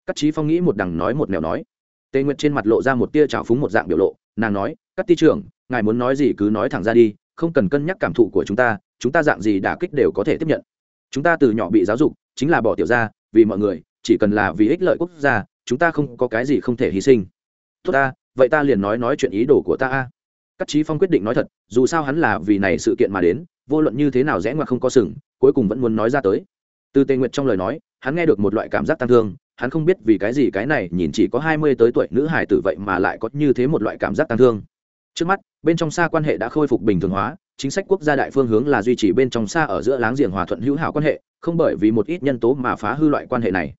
Speaker 1: Các trí phong nghĩ một đằng nói một nẻo nói. Tề nguyệt trên mặt lộ ra một tia trào phúng một dạng biểu lộ, nàng nói các ti trưởng, ngài muốn nói gì cứ nói thẳng ra đi, không cần cân nhắc cảm thụ của chúng ta chúng ta dạng gì đả kích đều có thể tiếp nhận. Chúng ta từ nhỏ bị giáo dục, chính là bỏ tiểu ra, vì mọi người chỉ cần là vì ích lợi quốc gia, chúng ta không có cái gì không thể hy sinh. Tốt ta, vậy ta liền nói nói chuyện ý đồ của ta a. Các trí phong quyết định nói thật, dù sao hắn là vì này sự kiện mà đến, vô luận như thế nào rẽ ngoặt không có sừng, cuối cùng vẫn muốn nói ra tới. Từ tề nguyệt trong lời nói, hắn nghe được một loại cảm giác tăng thương, hắn không biết vì cái gì cái này nhìn chỉ có hai mươi tới tuổi nữ hải tử vậy mà lại có như thế một loại cảm giác tăng thương. Trước mắt, bên trong xa quan hệ đã khôi phục bình thường hóa, chính sách quốc gia đại phương hướng là duy trì bên trong xa ở giữa láng giềng hòa thuận hữu hảo quan hệ, không bởi vì một ít nhân tố mà phá hư loại quan hệ này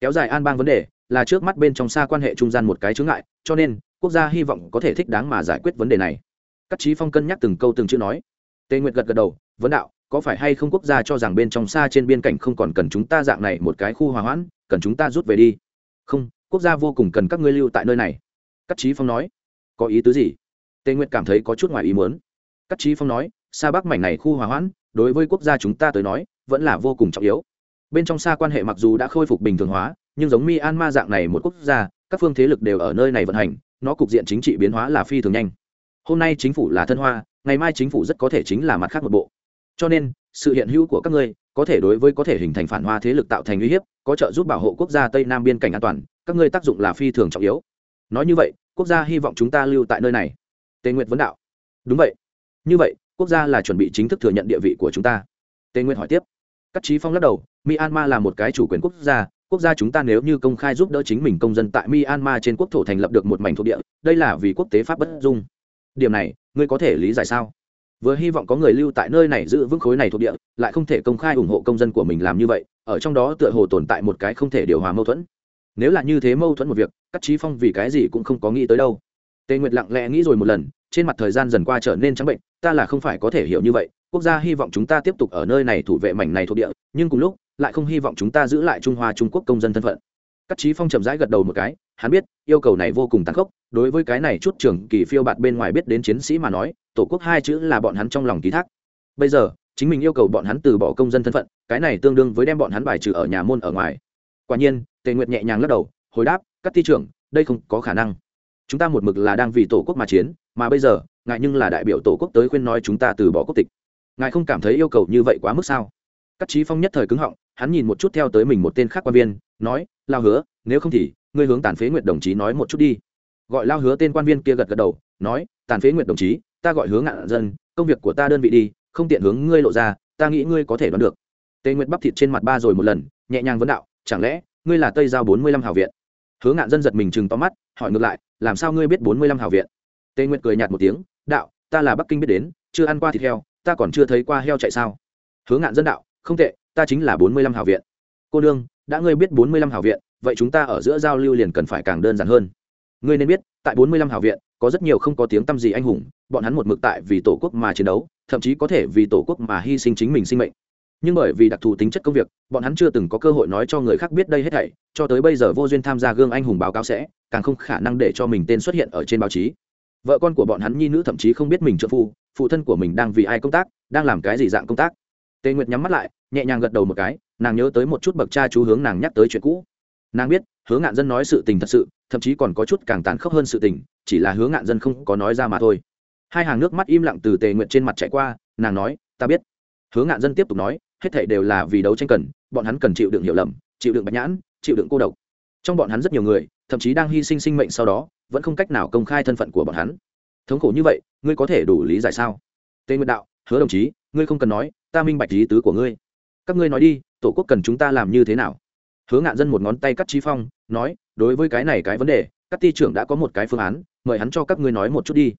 Speaker 1: kéo dài an bang vấn đề là trước mắt bên trong xa quan hệ trung gian một cái chướng ngại, cho nên quốc gia hy vọng có thể thích đáng mà giải quyết vấn đề này. Các trí phong cân nhắc từng câu từng chữ nói. Tề nguyệt gật gật đầu, vấn đạo, có phải hay không quốc gia cho rằng bên trong xa trên biên cảnh không còn cần chúng ta dạng này một cái khu hòa hoãn, cần chúng ta rút về đi? Không, quốc gia vô cùng cần các ngươi lưu tại nơi này. Các trí phong nói. Có ý tứ gì? Tề nguyệt cảm thấy có chút ngoài ý muốn. Các trí phong nói xa bắc mảnh này khu hòa hoãn, đối với quốc gia chúng ta tới nói, vẫn là vô cùng trọng yếu bên trong xa quan hệ mặc dù đã khôi phục bình thường hóa, nhưng giống myanmar dạng này một quốc gia, các phương thế lực đều ở nơi này vận hành, nó cục diện chính trị biến hóa là phi thường nhanh. Hôm nay chính phủ là thân hoa, ngày mai chính phủ rất có thể chính là mặt khác một bộ. Cho nên, sự hiện hữu của các ngươi có thể đối với có thể hình thành phản hoa thế lực tạo thành uy hiếp, có trợ giúp bảo hộ quốc gia tây nam biên cảnh an toàn, các ngươi tác dụng là phi thường trọng yếu. Nói như vậy, quốc gia hy vọng chúng ta lưu tại nơi này. Tề nguyệt vấn đạo. Đúng vậy. Như vậy, quốc gia là chuẩn bị chính thức thừa nhận địa vị của chúng ta. Tề nguyệt hỏi tiếp. Các trí phong lắc đầu myanmar là một cái chủ quyền quốc gia quốc gia chúng ta nếu như công khai giúp đỡ chính mình công dân tại myanmar trên quốc thổ thành lập được một mảnh thuộc địa, đây là vì quốc tế pháp bất dung. Điểm này, ngươi có thể lý giải sao? Vừa hy vọng có người lưu tại nơi này giữ vững khối này thuộc địa, lại không thể công khai ủng hộ công dân của mình làm như vậy, ở trong đó tựa hồ tồn tại một cái không thể điều hòa mâu thuẫn. Nếu là như thế mâu thuẫn một việc, các trí phong vì cái gì cũng không có nghĩ tới đâu. Tề nguyệt lặng lẽ nghĩ rồi một lần, trên mặt thời gian dần qua trở nên trắng bệnh, ta là không phải có thể hiểu như vậy, quốc gia hy vọng chúng ta tiếp tục ở nơi này thủ vệ mảnh này thuộc địa, nhưng cùng lúc lại không hy vọng chúng ta giữ lại trung hoa trung quốc công dân thân phận. Các trí phong chậm rãi gật đầu một cái, hắn biết, yêu cầu này vô cùng tàn khốc, đối với cái này chút trưởng kỳ phiêu bạt bên ngoài biết đến chiến sĩ mà nói, tổ quốc hai chữ là bọn hắn trong lòng ký thác. Bây giờ, chính mình yêu cầu bọn hắn từ bỏ công dân thân phận, cái này tương đương với đem bọn hắn bài trừ ở nhà môn ở ngoài. Quả nhiên, tề nguyệt nhẹ nhàng lắc đầu, hồi đáp, các thi trưởng, đây không có khả năng. Chúng ta một mực là đang vì tổ quốc mà chiến, mà bây giờ, ngài nhưng là đại biểu tổ quốc tới khuyên nói chúng ta từ bỏ quốc tịch. Ngài không cảm thấy yêu cầu như vậy quá mức sao? Các trí phong nhất thời cứng họng, hắn nhìn một chút theo tới mình một tên khác quan viên, nói, lao hứa, nếu không thì, ngươi hướng tàn phế nguyệt đồng chí nói một chút đi. Gọi lao hứa tên quan viên kia gật gật đầu, nói, tàn phế nguyện đồng chí, ta gọi hướng ngạn dân, công việc của ta đơn vị đi, không tiện hướng ngươi lộ ra, ta nghĩ ngươi có thể đoán được. Tề nguyệt bắp thịt trên mặt ba rồi một lần, nhẹ nhàng vấn đạo, chẳng lẽ, ngươi là tây giao bốn mươi lăm hào viện? Hướng ngạn dân giật mình chừng to mắt, hỏi ngược lại, làm sao ngươi biết bốn mươi lăm hào viện? Tề nguyệt cười nhạt một tiếng, đạo, ta là bắc kinh biết đến, chưa ăn qua thịt heo, ta còn chưa thấy qua heo chạy sao? Hướng ngạn dân đạo không tệ, ta chính là bốn mươi lăm hào viện. Cô nương, đã ngươi biết bốn mươi lăm hào viện, vậy chúng ta ở giữa giao lưu liền cần phải càng đơn giản hơn. Ngươi nên biết, tại bốn mươi lăm hào viện, có rất nhiều không có tiếng tăm gì anh hùng, bọn hắn một mực tại vì tổ quốc mà chiến đấu, thậm chí có thể vì tổ quốc mà hy sinh chính mình sinh mệnh. Nhưng bởi vì đặc thù tính chất công việc, bọn hắn chưa từng có cơ hội nói cho người khác biết đây hết thảy, cho tới bây giờ vô duyên tham gia gương anh hùng báo cáo sẽ, càng không khả năng để cho mình tên xuất hiện ở trên báo chí. Vợ con của bọn hắn nhi nữ thậm chí không biết mình trợ phu, phụ thân của mình đang vì ai công tác, đang làm cái gì dạng công tác tề nguyệt nhắm mắt lại, nhẹ nhàng gật đầu một cái, nàng nhớ tới một chút bậc cha chú hướng nàng nhắc tới chuyện cũ. Nàng biết hướng ngạn dân nói sự tình thật sự, thậm chí còn có chút càng tàn khốc hơn sự tình, chỉ là hướng ngạn dân không có nói ra mà thôi. Hai hàng nước mắt im lặng từ tề nguyện trên mặt chạy qua, nàng nói, ta biết. Hướng ngạn dân tiếp tục nói, hết thảy đều là vì đấu tranh cần, bọn hắn cần chịu đựng hiểu lầm, chịu đựng bạch nhãn, chịu đựng cô độc. Trong bọn hắn rất nhiều người, thậm chí đang hy sinh sinh mệnh sau đó, vẫn không cách nào công khai thân phận của bọn hắn. Thống khổ như vậy, ngươi có thể đủ lý giải sao? Tề nguyện đạo, hứa đồng chí ngươi không cần nói, ta minh bạch lý tứ của ngươi. Các ngươi nói đi, tổ quốc cần chúng ta làm như thế nào? Hứa ngạn dân một ngón tay cắt trí phong, nói, đối với cái này cái vấn đề, các ty trưởng đã có một cái phương án, mời hắn cho các ngươi nói một chút đi.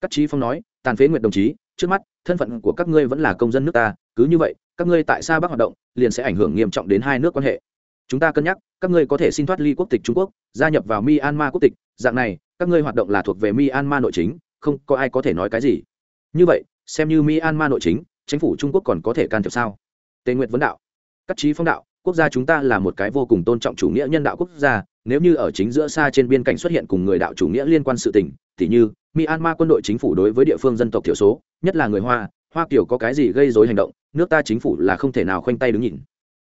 Speaker 1: Cắt trí phong nói, tàn phế nguyện đồng chí, trước mắt, thân phận của các ngươi vẫn là công dân nước ta, cứ như vậy, các ngươi tại xa bắc hoạt động, liền sẽ ảnh hưởng nghiêm trọng đến hai nước quan hệ. Chúng ta cân nhắc, các ngươi có thể xin thoát ly quốc tịch trung quốc, gia nhập vào myanmar quốc tịch, dạng này, các ngươi hoạt động là thuộc về myanmar nội chính, không có ai có thể nói cái gì. Như vậy, xem như myanmar nội chính chính phủ trung quốc còn có thể can thiệp sao? Tề nguyệt vấn đạo. Các trí phong đạo, quốc gia chúng ta là một cái vô cùng tôn trọng chủ nghĩa nhân đạo quốc gia, nếu như ở chính giữa xa trên biên cảnh xuất hiện cùng người đạo chủ nghĩa liên quan sự tình, thì như myanmar quân đội chính phủ đối với địa phương dân tộc thiểu số, nhất là người hoa hoa kiểu có cái gì gây dối hành động, nước ta chính phủ là không thể nào khoanh tay đứng nhìn.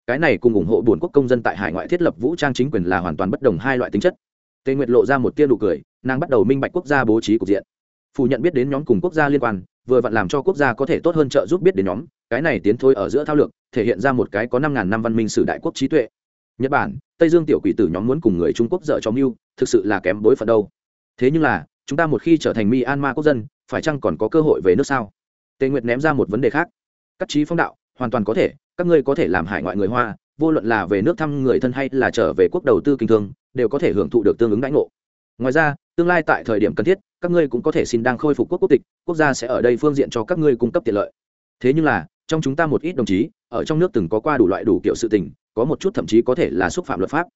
Speaker 1: Cái này cùng ủng hộ buồn quốc công dân tại hải ngoại thiết lập vũ trang chính quyền là hoàn toàn bất đồng hai loại tính chất. Tề nguyệt lộ ra một tia nụ cười, nàng bắt đầu minh bạch quốc gia bố trí cục diện. Phủ nhận biết đến nhóm cùng quốc gia liên quan vừa vặn làm cho quốc gia có thể tốt hơn trợ giúp biết đến nhóm, cái này tiến thôi ở giữa thao lược, thể hiện ra một cái có năm ngàn năm văn minh sử đại quốc trí tuệ. Nhật bản, tây dương tiểu quỷ tử nhóm muốn cùng người trung quốc dợ cho mưu, thực sự là kém bối phận đâu. Thế nhưng là, chúng ta một khi trở thành myanmar quốc dân, phải chăng còn có cơ hội về nước sao? Tề nguyệt ném ra một vấn đề khác. Các trí phong đạo, hoàn toàn có thể, các ngươi có thể làm hải ngoại người hoa, vô luận là về nước thăm người thân hay là trở về quốc đầu tư kinh thương, đều có thể hưởng thụ được tương ứng đãi ngộ ngoài ra, tương lai tại thời điểm cần thiết, các ngươi cũng có thể xin đang khôi phục quốc quốc tịch, quốc gia sẽ ở đây phương diện cho các ngươi cung cấp tiện lợi. Thế nhưng là, trong chúng ta một ít đồng chí, ở trong nước từng có qua đủ loại đủ kiểu sự tình, có một chút thậm chí có thể là xúc phạm luật pháp.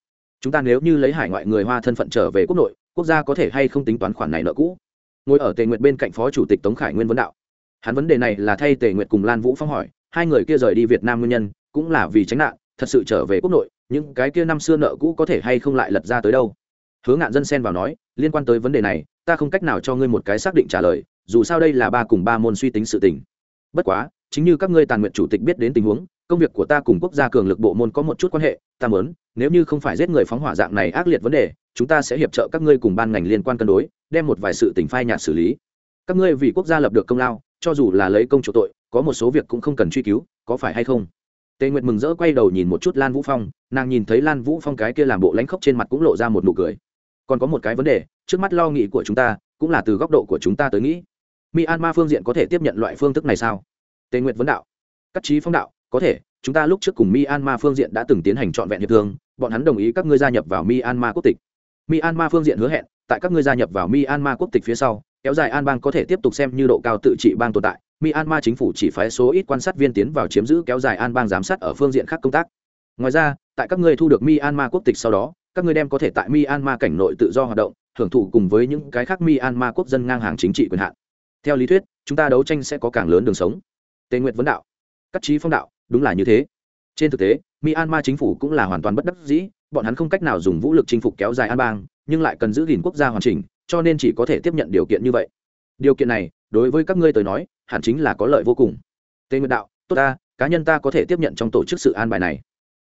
Speaker 1: Chúng ta nếu như lấy hải ngoại người hoa thân phận trở về quốc nội, quốc gia có thể hay không tính toán khoản này nợ cũ? Ngồi ở tề nguyệt bên cạnh phó chủ tịch tống khải nguyên vấn đạo. Hắn vấn đề này là thay tề nguyệt cùng lan vũ phong hỏi, hai người kia rời đi việt nam nguyên nhân, cũng là vì tránh nạn, thật sự trở về quốc nội, những cái kia năm xưa nợ cũ có thể hay không lại lật ra tới đâu? Hứa ngạn dân xen vào nói, liên quan tới vấn đề này, ta không cách nào cho ngươi một cái xác định trả lời, dù sao đây là ba cùng ba môn suy tính sự tình. Bất quá, chính như các ngươi tàn nguyện chủ tịch biết đến tình huống, công việc của ta cùng quốc gia cường lực bộ môn có một chút quan hệ, ta mớn nếu như không phải giết người phóng hỏa dạng này ác liệt vấn đề, chúng ta sẽ hiệp trợ các ngươi cùng ban ngành liên quan cân đối, đem một vài sự tình phai nhạt xử lý. Các ngươi vì quốc gia lập được công lao, cho dù là lấy công chủ tội, có một số việc cũng không cần truy cứu, có phải hay không? Tề nguyệt mừng rỡ quay đầu nhìn một chút lan vũ phong, nàng nhìn thấy lan vũ phong cái kia làm bộ lãnh khốc trên mặt cũng lộ ra một nụ cười còn có một cái vấn đề, trước mắt lo nghĩ của chúng ta cũng là từ góc độ của chúng ta tới nghĩ. Myanmar phương diện có thể tiếp nhận loại phương thức này sao? Tề nguyệt vấn đạo. Các trí phong đạo, có thể, chúng ta lúc trước cùng myanmar phương diện đã từng tiến hành trọn vẹn hiệp thương, bọn hắn đồng ý các ngươi gia nhập vào myanmar quốc tịch. Myanmar phương diện hứa hẹn, tại các ngươi gia nhập vào myanmar quốc tịch phía sau, kéo dài an bang có thể tiếp tục xem như độ cao tự trị bang tồn tại. Myanmar chính phủ chỉ phái số ít quan sát viên tiến vào chiếm giữ kéo dài an bang giám sát ở phương diện khác công tác. Ngoài ra, tại các ngươi thu được myanmar quốc tịch sau đó các ngươi đem có thể tại myanmar cảnh nội tự do hoạt động, hưởng thụ cùng với những cái khác myanmar quốc dân ngang hàng chính trị quyền hạn. Theo lý thuyết, chúng ta đấu tranh sẽ có càng lớn đường sống. Tề nguyệt vấn đạo. Các trí phong đạo, đúng là như thế. Trên thực tế, myanmar chính phủ cũng là hoàn toàn bất đắc dĩ, bọn hắn không cách nào dùng vũ lực chinh phục kéo dài an bang, nhưng lại cần giữ gìn quốc gia hoàn chỉnh, cho nên chỉ có thể tiếp nhận điều kiện như vậy. Điều kiện này, đối với các ngươi tới nói, hẳn chính là có lợi vô cùng. Tề nguyệt đạo, tốt ta, cá nhân ta có thể tiếp nhận trong tổ chức sự an bài này.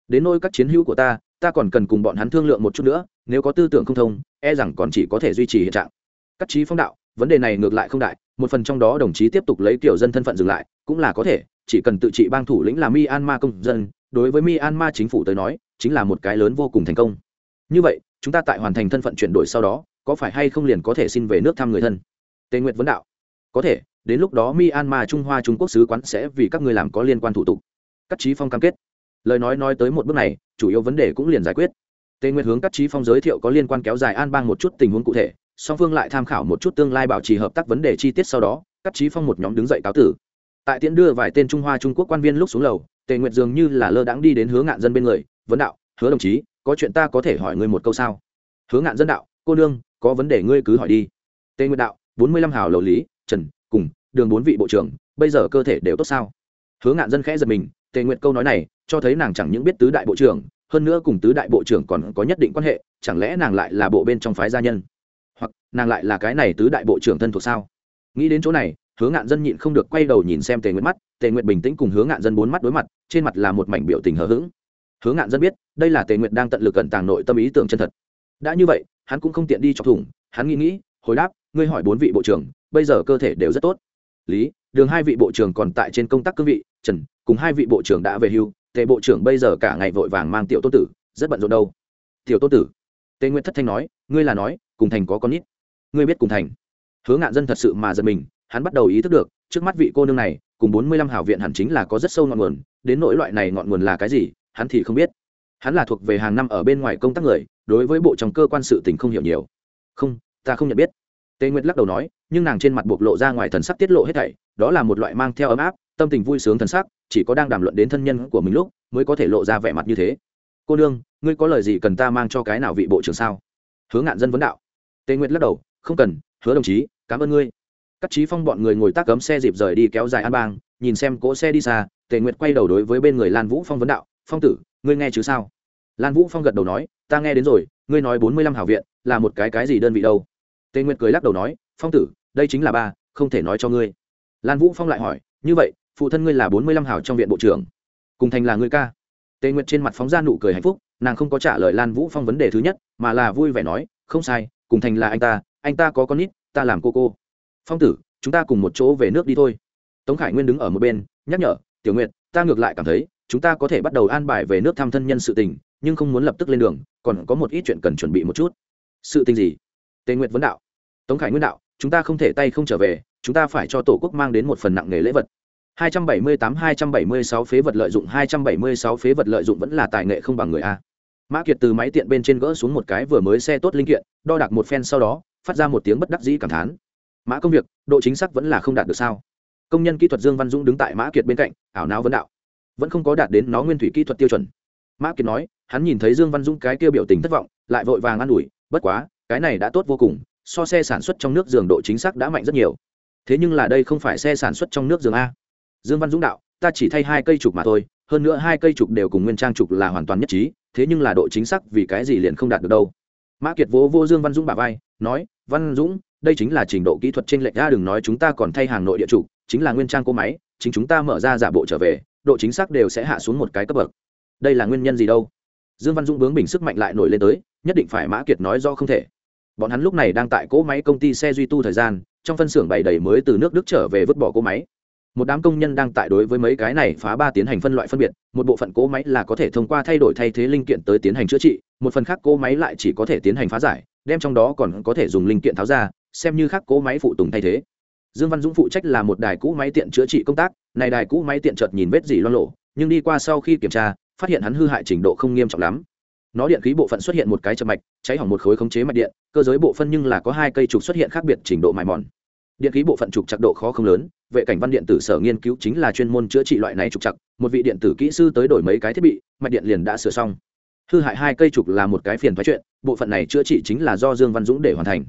Speaker 1: Đến nôi các chiến hữu của ta ta còn cần cùng bọn hắn thương lượng một chút nữa, nếu có tư tưởng không thông e rằng còn chỉ có thể duy trì hiện trạng. Các trí phong đạo, vấn đề này ngược lại không đại, một phần trong đó đồng chí tiếp tục lấy kiểu dân thân phận dừng lại, cũng là có thể, chỉ cần tự trị bang thủ lĩnh là myanmar công dân, đối với myanmar chính phủ tới nói, chính là một cái lớn vô cùng thành công. Như vậy, chúng ta tại hoàn thành thân phận chuyển đổi sau đó, có phải hay không liền có thể xin về nước thăm người thân? Tề nguyệt vấn đạo. Có thể, đến lúc đó myanmar trung hoa trung quốc sứ quán sẽ vì các người làm có liên quan thủ tục. Các trí phong cam kết lời nói nói tới một bước này, chủ yếu vấn đề cũng liền giải quyết. Tề nguyệt hướng các trí phong giới thiệu có liên quan kéo dài an bang một chút tình huống cụ thể, song phương lại tham khảo một chút tương lai bảo trì hợp tác vấn đề chi tiết sau đó, các trí phong một nhóm đứng dậy cáo tử. Tại tiễn đưa vài tên trung hoa trung quốc quan viên lúc xuống lầu, tề nguyệt dường như là lơ đãng đi đến hướng ngạn dân bên người, vấn đạo, hứa đồng chí, có chuyện ta có thể hỏi ngươi một câu sao? Hướng ngạn dân đạo, cô nương, có vấn đề ngươi cứ hỏi đi. Tề nguyệt đạo, bốn mươi lăm hào lầu lý, trần, cùng, đường bốn vị bộ trưởng, bây giờ cơ thể đều tốt sao? Hướng ngạn dân khẽ giật mình tề nguyệt câu nói này, cho thấy nàng chẳng những biết tứ đại bộ trưởng, hơn nữa cùng tứ đại bộ trưởng còn có nhất định quan hệ, chẳng lẽ nàng lại là bộ bên trong phái gia nhân? Hoặc, nàng lại là cái này tứ đại bộ trưởng thân thuộc sao? Nghĩ đến chỗ này hướng ngạn dân nhịn không được quay đầu nhìn xem tề nguyệt mắt, tề nguyệt bình tĩnh cùng hướng ngạn dân bốn mắt đối mặt, trên mặt là một mảnh biểu tình hờ hững. Hướng ngạn dân biết, đây là tề nguyệt đang tận lực cẩn tàng nội tâm ý tưởng chân thật. Đã như vậy, hắn cũng không tiện đi chọc thủng, hắn nghĩ nghĩ, hồi đáp, ngươi hỏi bốn vị bộ trưởng, bây giờ cơ thể đều rất tốt. Lý, đường hai vị bộ trưởng còn tại trên công tác cương vị, trần cùng hai vị bộ trưởng đã về hưu, tề bộ trưởng bây giờ cả ngày vội vàng mang tiểu tô tử, rất bận rộn đâu. Tiểu tô tử, tề nguyệt thất thanh nói, ngươi là nói, cùng thành có con nít. Ngươi biết cùng thành. Hứa ngạn dân thật sự mà giật mình, hắn bắt đầu ý thức được, trước mắt vị cô nương này, cùng bốn mươi lăm hào viện hẳn chính là có rất sâu ngọn nguồn, đến nỗi loại này ngọn nguồn là cái gì, hắn thì không biết. Hắn là thuộc về hàng năm ở bên ngoài công tác người, đối với bộ trong cơ quan sự tình không hiểu nhiều. Không, ta không nhận biết. Tề nguyệt lắc đầu nói, nhưng nàng trên mặt bộc lộ ra ngoài thần sắc tiết lộ hết thảy, đó là một loại mang theo ấm áp tâm tình vui sướng thần sắc, chỉ có đang đàm luận đến thân nhân của mình lúc, mới có thể lộ ra vẻ mặt như thế. Cô nương, ngươi có lời gì cần ta mang cho cái nào vị bộ trưởng sao? Hướng ngạn dân vấn đạo. Tề nguyệt lắc đầu, không cần, hứa đồng chí, cảm ơn ngươi. Các trí phong bọn người ngồi tác cấm xe dịp rời đi kéo dài an bang, nhìn xem cỗ xe đi xa, tề nguyệt quay đầu đối với bên người lan vũ phong vấn đạo, phong tử, ngươi nghe chứ sao? Lan vũ phong gật đầu nói, ta nghe đến rồi, ngươi nói bốn mươi lăm hảo viện, là một cái cái gì đơn vị đâu? Tề nguyệt cười lắc đầu nói, phong tử, đây chính là ba, không thể nói cho ngươi. Lan vũ phong lại hỏi, như vậy phụ thân ngươi là bốn mươi lăm hảo trong viện bộ trưởng, cùng thành là ngươi ca. Tề nguyệt trên mặt phóng ra nụ cười hạnh phúc, nàng không có trả lời lan vũ phong vấn đề thứ nhất, mà là vui vẻ nói, không sai, cùng thành là anh ta anh ta có con nít, ta làm cô cô. Phong tử, chúng ta cùng một chỗ về nước đi thôi. Tống khải nguyên đứng ở một bên, nhắc nhở, tiểu nguyệt, ta ngược lại cảm thấy, chúng ta có thể bắt đầu an bài về nước thăm thân nhân sự tình, nhưng không muốn lập tức lên đường, còn có một ít chuyện cần chuẩn bị một chút. Sự tình gì? Tề nguyệt vấn đạo. Tống khải nguyên đạo, chúng ta không thể tay không trở về, chúng ta phải cho tổ quốc mang đến một phần nặng nghề lễ vật. 278-276 phế vật lợi dụng 276 phế vật lợi dụng vẫn là tài nghệ không bằng người a. Mã kiệt từ máy tiện bên trên gỡ xuống một cái vừa mới xe tốt linh kiện, đo đạc một phen sau đó, phát ra một tiếng bất đắc dĩ cảm thán. Mã công việc, độ chính xác vẫn là không đạt được sao? Công nhân kỹ thuật dương văn dũng đứng tại mã kiệt bên cạnh, ảo não vấn đạo. Vẫn không có đạt đến nó nguyên thủy kỹ thuật tiêu chuẩn. Mã kiệt nói, hắn nhìn thấy dương văn dũng cái kia biểu tình thất vọng, lại vội vàng an ủi, bất quá, cái này đã tốt vô cùng, so xe sản xuất trong nước giường độ chính xác đã mạnh rất nhiều. Thế nhưng là đây không phải xe sản xuất trong nước giường a dương văn dũng đạo, ta chỉ thay hai cây trục mà thôi, hơn nữa hai cây trục đều cùng nguyên trang trục là hoàn toàn nhất trí, thế nhưng là độ chính xác vì cái gì liền không đạt được đâu. Mã kiệt vỗ vô dương văn dũng bà vai, nói, văn dũng, đây chính là trình độ kỹ thuật trên lệch ra đừng nói chúng ta còn thay hàng nội địa trục, chính là nguyên trang cô máy, chính chúng ta mở ra giả bộ trở về, độ chính xác đều sẽ hạ xuống một cái cấp bậc. Đây là nguyên nhân gì đâu? Dương văn dũng bướng bình sức mạnh lại nổi lên tới, nhất định phải mã kiệt nói do không thể. Bọn hắn lúc này đang tại cỗ máy công ty xe duy tu thời gian, trong phân xưởng bày đầy mới từ nước đức trở về vứt bỏ cỗ máy một đám công nhân đang tại đối với mấy cái này phá ba tiến hành phân loại phân biệt, một bộ phận cỗ máy là có thể thông qua thay đổi thay thế linh kiện tới tiến hành chữa trị, một phần khác cỗ máy lại chỉ có thể tiến hành phá giải, đem trong đó còn có thể dùng linh kiện tháo ra, xem như khác cỗ máy phụ tùng thay thế. Dương văn dũng phụ trách là một đài cũ máy tiện chữa trị công tác, này đài cũ máy tiện chợt nhìn vết gì loan lộ nhưng đi qua sau khi kiểm tra, phát hiện hắn hư hại trình độ không nghiêm trọng lắm. Nó điện khí bộ phận xuất hiện một cái chậm mạch, cháy hỏng một khối khống chế mạch điện, cơ giới bộ phân nhưng là có hai cây trục xuất hiện khác biệt trình độ mài mòn điện khí bộ phận trục chặt độ khó không lớn, vệ cảnh văn điện tử sở nghiên cứu chính là chuyên môn chữa trị loại này trục chặt một vị điện tử kỹ sư tới đổi mấy cái thiết bị, mạch điện liền đã sửa xong. Hư hại hai cây trục là một cái phiền thoái chuyện, bộ phận này chữa trị chính là do dương văn dũng để hoàn thành.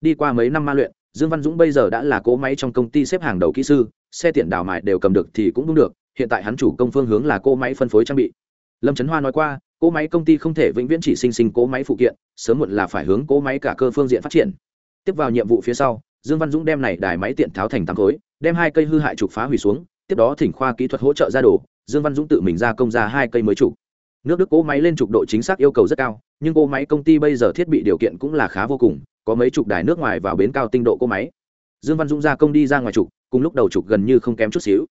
Speaker 1: Đi qua mấy năm ma luyện, dương văn dũng bây giờ đã là cỗ máy trong công ty xếp hàng đầu kỹ sư, xe tiện đào mại đều cầm được thì cũng đúng được, hiện tại hắn chủ công phương hướng là cỗ máy phân phối trang bị. Lâm trấn hoa nói qua cỗ máy công ty không thể vĩnh viễn chỉ sinh sinh cỗ máy phụ kiện, sớm muộn là phải hướng cỗ máy cả cơ phương diện phát triển. Tiếp vào nhiệm vụ phía sau dương văn dũng đem này đài máy tiện tháo thành tám khối, đem hai cây hư hại trục phá hủy xuống, tiếp đó thỉnh khoa kỹ thuật hỗ trợ ra đồ, dương văn dũng tự mình ra công ra hai cây mới trục. Nước đức cỗ máy lên trục độ chính xác yêu cầu rất cao, nhưng cỗ máy công ty bây giờ thiết bị điều kiện cũng là khá vô cùng, có mấy chục đài nước ngoài vào bến cao tinh độ cỗ máy. Dương văn dũng ra công đi ra ngoài trục, cùng lúc đầu trục gần như không kém chút xíu.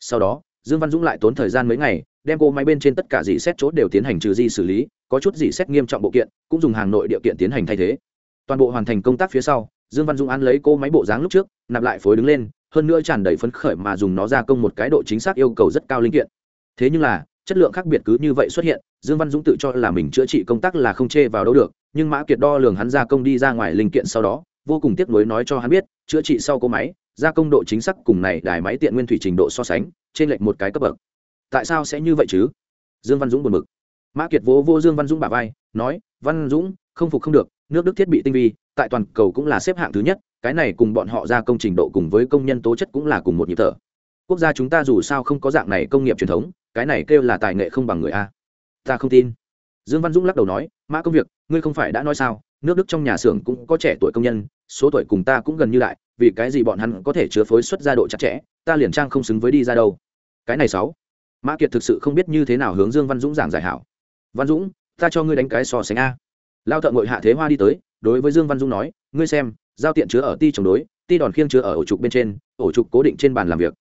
Speaker 1: Sau đó, dương văn dũng lại tốn thời gian mấy ngày, đem cỗ máy bên trên tất cả dị xét chốt đều tiến hành trừ di xử lý, có chút dị xét nghiêm trọng bộ kiện, cũng dùng hàng nội địa kiện tiến hành thay thế. Toàn bộ hoàn thành công tác phía sau dương văn dũng án lấy cô máy bộ dáng lúc trước, nạp lại phối đứng lên, hơn nữa tràn đầy phấn khởi mà dùng nó gia công một cái độ chính xác yêu cầu rất cao linh kiện. Thế nhưng là, chất lượng khác biệt cứ như vậy xuất hiện, dương văn dũng tự cho là mình chữa trị công tác là không chê vào đâu được, nhưng mã kiệt đo lường hắn gia công đi ra ngoài linh kiện sau đó, vô cùng tiếc nuối nói cho hắn biết, chữa trị sau cỗ máy gia công độ chính xác cùng này đài máy tiện nguyên thủy trình độ so sánh, trên lệch một cái cấp bậc. Tại sao sẽ như vậy chứ? Dương văn dũng buồn bực. Mã kiệt vỗ vô dương văn dũng bà vai, nói, văn dũng, không phục không được, nước đức thiết bị tinh vi tại toàn cầu cũng là xếp hạng thứ nhất, cái này cùng bọn họ ra công trình độ cùng với công nhân tố chất cũng là cùng một nhịp thở. Quốc gia chúng ta dù sao không có dạng này công nghiệp truyền thống, cái này kêu là tài nghệ không bằng người a. Ta không tin. Dương văn dũng lắc đầu nói, mã công việc, ngươi không phải đã nói sao, nước đức trong nhà xưởng cũng có trẻ tuổi công nhân, số tuổi cùng ta cũng gần như lại vì cái gì bọn hắn có thể chứa phối xuất ra độ chặt chẽ, ta liền trang không xứng với đi ra đâu. Cái này sáu. Mã kiệt thực sự không biết như thế nào hướng dương văn dũng giảng giải hảo. Văn dũng, ta cho ngươi đánh cái so sánh a. Lao thợ ngội hạ thế hoa đi tới đối với dương văn Dung nói, ngươi xem, giao tiện chứa ở ti chống đối, ti đòn khiêng chứa ở ổ trục bên trên, ổ trục cố định trên bàn làm việc.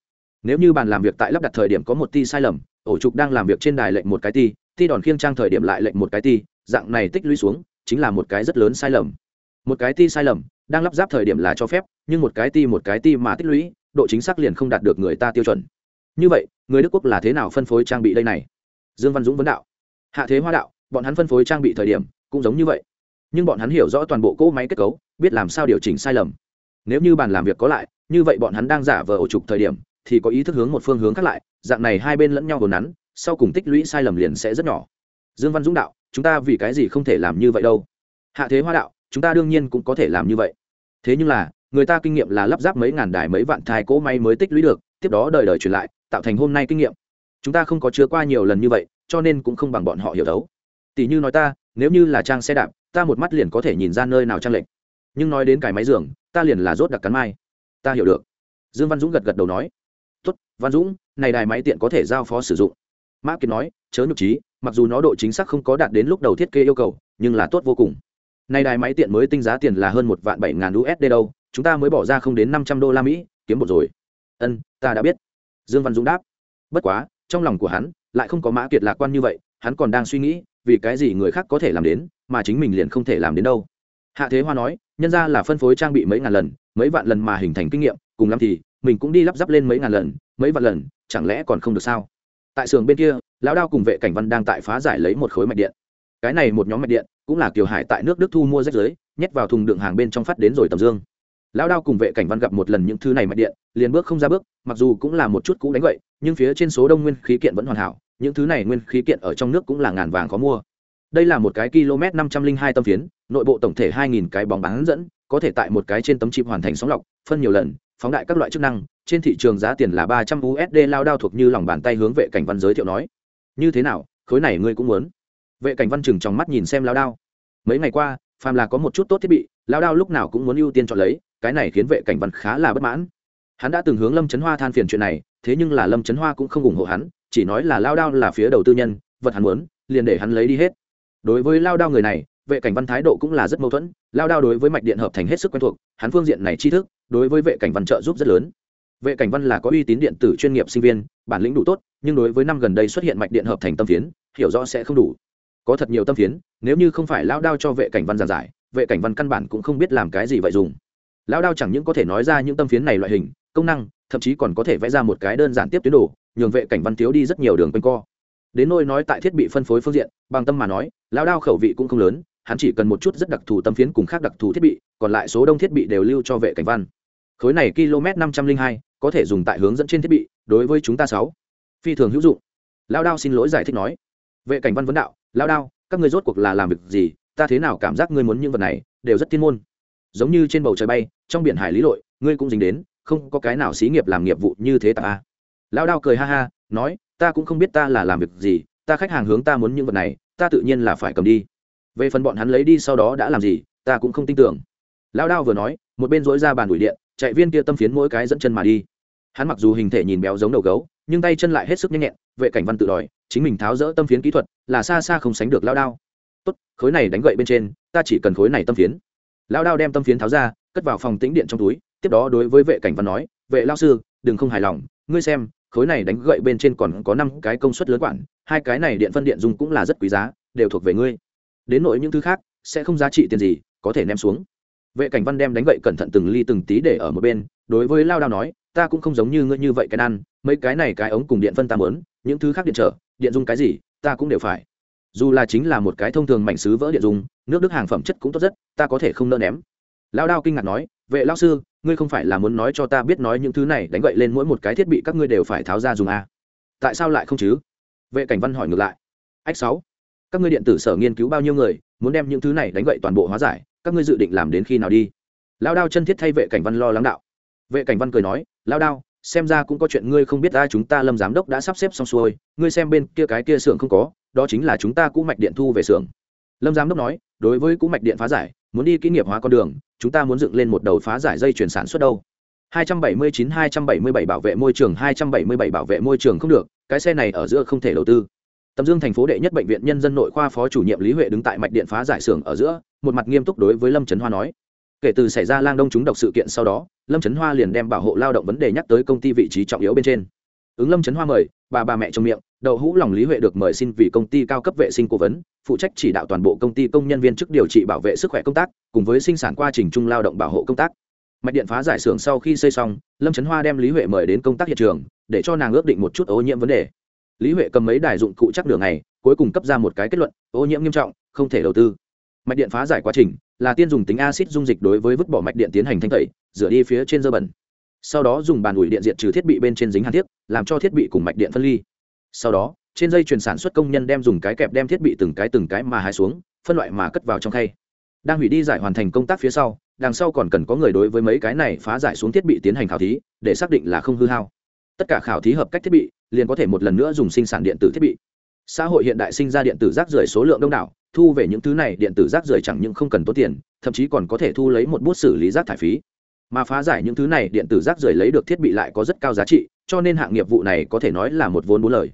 Speaker 1: Nếu như bàn làm việc tại lắp đặt thời điểm có một ti sai lầm, ổ trục đang làm việc trên đài lệnh một cái ti ti đòn khiêng trang thời điểm lại lệnh một cái ti, dạng này tích lũy xuống, chính là một cái rất lớn sai lầm. Một cái ti sai lầm, đang lắp ráp thời điểm là cho phép, nhưng một cái ti một cái ti mà tích lũy, độ chính xác liền không đạt được người ta tiêu chuẩn. Như vậy, người đức quốc là thế nào phân phối trang bị đây này? Dương văn dũng vấn đạo. Hạ thế hoa đạo, bọn hắn phân phối trang bị thời điểm cũng giống như vậy nhưng bọn hắn hiểu rõ toàn bộ cỗ máy kết cấu, biết làm sao điều chỉnh sai lầm. Nếu như bàn làm việc có lại, như vậy bọn hắn đang giả vờ ổ trục thời điểm, thì có ý thức hướng một phương hướng khác lại, dạng này hai bên lẫn nhau hồn nắn, sau cùng tích lũy sai lầm liền sẽ rất nhỏ. Dương văn dũng đạo, chúng ta vì cái gì không thể làm như vậy đâu? Hạ thế hoa đạo, chúng ta đương nhiên cũng có thể làm như vậy. Thế nhưng là, người ta kinh nghiệm là lắp ráp mấy ngàn đài mấy vạn thai cỗ máy mới tích lũy được, tiếp đó đời đời truyền lại, tạo thành hôm nay kinh nghiệm. Chúng ta không có chứa qua nhiều lần như vậy, cho nên cũng không bằng bọn họ hiểu đấu tỷ như nói ta, nếu như là trang xe đạp ta một mắt liền có thể nhìn ra nơi nào trang lệnh nhưng nói đến cái máy giường, ta liền là rốt đặc cắn mai. Ta hiểu được. Dương văn dũng gật gật đầu nói. Tốt, văn dũng, này đài máy tiện có thể giao phó sử dụng. Mã kiệt nói, chớ nhục trí mặc dù nó độ chính xác không có đạt đến lúc đầu thiết kế yêu cầu, nhưng là tốt vô cùng. Này đài máy tiện mới tinh giá tiền là hơn một vạn bảy ngàn usd đâu, chúng ta mới bỏ ra không đến năm trăm đô la mỹ, kiếm một rồi. Ân, ta đã biết. Dương văn dũng đáp. Bất quá, trong lòng của hắn, lại không có mã kiệt lạc quan như vậy, hắn còn đang suy nghĩ vì cái gì người khác có thể làm đến, mà chính mình liền không thể làm đến đâu. Hạ thế hoa nói, nhân ra là phân phối trang bị mấy ngàn lần, mấy vạn lần mà hình thành kinh nghiệm, cùng lắm thì, mình cũng đi lắp ráp lên mấy ngàn lần, mấy vạn lần, chẳng lẽ còn không được sao? Tại xưởng bên kia, lão đao cùng vệ cảnh văn đang tại phá giải lấy một khối mạch điện. Cái này một nhóm mạch điện, cũng là kiều hải tại nước đức thu mua rách giới nhét vào thùng đựng hàng bên trong phát đến rồi tầm dương. Lão đao cùng vệ cảnh văn gặp một lần những thứ này mạch điện, liền bước không ra bước, mặc dù cũng là một chút cũ đánh vậy nhưng phía trên số đông nguyên khí kiện vẫn hoàn hảo những thứ này nguyên khí kiện ở trong nước cũng là ngàn vàng khó mua. Đây là một cái km năm trăm linh hai tâm phiến, nội bộ tổng thể hai nghìn cái bóng bán dẫn, có thể tại một cái trên tấm chip hoàn thành sóng lọc, phân nhiều lần, phóng đại các loại chức năng, trên thị trường giá tiền là ba trăm usd lao đao thuộc như lòng bàn tay hướng vệ cảnh văn giới thiệu nói. Như thế nào, khối này ngươi cũng muốn? Vệ cảnh văn chừng trong mắt nhìn xem lao đao. Mấy ngày qua, phàm là có một chút tốt thiết bị, lao đao lúc nào cũng muốn ưu tiên chọn lấy, cái này khiến vệ cảnh văn khá là bất mãn. Hắn đã từng hướng lâm trấn hoa than phiền chuyện này, thế nhưng là lâm trấn hoa cũng không ủng hộ hắn chỉ nói là lao đao là phía đầu tư nhân, vật hắn muốn, liền để hắn lấy đi hết. Đối với lao đao người này, vệ cảnh văn thái độ cũng là rất mâu thuẫn, lao đao đối với mạch điện hợp thành hết sức quen thuộc, hắn phương diện này tri thức, đối với vệ cảnh văn trợ giúp rất lớn. Vệ cảnh văn là có uy tín điện tử chuyên nghiệp sinh viên, bản lĩnh đủ tốt, nhưng đối với năm gần đây xuất hiện mạch điện hợp thành tâm phiến, hiểu rõ sẽ không đủ. Có thật nhiều tâm phiến, nếu như không phải lao đao cho vệ cảnh văn giảng giải, vệ cảnh văn căn bản cũng không biết làm cái gì vậy dùng. Lao đao chẳng những có thể nói ra những tâm phiến này loại hình, công năng, thậm chí còn có thể vẽ ra một cái đơn giản tiếp tuyến đồ nhường vệ cảnh văn thiếu đi rất nhiều đường quanh co. Đến nôi nói tại thiết bị phân phối phương diện, bằng tâm mà nói, lao đao khẩu vị cũng không lớn, hắn chỉ cần một chút rất đặc thù tâm phiến cùng khác đặc thù thiết bị, còn lại số đông thiết bị đều lưu cho vệ cảnh văn. Khối này km năm trăm linh hai, có thể dùng tại hướng dẫn trên thiết bị, đối với chúng ta sáu, phi thường hữu dụng. Lao đao xin lỗi giải thích nói. Vệ cảnh văn vấn đạo, lao đao, các ngươi rốt cuộc là làm việc gì? Ta thế nào cảm giác ngươi muốn những vật này, đều rất thiên môn. Giống như trên bầu trời bay, trong biển hải lý lội, ngươi cũng dính đến, không có cái nào xí nghiệp làm nghiệp vụ như thế ta à lao đao cười ha ha, nói, ta cũng không biết ta là làm việc gì, ta khách hàng hướng ta muốn những vật này, ta tự nhiên là phải cầm đi. Về phần bọn hắn lấy đi sau đó đã làm gì, ta cũng không tin tưởng. Lao đao vừa nói, một bên dối ra bàn đuổi điện, chạy viên kia tâm phiến mỗi cái dẫn chân mà đi. Hắn mặc dù hình thể nhìn béo giống đầu gấu, nhưng tay chân lại hết sức nhanh nhẹn, vệ cảnh văn tự đòi, chính mình tháo rỡ tâm phiến kỹ thuật, là xa xa không sánh được lao đao. Tốt, khối này đánh gậy bên trên, ta chỉ cần khối này tâm phiến. Lao đao đem tâm phiến tháo ra, cất vào phòng tĩnh điện trong túi, tiếp đó đối với vệ cảnh văn nói, vệ lao sư, đừng không hài lòng ngươi xem, khối này đánh gậy bên trên còn có năm cái công suất lớn quản, hai cái này điện phân điện dùng cũng là rất quý giá, đều thuộc về ngươi. Đến nội những thứ khác, sẽ không giá trị tiền gì, có thể ném xuống. Vệ cảnh văn đem đánh gậy cẩn thận từng ly từng tí để ở một bên, đối với lao đao nói, ta cũng không giống như ngươi như vậy cái ăn, mấy cái này cái ống cùng điện phân ta mớn những thứ khác điện trở, điện dung cái gì, ta cũng đều phải. Dù là chính là một cái thông thường mảnh sứ vỡ điện dung, nước đức hàng phẩm chất cũng tốt rất, ta có thể không nỡ ném. Lao đao kinh ngạc nói, vệ lao sư ngươi không phải là muốn nói cho ta biết nói những thứ này đánh gậy lên mỗi một cái thiết bị các ngươi đều phải tháo ra dùng à? tại sao lại không chứ? Vệ cảnh văn hỏi ngược lại. Ách sáu, các ngươi điện tử sở nghiên cứu bao nhiêu người, muốn đem những thứ này đánh gậy toàn bộ hóa giải, các ngươi dự định làm đến khi nào đi? Lao đao chân thiết thay vệ cảnh văn lo lắng đạo. Vệ cảnh văn cười nói, lao đao, xem ra cũng có chuyện ngươi không biết ta, chúng ta lâm giám đốc đã sắp xếp xong xuôi, ngươi xem bên kia cái kia xưởng không có, đó chính là chúng ta cũ mạch điện thu về xưởng. Lâm giám đốc nói, đối với cũ mạch điện phá giải, muốn đi kỹ nghiệp hóa con đường chúng ta muốn dựng lên một đầu phá giải dây chuyển sản xuất đâu? 279-277 bảo vệ môi trường 277 bảo vệ môi trường không được, cái xe này ở giữa không thể đầu tư. Tầm dương thành phố đệ nhất bệnh viện nhân dân nội khoa phó chủ nhiệm lý huệ đứng tại mạch điện phá giải xưởng ở giữa, một mặt nghiêm túc đối với lâm trấn hoa nói. Kể từ xảy ra lang đông chúng độc sự kiện sau đó, lâm trấn hoa liền đem bảo hộ lao động vấn đề nhắc tới công ty vị trí trọng yếu bên trên. Ứng lâm trấn hoa mời, bà bà mẹ trong miệng đậu hũ lòng lý huệ được mời xin vì công ty cao cấp vệ sinh cố vấn, phụ trách chỉ đạo toàn bộ công ty công nhân viên chức điều trị bảo vệ sức khỏe công tác, cùng với sinh sản quá trình chung lao động bảo hộ công tác. Mạch điện phá giải xưởng sau khi xây xong, lâm trấn hoa đem lý huệ mời đến công tác hiện trường, để cho nàng ước định một chút ô nhiễm vấn đề. Lý huệ cầm mấy đài dụng cụ chắc đường này cuối cùng cấp ra một cái kết luận, ô nhiễm nghiêm trọng, không thể đầu tư. Mạch điện phá giải quá trình, là tiên dùng tính acid dung dịch đối với vứt bỏ mạch điện tiến hành thanh tẩy, rửa đi phía trên dơ bẩn. Sau đó dùng bàn ủi điện diện trừ thiết bị bên trên dính hàn thiết, làm cho thiết bị cùng mạch điện phân ly sau đó, trên dây chuyển sản xuất công nhân đem dùng cái kẹp đem thiết bị từng cái từng cái mà hái xuống, phân loại mà cất vào trong khay. Đang hủy đi giải hoàn thành công tác phía sau, đằng sau còn cần có người đối với mấy cái này phá giải xuống thiết bị tiến hành khảo thí, để xác định là không hư hao. Tất cả khảo thí hợp cách thiết bị, liền có thể một lần nữa dùng sinh sản điện tử thiết bị. Xã hội hiện đại sinh ra điện tử rác rưởi số lượng đông đảo, thu về những thứ này điện tử rác rưởi chẳng những không cần tốn tiền, thậm chí còn có thể thu lấy một bút xử lý rác thải phí. Mà phá giải những thứ này, điện tử rác rưởi lấy được thiết bị lại có rất cao giá trị, cho nên hạng nghiệp vụ này có thể nói là một vốn bốn lời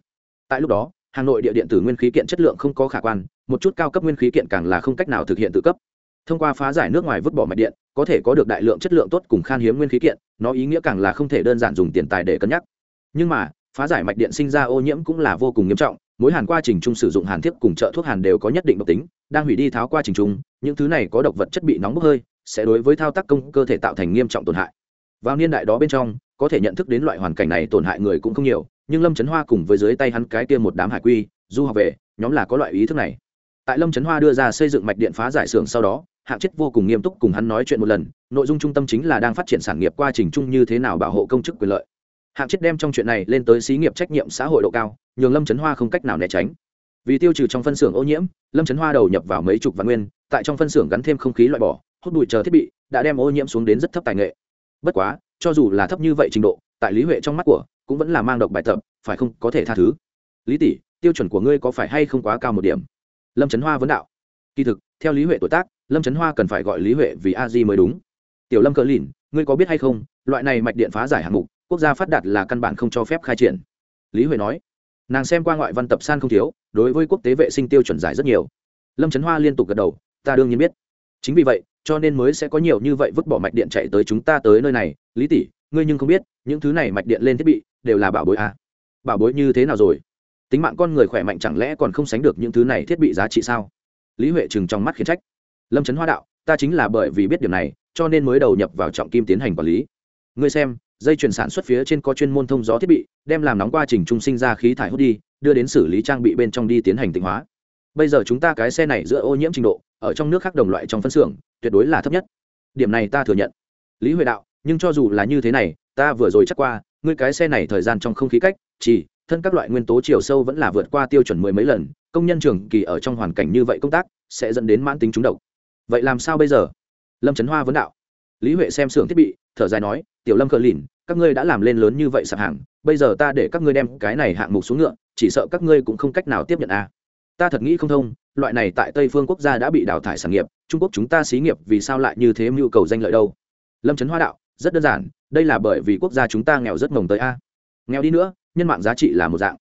Speaker 1: tại lúc đó, hà nội địa điện tử nguyên khí kiện chất lượng không có khả quan, một chút cao cấp nguyên khí kiện càng là không cách nào thực hiện tự cấp. Thông qua phá giải nước ngoài vứt bỏ mạch điện, có thể có được đại lượng chất lượng tốt cùng khan hiếm nguyên khí kiện, nó ý nghĩa càng là không thể đơn giản dùng tiền tài để cân nhắc. Nhưng mà, phá giải mạch điện sinh ra ô nhiễm cũng là vô cùng nghiêm trọng mỗi hàn qua trình trung sử dụng hàn thiếp cùng trợ thuốc hàn đều có nhất định độc tính, đang hủy đi tháo qua trình trung những thứ này có độc vật chất bị nóng bốc hơi, sẽ đối với thao tác công cơ thể tạo thành nghiêm trọng tổn hại. Vào niên đại đó bên trong có thể nhận thức đến loại hoàn cảnh này tổn hại người cũng không nhiều, nhưng lâm trấn hoa cùng với dưới tay hắn cái kia một đám hải quy, du học về, nhóm là có loại ý thức này. Tại lâm trấn hoa đưa ra xây dựng mạch điện phá giải xưởng sau đó, hạng chết vô cùng nghiêm túc cùng hắn nói chuyện một lần, nội dung trung tâm chính là đang phát triển sản nghiệp quá trình chung như thế nào bảo hộ công chức quyền lợi. Hạng chết đem trong chuyện này lên tới xí nghiệp trách nhiệm xã hội độ cao, nhường lâm trấn hoa không cách nào né tránh. Vì tiêu trừ trong phân xưởng ô nhiễm, lâm trấn hoa đầu nhập vào mấy chục vạn nguyên, tại trong phân xưởng gắn thêm không khí loại bỏ, hút bụi chờ thiết bị, đã đem ô nhiễm xuống đến rất thấp tài nghệ. Bất quá cho dù là thấp như vậy trình độ, tại lý huệ trong mắt của, cũng vẫn là mang độc bài tập, phải không có thể tha thứ. Lý tỷ, tiêu chuẩn của ngươi có phải hay không quá cao một điểm? Lâm trấn hoa vấn đạo. Kỳ thực, theo lý huệ tuổi tác, lâm trấn hoa cần phải gọi lý huệ vì a di mới đúng. Tiểu lâm cờ lìn, ngươi có biết hay không, loại này mạch điện phá giải hạng mục, quốc gia phát đạt là căn bản không cho phép khai triển. Lý huệ nói. Nàng xem qua ngoại văn tập san không thiếu, đối với quốc tế vệ sinh tiêu chuẩn giải rất nhiều. Lâm trấn hoa liên tục gật đầu, ta đương nhiên biết. Chính vì vậy cho nên mới sẽ có nhiều như vậy vứt bỏ mạch điện chạy tới chúng ta tới nơi này. Lý tỷ, ngươi nhưng không biết, những thứ này mạch điện lên thiết bị đều là bảo bối à. bảo bối như thế nào rồi? Tính mạng con người khỏe mạnh chẳng lẽ còn không sánh được những thứ này thiết bị giá trị sao? Lý huệ chừng trong mắt khiến trách. Lâm trấn hoa đạo, ta chính là bởi vì biết điều này, cho nên mới đầu nhập vào trọng kim tiến hành quản lý. Ngươi xem, dây chuyển sản xuất phía trên có chuyên môn thông gió thiết bị, đem làm nóng quá trình trung sinh ra khí thải hút đi, đưa đến xử lý trang bị bên trong đi tiến hành tịnh hóa. Bây giờ chúng ta cái xe này giữa ô nhiễm trình độ, ở trong nước khác đồng loại trong phân xưởng tuyệt đối là thấp nhất. Điểm này ta thừa nhận. Lý huệ đạo, nhưng cho dù là như thế này, ta vừa rồi chắc qua, ngươi cái xe này thời gian trong không khí cách, chỉ, thân các loại nguyên tố chiều sâu vẫn là vượt qua tiêu chuẩn mười mấy lần, công nhân trường kỳ ở trong hoàn cảnh như vậy công tác, sẽ dẫn đến mãn tính trúng độc. Vậy làm sao bây giờ? Lâm trấn hoa vấn đạo. Lý huệ xem xưởng thiết bị, thở dài nói, tiểu lâm cờ lìn, các ngươi đã làm lên lớn như vậy sạp hàng, bây giờ ta để các ngươi đem cái này hạng mục xuống ngựa, chỉ sợ các ngươi cũng không cách nào tiếp nhận a à ta thật nghĩ không thông, loại này tại tây phương quốc gia đã bị đào thải sản nghiệp, trung quốc chúng ta xí nghiệp vì sao lại như thế mưu cầu danh lợi đâu? Lâm trấn hoa đạo, rất đơn giản, đây là bởi vì quốc gia chúng ta nghèo rất mồng tới a. Nghèo đi nữa, nhân mạng giá trị là một dạng.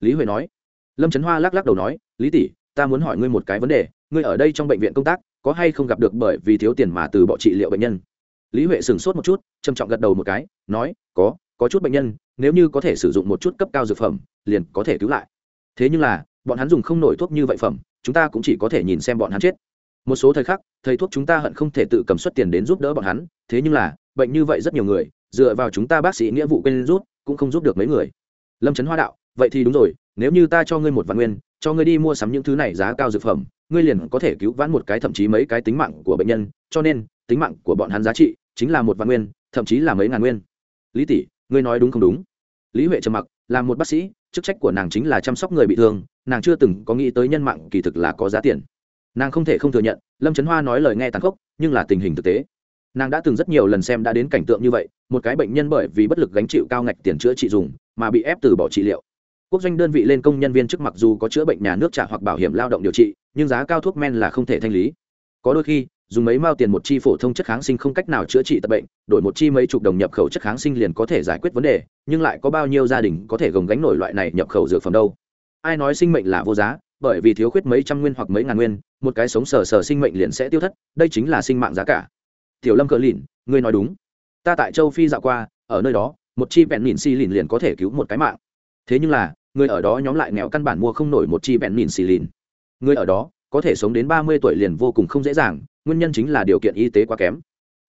Speaker 1: Lý huệ nói. Lâm trấn hoa lắc lắc đầu nói, lý tỷ, ta muốn hỏi ngươi một cái vấn đề, ngươi ở đây trong bệnh viện công tác, có hay không gặp được bởi vì thiếu tiền mà từ bỏ trị liệu bệnh nhân? Lý huệ sửng sốt một chút, trầm trọng gật đầu một cái, nói, có có chút bệnh nhân, nếu như có thể sử dụng một chút cấp cao dược phẩm, liền có thể cứu lại. Thế nhưng là bọn hắn dùng không nổi thuốc như vậy phẩm, chúng ta cũng chỉ có thể nhìn xem bọn hắn chết. Một số thời khắc, thầy thuốc chúng ta hận không thể tự cầm xuất tiền đến giúp đỡ bọn hắn, thế nhưng là, bệnh như vậy rất nhiều người, dựa vào chúng ta bác sĩ nghĩa vụ quên rút, cũng không giúp được mấy người. Lâm trấn hoa đạo, vậy thì đúng rồi, nếu như ta cho ngươi một vạn nguyên, cho ngươi đi mua sắm những thứ này giá cao dược phẩm, ngươi liền có thể cứu vãn một cái thậm chí mấy cái tính mạng của bệnh nhân, cho nên, tính mạng của bọn hắn giá trị chính là một vạn nguyên, thậm chí là mấy ngàn nguyên. Lý tỷ, ngươi nói đúng không đúng? Lý huệ trầm mặc, là một bác sĩ chức trách của nàng chính là chăm sóc người bị thương, nàng chưa từng có nghĩ tới nhân mạng kỳ thực là có giá tiền. Nàng không thể không thừa nhận, lâm trấn hoa nói lời nghe tàn khốc, nhưng là tình hình thực tế. Nàng đã từng rất nhiều lần xem đã đến cảnh tượng như vậy, một cái bệnh nhân bởi vì bất lực gánh chịu cao ngạch tiền chữa trị dùng, mà bị ép từ bỏ trị liệu. Quốc doanh đơn vị lên công nhân viên chức mặc dù có chữa bệnh nhà nước trả hoặc bảo hiểm lao động điều trị, nhưng giá cao thuốc men là không thể thanh lý. Có đôi khi dùng mấy mao tiền một chi phổ thông chất kháng sinh không cách nào chữa trị tật bệnh, đổi một chi mấy chục đồng nhập khẩu chất kháng sinh liền có thể giải quyết vấn đề, nhưng lại có bao nhiêu gia đình có thể gồng gánh nổi loại này nhập khẩu dược phẩm đâu? Ai nói sinh mệnh là vô giá, bởi vì thiếu khuyết mấy trăm nguyên hoặc mấy ngàn nguyên, một cái sống sờ sờ sinh mệnh liền sẽ tiêu thất, đây chính là sinh mạng giá cả. Tiểu lâm cờ lìn, ngươi nói đúng. Ta tại châu phi dạo qua, ở nơi đó, một chi vẹn mìn xì lìn liền có thể cứu một cái mạng. Thế nhưng là, người ở đó nhóm lại nghèo căn bản mua không nổi một chi vẹn mìn xì lìn. Người ở đó có thể sống đến ba mươi tuổi liền vô cùng không dễ dàng, nguyên nhân chính là điều kiện y tế quá kém.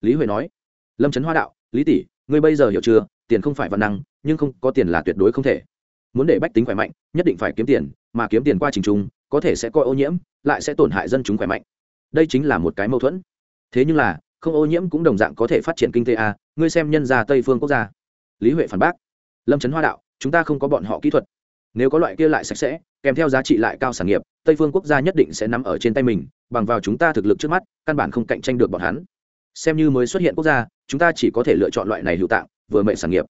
Speaker 1: Lý huệ nói. Lâm trấn hoa đạo, lý tỷ, ngươi bây giờ hiểu chưa, tiền không phải văn năng, nhưng không, có tiền là tuyệt đối không thể. Muốn để bách tính khỏe mạnh, nhất định phải kiếm tiền, mà kiếm tiền qua trình trung có thể sẽ coi ô nhiễm, lại sẽ tổn hại dân chúng khỏe mạnh. Đây chính là một cái mâu thuẫn. Thế nhưng là, không ô nhiễm cũng đồng dạng có thể phát triển kinh tế a, ngươi xem nhân gia tây phương quốc gia. Lý huệ phản bác. Lâm trấn hoa đạo, chúng ta không có bọn họ kỹ thuật. Nếu có loại kia lại sạch sẽ, kèm theo giá trị lại cao sản nghiệp tây phương quốc gia nhất định sẽ nắm ở trên tay mình, bằng vào chúng ta thực lực trước mắt, căn bản không cạnh tranh được bọn hắn. Xem như mới xuất hiện quốc gia, chúng ta chỉ có thể lựa chọn loại này hữu tạng, vừa mệnh sản nghiệp.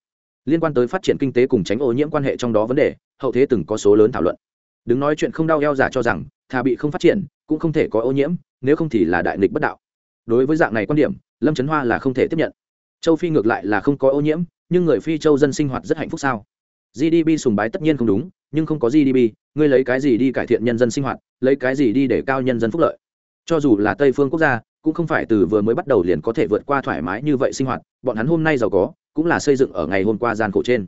Speaker 1: Liên quan tới phát triển kinh tế cùng tránh ô nhiễm quan hệ trong đó vấn đề, hậu thế từng có số lớn thảo luận. Đứng nói chuyện không đau eo giả cho rằng, thà bị không phát triển, cũng không thể có ô nhiễm, nếu không thì là đại nghịch bất đạo. Đối với dạng này quan điểm, lâm trấn hoa là không thể tiếp nhận. Châu phi ngược lại là không có ô nhiễm, nhưng người phi châu dân sinh hoạt rất hạnh phúc sao? Gdp sùng bái tất nhiên không đúng, nhưng không có gdp ngươi lấy cái gì đi cải thiện nhân dân sinh hoạt, lấy cái gì đi để cao nhân dân phúc lợi? Cho dù là tây phương quốc gia, cũng không phải từ vừa mới bắt đầu liền có thể vượt qua thoải mái như vậy sinh hoạt, bọn hắn hôm nay giàu có, cũng là xây dựng ở ngày hôm qua gian khổ trên.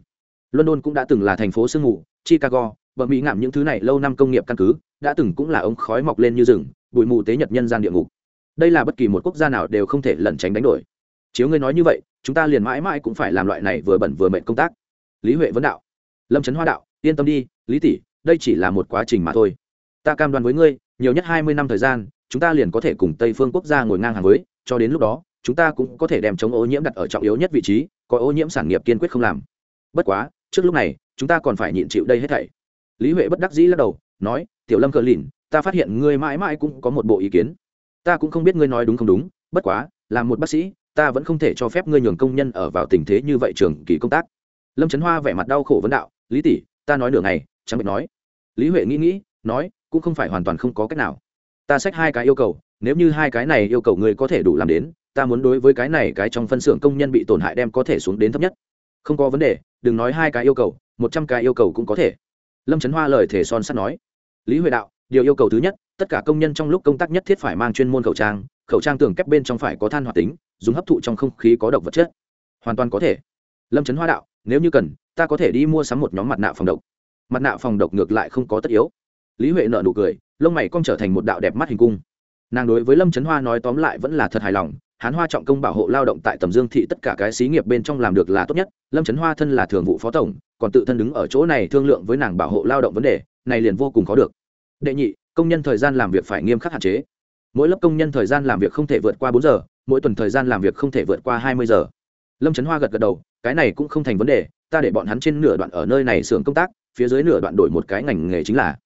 Speaker 1: London cũng đã từng là thành phố sương mù, chicago và mỹ ngạm những thứ này lâu năm công nghiệp căn cứ, đã từng cũng là ống khói mọc lên như rừng, bụi mù tế nhật nhân gian địa ngục. Đây là bất kỳ một quốc gia nào đều không thể lẩn tránh đánh đổi. Chiếu ngươi nói như vậy, chúng ta liền mãi mãi cũng phải làm loại này vừa bẩn vừa mệnh công tác. Lý huệ vấn đạo lâm trấn hoa đạo, yên tâm đi, lý tỷ, đây chỉ là một quá trình mà thôi. Ta cam đoan với ngươi, nhiều nhất hai mươi năm thời gian, chúng ta liền có thể cùng tây phương quốc gia ngồi ngang hàng với, cho đến lúc đó, chúng ta cũng có thể đem chống ô nhiễm đặt ở trọng yếu nhất vị trí, có ô nhiễm sản nghiệp kiên quyết không làm. Bất quá, trước lúc này, chúng ta còn phải nhịn chịu đây hết thảy. Lý huệ bất đắc dĩ lắc đầu, nói, tiểu lâm cờ lìn, ta phát hiện ngươi mãi mãi cũng có một bộ ý kiến. Ta cũng không biết ngươi nói đúng không đúng, bất quá làm một bác sĩ, ta vẫn không thể cho phép ngươi nhường công nhân ở vào tình thế như vậy trường kỳ công tác. Lâm trấn hoa vẻ mặt đau khổ vấn đạo lý tỷ ta nói nửa ngày, chẳng biết nói. Lý huệ nghĩ nghĩ, nói, cũng không phải hoàn toàn không có cách nào. Ta xách hai cái yêu cầu, nếu như hai cái này yêu cầu người có thể đủ làm đến, ta muốn đối với cái này cái trong phân xưởng công nhân bị tổn hại đem có thể xuống đến thấp nhất. Không có vấn đề, đừng nói hai cái yêu cầu, một trăm cái yêu cầu cũng có thể. Lâm trấn hoa lời thể son sắt nói. Lý huệ đạo, điều yêu cầu thứ nhất, tất cả công nhân trong lúc công tác nhất thiết phải mang chuyên môn khẩu trang khẩu trang tường kép bên trong phải có than hoạt tính, dùng hấp thụ trong không khí có độc vật chất. Hoàn toàn có thể. Lâm trấn hoa đạo nếu như cần, ta có thể đi mua sắm một nhóm mặt nạ phòng độc. Mặt nạ phòng độc ngược lại không có tất yếu. Lý huệ nợ nụ cười, lông mày cong trở thành một đạo đẹp mắt hình cung. Nàng đối với lâm trấn hoa nói tóm lại vẫn là thật hài lòng, hán hoa trọng công bảo hộ lao động tại tầm dương thị tất cả cái xí nghiệp bên trong làm được là tốt nhất, lâm trấn hoa thân là thường vụ phó tổng, còn tự thân đứng ở chỗ này thương lượng với nàng bảo hộ lao động vấn đề, này liền vô cùng khó được. Đệ nhị, công nhân thời gian làm việc phải nghiêm khắc hạn chế. Mỗi lớp công nhân thời gian làm việc không thể vượt qua bốn giờ, mỗi tuần thời gian làm việc không thể vượt qua hai mươi giờ. Lâm trấn hoa gật gật đầu cái này cũng không thành vấn đề, ta để bọn hắn trên nửa đoạn ở nơi này xưởng công tác, phía dưới nửa đoạn đổi một cái ngành nghề chính là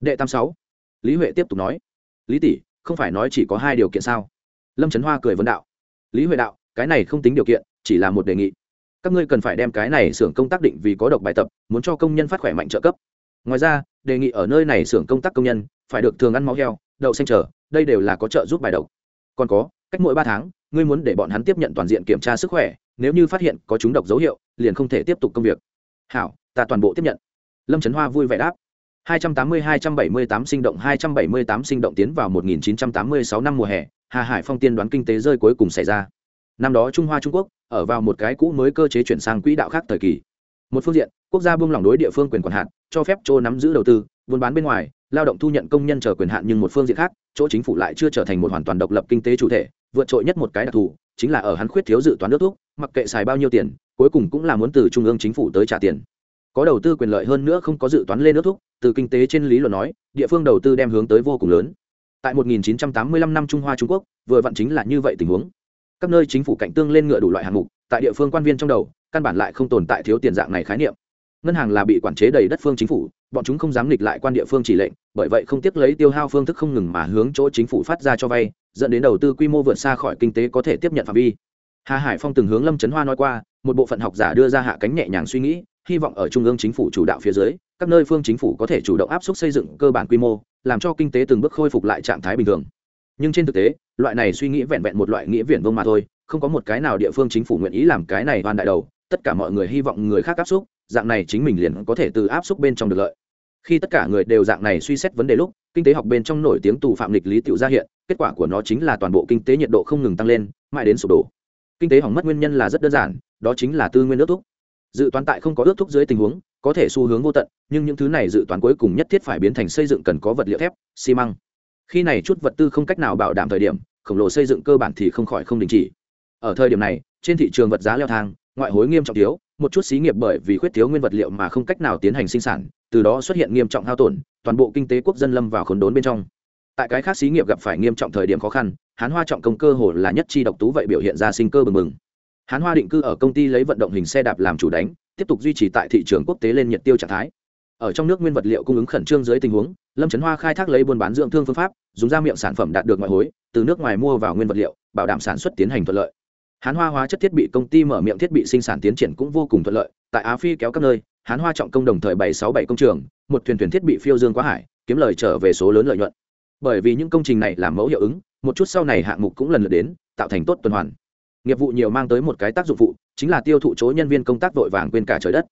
Speaker 1: đệ tam sáu. Lý huệ tiếp tục nói, lý tỷ, không phải nói chỉ có hai điều kiện sao? Lâm trấn hoa cười vấn đạo, lý huệ đạo, cái này không tính điều kiện, chỉ là một đề nghị. Các ngươi cần phải đem cái này xưởng công tác định vì có độc bài tập, muốn cho công nhân phát khỏe mạnh trợ cấp. Ngoài ra, đề nghị ở nơi này xưởng công tác công nhân, phải được thường ăn máu heo, đậu xanh trở đây đều là có trợ giúp bài độc. Còn có, cách mỗi ba tháng, ngươi muốn để bọn hắn tiếp nhận toàn diện kiểm tra sức khỏe nếu như phát hiện có chúng độc dấu hiệu, liền không thể tiếp tục công việc. Hảo, ta toàn bộ tiếp nhận. Lâm trấn hoa vui vẻ đáp. 280-278 sinh động 278 sinh động tiến vào 1986 năm mùa hè, hà hải phong tiên đoán kinh tế rơi cuối cùng xảy ra. Năm đó trung hoa trung quốc, ở vào một cái cũ mới cơ chế chuyển sang quỹ đạo khác thời kỳ. Một phương diện, quốc gia buông lỏng đối địa phương quyền quản hạt cho phép châu nắm giữ đầu tư, buôn bán bên ngoài lao động thu nhận công nhân chờ quyền hạn nhưng một phương diện khác, chỗ chính phủ lại chưa trở thành một hoàn toàn độc lập kinh tế chủ thể, vượt trội nhất một cái đặc thù, chính là ở hắn khuyết thiếu dự toán nước thuốc, mặc kệ xài bao nhiêu tiền, cuối cùng cũng là muốn từ trung ương chính phủ tới trả tiền. Có đầu tư quyền lợi hơn nữa không có dự toán lên nước thuốc, từ kinh tế trên lý luận nói, địa phương đầu tư đem hướng tới vô cùng lớn. Tại 1985 năm trung hoa trung quốc, vừa vặn chính là như vậy tình huống. Các nơi chính phủ cạnh tương lên ngựa đủ loại hạng mục, tại địa phương quan viên trong đầu, căn bản lại không tồn tại thiếu tiền dạng này khái niệm. Ngân hàng là bị quản chế đầy đất phương chính phủ, bọn chúng không dám nghịch lại quan địa phương chỉ lệnh bởi vậy không tiếc lấy tiêu hao phương thức không ngừng mà hướng chỗ chính phủ phát ra cho vay, dẫn đến đầu tư quy mô vượt xa khỏi kinh tế có thể tiếp nhận phạm vi. Hà hải phong từng hướng lâm trấn hoa nói qua, một bộ phận học giả đưa ra hạ cánh nhẹ nhàng suy nghĩ, hy vọng ở trung ương chính phủ chủ đạo phía dưới, các nơi phương chính phủ có thể chủ động áp suất xây dựng cơ bản quy mô, làm cho kinh tế từng bước khôi phục lại trạng thái bình thường. Nhưng trên thực tế, loại này suy nghĩ vẹn vẹn một loại nghĩa viển vông mà thôi, không có một cái nào địa phương chính phủ nguyện ý làm cái này hoàn đại đầu, tất cả mọi người hy vọng người khác áp xúc dạng này chính mình liền có thể từ áp xúc bên trong được lợi khi tất cả người đều dạng này suy xét vấn đề lúc, kinh tế học bên trong nổi tiếng tù phạm lịch lý tự ra hiện, kết quả của nó chính là toàn bộ kinh tế nhiệt độ không ngừng tăng lên, mãi đến sụp đổ. Kinh tế hỏng mất nguyên nhân là rất đơn giản, đó chính là tư nguyên ước thúc. Dự toán tại không có ước thúc dưới tình huống, có thể xu hướng vô tận, nhưng những thứ này dự toán cuối cùng nhất thiết phải biến thành xây dựng cần có vật liệu thép, xi măng. Khi này chút vật tư không cách nào bảo đảm thời điểm, khổng lồ xây dựng cơ bản thì không khỏi không đình chỉ. Ở thời điểm này, trên thị trường vật giá leo thang, ngoại hối nghiêm trọng thiếu, một chút xí nghiệp bởi vì khuyết thiếu nguyên vật liệu mà không cách nào tiến hành sinh sản từ đó xuất hiện nghiêm trọng hao tổn, toàn bộ kinh tế quốc dân lâm vào khốn đốn bên trong. Tại cái khác xí nghiệp gặp phải nghiêm trọng thời điểm khó khăn, hán hoa trọng công cơ hồ là nhất chi độc tú vậy biểu hiện ra sinh cơ bừng bừng. Hán hoa định cư ở công ty lấy vận động hình xe đạp làm chủ đánh, tiếp tục duy trì tại thị trường quốc tế lên nhiệt tiêu trạng thái. Ở trong nước nguyên vật liệu cung ứng khẩn trương dưới tình huống, lâm trấn hoa khai thác lấy buôn bán dưỡng thương phương pháp, dùng ra miệng sản phẩm đạt được ngoại hối, từ nước ngoài mua vào nguyên vật liệu, bảo đảm sản xuất tiến hành thuận lợi. Hán hoa hóa chất thiết bị công ty mở miệng thiết bị sinh sản tiến triển cũng vô cùng thuận lợi, tại á phi kéo các nơi hán hoa trọng công đồng thời bảy sáu bảy công trường, một thuyền thuyền thiết bị phiêu dương quá hải, kiếm lời trở về số lớn lợi nhuận. Bởi vì những công trình này làm mẫu hiệu ứng, một chút sau này hạng mục cũng lần lượt đến, tạo thành tốt tuần hoàn. Nghiệp vụ nhiều mang tới một cái tác dụng phụ, chính là tiêu thụ chỗ nhân viên công tác vội vàng quên cả trời đất.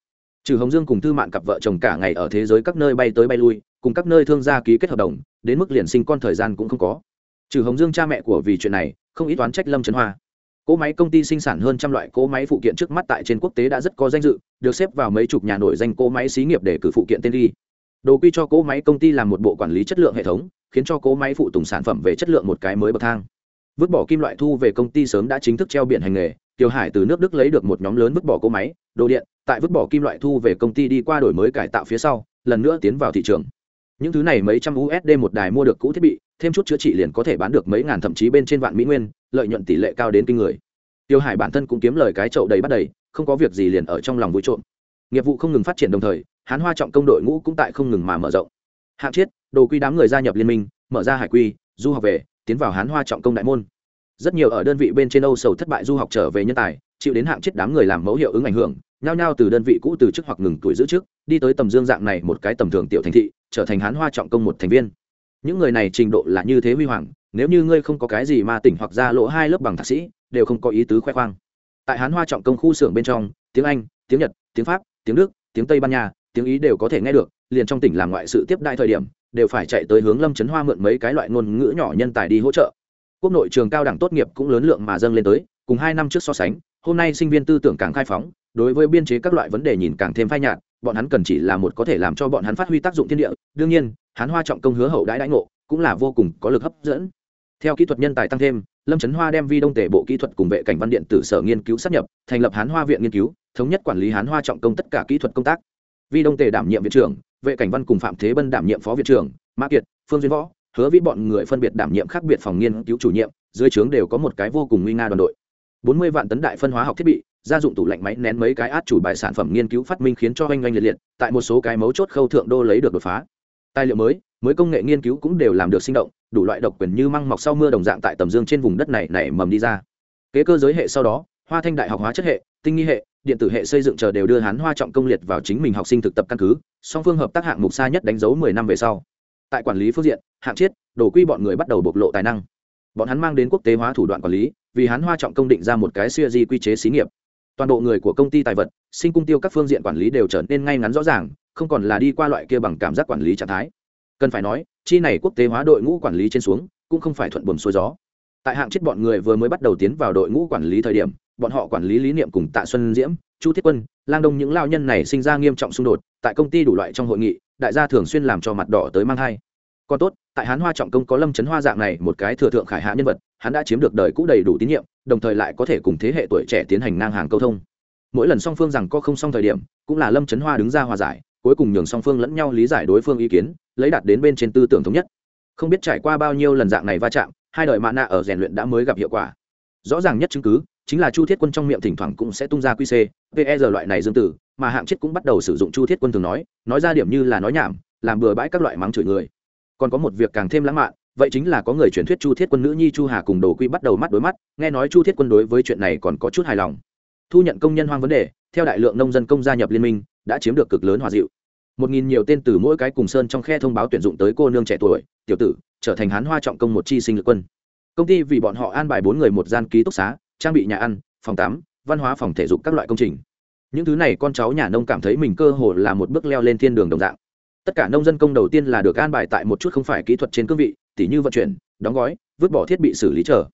Speaker 1: Trừ hồng dương cùng thư mạn cặp vợ chồng cả ngày ở thế giới các nơi bay tới bay lui, cùng các nơi thương gia ký kết hợp đồng, đến mức liền sinh con thời gian cũng không có. Trừ hồng dương cha mẹ của vì chuyện này, không ít toán trách lâm trấn hoa cỗ máy công ty sinh sản hơn trăm loại cỗ máy phụ kiện trước mắt tại trên quốc tế đã rất có danh dự, được xếp vào mấy chục nhà nổi danh cỗ máy xí nghiệp để cử phụ kiện tên ghi. Đồ quy cho cỗ máy công ty làm một bộ quản lý chất lượng hệ thống, khiến cho cỗ máy phụ tùng sản phẩm về chất lượng một cái mới bậc thang. Vứt bỏ kim loại thu về công ty sớm đã chính thức treo biển hành nghề tiêu hải từ nước đức lấy được một nhóm lớn vứt bỏ cỗ máy, đồ điện, tại vứt bỏ kim loại thu về công ty đi qua đổi mới cải tạo phía sau, lần nữa tiến vào thị trường những thứ này mấy trăm usd một đài mua được cũ thiết bị, thêm chút chữa trị liền có thể bán được mấy ngàn thậm chí bên trên vạn mỹ nguyên, lợi nhuận tỷ lệ cao đến kinh người. Tiêu hải bản thân cũng kiếm lời cái chậu đầy bắt đầy, không có việc gì liền ở trong lòng vui trộm. Nghiệp vụ không ngừng phát triển đồng thời, hán hoa trọng công đội ngũ cũng tại không ngừng mà mở rộng. Hạng chiết, đồ quy đám người gia nhập liên minh, mở ra hải quy, du học về, tiến vào hán hoa trọng công đại môn. Rất nhiều ở đơn vị bên trên âu sầu thất bại du học trở về nhân tài chịu đến hạng chết đám người làm mẫu hiệu ứng ảnh hưởng, nhao nhao từ đơn vị cũ từ chức hoặc ngừng tuổi giữ chức, đi tới tầm dương dạng này một cái tầm thường tiểu thành thị, trở thành hán hoa trọng công một thành viên. Những người này trình độ là như thế huy hoàng, nếu như ngươi không có cái gì mà tỉnh hoặc ra lỗ hai lớp bằng thạc sĩ, đều không có ý tứ khoe khoang. Tại hán hoa trọng công khu xưởng bên trong, tiếng anh, tiếng nhật, tiếng pháp, tiếng đức, tiếng tây ban nha, tiếng ý đều có thể nghe được, liền trong tỉnh làm ngoại sự tiếp đại thời điểm, đều phải chạy tới hướng lâm trấn hoa mượn mấy cái loại ngôn ngữ nhỏ nhân tài đi hỗ trợ. Quốc nội trường cao đẳng tốt nghiệp cũng lớn lượng mà dâng lên tới, cùng hai năm trước so sánh hôm nay sinh viên tư tưởng càng khai phóng, đối với biên chế các loại vấn đề nhìn càng thêm phai nhạt, bọn hắn cần chỉ là một có thể làm cho bọn hắn phát huy tác dụng thiên địa, đương nhiên, hắn hoa trọng công hứa hậu đãi đãi ngộ, cũng là vô cùng có lực hấp dẫn. Theo kỹ thuật nhân tài tăng thêm, lâm trấn hoa đem vi đông tể bộ kỹ thuật cùng vệ cảnh văn điện tử sở nghiên cứu sắp nhập, thành lập hán hoa viện nghiên cứu, thống nhất quản lý hán hoa trọng công tất cả kỹ thuật công tác. Vi đông tề đảm nhiệm viện trưởng, vệ cảnh văn cùng phạm thế bân đảm nhiệm phó viện trưởng, mã kiệt, phương duyên võ, hứa vĩ bọn người phân biệt đảm nhiệm khác biệt phòng nghiên cứu chủ nhiệm, dưới trướng đều có một cái vô cùng nguy nga đoàn đội bốn mươi vạn tấn đại phân hóa học thiết bị, gia dụng tủ lạnh máy nén mấy cái át chủ bài sản phẩm nghiên cứu phát minh khiến cho oanh oanh liệt liệt, tại một số cái mấu chốt khâu thượng đô lấy được đột phá. Tài liệu mới mới công nghệ nghiên cứu cũng đều làm được sinh động, đủ loại độc quyền như măng mọc sau mưa đồng dạng tại tầm dương trên vùng đất này nảy mầm đi ra. Kế cơ giới hệ sau đó, hoa thanh đại học hóa chất hệ, tinh nghi hệ, điện tử hệ xây dựng chờ đều đưa hán hoa trọng công liệt vào chính mình học sinh thực tập căn cứ, song phương hợp tác hạng mục xa nhất đánh dấu mười năm về sau. Tại quản lý phương diện, hạng chiết đổ quy bọn người bắt đầu bộc lộ tài năng bọn hắn mang đến quốc tế hóa thủ đoạn quản lý, vì hắn hoa trọng công định ra một cái siêu di quy chế xí nghiệp. Toàn bộ người của công ty tài vật, sinh cung tiêu các phương diện quản lý đều trở nên ngay ngắn rõ ràng, không còn là đi qua loại kia bằng cảm giác quản lý trạng thái. Cần phải nói, chi này quốc tế hóa đội ngũ quản lý trên xuống, cũng không phải thuận buồm xuôi gió. Tại hạng chết bọn người vừa mới bắt đầu tiến vào đội ngũ quản lý thời điểm, bọn họ quản lý lý niệm cùng tạ xuân diễm, chu thiết quân, lang đông những lao nhân này sinh ra nghiêm trọng xung đột, tại công ty đủ loại trong hội nghị, đại gia thường xuyên làm cho mặt đỏ tới mang thai còn tốt, tại hán hoa trọng công có lâm trấn hoa dạng này một cái thừa thượng khải hạ nhân vật, hắn đã chiếm được đời cũ đầy đủ tín nhiệm, đồng thời lại có thể cùng thế hệ tuổi trẻ tiến hành ngang hàng câu thông. Mỗi lần song phương rằng có không xong thời điểm, cũng là lâm trấn hoa đứng ra hòa giải, cuối cùng nhường song phương lẫn nhau lý giải đối phương ý kiến, lấy đạt đến bên trên tư tưởng thống nhất. Không biết trải qua bao nhiêu lần dạng này va chạm, hai đời mạ nạ ở rèn luyện đã mới gặp hiệu quả. Rõ ràng nhất chứng cứ, chính là chu thiết quân trong miệng thỉnh thoảng cũng sẽ tung ra qc pr loại này dương tử, mà hạng chết cũng bắt đầu sử dụng chu thiết quân thường nói nói ra điểm như là nói nhảm, làm bừa bãi các loại mắng chửi người còn có một việc càng thêm lãng mạn, vậy chính là có người truyền thuyết chu thiết quân nữ nhi chu hà cùng đồ quy bắt đầu mắt đối mắt, nghe nói chu thiết quân đối với chuyện này còn có chút hài lòng. Thu nhận công nhân hoang vấn đề, theo đại lượng nông dân công gia nhập liên minh, đã chiếm được cực lớn hòa dịu. Một nghìn nhiều tên từ mỗi cái cùng sơn trong khe thông báo tuyển dụng tới cô nương trẻ tuổi, tiểu tử, trở thành hán hoa trọng công một chi sinh lực quân. Công ty vì bọn họ an bài bốn người một gian ký túc xá, trang bị nhà ăn, phòng tắm, văn hóa phòng thể dục các loại công trình. Những thứ này con cháu nhà nông cảm thấy mình cơ hồ là một bước leo lên thiên đường đồng dạng tất cả nông dân công đầu tiên là được an bài tại một chút không phải kỹ thuật trên cương vị, tỉ như vận chuyển, đóng gói, vứt bỏ thiết bị xử lý chờ.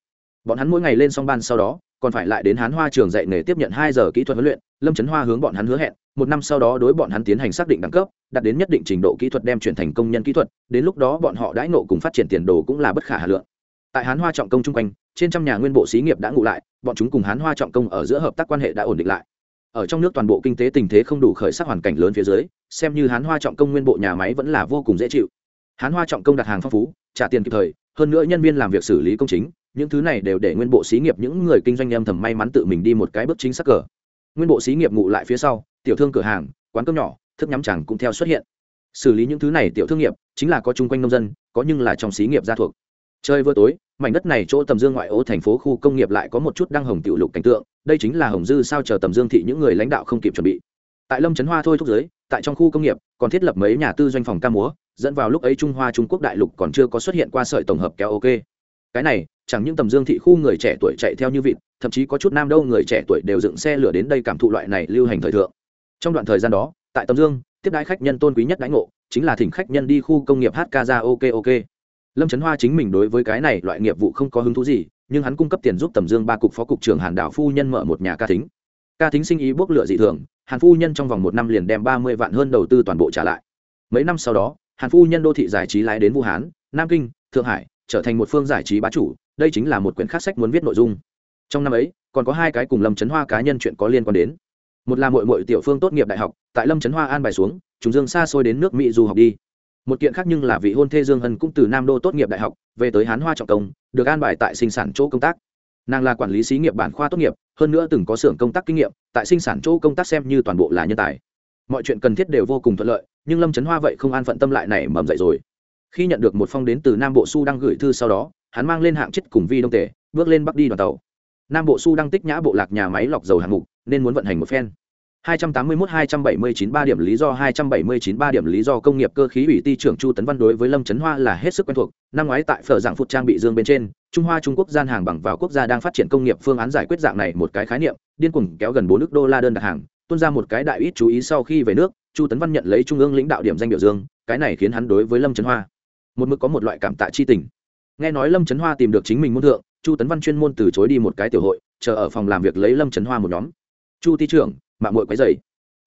Speaker 1: Bọn hắn mỗi ngày lên xong ban sau đó, còn phải lại đến hán hoa trường dạy nghề tiếp nhận hai giờ kỹ thuật huấn luyện, lâm trấn hoa hướng bọn hắn hứa hẹn, một năm sau đó đối bọn hắn tiến hành xác định đẳng cấp, đạt đến nhất định trình độ kỹ thuật đem chuyển thành công nhân kỹ thuật, đến lúc đó bọn họ đãi nộ cùng phát triển tiền đồ cũng là bất khả hà lượng. Tại hán hoa trọng công chung quanh, trên trăm nhà nguyên bộ xí nghiệp đã ngụ lại, bọn chúng cùng hán hoa trọng công ở giữa hợp tác quan hệ đã ổn định lại ở trong nước toàn bộ kinh tế tình thế không đủ khởi sắc hoàn cảnh lớn phía dưới, xem như hán hoa trọng công nguyên bộ nhà máy vẫn là vô cùng dễ chịu. Hán hoa trọng công đặt hàng phong phú, trả tiền kịp thời, hơn nữa nhân viên làm việc xử lý công chính, những thứ này đều để nguyên bộ xí nghiệp những người kinh doanh âm thầm may mắn tự mình đi một cái bước chính sắc cờ. Nguyên bộ xí nghiệp ngụ lại phía sau, tiểu thương cửa hàng, quán cơm nhỏ, thức nhắm chẳng cũng theo xuất hiện. Xử lý những thứ này tiểu thương nghiệp, chính là có chung quanh nông dân, có nhưng là trong xí nghiệp gia thuộc. Chơi vừa tối, mảnh đất này chỗ tầm dương ngoại ô thành phố khu công nghiệp lại có một chút đăng hồng tiểu lục cảnh tượng đây chính là hồng dư sao chờ tầm dương thị những người lãnh đạo không kịp chuẩn bị. Tại lâm trấn hoa thôi thúc giới, tại trong khu công nghiệp, còn thiết lập mấy nhà tư doanh phòng ca múa, dẫn vào lúc ấy trung hoa trung quốc đại lục còn chưa có xuất hiện qua sợi tổng hợp kéo ok. Cái này, chẳng những tầm dương thị khu người trẻ tuổi chạy theo như vịt, thậm chí có chút nam đâu người trẻ tuổi đều dựng xe lửa đến đây cảm thụ loại này lưu hành thời thượng. Trong đoạn thời gian đó, tại tầm dương, tiếp đái khách nhân tôn quý nhất đãi ngộ, chính là thỉnh khách nhân đi khu công nghiệp hát ca ra ok ok. Lâm trấn hoa chính mình đối với cái này loại nghiệp vụ không có hứng thú gì nhưng hắn cung cấp tiền giúp tầm dương ba cục phó cục trưởng hàn đảo phu nhân mở một nhà ca thính. Ca thính sinh ý bốc lựa dị thường, hàn phu nhân trong vòng một năm liền đem ba mươi vạn hơn đầu tư toàn bộ trả lại. Mấy năm sau đó, hàn phu nhân đô thị giải trí lái đến vũ hán, nam kinh, thượng hải, trở thành một phương giải trí bá chủ, đây chính là một quyển khắc sách muốn viết nội dung. Trong năm ấy, còn có hai cái cùng lâm trấn hoa cá nhân chuyện có liên quan đến. Một là mội mội tiểu phương tốt nghiệp đại học, tại lâm trấn hoa an bài xuống chúng dương xa xôi đến nước mỹ du học đi một kiện khác nhưng là vị hôn thê dương hân cũng từ nam đô tốt nghiệp đại học, về tới hán hoa trọng công, được an bài tại sinh sản chỗ công tác. Nàng là quản lý xí nghiệp bản khoa tốt nghiệp, hơn nữa từng có xưởng công tác kinh nghiệm, tại sinh sản chỗ công tác xem như toàn bộ là nhân tài. Mọi chuyện cần thiết đều vô cùng thuận lợi, nhưng lâm trấn hoa vậy không an phận tâm lại này mầm dậy rồi. Khi nhận được một phong đến từ nam bộ su đang gửi thư sau đó, hắn mang lên hạng chết cùng vi đông tề, bước lên bắc đi đoàn tàu. Nam bộ su đang tích nhã bộ lạc nhà máy lọc dầu hạng mục, nên muốn vận hành một phen. 281-279 ba điểm lý do 279 ba điểm lý do công nghiệp cơ khí ủy ty trưởng Chu Tấn Văn đối với Lâm Chấn Hoa là hết sức quen thuộc, năm ngoái tại phở dạng phụt trang bị dương bên trên, Trung Hoa Trung Quốc gian hàng bằng vào quốc gia đang phát triển công nghiệp phương án giải quyết dạng này một cái khái niệm, điên cuồng kéo gần 4 nước đô la đơn đặt hàng, tuôn ra một cái đại ít chú ý sau khi về nước, Chu Tấn Văn nhận lấy trung ương lãnh đạo điểm danh biểu dương, cái này khiến hắn đối với Lâm Chấn Hoa một mực có một loại cảm tạ chi tình. Nghe nói Lâm Chấn Hoa tìm được chính mình môn thượng, Chu Tấn Văn chuyên môn từ chối đi một cái tiểu hội, chờ ở phòng làm việc lấy Lâm Chấn Hoa một nhóm. Chu ty trưởng, mạng muội quấy rầy.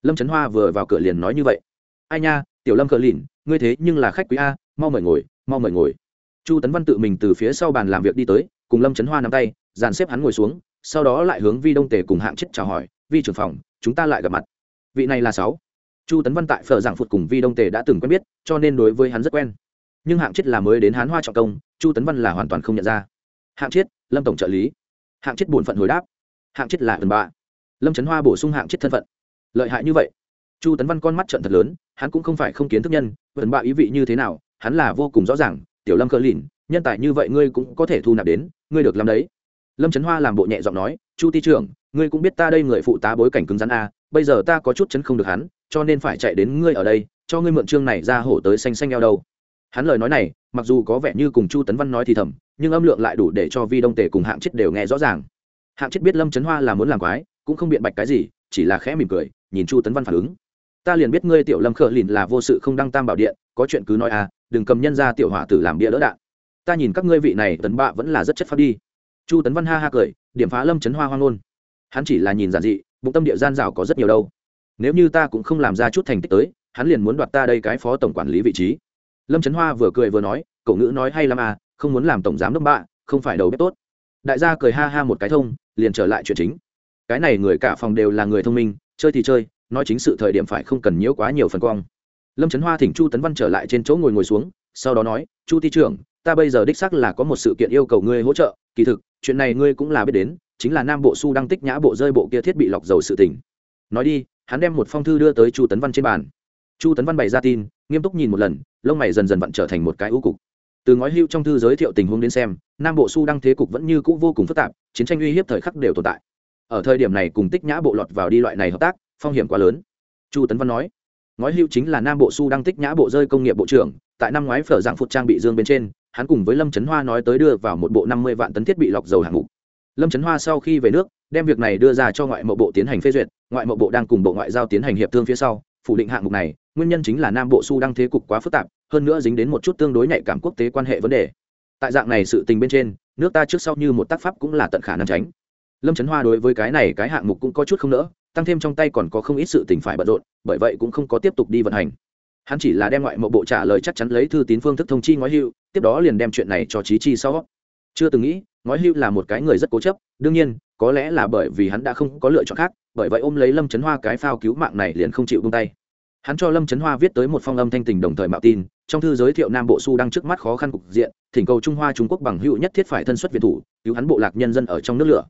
Speaker 1: Lâm trấn hoa vừa vào cửa liền nói như vậy. Ai nha, tiểu lâm cờ lìn, ngươi thế nhưng là khách quý a, mau mời ngồi, mau mời ngồi. Chu tấn văn tự mình từ phía sau bàn làm việc đi tới, cùng lâm trấn hoa nắm tay, dàn xếp hắn ngồi xuống, sau đó lại hướng vi đông tề cùng hạng chết chào hỏi, vi trưởng phòng, chúng ta lại gặp mặt. Vị này là sáu. Chu tấn văn tại phở giảng phụt cùng vi đông tề đã từng quen biết, cho nên đối với hắn rất quen. Nhưng hạng chết là mới đến hán hoa trọng công, chu tấn văn là hoàn toàn không nhận ra. Hạng chết, lâm tổng trợ lý. Hạng chết bổn phận hồi đáp. Hạng chết là ẩn bạ lâm trấn hoa bổ sung hạng chết thân phận. Lợi hại như vậy? Chu tấn văn con mắt trận thật lớn, hắn cũng không phải không kiến thức nhân vần bạ ý vị như thế nào, hắn là vô cùng rõ ràng, tiểu lâm cờ lìn, nhân tài như vậy ngươi cũng có thể thu nạp đến, ngươi được làm đấy. Lâm trấn hoa làm bộ nhẹ giọng nói, chu ti trưởng, ngươi cũng biết ta đây người phụ tá bối cảnh cứng rắn a, bây giờ ta có chút chấn không được hắn, cho nên phải chạy đến ngươi ở đây, cho ngươi mượn chương này ra hổ tới xanh xanh eo đâu. Hắn lời nói này, mặc dù có vẻ như cùng chu tấn văn nói thì thầm, nhưng âm lượng lại đủ để cho vi đông tề cùng hạng chết đều nghe rõ ràng. Hạng chết biết lâm trấn hoa là muốn làm quái cũng không biện bạch cái gì, chỉ là khẽ mỉm cười, nhìn chu tấn văn phản ứng. Ta liền biết ngươi tiểu lâm khờ lìn là vô sự không đăng tam bảo điện, có chuyện cứ nói à đừng cầm nhân ra tiểu hỏa tử làm bia đỡ đạn. Ta nhìn các ngươi vị này, tấn bạ vẫn là rất chất phát đi. Chu tấn văn ha ha cười, điểm phá lâm chấn hoa hoang ngôn hắn chỉ là nhìn giản dị, bụng tâm địa gian rào có rất nhiều đâu. Nếu như ta cũng không làm ra chút thành tích tới, hắn liền muốn đoạt ta đây cái phó tổng quản lý vị trí. Lâm trấn hoa vừa cười vừa nói, cậu ngữ nói hay lắm à không muốn làm tổng giám đốc bạ, không phải đầu bếp tốt. Đại gia cười ha ha một cái thông, liền trở lại chuyện chính cái này người cả phòng đều là người thông minh, chơi thì chơi, nói chính sự thời điểm phải không cần nhiễu quá nhiều phần quang. Lâm trấn hoa thỉnh chu tấn văn trở lại trên chỗ ngồi ngồi xuống, sau đó nói, chu Ti trưởng, ta bây giờ đích xác là có một sự kiện yêu cầu ngươi hỗ trợ, kỳ thực, chuyện này ngươi cũng là biết đến, chính là nam bộ su đang tích nhã bộ rơi bộ kia thiết bị lọc dầu sự tỉnh nói đi, hắn đem một phong thư đưa tới chu tấn văn trên bàn. Chu tấn văn bày ra tin, nghiêm túc nhìn một lần, lông mày dần dần vặn trở thành một cái ưu cục. Từ ngói hưu trong thư giới thiệu tình huống đến xem, nam bộ su đăng thế cục vẫn như cũ vô cùng phức tạp, chiến tranh uy hiếp thời khắc đều tồn tại ở thời điểm này cùng tích nhã bộ lọt vào đi loại này hợp tác, phong hiểm quá lớn. Chu tấn văn nói ngói hưu chính là nam bộ su đang tích nhã bộ rơi công nghiệp bộ trưởng, tại năm ngoái phở dạng phụt trang bị dương bên trên, hắn cùng với lâm trấn hoa nói tới đưa vào một bộ năm mươi vạn tấn thiết bị lọc dầu hạng mục. Lâm trấn hoa sau khi về nước, đem việc này đưa ra cho ngoại mộ bộ tiến hành phê duyệt, ngoại mộ bộ đang cùng bộ ngoại giao tiến hành hiệp thương phía sau, phủ định hạng mục này, nguyên nhân chính là nam bộ su đang thế cục quá phức tạp, hơn nữa dính đến một chút tương đối nhạy cảm quốc tế quan hệ vấn đề. Tại dạng này sự tình bên trên, nước ta trước sau như một tác pháp cũng là tận khả năng tránh lâm trấn hoa đối với cái này cái hạng mục cũng có chút không nỡ, tăng thêm trong tay còn có không ít sự tình phải bận rộn, bởi vậy cũng không có tiếp tục đi vận hành. Hắn chỉ là đem ngoại mộ bộ trả lời chắc chắn lấy thư tín phương thức thông chi ngói hưu tiếp đó liền đem chuyện này cho trí chi sau. Chưa từng nghĩ, ngói hưu là một cái người rất cố chấp, đương nhiên, có lẽ là bởi vì hắn đã không có lựa chọn khác, bởi vậy ôm lấy lâm trấn hoa cái phao cứu mạng này liền không chịu buông tay. Hắn cho lâm trấn hoa viết tới một phong âm thanh tình đồng thời mạo tin, trong thư giới thiệu nam bộ su đang trước mắt khó khăn cục diện, thỉnh cầu trung hoa trung quốc bằng hữu nhất thiết phải thân xuất việt thủ, cứu hắn bộ lạc nhân dân ở trong nước lửa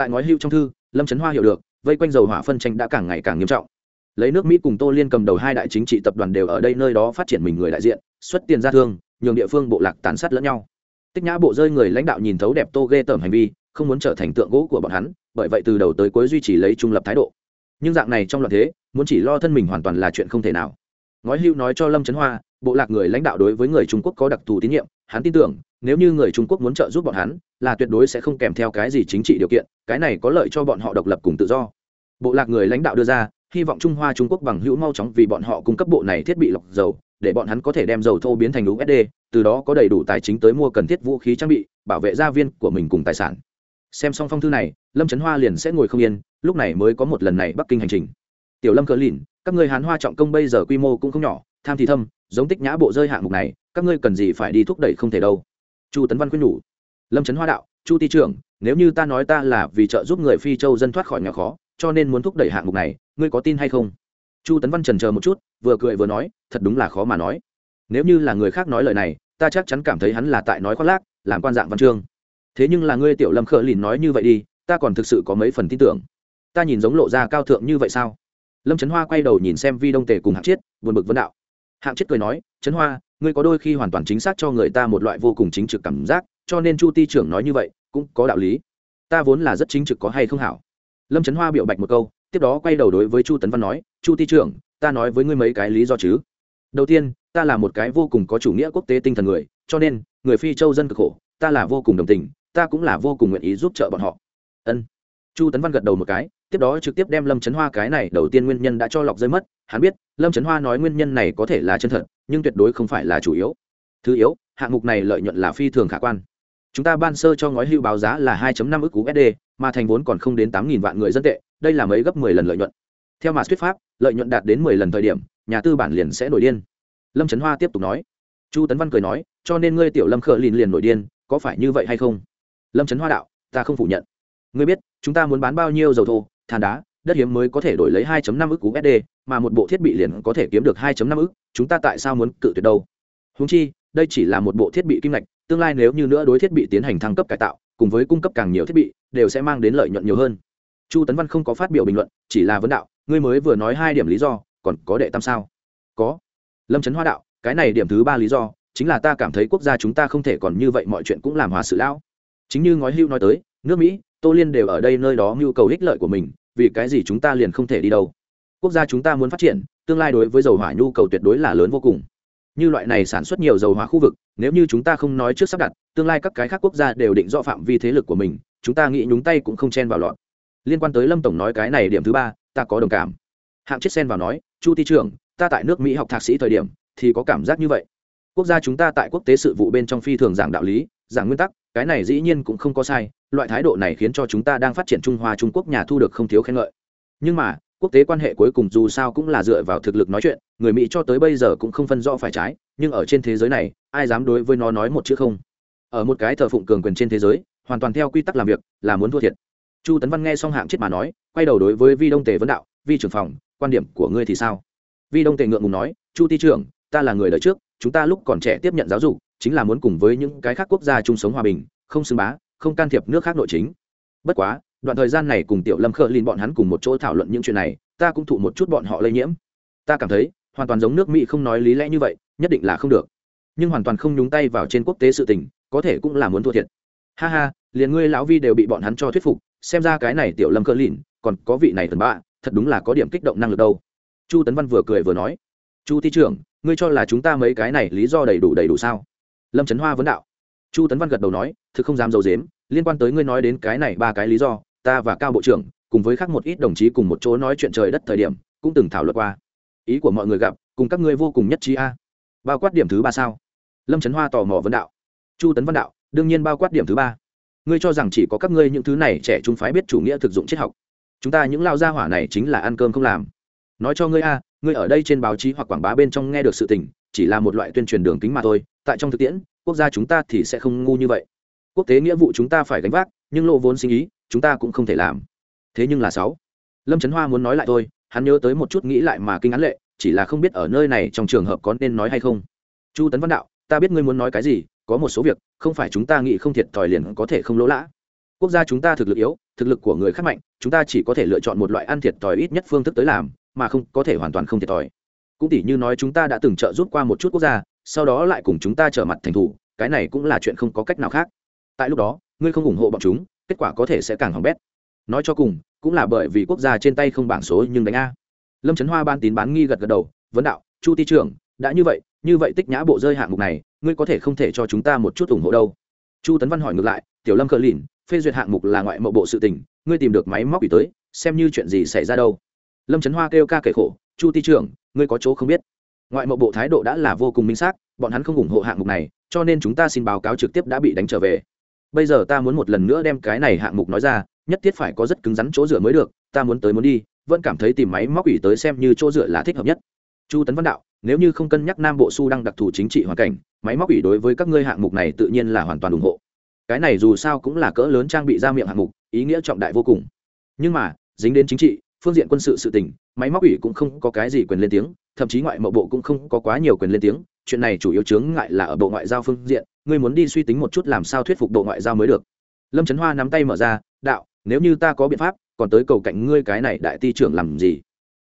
Speaker 1: tại ngói hưu trong thư, lâm trấn hoa hiểu được, vây quanh dầu hỏa phân tranh đã càng ngày càng nghiêm trọng. Lấy nước mỹ cùng tô liên cầm đầu hai đại chính trị tập đoàn đều ở đây nơi đó phát triển mình người đại diện, xuất tiền ra thương, nhường địa phương bộ lạc tàn sát lẫn nhau. Tích nhã bộ rơi người lãnh đạo nhìn thấu đẹp tô ghê tởm hành vi, không muốn trở thành tượng gỗ của bọn hắn, bởi vậy từ đầu tới cuối duy trì lấy trung lập thái độ. Nhưng dạng này trong loạn thế, muốn chỉ lo thân mình hoàn toàn là chuyện không thể nào. Ngói hưu nói cho lâm trấn hoa, bộ lạc người lãnh đạo đối với người trung quốc có đặc thù tín nhiệm, hắn tin tưởng nếu như người trung quốc muốn trợ giúp bọn hắn, là tuyệt đối sẽ không kèm theo cái gì chính trị điều kiện, cái này có lợi cho bọn họ độc lập cùng tự do. Bộ lạc người lãnh đạo đưa ra, hy vọng trung hoa trung quốc bằng hữu mau chóng vì bọn họ cung cấp bộ này thiết bị lọc dầu, để bọn hắn có thể đem dầu thô biến thành usd từ đó có đầy đủ tài chính tới mua cần thiết vũ khí trang bị, bảo vệ gia viên của mình cùng tài sản. Xem xong phong thư này, lâm trấn hoa liền sẽ ngồi không yên, lúc này mới có một lần này bắc kinh hành trình. Tiểu lâm cờ lìn, các người hán hoa trọng công bây giờ quy mô cũng không nhỏ, tham thì thâm, giống tích nhã bộ rơi hạng mục này, các ngươi cần gì phải đi thúc đẩy không thể đâu chu tấn văn khuyên nhủ. Lâm trấn hoa đạo, chu Ti trưởng, nếu như ta nói ta là vì trợ giúp người phi châu dân thoát khỏi nghèo khó, cho nên muốn thúc đẩy hạng mục này, ngươi có tin hay không? Chu tấn văn trần chờ một chút, vừa cười vừa nói, thật đúng là khó mà nói. Nếu như là người khác nói lời này, ta chắc chắn cảm thấy hắn là tại nói khoác lác, làm quan dạng văn chương. Thế nhưng là ngươi tiểu lâm khờ lìn nói như vậy đi, ta còn thực sự có mấy phần tin tưởng. Ta nhìn giống lộ ra cao thượng như vậy sao? Lâm trấn hoa quay đầu nhìn xem vi đông tề cùng hạng chiết, buồn bực vấn đạo. Hạng chiết cười nói trấn hoa ngươi có đôi khi hoàn toàn chính xác cho người ta một loại vô cùng chính trực cảm giác, cho nên chu ti trưởng nói như vậy, cũng có đạo lý. Ta vốn là rất chính trực có hay không hảo? Lâm trấn hoa biểu bạch một câu, tiếp đó quay đầu đối với chu tấn văn nói, chu ti trưởng, ta nói với ngươi mấy cái lý do chứ. Đầu tiên, ta là một cái vô cùng có chủ nghĩa quốc tế tinh thần người, cho nên, người phi châu dân cực khổ, ta là vô cùng đồng tình, ta cũng là vô cùng nguyện ý giúp trợ bọn họ. Ân. Chu tấn văn gật đầu một cái tiếp đó trực tiếp đem lâm trấn hoa cái này đầu tiên nguyên nhân đã cho lọc rơi mất hắn biết lâm trấn hoa nói nguyên nhân này có thể là chân thật nhưng tuyệt đối không phải là chủ yếu thứ yếu hạng mục này lợi nhuận là phi thường khả quan chúng ta ban sơ cho ngói hưu báo giá là 2 năm ức USD, mà thành vốn còn không đến 8.000 vạn người dân tệ, đây là mấy gấp 10 lần lợi nhuận. Theo mà thuyết pháp, lợi nhuận đạt đến 10 lần thời điểm, nhà tư bản liền sẽ nổi điên. Lâm Trấn Hoa tiếp tục nói. Chu Tấn Văn cười nói, cho nên ngươi tiểu Lâm Khở liền liền nổi điên, có phải như vậy hay không? Lâm Trấn Hoa đạo, ta không phủ nhận. Ngươi biết, chúng ta muốn bán bao nhiêu dầu thô, than đá, đất hiếm mới có thể đổi lấy 2.5 ức USD, mà một bộ thiết bị liền có thể kiếm được 2.5 ức, chúng ta tại sao muốn cự tuyệt đâu? Huống chi, đây chỉ là một bộ thiết bị kim ngạch, tương lai nếu như nữa đối thiết bị tiến hành thăng cấp cải tạo cùng với cung cấp càng nhiều thiết bị đều sẽ mang đến lợi nhuận nhiều hơn. Chu tấn văn không có phát biểu bình luận chỉ là vấn đạo ngươi mới vừa nói hai điểm lý do còn có đệ tam sao? Có. Lâm trấn hoa đạo cái này điểm thứ ba lý do chính là ta cảm thấy quốc gia chúng ta không thể còn như vậy mọi chuyện cũng làm hòa sự lão. Chính như ngói hưu nói tới nước mỹ tô liên đều ở đây nơi đó nhu cầu ích lợi của mình vì cái gì chúng ta liền không thể đi đâu? Quốc gia chúng ta muốn phát triển, tương lai đối với dầu hỏa nhu cầu tuyệt đối là lớn vô cùng. Như loại này sản xuất nhiều dầu hỏa khu vực, nếu như chúng ta không nói trước sắp đặt, tương lai các cái khác quốc gia đều định rõ phạm vi thế lực của mình, chúng ta nghĩ nhúng tay cũng không chen vào lọt. Liên quan tới lâm tổng nói cái này điểm thứ ba, ta có đồng cảm. Hạng chết sen vào nói, chu ti trưởng, ta tại nước mỹ học thạc sĩ thời điểm, thì có cảm giác như vậy. Quốc gia chúng ta tại quốc tế sự vụ bên trong phi thường giảng đạo lý, giảng nguyên tắc, cái này dĩ nhiên cũng không có sai loại thái độ này khiến cho chúng ta đang phát triển trung hoa trung quốc nhà thu được không thiếu khen ngợi. Nhưng mà, quốc tế quan hệ cuối cùng dù sao cũng là dựa vào thực lực nói chuyện, người mỹ cho tới bây giờ cũng không phân rõ phải trái, nhưng ở trên thế giới này, ai dám đối với nó nói một chữ không? Ở một cái thờ phụng cường quyền trên thế giới, hoàn toàn theo quy tắc làm việc, là muốn thua thiệt. Chu tấn văn nghe xong hạng chết mà nói, quay đầu đối với vi đông tề vấn đạo, vi trưởng phòng, quan điểm của ngươi thì sao? Vi đông tề ngượng ngùng nói, chu ti trưởng, ta là người đời trước, chúng ta lúc còn trẻ tiếp nhận giáo dục, chính là muốn cùng với những cái khác quốc gia chung sống hòa bình, không xưng bá không can thiệp nước khác nội chính. Bất quá, đoạn thời gian này cùng tiểu lâm khơ lin bọn hắn cùng một chỗ thảo luận những chuyện này, ta cũng thụ một chút bọn họ lây nhiễm. Ta cảm thấy, hoàn toàn giống nước mỹ không nói lý lẽ như vậy, nhất định là không được. Nhưng hoàn toàn không nhúng tay vào trên quốc tế sự tình, có thể cũng là muốn thua thiệt. Ha ha, liền ngươi lão vi đều bị bọn hắn cho thuyết phục, xem ra cái này tiểu lâm khờ lin còn có vị này tần bạ, thật đúng là có điểm kích động năng lực đâu. Chu tấn văn vừa cười vừa nói, chu thi trưởng, ngươi cho là chúng ta mấy cái này lý do đầy đủ đầy đủ sao? Lâm trấn hoa vấn đạo chu tấn văn gật đầu nói, thực không dám d i ấ u dếm liên quan tới ngươi nói đến cái này ba cái lý do, ta và cao bộ trưởng cùng với khác một ít đồng chí cùng một chỗ nói chuyện trời đất thời điểm, cũng từng thảo luận qua. Ý của mọi người gặp, cùng các ngươi vô cùng nhất trí a. Bao quát điểm thứ ba sao? Lâm trấn hoa tò mò vấn đạo. Chu tấn văn đạo, đương nhiên bao quát điểm thứ ba. Ngươi cho rằng chỉ có các ngươi những thứ này trẻ trung phái biết chủ nghĩa thực dụng triết học. Chúng ta những lao gia hỏa này chính là ăn cơm không làm. Nói cho ngươi a, ngươi ở đây trên báo chí hoặc quảng bá bên trong nghe được sự tình, chỉ là một loại tuyên truyền đường kính mà thôi, tại trong thực tiễn quốc gia chúng ta thì sẽ không ngu như vậy. Quốc tế nghĩa vụ chúng ta phải gánh vác, nhưng lộ vốn sinh ý, chúng ta cũng không thể làm. Thế nhưng là sáu. Lâm trấn hoa muốn nói lại thôi, hắn nhớ tới một chút nghĩ lại mà kinh án lệ, chỉ là không biết ở nơi này trong trường hợp có nên nói hay không. Chu tấn văn đạo, ta biết ngươi muốn nói cái gì, có một số việc, không phải chúng ta nghĩ không thiệt thòi liền có thể không lỗ lã. Quốc gia chúng ta thực lực yếu, thực lực của người khác mạnh, chúng ta chỉ có thể lựa chọn một loại ăn thiệt thòi ít nhất phương thức tới làm, mà không có thể hoàn toàn không thiệt thòi. Cũng tỷ như nói chúng ta đã từng trợ giúp qua một chút quốc gia sau đó lại cùng chúng ta trở mặt thành thủ, cái này cũng là chuyện không có cách nào khác. Tại lúc đó, ngươi không ủng hộ bọn chúng, kết quả có thể sẽ càng hỏng bét. Nói cho cùng, cũng là bởi vì quốc gia trên tay không bảng số nhưng đánh a. Lâm trấn hoa ban tín bán nghi gật gật đầu, vấn đạo, chu ti trưởng, đã như vậy như vậy tích nhã bộ rơi hạng mục này, ngươi có thể không thể cho chúng ta một chút ủng hộ đâu. Chu tấn văn hỏi ngược lại, tiểu lâm cờ lìn, phê duyệt hạng mục là ngoại mộ bộ sự tình, ngươi tìm được máy móc ủy tới, xem như chuyện gì xảy ra đâu. Lâm trấn hoa kêu ca kể khổ, chu ti trưởng, ngươi có chỗ không biết ngoại mộ bộ thái độ đã là vô cùng minh xác, bọn hắn không ủng hộ hạng mục này, cho nên chúng ta xin báo cáo trực tiếp đã bị đánh trở về. Bây giờ ta muốn một lần nữa đem cái này hạng mục nói ra, nhất thiết phải có rất cứng rắn chỗ dựa mới được, ta muốn tới muốn đi, vẫn cảm thấy tìm máy móc ủy tới xem như chỗ dựa là thích hợp nhất. Chu tấn văn đạo, nếu như không cân nhắc nam bộ su đang đặc thù chính trị hoàn cảnh, máy móc ủy đối với các ngươi hạng mục này tự nhiên là hoàn toàn ủng hộ. Cái này dù sao cũng là cỡ lớn trang bị ra miệng hạng mục, ý nghĩa trọng đại vô cùng. Nhưng mà, dính đến chính trị, phương diện quân sự sự tình, máy móc ủy cũng không có cái gì quyền lên tiếng thậm chí ngoại mậu bộ cũng không có quá nhiều quyền lên tiếng, chuyện này chủ yếu chướng ngại là ở bộ ngoại giao phương diện, ngươi muốn đi suy tính một chút làm sao thuyết phục bộ ngoại giao mới được. Lâm trấn hoa nắm tay mở ra, đạo, nếu như ta có biện pháp, còn tới cầu cạnh ngươi cái này đại ti trưởng làm gì?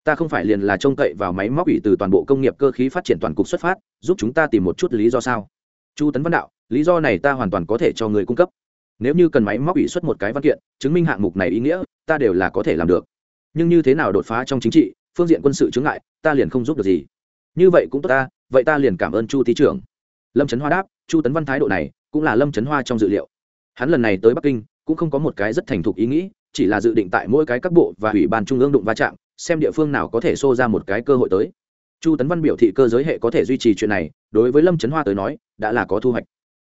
Speaker 1: Ta không phải liền là trông cậy vào máy móc ủy từ toàn bộ công nghiệp cơ khí phát triển toàn cục xuất phát, giúp chúng ta tìm một chút lý do sao? Chu tấn văn đạo, lý do này ta hoàn toàn có thể cho người cung cấp. Nếu như cần máy móc ủy xuất một cái văn kiện, chứng minh hạng mục này ý nghĩa, ta đều là có thể làm được. Nhưng như thế nào đột phá trong chính trị phương diện quân sự chướng ngại, ta liền không giúp được gì. Như vậy cũng tốt ta, vậy ta liền cảm ơn chu thị trưởng. Lâm trấn hoa đáp, chu tấn văn thái độ này cũng là lâm trấn hoa trong dự liệu. Hắn lần này tới bắc kinh, cũng không có một cái rất thành thục ý nghĩ, chỉ là dự định tại mỗi cái các bộ và ủy ban trung ương đụng va chạm, xem địa phương nào có thể xô ra một cái cơ hội tới. Chu tấn văn biểu thị cơ giới hệ có thể duy trì chuyện này, đối với lâm trấn hoa tới nói, đã là có thu hoạch.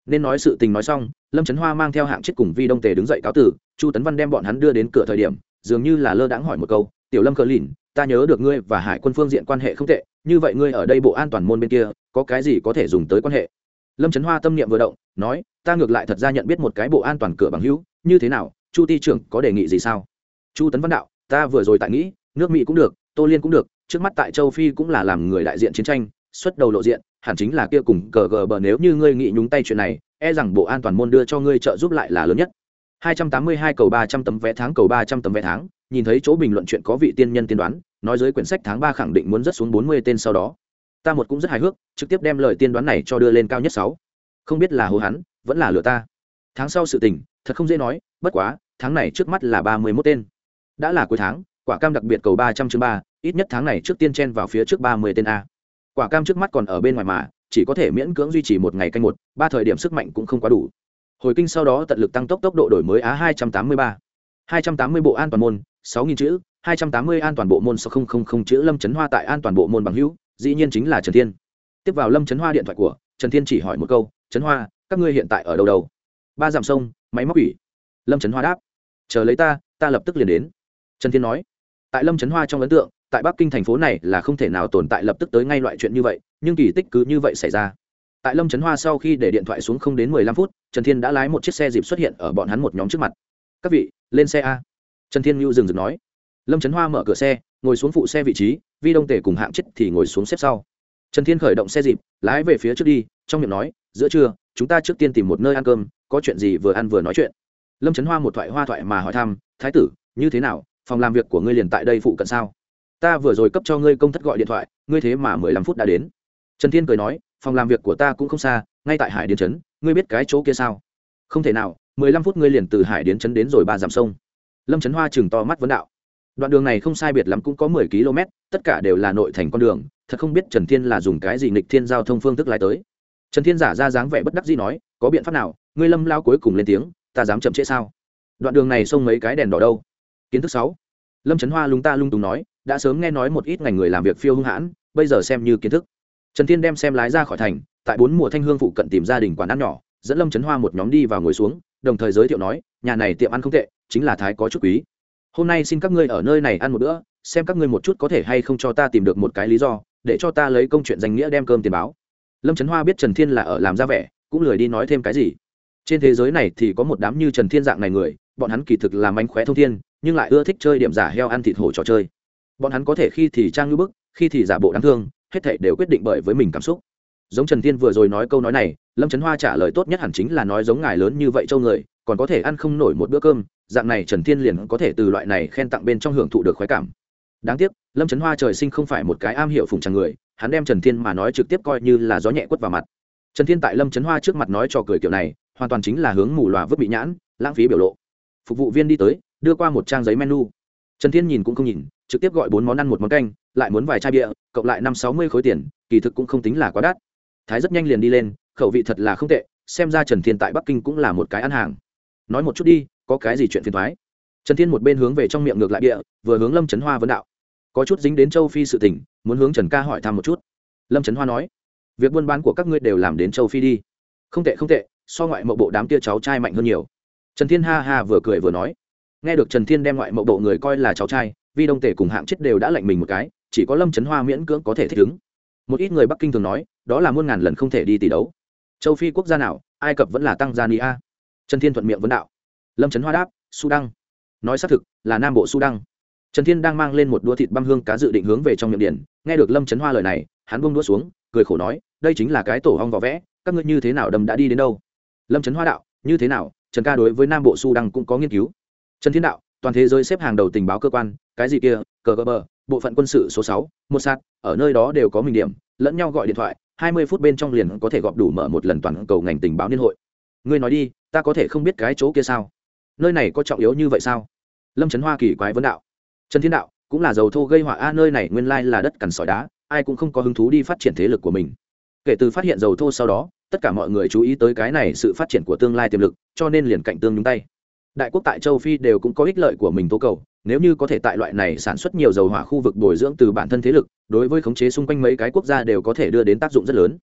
Speaker 1: Nên nói sự tình nói xong, lâm trấn hoa mang theo hạng chết cùng vi đông tề đứng dậy cáo tử, chu tấn văn đem bọn hắn đưa đến cửa thời điểm, dường như là lơ đãng hỏi một câu, tiểu lâm cờ lìn ta nhớ được ngươi và hải quân phương diện quan hệ không tệ, như vậy ngươi ở đây bộ an toàn môn bên kia, có cái gì có thể dùng tới quan hệ? Lâm trấn hoa tâm niệm vừa động, nói, ta ngược lại thật ra nhận biết một cái bộ an toàn cửa bằng hữu, như thế nào? Chu ti trưởng có đề nghị gì sao? Chu tấn văn đạo, ta vừa rồi tại nghĩ, nước mỹ cũng được, tô liên cũng được, trước mắt tại châu phi cũng là làm người đại diện chiến tranh, xuất đầu lộ diện, hẳn chính là kia cùng cờ gờ bờ nếu như ngươi nghĩ nhúng tay chuyện này e rằng bộ an toàn môn đưa cho ngươi trợ giúp lại là lớn nhất. 282 cầu 300 tấm vé tháng, cầu 300 tấm vé tháng nhìn thấy chỗ bình luận chuyện có vị tiên nhân tiên đoán, nói dưới quyển sách tháng ba khẳng định muốn rất xuống 40 tên sau đó. Ta một cũng rất hài hước, trực tiếp đem lời tiên đoán này cho đưa lên cao nhất sáu. Không biết là hồ hắn, vẫn là lừa ta. Tháng sau sự tình, thật không dễ nói, bất quá, tháng này trước mắt là 31 tên. Đã là cuối tháng, quả cam đặc biệt cầu 300 chương ba, ít nhất tháng này trước tiên chen vào phía trước 30 tên a. Quả cam trước mắt còn ở bên ngoài mà, chỉ có thể miễn cưỡng duy trì một ngày canh một, ba thời điểm sức mạnh cũng không quá đủ. Hồi kinh sau đó tận lực tăng tốc tốc độ đổi mới á 283. 280 bộ an toàn môn 6.000 chữ 280 an toàn bộ môn sáu không không không chữ lâm chấn hoa tại an toàn bộ môn bằng hữu, dĩ nhiên chính là trần thiên. Tiếp vào lâm chấn hoa điện thoại của, trần thiên chỉ hỏi một câu, chấn hoa, các ngươi hiện tại ở đâu đâu? Ba dặm sông, máy móc ủy. Lâm chấn hoa đáp, chờ lấy ta ta lập tức liền đến. Trần thiên nói, tại lâm trấn hoa trong ấn tượng, tại bắc kinh thành phố này là không thể nào tồn tại lập tức tới ngay loại chuyện như vậy, nhưng kỳ tích cứ như vậy xảy ra. Tại lâm trấn hoa sau khi để điện thoại xuống không đến mười lăm phút, trần thiên đã lái một chiếc xe dịp xuất hiện ở bọn hắn một nhóm trước mặt. Các vị, lên xe a trần thiên mưu dừng dừng nói. Lâm trấn hoa mở cửa xe, ngồi xuống phụ xe vị trí, vi đông tể cùng hạng chết thì ngồi xuống xếp sau. Trần thiên khởi động xe dịp, lái về phía trước đi, trong miệng nói, giữa trưa, chúng ta trước tiên tìm một nơi ăn cơm, có chuyện gì vừa ăn vừa nói chuyện. Lâm trấn hoa một thoại hoa thoại mà hỏi thăm, thái tử, như thế nào? Phòng làm việc của ngươi liền tại đây phụ cận sao? Ta vừa rồi cấp cho ngươi công thất gọi điện thoại, ngươi thế mà mười lăm phút đã đến. Trần thiên cười nói, phòng làm việc của ta cũng không xa, ngay tại hải điền trấn, ngươi biết cái chỗ kia sao? Không thể nào, mười lăm phút ngươi liền từ hải điền trấn đến rồi ba dặm sông lâm trấn hoa chừng to mắt vấn đạo. Đoạn đường này không sai biệt lắm cũng có mười km, tất cả đều là nội thành con đường, thật không biết trần thiên là dùng cái gì nghịch thiên giao thông phương thức lái tới. Trần thiên giả ra dáng vẻ bất đắc dĩ nói, có biện pháp nào? Ngươi lâm lao cuối cùng lên tiếng, ta dám chậm trễ sao? Đoạn đường này xông mấy cái đèn đỏ đâu? Kiến thức sáu. Lâm trấn hoa lung ta lung tùng nói, đã sớm nghe nói một ít ngành người làm việc phiêu hung hãn, bây giờ xem như kiến thức. Trần thiên đem xem lái ra khỏi thành, tại bốn mùa thanh hương phụ cận tìm gia đình quán ăn nhỏ, dẫn lâm trấn hoa một nhóm đi vào ngồi xuống, đồng thời giới thiệu nói nhà này tiệm ăn không tệ, chính là thái có chút quý. Hôm nay xin các ngươi ở nơi này ăn một bữa, xem các ngươi một chút có thể hay không cho ta tìm được một cái lý do, để cho ta lấy công chuyện danh nghĩa đem cơm tiền báo. Lâm trấn hoa biết trần thiên là ở làm ra vẻ, cũng lười đi nói thêm cái gì. Trên thế giới này thì có một đám như trần thiên dạng này người, bọn hắn kỳ thực làm mánh khóe thông thiên, nhưng lại ưa thích chơi điểm giả heo ăn thịt hổ trò chơi. Bọn hắn có thể khi thì trang ngữ bức, khi thì giả bộ đáng thương, hết thảy đều quyết định bởi với mình cảm xúc. Giống trần thiên vừa rồi nói câu nói này, lâm trấn hoa trả lời tốt nhất hẳn chính là nói giống ngài lớn như vậy châu người còn có thể ăn không nổi một bữa cơm, dạng này trần thiên liền có thể từ loại này khen tặng bên trong hưởng thụ được khoái cảm. Đáng tiếc, lâm trấn hoa trời sinh không phải một cái am hiểu phùng tràng người, hắn đem trần thiên mà nói trực tiếp coi như là gió nhẹ quất vào mặt. Trần thiên tại lâm trấn hoa trước mặt nói cho cười kiểu này, hoàn toàn chính là hướng mù loà vứt bị nhãn, lãng phí biểu lộ. Phục vụ viên đi tới, đưa qua một trang giấy menu. Trần thiên nhìn cũng không nhìn, trực tiếp gọi bốn món ăn một món canh, lại muốn vài chai bia, cộng lại năm sáu mươi khối tiền, kỳ thực cũng không tính là quá đắt. Thái rất nhanh liền đi lên, khẩu vị thật là không tệ, xem ra trần thiên tại bắc kinh cũng là một cái ăn hàng nói một chút đi, có cái gì chuyện phiền thoái? Trần thiên một bên hướng về trong miệng ngược lại địa, vừa hướng lâm trấn hoa vấn đạo. Có chút dính đến châu phi sự tình, muốn hướng trần ca hỏi thăm một chút. Lâm trấn hoa nói, việc buôn bán của các ngươi đều làm đến châu phi đi. Không tệ không tệ, so ngoại mậu bộ đám tia cháu trai mạnh hơn nhiều. Trần thiên ha ha vừa cười vừa nói, nghe được trần thiên đem ngoại mậu bộ người coi là cháu trai, vi đông tể cùng hạng chết đều đã lạnh mình một cái, chỉ có lâm trấn hoa miễn cưỡng có thể thích ứng. Một ít người bắc kinh thường nói, đó là muôn ngàn lần không thể đi tỷ đấu. Châu phi quốc gia nào, ai cập vẫn là tăng gia ni a trần thiên thuận miệng vấn đạo. Lâm trấn hoa đáp, su đăng. Nói xác thực, là nam bộ su đăng. Trần thiên đang mang lên một đũa thịt băm hương cá dự định hướng về trong miệng điển nghe được lâm trấn hoa lời này, hắn bông đũa xuống, cười khổ nói, đây chính là cái tổ hong vỏ vẽ, các ngươi như thế nào đầm đã đi đến đâu? Lâm trấn hoa đạo, như thế nào, trần ca đối với nam bộ su đăng cũng có nghiên cứu. Trần thiên đạo, toàn thế giới xếp hàng đầu tình báo cơ quan, cái gì kia, cờ cờ bờ, bộ phận quân sự số sáu, một sạt, ở nơi đó đều có mình điểm, lẫn nhau gọi điện thoại, hai mươi phút bên trong liền có thể gọp đủ mở một lần toàn cầu ngành tình báo liên hội. Ngươi nói đi ta có thể không biết cái chỗ kia sao? Nơi này có trọng yếu như vậy sao? Lâm trấn hoa kỳ quái vấn đạo. Trần thiên đạo, cũng là dầu thô gây họa a, nơi này nguyên lai là đất cằn sỏi đá, ai cũng không có hứng thú đi phát triển thế lực của mình. Kể từ phát hiện dầu thô sau đó, tất cả mọi người chú ý tới cái này sự phát triển của tương lai tiềm lực, cho nên liền cạnh tương nhúng tay. Đại quốc tại châu phi đều cũng có ích lợi của mình tố cầu, nếu như có thể tại loại này sản xuất nhiều dầu hỏa khu vực bồi dưỡng từ bản thân thế lực, đối với khống chế xung quanh mấy cái quốc gia đều có thể đưa đến tác dụng rất lớn.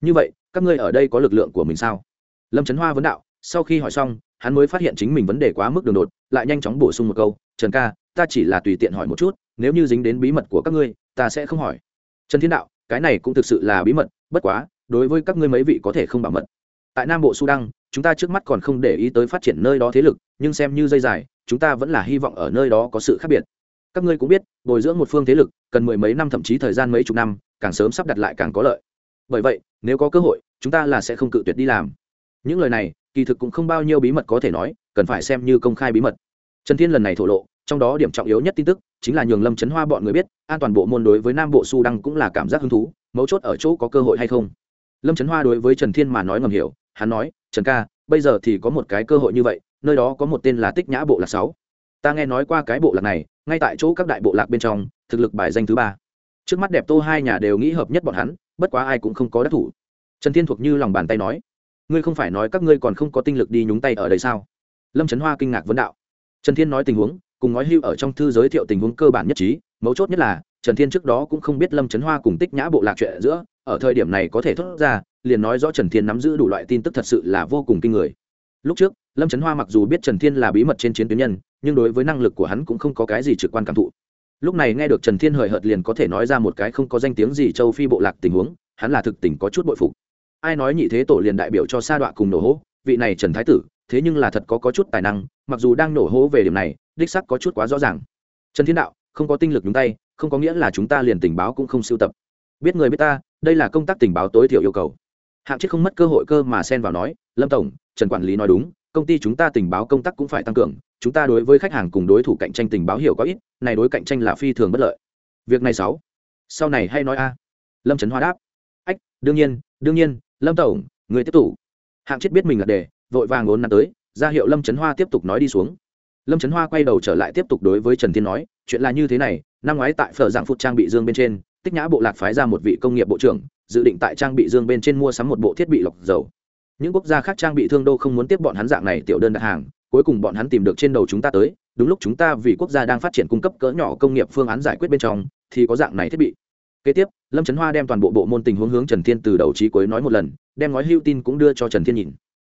Speaker 1: Như vậy, các ngươi ở đây có lực lượng của mình sao? Lâm trấn hoa vấn đạo sau khi hỏi xong, hắn mới phát hiện chính mình vấn đề quá mức đường đột, lại nhanh chóng bổ sung một câu, trần ca, ta chỉ là tùy tiện hỏi một chút, nếu như dính đến bí mật của các ngươi, ta sẽ không hỏi. Trần thiên đạo, cái này cũng thực sự là bí mật, bất quá, đối với các ngươi mấy vị có thể không bảo mật. Tại nam bộ sudan chúng ta trước mắt còn không để ý tới phát triển nơi đó thế lực, nhưng xem như dây dài, chúng ta vẫn là hy vọng ở nơi đó có sự khác biệt. Các ngươi cũng biết, bồi dưỡng một phương thế lực, cần mười mấy năm thậm chí thời gian mấy chục năm, càng sớm sắp đặt lại càng có lợi. Bởi vậy, nếu có cơ hội, chúng ta là sẽ không cự tuyệt đi làm. Những lời này kỳ thực cũng không bao nhiêu bí mật có thể nói, cần phải xem như công khai bí mật. Trần thiên lần này thổ lộ, trong đó điểm trọng yếu nhất tin tức chính là nhường lâm chấn hoa bọn người biết, an toàn bộ môn đối với nam bộ su đăng cũng là cảm giác hứng thú, mấu chốt ở chỗ có cơ hội hay không. Lâm chấn hoa đối với trần thiên mà nói ngầm hiểu, hắn nói, trần ca, bây giờ thì có một cái cơ hội như vậy, nơi đó có một tên là tích nhã bộ lạc sáu. Ta nghe nói qua cái bộ lạc này, ngay tại chỗ các đại bộ lạc bên trong, thực lực bài danh thứ ba. Trước mắt đẹp tô hai nhà đều nghĩ hợp nhất bọn hắn, bất quá ai cũng không có đắc thủ. Trần thiên thuộc như lòng bàn tay nói ngươi không phải nói các ngươi còn không có tinh lực đi nhúng tay ở đây sao? Lâm trấn hoa kinh ngạc vấn đạo. Trần thiên nói tình huống, cùng nói hưu ở trong thư giới thiệu tình huống cơ bản nhất trí, mấu chốt nhất là, trần thiên trước đó cũng không biết lâm trấn hoa cùng tích nhã bộ lạc chuyện giữa, ở thời điểm này có thể thốt ra, liền nói rõ trần thiên nắm giữ đủ loại tin tức thật sự là vô cùng kinh người. Lúc trước, lâm trấn hoa mặc dù biết trần thiên là bí mật trên chiến tuyến nhân, nhưng đối với năng lực của hắn cũng không có cái gì trực quan cảm thụ. Lúc này nghe được trần thiên hời hợt liền có thể nói ra một cái không có danh tiếng gì châu phi bộ lạc tình huống, hắn là thực tình có chút bội phục ai nói nhị thế tổ liền đại biểu cho sa đọa cùng nổ hố, vị này trần thái tử, thế nhưng là thật có có chút tài năng, mặc dù đang nổ hố về điểm này, đích sắc có chút quá rõ ràng. Trần thiên đạo, không có tinh lực nhúng tay, không có nghĩa là chúng ta liền tình báo cũng không sưu tập. Biết người biết ta, đây là công tác tình báo tối thiểu yêu cầu. Hạng chết không mất cơ hội cơ mà xen vào nói, lâm tổng, trần quản lý nói đúng, công ty chúng ta tình báo công tác cũng phải tăng cường, chúng ta đối với khách hàng cùng đối thủ cạnh tranh tình báo hiểu có ít, này đối cạnh tranh là phi thường bất lợi. Việc này sáu. Sau này hay nói a. Lâm trấn hoa đáp. Ách, đương nhiên đương nhiên lâm tổng, người tiếp tục. Hạng chết biết mình là đề, vội vàng ốn nắn tới, ra hiệu lâm trấn hoa tiếp tục nói đi xuống. Lâm trấn hoa quay đầu trở lại tiếp tục đối với trần thiên nói, chuyện là như thế này, năm ngoái tại phở dạng phút trang bị dương bên trên, tích nhã bộ lạc phái ra một vị công nghiệp bộ trưởng, dự định tại trang bị dương bên trên mua sắm một bộ thiết bị lọc dầu. Những quốc gia khác trang bị thương đô không muốn tiếp bọn hắn dạng này tiểu đơn đặt hàng, cuối cùng bọn hắn tìm được trên đầu chúng ta tới, đúng lúc chúng ta vì quốc gia đang phát triển cung cấp cỡ nhỏ công nghiệp phương án giải quyết bên trong, thì có dạng này thiết bị kế tiếp, lâm trấn hoa đem toàn bộ bộ môn tình huống hướng trần thiên từ đầu trí cuối nói một lần, đem nói hưu tin cũng đưa cho trần thiên nhìn.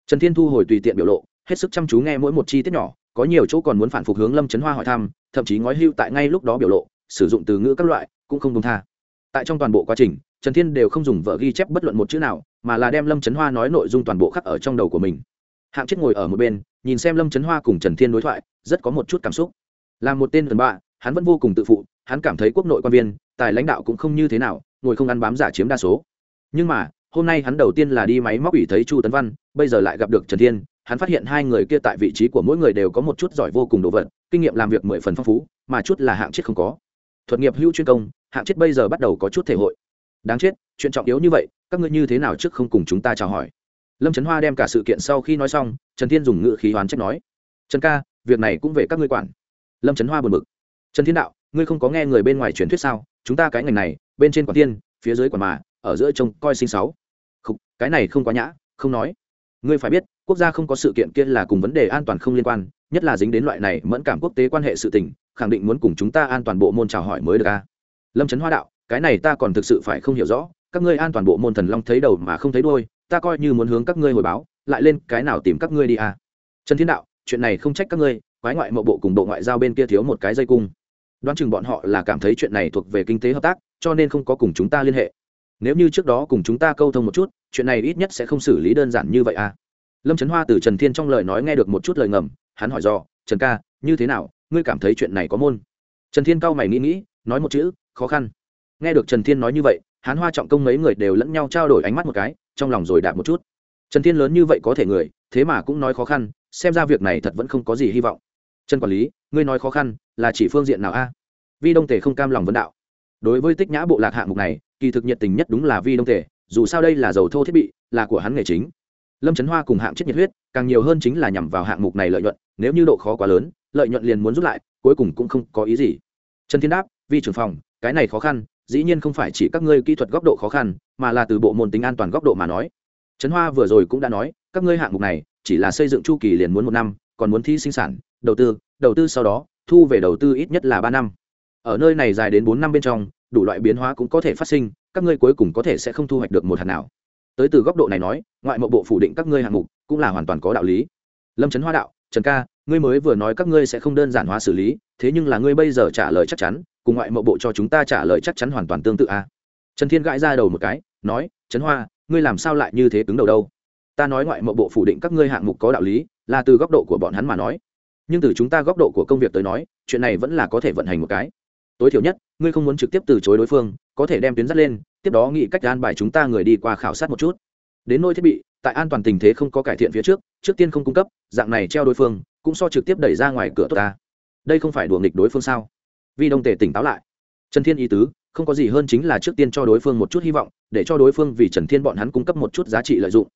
Speaker 1: Trần thiên thu hồi tùy tiện biểu lộ, hết sức chăm chú nghe mỗi một chi tiết nhỏ, có nhiều chỗ còn muốn phản phục hướng lâm trấn hoa hỏi thăm, thậm chí ngói hưu tại ngay lúc đó biểu lộ, sử dụng từ ngữ các loại, cũng không công tha. Tại trong toàn bộ quá trình, trần thiên đều không dùng vợ ghi chép bất luận một chữ nào, mà là đem lâm trấn hoa nói nội dung toàn bộ khắc ở trong đầu của mình. Hạng chết ngồi ở một bên, nhìn xem lâm trấn hoa cùng trần thiên đối thoại, rất có một chút cảm xúc. Là một tên thần bạ, hắn vẫn vô cùng tự phụ, hắn cảm thấy quốc nội quan viên tài lãnh đạo cũng không như thế nào, ngồi không ăn bám giả chiếm đa số. Nhưng mà, hôm nay hắn đầu tiên là đi máy móc ủy thấy chu tấn văn, bây giờ lại gặp được trần thiên. Hắn phát hiện hai người kia tại vị trí của mỗi người đều có một chút giỏi vô cùng đồ vật, kinh nghiệm làm việc mười phần phong phú, mà chút là hạng chết không có. Thuật nghiệp hữu chuyên công, hạng chết bây giờ bắt đầu có chút thể hội. Đáng chết, chuyện trọng yếu như vậy, các ngươi như thế nào trước không cùng chúng ta chào hỏi? Lâm trấn hoa đem cả sự kiện sau khi nói xong, trần thiên dùng ngự khí hoán trách nói. Trần ca, việc này cũng về các ngươi quản. Lâm trấn hoa buồn bực. Trần thiên đạo, ngươi không có nghe người bên ngoài truyền thuyết sao? Chúng ta cái ngành này bên trên quản tiên phía dưới quản mà ở giữa trông coi sinh sáu. Không, cái này không quá nhã không nói. Ngươi phải biết quốc gia không có sự kiện kia là cùng vấn đề an toàn không liên quan nhất là dính đến loại này mẫn cảm quốc tế quan hệ sự tình khẳng định muốn cùng chúng ta an toàn bộ môn chào hỏi mới được a. Lâm trấn hoa đạo cái này ta còn thực sự phải không hiểu rõ các ngươi an toàn bộ môn thần long thấy đầu mà không thấy đôi ta coi như muốn hướng các ngươi hồi báo lại lên cái nào tìm các ngươi đi à trần thiên đạo chuyện này không trách các ngươi quái ngoại mậu bộ cùng bộ ngoại giao bên kia thiếu một cái dây cung đoán chừng bọn họ là cảm thấy chuyện này thuộc về kinh tế hợp tác, cho nên không có cùng chúng ta liên hệ. Nếu như trước đó cùng chúng ta câu thông một chút, chuyện này ít nhất sẽ không xử lý đơn giản như vậy à? Lâm trấn hoa từ trần thiên trong lời nói nghe được một chút lời ngầm, hắn hỏi do trần ca, như thế nào? Ngươi cảm thấy chuyện này có môn? Trần thiên cao mày nghĩ nghĩ, nói một chữ, khó khăn. Nghe được trần thiên nói như vậy hán hoa trọng công mấy người đều lẫn nhau trao đổi ánh mắt một cái, trong lòng rồi đạp một chút. Trần thiên lớn như vậy có thể người, thế mà cũng nói khó khăn, xem ra việc này thật vẫn không có gì hy vọng trần quản lý, ngươi nói khó khăn, là chỉ phương diện nào a? Vi đông tề không cam lòng vấn đạo. Đối với tích nhã bộ lạc hạng mục này, kỳ thực nhiệt tình nhất đúng là vi đông tề, dù sao đây là dầu thô thiết bị, là của hắn nghề chính. Lâm trấn hoa cùng hạng chất nhiệt huyết, càng nhiều hơn chính là nhằm vào hạng mục này lợi nhuận, nếu như độ khó quá lớn, lợi nhuận liền muốn rút lại, cuối cùng cũng không có ý gì. Trần thiên đáp, vi trưởng phòng, cái này khó khăn, dĩ nhiên không phải chỉ các ngươi kỹ thuật góc độ khó khăn, mà là từ bộ môn tính an toàn góc độ mà nói. Trấn hoa vừa rồi cũng đã nói, các ngươi hạng mục này, chỉ là xây dựng chu kỳ liền muốn một năm, còn muốn thi sinh sản đầu tư đầu tư sau đó, thu về đầu tư ít nhất là ba năm. Ở nơi này dài đến bốn năm bên trong, đủ loại biến hóa cũng có thể phát sinh, các ngươi cuối cùng có thể sẽ không thu hoạch được một hạt nào. Tới từ góc độ này nói, ngoại mộ bộ phủ định các ngươi hạng mục cũng là hoàn toàn có đạo lý. Lâm trấn hoa đạo, trần ca, ngươi mới vừa nói các ngươi sẽ không đơn giản hóa xử lý, thế nhưng là ngươi bây giờ trả lời chắc chắn, cùng ngoại mộ bộ cho chúng ta trả lời chắc chắn hoàn toàn tương tự a. À? trần thiên gãi ra đầu một cái, nói trấn hoa, ngươi làm sao lại như thế cứng đầu đâu? Ta nói ngoại mộ bộ phủ định các ngươi hạng mục có đạo lý, là từ góc độ của bọn hắn mà nói nhưng từ chúng ta góc độ của công việc tới nói, chuyện này vẫn là có thể vận hành một cái. Tối thiểu nhất, ngươi không muốn trực tiếp từ chối đối phương, có thể đem tuyến dắt lên, tiếp đó nghĩ cách an bài chúng ta người đi qua khảo sát một chút. Đến nôi thiết bị, tại an toàn tình thế không có cải thiện phía trước trước tiên không cung cấp, dạng này treo đối phương, cũng so trực tiếp đẩy ra ngoài cửa tốt ta. Đây không phải đùa nghịch đối phương sao? Vi đông tề tỉnh táo lại. Trần thiên ý tứ, không có gì hơn chính là trước tiên cho đối phương một chút hy vọng, để cho đối phương vì trần thiên bọn hắn cung cấp một chút giá trị lợi dụng.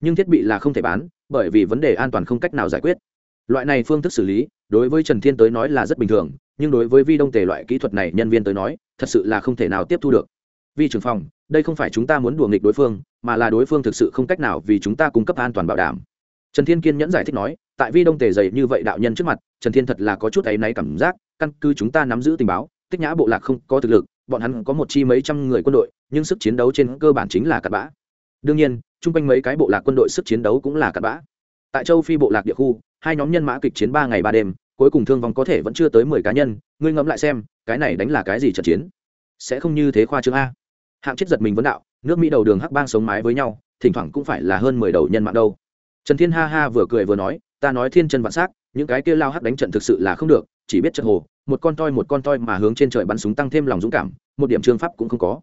Speaker 1: Nhưng thiết bị là không thể bán, bởi vì vấn đề an toàn không cách nào giải quyết loại này phương thức xử lý, đối với trần thiên tới nói là rất bình thường, nhưng đối với vi đông tề loại kỹ thuật này nhân viên tới nói, thật sự là không thể nào tiếp thu được. Vi trưởng phòng, đây không phải chúng ta muốn đùa nghịch đối phương, mà là đối phương thực sự không cách nào vì chúng ta cung cấp an toàn bảo đảm. Trần thiên kiên nhẫn giải thích nói, tại vi đông tề dày như vậy đạo nhân trước mặt, trần thiên thật là có chút áy náy cảm giác, căn cứ chúng ta nắm giữ tình báo, tích nhã bộ lạc không có thực lực, bọn hắn có một chi mấy trăm người quân đội, nhưng sức chiến đấu trên cơ bản chính là cặn bã. Đương nhiên, chung quanh mấy cái bộ lạc quân đội sức chiến đấu cũng là cặn bã. Tại châu phi bộ lạc địa khu hai nhóm nhân mã kịch chiến ba ngày ba đêm, cuối cùng thương vong có thể vẫn chưa tới mười cá nhân, ngươi ngẫm lại xem, cái này đánh là cái gì trận chiến? Sẽ không như thế khoa trương a. Hạng chết giật mình vấn đạo, nước mỹ đầu đường hắc bang sống mái với nhau, thỉnh thoảng cũng phải là hơn mười đầu nhân mạng đâu. Trần thiên ha ha vừa cười vừa nói, ta nói thiên chân vạn s á c những cái kia lao hắc đánh trận thực sự là không được, chỉ biết trận hồ, một con toi một con toi mà hướng trên trời bắn súng tăng thêm lòng dũng cảm, một điểm trương pháp cũng không có.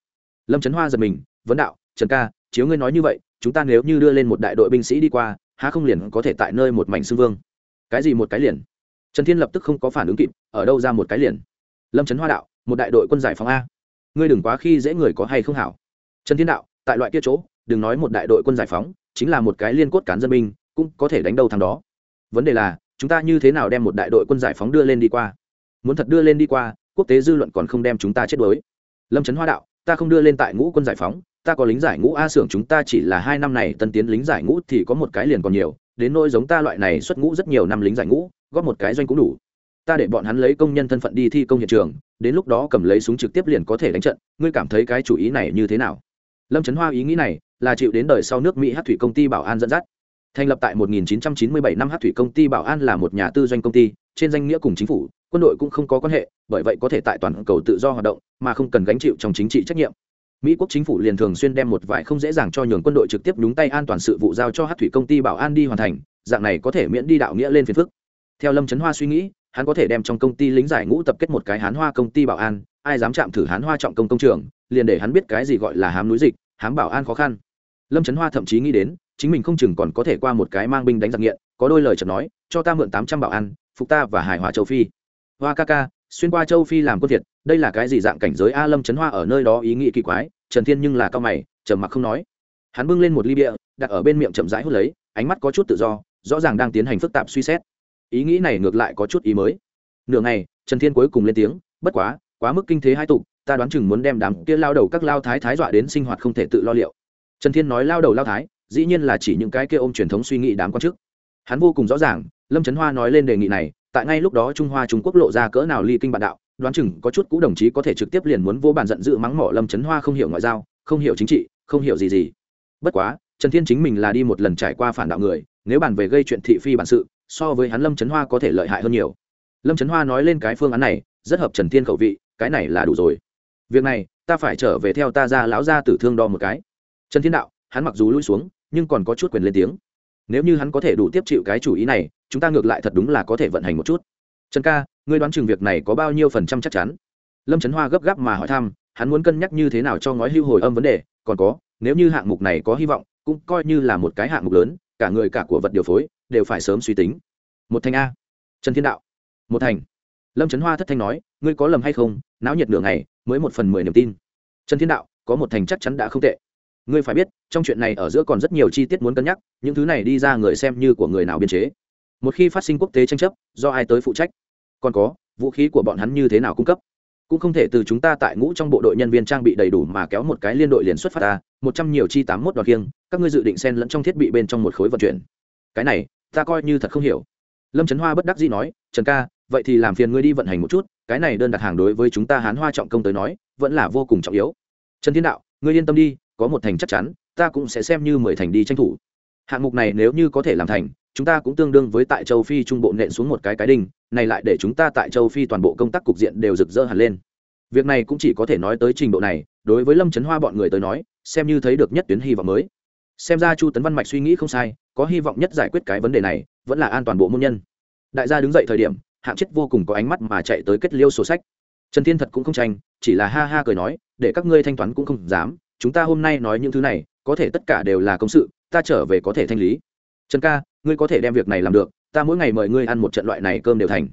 Speaker 1: Lâm trấn hoa giật mình, vấn đạo, trần ca, chiếu ngươi nói như vậy, chúng ta nếu như đưa lên một đại đội binh sĩ đi qua, há không liền có thể tại nơi một mảnh sư vương? Cái gì một cái liền? Trần thiên lập tức không có phản ứng kịp, ở đâu ra một cái liền? Lâm trấn hoa đạo, một đại đội quân giải phóng a. Ngươi đừng quá khi dễ người có hay không hảo. Trần thiên đạo, tại loại kia chỗ, đừng nói một đại đội quân giải phóng, chính là một cái liên cốt cán dân binh, cũng có thể đánh đầu thằng đó. Vấn đề là, chúng ta như thế nào đem một đại đội quân giải phóng đưa lên đi qua? Muốn thật đưa lên đi qua, quốc tế dư luận còn không đem chúng ta chết đuối. Lâm trấn hoa đạo, ta không đưa lên tại ngũ quân giải phóng, ta có lính giải ngũ a xưởng chúng ta chỉ là hai năm này tân tiến lính giải ngũ thì có một cái liền còn nhiều đến nỗi giống ta loại này xuất ngũ rất nhiều năm lính giải ngũ, góp một cái doanh cũng đủ. Ta để bọn hắn lấy công nhân thân phận đi thi công hiện trường, đến lúc đó cầm lấy súng trực tiếp liền có thể đánh trận, ngươi cảm thấy cái chủ ý này như thế nào? Lâm trấn hoa ý nghĩ này là chịu đến đời sau nước mỹ hát thủy công ty bảo an dẫn dắt. Thành lập tại 1997 năm hát thủy công ty bảo an là một nhà tư doanh công ty, trên danh nghĩa cùng chính phủ, quân đội cũng không có quan hệ, bởi vậy có thể tại toàn cầu tự do hoạt động, mà không cần gánh chịu trong chính trị trách nhiệm mỹ quốc chính phủ liền thường xuyên đem một vài không dễ dàng cho nhường quân đội trực tiếp đúng tay an toàn sự vụ giao cho hát thủy công ty bảo an đi hoàn thành, dạng này có thể miễn đi đạo nghĩa lên phiền phức. Theo lâm trấn hoa suy nghĩ, hắn có thể đem trong công ty lính giải ngũ tập kết một cái hán hoa công ty bảo an, ai dám chạm thử hán hoa trọng công công trường, liền để hắn biết cái gì gọi là hám núi dịch, hám bảo an khó khăn. Lâm trấn hoa thậm chí nghĩ đến, chính mình không chừng còn có thể qua một cái mang binh đánh giặc nghiện, có đôi lời chợt nói, cho ta mượn tám trăm bảo an, phục ta và hải hòa châu phi. Hoa ca ca xuyên qua châu phi làm quân thiệt, đây là cái gì dạng cảnh giới a lâm trấn hoa ở nơi đó ý nghĩ kỳ quái, trần thiên nhưng là cao mày, trầm mặc không nói. Hắn bưng lên một ly bia, đặt ở bên miệng chậm rãi hút lấy, ánh mắt có chút tự do, rõ ràng đang tiến hành phức tạp suy xét. Ý nghĩ này ngược lại có chút ý mới. Nửa ngày, trần thiên cuối cùng lên tiếng, bất quá quá mức kinh thế hai tục, ta đoán chừng muốn đem đám kia lao đầu các lao thái thái dọa đến sinh hoạt không thể tự lo liệu. Trần thiên nói lao đầu lao thái, dĩ nhiên là chỉ những cái kia ôm truyền thống suy nghĩ đám quan chức. Hắn vô cùng rõ ràng, lâm trấn hoa nói lên đề nghị này tại ngay lúc đó trung hoa trung quốc lộ ra cỡ nào ly kinh bạn đạo, đoán chừng có chút cũ đồng chí có thể trực tiếp liền muốn vô bàn giận dữ mắng mỏ lâm trấn hoa không hiểu ngoại giao, không hiểu chính trị, không hiểu gì gì. Bất quá, trần thiên chính mình là đi một lần trải qua phản đạo người, nếu bàn về gây chuyện thị phi bản sự, so với hắn lâm trấn hoa có thể lợi hại hơn nhiều. Lâm trấn hoa nói lên cái phương án này, rất hợp trần thiên khẩu vị, cái này là đủ rồi. Việc này, ta phải trở về theo ta ra lão ra tử thương đo một cái. Trần thiên đạo, hắn mặc dù lui xuống, nhưng còn có chút quyền lên tiếng. Nếu như hắn có thể đủ tiếp chịu cái chủ ý này chúng ta ngược lại thật đúng là có thể vận hành một chút. Trần ca, ngươi đoán chừng việc này có bao nhiêu phần trăm chắc chắn? Lâm trấn hoa gấp gáp mà hỏi thăm, hắn muốn cân nhắc như thế nào cho ngói hưu hồi âm vấn đề, còn có, nếu như hạng mục này có hy vọng, cũng coi như là một cái hạng mục lớn, cả người cả của vật điều phối, đều phải sớm suy tính. Một thành a. Trần thiên đạo. Một thành. Lâm trấn hoa thất thanh nói, ngươi có lầm hay không, náo nhiệt nửa ngày, mới một phần mười niềm tin. Trần thiên đạo, có một thành chắc chắn đã không tệ. Ngươi phải biết, trong chuyện này ở giữa còn rất nhiều chi tiết muốn cân nhắc, những thứ này đi ra người xem như của người nào biên chế một khi phát sinh quốc tế tranh chấp, do ai tới phụ trách? Còn có, vũ khí của bọn hắn như thế nào cung cấp? Cũng không thể từ chúng ta tại ngũ trong bộ đội nhân viên trang bị đầy đủ mà kéo một cái liên đội liền xuất phát ta, một trăm nhiều chi tám mốt đoạt kiêng, các ngươi dự định xen lẫn trong thiết bị bên trong một khối vận chuyển. Cái này, ta coi như thật không hiểu. Lâm trấn hoa bất đắc dĩ nói, trần ca, vậy thì làm phiền ngươi đi vận hành một chút, cái này đơn đặt hàng đối với chúng ta hán hoa trọng công tới nói, vẫn là vô cùng trọng yếu. Trần thiên đạo, ngươi yên tâm đi, có một thành chắc chắn, ta cũng sẽ xem như mười thành đi tranh thủ. Hạng mục này nếu như có thể làm thành chúng ta cũng tương đương với tại châu phi trung bộ nện xuống một cái cái đinh, này lại để chúng ta tại châu phi toàn bộ công tác cục diện đều rực rỡ hẳn lên. Việc này cũng chỉ có thể nói tới trình độ này, đối với lâm trấn hoa bọn người tới nói, xem như thấy được nhất tuyến hy vọng mới. Xem ra chu tấn văn mạch suy nghĩ không sai, có hy vọng nhất giải quyết cái vấn đề này, vẫn là an toàn bộ môn nhân. Đại gia đứng dậy thời điểm, hạng chết vô cùng có ánh mắt mà chạy tới kết liêu sổ sách. Trần thiên thật cũng không tranh, chỉ là ha ha cười nói, để các ngươi thanh toán cũng không dám, chúng ta hôm nay nói những thứ này, có thể tất cả đều là công sự, ta trở về có thể thanh lý trần ca, ngươi có thể đem việc này làm được, ta mỗi ngày mời ngươi ăn một trận loại này cơm đều thành.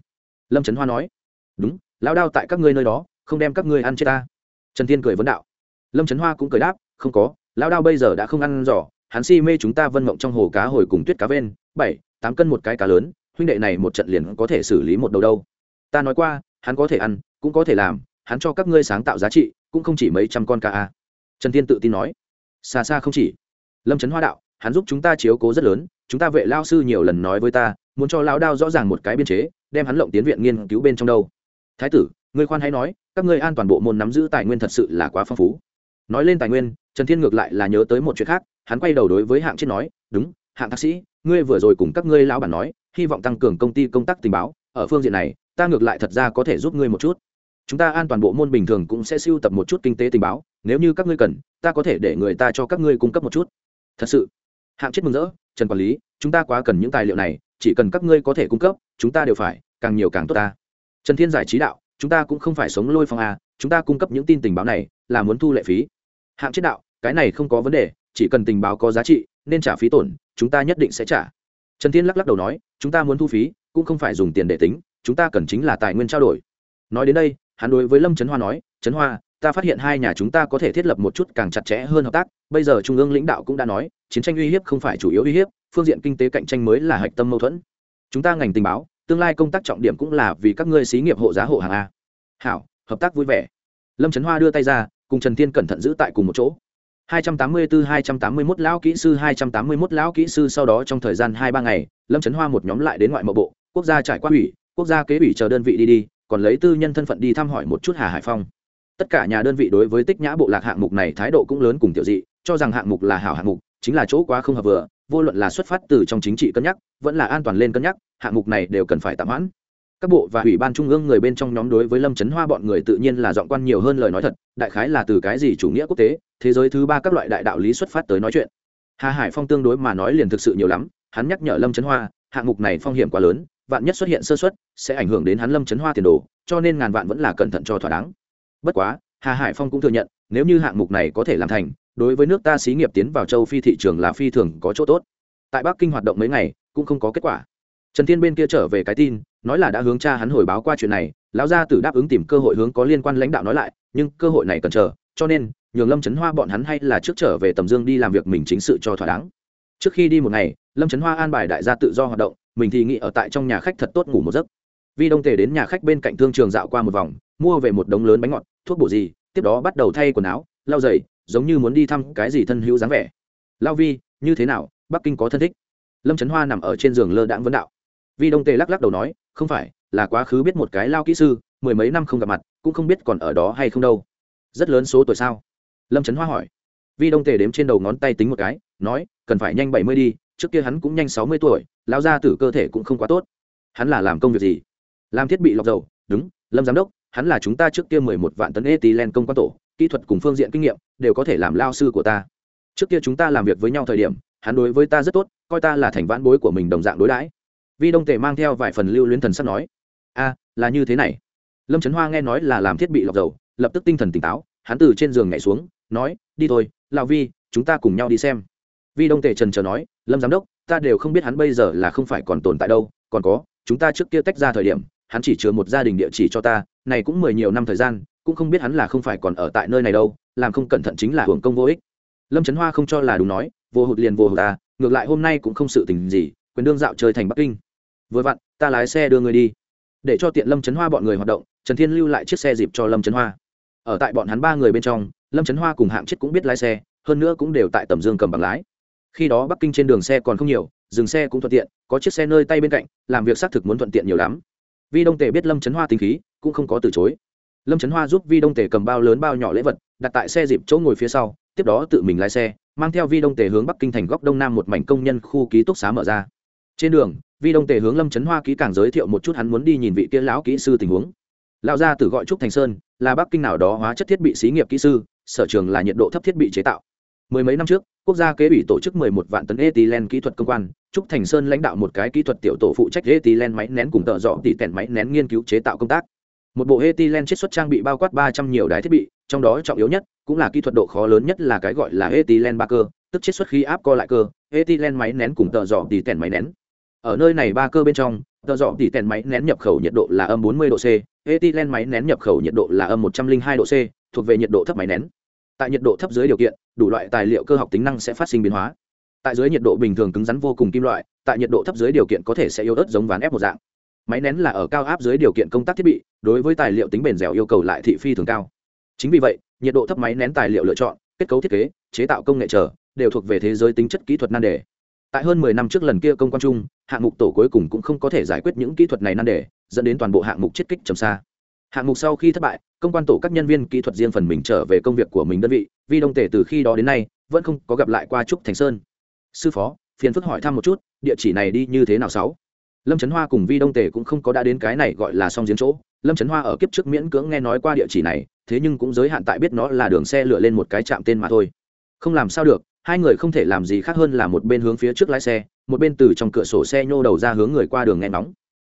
Speaker 1: Lâm trấn hoa nói. Đúng lao đao tại các ngươi nơi đó, không đem các ngươi ăn chết ta. Trần thiên cười vấn đạo. Lâm trấn hoa cũng cười đáp, không có lao đao bây giờ đã không ăn giỏ hắn si mê chúng ta vân mộng trong hồ cá hồi cùng tuyết cá ven bảy, tám cân một cái cá lớn, huynh đệ này một trận liền có thể xử lý một đầu đâu. Ta nói qua, hắn có thể ăn, cũng có thể làm, hắn cho các ngươi sáng tạo giá trị, cũng không chỉ mấy trăm con cá a. Trần thiên tự tin nói. Xa xa không chỉ. Lâm trấn hoa đạo, hắn giúp chúng ta chiếu cố rất lớn chúng ta vệ lao sư nhiều lần nói với ta, muốn cho lão đao rõ ràng một cái biên chế, đem hắn lộng tiến viện nghiên cứu bên trong đâu. Thái tử ngươi khoan hay nói, các ngươi an toàn bộ môn nắm giữ tài nguyên thật sự là quá phong phú. Nói lên tài nguyên, trần thiên ngược lại là nhớ tới một chuyện khác, hắn quay đầu đối với hạng chết nói, đúng, hạng thạc sĩ, ngươi vừa rồi cùng các ngươi lão bản nói, hy vọng tăng cường công ty công tác tình báo, ở phương diện này, ta ngược lại thật ra có thể giúp ngươi một chút. Chúng ta an toàn bộ môn bình thường cũng sẽ siêu tập một chút kinh tế tình báo, nếu như các ngươi cần, ta có thể để người ta cho các ngươi cung cấp một chút. Thật sự? Hạng chết mừng rỡ trần quản lý, chúng ta quá cần những tài liệu này, chỉ cần các ngươi có thể cung cấp, chúng ta đều phải, càng nhiều càng tốt ta. Trần thiên giải trí đạo, chúng ta cũng không phải sống lôi phong a chúng ta cung cấp những tin tình báo này, là muốn thu lệ phí. Hạng chết đạo, cái này không có vấn đề, chỉ cần tình báo có giá trị, nên trả phí tổn, chúng ta nhất định sẽ trả. Trần thiên lắc lắc đầu nói, chúng ta muốn thu phí, cũng không phải dùng tiền để tính, chúng ta cần chính là tài nguyên trao đổi. Nói đến đây, hắn đối với lâm trấn hoa nói, trấn hoa, ta phát hiện hai nhà chúng ta có thể thiết lập một chút càng chặt chẽ hơn hợp tác, bây giờ trung ương lãnh đạo cũng đã nói chiến tranh uy hiếp không phải chủ yếu uy hiếp phương diện kinh tế cạnh tranh mới là hạch tâm mâu thuẫn. Chúng ta ngành tình báo tương lai công tác trọng điểm cũng là vì các ngươi xí nghiệp hộ giá hộ hàng a. Hảo hợp tác vui vẻ. Lâm trấn hoa đưa tay ra cùng trần thiên cẩn thận giữ tại cùng một chỗ. 284-281 lão kỹ sư 281 lão kỹ sư sau đó trong thời gian 2-3 ngày, Lâm Trấn Hoa một nhóm lại đến ngoại mộ bộ, quốc gia trải qua ủy, quốc gia kế ủy chờ đơn vị đi đi, còn lấy tư nhân thân phận đi thăm hỏi một chút Hà Hải Phong. Tất cả nhà đơn vị đối với Tích Nhã bộ lạc hạng mục này thái độ cũng lớn cùng tiểu dị, cho rằng hạng mục là hảo hạng mục, chính là chỗ quá không hợp vừa, vô luận là xuất phát từ trong chính trị cân nhắc, vẫn là an toàn lên cân nhắc, hạng mục này đều cần phải tạm hoãn. Các bộ và ủy ban trung ương người bên trong nhóm đối với lâm trấn hoa bọn người tự nhiên là dọn quan nhiều hơn lời nói thật đại khái là từ cái gì chủ nghĩa quốc tế thế giới thứ ba các loại đại đạo lý xuất phát tới nói chuyện. Hà hải phong tương đối mà nói liền thực sự nhiều lắm hắn nhắc nhở lâm trấn hoa hạng mục này phong hiểm quá lớn vạn nhất xuất hiện sơ xuất sẽ ảnh hưởng đến hắn lâm trấn hoa tiền đồ cho nên ngàn vạn vẫn là cẩn thận cho thỏa đáng. Bất quá hà hải phong cũng thừa nhận nếu như hạng mục này có thể làm thành đối với nước ta xí nghiệp tiến vào châu phi thị trường là phi thường có chỗ tốt. Tại bắc kinh hoạt động mấy ngày, cũng không có kết quả. Trần thiên bên kia trở về cái tin, nói là đã hướng cha hắn hồi báo qua chuyện này, lão gia tử đáp ứng tìm cơ hội hướng có liên quan lãnh đạo nói lại, nhưng cơ hội này cần chờ, cho nên, nhường lâm trấn hoa bọn hắn hay là trước trở về tầm dương đi làm việc mình chính sự cho thỏa đáng. Trước khi đi một ngày, lâm trấn hoa an bài đại gia tự do hoạt động, mình thì nghĩ ở tại trong nhà khách thật tốt ngủ một giấc. Vi đông tề đến nhà khách bên cạnh thương trường dạo qua một vòng, mua về một đống lớn bánh ngọt, thuốc bổ gì, tiếp đó bắt đầu thay quần áo, lau giày giống như muốn đi thăm cái gì thân hữu dáng vẻ. Lao vi, như thế nào? Bắc kinh có thân thích? Lâm trấn hoa nằm ở trên giường lơ đãng vấn đạo. Vi đông tề lắc lắc đầu nói, không phải, là quá khứ biết một cái lao kỹ sư, mười mấy năm không gặp mặt, cũng không biết còn ở đó hay không đâu. Rất lớn số tuổi sao? Lâm trấn hoa hỏi. Vi đông tề đếm trên đầu ngón tay tính một cái, nói, cần phải nhanh bảy mươi đi, trước kia hắn cũng nhanh sáu mươi tuổi lao ra tử cơ thể cũng không quá tốt. Hắn là làm công việc gì? Làm thiết bị lọc dầu, đúng, lâm giám đốc, hắn là chúng ta trước kia mười một vạn tấn etilen công quan tổ kỹ thuật cùng phương diện kinh nghiệm đều có thể làm lao sư của ta. Trước kia chúng ta làm việc với nhau thời điểm, hắn đối với ta rất tốt, coi ta là thành vãn bối của mình đồng dạng đối đãi. Vi đông tề mang theo vài phần lưu luyến thần sắp nói, a, là như thế này. Lâm trấn hoa nghe nói là làm thiết bị lọc dầu, lập tức tinh thần tỉnh táo, hắn từ trên giường nhảy xuống, nói, đi thôi lào vi, chúng ta cùng nhau đi xem. Vi đông tề trần chờ nói, lâm giám đốc, ta đều không biết hắn bây giờ là không phải còn tồn tại đâu, còn có, chúng ta trước kia tách ra thời điểm, hắn chỉ chứa một gia đình địa chỉ cho ta, này cũng mười nhiều năm thời gian cũng không biết hắn là không phải còn ở tại nơi này đâu, làm không cẩn thận chính là hưởng công vô ích. Lâm trấn hoa không cho là đúng nói, vô hụt liền vô hụt ta ngược lại hôm nay cũng không sự tình gì, quyền đương dạo chơi thành bắc kinh. Vừa vặn, ta lái xe đưa người đi. Để cho tiện lâm trấn hoa bọn người hoạt động, trần thiên lưu lại chiếc xe dịp cho lâm trấn hoa. Ở tại bọn hắn ba người bên trong, lâm trấn hoa cùng hạng chết cũng biết lái xe, hơn nữa cũng đều tại tầm dương cầm bằng lái. Khi đó bắc kinh trên đường xe còn không nhiều, dừng xe cũng thuận tiện, có chiếc xe nơi tay bên cạnh, làm việc xác thực muốn thuận tiện nhiều lắm. Vi đông tề biết lâm trấn hoa tính khí, cũng không có từ chối lâm trấn hoa giúp vi đông tề cầm bao lớn bao nhỏ lễ vật, đặt tại xe dịp chỗ ngồi phía sau, tiếp đó tự mình lái xe, mang theo vi đông tề hướng bắc kinh thành góc đông nam một mảnh công nhân khu ký túc xá mở ra. Trên đường, vi đông tề hướng lâm trấn hoa ký càng giới thiệu một chút hắn muốn đi nhìn vị kia lão kỹ sư tình huống. Lão gia tử gọi trúc thành sơn, là bắc kinh nào đó hóa chất thiết bị xí nghiệp kỹ sư, sở trường là nhiệt độ thấp thiết bị chế tạo. Mười mấy năm trước, quốc gia kế ủy tổ chức mười một vạn tấn ethylene kỹ thuật công quan, trúc thành sơn lãnh đạo một cái kỹ thuật tiểu tổ phụ trách ethylene máy nén cùng tợ dọ tỉ tèn máy nén nghiên cứu chế tạo công tác một bộ Hetilen chiết xuất trang bị bao quát ba trăm nhiều đài thiết bị, trong đó trọng yếu nhất cũng là kỹ thuật độ khó lớn nhất là cái gọi là Hetilen ba cơ tức chiết xuất khí áp co lại cơ Hetilen máy nén cùng tờ dọ tỉ tèn máy nén. Ở nơi này ba cơ bên trong tờ dọ tỉ tèn máy nén nhập khẩu nhiệt độ là âm 40 độ c etilen máy nén nhập khẩu nhiệt độ là âm 102 độ c, thuộc về nhiệt độ thấp máy nén. Tại nhiệt độ thấp dưới điều kiện, đủ loại tài liệu cơ học tính năng sẽ phát sinh biến hóa. Tại dưới nhiệt độ bình thường cứng rắn vô cùng kim loại, tại nhiệt độ thấp dưới điều kiện có thể sẽ yếu ớt giống ván ép một dạng máy nén là ở cao áp dưới điều kiện công tác thiết bị, đối với tài liệu tính bền dẻo yêu cầu lại thị phi thường cao. Chính vì vậy, nhiệt độ thấp máy nén tài liệu lựa chọn, kết cấu thiết kế, chế tạo công nghệ trở đều thuộc về thế giới tính chất kỹ thuật nan đề. Tại hơn mười năm trước lần kia công quan trung hạng mục tổ cuối cùng cũng không có thể giải quyết những kỹ thuật này nan đề, dẫn đến toàn bộ hạng mục chiết kích trầm xa. Hạng mục sau khi thất bại, công quan tổ các nhân viên kỹ thuật riêng phần mình trở về công việc của mình đơn vị, Vì đông tể từ khi đó đến nay, vẫn không có gặp lại qua trúc thành sơn. Sư phó, phiền phức hỏi thăm một chút, địa chỉ này đi như thế nào sáu? Lâm trấn hoa cùng vi đông Tề cũng không có đã đến cái này gọi là song giếng chỗ. Lâm trấn hoa ở kiếp trước miễn cưỡng nghe nói qua địa chỉ này, thế nhưng cũng giới hạn tại biết nó là đường xe lựa lên một cái trạm tên mà thôi. Không làm sao được, hai người không thể làm gì khác hơn là một bên hướng phía trước lái xe, một bên từ trong cửa sổ xe nhô đầu ra hướng người qua đường nghe nóng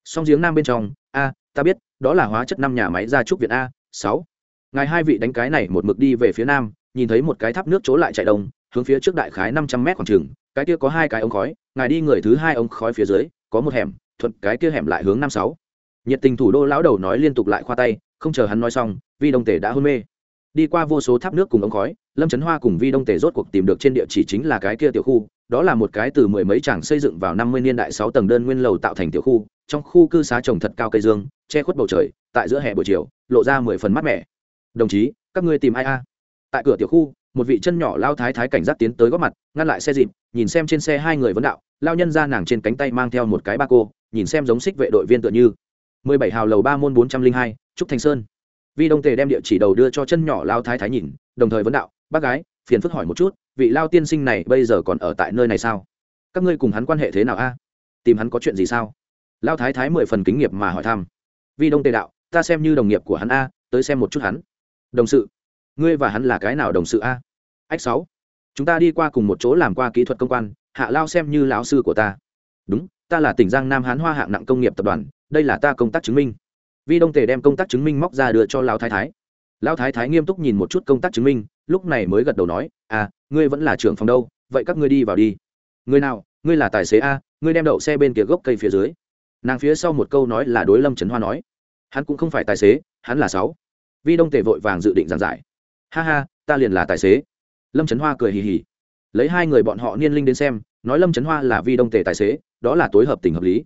Speaker 1: song giếng nam bên trong, a, ta biết, đó là hóa chất năm nhà máy gia trúc viện a, sáu. Ngài hai vị đánh cái này một mực đi về phía nam, nhìn thấy một cái tháp nước chỗ lại chạy đông, hướng phía trước đại khái năm trăm mét khoảng trường cái kia có hai cái ống khói, ngài đi người thứ hai ống khói phía dưới có một hẻm, thuận cái kia hẻm lại hướng năm sáu. Nhiệt tình thủ đô lão đầu nói liên tục lại khoa tay, không chờ hắn nói xong, vi đông tể đã hôn mê. Đi qua vô số tháp nước cùng ống khói, lâm trấn hoa cùng vi đông tể rốt cuộc tìm được trên địa chỉ chính là cái kia tiểu khu, đó là một cái từ mười mấy tràng xây dựng vào năm mươi niên đại sáu tầng đơn nguyên lầu tạo thành tiểu khu, trong khu cư xá trồng thật cao cây dương, che khuất bầu trời, tại giữa hè buổi chiều, lộ ra mười phần mát mẻ. Đồng chí, các ngươi tìm ai a? Tại cửa tiểu khu, một vị chân nhỏ lao thái thái cảnh giác tiến tới góp mặt, ngăn lại xe dịp, nhìn xem trên xe hai người vấn đạo lao nhân ra nàng trên cánh tay mang theo một cái ba cô, nhìn xem giống xích vệ đội viên tựa như. Mười bảy hào lầu ba môn bốn trăm linh hai, trúc thanh sơn. Vi đông tề đem địa chỉ đầu đưa cho chân nhỏ lao thái thái nhìn, đồng thời vấn đạo, bác gái, phiền phức hỏi một chút, vị lao tiên sinh này bây giờ còn ở tại nơi này sao? Các ngươi cùng hắn quan hệ thế nào a? Tìm hắn có chuyện gì sao? Lao thái thái mười phần kính nghiệp mà hỏi thăm. Vi đông tề đạo, ta xem như đồng nghiệp của hắn a, tới xem một chút hắn. Đồng sự, ngươi và hắn là cái nào đồng sự a? Ách sáu, chúng ta đi qua cùng một chỗ làm qua kỹ thuật công quan hạ lao xem như lão sư của ta. Đúng, ta là tỉnh giang nam hán hoa hạng nặng công nghiệp tập đoàn, đây là ta công tác chứng minh. Vi đông tề đem công tác chứng minh móc ra đưa cho lão thái thái. Lão thái thái nghiêm túc nhìn một chút công tác chứng minh, lúc này mới gật đầu nói à ngươi vẫn là trưởng phòng đâu, vậy các ngươi đi vào đi. Ngươi nào, ngươi là tài xế a, ngươi đem đậu xe bên kia gốc cây phía dưới. Nàng phía sau một câu nói là đối lâm trấn hoa nói. Hắn cũng không phải tài xế, hắn là sáu. Vi đông tề vội vàng dự định giảng giải. Ha ha, ta liền là tài xế. Lâm trấn hoa cười hì hì lấy hai người bọn họ niên linh đến xem, nói lâm trấn hoa là vi đông tề tài xế, đó là tối hợp tình hợp lý.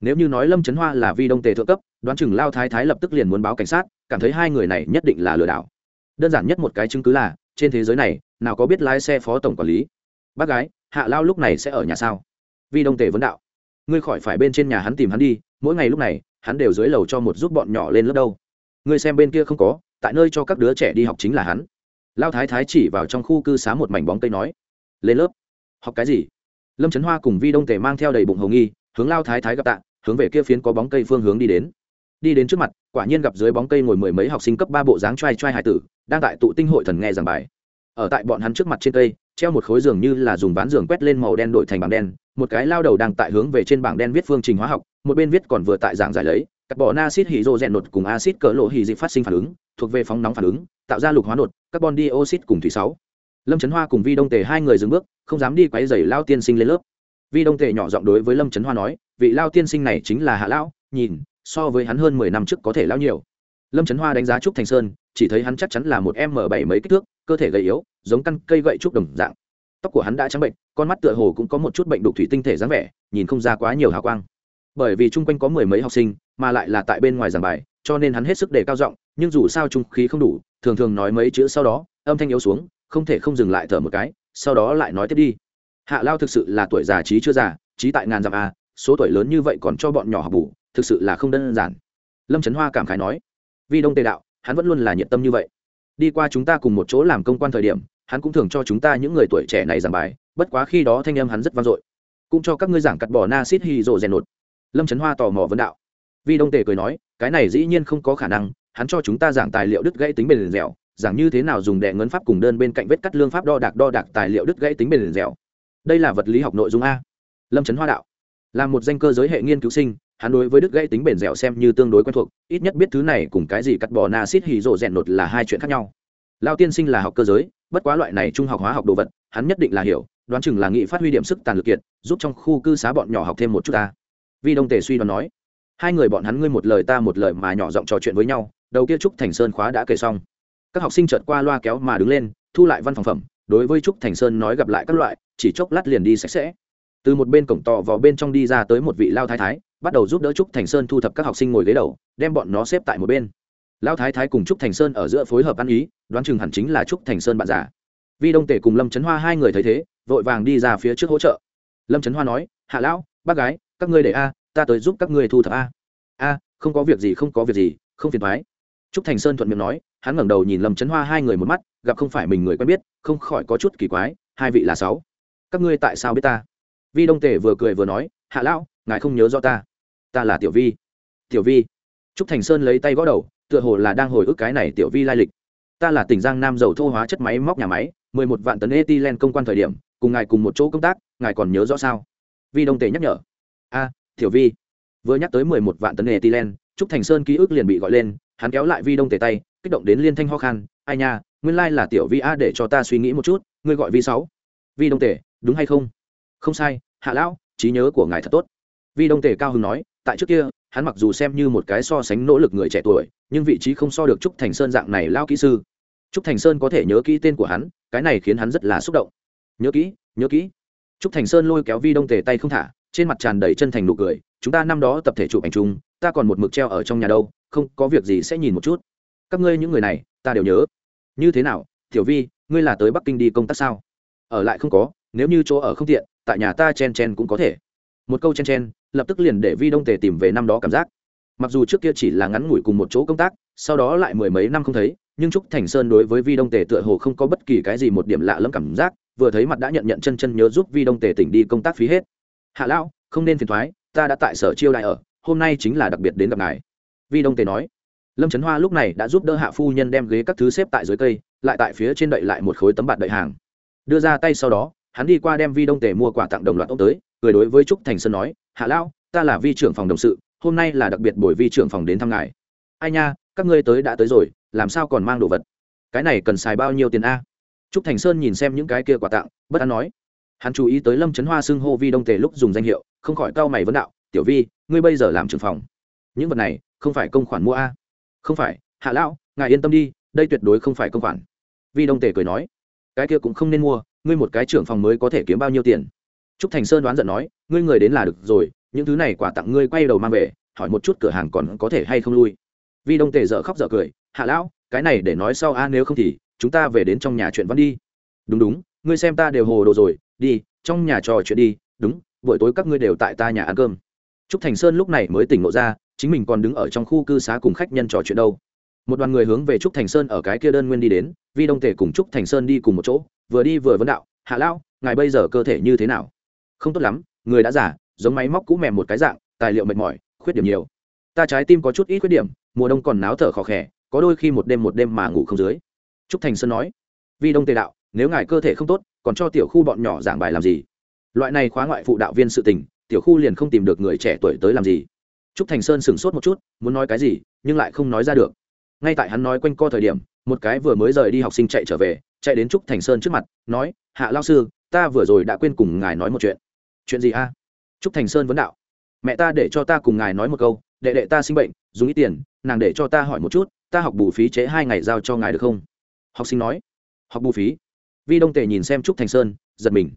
Speaker 1: Nếu như nói lâm trấn hoa là vi đông tề thượng cấp, đoán chừng lao thái thái lập tức liền muốn báo cảnh sát, cảm thấy hai người này nhất định là lừa đảo. Đơn giản nhất một cái chứng cứ là, trên thế giới này, nào có biết lái xe phó tổng quản lý. Bác gái, hạ lao lúc này sẽ ở nhà sao? Vi đông tề vấn đạo. Ngươi khỏi phải bên trên nhà hắn tìm hắn đi, mỗi ngày lúc này, hắn đều dưới lầu cho một giúp bọn nhỏ lên lớp đâu. Ngươi xem bên kia không có, tại nơi cho các đứa trẻ đi học chính là hắn. Lao thái thái chỉ vào trong khu cư xá một mảnh bóng cây nói lên lớp. Học cái gì? Lâm trấn hoa cùng vi đông tề mang theo đầy bụng hồng nghi, hướng lao thái thái gặp tạ, hướng về kia phiến có bóng cây phương hướng đi đến. Đi đến trước mặt, quả nhiên gặp dưới bóng cây ngồi mười mấy học sinh cấp ba bộ dáng t r a i t r a i hải tử, đang tại tụ tinh hội thần nghe giảng bài. Ở tại bọn hắn trước mặt trên cây, treo một khối giường như là dùng ván giường quét lên màu đen đổi thành bảng đen, một cái lao đầu đang tại hướng về trên bảng đen viết phương trình hóa học, một bên viết còn vừa tại giảng giải lấy, các bỏ acid hydro rèn nột cùng acid cỡ lộ hì dịch phát sinh phản ứng, thuộc về phóng nóng phản ứng, tạo ra lục hóa nột, carbon dioxide cùng thủy sáu lâm trấn hoa cùng vi đông tề hai người dừng bước, không dám đi quấy dày lao tiên sinh lên lớp. Vi đông tề nhỏ giọng đối với lâm trấn hoa nói, vị lao tiên sinh này chính là hạ lão, nhìn, so với hắn hơn mười năm trước có thể lao nhiều. Lâm trấn hoa đánh giá trúc thành sơn, chỉ thấy hắn chắc chắn là một m bảy mấy kích thước, cơ thể gầy yếu, giống căn cây gậy trúc đồng dạng. Tóc của hắn đã trắng bệnh, con mắt tựa hồ cũng có một chút bệnh đục thủy tinh thể dáng vẻ, nhìn không ra quá nhiều hào quang. Bởi vì chung quanh có mười mấy học sinh, mà lại là tại bên ngoài giảng bài, cho nên hắn hết sức để cao giọng, nhưng dù sao trung khí không đủ, thường thường nói mấy chữ sau đó, âm thanh yếu xuống không thể không dừng lại thở một cái, sau đó lại nói tiếp đi. Hạ lao thực sự là tuổi già trí chưa già, trí tại ngàn dặm a số tuổi lớn như vậy còn cho bọn nhỏ học bù, thực sự là không đơn giản. Lâm trấn hoa cảm khái nói vì đông tề đạo, hắn vẫn luôn là nhiệt tâm như vậy. Đi qua chúng ta cùng một chỗ làm công quan thời điểm, hắn cũng thường cho chúng ta những người tuổi trẻ này giảng bài, bất quá khi đó thanh âm hắn rất vang dội. Cũng cho các ngươi giảng cắt bỏ na xít hy rộ rèn nột. Lâm trấn hoa tò mò vấn đạo. Vi đông tề cười nói, cái này dĩ nhiên không có khả năng, hắn cho chúng ta giảng tài liệu đứt gãy tính bền dẻo giảng như thế nào dùng đệ ngấn pháp cùng đơn bên cạnh vết cắt lương pháp đo đạc đo đạc tài liệu đứt gãy tính bền dẻo. Đây là vật lý học nội dung a. Lâm trấn hoa đạo. Là một danh cơ giới hệ nghiên cứu sinh, hắn đối với đứt gãy tính bền dẻo xem như tương đối quen thuộc, ít nhất biết thứ này cùng cái gì cắt bỏ na xít hì rộ rèn nột là hai chuyện khác nhau. Lao tiên sinh là học cơ giới, bất quá loại này trung học hóa học đồ vật, hắn nhất định là hiểu, đoán chừng là nghị phát huy điểm sức tàn lực kiệt, giúp trong khu cư xá bọn nhỏ học thêm một chút ta vi đông tề suy đoán nói, hai người bọn hắn ngươi một lời ta một lời mà nhỏ giọng trò chuyện với nhau, đầu kia trúc thành sơn khóa đã kể xong các học sinh chợt qua loa kéo mà đứng lên, thu lại văn phòng phẩm, đối với trúc thành sơn nói gặp lại các loại, chỉ chốc lát liền đi sạch sẽ. Từ một bên cổng tò vào bên trong đi ra tới một vị lao thái thái, bắt đầu giúp đỡ trúc thành sơn thu thập các học sinh ngồi ghế đầu, đem bọn nó xếp tại một bên. Lao thái thái cùng trúc thành sơn ở giữa phối hợp ăn ý, đoán chừng hẳn chính là trúc thành sơn bạn già. Vi đông tể cùng lâm trấn hoa hai người thấy thế, vội vàng đi ra phía trước hỗ trợ. Lâm trấn hoa nói, hạ lão, bác gái, các ngươi để a, ta tới giúp các ngươi thu thập a. A, không có việc gì, không có việc gì, không phiền thoái trúc thành sơn thuận miệng nói hắn ngẩng đầu nhìn lâm trấn hoa hai người một mắt, gặp không phải mình người quen biết, không khỏi có chút kỳ quái, hai vị là sáu. Các ngươi tại sao biết ta? Vi đông tề vừa cười vừa nói, hạ lão, ngài không nhớ rõ ta. Ta là tiểu vi. Tiểu vi? Trúc thành sơn lấy tay gõ đầu, tựa hồ là đang hồi ức cái này tiểu vi lai lịch. Ta là tỉnh giang nam dầu thô hóa chất máy móc nhà máy, mười một vạn tấn ethylene công quan thời điểm, cùng ngài cùng một chỗ công tác, ngài còn nhớ rõ sao? Vi đông tề nhắc nhở. A, tiểu vi. Vừa nhắc tới mười một vạn tấn ethylene, trúc thành sơn ký ức liền bị gọi lên, hắn kéo lại vi đông tề tay kích động đến liên thanh ho khan, ai nha, nguyên lai là tiểu vi a để cho ta suy nghĩ một chút, ngươi gọi vi sáu. Vi đông tề đúng hay không? Không sai, hạ lão, trí nhớ của ngài thật tốt. Vi đông tề cao hưng nói, tại trước kia, hắn mặc dù xem như một cái so sánh nỗ lực người trẻ tuổi, nhưng vị trí không so được trúc thành sơn dạng này lao kỹ sư. Trúc thành sơn có thể nhớ kỹ tên của hắn, cái này khiến hắn rất là xúc động. Nhớ kỹ nhớ kỹ. Trúc thành sơn lôi kéo vi đông tề tay không thả, trên mặt tràn đầy chân thành nụ cười, chúng ta năm đó tập thể chụp ảnh chung, ta còn một mực treo ở trong nhà đâu, không có việc gì sẽ nhìn một chút các ngươi những người này, ta đều nhớ. Như thế nào, tiểu vi, ngươi là tới bắc kinh đi công tác sao? Ở lại không có, nếu như chỗ ở không tiện, tại nhà ta chen chen cũng có thể. Một câu chen chen, lập tức liền để vi đông tề tìm về năm đó cảm giác. Mặc dù trước kia chỉ là ngắn ngủi cùng một chỗ công tác, sau đó lại mười mấy năm không thấy, nhưng trúc thành sơn đối với vi đông tề tựa hồ không có bất kỳ cái gì một điểm lạ lẫm cảm giác, vừa thấy mặt đã nhận nhận chân chân nhớ giúp vi đông tề tỉnh đi công tác phí hết. Hạ lão, không nên phiền thoái, ta đã tại sở chiêu đại ở, hôm nay chính là đặc biệt đến gặp ngài. Vi đông tề nói lâm trấn hoa lúc này đã giúp đỡ hạ phu nhân đem ghế các thứ xếp tại dưới cây, lại tại phía trên đậy lại một khối tấm bạt đợi hàng. Đưa ra tay sau đó, hắn đi qua đem vi đông tề mua quà tặng đồng loạt ông tới, cười đối với trúc thành sơn nói, hạ lão, ta là vi trưởng phòng đồng sự, hôm nay là đặc biệt buổi vi trưởng phòng đến thăm ngài. Ai nha, các ngươi tới đã tới rồi, làm sao còn mang đồ vật? Cái này cần xài bao nhiêu tiền a? Trúc thành sơn nhìn xem những cái kia quà tặng, bất an nói, hắn chú ý tới lâm trấn hoa xưng hô vi đông tề lúc dùng danh hiệu, không khỏi cau mày vấn đạo, tiểu vi, ngươi bây giờ làm trưởng phòng. Những vật này không phải công khoản mua a không phải, hạ lão, ngài yên tâm đi, đây tuyệt đối không phải công khoản. Vi đông tề cười nói, cái kia cũng không nên mua, ngươi một cái trưởng phòng mới có thể kiếm bao nhiêu tiền? Trúc thành sơn đoán giận nói, ngươi người đến là được rồi, những thứ này quả tặng ngươi quay đầu mang về, hỏi một chút cửa hàng còn có thể hay không lui. Vi đông tề dở khóc dở cười, hạ lão, cái này để nói sau a à, nếu không thì, chúng ta về đến trong nhà chuyện văn đi. Đúng đúng, ngươi xem ta đều hồ đồ rồi, đi, trong nhà trò chuyện đi, đúng, buổi tối các ngươi đều tại ta nhà ăn cơm. Trúc thành sơn lúc này mới tỉnh ngộ ra chính mình còn đứng ở trong khu cư xá cùng khách nhân trò chuyện đâu. Một đoàn người hướng về trúc thành sơn ở cái kia đơn nguyên đi đến, vi đông tề cùng trúc thành sơn đi cùng một chỗ, vừa đi vừa vấn đạo, hạ lão, ngài bây giờ cơ thể như thế nào? Không tốt lắm, người đã giả giống máy móc cũ mềm một cái dạng, tài liệu mệt mỏi, khuyết điểm nhiều. Ta trái tim có chút ít khuyết điểm, mùa đông còn náo thở khó khẽ có đôi khi một đêm một đêm mà ngủ không dưới. Trúc thành sơn nói. Vi đông tề đạo, nếu ngài cơ thể không tốt, còn cho tiểu khu bọn nhỏ giảng bài làm gì? Loại này khóa ngoại phụ đạo viên sự tình, tiểu khu liền không tìm được người trẻ tuổi tới làm gì? Trúc thành sơn sửng sốt một chút, muốn nói cái gì, nhưng lại không nói ra được. Ngay tại hắn nói quanh co thời điểm, một cái vừa mới rời đi học sinh chạy trở về, chạy đến trúc thành sơn trước mặt, nói, hạ lao sư, ta vừa rồi đã quên cùng ngài nói một chuyện. Chuyện gì a? Trúc thành sơn vấn đạo. Mẹ ta để cho ta cùng ngài nói một câu, đệ đệ ta sinh bệnh, dùng ít tiền, nàng để cho ta hỏi một chút, ta học bù phí chế hai ngày giao cho ngài được không? Học sinh nói. Học bù phí? Vi đông tề nhìn xem trúc thành sơn, giật mình.